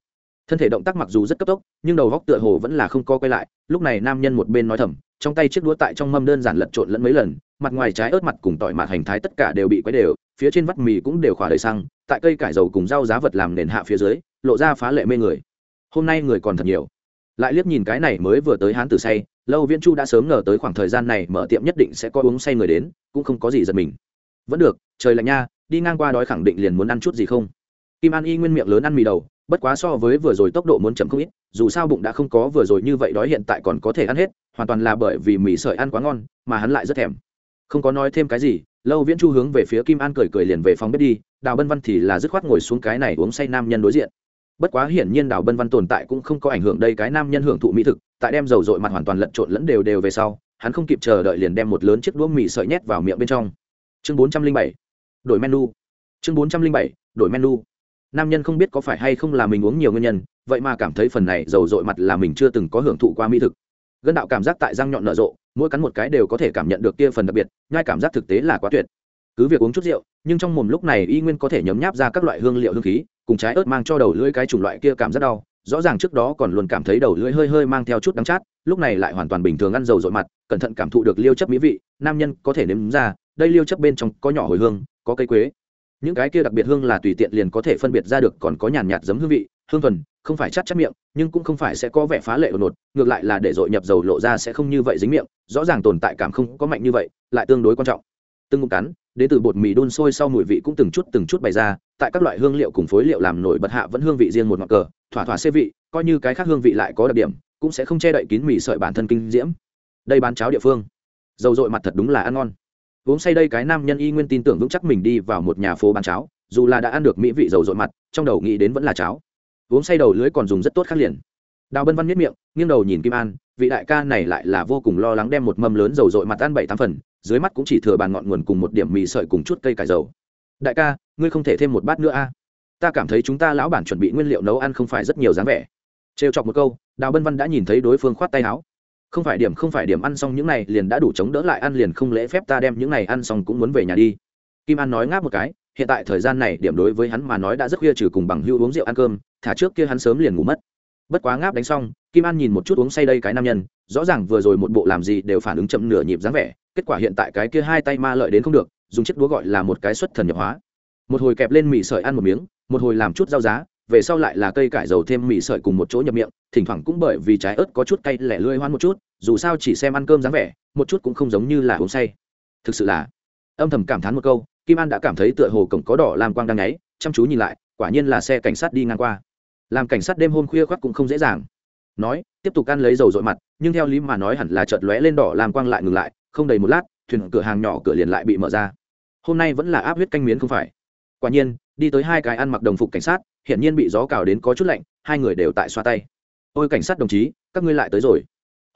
S1: Thân thể động tác mặc dù rất cấp tốc, nhưng đầu góc tựa hồ vẫn là không co quay lại, lúc này nam nhân một bên nói thầm, trong tay chiếc đũa tại trong mâm đơn giản lật trộn lẫn mấy lần, mặt ngoài trái ớt mặt cùng tỏi mặt hành thái tất cả đều bị quấy đều, phía trên vắt mì cũng đều khỏa đầy xăng, tại cây cải dầu cùng rau giá vật làm nền hạ phía dưới, lộ ra phá lệ mê người. Hôm nay người còn thật nhiều lại liếc nhìn cái này mới vừa tới hán tử say, lâu viễn chu đã sớm ngờ tới khoảng thời gian này mở tiệm nhất định sẽ có uống say người đến, cũng không có gì giật mình. Vẫn được, trời lạnh nha, đi ngang qua đói khẳng định liền muốn ăn chút gì không? Kim an y nguyên miệng lớn ăn mì đầu, bất quá so với vừa rồi tốc độ muốn chậm không ít, dù sao bụng đã không có vừa rồi như vậy đói hiện tại còn có thể ăn hết, hoàn toàn là bởi vì mì sợi ăn quá ngon, mà hắn lại rất thèm. Không có nói thêm cái gì, lâu viễn chu hướng về phía kim an cười cười liền về phòng bếp đi, đào bân văn thì là dứt khoát ngồi xuống cái này uống say nam nhân đối diện bất quá hiển nhiên đào bân văn tồn tại cũng không có ảnh hưởng đây cái nam nhân hưởng thụ mỹ thực, tại đem dầu dội mặt hoàn toàn lẫn trộn lẫn đều đều về sau, hắn không kịp chờ đợi liền đem một lớn chiếc đũa mì sợi nhét vào miệng bên trong. Chương bốn trăm linh bảy, đổi menu. Chương bốn trăm linh bảy, đổi menu. Nam nhân không biết có phải hay không là mình uống nhiều nguyên nhân, vậy mà cảm thấy phần này dầu dội mặt là mình chưa từng có hưởng thụ qua mỹ thực. Gân đạo cảm giác tại răng nhọn nở rộ, mỗi cắn một cái đều có thể cảm nhận được kia phần đặc biệt, nhai cảm giác thực tế là quá tuyệt cứ việc uống chút rượu, nhưng trong mồm lúc này y nguyên có thể nhấm nháp ra các loại hương liệu hương khí, cùng trái ớt mang cho đầu lưỡi cái chủng loại kia cảm rất đau. Rõ ràng trước đó còn luôn cảm thấy đầu lưỡi hơi hơi mang theo chút đắng chát, lúc này lại hoàn toàn bình thường ăn dầu dội mặt, cẩn thận cảm thụ được liêu chấp mỹ vị, nam nhân có thể nếm ra, đây liêu chấp bên trong có nhỏ hồi hương, có cây quế. Những cái kia đặc biệt hương là tùy tiện liền có thể phân biệt ra được, còn có nhàn nhạt giấm hương vị, hương thuần, không phải chắc chắc miệng, nhưng cũng không phải sẽ có vẻ phá lệ đột ngột, ngược lại là để dội nhập dầu lộ ra sẽ không như vậy dính miệng, rõ ràng tồn tại cảm không có mạnh như vậy, lại tương đối quan trọng từng ngụm cắn, đến từ bột mì đun sôi sau mùi vị cũng từng chút từng chút bày ra, tại các loại hương liệu cùng phối liệu làm nổi bật hạ vẫn hương vị riêng một ngọn cờ, thỏa thỏa xê vị, coi như cái khác hương vị lại có đặc điểm, cũng sẽ không che đậy kín mì sợi bản thân kinh diễm. Đây bán cháo địa phương. Dầu dội mặt thật đúng là ăn ngon. Uống say đây cái nam nhân y nguyên tin tưởng vững chắc mình đi vào một nhà phố bán cháo, dù là đã ăn được mỹ vị dầu dội mặt, trong đầu nghĩ đến vẫn là cháo. Uống say đầu lưới còn dùng rất tốt khắc liền. Đào bân văn miết miệng, nghiêng đầu nhìn kim an vị đại ca này lại là vô cùng lo lắng đem một mâm lớn dầu dội mặt ăn bảy tám phần, dưới mắt cũng chỉ thừa bàn ngọn nguồn cùng một điểm mì sợi cùng chút cây cải dầu. Đại ca, ngươi không thể thêm một bát nữa a. Ta cảm thấy chúng ta lão bản chuẩn bị nguyên liệu nấu ăn không phải rất nhiều dáng vẻ. Trêu chọc một câu, đào bân văn đã nhìn thấy đối phương khoát tay áo. Không phải điểm, không phải điểm, ăn xong những này liền đã đủ chống đỡ lại ăn liền không lễ phép, ta đem những này ăn xong cũng muốn về nhà đi. Kim an nói ngáp một cái, hiện tại thời gian này điểm đối với hắn mà nói đã rất khuya trừ cùng bằng hưu uống rượu ăn cơm, thả trước kia hắn sớm liền ngủ mất. Bất quá ngáp đánh xong kim an nhìn một chút uống say đây cái nam nhân, rõ ràng vừa rồi một bộ làm gì đều phản ứng chậm nửa nhịp dáng vẻ, kết quả hiện tại cái kia hai tay ma lợi đến không được, dùng chiếc đũa gọi là một cái xuất thần nhập hóa. Một hồi kẹp lên mì sợi ăn một miếng, một hồi làm chút rau giá, về sau lại là cây cải dầu thêm mì sợi cùng một chỗ nhập miệng, thỉnh thoảng cũng bởi vì trái ớt có chút cay lẻ lươi hoan một chút, dù sao chỉ xem ăn cơm dáng vẻ, một chút cũng không giống như là uống say. Thực sự là, âm thầm cảm thán một câu, kim an đã cảm thấy tựa hồ cổng có đỏ làm quang đang nháy, chăm chú nhìn lại, quả nhiên là xe cảnh sát đi ngang qua. Làm cảnh sát đêm hôm khuya khoác cũng không dễ dàng nói, tiếp tục ăn lấy dầu dội mặt, nhưng theo lý mà nói hẳn là chợt lóe lên đỏ làm quang lại ngừng lại, không đầy một lát, thuyền cửa hàng nhỏ cửa liền lại bị mở ra. Hôm nay vẫn là áp huyết canh miến không phải. Quả nhiên, đi tới hai cái ăn mặc đồng phục cảnh sát hiện nhiên bị gió cào đến có chút lạnh, hai người đều tại xoa tay. Ôi cảnh sát đồng chí, các ngươi lại tới rồi.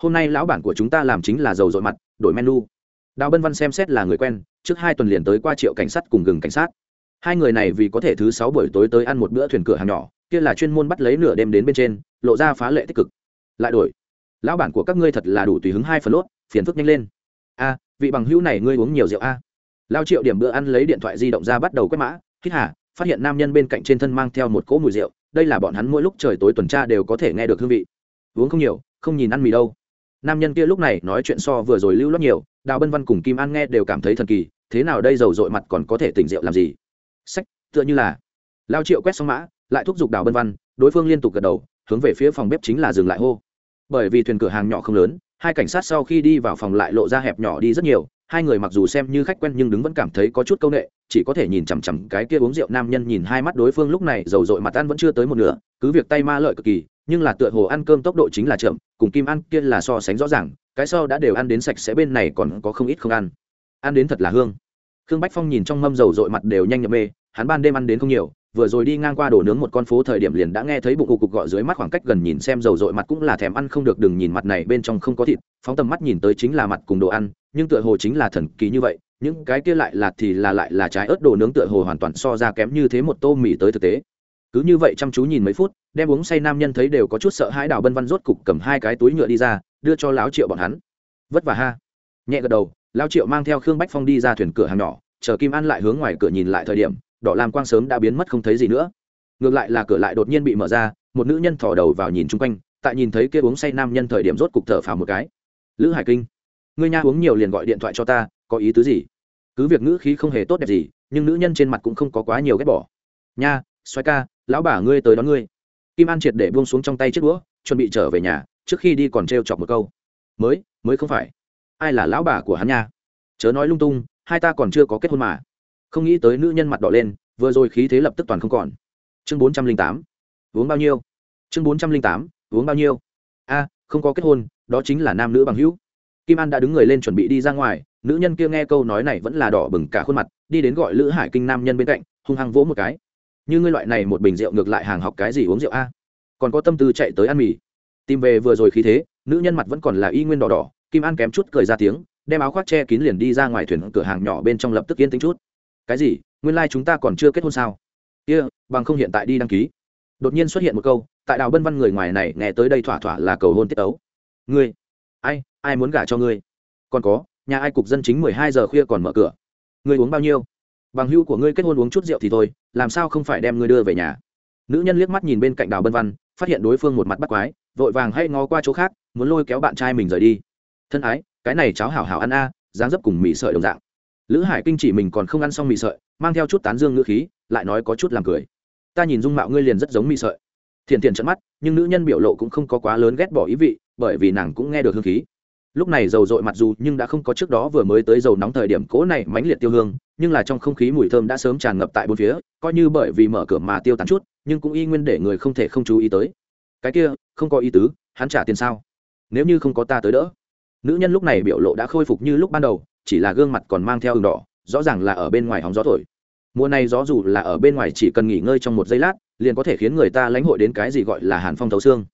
S1: Hôm nay lão bản của chúng ta làm chính là dầu dội mặt, đổi menu. Đào bân văn xem xét là người quen, trước hai tuần liền tới qua triệu cảnh sát cùng gừng cảnh sát. Hai người này vì có thể thứ sáu buổi tối tới ăn một bữa thuyền cửa hàng nhỏ kia là chuyên môn bắt lấy nửa đêm đến bên trên, lộ ra phá lệ tích cực. Lại đổi. Lão bản của các ngươi thật là đủ tùy hứng hai phần lốt, phiền phức nhanh lên. A, vị bằng hữu này ngươi uống nhiều rượu a. Lao triệu điểm bữa ăn lấy điện thoại di động ra bắt đầu quét mã, hít hà, phát hiện nam nhân bên cạnh trên thân mang theo một cỗ mùi rượu, đây là bọn hắn mỗi lúc trời tối tuần tra đều có thể nghe được hương vị. Uống không nhiều, không nhìn ăn mì đâu. Nam nhân kia lúc này nói chuyện so vừa rồi lưu lót nhiều, đào bân văn cùng kim an nghe đều cảm thấy thần kỳ, thế nào đây dầu dội mặt còn có thể tỉnh rượu làm gì? Sách, tựa như là. Lao triệu quét xong mã lại thúc giục đào bân văn, đối phương liên tục gật đầu, hướng về phía phòng bếp chính là dừng lại hô. Bởi vì thuyền cửa hàng nhỏ không lớn, hai cảnh sát sau khi đi vào phòng lại lộ ra hẹp nhỏ đi rất nhiều, hai người mặc dù xem như khách quen nhưng đứng vẫn cảm thấy có chút c â u n ệ chỉ có thể nhìn chằm chằm cái kia uống rượu nam nhân nhìn hai mắt đối phương lúc này dầu dội mặt ăn vẫn chưa tới một nửa, cứ việc tay ma lợi cực kỳ, nhưng là tựa hồ ăn cơm tốc độ chính là chậm, cùng kim ăn kia là so sánh rõ ràng, cái sau đã đều ăn đến sạch sẽ bên này còn có không ít không ăn. Ăn đến thật là hương. Khương bách phong nhìn trong mâm dầu dội mặt đều nhanh nhậm mê, hắn ban đêm ăn đến không nhiều vừa rồi đi ngang qua đổ nướng một con phố thời điểm liền đã nghe thấy bụng cục cục gọi dưới mắt khoảng cách gần nhìn xem dầu dội mặt cũng là thèm ăn không được đừng nhìn mặt này bên trong không có thịt, phóng tầm mắt nhìn tới chính là mặt cùng đồ ăn, nhưng tựa hồ chính là thần kỳ như vậy, những cái kia lại là thì là lại là trái ớt đồ nướng tựa hồ hoàn toàn so ra kém như thế một tô mì tới thực tế. Cứ như vậy chăm chú nhìn mấy phút, đem uống say nam nhân thấy đều có chút sợ hãi đào bân văn rốt cục cầm hai cái túi nhựa đi ra, đưa cho lão triệu bọn hắn. Vất vả ha. Nhẹ gật đầu, lão triệu mang theo khương bách phong đi ra thuyền cửa hàng nhỏ, chờ kim an lại hướng ngoài cửa nhìn lại thời điểm đỏ làm quang sớm đã biến mất không thấy gì nữa. Ngược lại là cửa lại đột nhiên bị mở ra, một nữ nhân thò đầu vào nhìn chung quanh, tại nhìn thấy kia uống say nam nhân thời điểm rốt cục thở phào một cái. Lữ hải kinh, ngươi nha uống nhiều liền gọi điện thoại cho ta, có ý tứ gì? Cứ việc ngữ khí không hề tốt đẹp gì, nhưng nữ nhân trên mặt cũng không có quá nhiều ghét bỏ. Nha xoay ca, lão bà ngươi tới đón ngươi. Kim an triệt để buông xuống trong tay chiếc đũa, chuẩn bị trở về nhà, trước khi đi còn t chọc một câu. Mới mới không phải. Ai là lão bà của hắn nha? Chớ nói lung tung, hai ta còn chưa có kết hôn mà không nghĩ tới nữ nhân mặt đỏ lên, vừa rồi khí thế lập tức toàn không còn. Chương bốn trăm linh tám, uống bao nhiêu? Chương bốn trăm linh tám, uống bao nhiêu? A, không có kết hôn, đó chính là nam nữ bằng hữu. Kim an đã đứng người lên chuẩn bị đi ra ngoài, nữ nhân kia nghe câu nói này vẫn là đỏ bừng cả khuôn mặt, đi đến gọi lữ hải kinh nam nhân bên cạnh, hung hăng vỗ một cái. Như ngươi loại này một bình rượu ngược lại hàng học cái gì uống rượu a? Còn có tâm tư chạy tới ăn mì. Tìm về vừa rồi khí thế, nữ nhân mặt vẫn còn là y nguyên đỏ đỏ, kim an kém chút cười ra tiếng, đem áo khoác che kín liền đi ra ngoài thuyền, cửa hàng nhỏ bên trong lập tức yên tĩnh chút cái gì nguyên lai、like、chúng ta còn chưa kết hôn sao kia、yeah, bằng không hiện tại đi đăng ký đột nhiên xuất hiện một câu tại đào bân văn người ngoài này nghe tới đây thỏa thỏa là cầu hôn tiết ấu ngươi ai ai muốn gả cho ngươi còn có nhà ai cục dân chính mười hai giờ khuya còn mở cửa ngươi uống bao nhiêu bằng hưu của ngươi kết hôn uống chút rượu thì thôi làm sao không phải đem ngươi đưa về nhà nữ nhân liếc mắt nhìn bên cạnh đào bân văn phát hiện đối phương một mặt bắt quái vội vàng hay ngó qua chỗ khác muốn lôi kéo bạn trai mình rời đi thân ái cái này cháo hảo hảo ăn a dáng dấp cùng mỹ sợi đồng dạng lữ hải kinh chỉ mình còn không ăn xong mì sợi, mang theo chút tán dương ngữ khí, lại nói có chút làm cười. Ta nhìn dung mạo ngươi liền rất giống mì sợi. Thiền thiền trận mắt, nhưng nữ nhân biểu lộ cũng không có quá lớn ghét bỏ ý vị, bởi vì nàng cũng nghe được hương khí. Lúc này dầu dội mặc dù nhưng đã không có trước đó vừa mới tới dầu nóng thời điểm cố này mãnh liệt tiêu hương, nhưng là trong không khí mùi thơm đã sớm tràn ngập tại bốn phía, coi như bởi vì mở cửa mà tiêu tán chút, nhưng cũng y nguyên để người không thể không chú ý tới. Cái kia, không có ý tứ, hắn trả tiền sao? Nếu như không có ta tới đỡ. Nữ nhân lúc này biểu lộ đã khôi phục như lúc ban đầu chỉ là gương mặt còn mang theo đường đỏ, rõ ràng là ở bên ngoài hóng gió thổi. Mùa này gió dù là ở bên ngoài chỉ cần nghỉ ngơi trong một giây lát, liền có thể khiến người ta lãnh hội đến cái gì gọi là hàn phong thấu xương.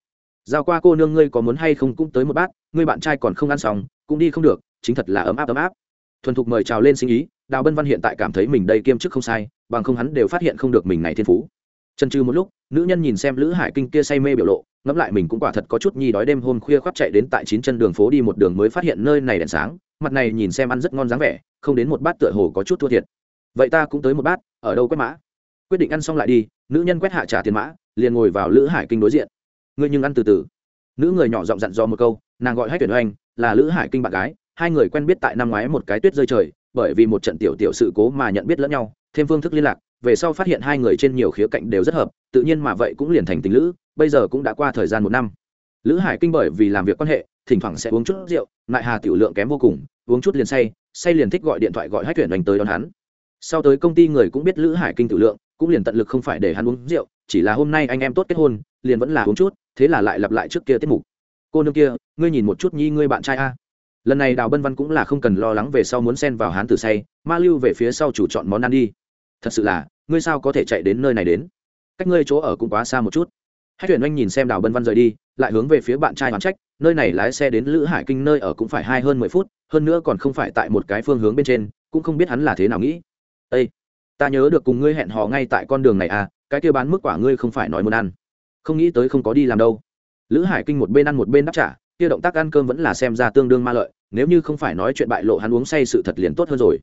S1: Giao qua cô nương ngươi có muốn hay không cũng tới một bát, ngươi bạn trai còn không ăn xong, cũng đi không được, chính thật là ấm áp ấm áp. Thuần thục mời chào lên sinh ý, đào bân văn hiện tại cảm thấy mình đây kiêm chức không sai, bằng không hắn đều phát hiện không được mình này thiên phú. Chân trừ một lúc, nữ nhân nhìn xem lữ hải kinh kia say mê biểu lộ, ngẫm lại mình cũng quả thật có chút nhi đói đêm hôm khuya khoác chạy đến tại chín chân đường phố đi một đường mới phát hiện nơi này đèn sáng mặt này nhìn xem ăn rất ngon dáng vẻ, không đến một bát tựa hồ có chút thua thiệt. Vậy ta cũng tới một bát, ở đâu quét mã? Quyết định ăn xong lại đi, nữ nhân quét hạ trả tiền mã, liền ngồi vào lữ hải kinh đối diện. Ngươi nhưng ăn từ từ. Nữ người nhỏ giọng dặn dò một câu, nàng gọi hách tuyển oanh, là lữ hải kinh bạn gái, hai người quen biết tại năm ngoái một cái tuyết rơi trời, bởi vì một trận tiểu tiểu sự cố mà nhận biết lẫn nhau, thêm phương thức liên lạc, về sau phát hiện hai người trên nhiều khía cạnh đều rất hợp, tự nhiên mà vậy cũng liền thành tình lữ, bây giờ cũng đã qua thời gian một năm lữ hải kinh bởi vì làm việc quan hệ, thỉnh thoảng sẽ uống chút rượu lại hà tiểu lượng kém vô cùng, uống chút liền say say liền thích gọi điện thoại gọi hách tuyển oanh tới đón hắn. Sau tới công ty người cũng biết lữ hải kinh tiểu lượng, cũng liền tận lực không phải để hắn uống rượu, chỉ là hôm nay anh em tốt kết hôn, liền vẫn là uống chút, thế là lại lặp lại trước kia tiết mục. Cô nương kia, ngươi nhìn một chút nhi ngươi bạn trai a. Lần này đào bân văn cũng là không cần lo lắng về sau muốn xen vào hán tử say, ma lưu về phía sau chủ chọn món ăn đi. Thật sự là, ngươi sao có thể chạy đến nơi này đến? Cách ngươi chỗ ở cũng quá xa một chút hai tuyển anh nhìn xem đào bân văn rời đi, lại hướng về phía bạn trai hoán trách, nơi này lái xe đến lữ hải kinh nơi ở cũng phải hai hơn mười phút, hơn nữa còn không phải tại một cái phương hướng bên trên, cũng không biết hắn là thế nào nghĩ. Ây ta nhớ được cùng ngươi hẹn hò ngay tại con đường này à cái kia bán mức quả ngươi không phải nói muốn ăn. Không nghĩ tới không có đi làm đâu. Lữ hải kinh một bên ăn một bên đáp trả, kia động tác ăn cơm vẫn là xem ra tương đương ma lợi, nếu như không phải nói chuyện bại lộ hắn uống say sự thật liền tốt hơn rồi.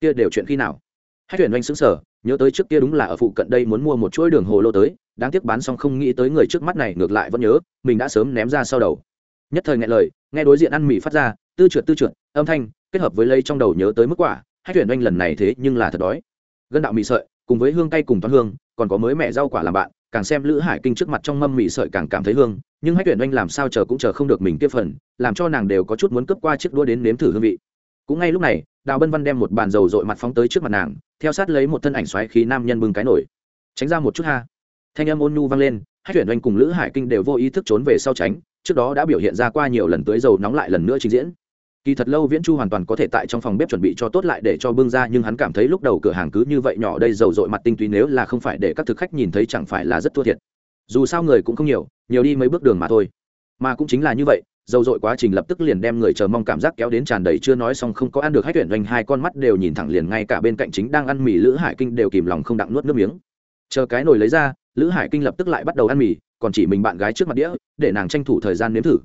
S1: Kia đều chuyện khi nào? Hai tuyển Anh xứng sở nhớ tới trước kia đúng là ở phụ cận đây muốn mua một chuỗi đường hồ lô tới, đáng tiếc bán xong không nghĩ tới người trước mắt này ngược lại vẫn nhớ, mình đã sớm ném ra sau đầu. Nhất thời nghe lời, nghe đối diện ăn mì phát ra, tư trượt tư trượt, âm thanh, kết hợp với lây trong đầu nhớ tới mức quả hai tuyển anh lần này thế nhưng là thật đói. Gân đạo mì sợi, cùng với hương cay cùng toán hương, còn có mới mẹ rau quả làm bạn, càng xem lữ hải kinh trước mặt trong mâm mì sợi càng cảm thấy hương, nhưng hay tuyển oanh làm sao chờ cũng chờ không được mình tiếp phần, làm cho nàng đều có chút muốn cướp qua chiếc đũa đến nếm thử hương vị cũng ngay lúc này, đào bân văn đem một bàn dầu dội mặt phóng tới trước mặt nàng, theo sát lấy một thân ảnh xoáy khí nam nhân bưng cái nổi tránh ra một chút ha. Thanh âm ôn nhu vang lên hai tuyển oanh cùng lữ hải kinh đều vô ý thức trốn về sau tránh, trước đó đã biểu hiện ra qua nhiều lần tới dầu nóng lại lần nữa trình diễn. Kỳ thật lâu viễn chu hoàn toàn có thể tại trong phòng bếp chuẩn bị cho tốt lại để cho bưng ra, nhưng hắn cảm thấy lúc đầu cửa hàng cứ như vậy nhỏ đây dầu dội mặt tinh túy nếu là không phải để các thực khách nhìn thấy chẳng phải là rất thua thiệt. Dù sao người cũng không nhiều nhiều đi mấy bước đường mà thôi. Mà cũng chính là như vậy dầu dội quá trình lập tức liền đem người chờ mong cảm giác kéo đến tràn đầy chưa nói xong không có ăn được hết tuyển doanh hai con mắt đều nhìn thẳng liền ngay cả bên cạnh chính đang ăn mì lữ hải kinh đều kìm lòng không đặng nuốt nước miếng. Chờ cái nồi lấy ra, lữ hải kinh lập tức lại bắt đầu ăn mì, còn chỉ mình bạn gái trước mặt đĩa, để nàng tranh thủ thời gian nếm thử.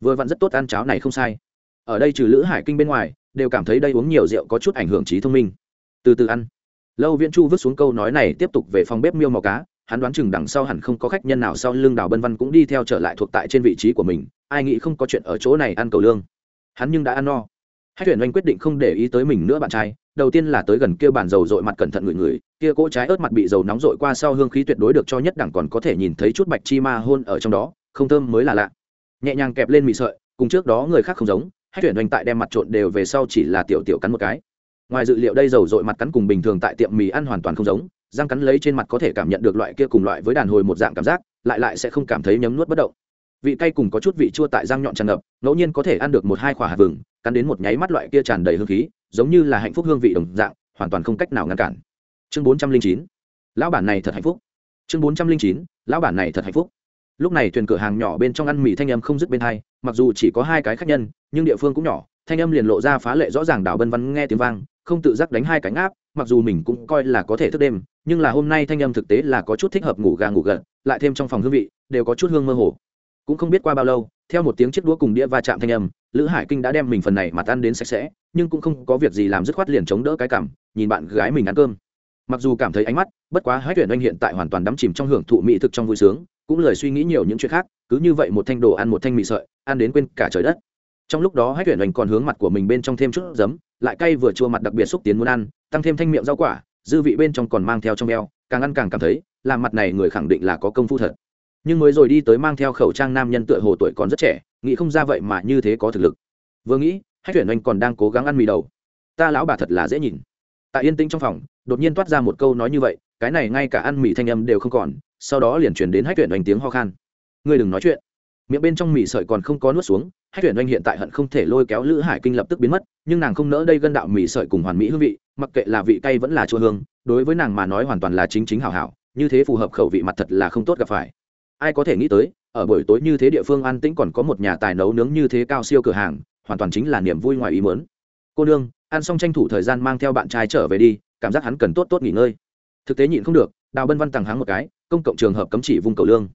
S1: Vừa vặn rất tốt ăn cháo này không sai. Ở đây trừ lữ hải kinh bên ngoài, đều cảm thấy đây uống nhiều rượu có chút ảnh hưởng trí thông minh. Từ từ ăn. Lâu viễn chu vứt xuống câu nói này tiếp tục về phòng bếp miêu màu cá hắn đoán chừng đằng sau hẳn không có khách nhân nào sau lưng đào bân văn cũng đi theo trở lại thuộc tại trên vị trí của mình, ai nghĩ không có chuyện ở chỗ này ăn cầu lương. Hắn nhưng đã ăn no. Hách tuyển anh quyết định không để ý tới mình nữa bạn trai, đầu tiên là tới gần kia bàn dầu dội mặt cẩn thận người người kia cỗ trái ớt mặt bị dầu nóng dội qua sau hương khí tuyệt đối được cho nhất đẳng còn có thể nhìn thấy chút bạch chi ma hôn ở trong đó, không thơm mới là lạ. Nhẹ nhàng kẹp lên mị sợi, cùng trước đó người khác không giống, hách tuyển oanh tại đem mặt trộn đều về sau chỉ là tiểu tiểu cắn một cái. Ngoài dự liệu đây dầu dội mặt cắn cùng bình thường tại tiệm mì ăn hoàn toàn không giống răng cắn lấy trên mặt có thể cảm nhận được loại kia cùng loại với đàn hồi một dạng cảm giác, lại lại sẽ không cảm thấy nhấm nuốt bất động. Vị cay cùng có chút vị chua tại răng nhọn tràn ngập, ngẫu nhiên có thể ăn được một hai quả hạt vừng, cắn đến một nháy mắt loại kia tràn đầy hương khí, giống như là hạnh phúc hương vị đồng dạng, hoàn toàn không cách nào ngăn cản. Chương bốn trăm linh chín. Lão bản này thật hạnh phúc. Chương bốn trăm linh chín. Lão bản này thật hạnh phúc. Lúc này thuyền cửa hàng nhỏ bên trong ăn mì thanh âm không dứt bên hai, mặc dù chỉ có hai cái khách nhân, nhưng địa phương cũng nhỏ, thanh âm liền lộ ra phá lệ rõ ràng đảo bân văn nghe tiếng vang, không tự giác đánh hai cánh áp, mặc dù mình cũng coi là có thể thức đêm nhưng là hôm nay thanh âm thực tế là có chút thích hợp ngủ gà ngủ gật, lại thêm trong phòng hương vị, đều có chút hương mơ hồ. Cũng không biết qua bao lâu, theo một tiếng chiếc đũa cùng đĩa va chạm thanh âm, lữ hải kinh đã đem mình phần này mặt ăn đến sạch sẽ, nhưng cũng không có việc gì làm dứt khoát liền chống đỡ cái cảm, nhìn bạn gái mình ăn cơm. Mặc dù cảm thấy ánh mắt, bất quá hách tuyển anh hiện tại hoàn toàn đắm chìm trong hưởng thụ mỹ thực trong vui sướng, cũng lời suy nghĩ nhiều những chuyện khác, cứ như vậy một thanh đồ ăn một thanh mì sợi, ăn đến quên cả trời đất. Trong lúc đó hách tuyển anh còn hướng mặt của mình bên trong thêm chút giấm, lại cay vừa chua mặt đặc biệt xúc tiến muốn ăn, tăng thêm thanh miệng rau quả dư vị bên trong còn mang theo trong eo, càng ăn càng cảm thấy làm mặt này người khẳng định là có công phu thật. Nhưng mới rồi đi tới mang theo khẩu trang nam nhân tựa hồ tuổi còn rất trẻ, nghĩ không ra vậy mà như thế có thực lực. Vừa nghĩ, hách tuyển anh còn đang cố gắng ăn mì đầu. Ta lão bà thật là dễ nhìn. Tại yên tĩnh trong phòng, đột nhiên toát ra một câu nói như vậy, cái này ngay cả ăn mì thanh âm đều không còn, sau đó liền chuyển đến hách tuyển anh tiếng ho khan. Ngươi đừng nói chuyện. Miệng bên trong mì sợi còn không có nuốt xuống, hách tuyển anh hiện tại hận không thể lôi kéo lữ hải kinh lập tức biến mất, nhưng nàng không nỡ đây gân đạo mì sợi cùng hoàn mỹ hương vị mặc kệ là vị cay vẫn là chua hương, đối với nàng mà nói hoàn toàn là chính chính hảo hảo, như thế phù hợp khẩu vị mặt thật là không tốt gặp phải. Ai có thể nghĩ tới, ở buổi tối như thế địa phương an tĩnh còn có một nhà tài nấu nướng như thế cao siêu cửa hàng, hoàn toàn chính là niềm vui ngoài ý mớn cô nương, ăn xong tranh thủ thời gian mang theo bạn trai trở về đi, cảm giác hắn cần tốt tốt nghỉ ngơi. Thực tế nhịn không được, đào bân văn tặng háng một cái, công cộng trường hợp cấm chỉ vùng cầu lương.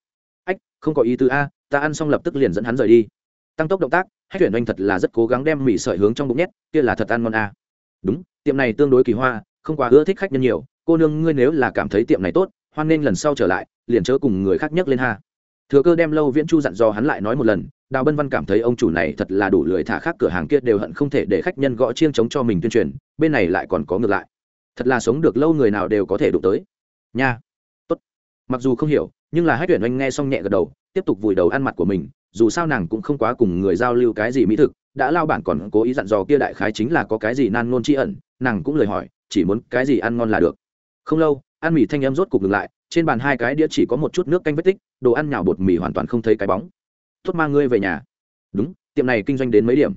S1: Ách, không có ý tứ a, ta ăn xong lập tức liền dẫn hắn rời đi. Tăng tốc động tác hay tuyển anh thật là rất cố gắng đem mì sợi hướng trong bụng nhét, kia là thật ăn ngon a đúng, tiệm này tương đối kỳ hoa, không quá ưa thích khách nhân nhiều. Cô nương ngươi nếu là cảm thấy tiệm này tốt, hoan nên lần sau trở lại, liền chớ cùng người khác nhấc lên ha. Thừa cơ đem lâu viễn chu dặn dò hắn lại nói một lần, đào bân văn cảm thấy ông chủ này thật là đủ lười thả khác cửa hàng kia đều hận không thể để khách nhân gõ chiêng chống cho mình tuyên truyền, bên này lại còn có ngược lại. Thật là sống được lâu người nào đều có thể đụng tới. Nha. Tốt. Mặc dù không hiểu, nhưng là hai tuyển anh nghe xong nhẹ gật đầu, tiếp tục vùi đầu ăn mặt của mình, dù sao nàng cũng không quá cùng người giao lưu cái gì mỹ thực đã lao bản còn cố ý dặn dò kia đại khái chính là có cái gì nan ngôn tri ẩn, nàng cũng lời hỏi, chỉ muốn cái gì ăn ngon là được. Không lâu, ăn mì thanh em rốt cục ngừng lại, trên bàn hai cái đĩa chỉ có một chút nước canh vết tích, đồ ăn nhào bột mì hoàn toàn không thấy cái bóng. Tốt mang ngươi về nhà. Đúng, tiệm này kinh doanh đến mấy điểm?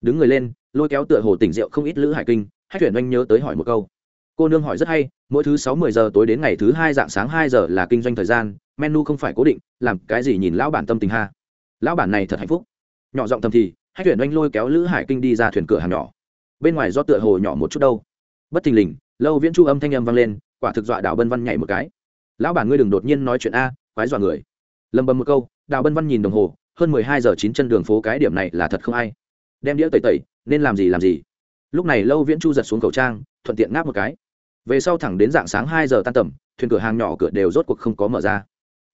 S1: Đứng người lên, lôi kéo tựa hồ tỉnh rượu không ít lữ hải kinh hát chuyển anh nhớ tới hỏi một câu. Cô nương hỏi rất hay, mỗi thứ sáu mười giờ tối đến ngày thứ hai dạng sáng hai giờ là kinh doanh thời gian, menu không phải cố định, làm cái gì nhìn lão bản tâm tình ha? Lão bản này thật hạnh phúc. Nhỏ giọng thầm thì hách tuyển oanh lôi kéo lữ hải kinh đi ra thuyền cửa hàng nhỏ bên ngoài do tựa hồ nhỏ một chút đâu bất thình lình lâu viễn chu âm thanh âm vang lên quả thực dọa đào bân văn nhảy một cái lão bản ngươi đừng đột nhiên nói chuyện a quái dọa người lầm bầm một câu đào bân văn nhìn đồng hồ hơn mười hai giờ chín chân đường phố cái điểm này là thật không ai đem đĩa tẩy tẩy nên làm gì làm gì lúc này lâu viễn chu giật xuống khẩu trang thuận tiện ngáp một cái về sau thẳng đến dạng sáng hai giờ tan tầm thuyền cửa hàng nhỏ cửa đều rốt cuộc không có mở ra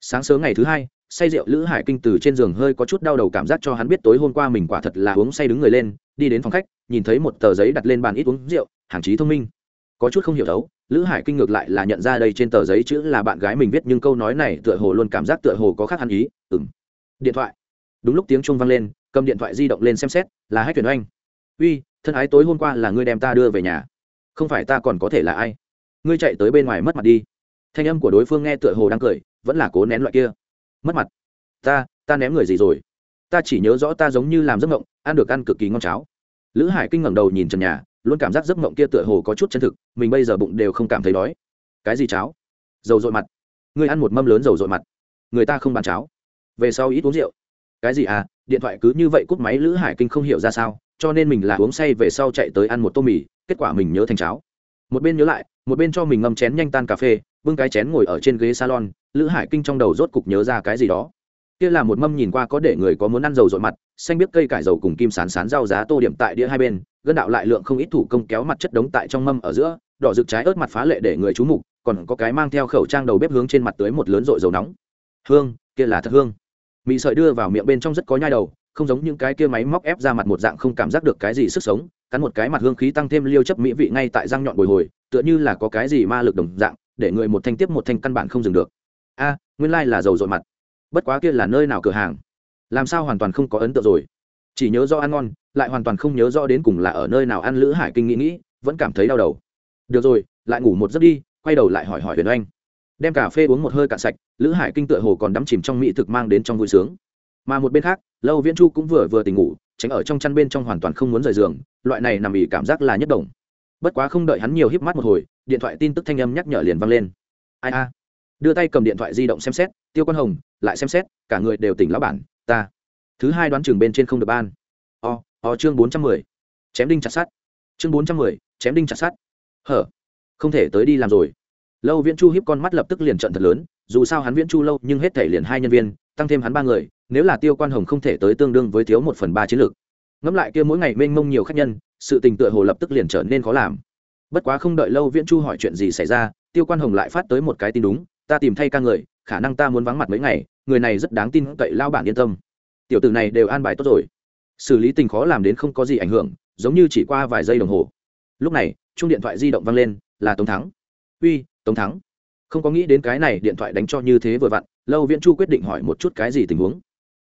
S1: sáng sớm ngày thứ hai say rượu lữ hải kinh từ trên giường hơi có chút đau đầu cảm giác cho hắn biết tối hôm qua mình quả thật là uống say đứng người lên, đi đến phòng khách, nhìn thấy một tờ giấy đặt lên bàn ít uống rượu, hàng trí thông minh. Có chút không hiểu thấu lữ hải kinh ngược lại là nhận ra đây trên tờ giấy chữ là bạn gái mình viết nhưng câu nói này tựa hồ luôn cảm giác tựa hồ có khác hắn ý ừng điện thoại. Đúng lúc tiếng chuông vang lên, cầm điện thoại di động lên xem xét, là hách tuyển oanh. Uy, thân ái tối hôm qua là ngươi đem ta đưa về nhà. Không phải ta còn có thể là ai? Ngươi chạy tới bên ngoài mất mặt đi. Thanh âm của đối phương nghe tựa hồ đang cười, vẫn là cố nén loại kia mất mặt. Ta ta ném người gì rồi? Ta chỉ nhớ rõ ta giống như làm giấc mộng, ăn được ăn cực kỳ ngon cháo. Lữ hải kinh ngẩng đầu nhìn trần nhà, luôn cảm giác giấc mộng kia tựa hồ có chút chân thực, mình bây giờ bụng đều không cảm thấy đói. Cái gì cháo? Dầu dội mặt. Người ăn một mâm lớn dầu dội mặt. Người ta không bán cháo. Về sau ít uống rượu. Cái gì à? Điện thoại cứ như vậy cúp máy, lữ hải kinh không hiểu ra sao, cho nên mình là uống say về sau chạy tới ăn một tô mì, kết quả mình nhớ thành cháo. Một bên nhớ lại một bên cho mình ngâm chén nhanh tan cà phê bưng cái chén ngồi ở trên ghế salon, lữ hải kinh trong đầu rốt cục nhớ ra cái gì đó. Kia là một mâm nhìn qua có để người có muốn ăn dầu dội mặt, xanh biết cây cải dầu cùng kim sán sán rau giá tô điểm tại đĩa hai bên, gân đạo lại lượng không ít thủ công kéo mặt chất đống tại trong mâm ở giữa, đỏ rực trái ớt mặt phá lệ để người chú mục, còn có cái mang theo khẩu trang đầu bếp hướng trên mặt tới một lớn rội dầu nóng. Hương, kia là thật hương. Mị sợi đưa vào miệng bên trong rất có nhai đầu, không giống những cái kia máy móc ép ra mặt một dạng không cảm giác được cái gì sức sống cắn một cái mặt hương khí tăng thêm liêu chấp mỹ vị ngay tại răng nhọn bồi hồi, tựa như là có cái gì ma lực đồng dạng, để người một thanh tiếp một thanh căn bản không dừng được. A, nguyên lai là dầu dội mặt. Bất quá kia là nơi nào cửa hàng? Làm sao hoàn toàn không có ấn tượng rồi? Chỉ nhớ do ăn ngon, lại hoàn toàn không nhớ rõ đến cùng là ở nơi nào ăn lữ hải kinh nghĩ nghĩ, vẫn cảm thấy đau đầu. Được rồi, lại ngủ một giấc đi, quay đầu lại hỏi hỏi huyền oanh. Đem cà phê uống một hơi cạn sạch, lữ hải kinh tựa hồ còn đắm chìm trong mỹ thực mang đến trong vui sướng. Mà một bên khác, lâu viễn chu cũng vừa vừa tỉnh ngủ tránh ở trong chăn bên trong hoàn toàn không muốn rời giường, loại này nằm ỉ cảm giác là nhất đồng bất quá không đợi hắn nhiều híp mắt một hồi, điện thoại tin tức thanh âm nhắc nhở liền vang lên. Ai a? Đưa tay cầm điện thoại di động xem xét, tiêu quan hồng, lại xem xét, cả người đều tỉnh lão bản, ta. Thứ hai đoán trường bên trên không được ban. O o chương bốn trăm mười. Chém đinh chặt sát chương bốn trăm mười, chém đinh chặt sát hở, không thể tới đi làm rồi. Lâu viễn chu hiếp con mắt lập tức liền trận thật lớn, dù sao hắn viễn chu lâu nhưng hết thể liền hai nhân viên, tăng thêm hắn ba người nếu là tiêu quan hồng không thể tới tương đương với thiếu một phần ba chiến lược. Ngẫm lại kia mỗi ngày mênh mông nhiều khách nhân, sự tình tựa hồ lập tức liền trở nên khó làm. Bất quá không đợi lâu viễn chu hỏi chuyện gì xảy ra, tiêu quan hồng lại phát tới một cái tin đúng, ta tìm thay ca người, khả năng ta muốn vắng mặt mấy ngày, người này rất đáng tin cậy, lao bản yên tâm. Tiểu tử này đều an bài tốt rồi. Xử lý tình khó làm đến không có gì ảnh hưởng, giống như chỉ qua vài giây đồng hồ. Lúc này chung điện thoại di động vang lên, là tống thắng. Uy, tống thắng. Không có nghĩ đến cái này điện thoại đánh cho như thế vừa vặn, lâu viễn chu quyết định hỏi một chút cái gì tình huống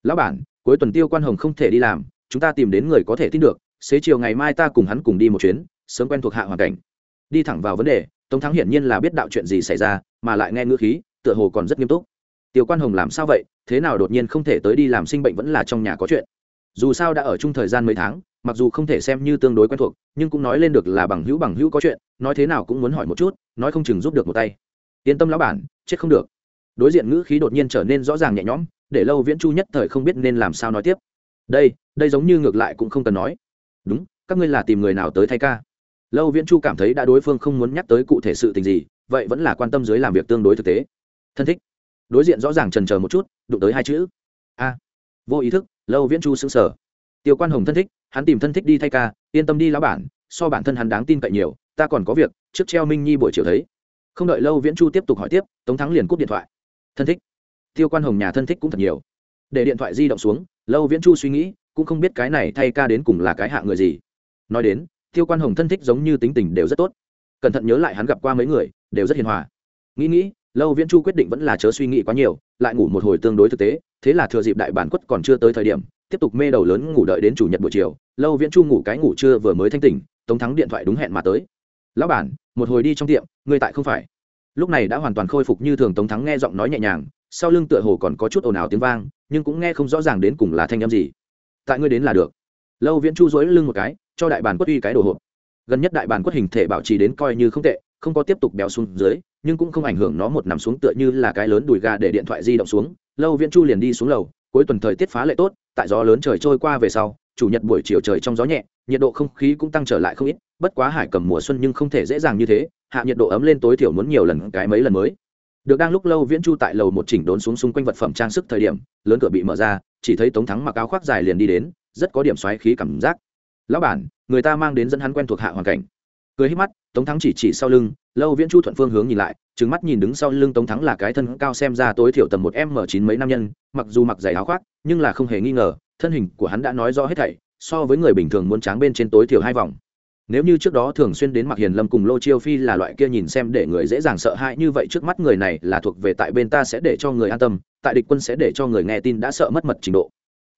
S1: lão bản, cuối tuần tiêu quan hồng không thể đi làm, chúng ta tìm đến người có thể tin được, xế chiều ngày mai ta cùng hắn cùng đi một chuyến, sớm quen thuộc hạ hoàn cảnh. Đi thẳng vào vấn đề, tống thắng hiển nhiên là biết đạo chuyện gì xảy ra, mà lại nghe ngữ khí, tựa hồ còn rất nghiêm túc. Tiêu quan hồng làm sao vậy, thế nào đột nhiên không thể tới đi làm sinh bệnh vẫn là trong nhà có chuyện. Dù sao đã ở chung thời gian mấy tháng, mặc dù không thể xem như tương đối quen thuộc, nhưng cũng nói lên được là bằng hữu bằng hữu có chuyện, nói thế nào cũng muốn hỏi một chút, nói không chừng giúp được một tay. Yên tâm lão bản, chết không được. Đối diện ngữ khí đột nhiên trở nên rõ ràng nhẹ nhõm để lâu viễn chu nhất thời không biết nên làm sao nói tiếp. Đây đây giống như ngược lại cũng không cần nói. Đúng, các ngươi là tìm người nào tới thay ca? Lâu viễn chu cảm thấy đã đối phương không muốn nhắc tới cụ thể sự tình gì, vậy vẫn là quan tâm dưới làm việc tương đối thực tế. Thân thích. Đối diện rõ ràng trần chờ một chút, đụng tới hai chữ. A. Vô ý thức, lâu viễn chu xứng sở tiêu quan hồng thân thích, hắn tìm thân thích đi thay ca, yên tâm đi lão bản, so bản thân hắn đáng tin cậy nhiều, ta còn có việc, trước treo minh nhi buổi chiều thấy. Không đợi lâu viễn chu tiếp tục hỏi tiếp, tống thắng liền cúp điện thoại. Thân thích tiêu quan hồng nhà thân thích cũng thật nhiều. Để điện thoại di động xuống, lâu viễn chu suy nghĩ, cũng không biết cái này thay ca đến cùng là cái hạ người gì. Nói đến, tiêu quan hồng thân thích giống như tính tình đều rất tốt. Cẩn thận nhớ lại hắn gặp qua mấy người, đều rất hiền hòa. Nghĩ nghĩ, lâu viễn chu quyết định vẫn là chớ suy nghĩ quá nhiều, lại ngủ một hồi tương đối thực tế, thế là thừa dịp đại bản quất còn chưa tới thời điểm, tiếp tục mê đầu lớn ngủ đợi đến chủ nhật buổi chiều, lâu viễn chu ngủ cái ngủ trưa vừa mới thanh tỉnh, tống thắng điện thoại đúng hẹn mà tới. Lão bản, một hồi đi trong tiệm, ngươi tại không phải? Lúc này đã hoàn toàn khôi phục như thường tống thắng nghe giọng nói nhẹ nhàng sau lưng tựa hồ còn có chút ồn ào tiếng vang, nhưng cũng nghe không rõ ràng đến cùng là thanh â m gì. Tại ngươi đến là được. Lâu viễn chu dối lưng một cái, cho đại bàn quất uy cái đồ hộp. Gần nhất đại bàn quất hình thể bảo trì đến coi như không tệ, không có tiếp tục béo xuống dưới, nhưng cũng không ảnh hưởng nó một nằm xuống tựa như là cái lớn đùi gà để điện thoại di động xuống. Lâu viễn chu liền đi xuống lầu, cuối tuần thời tiết phá lệ tốt, tại gió lớn trời trôi qua về sau, chủ nhật buổi chiều trời trong gió nhẹ, nhiệt độ không khí cũng tăng trở lại không ít, bất quá hải cầm mùa xuân nhưng không thể dễ dàng như thế, hạ nhiệt độ ấm lên tối thiểu muốn nhiều lần cái mấy lần mới được đang lúc lâu viễn chu tại lầu một chỉnh đốn xuống xung quanh vật phẩm trang sức thời điểm, lớn cửa bị mở ra, chỉ thấy tống thắng mặc áo khoác dài liền đi đến, rất có điểm xoáy khí cảm giác. Lão bản, người ta mang đến dẫn hắn quen thuộc hạ hoàn cảnh. Cười hít mắt, tống thắng chỉ chỉ sau lưng, lâu viễn chu thuận phương hướng nhìn lại trứng mắt nhìn đứng sau lưng tống thắng là cái thân cao xem ra tối thiểu tầm một m chín mấy năm nhân, mặc dù mặc giày áo khoác, nhưng là không hề nghi ngờ, thân hình của hắn đã nói rõ hết thảy, so với người bình thường muốn tráng bên trên tối thiểu hai vòng nếu như trước đó thường xuyên đến mặc hiền lâm cùng lô chiêu phi là loại kia nhìn xem để người dễ dàng sợ hãi như vậy trước mắt người này là thuộc về tại bên ta sẽ để cho người an tâm tại địch quân sẽ để cho người nghe tin đã sợ mất mật trình độ.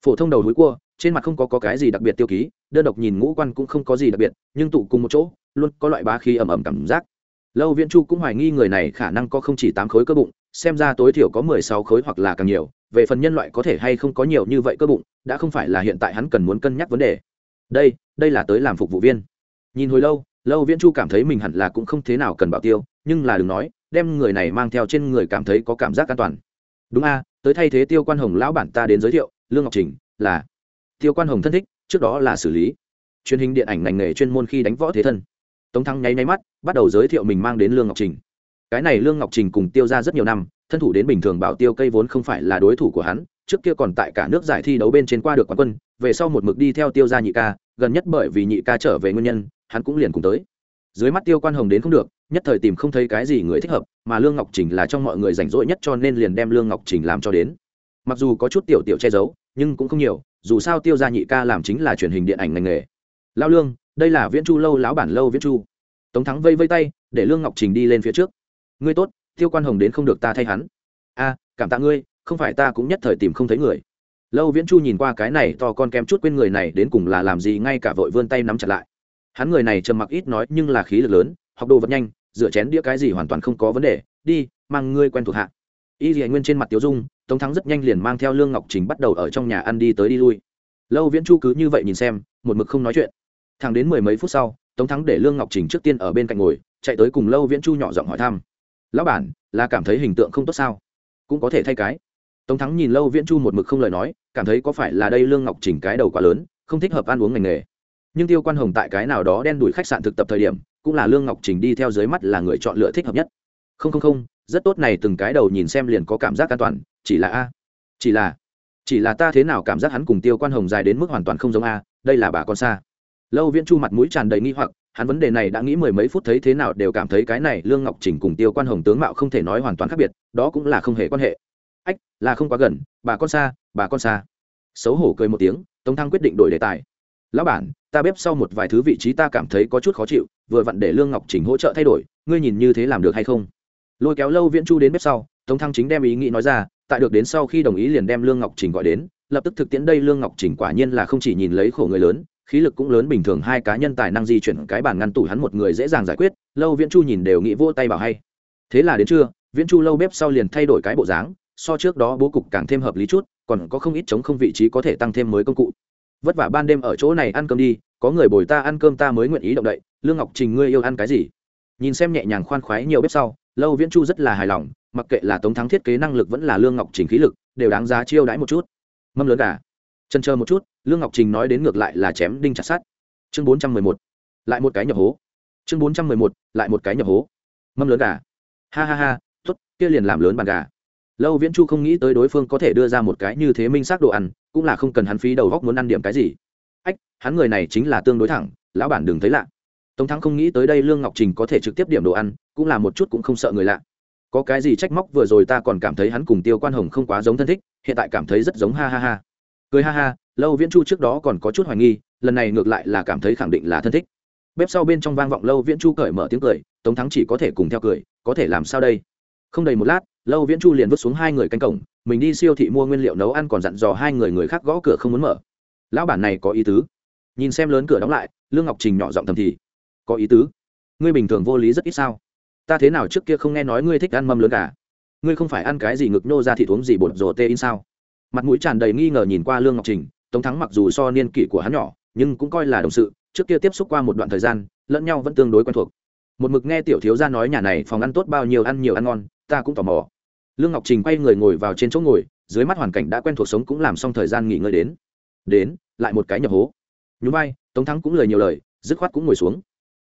S1: Phổ thông đầu núi cua trên mặt không có, có cái gì đặc biệt tiêu ký đơn độc nhìn ngũ quan cũng không có gì đặc biệt nhưng tụ cùng một chỗ luôn có loại bá khí ẩm ẩm cảm giác. Lâu viễn chu cũng hoài nghi người này khả năng có không chỉ tám khối cơ bụng xem ra tối thiểu có mười sáu khối hoặc là càng nhiều về phần nhân loại có thể hay không có nhiều như vậy cơ bụng đã không phải là hiện tại hắn cần muốn cân nhắc vấn đề. Đây đây là tới làm phục vụ viên nhìn hồi lâu lâu viễn chu cảm thấy mình hẳn là cũng không thế nào cần bảo tiêu, nhưng là đừng nói, đem người này mang theo trên người cảm thấy có cảm giác an toàn. Đúng a, tới thay thế tiêu quan hồng lão bản ta đến giới thiệu, lương ngọc trình, là tiêu quan hồng thân thích, trước đó là xử lý. Truyền hình điện ảnh ngành nghề chuyên môn khi đánh võ thế thân. Tống thắng nháy nháy mắt, bắt đầu giới thiệu mình mang đến lương ngọc trình. Cái này lương ngọc trình cùng tiêu ra rất nhiều năm, thân thủ đến bình thường bảo tiêu cây vốn không phải là đối thủ của hắn, trước kia còn tại cả nước giải thi đấu bên trên qua được quán quân, về sau một mực đi theo tiêu ra nhị ca, gần nhất bởi vì nhị ca trở về nguyên nhân hắn cũng liền cùng tới. Dưới mắt tiêu quan hồng đến không được, nhất thời tìm không thấy cái gì người thích hợp, mà lương ngọc trình là trong mọi người rảnh rỗi nhất cho nên liền đem lương ngọc trình làm cho đến. Mặc dù có chút tiểu tiểu che giấu, nhưng cũng không nhiều, dù sao tiêu gia nhị ca làm chính là truyền hình điện ảnh ngành nghề. Lao lương, đây là viễn chu lâu, lão bản lâu viễn chu. Tống thắng vây vây tay, để lương ngọc trình đi lên phía trước. Ngươi tốt, tiêu quan hồng đến không được ta thay hắn. A, cảm tạ ngươi, không phải ta cũng nhất thời tìm không thấy người. Lâu viễn chu nhìn qua cái này to con kém chút quên người này đến cùng là làm gì, ngay cả vội vươn tay nắm chặt lại hắn người này trầm mặc ít nói nhưng là khí lực lớn, học đồ vật nhanh, rửa chén đĩa cái gì hoàn toàn không có vấn đề, đi, mang ngươi quen thuộc hạ. Y dì nguyên trên mặt tiếu dung, tống thắng rất nhanh liền mang theo lương ngọc trình bắt đầu ở trong nhà ăn đi tới đi lui. Lâu viễn chu cứ như vậy nhìn xem, một mực không nói chuyện. Thẳng đến mười mấy phút sau, tống thắng để lương ngọc trình trước tiên ở bên cạnh ngồi, chạy tới cùng lâu viễn chu nhỏ giọng hỏi thăm. Lão bản, là cảm thấy hình tượng không tốt sao? Cũng có thể thay cái. Tống thắng nhìn lâu viễn chu một mực không lời nói, cảm thấy có phải là đây lương ngọc trình cái đầu quá lớn, không thích hợp ăn uống ngành nghề nhưng tiêu quan hồng tại cái nào đó đen đuổi khách sạn thực tập thời điểm, cũng là lương ngọc trình đi theo dưới mắt là người chọn lựa thích hợp nhất. Không không không, rất tốt này từng cái đầu nhìn xem liền có cảm giác an toàn, chỉ là a, chỉ là chỉ là ta thế nào cảm giác hắn cùng tiêu quan hồng dài đến mức hoàn toàn không giống a, đây là bà con xa. Lâu viễn chu mặt mũi tràn đầy nghi hoặc, hắn vấn đề này đã nghĩ mười mấy phút thấy thế nào đều cảm thấy cái này lương ngọc trình cùng tiêu quan hồng tướng mạo không thể nói hoàn toàn khác biệt, đó cũng là không hề quan hệ. Ách, là không quá gần, bà con xa, bà con xa. Xấu hổ cười một tiếng, tống thăng quyết định đổi đề tài lão bản, ta bếp sau một vài thứ vị trí ta cảm thấy có chút khó chịu, vừa vặn để lương ngọc chỉnh hỗ trợ thay đổi, ngươi nhìn như thế làm được hay không? Lôi kéo lâu viễn chu đến bếp sau, tống thăng chính đem ý nghĩ nói ra, tại được đến sau khi đồng ý liền đem lương ngọc chỉnh gọi đến, lập tức thực tiễn đây lương ngọc chỉnh quả nhiên là không chỉ nhìn lấy khổ người lớn, khí lực cũng lớn bình thường, hai cá nhân tài năng di chuyển cái bàn ngăn tủ hắn một người dễ dàng giải quyết, lâu viễn chu nhìn đều nghĩ vô tay bảo hay. Thế là đến trưa, viễn chu lâu bếp sau liền thay đổi cái bộ dáng, so trước đó bố cục càng thêm hợp lý chút, còn có không ít chống không vị trí có thể tăng thêm mới công cụ vất vả ban đêm ở chỗ này ăn cơm đi, có người bồi ta ăn cơm ta mới nguyện ý động đậy. Lương ngọc trình, ngươi yêu ăn cái gì? Nhìn xem nhẹ nhàng khoan khoái nhiều bếp sau, lâu viễn chu rất là hài lòng, mặc kệ là tống thắng thiết kế năng lực vẫn là lương ngọc trình khí lực, đều đáng giá chiêu đãi một chút. Mâm lớn gà. Chân chờ một chút, lương ngọc trình nói đến ngược lại là chém đinh chặt sát chương bốn trăm mười một. Lại một cái nhập hố. Chương bốn trăm mười một, lại một cái nhập hố. Mâm lớn gà. Ha ha ha t ố t kia liền làm lớn bàn gà lâu viễn chu không nghĩ tới đối phương có thể đưa ra một cái như thế minh xác đồ ăn, cũng là không cần hắn phí đầu góc muốn ăn điểm cái gì. Ách, hắn người này chính là tương đối thẳng, lão bản đừng thấy lạ. Tống thắng không nghĩ tới đây lương ngọc trình có thể trực tiếp điểm đồ ăn, cũng là một chút cũng không sợ người lạ. Có cái gì trách móc vừa rồi ta còn cảm thấy hắn cùng tiêu quan hồng không quá giống thân thích, hiện tại cảm thấy rất giống ha ha ha. Cười ha ha, lâu viễn chu trước đó còn có chút hoài nghi, lần này ngược lại là cảm thấy khẳng định là thân thích. Bếp sau bên trong vang vọng lâu viễn chu cởi mở tiếng cười, tống thắng chỉ có thể cùng theo cười, có thể làm sao đây? Không đầy một lát lâu viễn chu liền vứt xuống hai người canh cổng, mình đi siêu thị mua nguyên liệu nấu ăn còn dặn dò hai người người khác gõ cửa không muốn mở. Lão bản này có ý tứ. Nhìn xem lớn cửa đóng lại, lương ngọc trình nhỏ giọng thầm thì. Có ý tứ. Ngươi bình thường vô lý rất ít sao? Ta thế nào trước kia không nghe nói ngươi thích ăn mâm lớn cả? Ngươi không phải ăn cái gì ngực nô ra thịt uống gì bột rồ tê in sao? Mặt mũi tràn đầy nghi ngờ nhìn qua lương ngọc trình, tống thắng mặc dù so niên kỷ của hắn nhỏ, nhưng cũng coi là đồng sự, trước kia tiếp xúc qua một đoạn thời gian, lẫn nhau vẫn tương đối quen thuộc. Một mực nghe tiểu thiếu gia nói nhà này phòng ăn tốt bao nhiêu ăn nhiều ăn ngon, ta cũng tò mò lương ngọc trình quay người ngồi vào trên chỗ ngồi, dưới mắt hoàn cảnh đã quen thuộc sống cũng làm xong thời gian nghỉ ngơi đến. Đến, lại một cái nhập hố. Nhú bay tống thắng cũng lời nhiều lời, dứt khoát cũng ngồi xuống.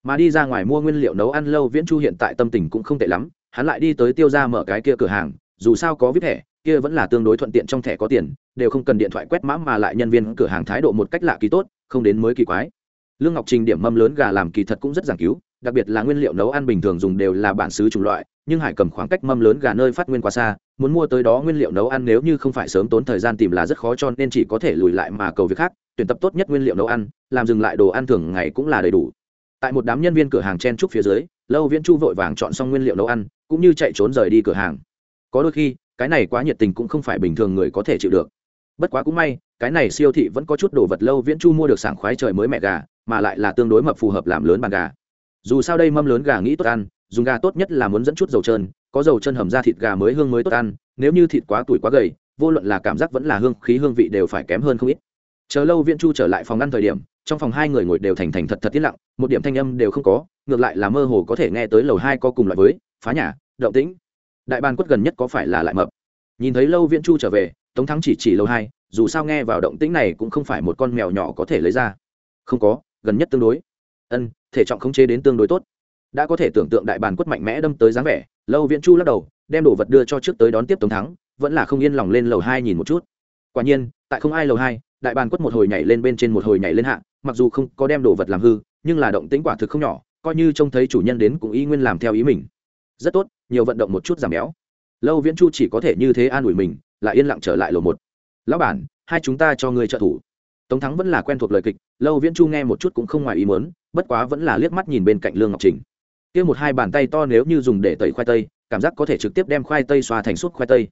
S1: Mà đi ra ngoài mua nguyên liệu nấu ăn lâu, viễn chu hiện tại tâm tình cũng không tệ lắm, hắn lại đi tới tiêu ra mở cái kia cửa hàng, dù sao có vip thẻ, kia vẫn là tương đối thuận tiện trong thẻ có tiền, đều không cần điện thoại quét mã mà lại nhân viên cửa hàng thái độ một cách lạ kỳ tốt, không đến mới kỳ quái. Lương ngọc trình điểm mâm lớn gà làm kỳ thật cũng rất giảng cứu, đặc biệt là nguyên liệu nấu ăn bình thường dùng đều là bản xứ chủng loại nhưng hải cầm khoảng cách mâm lớn gà nơi phát nguyên quá xa, muốn mua tới đó nguyên liệu nấu ăn nếu như không phải sớm tốn thời gian tìm là rất khó cho nên chỉ có thể lùi lại mà cầu việc khác, tuyển tập tốt nhất nguyên liệu nấu ăn, làm dừng lại đồ ăn thường ngày cũng là đầy đủ. Tại một đám nhân viên cửa hàng chen trúc phía dưới, lâu viễn chu vội vàng chọn xong nguyên liệu nấu ăn, cũng như chạy trốn rời đi cửa hàng. Có đôi khi, cái này quá nhiệt tình cũng không phải bình thường người có thể chịu được. Bất quá cũng may, cái này siêu thị vẫn có chút đồ vật lâu viễn chu mua được sảng khoái trời mới mẹ gà, mà lại là tương đối mập phù hợp làm lớn bàn gà. Dù sao đây mâm lớn gà nghĩ tốt ăn dùng gà tốt nhất là muốn dẫn chút dầu trơn, có dầu chân hầm ra thịt gà mới hương mới tốt ăn, nếu như thịt quá tuổi quá gầy, vô luận là cảm giác vẫn là hương, khí hương vị đều phải kém hơn không ít. Chờ lâu viễn chu trở lại phòng ăn thời điểm, trong phòng hai người ngồi đều thành thành thật thật tiết lặng, một điểm thanh âm đều không có, ngược lại là mơ hồ có thể nghe tới lầu hai có cùng loại với phá nhà, động tĩnh. Đại ban quất gần nhất có phải là lại mập? Nhìn thấy lâu viễn chu trở về, tống thắng chỉ chỉ lầu hai, dù sao nghe vào động tĩnh này cũng không phải một con mèo nhỏ có thể lấy ra. Không có, gần nhất tương đối. Ân, thể trọng khống chế đến tương đối tốt đã có thể tưởng tượng đại bàn quất mạnh mẽ đâm tới dáng vẻ, lâu viễn chu lắc đầu, đem đồ vật đưa cho trước tới đón tiếp tống thắng, vẫn là không yên lòng lên lầu hai nhìn một chút. Quả nhiên, tại không ai lầu hai, đại bàn quất một hồi nhảy lên bên trên một hồi nhảy lên hạ, mặc dù không có đem đồ vật làm hư, nhưng là động tĩnh quả thực không nhỏ, coi như trông thấy chủ nhân đến cũng y nguyên làm theo ý mình. Rất tốt, nhiều vận động một chút giảm béo. Lâu viễn chu chỉ có thể như thế an ủi mình, lại yên lặng trở lại lầu một. Lão bản, hai chúng ta cho người trợ thủ. Tống thắng vẫn là quen thuộc lời kịch, lâu viễn chu nghe một chút cũng không ngoài ý muốn, bất quá vẫn là liếc mắt nhìn bên cạnh lương ngọc trình kia một hai bàn tay to nếu như dùng để tẩy khoai tây, cảm giác có thể trực tiếp đem khoai tây xoa thành suốt khoai tây.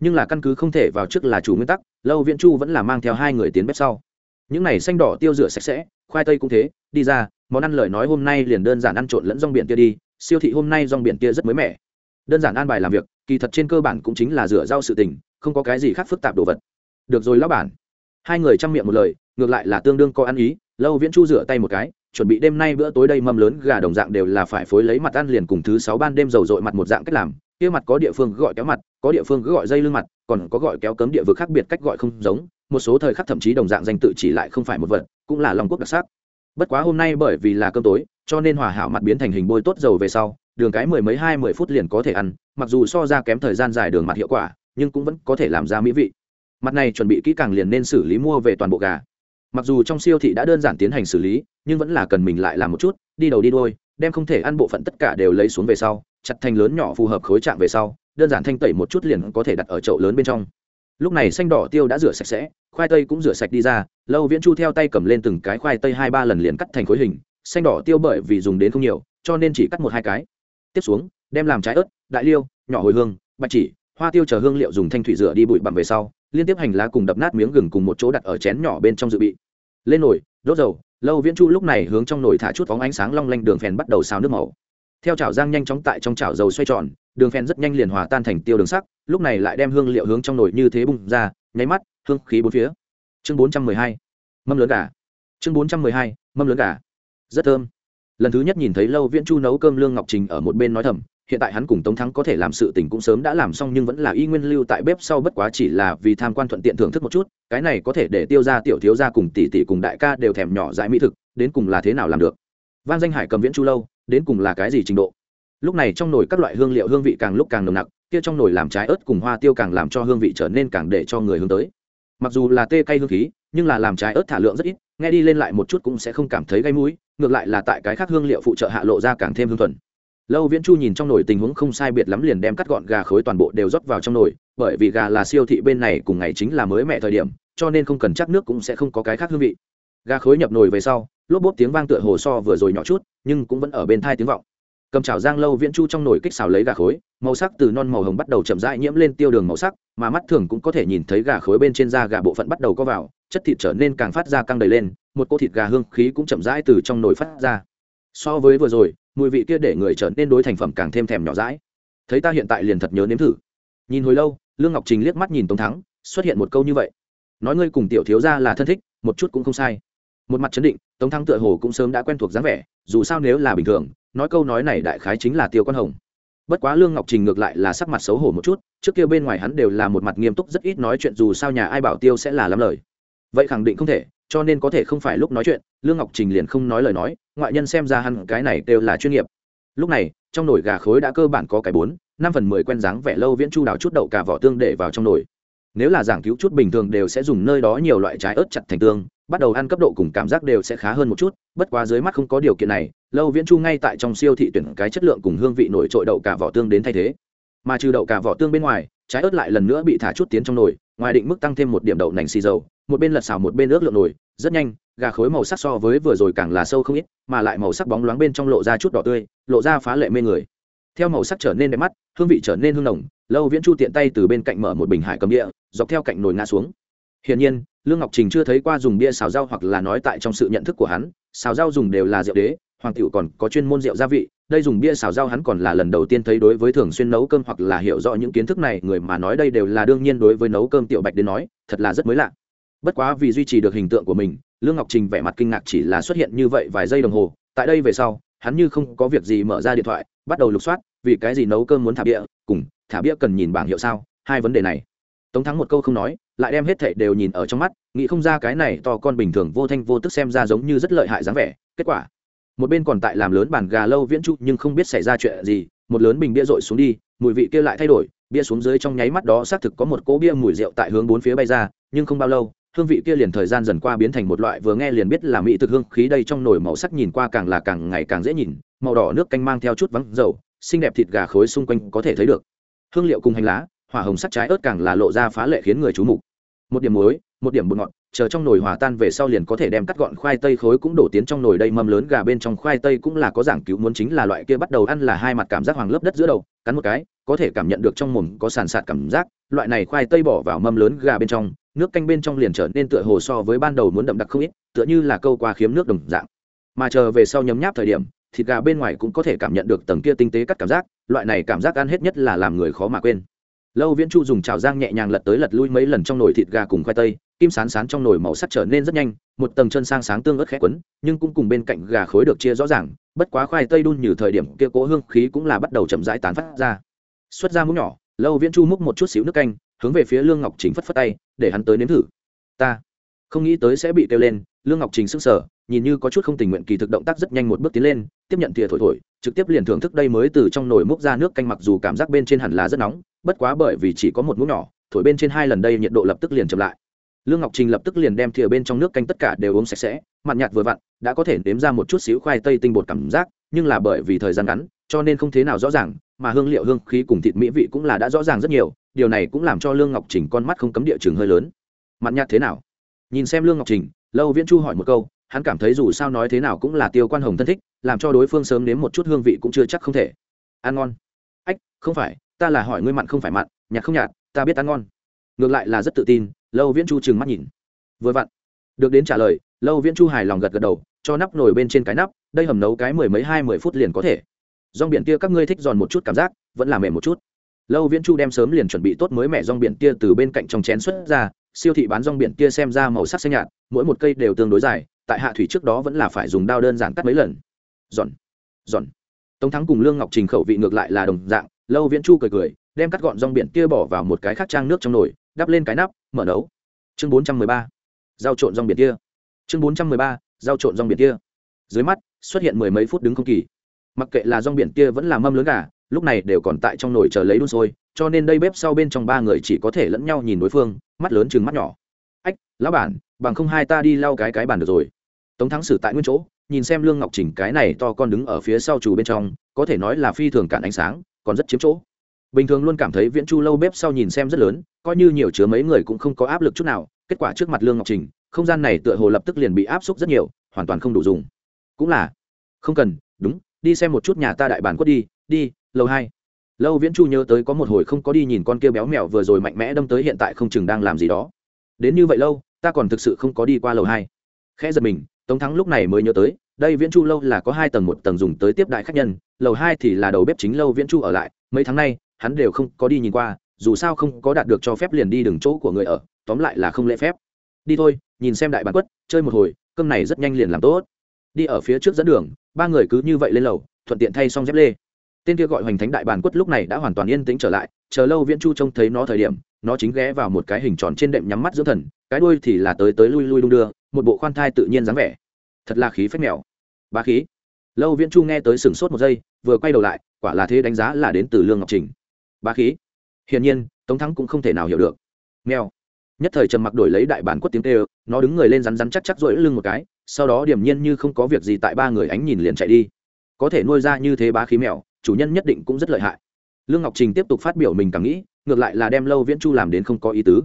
S1: Nhưng là căn cứ không thể vào trước là chủ nguyên tắc, lâu viễn chu vẫn là mang theo hai người tiến bếp sau. Những này xanh đỏ tiêu rửa sạch sẽ, khoai tây cũng thế, đi ra, món ăn lời nói hôm nay liền đơn giản ăn trộn lẫn rong biển kia đi, siêu thị hôm nay rong biển kia rất mới mẻ. Đơn giản ăn bài làm việc, kỳ thật trên cơ bản cũng chính là rửa rau sự tình, không có cái gì khác phức tạp đồ vật. Được rồi lão bản. Hai người chăm miệng một lời, ngược lại là tương đương có ăn ý lâu viễn chu rửa tay một cái, chuẩn bị đêm nay bữa tối đây mâm lớn gà đồng dạng đều là phải phối lấy mặt ăn liền cùng thứ sáu ban đêm dầu dội mặt một dạng cách làm. Kia mặt có địa phương gọi kéo mặt, có địa phương cứ gọi dây lưng mặt, còn có gọi kéo cấm địa vực khác biệt cách gọi không giống. Một số thời khắc thậm chí đồng dạng danh tự chỉ lại không phải một vật, cũng là lòng quốc đặc sắc. Bất quá hôm nay bởi vì là cơm tối, cho nên hòa hảo mặt biến thành hình bôi tốt dầu về sau, đường cái mười mấy hai mười phút liền có thể ăn, mặc dù so ra kém thời gian dài đường mặt hiệu quả, nhưng cũng vẫn có thể làm ra mỹ vị. Mặt này chuẩn bị kỹ càng liền nên xử lý mua về toàn bộ gà mặc dù trong siêu thị đã đơn giản tiến hành xử lý, nhưng vẫn là cần mình lại làm một chút, đi đầu đi đôi đem không thể ăn bộ phận tất cả đều lấy xuống về sau, chặt thành lớn nhỏ phù hợp khối trạng về sau, đơn giản thanh tẩy một chút liền có thể đặt ở chậu lớn bên trong. Lúc này xanh đỏ tiêu đã rửa sạch sẽ, khoai tây cũng rửa sạch đi ra, lâu viễn chu theo tay cầm lên từng cái khoai tây hai ba lần liền cắt thành khối hình, xanh đỏ tiêu bởi vì dùng đến không nhiều, cho nên chỉ cắt một hai cái. Tiếp xuống, đem làm trái ớt, đại liêu, nhỏ hồi hương, bạch chỉ, hoa tiêu chờ hương liệu dùng thanh thủy rửa đi bụi bặm về sau liên tiếp hành lá cùng đập nát miếng gừng cùng một chỗ đặt ở chén nhỏ bên trong dự bị. Lên nồi, đốt dầu, lâu viễn chu lúc này hướng trong nồi thả chút phóng ánh sáng long lanh đường phèn bắt đầu xào nước màu. Theo chảo giang nhanh chóng tại trong chảo dầu xoay tròn, đường phèn rất nhanh liền hòa tan thành tiêu đường sắc, lúc này lại đem hương liệu hướng trong nồi như thế bung ra, nháy mắt, hương khí bốn phía. Chương bốn trăm mười hai, mâm lớn gà. Chương bốn trăm mười hai, mâm lớn gà. Rất thơm. Lần thứ nhất nhìn thấy lâu viễn chu nấu cơm lương ngọc trình ở một bên nói thầm hiện tại hắn cùng tống thắng có thể làm sự tình cũng sớm đã làm xong nhưng vẫn là y nguyên lưu tại bếp sau bất quá chỉ là vì tham quan thuận tiện thưởng thức một chút, cái này có thể để tiêu ra tiểu thiếu ra cùng tỷ tỷ cùng đại ca đều thèm nhỏ dãi mỹ thực, đến cùng là thế nào làm được? Van danh hải cầm viễn chu lâu, đến cùng là cái gì trình độ? Lúc này trong nồi các loại hương liệu hương vị càng lúc càng nồng nặc, kia trong nồi làm trái ớt cùng hoa tiêu càng làm cho hương vị trở nên càng để cho người hướng tới. Mặc dù là tê cay hương khí, nhưng là làm trái ớt thả lượng rất ít, nghe đi lên lại một chút cũng sẽ không cảm thấy gây mũi, ngược lại là tại cái khác hương liệu phụ trợ hạ lộ ra càng thêm hương thuần lâu viễn chu nhìn trong nồi tình huống không sai biệt lắm liền đem cắt gọn gà khối toàn bộ đều rót vào trong nồi, bởi vì gà là siêu thị bên này cùng ngày chính là mới mẹ thời điểm, cho nên không cần chắc nước cũng sẽ không có cái khác hương vị. Gà khối nhập nồi về sau, lốp bốp tiếng vang tựa hồ so vừa rồi nhỏ chút, nhưng cũng vẫn ở bên thai tiếng vọng. Cầm chảo giang lâu viễn chu trong nồi kích xào lấy gà khối, màu sắc từ non màu hồng bắt đầu chậm rãi nhiễm lên tiêu đường màu sắc, mà mắt thường cũng có thể nhìn thấy gà khối bên trên da gà bộ phận bắt đầu có vào, chất thịt trở nên càng phát ra căng đầy lên, một cô thịt gà hương khí cũng chậm rãi từ trong nồi phát ra so với vừa rồi, mùi vị kia để người trở nên đối thành phẩm càng thêm thèm nhỏ rãi thấy ta hiện tại liền thật nhớ nếm thử. Nhìn hồi lâu, lương ngọc trình liếc mắt nhìn tống thắng, xuất hiện một câu như vậy. Nói ngươi cùng tiểu thiếu gia là thân thích, một chút cũng không sai. Một mặt chấn định, tống thắng tựa hồ cũng sớm đã quen thuộc dáng vẻ, dù sao nếu là bình thường, nói câu nói này đại khái chính là tiêu quan hồng. Bất quá lương ngọc trình ngược lại là sắc mặt xấu hổ một chút, trước kia bên ngoài hắn đều là một mặt nghiêm túc rất ít nói chuyện dù sao nhà ai bảo tiêu sẽ là lắm lời. Vậy khẳng định không thể cho nên có thể không phải lúc nói chuyện, lương ngọc trình liền không nói lời nói, ngoại nhân xem ra hắn cái này đều là chuyên nghiệp. Lúc này, trong nồi gà khối đã cơ bản có cái bốn, năm phần mười quen dáng vẻ lâu viễn chu đào chút đậu cả vỏ tương để vào trong nồi. Nếu là giảng cứu chút bình thường đều sẽ dùng nơi đó nhiều loại trái ớt chặt thành tương, bắt đầu ăn cấp độ cùng cảm giác đều sẽ khá hơn một chút, bất quá dưới mắt không có điều kiện này, lâu viễn chu ngay tại trong siêu thị tuyển cái chất lượng cùng hương vị nổi trội đậu cả vỏ tương đến thay thế. Mà trừ đậu cả vỏ tương bên ngoài, trái ớt lại lần nữa bị thả chút tiến trong nồi, ngoài định mức tăng thêm một điểm đậu nành xì dầu một bên lật xào một bên ước lượng nồi, rất nhanh, gà khối màu sắc so với vừa rồi càng là sâu không ít, mà lại màu sắc bóng loáng bên trong lộ ra chút đỏ tươi, lộ ra phá lệ mê người. Theo màu sắc trở nên đẹp mắt, hương vị trở nên hương nồng, lâu viễn chu tiện tay từ bên cạnh mở một bình hải cầm địa dọc theo cạnh nồi ngã xuống. Hiển nhiên, lương ngọc trình chưa thấy qua dùng bia xào rau hoặc là nói tại trong sự nhận thức của hắn, xào rau dùng đều là rượu đế, hoàng tiểu còn có chuyên môn rượu gia vị, đây dùng bia xào rau hắn còn là lần đầu tiên thấy đối với thường xuyên nấu cơm hoặc là hiểu rõ những kiến thức này, người mà nói đây đều là đương nhiên đối với nấu cơm tiểu bạch đến nói, thật là rất mới lạ bất quá vì duy trì được hình tượng của mình, lương ngọc trình vẻ mặt kinh ngạc chỉ là xuất hiện như vậy vài giây đồng hồ, tại đây về sau, hắn như không có việc gì mở ra điện thoại, bắt đầu lục soát, vì cái gì nấu cơm muốn thả bia, cùng thả bia cần nhìn bảng hiệu sao, hai vấn đề này. Tống thắng một câu không nói, lại đem hết thảy đều nhìn ở trong mắt, nghĩ không ra cái này to con bình thường vô thanh vô tức xem ra giống như rất lợi hại dáng vẻ, kết quả, một bên còn tại làm lớn bàn gà lâu viễn trụ nhưng không biết xảy ra chuyện gì, một lớn bình bia rội xuống đi, mùi vị kia lại thay đổi, bia xuống dưới trong nháy mắt đó xác thực có một cỗ bia mùi rượu tại hướng bốn phía bay ra, nhưng không bao lâu hương vị kia liền thời gian dần qua biến thành một loại vừa nghe liền biết là mỹ thực hương khí đây trong nồi màu sắc nhìn qua càng là càng ngày càng dễ nhìn, màu đỏ nước canh mang theo chút vắng dầu, xinh đẹp thịt gà khối xung quanh có thể thấy được. Hương liệu cùng hành lá, hỏa hồng sắc trái ớt càng là lộ ra phá lệ khiến người chú mục. Một điểm muối, một điểm bột ngọt, chờ trong nồi hòa tan về sau liền có thể đem cắt gọn khoai tây khối cũng đổ tiến trong nồi đây mâm lớn gà bên trong khoai tây cũng là có giảng cứu muốn chính là loại kia bắt đầu ăn là hai mặt cảm giác hoàng lớp đất giữa đầu, cắn một cái, có thể cảm nhận được trong mồm có sàn sạt cảm giác, loại này khoai tây bỏ vào mâm lớn gà bên trong nước canh bên trong liền trở nên tựa hồ so với ban đầu muốn đậm đặc không ít, tựa như là câu qua khiếm nước đồng dạng. Mà chờ về sau nhấm nháp thời điểm, thịt gà bên ngoài cũng có thể cảm nhận được tầng kia tinh tế cắt cảm giác, loại này cảm giác ăn hết nhất là làm người khó mà quên. Lâu viễn chu dùng chảo giang nhẹ nhàng lật tới lật lui mấy lần trong nồi thịt gà cùng khoai tây, kim sán sán trong nồi màu sắc trở nên rất nhanh, một tầng chân sang sáng tương ớt khẽ quấn, nhưng cũng cùng bên cạnh gà khối được chia rõ ràng, bất quá khoai tây đun như thời điểm kia cỗ hương khí cũng là bắt đầu chậm rãi tán phát ra. Xuất ra muỗng nhỏ, lâu viễn chu múc một chút xíu nước canh hướng về phía lương ngọc chính phất phất tay, để hắn tới nếm thử. Ta không nghĩ tới sẽ bị kêu lên, lương ngọc trình sững sờ, nhìn như có chút không tình nguyện kỳ thực động tác rất nhanh một bước tiến lên, tiếp nhận thìa thổi thổi, trực tiếp liền thưởng thức đây mới từ trong nồi múc ra nước canh mặc dù cảm giác bên trên hẳn là rất nóng, bất quá bởi vì chỉ có một múc nhỏ, thổi bên trên hai lần đây nhiệt độ lập tức liền chậm lại. Lương ngọc trình lập tức liền đem thìa bên trong nước canh tất cả đều uống sạch sẽ, mặn nhạt vừa vặn, đã có thể nếm ra một chút xíu khoai tây tinh bột cảm giác, nhưng là bởi vì thời gian ngắn, cho nên không thế nào rõ ràng, mà hương liệu hương khí cùng thịt mỹ vị cũng là đã rõ ràng rất nhiều điều này cũng làm cho lương ngọc trình con mắt không cấm địa trường hơi lớn. Mặt nhạt thế nào? Nhìn xem lương ngọc trình, lâu viễn chu hỏi một câu, hắn cảm thấy dù sao nói thế nào cũng là tiêu quan hồng thân thích, làm cho đối phương sớm nếm một chút hương vị cũng chưa chắc không thể. Ăn ngon. Ách, không phải, ta là hỏi ngươi mặn không phải mặn, nhạt không nhạt, ta biết ăn ngon. Ngược lại là rất tự tin, lâu viễn chu trừng mắt nhìn. Vừa vặn. Được đến trả lời, lâu viễn chu hài lòng gật gật đầu, cho nắp nồi bên trên cái nắp, đây hầm nấu cái mười mấy hai mười phút liền có thể. Rong biển kia các ngươi thích giòn một chút cảm giác, vẫn là mềm một chút lâu viễn chu đem sớm liền chuẩn bị tốt mới mẻ rong biển tia từ bên cạnh trong chén xuất ra, siêu thị bán rong biển tia xem ra màu sắc xanh nhạt, mỗi một cây đều tương đối dài, tại hạ thủy trước đó vẫn là phải dùng đao đơn giản cắt mấy lần. Giòn giòn. Tống thắng cùng lương ngọc trình khẩu vị ngược lại là đồng dạng, lâu viễn chu cười cười, đem cắt gọn rong biển tia bỏ vào một cái khác trang nước trong nồi, đắp lên cái nắp, mở nấu. Chương bốn trăm mười ba dao trộn rong biển tia. Chương bốn trăm mười ba dao trộn rong biển tia. Dưới mắt, xuất hiện mười mấy phút đứng không kỳ. Mặc kệ là rong biển tia vẫn là mâm lớn gà lúc này đều còn tại trong nồi chờ lấy đun sôi, cho nên đây bếp sau bên trong ba người chỉ có thể lẫn nhau nhìn đối phương, mắt lớn chừng mắt nhỏ. Ách, lão bản, bằng không hai ta đi lau cái cái bàn được rồi. Tống thắng xử tại nguyên chỗ, nhìn xem lương ngọc chỉnh cái này to con đứng ở phía sau chủ bên trong, có thể nói là phi thường cản ánh sáng, còn rất chiếm chỗ. Bình thường luôn cảm thấy viễn chu lâu bếp sau nhìn xem rất lớn, coi như nhiều chứa mấy người cũng không có áp lực chút nào, kết quả trước mặt lương ngọc trình, không gian này tựa hồ lập tức liền bị áp suất rất nhiều, hoàn toàn không đủ dùng. Cũng là, không cần, đúng, đi xem một chút nhà ta đại bản quất đi đi lâu hai. Lâu viễn chu nhớ tới có một hồi không có đi nhìn con kia béo mèo vừa rồi mạnh mẽ đâm tới hiện tại không chừng đang làm gì đó. Đến như vậy lâu, ta còn thực sự không có đi qua lầu hai. Khẽ giật mình, tống thắng lúc này mới nhớ tới, đây viễn chu lâu là có hai tầng một tầng dùng tới tiếp đại khách nhân, lầu hai thì là đầu bếp chính lâu viễn chu ở lại, mấy tháng nay, hắn đều không có đi nhìn qua, dù sao không có đạt được cho phép liền đi đường chỗ của người ở, tóm lại là không lễ phép. Đi thôi, nhìn xem đại bản quất, chơi một hồi, cơm này rất nhanh liền làm tốt. Đi ở phía trước dẫn đường, ba người cứ như vậy lên lầu, thuận tiện thay xong dép lê tên kia gọi hoành thánh đại bản quất lúc này đã hoàn toàn yên tĩnh trở lại, chờ lâu viễn chu trông thấy nó thời điểm, nó chính ghé vào một cái hình tròn trên đệm nhắm mắt dưỡng thần, cái đuôi thì là tới tới lui lui đung đưa, một bộ khoan thai tự nhiên dáng vẻ. Thật là khí phách mèo. Ba khí. Lâu viễn chu nghe tới sừng sốt một giây, vừa quay đầu lại, quả là thế đánh giá là đến từ lương ngọc trình. Ba khí. Hiển nhiên, tống thắng cũng không thể nào hiểu được. Mèo. Nhất thời trầm mặc đổi lấy đại bản quất tiếng tê nó đứng người lên rắn rắn chắc chắc rỗi lưng một cái, sau đó điềm nhiên như không có việc gì tại ba người ánh nhìn liền chạy đi. Có thể nuôi ra như thế bá khí mèo chủ nhân nhất định cũng rất lợi hại. Lương ngọc trình tiếp tục phát biểu mình cảm nghĩ, ngược lại là đem lâu viễn chu làm đến không có ý tứ.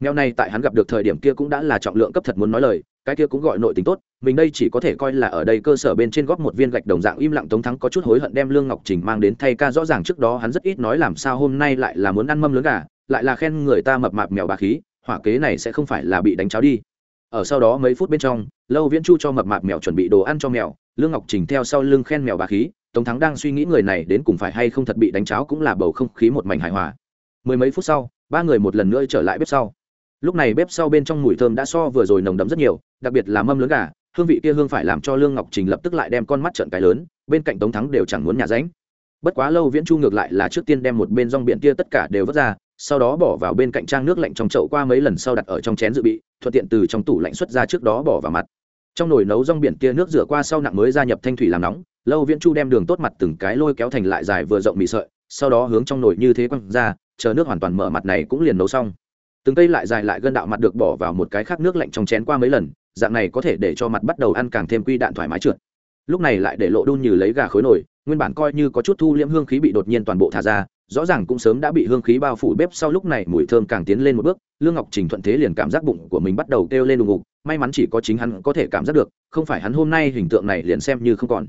S1: Mèo này tại hắn gặp được thời điểm kia cũng đã là trọng lượng cấp thật muốn nói lời, cái kia cũng gọi nội tình tốt, mình đây chỉ có thể coi là ở đây cơ sở bên trên góp một viên gạch đồng dạng im lặng tống thắng có chút hối hận đem lương ngọc trình mang đến thay ca rõ ràng trước đó hắn rất ít nói làm sao hôm nay lại là muốn ăn mâm lớn gà, lại là khen người ta mập mạp mèo bà khí, hỏa kế này sẽ không phải là bị đánh cháo đi. Ở sau đó mấy phút bên trong, lâu viễn chu cho mập mạp mèo chuẩn bị đồ ăn cho mèo, lương ngọc trình theo sau lưng khen mèo bà khí tống thắng đang suy nghĩ người này đến cùng phải hay không thật bị đánh cháo cũng là bầu không khí một mảnh hài hòa. Mười mấy phút sau, ba người một lần nữa trở lại bếp sau. Lúc này bếp sau bên trong mùi thơm đã so vừa rồi nồng đấm rất nhiều, đặc biệt là mâm lớn gà, hương vị kia hương phải làm cho lương ngọc trình lập tức lại đem con mắt trận cái lớn, bên cạnh tống thắng đều chẳng muốn nhà ránh. Bất quá lâu viễn chu ngược lại là trước tiên đem một bên rong biển kia tất cả đều vớt ra, sau đó bỏ vào bên cạnh trang nước lạnh trong chậu qua mấy lần sau đặt ở trong chén dự bị, thuận tiện từ trong tủ lạnh xuất ra trước đó bỏ vào mặt. Trong nồi nấu rong biển kia nước rửa qua sau nặng mới gia nhập thanh thủy làm nóng lâu viễn chu đem đường tốt mặt từng cái lôi kéo thành lại dài vừa rộng mì sợi, sau đó hướng trong nồi như thế quăng ra, chờ nước hoàn toàn mở mặt này cũng liền nấu xong. Từng cây lại dài lại gân đạo mặt được bỏ vào một cái khác nước lạnh trong chén qua mấy lần, dạng này có thể để cho mặt bắt đầu ăn càng thêm quy đạn thoải mái trượt. Lúc này lại để lộ đun như lấy gà khối nổi nguyên bản coi như có chút thu liễm hương khí bị đột nhiên toàn bộ thả ra, rõ ràng cũng sớm đã bị hương khí bao phủ bếp sau lúc này mùi thơm càng tiến lên một bước, lương ngọc trình thuận thế liền cảm giác bụng của mình bắt đầu kêu lên đùng ngục, may mắn chỉ có chính hắn có thể cảm giác được, không phải hắn hôm nay hình tượng này liền xem như không còn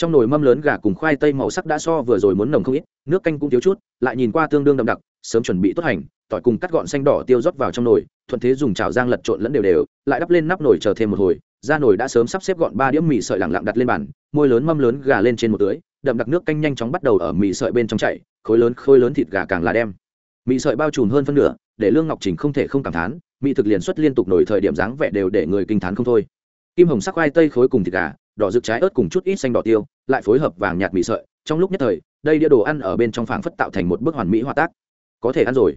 S1: trong nồi mâm lớn gà cùng khoai tây màu sắc đã so vừa rồi muốn nồng không ít, nước canh cũng thiếu chút, lại nhìn qua tương đương đậm đặc, sớm chuẩn bị tốt hành, tỏi cùng cắt gọn xanh đỏ tiêu rót vào trong nồi, thuận thế dùng chảo giang lật trộn lẫn đều đều, lại đắp lên nắp nồi chờ thêm một hồi ra nồi đã sớm sắp xếp gọn ba đĩa mì sợi lẳng lặng đặt lên bàn, môi lớn mâm lớn gà lên trên một tưới, đậm đặc nước canh nhanh chóng bắt đầu ở mì sợi bên trong chảy, khối lớn khối lớn thịt gà càng là đem. Mì sợi bao trùm hơn phân nửa, để lương ngọc trình không thể không cảm thán mỹ thực liền xuất liên tục nổi thời điểm dáng vẻ đều để người kinh thán không thôi. Kim hồng sắc khoai tây khối cùng thịt gà đỏ rực trái ớt cùng chút ít xanh đỏ tiêu, lại phối hợp vàng nhạt mì sợi. Trong lúc nhất thời, đây đĩa đồ ăn ở bên trong phảng phất tạo thành một bức hoàn mỹ hòa tác. Có thể ăn rồi.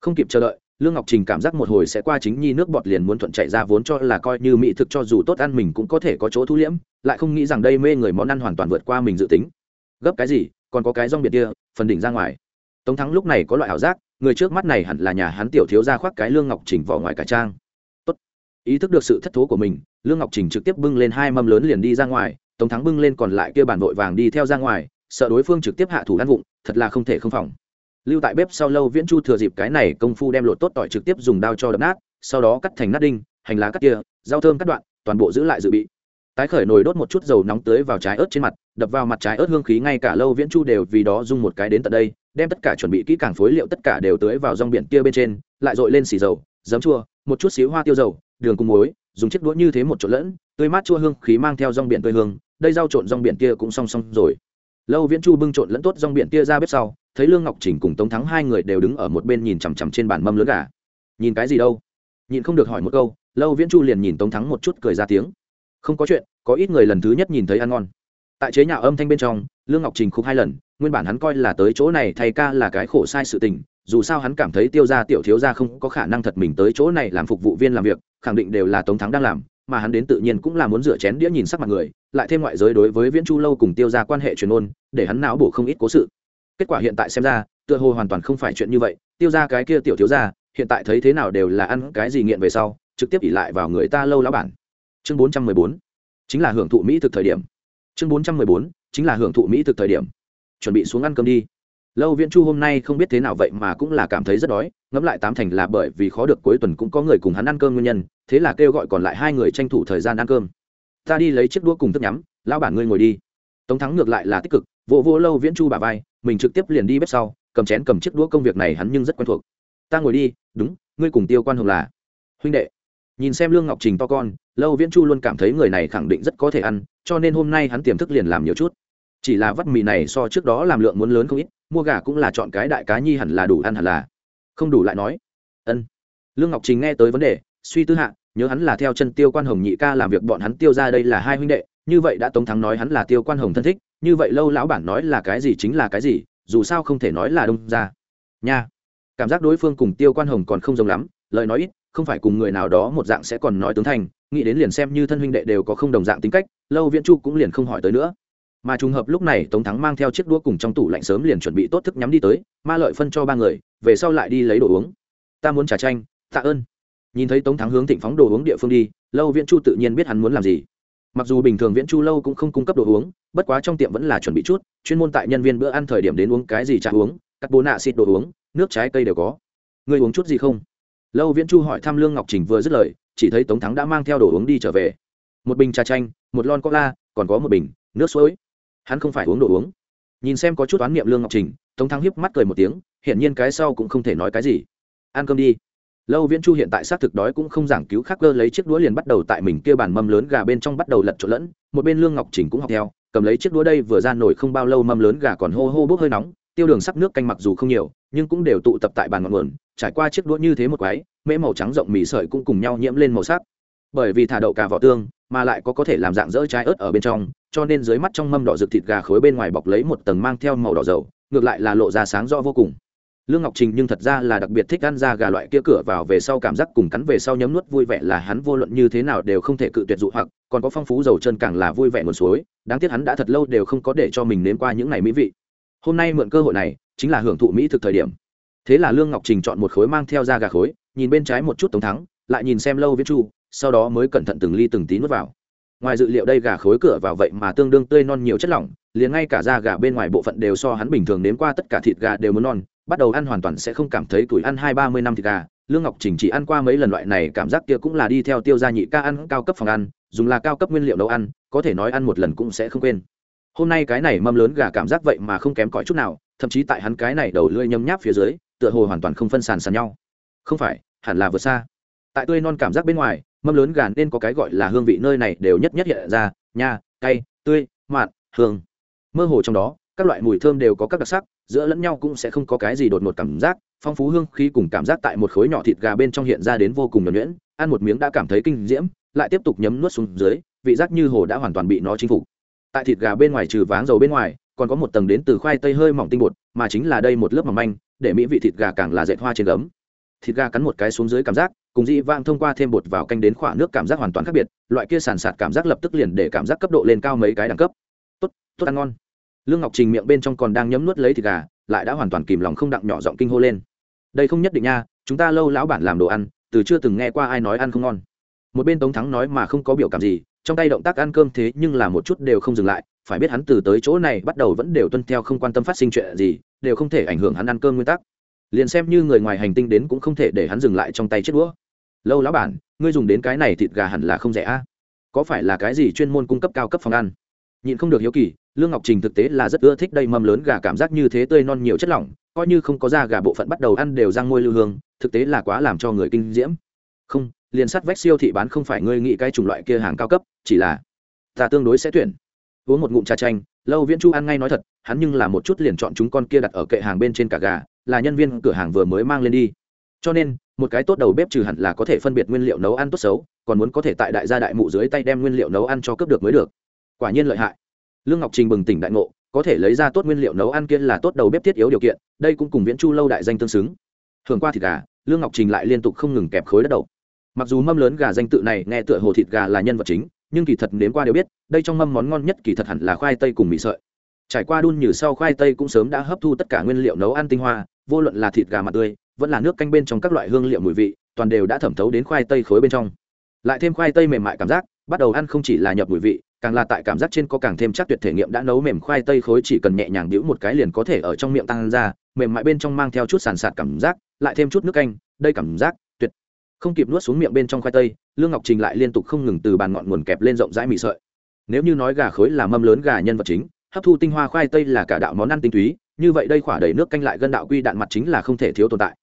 S1: Không kịp chờ đợi, lương ngọc trình cảm giác một hồi sẽ qua chính nhi nước bọt liền muốn thuận chạy ra vốn cho là coi như mỹ thực cho dù tốt ăn mình cũng có thể có chỗ thu liễm, lại không nghĩ rằng đây mê người món ăn hoàn toàn vượt qua mình dự tính. Gấp cái gì, còn có cái rong biệt kia, phần đỉnh ra ngoài. Tống thắng lúc này có loại ảo giác, người trước mắt này hẳn là nhà hắn tiểu thiếu ra khoác cái lương ngọc trình vỏ ngoài cả trang ý thức được sự thất thố của mình, lương ngọc trình trực tiếp bưng lên hai mâm lớn liền đi ra ngoài, tống thắng bưng lên còn lại kia bản vội vàng đi theo ra ngoài, sợ đối phương trực tiếp hạ thủ ăn vụng, thật là không thể không phòng. Lưu tại bếp sau lâu viễn chu thừa dịp cái này công phu đem lột tốt tỏi trực tiếp dùng dao cho đập nát, sau đó cắt thành nát đinh, hành lá cắt kia, rau thơm cắt đoạn, toàn bộ giữ lại dự bị. Tái khởi nồi đốt một chút dầu nóng tưới vào trái ớt trên mặt, đập vào mặt trái ớt hương khí ngay cả lâu viễn chu đều vì đó dùng một cái đến tận đây, đem tất cả chuẩn bị kỹ càng phối liệu tất cả đều tưới vào rong biển kia bên trên, lại dội lên xì dầu, giấm chua, một chút xíu hoa tiêu dầu đường cùng muối, dùng chiếc đũa như thế một chỗ lẫn, tươi mát chua hương, khí mang theo rong biển tươi hương, đây rau trộn rong biển kia cũng song song rồi. Lâu viễn chu bưng trộn lẫn tốt rong biển kia ra bếp sau, thấy lương ngọc chỉnh cùng tống thắng hai người đều đứng ở một bên nhìn chằm chằm trên bàn mâm lớn gà. Nhìn cái gì đâu? Nhìn không được hỏi một câu, lâu viễn chu liền nhìn tống thắng một chút cười ra tiếng. Không có chuyện, có ít người lần thứ nhất nhìn thấy ăn ngon. Tại chế nhà âm thanh bên trong, lương ngọc trình khúc hai lần, nguyên bản hắn coi là tới chỗ này thay ca là cái khổ sai sự tình dù sao hắn cảm thấy tiêu gia tiểu thiếu gia không có khả năng thật mình tới chỗ này làm phục vụ viên làm việc khẳng định đều là tống thắng đang làm mà hắn đến tự nhiên cũng là muốn rửa chén đĩa nhìn sắc mặt người lại thêm ngoại giới đối với viễn chu lâu cùng tiêu gia quan hệ truyền ôn để hắn não bổ không ít cố sự. Kết quả hiện tại xem ra tựa hồ hoàn toàn không phải chuyện như vậy tiêu gia cái kia tiểu thiếu gia, hiện tại thấy thế nào đều là ăn cái gì nghiện về sau trực tiếp ỉ lại vào người ta lâu lão bản. Chương bốn trăm mười bốn chính là hưởng thụ mỹ thực thời điểm. Chương bốn trăm mười bốn chính là hưởng thụ mỹ thực thời điểm. Chuẩn bị xuống ăn cơm đi lâu viễn chu hôm nay không biết thế nào vậy mà cũng là cảm thấy rất đói, ngẫm lại tám thành là bởi vì khó được cuối tuần cũng có người cùng hắn ăn cơm nguyên nhân, thế là kêu gọi còn lại hai người tranh thủ thời gian ăn cơm. Ta đi lấy chiếc đũa cùng thức nhắm lao bản ngươi ngồi đi. Tống thắng ngược lại là tích cực, vỗ vỗ lâu viễn chu bà vai, mình trực tiếp liền đi bếp sau, cầm chén cầm chiếc đũa công việc này hắn nhưng rất quen thuộc. Ta ngồi đi, đúng, ngươi cùng tiêu quan hồng là huynh đệ. Nhìn xem lương ngọc trình to con, lâu viễn chu luôn cảm thấy người này khẳng định rất có thể ăn, cho nên hôm nay hắn tiềm thức liền làm nhiều chút. Chỉ là vắt mì này so trước đó làm lượng muốn lớn không ít mua gà cũng là chọn cái đại cá nhi hẳn là đủ ăn hẳn là. Không đủ lại nói. Ân. Lương ngọc trình nghe tới vấn đề, suy tư hạ, nhớ hắn là theo chân tiêu quan hồng nhị ca làm việc bọn hắn tiêu ra đây là hai huynh đệ, như vậy đã tống thắng nói hắn là tiêu quan hồng thân thích, như vậy lâu lão bản nói là cái gì chính là cái gì, dù sao không thể nói là đông ra. Nha. Cảm giác đối phương cùng tiêu quan hồng còn không giống lắm, lời nói ít, không phải cùng người nào đó một dạng sẽ còn nói tướng thành, nghĩ đến liền xem như thân huynh đệ đều có không đồng dạng tính cách, lâu viễn chu cũng liền không hỏi tới nữa mà trùng hợp lúc này tống thắng mang theo chiếc đũa cùng trong tủ lạnh sớm liền chuẩn bị tốt thức nhắm đi tới, ma lợi phân cho ba người, về sau lại đi lấy đồ uống. Ta muốn trà chanh, tạ ơn. Nhìn thấy tống thắng hướng thịnh phóng đồ uống địa phương đi, lâu viễn chu tự nhiên biết hắn muốn làm gì. Mặc dù bình thường viễn chu lâu cũng không cung cấp đồ uống, bất quá trong tiệm vẫn là chuẩn bị chút, chuyên môn tại nhân viên bữa ăn thời điểm đến uống cái gì trà uống, các bố nạ xịt đồ uống, nước trái cây đều có. Người uống chút gì không? Lâu viễn chu hỏi thăm lương ngọc trình vừa dứt lời, chỉ thấy tống thắng đã mang theo đồ uống đi trở về. Một bình trà chanh, một lon cola, còn có một bình nước suối hắn không phải uống đồ uống. Nhìn xem có chút oán niệm lương ngọc trình, tống thắng hiếp mắt cười một tiếng, hiển nhiên cái sau cũng không thể nói cái gì. Ăn cơm đi. Lâu viễn chu hiện tại xác thực đói cũng không giảng cứu khắc cơ lấy chiếc đũa liền bắt đầu tại mình kia bàn mâm lớn gà bên trong bắt đầu lật trộn lẫn, một bên lương ngọc trình cũng học theo, cầm lấy chiếc đũa đây vừa ra nổi không bao lâu mâm lớn gà còn hô hô bốc hơi nóng, tiêu đường sắc nước canh mặc dù không nhiều, nhưng cũng đều tụ tập tại bàn ngọn nguồn, trải qua chiếc đũa như thế một quái, mễ màu trắng rộng mì sợi cũng cùng nhau nhiễm lên màu sắc. Bởi vì thả đậu cà vỏ tương, mà lại có có thể làm dạng dỡ trái ớt ở bên trong cho nên dưới mắt trong mâm đỏ rực thịt gà khối bên ngoài bọc lấy một tầng mang theo màu đỏ dầu, ngược lại là lộ ra sáng rõ vô cùng. Lương ngọc trình nhưng thật ra là đặc biệt thích ăn ra gà loại kia cửa vào về sau cảm giác cùng cắn về sau nhấm nuốt vui vẻ là hắn vô luận như thế nào đều không thể cự tuyệt dụ hoặc, còn có phong phú dầu chân càng là vui vẻ nguồn suối, đáng tiếc hắn đã thật lâu đều không có để cho mình nếm qua những ngày mỹ vị. Hôm nay mượn cơ hội này, chính là hưởng thụ mỹ thực thời điểm. Thế là lương ngọc trình chọn một khối mang theo ra gà khối, nhìn bên trái một chút tống thắng, lại nhìn xem lâu viết chu, sau đó mới cẩn thận từng ly từng tí nuốt vào ngoài dự liệu đây gà khối cửa vào vậy mà tương đương tươi non nhiều chất lỏng, liền ngay cả da gà bên ngoài bộ phận đều so hắn bình thường nếm qua tất cả thịt gà đều muốn non, bắt đầu ăn hoàn toàn sẽ không cảm thấy tuổi ăn hai ba mươi năm thịt gà. Lương ngọc trình chỉ ăn qua mấy lần loại này, cảm giác kia cũng là đi theo tiêu gia nhị ca ăn cao cấp phòng ăn, dùng là cao cấp nguyên liệu nấu ăn, có thể nói ăn một lần cũng sẽ không quên. Hôm nay cái này mâm lớn gà cảm giác vậy mà không kém cỏi chút nào, thậm chí tại hắn cái này đầu lưỡi nhấm nháp phía dưới, tựa hồ hoàn toàn không phân sàn sàn nhau. Không phải, hẳn là vượt xa. Tại tươi non cảm giác bên ngoài mâm lớn gà nên có cái gọi là hương vị nơi này đều nhất nhất hiện ra, nha, cay, tươi, mặn, hương. Mơ hồ trong đó, các loại mùi thơm đều có các đặc sắc, giữa lẫn nhau cũng sẽ không có cái gì đột ngột cảm giác, phong phú hương khí cùng cảm giác tại một khối nhỏ thịt gà bên trong hiện ra đến vô cùng nhuẩn nhuyễn, ăn một miếng đã cảm thấy kinh diễm, lại tiếp tục nhấm nuốt xuống dưới, vị giác như hồ đã hoàn toàn bị nó chinh phục. Tại thịt gà bên ngoài trừ váng dầu bên ngoài, còn có một tầng đến từ khoai tây hơi mỏng tinh bột, mà chính là đây một lớp mỏng manh, để mỹ vị thịt gà càng là dệt hoa trên gấm. Thịt gà cắn một cái xuống dưới cảm giác cùng dĩ vang thông qua thêm bột vào canh đến khỏa nước cảm giác hoàn toàn khác biệt, loại kia sàn sạt cảm giác lập tức liền để cảm giác cấp độ lên cao mấy cái đẳng cấp. Tốt tốt ăn ngon. Lương ngọc trình miệng bên trong còn đang nhấm nuốt lấy thịt gà, lại đã hoàn toàn kìm lòng không đặng nhỏ giọng kinh hô lên. Đây không nhất định nha, chúng ta lâu lão bản làm đồ ăn, từ chưa từng nghe qua ai nói ăn không ngon. Một bên tống thắng nói mà không có biểu cảm gì, trong tay động tác ăn cơm thế nhưng là một chút đều không dừng lại, phải biết hắn từ tới chỗ này bắt đầu vẫn đều tuân theo không quan tâm phát sinh chuyện gì, đều không thể ảnh hưởng hắn ăn cơm nguyên tắc. Liền xem như người ngoài hành tinh đến cũng không thể để hắn dừng lại trong tay chết đũa lâu lão bản, ngươi dùng đến cái này thịt gà hẳn là không rẻ a. Có phải là cái gì chuyên môn cung cấp cao cấp phòng ăn? Nhịn không được hiếu kỳ, lương ngọc trình thực tế là rất ưa thích đây mâm lớn gà cảm giác như thế tươi non nhiều chất lỏng, coi như không có da gà bộ phận bắt đầu ăn đều răng môi lưu hương, thực tế là quá làm cho người kinh diễm. Không, liền sắt vách siêu thị bán không phải ngươi nghĩ cái chủng loại kia hàng cao cấp, chỉ là ta tương đối sẽ tuyển. Uống một ngụm trà chanh, lâu viễn chu ăn ngay nói thật, hắn nhưng là một chút liền chọn chúng con kia đặt ở kệ hàng bên trên cả gà, là nhân viên cửa hàng vừa mới mang lên đi. Cho nên một cái tốt đầu bếp trừ hẳn là có thể phân biệt nguyên liệu nấu ăn tốt xấu, còn muốn có thể tại đại gia đại mụ dưới tay đem nguyên liệu nấu ăn cho cướp được mới được. Quả nhiên lợi hại. Lương ngọc trình bừng tỉnh đại ngộ, có thể lấy ra tốt nguyên liệu nấu ăn kia là tốt đầu bếp thiết yếu điều kiện, đây cũng cùng viễn chu lâu đại danh tương xứng. Thường qua thịt gà, lương ngọc trình lại liên tục không ngừng kẹp khối đất đầu mặc dù mâm lớn gà danh tự này nghe tựa hồ thịt gà là nhân vật chính, nhưng kỳ thật nếm qua đều biết, đây trong mâm món ngon nhất kỳ thật hẳn là khoai tây cùng mì sợi. Trải qua đun như sau khoai tây cũng sớm đã hấp thu tất cả nguyên liệu nấu ăn tinh hoa, vô luận là thịt gà mặt tươi vẫn là nước canh bên trong các loại hương liệu mùi vị, toàn đều đã thẩm thấu đến khoai tây khối bên trong. Lại thêm khoai tây mềm mại cảm giác, bắt đầu ăn không chỉ là nhập mùi vị, càng là tại cảm giác trên có càng thêm chắc tuyệt thể nghiệm đã nấu mềm khoai tây khối chỉ cần nhẹ nhàng đĩu một cái liền có thể ở trong miệng tăng ra, mềm mại bên trong mang theo chút sàn sạt cảm giác, lại thêm chút nước canh, đây cảm giác tuyệt. Không kịp nuốt xuống miệng bên trong khoai tây, lương ngọc trình lại liên tục không ngừng từ bàn ngọn nguồn kẹp lên rộng rãi mì sợi. Nếu như nói gà khối là mâm lớn gà nhân vật chính, hấp thu tinh hoa khoai tây là cả đạo món ăn tinh túy, như vậy đây khỏa đầy nước canh lại gân đạo quy đạn mặt chính là không thể thiếu tồn tại.